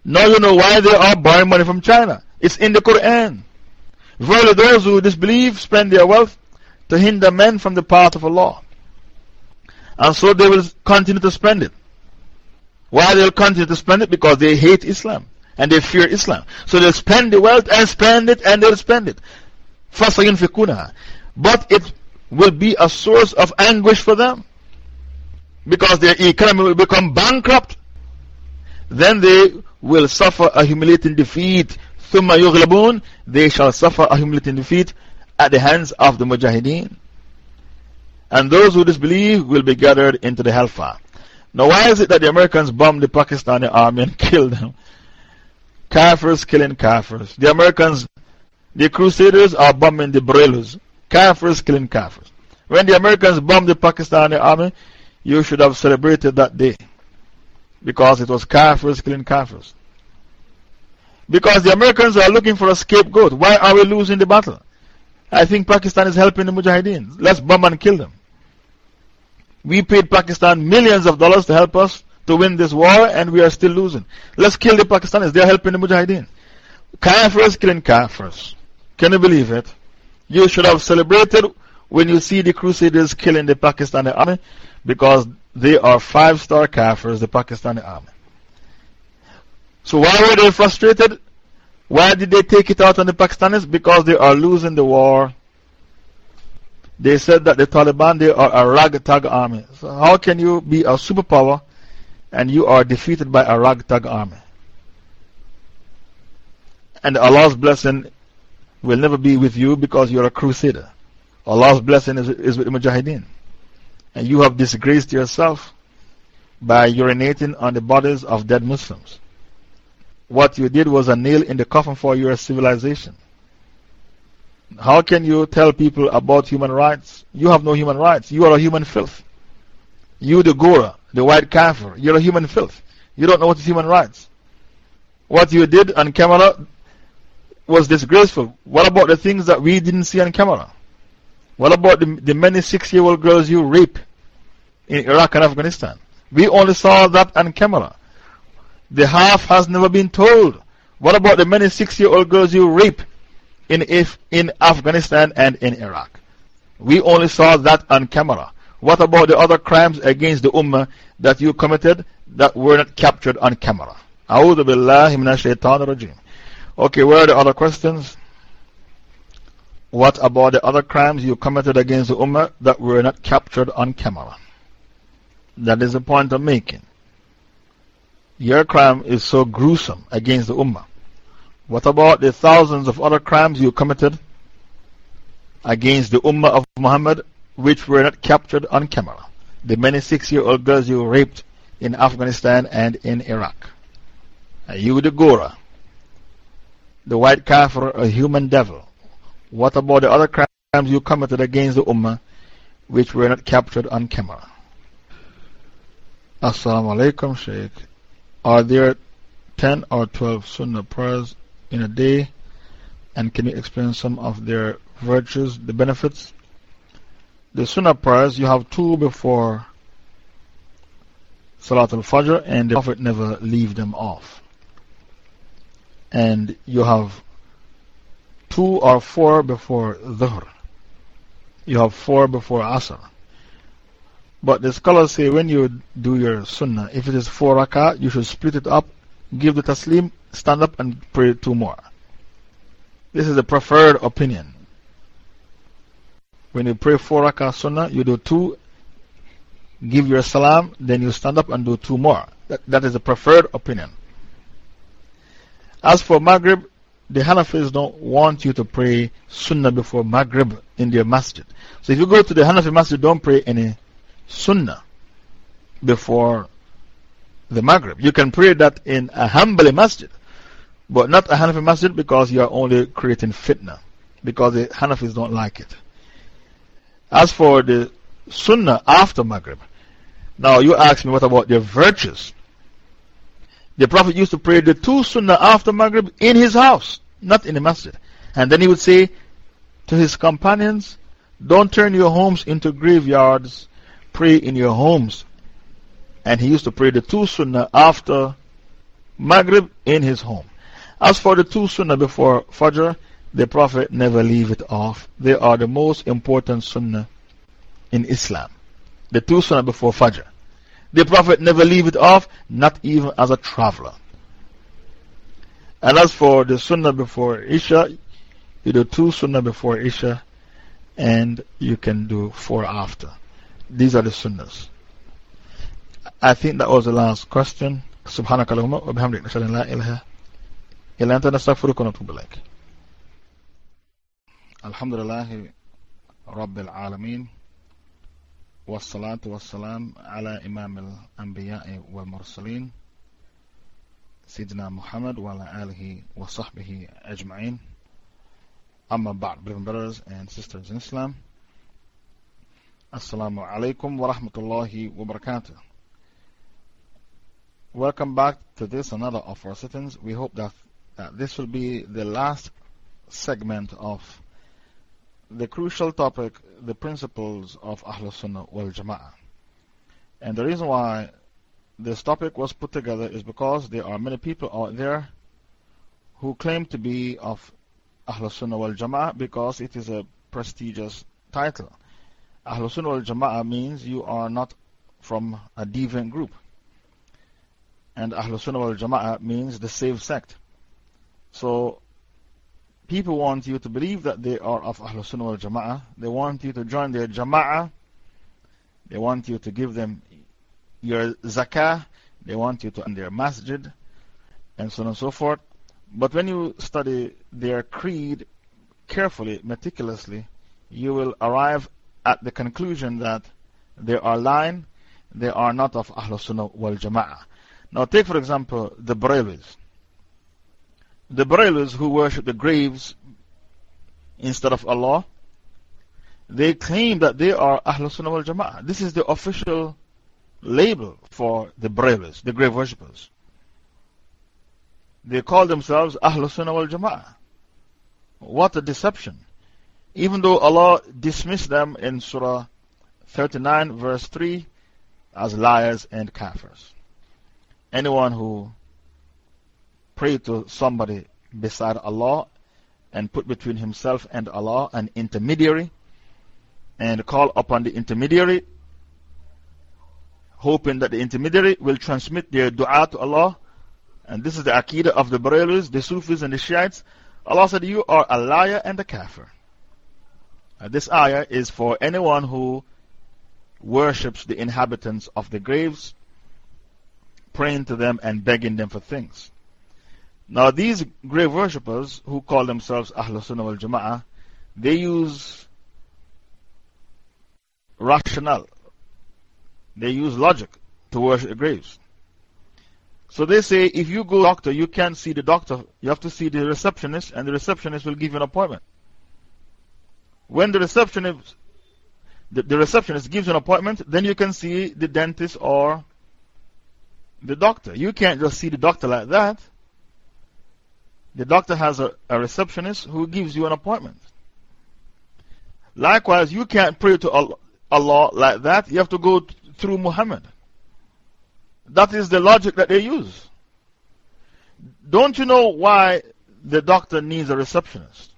Now you know why they are buying money from China. It's in the Quran. Verily those who disbelieve spend their wealth to hinder men from the path of Allah. And so they will continue to spend it. Why they'll continue to spend it? Because they hate Islam and they fear Islam. So they'll spend the wealth and spend it and they'll spend it. But it will be a source of anguish for them because their economy will become bankrupt. Then they will suffer a humiliating defeat. They shall suffer a humiliating defeat at the hands of the Mujahideen. And those who disbelieve will be gathered into the hellfire. Now, why is it that the Americans bombed the Pakistani army and killed them? Kafirs killing Kafirs. The Americans the Crusaders are bombing the Barelvis. Kafirs killing Kafirs. When the Americans bombed the Pakistani army, you should have celebrated that day. Because it was Kafirs killing Kafirs. Because the Americans are looking for a scapegoat. Why are we losing the battle? I think Pakistan is helping the Mujahideen. Let's bomb and kill them. We paid Pakistan millions of dollars to help us to win this war, and we are still losing. Let's kill the Pakistanis. They are helping the Mujahideen. Kafirs killing Kafirs. Can you believe it? You should have celebrated when you see the Crusaders killing the Pakistani army because they are five star Kafirs, the Pakistani army. So, why were they frustrated? Why did they take it out on the Pakistanis? Because they are losing the war. They said that the Taliban they are a ragtag army. So, how can you be a superpower and you are defeated by a ragtag army? And Allah's blessing will never be with you because you're a crusader. Allah's blessing is, is with the Mujahideen. And you have disgraced yourself by urinating on the bodies of dead Muslims. What you did was a nail in the coffin for your civilization. How can you tell people about human rights? You have no human rights. You are a human filth. You, the Gora, the white kafir, you're a human filth. You don't know what is human rights. What you did on camera was disgraceful. What about the things that we didn't see on camera? What about the, the many six year old girls you rape in Iraq and Afghanistan? We only saw that on camera. The half has never been told. What about the many six year old girls you rape in, if, in Afghanistan and in Iraq? We only saw that on camera. What about the other crimes against the Ummah that you committed that were not captured on camera? A'udhu billahi minash shaitan rajim. Okay, where are the other questions? What about the other crimes you committed against the Ummah that were not captured on camera? That is the point I'm making. Your crime is so gruesome against the Ummah. What about the thousands of other crimes you committed against the Ummah of Muhammad which were not captured on camera? The many six year old girls you raped in Afghanistan and in Iraq. You, the Gora, the white kafir, a human devil. What about the other crimes you committed against the Ummah which were not captured on camera? Assalamu alaikum, Shaykh. Are there 10 or 12 Sunnah prayers in a day? And can you explain some of their virtues, the benefits? The Sunnah prayers, you have two before Salat al Fajr, and the Prophet never leave them off. And you have two or four before Dhuhr. You have four before Asr. But the scholars say when you do your Sunnah, if it is four rak'ah, you should split it up, give the taslim, stand up, and pray two more. This is the preferred opinion. When you pray four rak'ah Sunnah, you do two, give your salam, then you stand up and do two more. That, that is the preferred opinion. As for Maghrib, the Hanafis don't want you to pray Sunnah before Maghrib in their masjid. So if you go to the Hanafi masjid, don't pray any Sunnah before the Maghrib. You can pray that in a Hanbali masjid, but not a Hanafi masjid because you are only creating fitna, because the Hanafis don't like it. As for the Sunnah after Maghrib, now you ask me what about their virtues? The Prophet used to pray the two Sunnah after Maghrib in his house, not in the masjid. And then he would say to his companions, Don't turn your homes into graveyards, pray in your homes. And he used to pray the two Sunnah after Maghrib in his home. As for the two Sunnah before Fajr, the Prophet never leave it off. They are the most important Sunnah in Islam. The two Sunnah before Fajr. The Prophet never leave it off, not even as a traveler. And as for the Sunnah before Isha, you do two Sunnah before Isha, and you can do four after. These are the Sunnahs. I think that was the last question. سبحانك اللهم وبحمدك نشهد ان لا اله إلا أنت نستغفرك ونتوب إليك. الحمد لله رب العالمين والصلاة والسلام على إمام الأنبياء والمرسلين سيدنا محمد وعلى آله وصحبه أجمعين. أما بعد brothers and sisters in Islam السلام عليكم ورحمة الله وبركاته. Welcome back to this another of our sittings. We hope that that this will be the last segment of the crucial topic, the principles of Ahlul Sunnah wal Jama'ah. And the reason why this topic was put together is because there are many people out there who claim to be of Ahlul Sunnah wal Jama'ah because it is a prestigious title. Ahlul Sunnah wal Jama'ah means you are not from a deviant group. And Ahlul Sunnah wal Jama'ah means the saved sect. So people want you to believe that they are of Ahlul Sunnah wal Jama'ah. They want you to join their Jama'ah. They want you to give them your zakah. They want you to end their masjid. And so on and so forth. But when you study their creed carefully, meticulously, you will arrive at the conclusion that they are lying. They are not of Ahlul Sunnah wal Jama'ah. Now, take for example the Barelvis the Barelvis who worship the graves instead of Allah, they claim that they are Ahlul Sunnah wal Jama'ah. This is the official label for the Barelvis, the grave worshippers. They call themselves Ahlul Sunnah wal Jama'ah. What a deception. even though Allah dismissed them in Surah 39, verse 3, as liars and kafirs. Anyone who pray to somebody beside Allah and put between himself and Allah an intermediary and call upon the intermediary, hoping that the intermediary will transmit their dua to Allah. And this is the Aqidah of the Barelwis, the Sufis, and the Shiites. Allah said, You are a liar and a kafir. Uh, this ayah is for anyone who worships the inhabitants of the graves, praying to them and begging them for things. Now, these grave worshippers who call themselves Ahlul Sunnah wal Jama'ah, they use rationale, they use logic to worship graves. So they say if you go to doctor, you can't see the doctor, you have to see the receptionist, and the receptionist will give you an appointment. When the receptionist, the, the receptionist gives an appointment, then you can see the dentist or the doctor. You can't just see the doctor like that. The doctor has a, a receptionist who gives you an appointment. Likewise, you can't pray to Allah like that. You have to go through Muhammad. That is the logic that they use. Don't you know why the doctor needs a receptionist?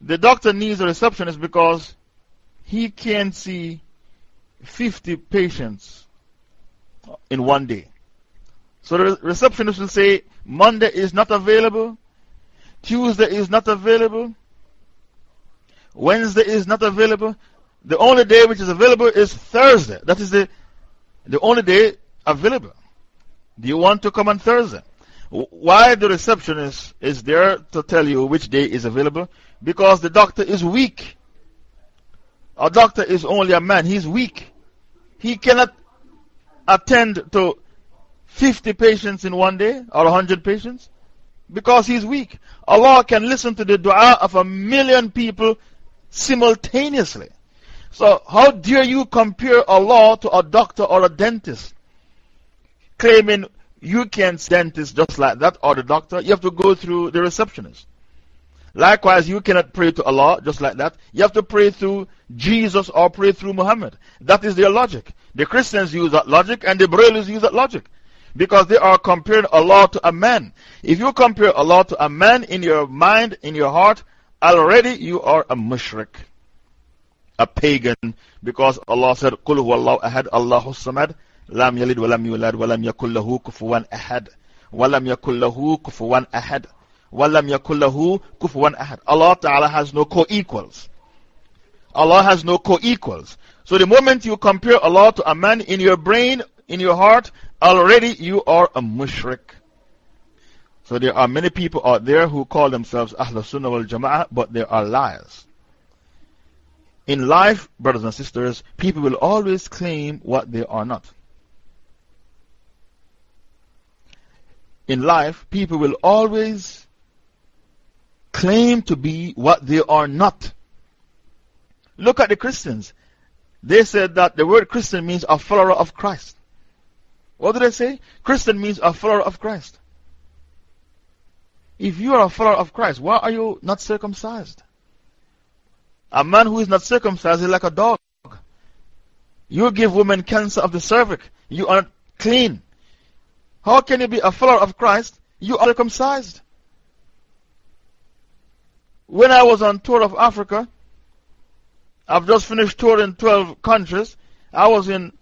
The doctor needs a receptionist because he can see 50 patients in one day. So the receptionist will say, Monday is not available, Tuesday is not available, Wednesday is not available. The only day which is available is Thursday. That is the, the only day available. Do you want to come on Thursday? Why the receptionist is there to tell you which day is available? Because the doctor is weak. A doctor is only a man, he's weak. He cannot attend to 50 patients in one day or 100 patients? Because he's weak. Allah can listen to the dua of a million people simultaneously. So, how dare you compare Allah to a doctor or a dentist? Claiming you can't dentist just like that or the doctor, you have to go through the receptionist. Likewise, you cannot pray to Allah just like that. You have to pray through Jesus or pray through Muhammad. That is their logic. The Christians use that logic and the Brahmins use that logic because they are comparing Allah to a man. If you compare Allah to a man in your mind, in your heart, already you are a mushrik, a pagan, because Allah said, قُلْ هُوَ اللَّهُ أَحَدْ اللَّهُ الصَّمَدْ لَمْ يَلِدْ وَلَمْ يُولَدْ وَلَمْ يَكُنْ لَهُ كُفُوًا أَحَدْ وَلَمْ يَكُنْ لَهُ كُفُوًا أَحَدْ وَلَمْ يَكُنْ لَهُ كُفُوًا أَحَدْ Allah Ta'ala has no co-equals. Allah has no co-equals. So the moment you compare Allah to a man in your brain, in your heart, already you are a mushrik. So there are many people out there who call themselves Ahl Sunnah wal Jama'ah, but they are liars. In life, brothers and sisters, people will always claim what they are not. In life, people will always claim to be what they are not. Look at the Christians. They said that the word Christian means a follower of Christ. What did I say? Christian means a follower of Christ. If you are a follower of Christ, why are you not circumcised? A man who is not circumcised is like a dog. You give women cancer of the cervix. You are not clean. How can you be a follower of Christ? You are circumcised. When I was on tour of Africa, I've just finished touring 12 countries. I was in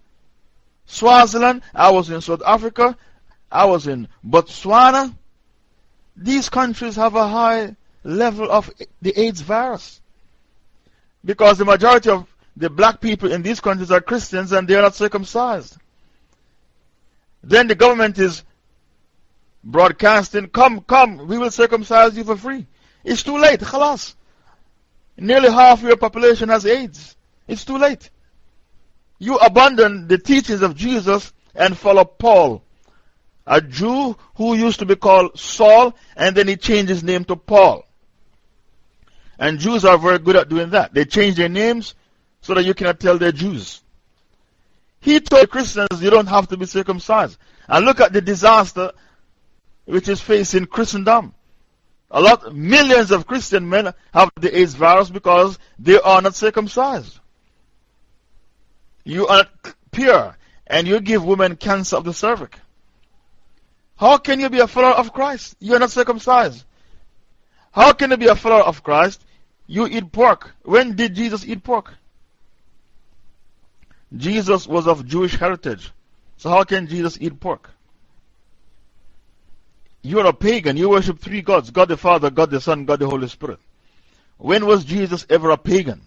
Swaziland, I was in South Africa, I was in Botswana. These countries have a high level of the AIDS virus. Because the majority of the black people in these countries are Christians and they are not circumcised. Then the government is broadcasting, come, come, we will circumcise you for free. It's too late, khalas. Nearly half your population has AIDS. It's too late. You abandon the teachings of Jesus and follow Paul, a Jew who used to be called Saul, and then he changed his name to Paul. And Jews are very good at doing that. They change their names so that you cannot tell they're Jews. He told Christians you don't have to be circumcised. And look at the disaster which is facing Christendom. A lot, millions of Christian men have the AIDS virus because they are not circumcised. You are pure, and you give women cancer of the cervix. How can you be a follower of Christ? You are not circumcised. How can you be a follower of Christ? You eat pork. When did Jesus eat pork? Jesus was of Jewish heritage. So, how can Jesus eat pork? You are a pagan. You worship three gods God the Father, God the Son, God the Holy Spirit. When was Jesus ever a pagan?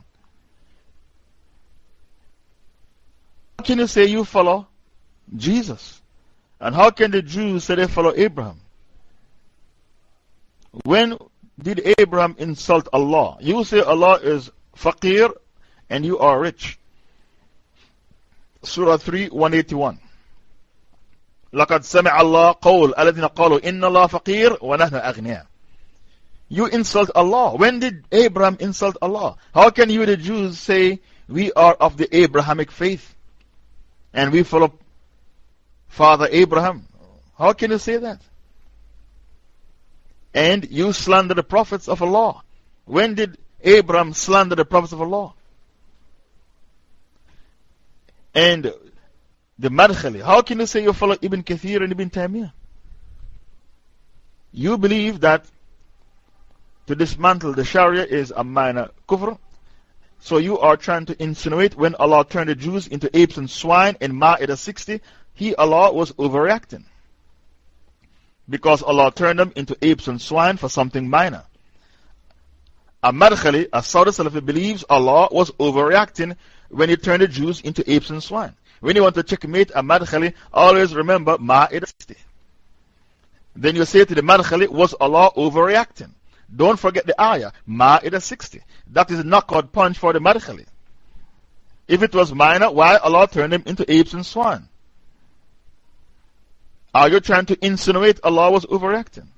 can you say you follow Jesus? And how can the Jews say they follow Abraham? When did Abraham insult Allah? You say Allah is faqir and you are rich. Surah 3, 181. لقد سمع الله قول الذين قالوا إن الله فقير ونحن أغنياء You insult Allah. When did Abraham insult Allah? How can you, the Jews, say we are of the Abrahamic faith And we follow Father Abraham? How can you say that? And you slander the prophets of Allah. When did Abraham slander the prophets of Allah? And the Madkhali. How can you say you follow Ibn Kathir and Ibn Taymiyyah? You believe that to dismantle the Sharia is a minor kufr. So you are trying to insinuate when Allah turned the Jews into apes and swine in Ma'idah 60, He, Allah, was overreacting. Because Allah turned them into apes and swine for something minor. A Madkhali, a Saudi Salafi, believes Allah was overreacting when He turned the Jews into apes and swine. When you want to checkmate a Madkhali, always remember Ma'idah 60. Then you say to the Madkhali, was Allah overreacting? Don't forget the ayah, Ma'idah 60. That is a knockout punch for the Madkhali. If it was minor, why Allah turned them into apes and swine? Are you trying to insinuate Allah was overreacting?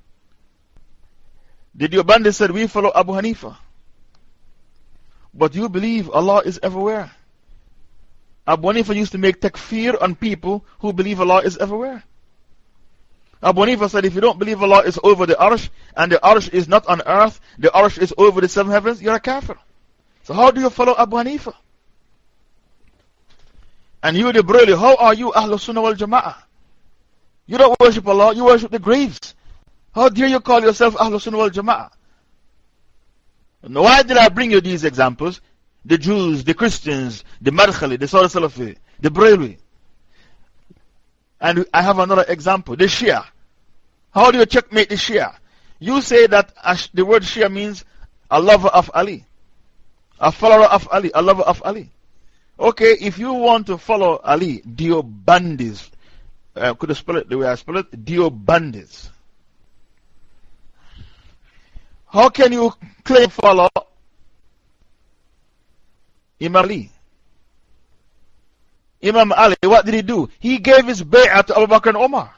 Deobandi said we follow Abu Hanifa? But you believe Allah is everywhere. Abu Hanifa used to make takfir on people who believe Allah is everywhere. Abu Hanifa said, if you don't believe Allah is over the arsh, and the arsh is not on earth, the arsh is over the seven heavens, you're a kafir. So how do you follow Abu Hanifa? And you, the Barelvi, how are you Ahlul Sunnah wal Jama'ah? You don't worship Allah, you worship the graves. How dare you call yourself Ahlul Sunnah wal Jama'ah? Why did I bring you these examples? the Jews, the Christians, the Madkhali, the Saudi Salafi, the Barelvi. And I have another example the Shia. How do you checkmate the Shia? You say that the word Shia means a lover of Ali, a follower of Ali, a lover of Ali. Okay, if you want to follow Ali, Deobandis, uh, could you spell it the way I spell it? Deobandis. How can you claim follow Imam Ali. Imam Ali, what did he do? He gave his bay'ah to Abu Bakr and Omar.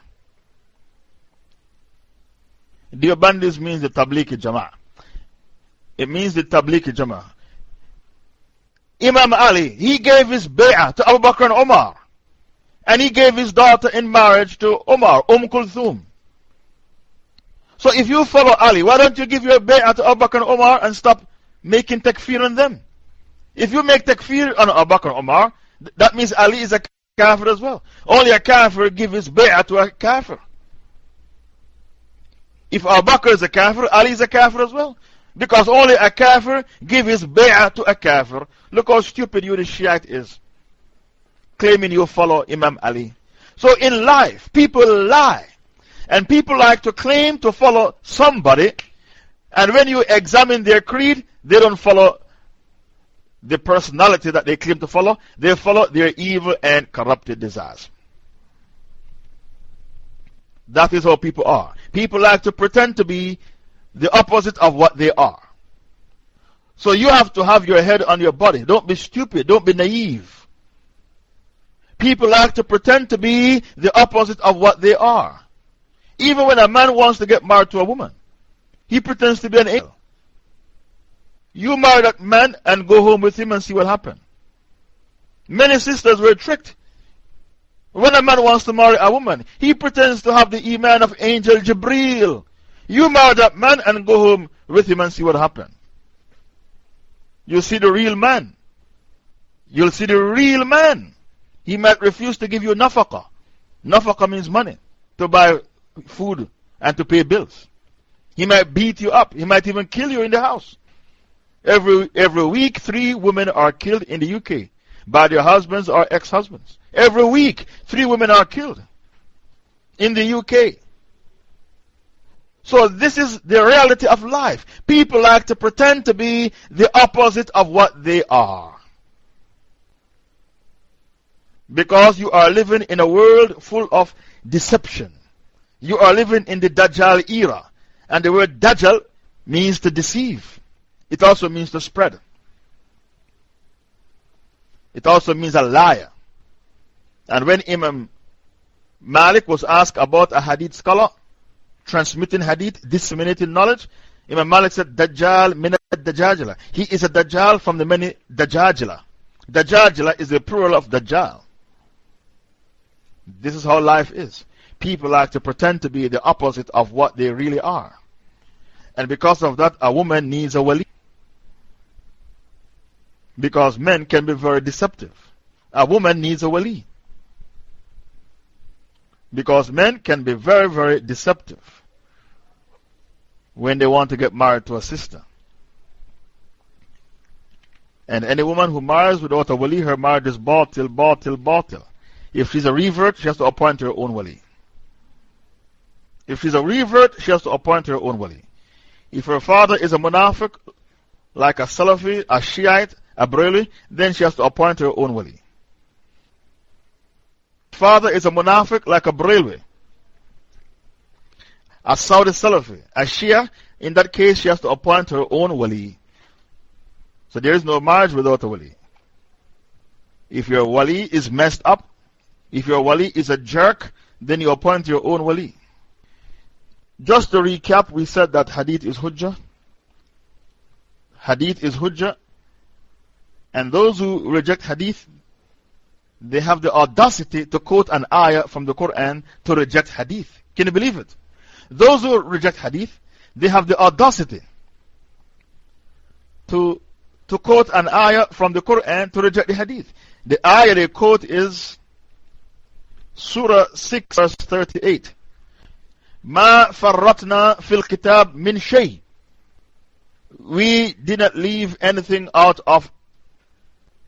Deobandis means the Tablighi Jama'ah. It means the Tablighi Jama'ah. Imam Ali, he gave his bay'ah to Abu Bakr and Omar. And he gave his daughter in marriage to Omar, Umm Kulthum. So if you follow Ali, why don't you give your bay'ah to Abu Bakr and Omar and stop making takfir on them? If you make takfir on Abu Bakr Umar, that means Ali is a kafir as well. Only a kafir gives his bay'ah to a kafir. If Abu Bakr is a kafir, Ali is a kafir as well. Because only a kafir gives his bay'ah to a kafir. Look how stupid you the Shiite is. Claiming you follow Imam Ali. So in life, people lie. And people like to claim to follow somebody. And when you examine their creed, they don't follow the personality that they claim to follow, they follow their evil and corrupted desires. That is how people are. People like to pretend to be the opposite of what they are. So you have to have your head on your body. Don't be stupid. Don't be naive. People like to pretend to be the opposite of what they are. Even when a man wants to get married to a woman, he pretends to be an angel. You marry that man and go home with him and see what happens. Many sisters were tricked. When a man wants to marry a woman, he pretends to have the iman of angel Jibreel. You marry that man and go home with him and see what happens. You'll see the real man. You'll see the real man. He might refuse to give you nafaka. Nafaka means money to buy food and to pay bills. He might beat you up. He might even kill you in the house. Every, every week, three women are killed in the UK by their husbands or ex husbands. Every week, three women are killed in the UK. So, this is the reality of life. People like to pretend to be the opposite of what they are. Because you are living in a world full of deception. You are living in the Dajjal era. And the word Dajjal means to deceive. It also means to spread. It also means a liar. And when Imam Malik was asked about a hadith scholar transmitting hadith, disseminating knowledge, Imam Malik said, Dajjal min Dajjajala. He is a Dajjal from the many Dajjajala. Dajjajala is the plural of Dajjal. This is how life is. People like to pretend to be the opposite of what they really are. And because of that, a woman needs a wali. Because men can be very deceptive. A woman needs a wali. Because men can be very, very deceptive when they want to get married to a sister. And any woman who marries without a wali, her marriage is batil, batil, batil. If she's a revert, she has to appoint her own wali. If she's a revert, she has to appoint her own wali. If her father is a munafiq, like a Salafi, a Shiite, a Barelvi, then she has to appoint her own wali. Father is a munafiq, like a Barelvi, a Saudi Salafi, a Shia, in that case she has to appoint her own wali. So there is no marriage without a wali. If your wali is messed up, if your wali is a jerk, then you appoint your own wali. Just to recap, we said that hadith is hujjah. Hadith is hujjah. And those who reject hadith, they have the audacity to quote an ayah from the Quran to reject hadith. Can you believe it? Those who reject hadith, they have the audacity to, to quote an ayah from the Quran to reject the hadith. The ayah they quote is Surah 6, verse 38. ما فرطنا في الكتاب من شيء. We didn't leave anything out of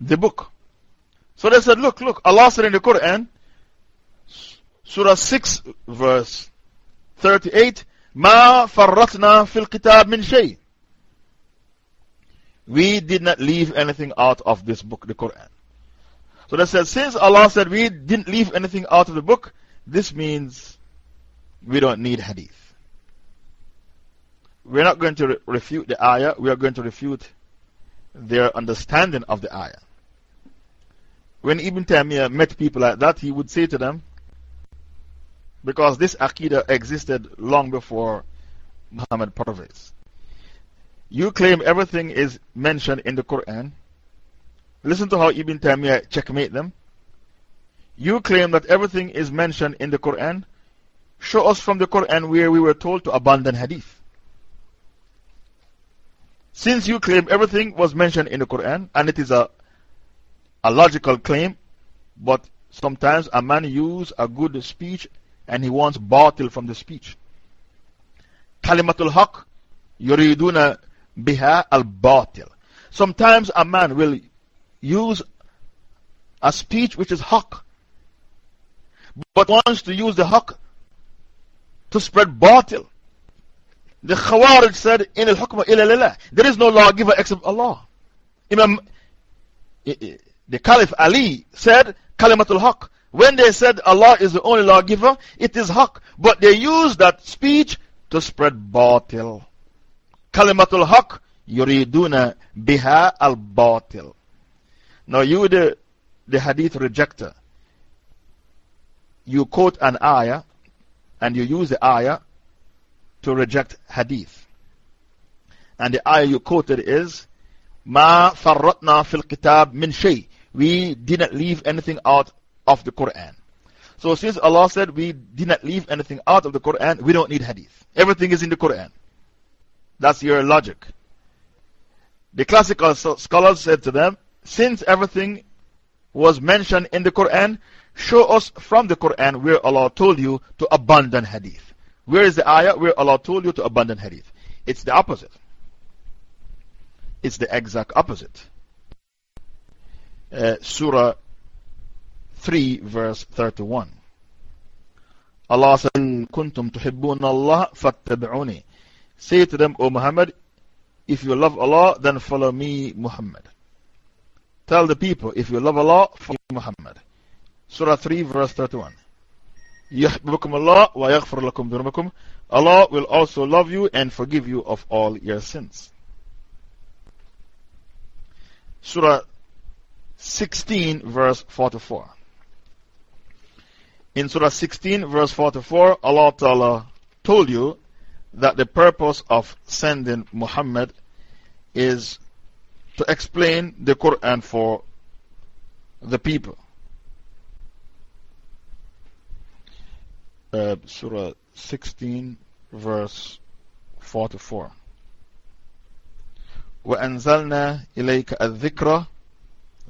the book. So they said, Look, look, Allah said in the Quran, Surah 6, verse 38, Ma farratna fil kitab min shay. We did not leave anything out of this book, the Quran. So they said, Since Allah said we didn't leave anything out of the book, this means we don't need hadith. We're not going to re refute the ayah, we are going to refute their understanding of the ayah. When Ibn Taymiyyah met people like that, he would say to them, because this Aqidah existed long before Muhammad Parvez. You claim everything is mentioned in the Quran. Listen to how Ibn Taymiyyah checkmate them. You claim that everything is mentioned in the Quran. Show us from the Quran where we were told to abandon hadith. Since you claim everything was mentioned in the Quran, and it is a, a logical claim, but sometimes a man uses a good speech and he wants batil from the speech. Kalimatul haq, yuriduna biha al batil. Sometimes a man will use a speech which is haq, but wants to use the haq to spread batil. The Khawarij said, In al hukma illa lillah. There is no lawgiver except Allah. Imam, the Caliph Ali said, Kalimatul Haq. When they said Allah is the only lawgiver, it is haq. But they use that speech to spread batil. Kalimatul haq, yuriduna biha al batil. Now, you, the, the hadith rejector, you quote an ayah and you use the ayah to reject hadith. And the ayah you quoted is, Ma farratna fil kitab min shay. We didn't leave anything out of the Quran. So, since Allah said we did not leave anything out of the Quran, we don't need hadith. Everything is in the Quran. That's your logic. The classical scholars said to them, since everything was mentioned in the Quran, show us from the Quran where Allah told you to abandon hadith. Where is the ayah where Allah told you to abandon hadith? It's the opposite. It's the exact opposite. Uh, Surah 3, verse 31. Allah said, Kuntum tuhibbun Allah fattabi'uni. Say to them, O Muhammad, if you love Allah, then follow me, Muhammad. Tell the people, if you love Allah, follow Muhammad. Surah 3, verse 31. يحببكم الله ويغفر لكم ذنوبكم Allah will also love you and forgive you of all your sins. Surah 16, verse 44. In Surah 16, verse 44, Allah Ta'ala told you that the purpose of sending Muhammad is to explain the Quran for the people. Uh, Surah 16, verse 44. وأنزلنا إليك الذكر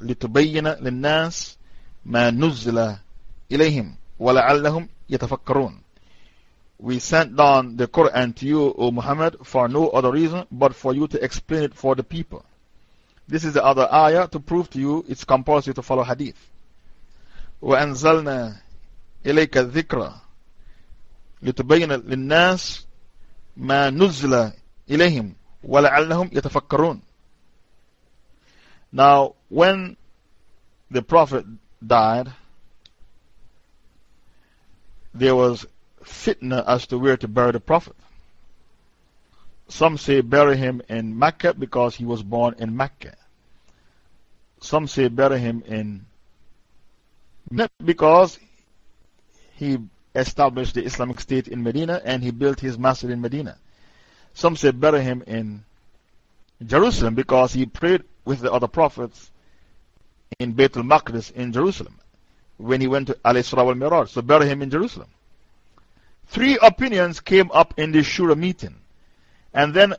لتبين للناس ما نزل إليهم وَلَعَلَّهُمْ يَتَفَكَّرُونَ We sent down the Quran to you, O Muhammad, for no other reason but for you to explain it for the people. This is the other ayah to prove to you it's compulsory to follow hadith. وَأَنزَلْنَا إِلَيْكَ الذِّكْرَ لِتُبَيِّنَ لِلنَّاسِ مَا نُزِّلَ إِلَيْهِمْ وَلَعَلَّهُمْ يَتَفَكَّرُونَ Now, when the Prophet died, there was fitna as to where to bury the Prophet. Some say bury him in Mecca because he was born in Mecca. Some say bury him in because he established the Islamic State in Medina and he built his masjid in Medina. Some say bury him in Jerusalem because he prayed with the other prophets in Beit al-Maqdis in Jerusalem when he went to Al Isra wal Miraj. So bury him in Jerusalem. Three opinions came up in the Shura meeting. And then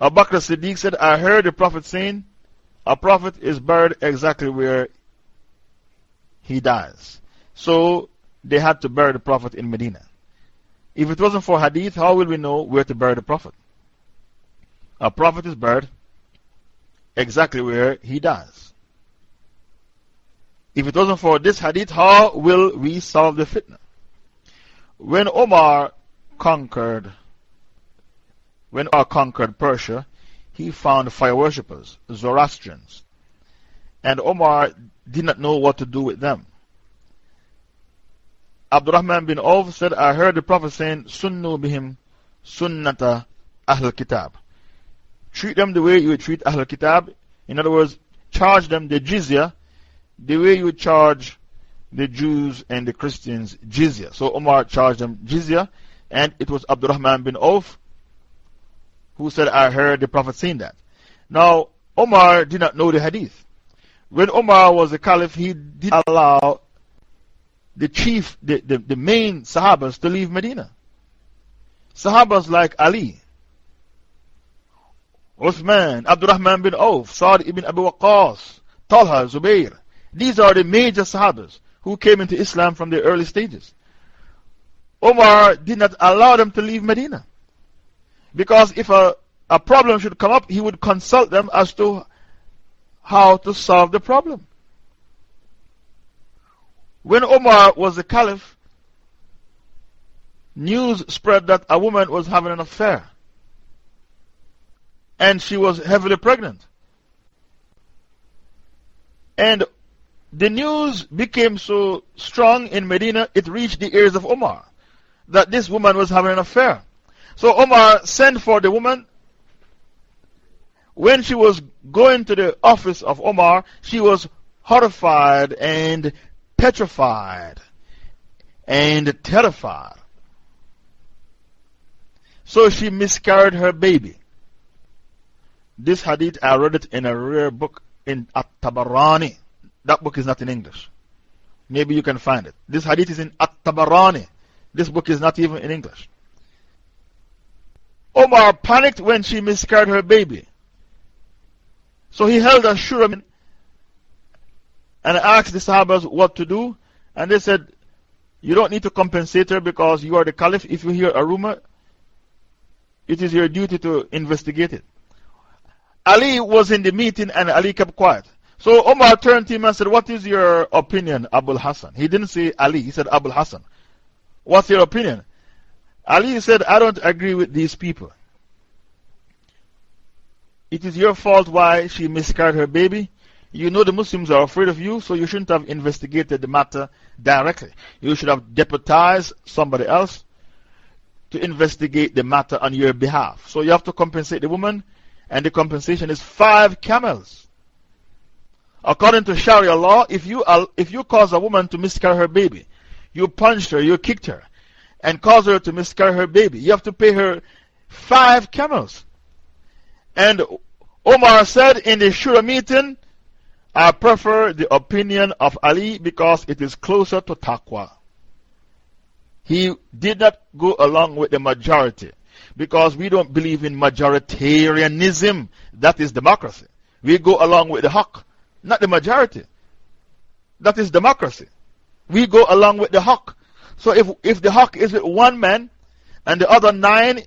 Abu Bakr Siddiq said, I heard the Prophet saying, a Prophet is buried exactly where he dies. So they had to bury the Prophet in Medina. If it wasn't for Hadith, how will we know where to bury the Prophet? A Prophet is buried exactly where he dies. If it wasn't for this hadith, how will we solve the fitna? When Omar conquered, when Omar conquered Persia, he found fire worshippers, Zoroastrians. And Omar did not know what to do with them. Abdurrahman bin Auf said, I heard the Prophet saying, Sunnu bihim sunnata Ahl Kitab. Treat them the way you would treat Ahl Kitab. In other words, charge them the jizya the way you charge the Jews and the Christians jizya. So Omar charged them jizya, and it was Abdurrahman bin Auf who said, I heard the Prophet saying that. Now, Omar did not know the hadith. When Omar was the caliph, he did allow the chief, the, the, the main Sahabas to leave Medina. Sahabas like Ali, Uthman, Abdurrahman bin Auf, Sa'd ibn Abu Waqqas, Talha, Zubair. These are the major Sahabas who came into Islam from the early stages. Omar did not allow them to leave Medina. Because if a, a problem should come up, he would consult them as to how to solve the problem. When Omar was the caliph, news spread that a woman was having an affair. And she was heavily pregnant. And the news became so strong in Medina, it reached the ears of Omar that this woman was having an affair. So Omar sent for the woman. When she was going to the office of Omar, she was horrified and petrified and terrified. So she miscarried her baby. This hadith, I read it in a rare book in At Tabarani. That book is not in English. Maybe you can find it. This hadith is in At-Tabarani. This book is not even in English. Omar panicked when she miscarried her baby. So he held a shura and asked the Sahabas what to do. And they said, You don't need to compensate her because you are the Caliph. If you hear a rumor, it is your duty to investigate it. Ali was in the meeting and Ali kept quiet. So Omar turned to him and said, What is your opinion, Abul Hassan? He didn't say Ali, he said Abul Hassan. What's your opinion? Ali said, I don't agree with these people. It is your fault why she miscarried her baby. You know the Muslims are afraid of you, so you shouldn't have investigated the matter directly. You should have deputized somebody else to investigate the matter on your behalf. So you have to compensate the woman, and the compensation is five camels. According to Sharia law, if you, if you cause a woman to miscarry her baby, you punched her, you kicked her, and caused her to miscarry her baby, you have to pay her five camels. And Omar said in the Shura meeting, I prefer the opinion of Ali because it is closer to taqwa. He did not go along with the majority because we don't believe in majoritarianism. That is democracy. We go along with the haqq, not the majority. That is democracy. We go along with the haqq. So if, if the haqq is with one man and the other nine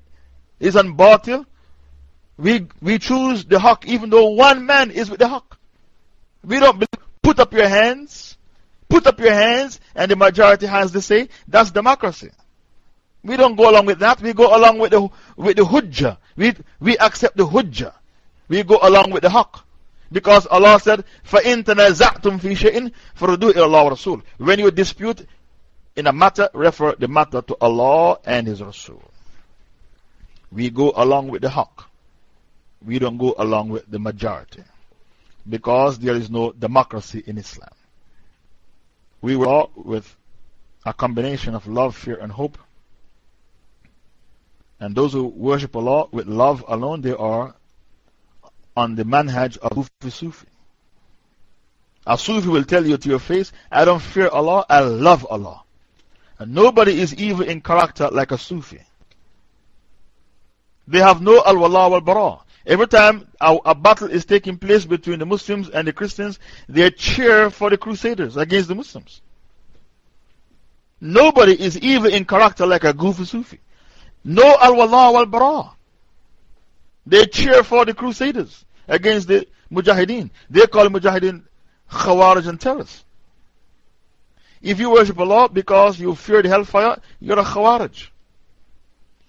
is on batil, we, we choose the haqq even though one man is with the haqq. We don't put up your hands, put up your hands, and the majority has to say. That's democracy. We don't go along with that. We go along with the, with the hujjah. We, we accept the hujjah. We go along with the haqq. Because Allah said, فَإِن تَنَزَعْتُمْ فِي شَيْءٍ فَرُدُوا إِلَى اللَّهِ وَرَسُولِ When you dispute in a matter, refer the matter to Allah and His Rasul. We go along with the haqq we don't go along with the majority because there is no democracy in Islam. We were with a combination of love, fear, and hope. And those who worship Allah with love alone, they are on the manhaj of Sufi Sufi. A Sufi will tell you to your face, I don't fear Allah, I love Allah. And nobody is evil in character like a Sufi. They have no al wala wal bara. Every time a, a, battle is taking place between the Muslims and the Christians, they cheer for the Crusaders against the Muslims. Nobody is evil in character like a goofy Sufi. No al wala wal bara. They cheer for the Crusaders against the Mujahideen. They call Mujahideen Khawarij and terrorists. If you worship Allah because you fear the hellfire, you're a Khawarij.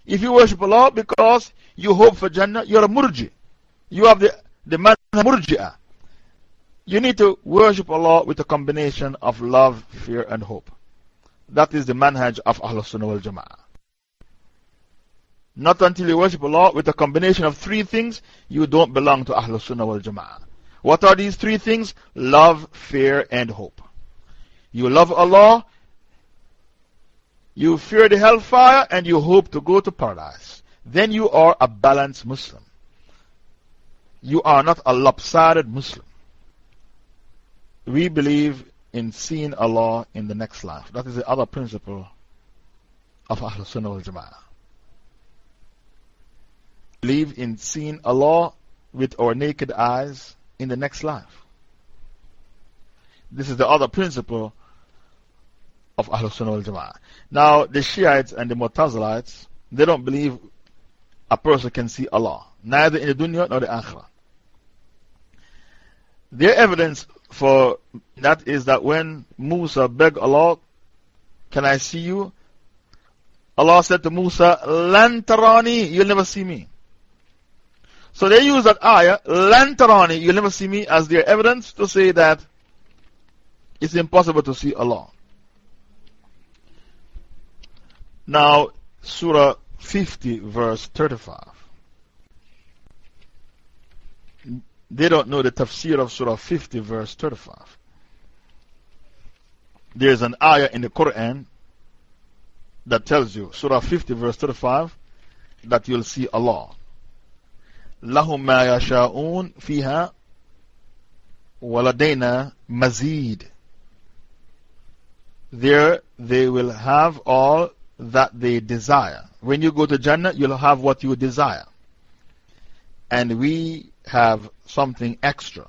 If you worship Allah because you hope for Jannah, you're a murji. You have the, the man murji'ah. You need to worship Allah with a combination of love, fear, and hope. That is the manhaj of Ahlul Sunnah wal Jama'ah. Not until you worship Allah with a combination of three things, you don't belong to Ahlul Sunnah wal Jama'ah. What are these three things? Love, fear, and hope. You love Allah, you fear the hellfire, and you hope to go to paradise then you are a balanced Muslim. You are not a lopsided Muslim. We believe in seeing Allah in the next life. That is the other principle of Ahlul Sunnah wal Jama'ah. Believe in seeing Allah with our naked eyes in the next life. This is the other principle of Ahlul Sunnah wal Jama'ah. Now, the Shiites and the Mu'tazilites, they don't believe a person can see Allah, neither in the dunya nor the akhirah. Their evidence for that is that when Musa begged Allah, Can I see you? Allah said to Musa, Lantarani, you'll never see me. So they use that ayah, Lantarani, you'll never see me, as their evidence to say that it's impossible to see Allah. Now, Surah 50, verse 35. They don't know the tafsir of Surah 50, verse 35. There's an ayah in the Quran that tells you, Surah 50, verse 35, that you'll see Allah. لهم ما يشاءون فيها ولدينا مزيد there they will have all that they desire. When you go to Jannah, you'll have what you desire. And we have something extra.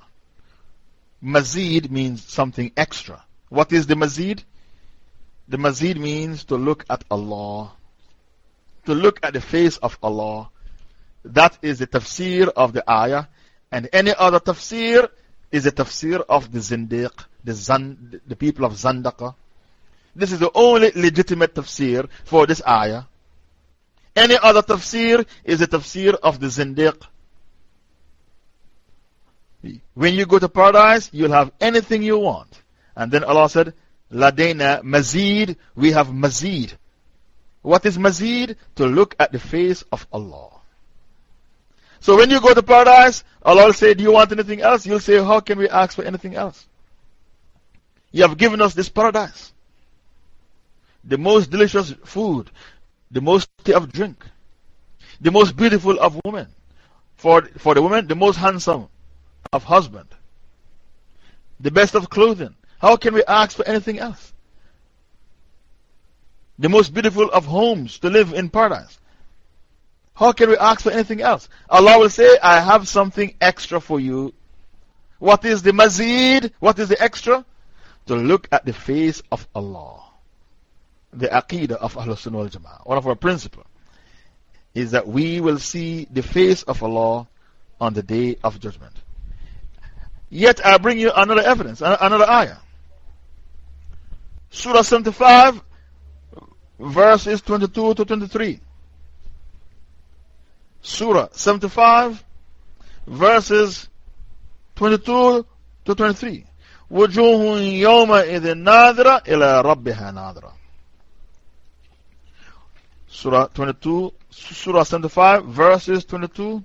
Mazid means something extra. What is the mazid? The mazid means to look at Allah, to look at the face of Allah. that is the tafsir of the ayah. And any other tafsir is the tafsir of the zindiq, the, zan, the people of Zandaqa. This is the only legitimate tafsir for this ayah. Any other tafsir is the tafsir of the zindiq. When you go to paradise, you'll have anything you want. And then Allah said, Ladena Mazid, we have Mazid. What is Mazid? To look at the face of Allah. So when you go to paradise, Allah will say, Do you want anything else? You'll say, How can we ask for anything else? You have given us this paradise. The most delicious food, the most of drink, the most beautiful of women. For, for the woman, the most handsome of husband, the best of clothing. How can we ask for anything else? The most beautiful of homes to live in paradise. How can we ask for anything else? Allah will say, I have something extra for you. What is the mazid? What is the extra? To look at the face of Allah. The aqidah of Ahlul Sunnah wal Jama'ah. One of our principles is that we will see the face of Allah on the day of judgment. Yet I bring you another evidence, another ayah. Surah 75, verses 22 to 23. Surah 75, verses 22 to 23. وجوه يومئذ ناظرة إلى ربها ناظرة. Surah 22, Surah 75, verses 22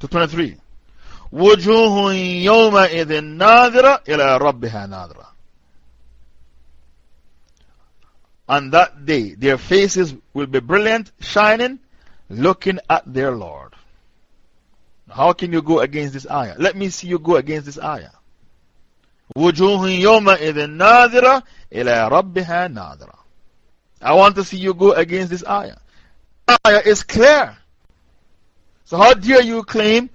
to 23. وجوه يومئذ ناظرة إلى ربها ناظرة. On that day, their faces will be brilliant, shining, looking at their Lord. How can you go against this ayah? Let me see you go against this ayah. وجوه يومئذ ناظرة إلى ربها ناظرة. I want to see you go against this ayah. Ayah is clear. So how dare you claim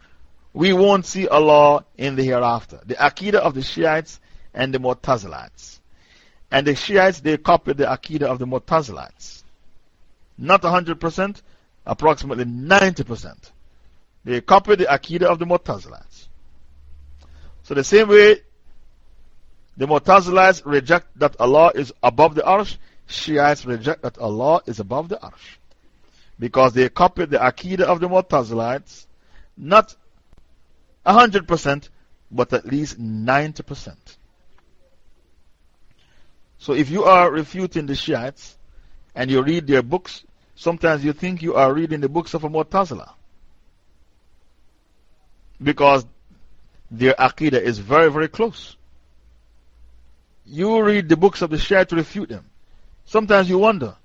we won't see Allah in the hereafter? The Aqidah of the Shiites and the Mu'tazilites. And the Shiites, they copied the Aqidah of the Mu'tazilites. Not 100%, approximately 90%. They copy the Aqidah of the Mu'tazilites. So, the same way the Mu'tazilites reject that Allah is above the Arsh, Shiites reject that Allah is above the Arsh. Because they copied the Aqidah of the Mu'tazilites, not 100%, but at least 90%. So, if you are refuting the Shiites and you read their books, sometimes you think you are reading the books of a Mu'tazila. Because their Aqidah is very, very close. You read the books of the Shia to refute them. Sometimes you wonder,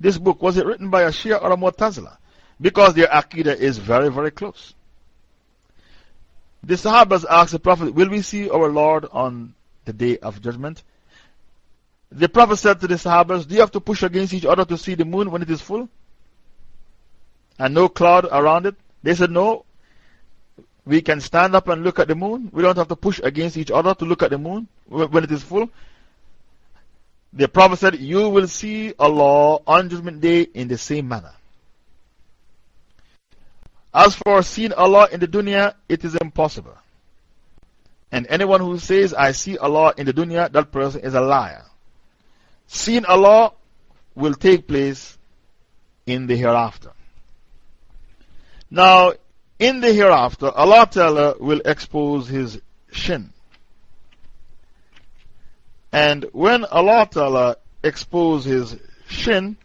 this book, was it written by a Shia or a Mu'tazila? Because their Aqidah is very, very close. The Sahabas asked the Prophet, Will we see our Lord on the day of judgment? The Prophet said to the Sahabas, Do you have to push against each other to see the moon when it is full? And no cloud around it? They said, No. We can stand up and look at the moon. We don't have to push against each other to look at the moon when it is full. The Prophet said, You will see Allah on Judgment Day in the same manner. As for seeing Allah in the dunya, it is impossible. And anyone who says, I see Allah in the dunya, that person is a liar. Seeing Allah will take place in the hereafter. Now, in the hereafter, Allah Ta'ala will expose His shin. And when Allah Ta'ala exposes His shin,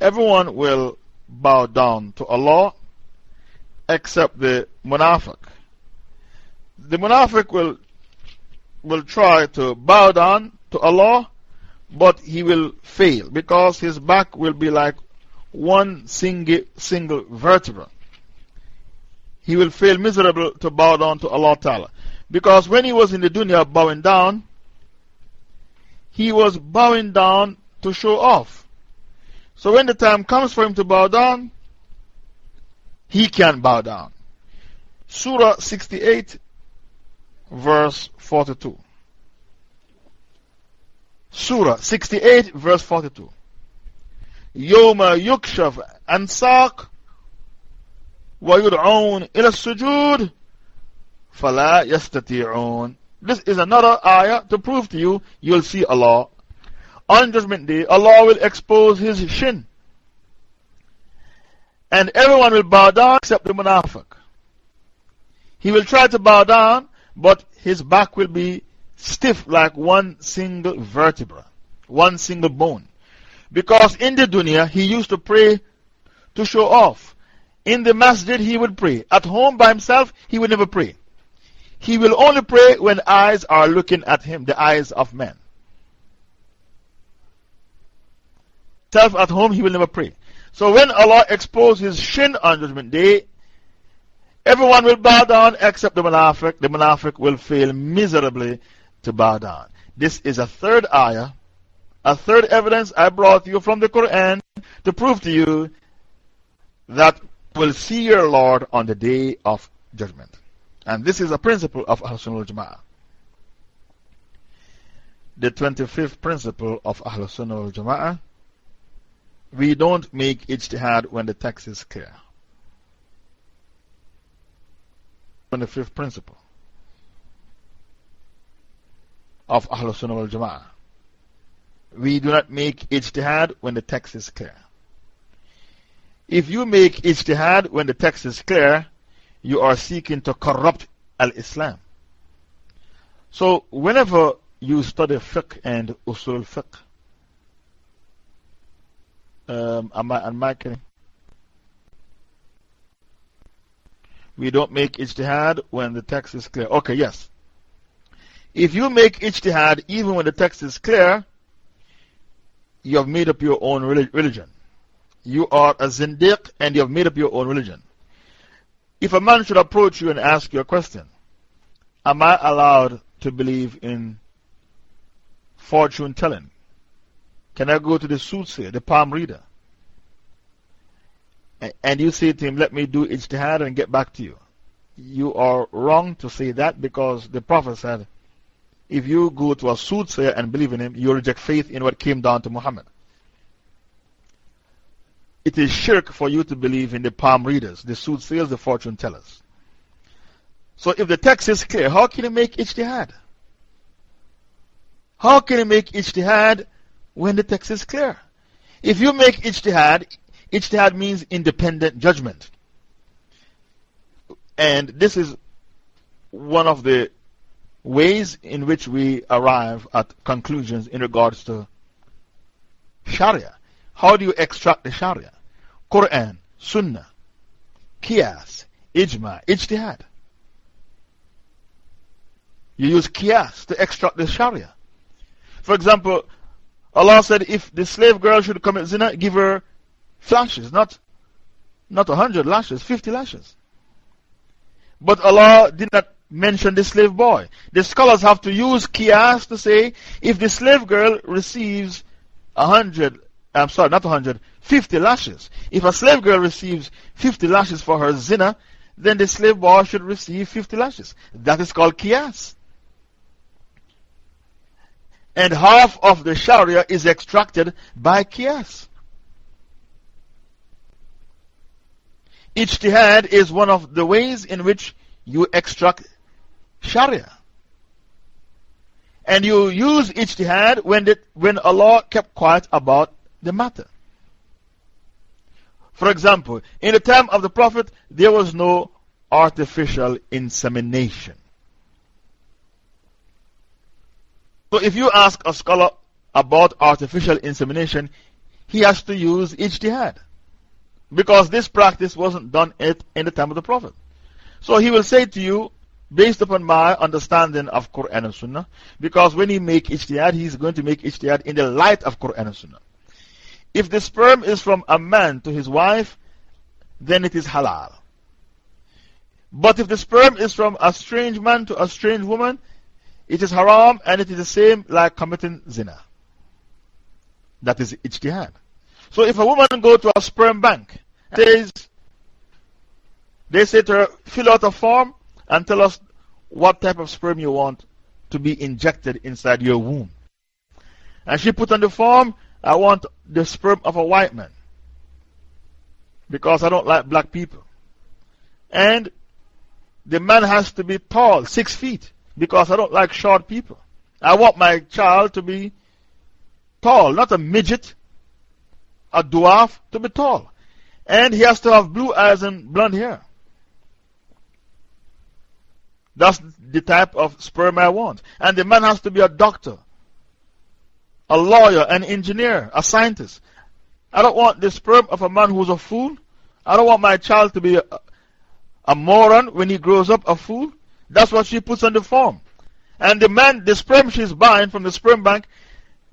everyone will bow down to Allah except the munafiq. The munafiq will, will try to bow down to Allah, but he will fail because his back will be like one single, single vertebra. He will fail miserable to bow down to Allah Ta'ala. Because when he was in the dunya bowing down, he was bowing down to show off. So when the time comes for him to bow down, he can bow down. Surah 68, verse 42. Surah 68, verse 42. يوم يكشف عن ساق ويدعون إلى السجود فلا يستطيعون This is another ayah to prove to you, you'll see Allah. On Judgment Day, Allah will expose His shin. And everyone will bow down except the munafiq. He will try to bow down, but his back will be stiff like one single vertebra, one single bone. Because in the dunya, he used to pray to show off. In the masjid, he would pray. At home by himself, he would never pray. He will only pray when eyes are looking at him, the eyes of men. Self at home, he will never pray. So when Allah exposes his shin on Judgment Day, everyone will bow down except the Munafiq. The Munafiq will fail miserably to bow down. This is a third ayah, a third evidence I brought you from the Quran to prove to you that will see your Lord on the day of judgment. And this is a principle of Ahl Sunnah Jama'ah. The 25th principle of Ahl Sunnah Jama'ah we don't make ijtihad when the text is clear. 25th principle of Ahlul Sunnah wal Jama'ah. We do not make ijtihad when the text is clear. If you make ijtihad when the text is clear, you are seeking to corrupt Al Islam. So, whenever you study fiqh and usul fiqh, um, am, I, kidding? We don't make ijtihad when the text is clear. Okay, yes. If you make ijtihad even when the text is clear, you have made up your own religion. You are a zindiq and you have made up your own religion. If a man should approach you and ask you a question, Am I allowed to believe in fortune telling? Can I go to the soothsayer, the palm reader? And you say to him, Let me do ijtihad and get back to you. You are wrong to say that because the Prophet said, If you go to a soothsayer and believe in him, you reject faith in what came down to Muhammad. It is shirk for you to believe in the palm readers, the soothsayers, the fortune tellers. So if the text is clear, how can you make ijtihad? How can you make ijtihad when the text is clear. If you make ijtihad, ijtihad means independent judgment. And this is one of the ways in which we arrive at conclusions in regards to Sharia. How do you extract the Sharia? Quran, Sunnah, Qiyas, Ijma, Ijtihad. You use Qiyas to extract the Sharia. For example, Allah said if the slave girl should commit zina, give her lashes, not, not a hundred lashes, fifty lashes. But Allah did not mention the slave boy. The scholars have to use Qiyas to say if the slave girl receives a hundred, I'm sorry, not a hundred, fifty lashes. If a slave girl receives fifty lashes for her zina, then the slave boy should receive fifty lashes. That is called Qiyas. and half of the Sharia is extracted by Qiyas. Ijtihad is one of the ways in which you extract Sharia. And you use Ijtihad when, the, when Allah kept quiet about the matter. For example, in the time of the Prophet, there was no artificial insemination. So if you ask a scholar about artificial insemination, he has to use ijtihad. Because this practice wasn't done it in the time of the Prophet. So he will say to you, based upon my understanding of Quran and Sunnah, because when he make ijtihad, he's going to make ijtihad in the light of Quran and Sunnah. If the sperm is from a man to his wife, then it is halal. But if the sperm is from a strange man to a strange woman, it is haram and it is the same like committing zina. That is ijtihad. So if a woman go to a sperm bank says, they say to her, fill out a form and tell us what type of sperm you want to be injected inside your womb. And she put on the form, I want the sperm of a white man because I don't like black people. And the man has to be tall, six feet, because I don't like short people. I want my child to be tall, not a midget, a dwarf, to be tall. And he has to have blue eyes and blonde hair. That's the type of sperm I want. And the man has to be a doctor, a lawyer, an engineer, a scientist. I don't want the sperm of a man who's a fool. I don't want my child to be a, a moron when he grows up, a fool. That's what she puts on the form. And the man, the sperm she's buying from the sperm bank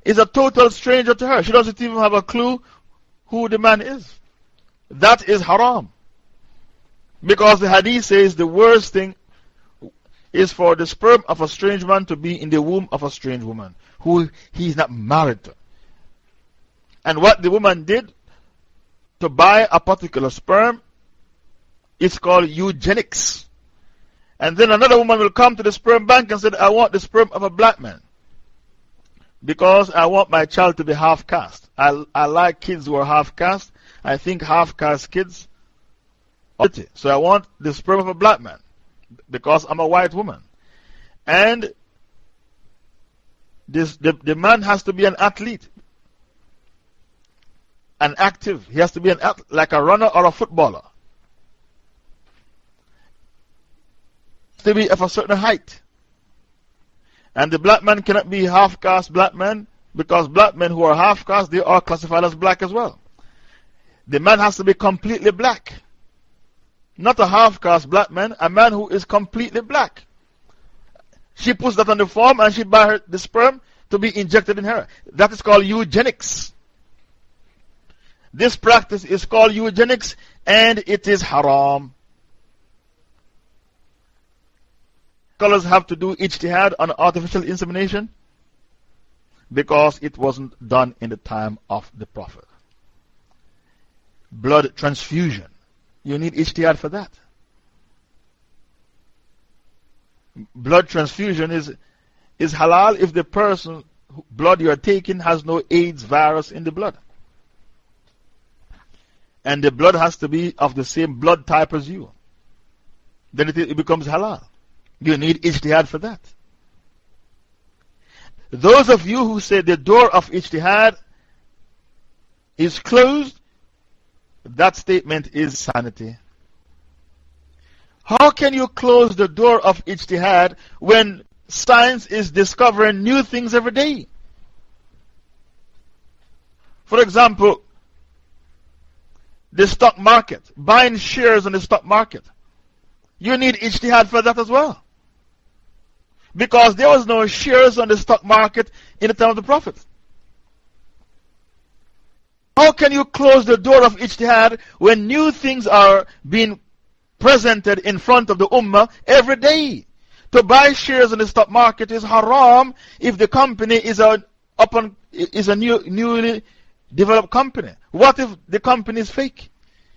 is a total stranger to her. She doesn't even have a clue who the man is. That is haram. Because the hadith says the worst thing is for the sperm of a strange man to be in the womb of a strange woman who he is not married to. And what the woman did to buy a particular sperm is called eugenics. And then another woman will come to the sperm bank and say, I want the sperm of a black man. Because I want my child to be half caste. I, I like kids who are half caste. I think half caste kids are So I want the sperm of a black man because I'm a white woman. And this, the, the man has to be an athlete, an active. He has to be an like a runner or a footballer. To be of a certain height. And the black man cannot be half caste black man because black men who are half caste, they are classified as black as well. The man has to be completely black. Not a half caste black man, a man who is completely black. She puts that on the form and she buys the sperm to be injected in her. That is called eugenics. This practice is called eugenics and it is haram. Scholars have to do ijtihad on artificial insemination because it wasn't done in the time of the Prophet. Blood transfusion you need ijtihad for that. Blood transfusion is, is halal if the person blood you are taking has no AIDS virus in the blood. And the blood has to be of the same blood type as you. Then it, it becomes halal. You need ijtihad for that. Those of you who say the door of ijtihad is closed, that statement is sanity. How can you close the door of ijtihad when science is discovering new things every day? For example, the stock market, buying shares on the stock market. You need ijtihad for that as well. Because there was no shares on the stock market in the time of the Prophet. How can you close the door of ijtihad when new things are being presented in front of the ummah every day? To buy shares in the stock market is haram if the company is a, upon, is a new, newly developed company. What if the company is fake?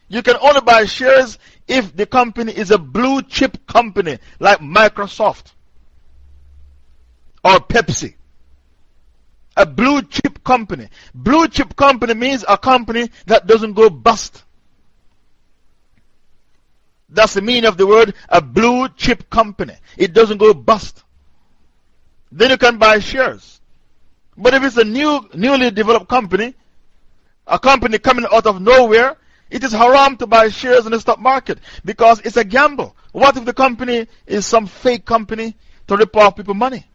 You can only buy shares if the company is a blue chip company like Microsoft or Pepsi a blue chip company. Blue chip company means a company that doesn't go bust. That's the meaning of the word a blue chip company. It doesn't go bust. Then you can buy shares. But if it's a new, newly developed company, a company coming out of nowhere, it is haram to buy shares in the stock market because it's a gamble. What if the company is some fake company to rip off people money?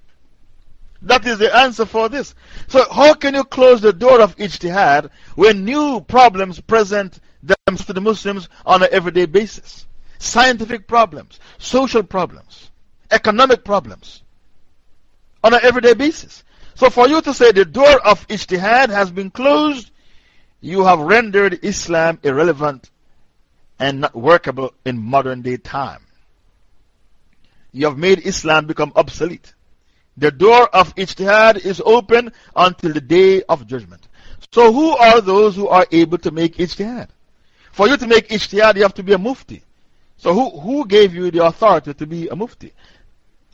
That is the answer for this. So, how can you close the door of ijtihad when new problems present themselves to the Muslims on an everyday basis? Scientific problems, social problems, economic problems on an everyday basis. So, for you to say the door of ijtihad has been closed, you have rendered Islam irrelevant and not workable in modern day time. You have made Islam become obsolete. The door of ijtihad is open until the day of judgment. So, who are those who are able to make ijtihad? For you to make ijtihad, you have to be a mufti. So, who, who gave you the authority to be a mufti?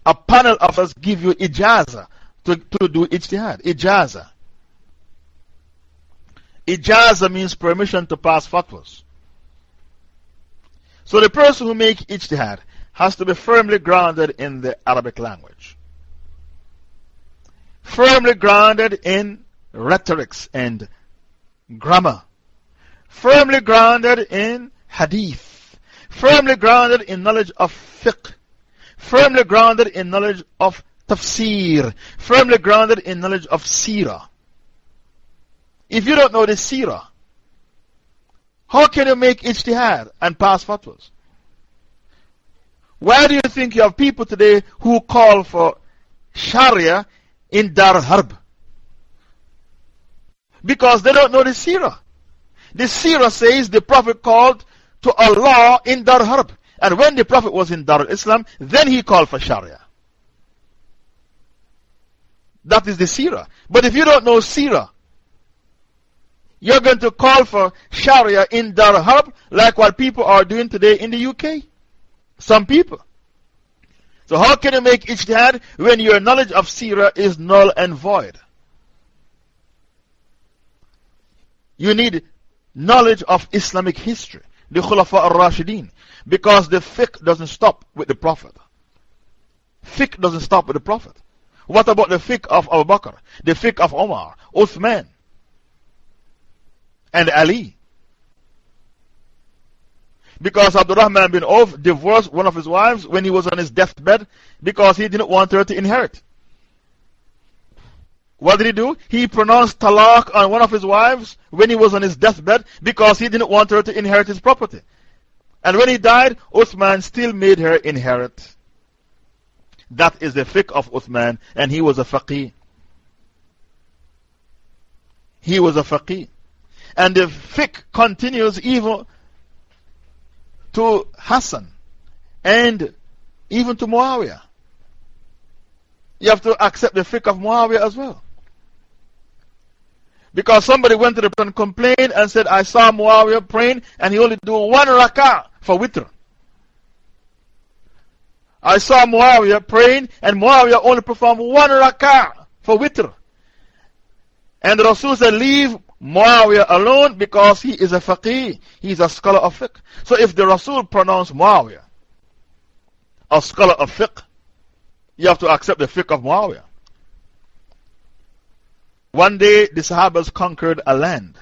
A panel of us give you ijaza to, to do ijtihad. Ijaza. Ijaza means permission to pass fatwas. So the person who makes ijtihad has to be firmly grounded in the Arabic language, firmly grounded in rhetorics and grammar, firmly grounded in hadith, firmly grounded in knowledge of fiqh, firmly grounded in knowledge of tafsir, firmly grounded in knowledge of seerah. If you don't know the seerah, how can you make ijtihad and pass fatwas? Why do you think you have people today who call for Sharia in Dar Harb? Because they don't know the seerah. The seerah says the Prophet called to Allah in Dar Harb. And when the Prophet was in Dar Islam, then he called for Sharia. That is the seerah. But if you don't know seerah, you're going to call for Sharia in Dar Harb like what people are doing today in the UK. Some people. So, how can you make ijtihad when your knowledge of seerah is null and void? You need knowledge of Islamic history, the Khulafa al Rashidin, because the fiqh doesn't stop with the Prophet. Fiqh doesn't stop with the Prophet. What about the fiqh of Abu Bakr, the fiqh of Omar, Uthman, and Ali. Because Abdurrahman bin Auf divorced one of his wives when he was on his deathbed because he didn't want her to inherit. What did he do? He pronounced talaq on one of his wives when he was on his deathbed because he didn't want her to inherit his property. And when he died, Uthman still made her inherit. That is the fiqh of Uthman, and he was a faqih. He was a faqih. And the fiqh continues even to Hassan and even to Muawiyah. You have to accept the fiqh of Muawiyah as well. Because somebody went to the Prophet and complained and said, I saw Muawiyah praying and he only do one rakah for witr. I saw Muawiyah praying and Muawiyah only performed one rakah for witr. And Rasul said, Leave Muawiyah alone because he is a faqih, he is a scholar of fiqh. So if the Rasul pronounced Muawiyah a scholar of fiqh, you have to accept the fiqh of Muawiyah. One day the Sahabas conquered a land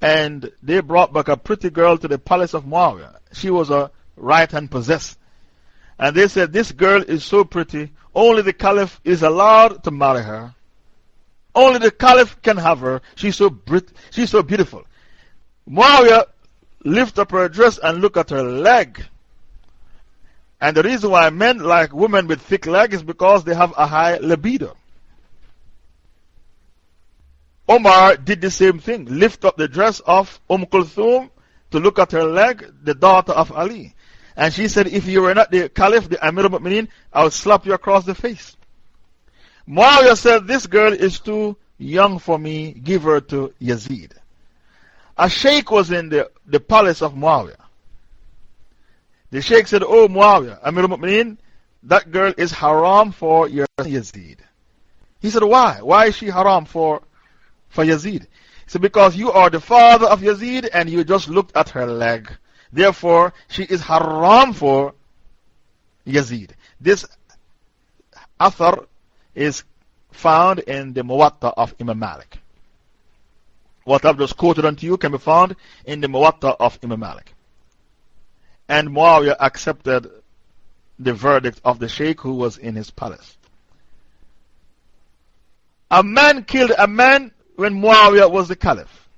and they brought back a pretty girl to the palace of Muawiyah. She was a right hand possessed. And they said, This girl is so pretty, only the caliph is allowed to marry her. Only the caliph can have her. She's so, she's so beautiful. Muawiyah lift up her dress and look at her leg. And the reason why men like women with thick legs is because they have a high libido. Omar did the same thing. Lift up the dress of Umm Kulthum to look at her leg, the daughter of Ali. And she said, If you were not the Caliph, the Amir al-Mu'mineen, I would slap you across the face. Muawiyah said, This girl is too young for me, give her to Yazid. A sheikh was in the, the palace of Muawiyah. The sheikh said, Oh Muawiyah, Amir al-Mu'mineen, that girl is haram for your Yazid. He said, Why? Why is she haram for, for Yazid? He said, Because you are the father of Yazid and you just looked at her leg. Therefore, she is haram for Yazid. This author is found in the Muwatta of Imam Malik. What I've just quoted unto you can be found in the Muwatta of Imam Malik. And Muawiyah accepted the verdict of the Sheikh who was in his palace. A man killed a man when Muawiyah was the caliph.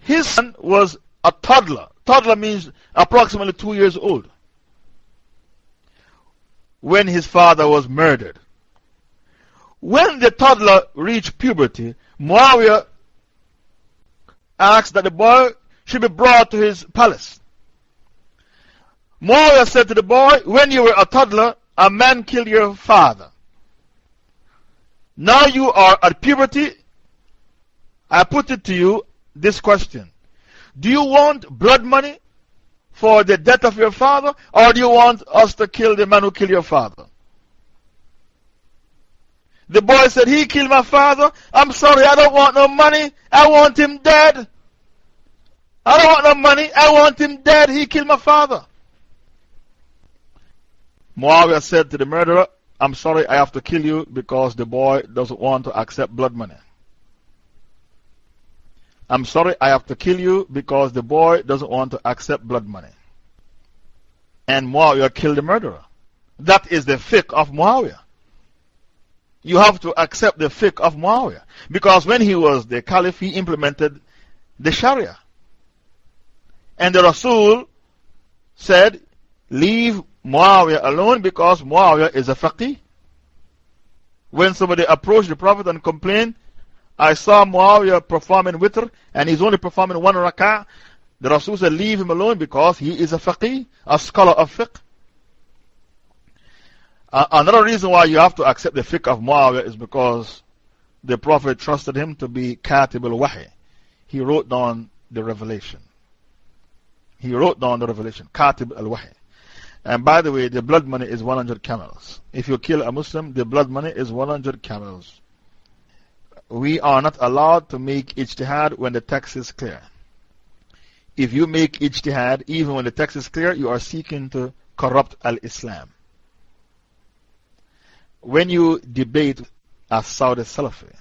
His son was a toddler. Toddler means approximately two years old when his father was murdered. When the toddler reached puberty, Muawiyah asked that the boy should be brought to his palace. Muawiyah said to the boy, When you were a toddler, a man killed your father. Now you are at puberty. I put it to you this question Do you want blood money for the death of your father, or do you want us to kill the man who killed your father? The boy said, He killed my father. I'm sorry, I don't want no money. I want him dead. I don't want no money. I want him dead. He killed my father. Muawiyah said to the murderer, I'm sorry, I have to kill you because the boy doesn't want to accept blood money. I'm sorry, I have to kill you because the boy doesn't want to accept blood money. And Muawiyah killed the murderer. That is the fiqh of Muawiyah. You have to accept the fiqh of Muawiyah. Because when he was the caliph, he implemented the Sharia. And the Rasul said, Leave Muawiyah alone because Muawiyah is a faqih. When somebody approached the Prophet and complained, I saw Muawiyah performing witr and he's only performing one rak'ah. The Rasul said, Leave him alone because he is a faqih, a scholar of fiqh. Uh, another reason why you have to accept the fiqh of Muawiyah is because the Prophet trusted him to be Katib al Wahi. He wrote down the revelation. He wrote down the revelation, Katib al Wahi. And by the way, the blood money is 100 camels. If you kill a Muslim, the blood money is 100 camels. We are not allowed to make ijtihad when the text is clear. If you make ijtihad, even when the text is clear, you are seeking to corrupt Al Islam. When you debate a Saudi Salafi,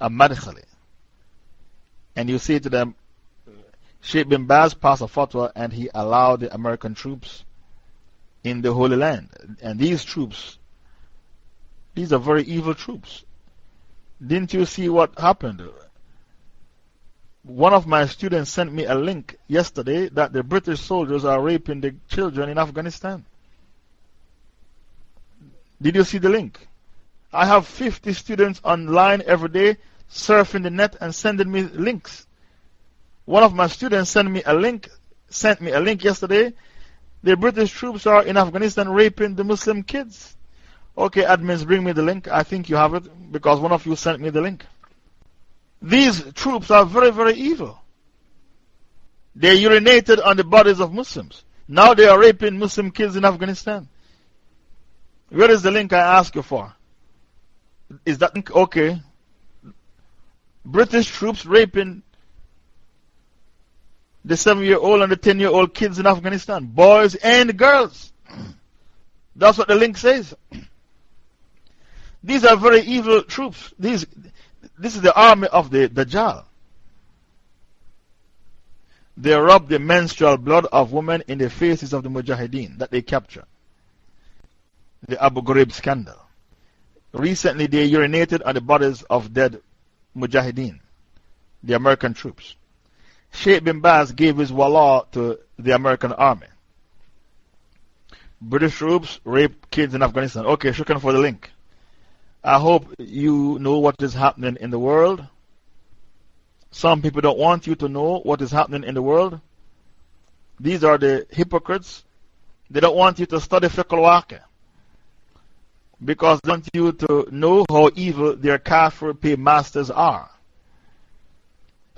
a Madkhali, and you say to them, Sheikh bin Baz passed a fatwa and he allowed the American troops in the Holy Land. And these troops, these are very evil troops. Didn't you see what happened? One of my students sent me a link yesterday that the British soldiers are raping the children in Afghanistan. Did you see the link? I have 50 students online every day surfing the net and sending me links. One of my students sent me a link, sent me a link yesterday. The British troops are in Afghanistan raping the Muslim kids. Okay, admins, bring me the link. I think you have it because one of you sent me the link. These troops are very, very evil. They urinated on the bodies of Muslims. Now they are raping Muslim kids in Afghanistan. Where is the link I asked you for? Is that link okay? British troops raping the seven year old and the ten year old kids in Afghanistan, boys and girls. That's what the link says. These are very evil troops. These, this is the army of the Dajjal. They rub the menstrual blood of women in the faces of the Mujahideen that they capture. The Abu Ghraib scandal. Recently, they urinated on the bodies of dead Mujahideen, the American troops. Sheikh bin Baz gave his wallah to the American army. British troops rape kids in Afghanistan. Okay, shukran for the link. I hope you know what is happening in the world. Some people don't want you to know what is happening in the world. These are the hypocrites. They don't want you to study fiqh al because they want you to know how evil their kafir pay masters are.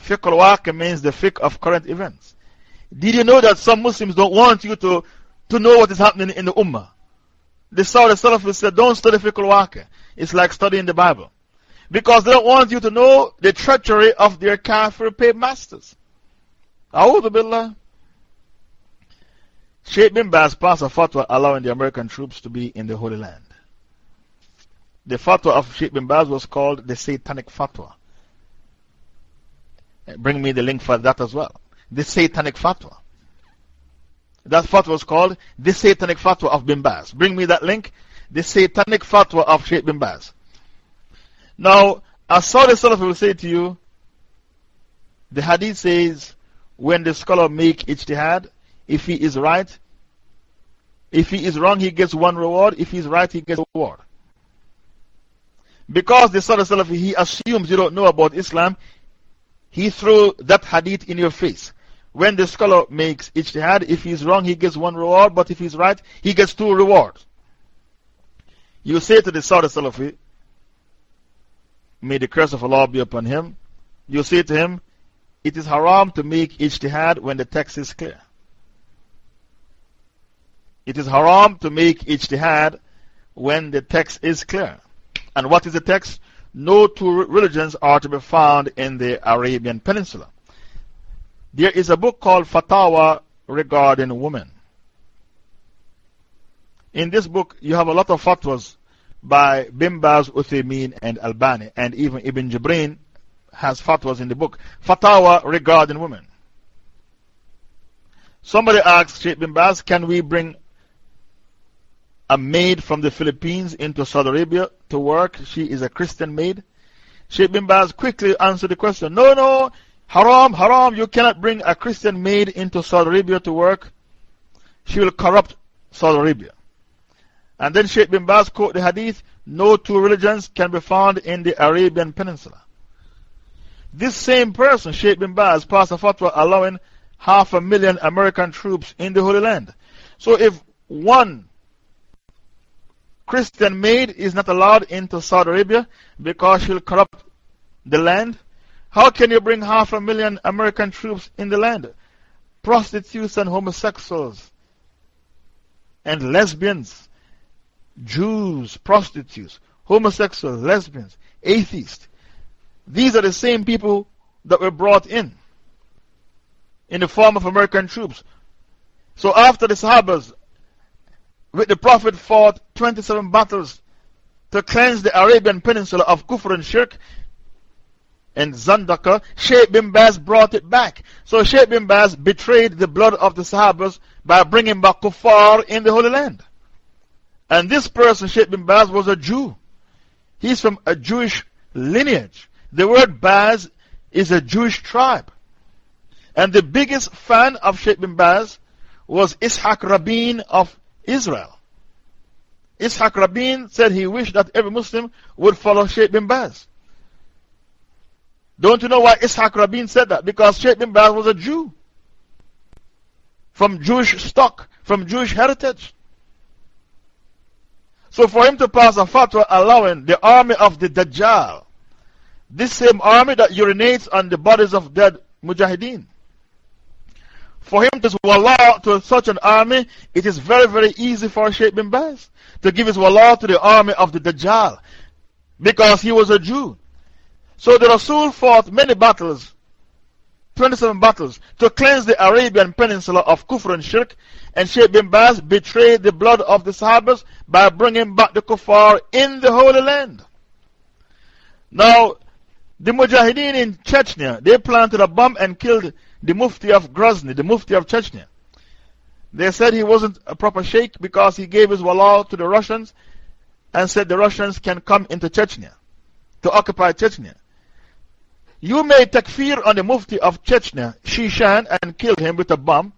Fiqh al means the fiqh of current events. Did you know that some Muslims don't want you to, to know what is happening in the Ummah? They saw the Salafis said, don't study fiqh al It's like studying the Bible. Because they don't want you to know the treachery of their kafir paid masters. A'udhu Billah. Sheikh bin Baz passed a fatwa allowing the American troops to be in the Holy Land. The fatwa of Sheikh bin Baz was called the Satanic Fatwa. Bring me the link for that as well. The Satanic Fatwa. That fatwa was called the Satanic Fatwa of bin Baz. Bring me that link. The Satanic Fatwa of Sheikh bin Baz. Now, as Saudi Salafi will say to you, the hadith says, when the scholar make ijtihad, if he is right, if he is wrong, he gets one reward. If he is right, he gets a reward. Because the Saudi Salafi, he assumes you don't know about Islam, he threw that hadith in your face. When the scholar makes ijtihad, if he's wrong, he gets one reward, but if he's right, he gets two rewards. You say to the Saudi Salafi, may the curse of Allah be upon him, you say to him, it is haram to make ijtihad when the text is clear. It is haram to make ijtihad when the text is clear. And what is the text? No two religions are to be found in the Arabian Peninsula. There is a book called Fatawa regarding women. In this book, you have a lot of fatwas by bin Baz, Uthaymeen, and Albani, and even Ibn Jibrin has fatwas in the book. Fatawa regarding women. Somebody asked Sheikh bin Baz, can we bring a maid from the Philippines into Saudi Arabia to work? She is a Christian maid. Sheikh bin Baz quickly answered the question No, no, haram, haram, you cannot bring a Christian maid into Saudi Arabia to work. She will corrupt Saudi Arabia. And then Sheikh bin Baz quote the hadith No two religions can be found in the Arabian Peninsula. This same person, Sheikh bin Baz, passed a fatwa allowing half a million American troops in the Holy Land. So if one Christian maid is not allowed into Saudi Arabia because she'll corrupt the land, how can you bring half a million American troops in the land? Prostitutes and homosexuals and lesbians Jews, prostitutes, homosexuals, lesbians, atheists. These are the same people that were brought in in the form of American troops. So after the Sahabas, with the Prophet fought 27 battles to cleanse the Arabian Peninsula of Kufr and Shirk and Zandaka, Sheikh bin Baz brought it back. So Sheikh bin Baz betrayed the blood of the Sahabas by bringing back Kufar in the Holy Land. And this person, Sheikh bin Baz, was a Jew. He's from a Jewish lineage. The word Baz is a Jewish tribe. And the biggest fan of Sheikh bin Baz was Ishaq Rabin of Israel. Ishaq Rabin said he wished that every Muslim would follow Sheikh bin Baz. Don't you know why Ishaq Rabin said that? Because Sheikh bin Baz was a Jew. From Jewish stock, from Jewish heritage. So for him to pass a fatwa allowing the army of the Dajjal, this same army that urinates on the bodies of dead Mujahideen, for him to wallah to such an army, it is very, very easy for Sheikh bin Baz to give his wallah to the army of the Dajjal because he was a Jew. So the Rasul fought many battles 27 battles to cleanse the Arabian Peninsula of Kufr and Shirk, and Sheikh bin Baz betrayed the blood of the Sahabas by bringing back the Kuffar in the Holy Land. Now, the Mujahideen in Chechnya, they planted a bomb and killed the Mufti of Grozny, the Mufti of Chechnya. They said he wasn't a proper sheikh because he gave his wallah to the Russians and said the Russians can come into Chechnya to occupy Chechnya. You made takfir on the Mufti of Chechnya, Shishan, and killed him with a bomb.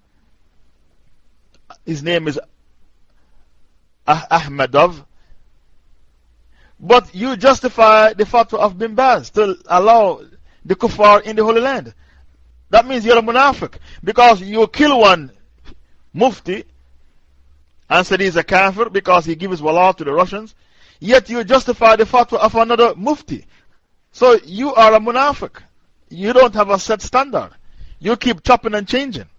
His name is ah- Ahmadov. But you justify the fatwa of Bin Baz to allow the kuffar in the Holy Land. That means you're a munafiq. Because you kill one mufti and said he's a kafir because he gives wallah to the Russians, yet you justify the fatwa of another mufti so you are a munafiq. You don't have a set standard. You keep chopping and changing.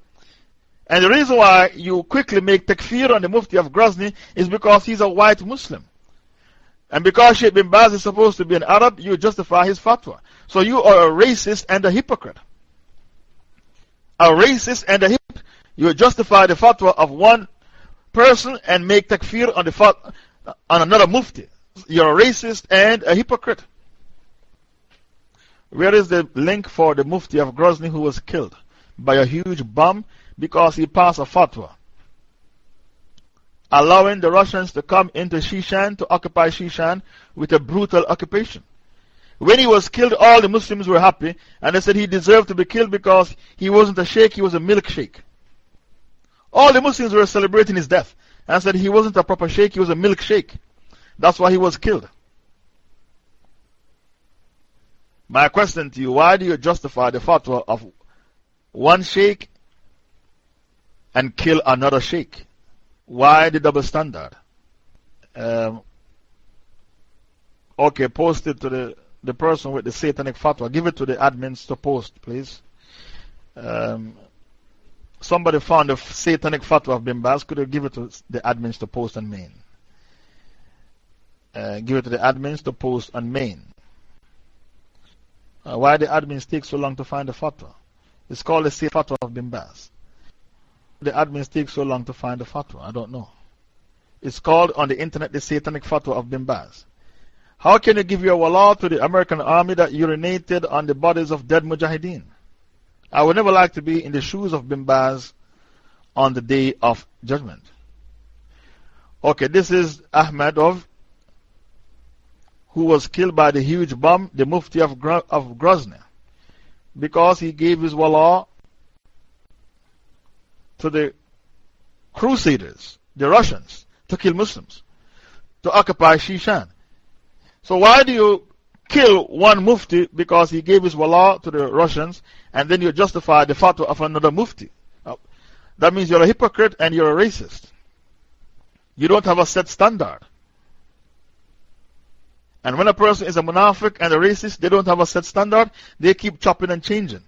And the reason why you quickly make takfir on the Mufti of Grozny is because he's a white Muslim. And because Sheikh bin Baz is supposed to be an Arab, you justify his fatwa. So you are a racist and a hypocrite. A racist and a hypocrite. You justify the fatwa of one person and make takfir on, the on another Mufti. You're a racist and a hypocrite. Where is the link for the Mufti of Grozny who was killed by a huge bomb because he passed a fatwa allowing the Russians to come into Shishan to occupy Shishan with a brutal occupation? When he was killed, all the Muslims were happy and they said he deserved to be killed because he wasn't a sheikh, he was a milkshake. All the Muslims were celebrating his death and said he wasn't a proper sheikh, he was a milkshake. That's why he was killed. My question to you why do you justify the fatwa of one sheikh and kill another sheikh? Why the double standard? Um, okay, post it to the the person with the satanic fatwa. Give it to the admins to post, please. Um, somebody found the satanic fatwa of Bin Baz. Could you give it to the admins to post on main? Uh, give it to the admins to post on main. Uh, why the admins take so long to find the fatwa? It's called the fatwa of Bin Baz. The admins take so long to find the fatwa. I don't know. It's called on the internet the satanic fatwa of Bin Baz. How can you give your wallah to the American army that urinated on the bodies of dead mujahideen? I would never like to be in the shoes of Bin Baz on the day of judgment. Okay, this is Ahmed of who was killed by the huge bomb, the Mufti of, Gro of Grozny, because he gave his wallah to the Crusaders, the Russians, to kill Muslims, to occupy Shishan. So why do you kill one mufti because he gave his wallah to the Russians and then you justify the fatwa of another mufti? Uh, that means you're a hypocrite and you're a racist. You don't have a set standard. And when a person is a munafiq and a racist, they don't have a set standard, they keep chopping and changing.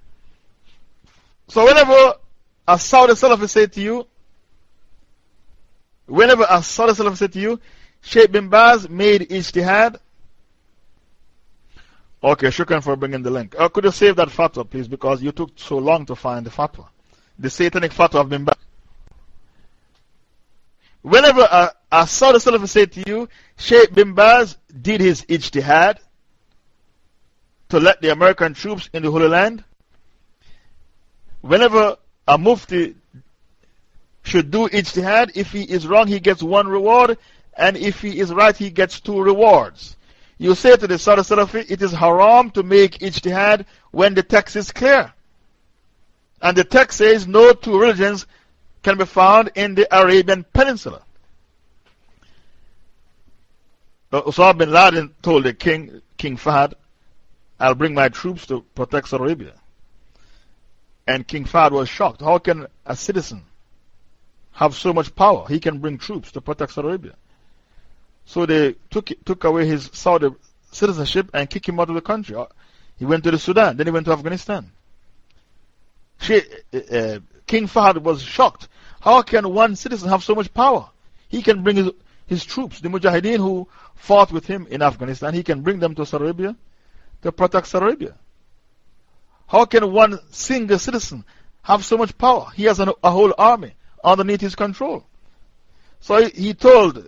So whenever a Saudi Salafi said to you, whenever a Saudi Salafi said to you, Sheikh bin Baz made ijtihad, Okay, shukran for bringing the link. Uh, could you save that fatwa, please? Because you took so long to find the fatwa. The satanic fatwa of Bin Baz. Whenever a, a Saudi Salafi said to you, Sheikh Bin Baz did his ijtihad to let the American troops in the Holy Land, whenever a mufti should do ijtihad, if he is wrong, he gets one reward, and if he is right, he gets two rewards. You say to the Saudi Salafi, it is haram to make ijtihad when the text is clear. And the text says no two religions can be found in the Arabian Peninsula. Uh, Osama bin Laden told the king, King Fahd, I'll bring my troops to protect Saudi Arabia. And King Fahd was shocked. How can a citizen have so much power? He can bring troops to protect Saudi Arabia. So they took, took away his Saudi citizenship and kicked him out of the country. He went to the Sudan, then he went to Afghanistan. She, uh, uh, King Fahd was shocked. How can one citizen have so much power? He can bring his, his troops, the Mujahideen who fought with him in Afghanistan, he can bring them to Saudi Arabia to protect Saudi Arabia. How can one single citizen have so much power? He has an, a whole army underneath his control. So he, told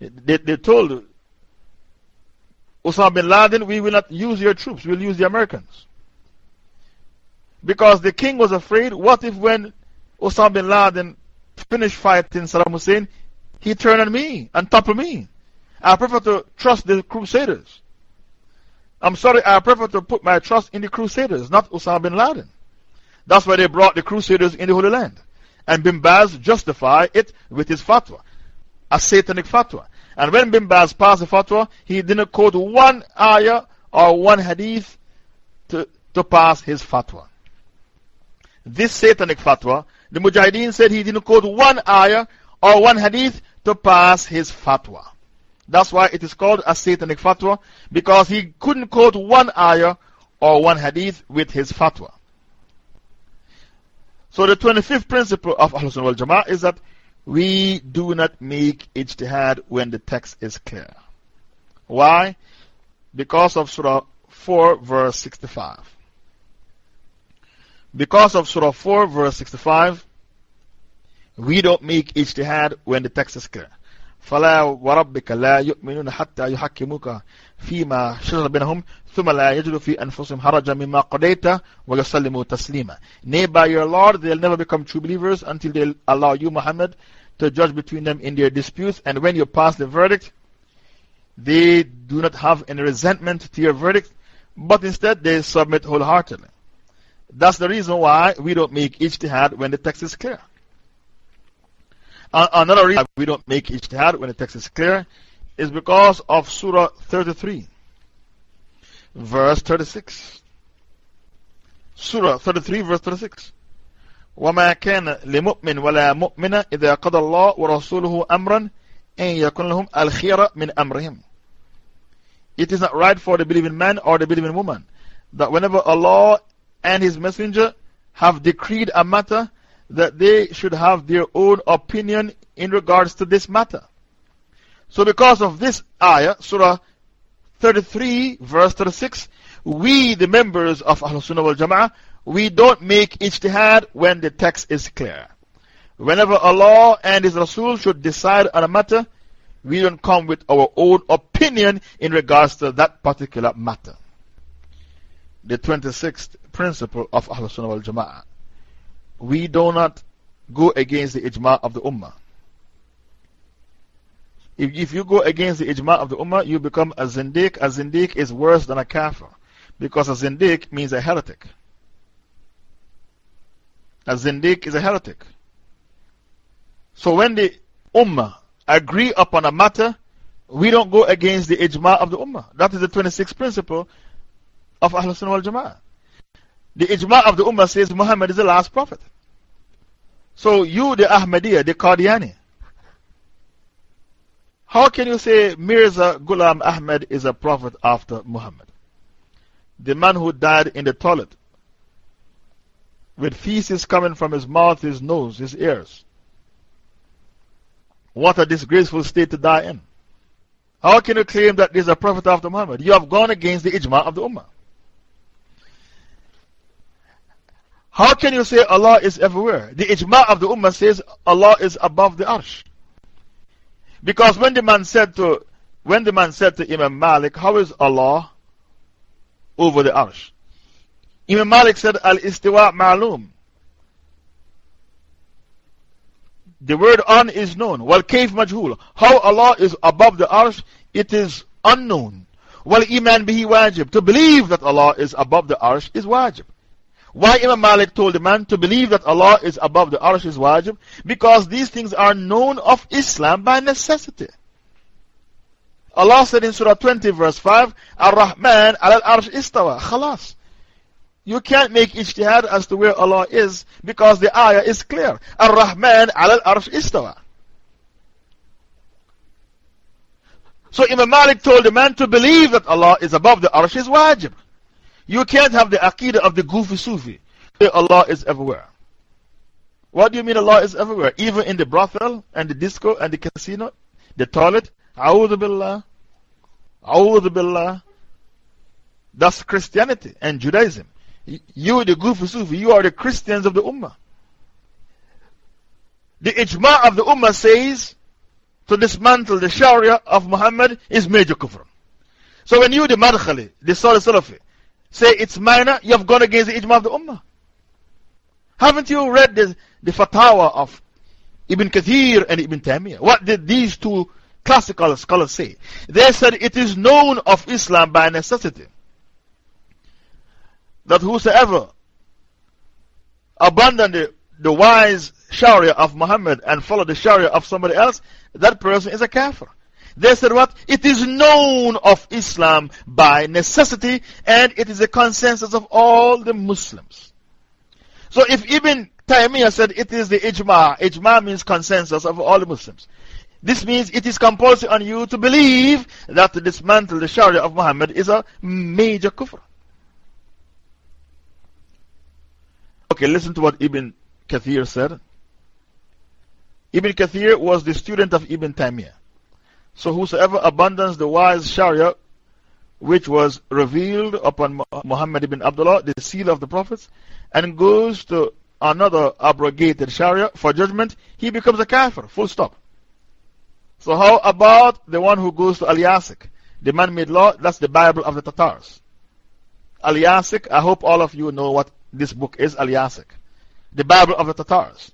they, they told Osama bin Laden, we will not use your troops, we'll use the Americans. Because the king was afraid, what if when Osama bin Laden finished fighting Saddam Hussein, he turned on me and toppled me? I prefer to trust the Crusaders. I'm sorry, I prefer to put my trust in the Crusaders, not Osama bin Laden. That's why they brought the Crusaders in the Holy Land. And Bin Baz justified it with his fatwa, a satanic fatwa. And when Bin Baz passed the fatwa, he didn't quote one ayah or one hadith to, to pass his fatwa. This satanic fatwa, the Mujahideen said he didn't quote one ayah or one hadith to pass his fatwa. That's why it is called a satanic fatwa, because he couldn't quote one ayah or one hadith with his fatwa. So the 25th principle of Ahlul Sunnah wal Jama'ah is that we do not make ijtihad when the text is clear. Why? Because of Surah 4, verse 65. Because of Surah 4, verse 65, we don't make ijtihad when the text is clear. فلا وربك لا يؤمنون حتى يحكموك فيما شجر بينهم ثم لا يجدوا في أنفسهم حرجا مما قضيت ويسلموا تسليما Nay, by your Lord, they'll never become true believers until they allow you, Muhammad, to judge between them in their disputes. And when you pass the verdict, they do not have any resentment to your verdict, but instead they submit wholeheartedly. That's the reason why we don't make ijtihad when the text is clear. Another reason we don't make ijtihad when the text is clear is because of Surah 33, verse 36. Surah 33, verse 36. وما كان لمؤمن ولا مؤمنة إذا قضى الله ورسوله أمرا أن يكون لهم الخير من أمرهم it is not right for the believing man or the believing woman that whenever Allah and His Messenger have decreed a matter, that they should have their own opinion in regards to this matter. So, because of this ayah, Surah 33, verse 36, we, the members of Ahlul Sunnah wal Jama'ah, we don't make ijtihad when the text is clear. Whenever Allah and His Rasul should decide on a matter, we don't come with our own opinion in regards to that particular matter. The 26th principle of Ahlul Sunnah wal Jama'ah. We do not go against the ijma of the Ummah. If, if you go against the ijma of the Ummah, you become a zindiq. A zindiq is worse than a kafir because a zindiq means a heretic. A zindiq is a heretic. So when the Ummah agree upon a matter, we don't go against the ijma of the Ummah. That is the 26th principle of Ahlul Sunnah wal Jama'ah. The ijma of the Ummah says Muhammad is the last prophet. So you, the Ahmadiyya, the Qadiani, how can you say Mirza Ghulam Ahmed is a prophet after Muhammad? The man who died in the toilet with feces coming from his mouth, his nose, his ears. What a disgraceful state to die in. How can you claim that there's a prophet after Muhammad? You have gone against the ijma of the Ummah. How can you say Allah is everywhere? The ijma of the Ummah says Allah is above the arsh. Because when the man said to, when the man said to Imam Malik, How is Allah over the arsh? Imam Malik said, Al istiwa ma'loom. The word on is known. Wal kayf majhul. How Allah is above the arsh, it is unknown. Wal iman bihi wajib. To believe that Allah is above the arsh is wajib. Why Imam Malik told the man to believe that Allah is above the arsh is wajib? Because these things are known of Islam by necessity. Allah said in Surah 20 verse 5, Ar-Rahman al-Arsh istawa. Khalas. You can't make ijtihad as to where Allah is because the ayah is clear. Ar-Rahman al-Arsh istawa. So Imam Malik told the man to believe that Allah is above the arsh is wajib. You can't have the aqidah of the goofy Sufi. Allah is everywhere. What do you mean Allah is everywhere? Even in the brothel and the disco and the casino, the toilet? A'udhu billah. A'udhu billah. That's Christianity and Judaism. You, the Gufu Sufi, you are the Christians of the Ummah. The ijma of the Ummah says to dismantle the Sharia of Muhammad is major kufr. So when you, the Madkhali, the Saudi Salafi, say it's minor, you have gone against the ijma of the Ummah. Haven't you read the, the fatwa of Ibn Kathir and Ibn Taymiyyah? What did these two classical scholars say? They said it is known of Islam by necessity that whosoever abandon the, the wise Sharia of Muhammad and follow the Sharia of somebody else, that person is a kafir. They said what? It is known of Islam by necessity and it is a consensus of all the Muslims. So if Ibn Taymiyyah said it is the ijma, ijma means consensus of all the Muslims. This means it is compulsory on you to believe that to dismantle the Sharia of Muhammad is a major kufr. Okay, listen to what Ibn Kathir said. Ibn Kathir was the student of Ibn Taymiyyah. So, whosoever abandons the wise Sharia which was revealed upon Muhammad ibn Abdullah, the seal of the prophets, and goes to another abrogated Sharia for judgment, he becomes a kafir. Full stop. So, how about the one who goes to Al Yasik, the man made law? That's the Bible of the Tatars. Al Yasik, I hope all of you know what this book is Al Yasik, the Bible of the Tatars,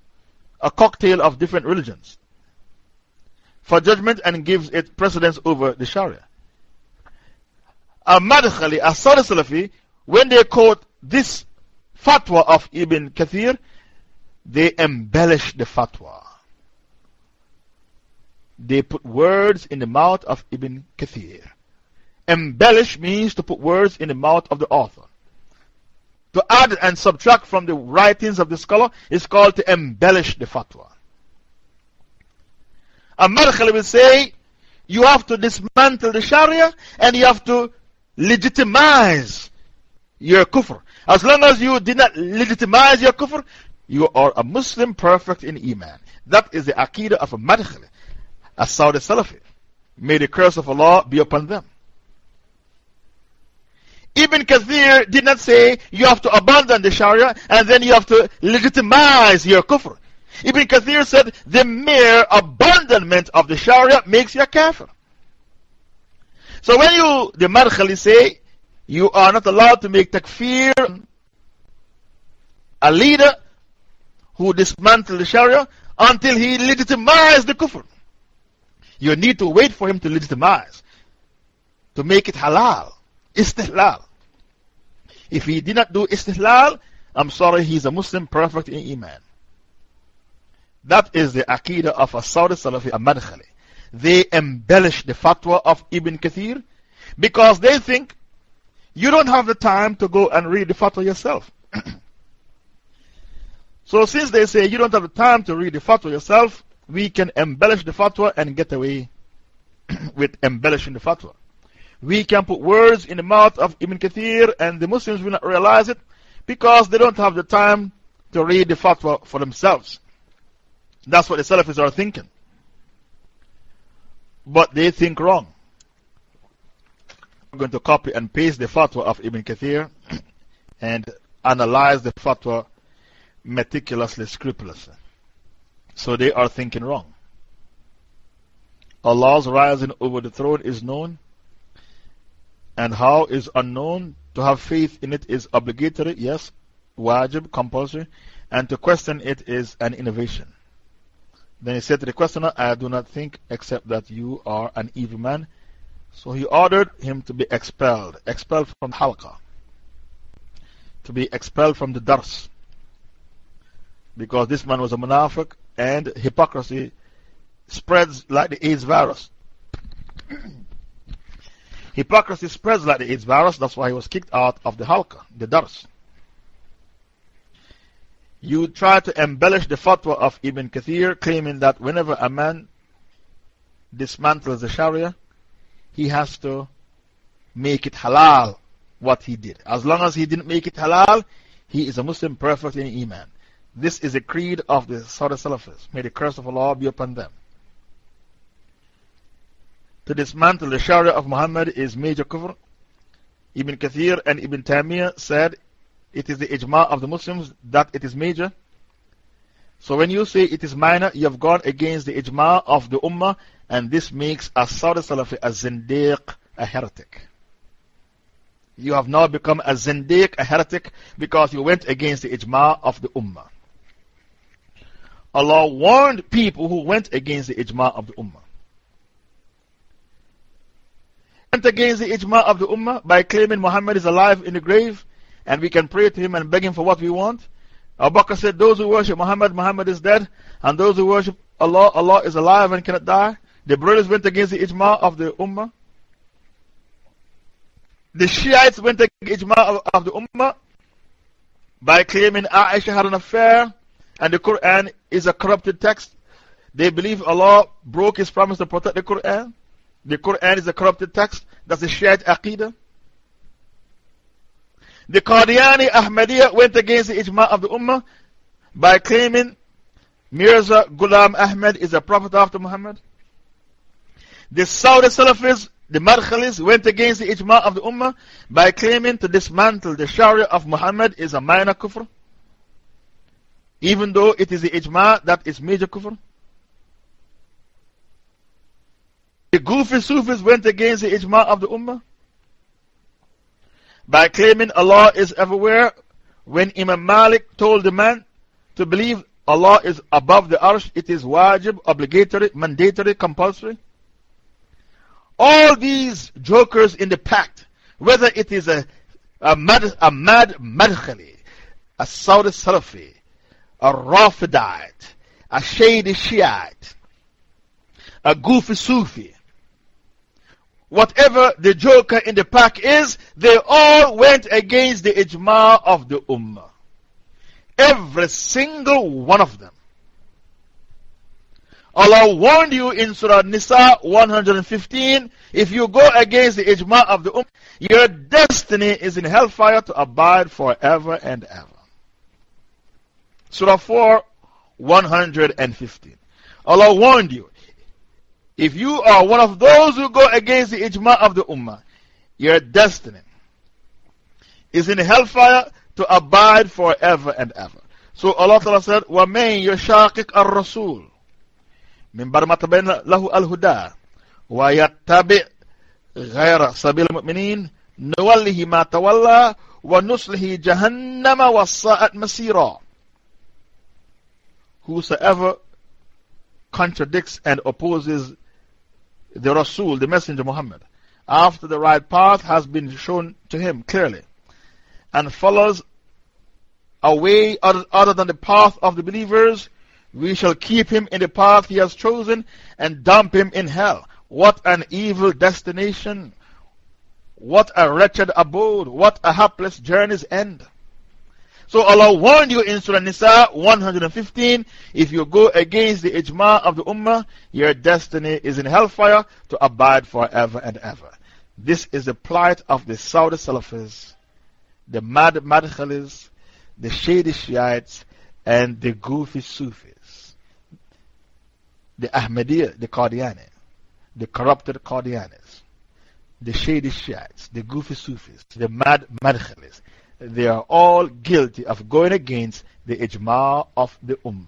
a cocktail of different religions, for judgment and gives it precedence over the Sharia. Madkhali, a Saudi Salafi, when they quote this fatwa of Ibn Kathir, they embellish the fatwa. They put words in the mouth of Ibn Kathir. Embellish means to put words in the mouth of the author. To add and subtract from the writings of the scholar is called to embellish the fatwa. A Madkhali will say, you have to dismantle the Sharia and you have to legitimize your kufr. As long as you did not legitimize your kufr, you are a Muslim perfect in Iman. That is the Aqidah of a Madkhali, a Saudi Salafi. May the curse of Allah be upon them. Ibn Kathir did not say you have to abandon the Sharia and then you have to legitimize your kufr. Ibn Kathir said the mere abandonment of the Sharia makes you a kafir. So when you, the Madkhali, say you are not allowed to make takfir a leader who dismantled the Sharia until he legitimized the kufr. You need to wait for him to legitimize, to make it halal, istihlal. If he did not do istihlal, I'm sorry, he's a Muslim perfect in Iman. That is the aqidah of a Saudi Salafi, a Madkhali. They embellish the fatwa of Ibn Kathir because they think you don't have the time to go and read the fatwa yourself. So, since they say you don't have the time to read the fatwa yourself, we can embellish the fatwa and get away with embellishing the fatwa. We can put words in the mouth of Ibn Kathir and the Muslims will not realize it because they don't have the time to read the fatwa for themselves. That's what the Salafis are thinking. But they think wrong. I'm going to copy and paste the fatwa of Ibn Kathir and analyze the fatwa meticulously scrupulously. So they are thinking wrong. Allah's rising over the throne is known, and how is unknown. To have faith in it is obligatory, yes, wajib, compulsory, and to question it is an innovation. Then he said to the questioner, I do not think except that you are an evil man. So he ordered him to be expelled, expelled from halqa, to be expelled from the dars because this man was a munafiq and hypocrisy spreads like the AIDS virus. hypocrisy spreads like the AIDS virus, that's why he was kicked out of the halqa, the dars. You try to embellish the fatwa of Ibn Kathir, claiming that whenever a man dismantles the Sharia, he has to make it halal what he did. As long as he didn't make it halal, he is a Muslim perfect in Iman. This is a creed of the Saudi Salafis. May the curse of Allah be upon them. To dismantle the Sharia of Muhammad is major kufr. Ibn Kathir and Ibn Taymiyyah said it is the ijma of the Muslims that it is major. So when you say it is minor, you have gone against the ijma of the Ummah, and this makes a Saudi Salafi a zindiq, a heretic. You have now become a zindiq, a heretic, because you went against the ijma of the Ummah. Allah warned people who went against the ijma of the Ummah. Went against the ijma of the Ummah by claiming Muhammad is alive in the grave and we can pray to him and beg him for what we want. Abu Bakr said, Those who worship Muhammad, Muhammad is dead, and those who worship Allah, Allah is alive and cannot die. The Barelvis went against the ijma of the Ummah. The Shiites went against the ijma of, of the Ummah by claiming Aisha had an affair and the Quran is a corrupted text. They believe Allah broke His promise to protect the Quran. The Quran is a corrupted text. That's the Shiite Aqidah. The Qadiani Ahmadiyya went against the Ijma of the Ummah by claiming Mirza Ghulam Ahmad is a prophet after Muhammad. The Saudi Salafis, the Madkhalis, went against the Ijma of the Ummah by claiming to dismantle the Sharia of Muhammad is a minor kufr even though it is the ijma that is major kufr? The Gufi Sufis went against the ijma of the Ummah by claiming Allah is everywhere when Imam Malik told the man to believe Allah is above the arsh, it is wajib, obligatory, mandatory, compulsory. All these jokers in the pact, whether it is a, a mad, a mad madkhali, a Saudi Salafi, a Rafidite, a shady Shiite, a goofy Sufi. Whatever the joker in the pack is, they all went against the ijma of the Ummah. Every single one of them. Allah warned you in Surah Nisa 115 if you go against the ijma of the Ummah, your destiny is in hellfire to abide forever and ever. Surah 4 115. Allah warned you if you are one of those who go against the ijma of the Ummah, your destiny is in hellfire to abide forever and ever. So Allah Ta'ala said, وَمَن يَشَاقِقْ الرَّسُولِ من بعد ما تبين له الهدى ويتبع غير سبيل المؤمنين نوله ما تولى ونصله جهنم وساءت مسيرا Whosoever contradicts and opposes the Rasul, the Messenger Muhammad, after the right path has been shown to him clearly, and follows a way other, other than the path of the believers, we shall keep him in the path he has chosen and dump him in hell. What an evil destination! What a wretched abode! What a hapless journey's end! So Allah warned you in Surah Nisa 115 if you go against the ijma of the Ummah, your destiny is in hellfire to abide forever and ever. This is the plight of the Saudi Salafis, the Mad Madkhalis, the Shady Shiites, and the Goofy Sufis. The Ahmadiyya, the Qadiani, the corrupted Qadianis, the Shady Shiites, the Goofy Sufis, the Mad Madkhalis they are all guilty of going against the ijma of the ummah.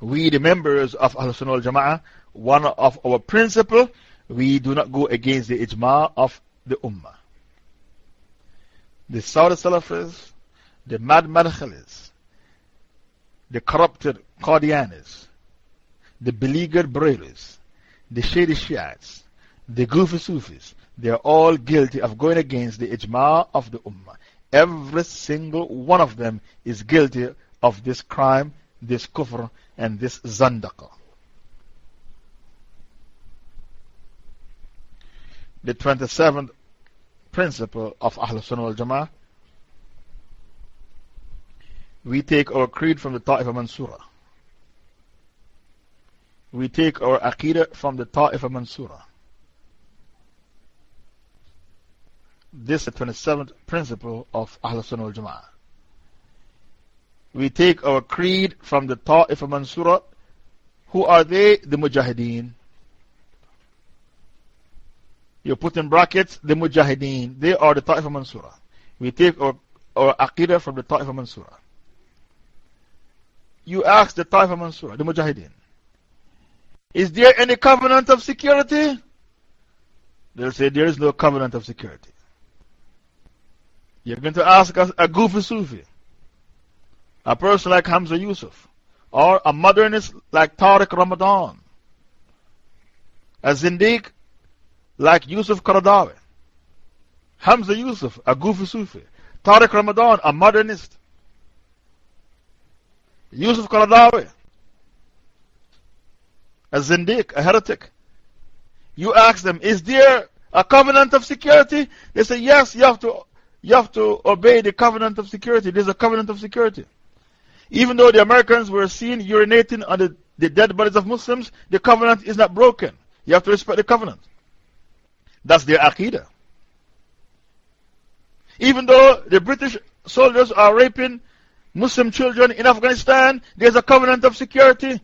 We, the members of Ahl Sunnah al Jama'ah, one of our principle, we do not go against the ijma of the ummah. The Saudi Salafis, the Mad Madkhalis, the corrupted Qadianis, the beleaguered Barelvis, the shady Shiites, the goofy Sufis, they are all guilty of going against the ijma of the ummah. Every single one of them is guilty of this crime, this kufr, and this zandaqa. The 27th principle of Ahlul Sunnah wal Jama'ah we take our creed from the Ta'ifa Mansura. We take our Aqidah from the Ta'ifa Mansura. This is the 27th principle of Ahl Sunnah al Jama'ah. We take our creed from the Ta'if Mansura. Who are they? The Mujahideen. You put in brackets the Mujahideen. They are the Ta'if Mansura. We take our, our Aqidah from the Ta'if Mansura. You ask the Ta'if Mansura, the Mujahideen, is there any covenant of security? They'll say there is no covenant of security. You're going to ask a, a goofy Sufi, a person like Hamza Yusuf, or a modernist like Tariq Ramadan, a Zindiq like Yusuf Qaradawi, Hamza Yusuf, a goofy Sufi, Tariq Ramadan, a modernist, Yusuf Qaradawi, a Zindiq, a heretic. You ask them, is there a covenant of security? They say, yes, you have to you have to obey the covenant of security. There's a covenant of security. Even though the Americans were seen urinating on the, the dead bodies of Muslims, the covenant is not broken. You have to respect the covenant. That's their Aqidah. Even though the British soldiers are raping Muslim children in Afghanistan, there's a covenant of security.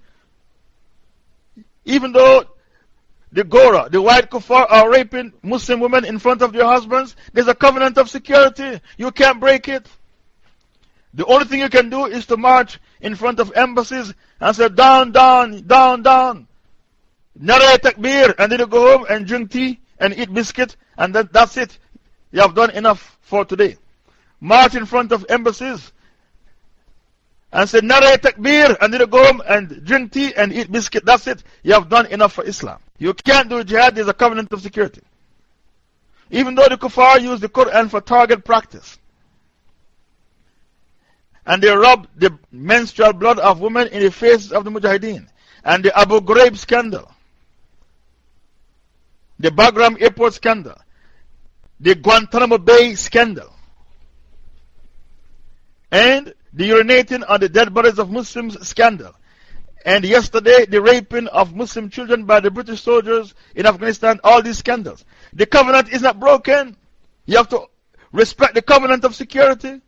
Even though the Gora, the white kuffar are raping Muslim women in front of their husbands. There's a covenant of security. You can't break it. The only thing you can do is to march in front of embassies and say, down, down, down, down. Nare takbir. And then you go home and drink tea and eat biscuit, and then that's it. You have done enough for today. March in front of embassies and say, Nare takbir. And then you go home and drink tea and eat biscuit. That's it. You have done enough for Islam. You can't do jihad, there's a covenant of security. Even though the kuffar use the Quran for target practice. And they rub the menstrual blood of women in the faces of the Mujahideen. And the Abu Ghraib scandal. The Bagram airport scandal. The Guantanamo Bay scandal. And the urinating on the dead bodies of Muslims scandal. And yesterday, the raping of Muslim children by the British soldiers in Afghanistan, all these scandals. The covenant is not broken. You have to respect the covenant of security.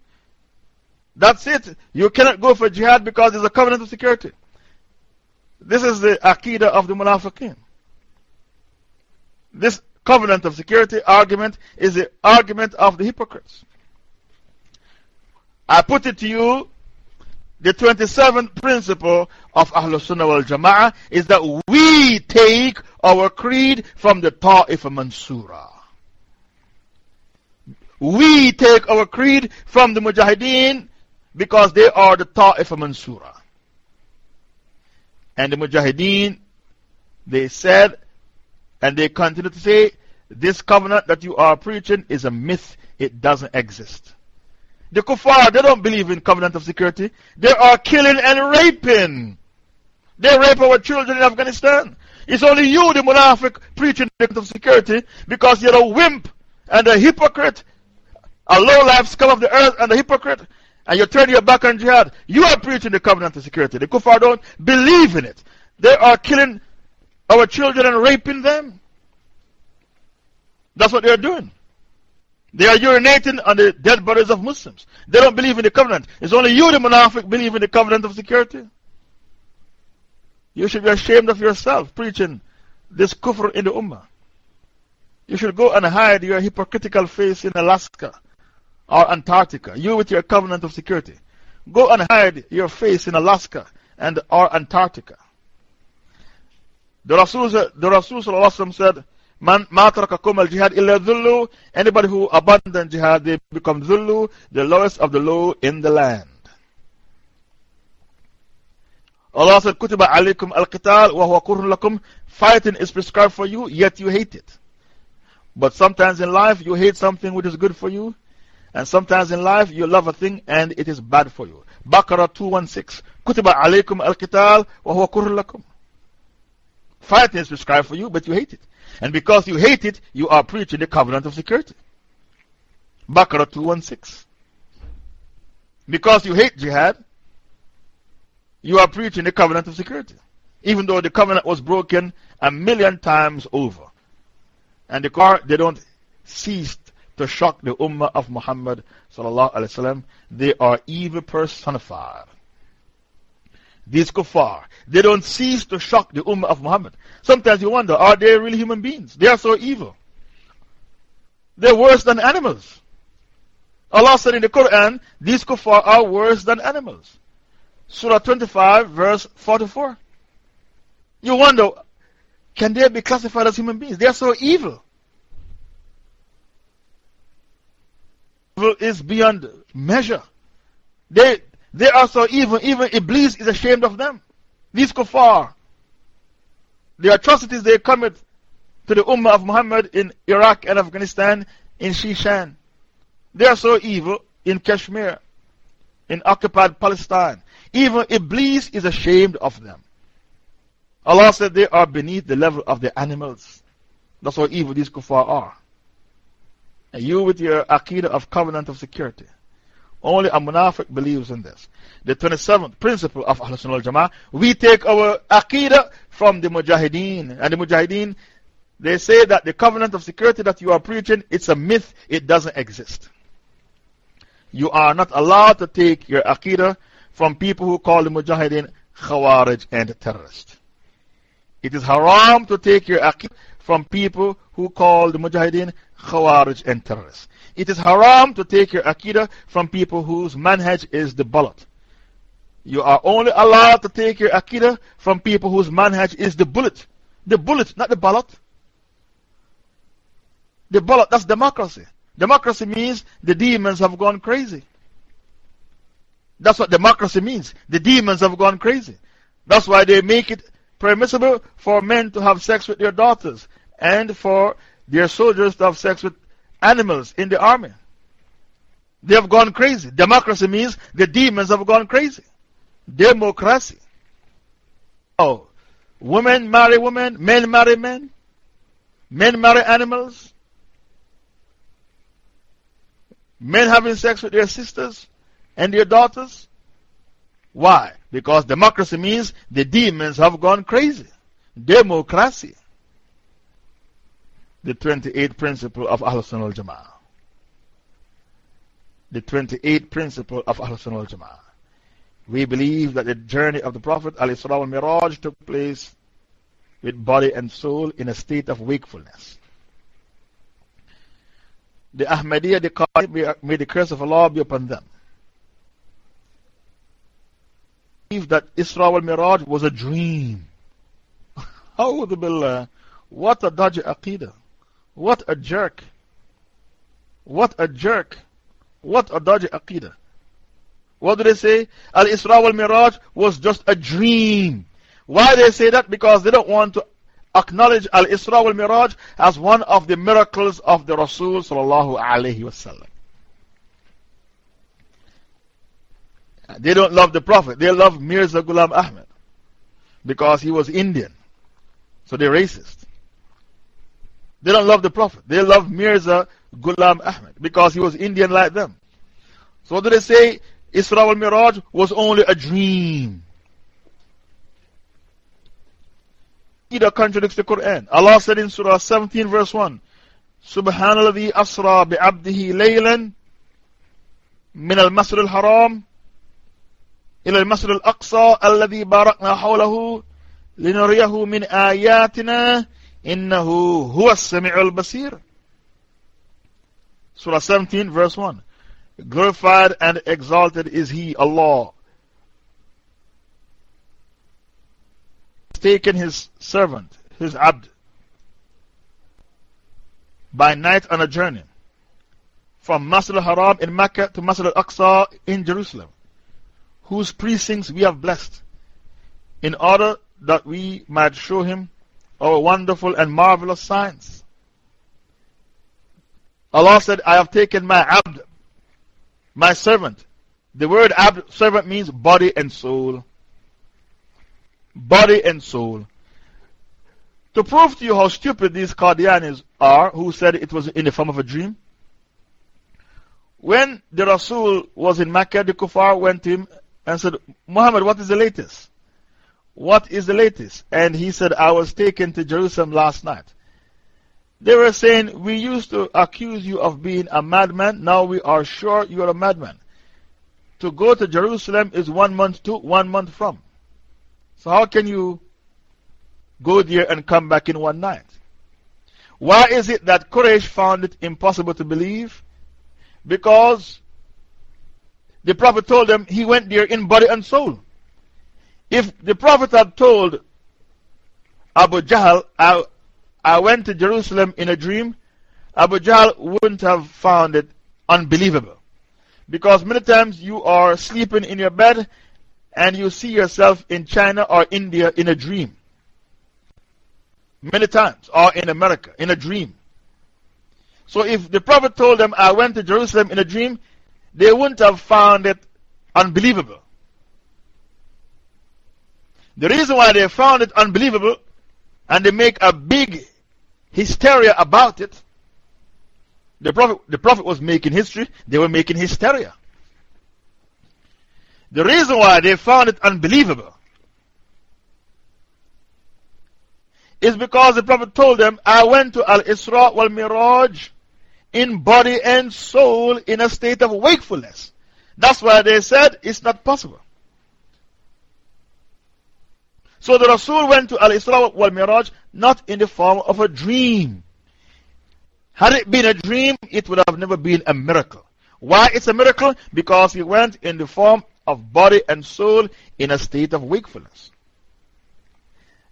That's it. You cannot go for jihad because there's a covenant of security. This is the aqidah of the munafiqeen. This covenant of security argument is the argument of the hypocrites. I put it to you the 27th principle of Ahlul Sunnah wal Jama'ah is that we take our creed from the Ta'if Mansura. We take our creed from the Mujahideen because they are the Ta'if Mansura. And the Mujahideen, they said, and they continue to say, this covenant that you are preaching is a myth, it doesn't exist. The kuffar, they don't believe in covenant of security. They are killing and raping. They rape our children in Afghanistan. It's only you, the munafiq, preaching the covenant of security because you're a wimp and a hypocrite, a low life scum of the earth and a hypocrite, and you turn your back on jihad. You are preaching the covenant of security. The kuffar don't believe in it. They are killing our children and raping them. That's what they are doing. They are urinating on the dead bodies of Muslims. They don't believe in the covenant. It's only you, the Munafiq, believe in the covenant of security. You should be ashamed of yourself preaching this kufr in the Ummah. You should go and hide your hypocritical face in Alaska or Antarctica. You with your covenant of security. Go and hide your face in Alaska and or Antarctica. The Rasul, the Rasul said, Man jihad illa dhullu. Anybody who abandons jihad, they become dhullu, the lowest of the low in the land. Allah said, Kutiba alaykum al qital wa huwa kurun lakum. Fighting is prescribed for you, yet you hate it. But sometimes in life, you hate something which is good for you. And sometimes in life, you love a thing and it is bad for you. Baqarah 216. Kutiba alaykum al qital wa huwa kurun lakum. Fighting is prescribed for you, but you hate it. And because you hate it, you are preaching the covenant of security. Baqarah 216. Because you hate jihad, you are preaching the covenant of security. Even though the covenant was broken a million times over. And the car, they don't cease to shock the ummah of Muhammad. They are evil personified these kuffar, they don't cease to shock the Ummah of Muhammad. Sometimes you wonder, are they really human beings? They are so evil. They're worse than animals. Allah said in the Quran, these kuffar are worse than animals. Surah 25, verse 44. You wonder, can they be classified as human beings? They are so evil. Evil is beyond measure. They, they are so evil, even Iblis is ashamed of them. These kuffar, the atrocities they commit to the Ummah of Muhammad in Iraq and Afghanistan, in Shishan. They are so evil in Kashmir, in occupied Palestine. Even Iblis is ashamed of them. Allah said they are beneath the level of the animals. That's how evil these kuffar are. And you with your aqidah of covenant of security. Only a munafiq believes in this. The 27th principle of Ahlul Sunnah al Jama'ah, we take our aqidah from the Mujahideen. And the Mujahideen, they say that the covenant of security that you are preaching, it's a myth, it doesn't exist. You are not allowed to take your aqidah from people who call the Mujahideen Khawarij and terrorists. It is haram to take your aqidah from people who call the Mujahideen Khawarij and terrorists. It is haram to take your Aqidah from people whose manhaj is the bullet. You are only allowed to take your Aqidah from people whose manhaj is the bullet. The bullet, not the ballot. The ballot, that's democracy. Democracy means the demons have gone crazy. That's what democracy means. The demons have gone crazy. That's why they make it permissible for men to have sex with their daughters and for their soldiers to have sex with animals in the army. They have gone crazy. Democracy means the demons have gone crazy. Democracy. Oh, women marry women, men marry men, men marry animals, men having sex with their sisters and their daughters. Why? Because democracy means the demons have gone crazy. Democracy. The 28th principle of Ahl Sunnah al Jama'ah. The 28th principle of Ahl Sunnah al Jama'ah. We believe that the journey of the Prophet Isra al Miraj took place with body and soul in a state of wakefulness. The Ahmadiyya, the Qadi, may the curse of Allah be upon them. Believe that Isra al Miraj was a dream. How the Billah. What a dodgy aqidah. What a jerk. What a jerk. What a dodgy aqidah. What do they say? Al Isra al Miraj was just a dream. Why they say that? Because they don't want to acknowledge Al Isra al Miraj as one of the miracles of the Rasul. Sallallahu Alaihi Wasallam. They don't love the Prophet, they love Mirza Ghulam Ahmed because he was Indian. So they're racist. They don't love the Prophet, they love Mirza Ghulam Ahmed because he was Indian like them. So what do they say? Isra al Miraj was only a dream. Either contradicts the Quran. Allah said in Surah 17, verse 1 Subhanallah asra bi'abdihi laylan min al-masr al-haram ila al-masr al-aqsa alladhi barakna hawlahu linuriyahu min ayatina innahu huwa as-sami' al-basir Surah 17, verse 1 Glorified and exalted is He, Allah. Taken His servant, His abd, by night on a journey from Masjid al Haram in Mecca to Masjid al Aqsa in Jerusalem, whose precincts we have blessed, in order that we might show Him our wonderful and marvelous signs. Allah said, I have taken my abd my servant. The word abd, servant means body and soul. Body and soul. To prove to you how stupid these Qadianis are, who said it was in the form of a dream, when the Rasul was in Mecca, the Kuffar went to him and said, Muhammad, what is the latest? What is the latest? And he said, I was taken to Jerusalem last night. They were saying, We used to accuse you of being a madman, now we are sure you are a madman. To go to Jerusalem is one month to, one month from. So, how can you go there and come back in one night? Why is it that Quraysh found it impossible to believe? Because the Prophet told them he went there in body and soul. If the Prophet had told Abu Jahl, I went to Jerusalem in a dream, Abu Jahl wouldn't have found it unbelievable. Because many times you are sleeping in your bed and you see yourself in China or India in a dream. Many times, or in America, in a dream. So if the Prophet told them, I went to Jerusalem in a dream, they wouldn't have found it unbelievable. The reason why they found it unbelievable and they make a big hysteria about it. The Prophet, the Prophet was making history, they were making hysteria. The reason why they found it unbelievable is because the Prophet told them, I went to Al Isra wal Miraj in body and soul in a state of wakefulness. That's why they said it's not possible. So the Rasul went to Al Isra wal Miraj not in the form of a dream. Had it been a dream, it would have never been a miracle. Why it's a miracle? Because he went in the form of body and soul in a state of wakefulness.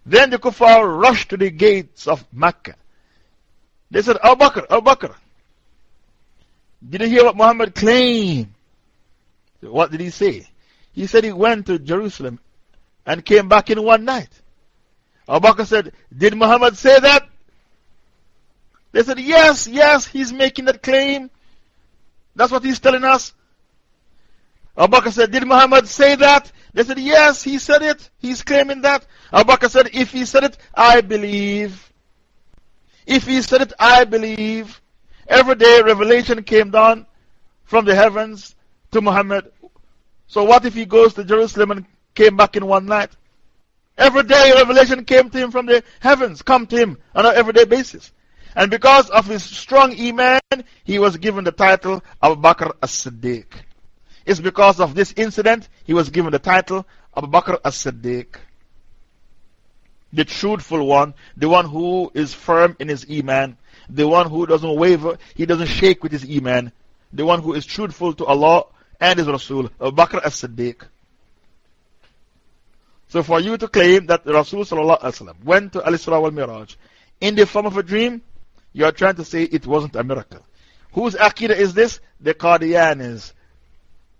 Then the kuffar rushed to the gates of Mecca. They said, Abu Bakr, Abu Bakr. Did you hear what Muhammad claimed? What did he say? He said he went to Jerusalem and came back in one night. Abu Bakr said, Did Muhammad say that? They said, Yes, yes, he's making that claim. That's what he's telling us. Abu Bakr said, Did Muhammad say that? They said, Yes, he said it. He's claiming that. Abu Bakr said, If he said it, I believe. If he said it, I believe. Every day, revelation came down from the heavens to Muhammad So, what if he goes to Jerusalem and came back in one night? Every day, revelation came to him from the heavens, come to him on an everyday basis. And because of his strong Iman, he was given the title of Bakr as Siddiq. It's because of this incident he was given the title of Bakr as Siddiq. The truthful one, the one who is firm in his Iman, the one who doesn't waver, he doesn't shake with his Iman, the one who is truthful to Allah and His Rasul, Bakr as Siddiq. So, for you to claim that Rasul went to Al Isra wal Miraj in the form of a dream, you are trying to say it wasn't a miracle. Whose Aqidah is this? The Qadianis.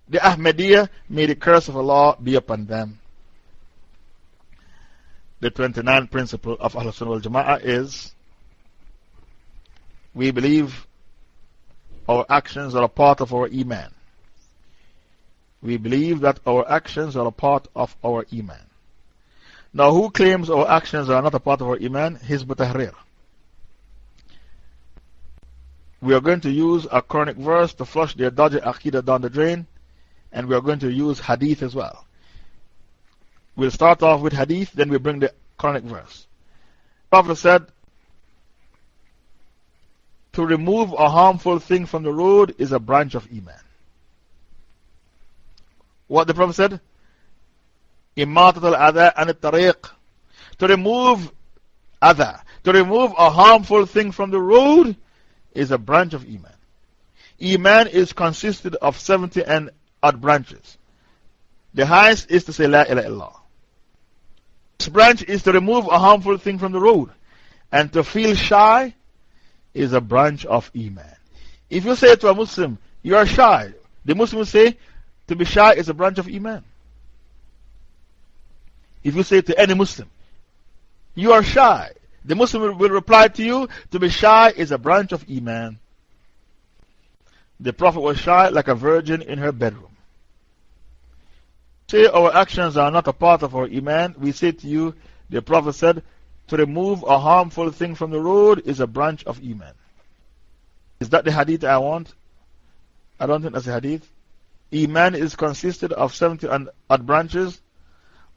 The Ahmadiyya, may the curse of Allah be upon them. The 29th principle of Ahl Sunnah wal Jama'ah is we believe our actions are a part of our Iman. We believe that our actions are a part of our Iman. Now, who claims our actions are not a part of our Iman? Hizb Tahrir. We are going to use a Quranic verse to flush their dodgy Aqidah down the drain, and we are going to use Hadith as well. We'll start off with Hadith, then we bring the Quranic verse. Prophet said, To remove a harmful thing from the road is a branch of Iman. What the Prophet said? Imatat al adha and tariq. To remove adha, to remove a harmful thing from the road is a branch of Iman. Iman is consisted of 70 and odd branches. The highest is to say La ilaha illallah. This branch is to remove a harmful thing from the road. And to feel shy is a branch of Iman. If you say to a Muslim, you are shy, the Muslim will say, to be shy is a branch of Iman. If you say to any Muslim, you are shy, the Muslim will reply to you, to be shy is a branch of Iman. The Prophet was shy like a virgin in her bedroom. Say our actions are not a part of our Iman, we say to you, the Prophet said, to remove a harmful thing from the road is a branch of Iman. Is that the hadith I want? I don't think that's a hadith. Iman is consisted of 70 and odd branches.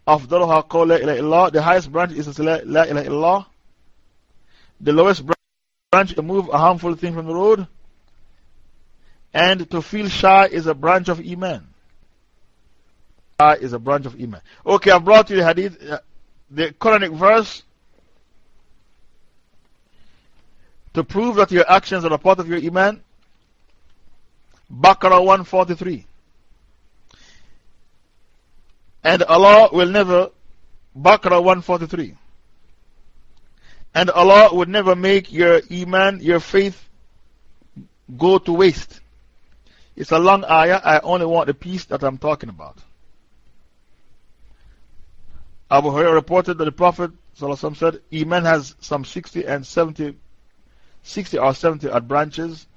أفضلها قول لا إله إلا The highest branch is La ilaha illallah. The lowest branch to move a harmful thing from the road. And to feel shy is a branch of Iman. Shy is a branch of Iman. Okay, I've brought you the hadith, uh, the Quranic verse to prove that your actions are a part of your Iman. Baqarah 143. And Allah will never, Baqarah 143. And Allah would never make your Iman, your faith, go to waste. It's a long ayah. I only want the piece that I'm talking about. Abu Hurairah reported that the Prophet said, Iman has some 60 and 70, 60 or 70 odd branches,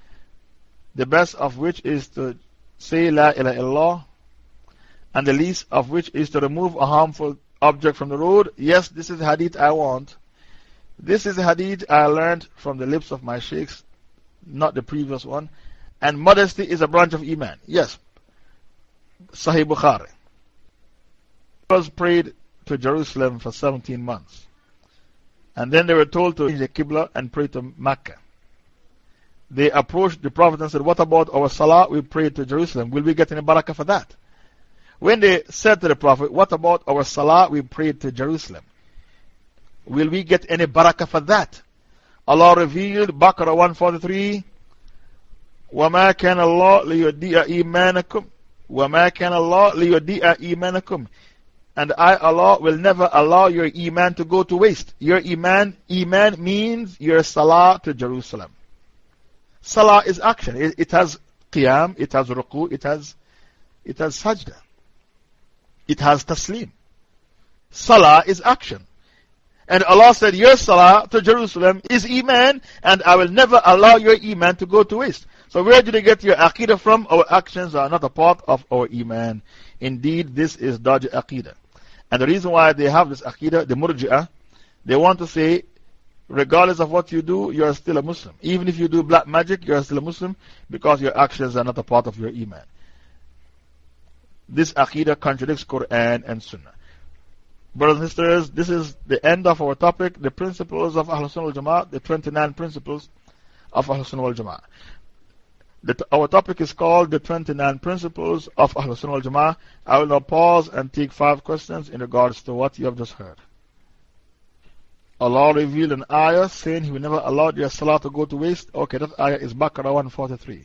the best of which is to say La ilaha illallah and the least of which is to remove a harmful object from the road. Yes, this is hadith I want. This is hadith I learned from the lips of my sheikhs, not the previous one. And modesty is a branch of Iman. Yes. Sahih Bukhari. was prayed to Jerusalem for 17 months. And then they were told to change the Qibla and pray to Mecca. They approached the Prophet and said, What about our Salah? We prayed to Jerusalem. Will we get any barakah for that? When they said to the Prophet, What about our salah we prayed to Jerusalem? Will we get any barakah for that? Allah revealed, Baqarah 143, وَمَا كَانَ اللَّهُ لِيُدِّئَ إِيمَانَكُمْ وَمَا كَانَ اللَّهُ لِيُدِّئَ إِيمَانَكُمْ And I, Allah, will never allow your Iman to go to waste. Your Iman, Iman means your Salah to Jerusalem. Salah is action. It, it has Qiyam, it has Ruku, it has, it has Sajda. It has taslim. Salah is action. And Allah said, Your salah to Jerusalem is Iman, and I will never allow your Iman to go to waste. So, where did you get your Aqidah from? Our actions are not a part of our Iman. Indeed, this is Dajj Aqidah. And the reason why they have this Aqidah, the Murji'ah, they want to say, regardless of what you do, you are still a Muslim. Even if you do black magic, you are still a Muslim because your actions are not a part of your Iman. This Aqidah contradicts Quran and Sunnah. Brothers and sisters, this is the end of our topic, the principles of Ahlul Sunnah al Jama'ah, the 29 principles of Ahlul Sunnah al Jama'ah. Our topic is called the 29 principles of Ahlul Sunnah al Jama'ah. I will now pause and take five questions in regards to what you have just heard. Allah revealed an ayah saying He will never allow your salah to go to waste. Okay, that ayah is Baqarah 143.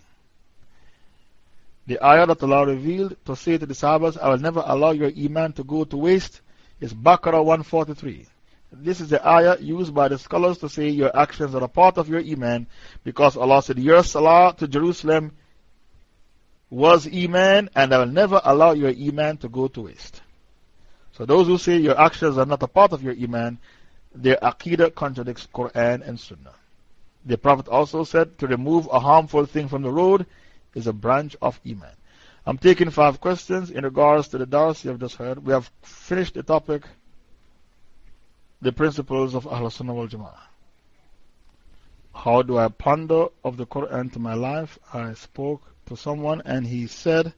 The ayah that Allah revealed to say to the Sahabas, I will never allow your Iman to go to waste, is Baqarah 143. This is the ayah used by the scholars to say your actions are a part of your Iman because Allah said, Your Salah to Jerusalem was Iman, and I will never allow your Iman to go to waste. So, those who say your actions are not a part of your Iman, their Aqidah contradicts Quran and Sunnah. The Prophet also said to remove a harmful thing from the road is a branch of Iman. I'm taking five questions in regards to the Dars you have just heard. We have finished the topic, the principles of Ahl Sunnah wal Jama'ah. How do I ponder of the Quran to my life? I spoke to someone and he said,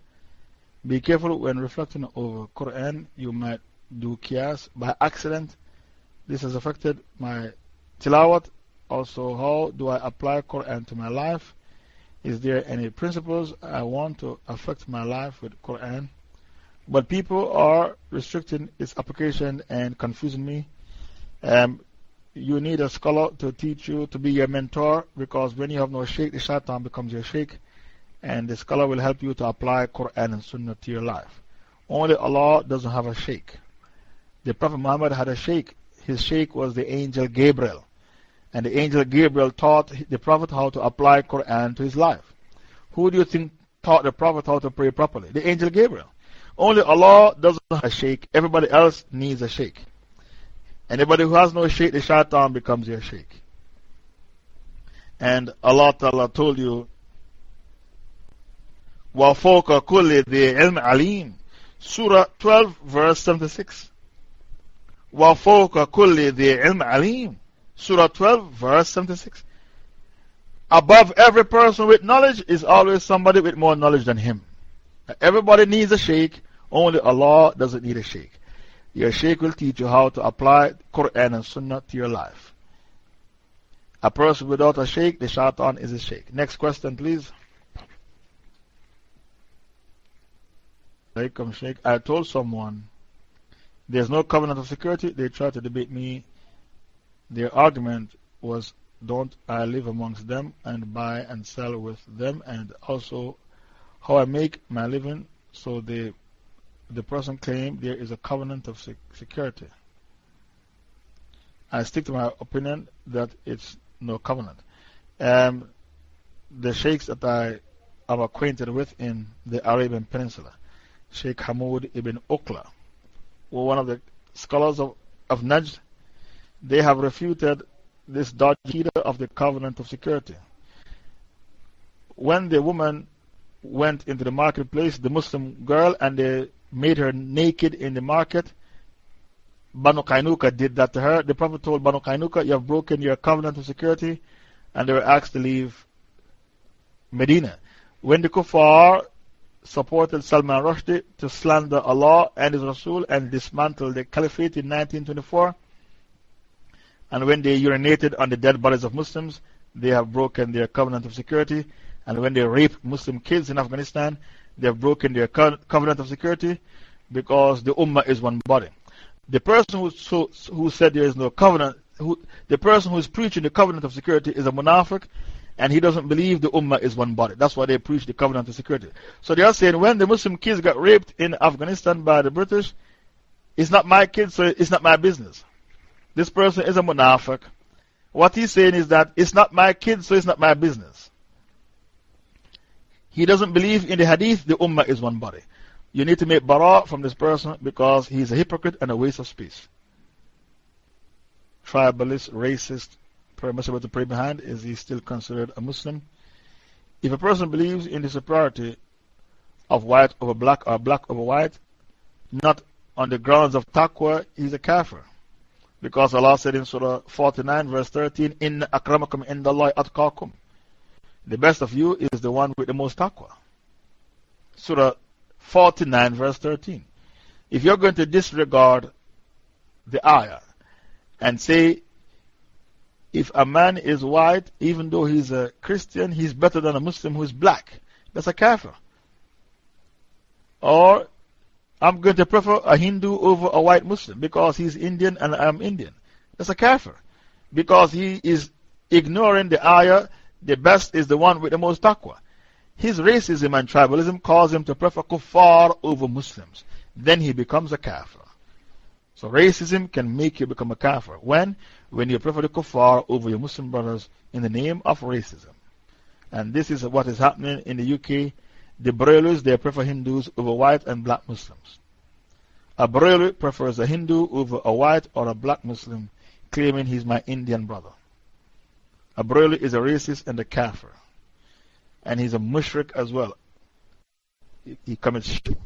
Be careful when reflecting over Quran, you might do qiyas by accident. This has affected my tilawat. Also, how do I apply Quran to my life? Is there any principles I want to affect my life with Quran? But people are restricting its application and confusing me. Um, you need a scholar to teach you to be your mentor because when you have no sheikh, the shaitan becomes your sheikh. And the scholar will help you to apply Quran and Sunnah to your life. Only Allah doesn't have a sheikh. The Prophet Muhammad had a sheikh. His sheikh was the angel Gabriel And the angel Gabriel taught the Prophet how to apply Quran to his life. Who do you think taught the Prophet how to pray properly? The angel Gabriel. Only Allah doesn't have a sheikh. Everybody else needs a sheikh. Anybody who has no sheikh, the shaitan becomes your sheikh. And Allah Ta'ala told you, وَفَوْقَ كُلِّ ذِي عِلْمٍ عَلِيمٍ Surah 12, verse 76. وَفَوْقَ كُلِّ ذِي عِلْمٍ عَلِيمٍ Surah 12, verse 76. Above every person with knowledge is always somebody with more knowledge than him. Everybody needs a sheikh, only Allah doesn't need a sheikh. Your sheikh will teach you how to apply Quran and Sunnah to your life. A person without a sheikh, the shaitan is a sheikh. Next question, please. I told someone there's no covenant of security. They tried to debate me their argument was, Don't I live amongst them and buy and sell with them, and also how I make my living? So they, the person claimed there is a covenant of security. I stick to my opinion that it's no covenant. Um, the sheikhs that I am acquainted with in the Arabian Peninsula, Sheikh Hamoud ibn were one of the scholars of, of Najd they have refuted this dodgy of the covenant of security. When the woman went into the marketplace, the Muslim girl, and they made her naked in the market, Banu Qaynuqa did that to her. The Prophet told Banu Qaynuqa, You have broken your covenant of security, and they were asked to leave Medina. When the Kuffar supported Salman Rushdie to slander Allah and His Rasul and dismantle the Caliphate in 1924, and when they urinated on the dead bodies of Muslims, they have broken their covenant of security. And when they rape Muslim kids in Afghanistan, they have broken their co covenant of security because the Ummah is one body. The person who, so, who said there is no covenant, who, the person who is preaching the covenant of security is a munafiq and he doesn't believe the Ummah is one body. That's why they preach the covenant of security. So they are saying when the Muslim kids got raped in Afghanistan by the British, it's not my kids, so it's not my business. This person is a munafiq. What he's saying is that it's not my kid, so it's not my business. He doesn't believe in the hadith, the ummah is one body. You need to make bara from this person because he's a hypocrite and a waste of space. Tribalist, racist, permissible to pray behind, is he still considered a Muslim? If a person believes in the superiority of white over black or black over white, not on the grounds of taqwa, he's a kafir. Because Allah said in Surah 49, verse 13, In akramakum indallahi. The best of you is the one with the most taqwa. Surah 49, verse 13. If you're going to disregard the ayah and say, if a man is white, even though he's a Christian, he's better than a Muslim who is black, that's a kafir. Or, I'm going to prefer a Hindu over a white Muslim because he's Indian and I'm Indian. That's a kafir. Because he is ignoring the ayah, the best is the one with the most taqwa. His racism and tribalism cause him to prefer kuffar over Muslims. Then he becomes a kafir. So racism can make you become a kafir. When? When you prefer the kuffar over your Muslim brothers in the name of racism. And this is what is happening in the UK. The Barelvis, they prefer Hindus over white and black Muslims. A Barelvi prefers a Hindu over a white or a black Muslim, claiming he's my Indian brother. A Barelvi is a racist and a kafir and he's a mushrik as well. He, he commits shirk.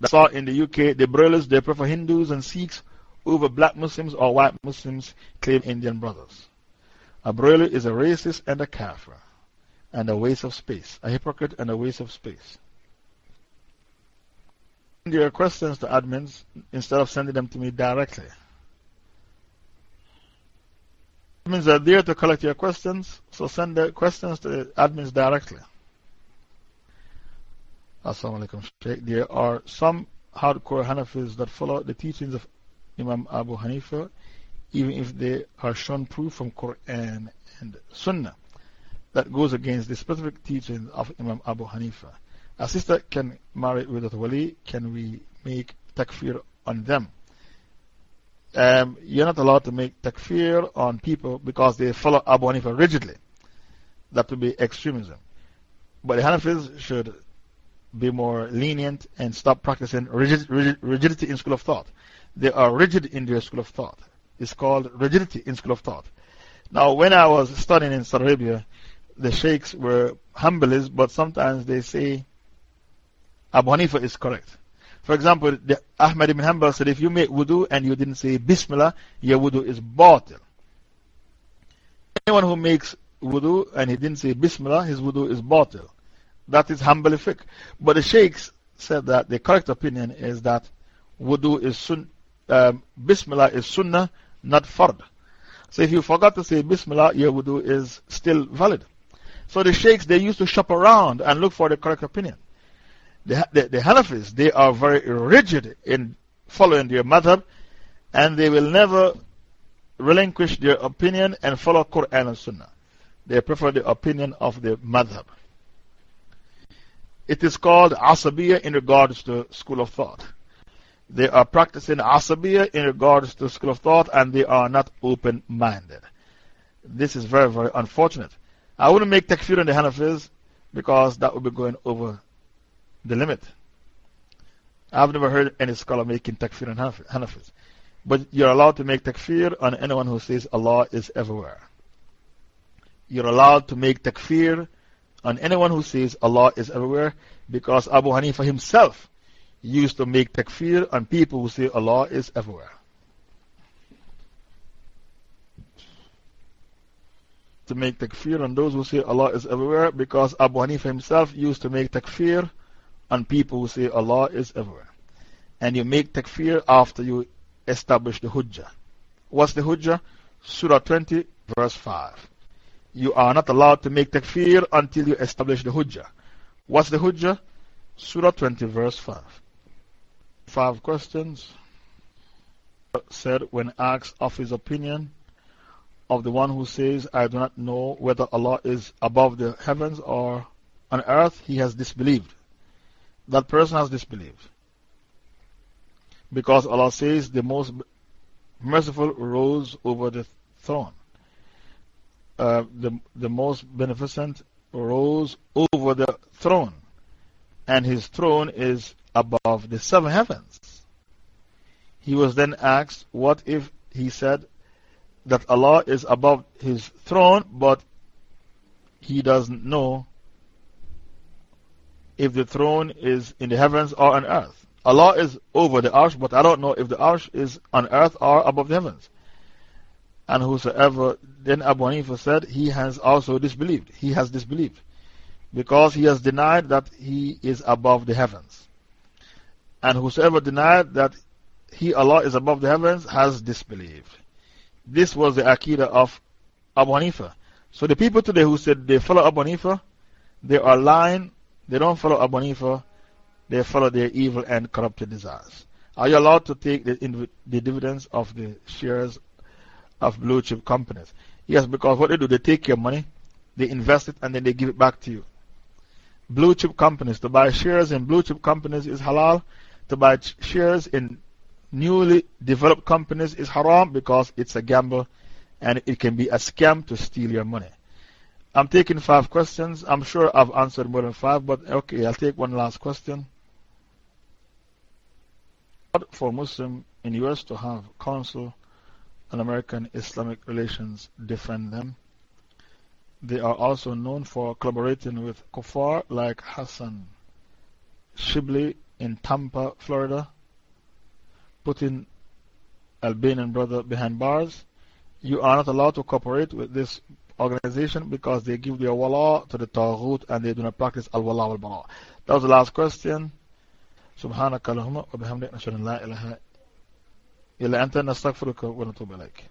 That's all in the UK. The Barelvis, they prefer Hindus and Sikhs over black Muslims or white Muslims, claim Indian brothers. A Barelvi is a racist and a kafir, and a waste of space. A hypocrite and a waste of space. Send your questions to admins instead of sending them to me directly. Admins are there to collect your questions, so send the questions to the admins directly. Assalamu alaikum, Sheikh. There are some hardcore Hanafis that follow the teachings of Imam Abu Hanifa, even if they are shown proof from Quran and Sunnah that goes against the specific teachings of Imam Abu Hanifa. A sister can marry without wali, can we make takfir on them? um, you're not allowed to make takfir on people because they follow Abu Hanifa rigidly. That would be extremism. But the Hanafis should be more lenient and stop practicing rigid, rigid, rigidity in school of thought. They are rigid in their school of thought. It's called rigidity in school of thought. Now, when I was studying in Saudi Arabia, the sheikhs were Hanbalis, but sometimes they say Abu Hanifa is correct. For example, the Ahmad ibn Hanbal said if you make wudu and you didn't say Bismillah, your wudu is batil. Anyone who makes wudu and he didn't say Bismillah, his wudu is batil. That is Hanbali fiqh. But the sheikhs said that the correct opinion is that wudu is sun, um, Bismillah is sunnah, not fard. So if you forgot to say Bismillah, your wudu is still valid. So the sheikhs, they used to shop around and look for the correct opinion the, the, the Hanafis, they are very rigid in following their madhab and they will never relinquish their opinion and follow Quran and Sunnah. They prefer the opinion of the madhab. It is called asabiya in regards to school of thought. They are practicing asabiya in regards to school of thought and they are not open minded. This is very, very unfortunate. I wouldn't make takfir on the Hanafis because that would be going over the limit. I've never heard any scholar making takfir on Hanafis. But you're allowed to make takfir on anyone who says Allah is everywhere. You're allowed to make takfir on anyone who says Allah is everywhere because Abu Hanifa himself used to make takfir on people who say Allah is everywhere. To make takfir on those who say Allah is everywhere because Abu Hanifa himself used to make takfir on people who say Allah is everywhere. And you make takfir after you establish the Hujjah. What's the Hujjah? Surah 20, verse 5. You are not allowed to make takfir until you establish the Hujjah. What's the Hujjah? Surah 20, verse 5. Five questions. Said when asked of his opinion of the one who says, I do not know whether Allah is above the heavens or on earth, he has disbelieved that person has disbelieved. Because Allah says the most merciful rose over the throne. Uh, the, the most beneficent rose over the throne. And his throne is above the seven heavens. He was then asked, What if he said that Allah is above his throne, but he doesn't know if the throne is in the heavens or on earth. Allah is over the arsh, but I don't know if the arsh is on earth or above the heavens. And whosoever, then Abu Hanifa said, he has also disbelieved. He has disbelieved. because he has denied that he is above the heavens. And whosoever denied that he, Allah, is above the heavens has disbelieved. This was the Aqidah of Abu Hanifa. So the people today who said they follow Abu Hanifa, they are lying. They don't follow Abu Hanifa, they follow their evil and corrupted desires. Are you allowed to take the, the dividends of the shares of blue chip companies? Yes, because what they do, they take your money, they invest it, and then they give it back to you. Blue chip companies, to buy shares in blue chip companies is halal. To buy shares in newly developed companies is haram because it's a gamble and it can be a scam to steal your money. I'm taking five questions. I'm sure I've answered more than five, but okay, I'll take one last question. For Muslim in US to have council on American Islamic relations defend them. They are also known for collaborating with kuffar like Hassan Shibly in Tampa, Florida, putting Albanian brother behind bars. You are not allowed to cooperate with this organization because they give their wala to the Taghut and they do not practice al wala al-bala. That was the last question. سبحانك wa وبحمدك نشهد la ilaha illa anta انت نستغفرك ونتوب اليك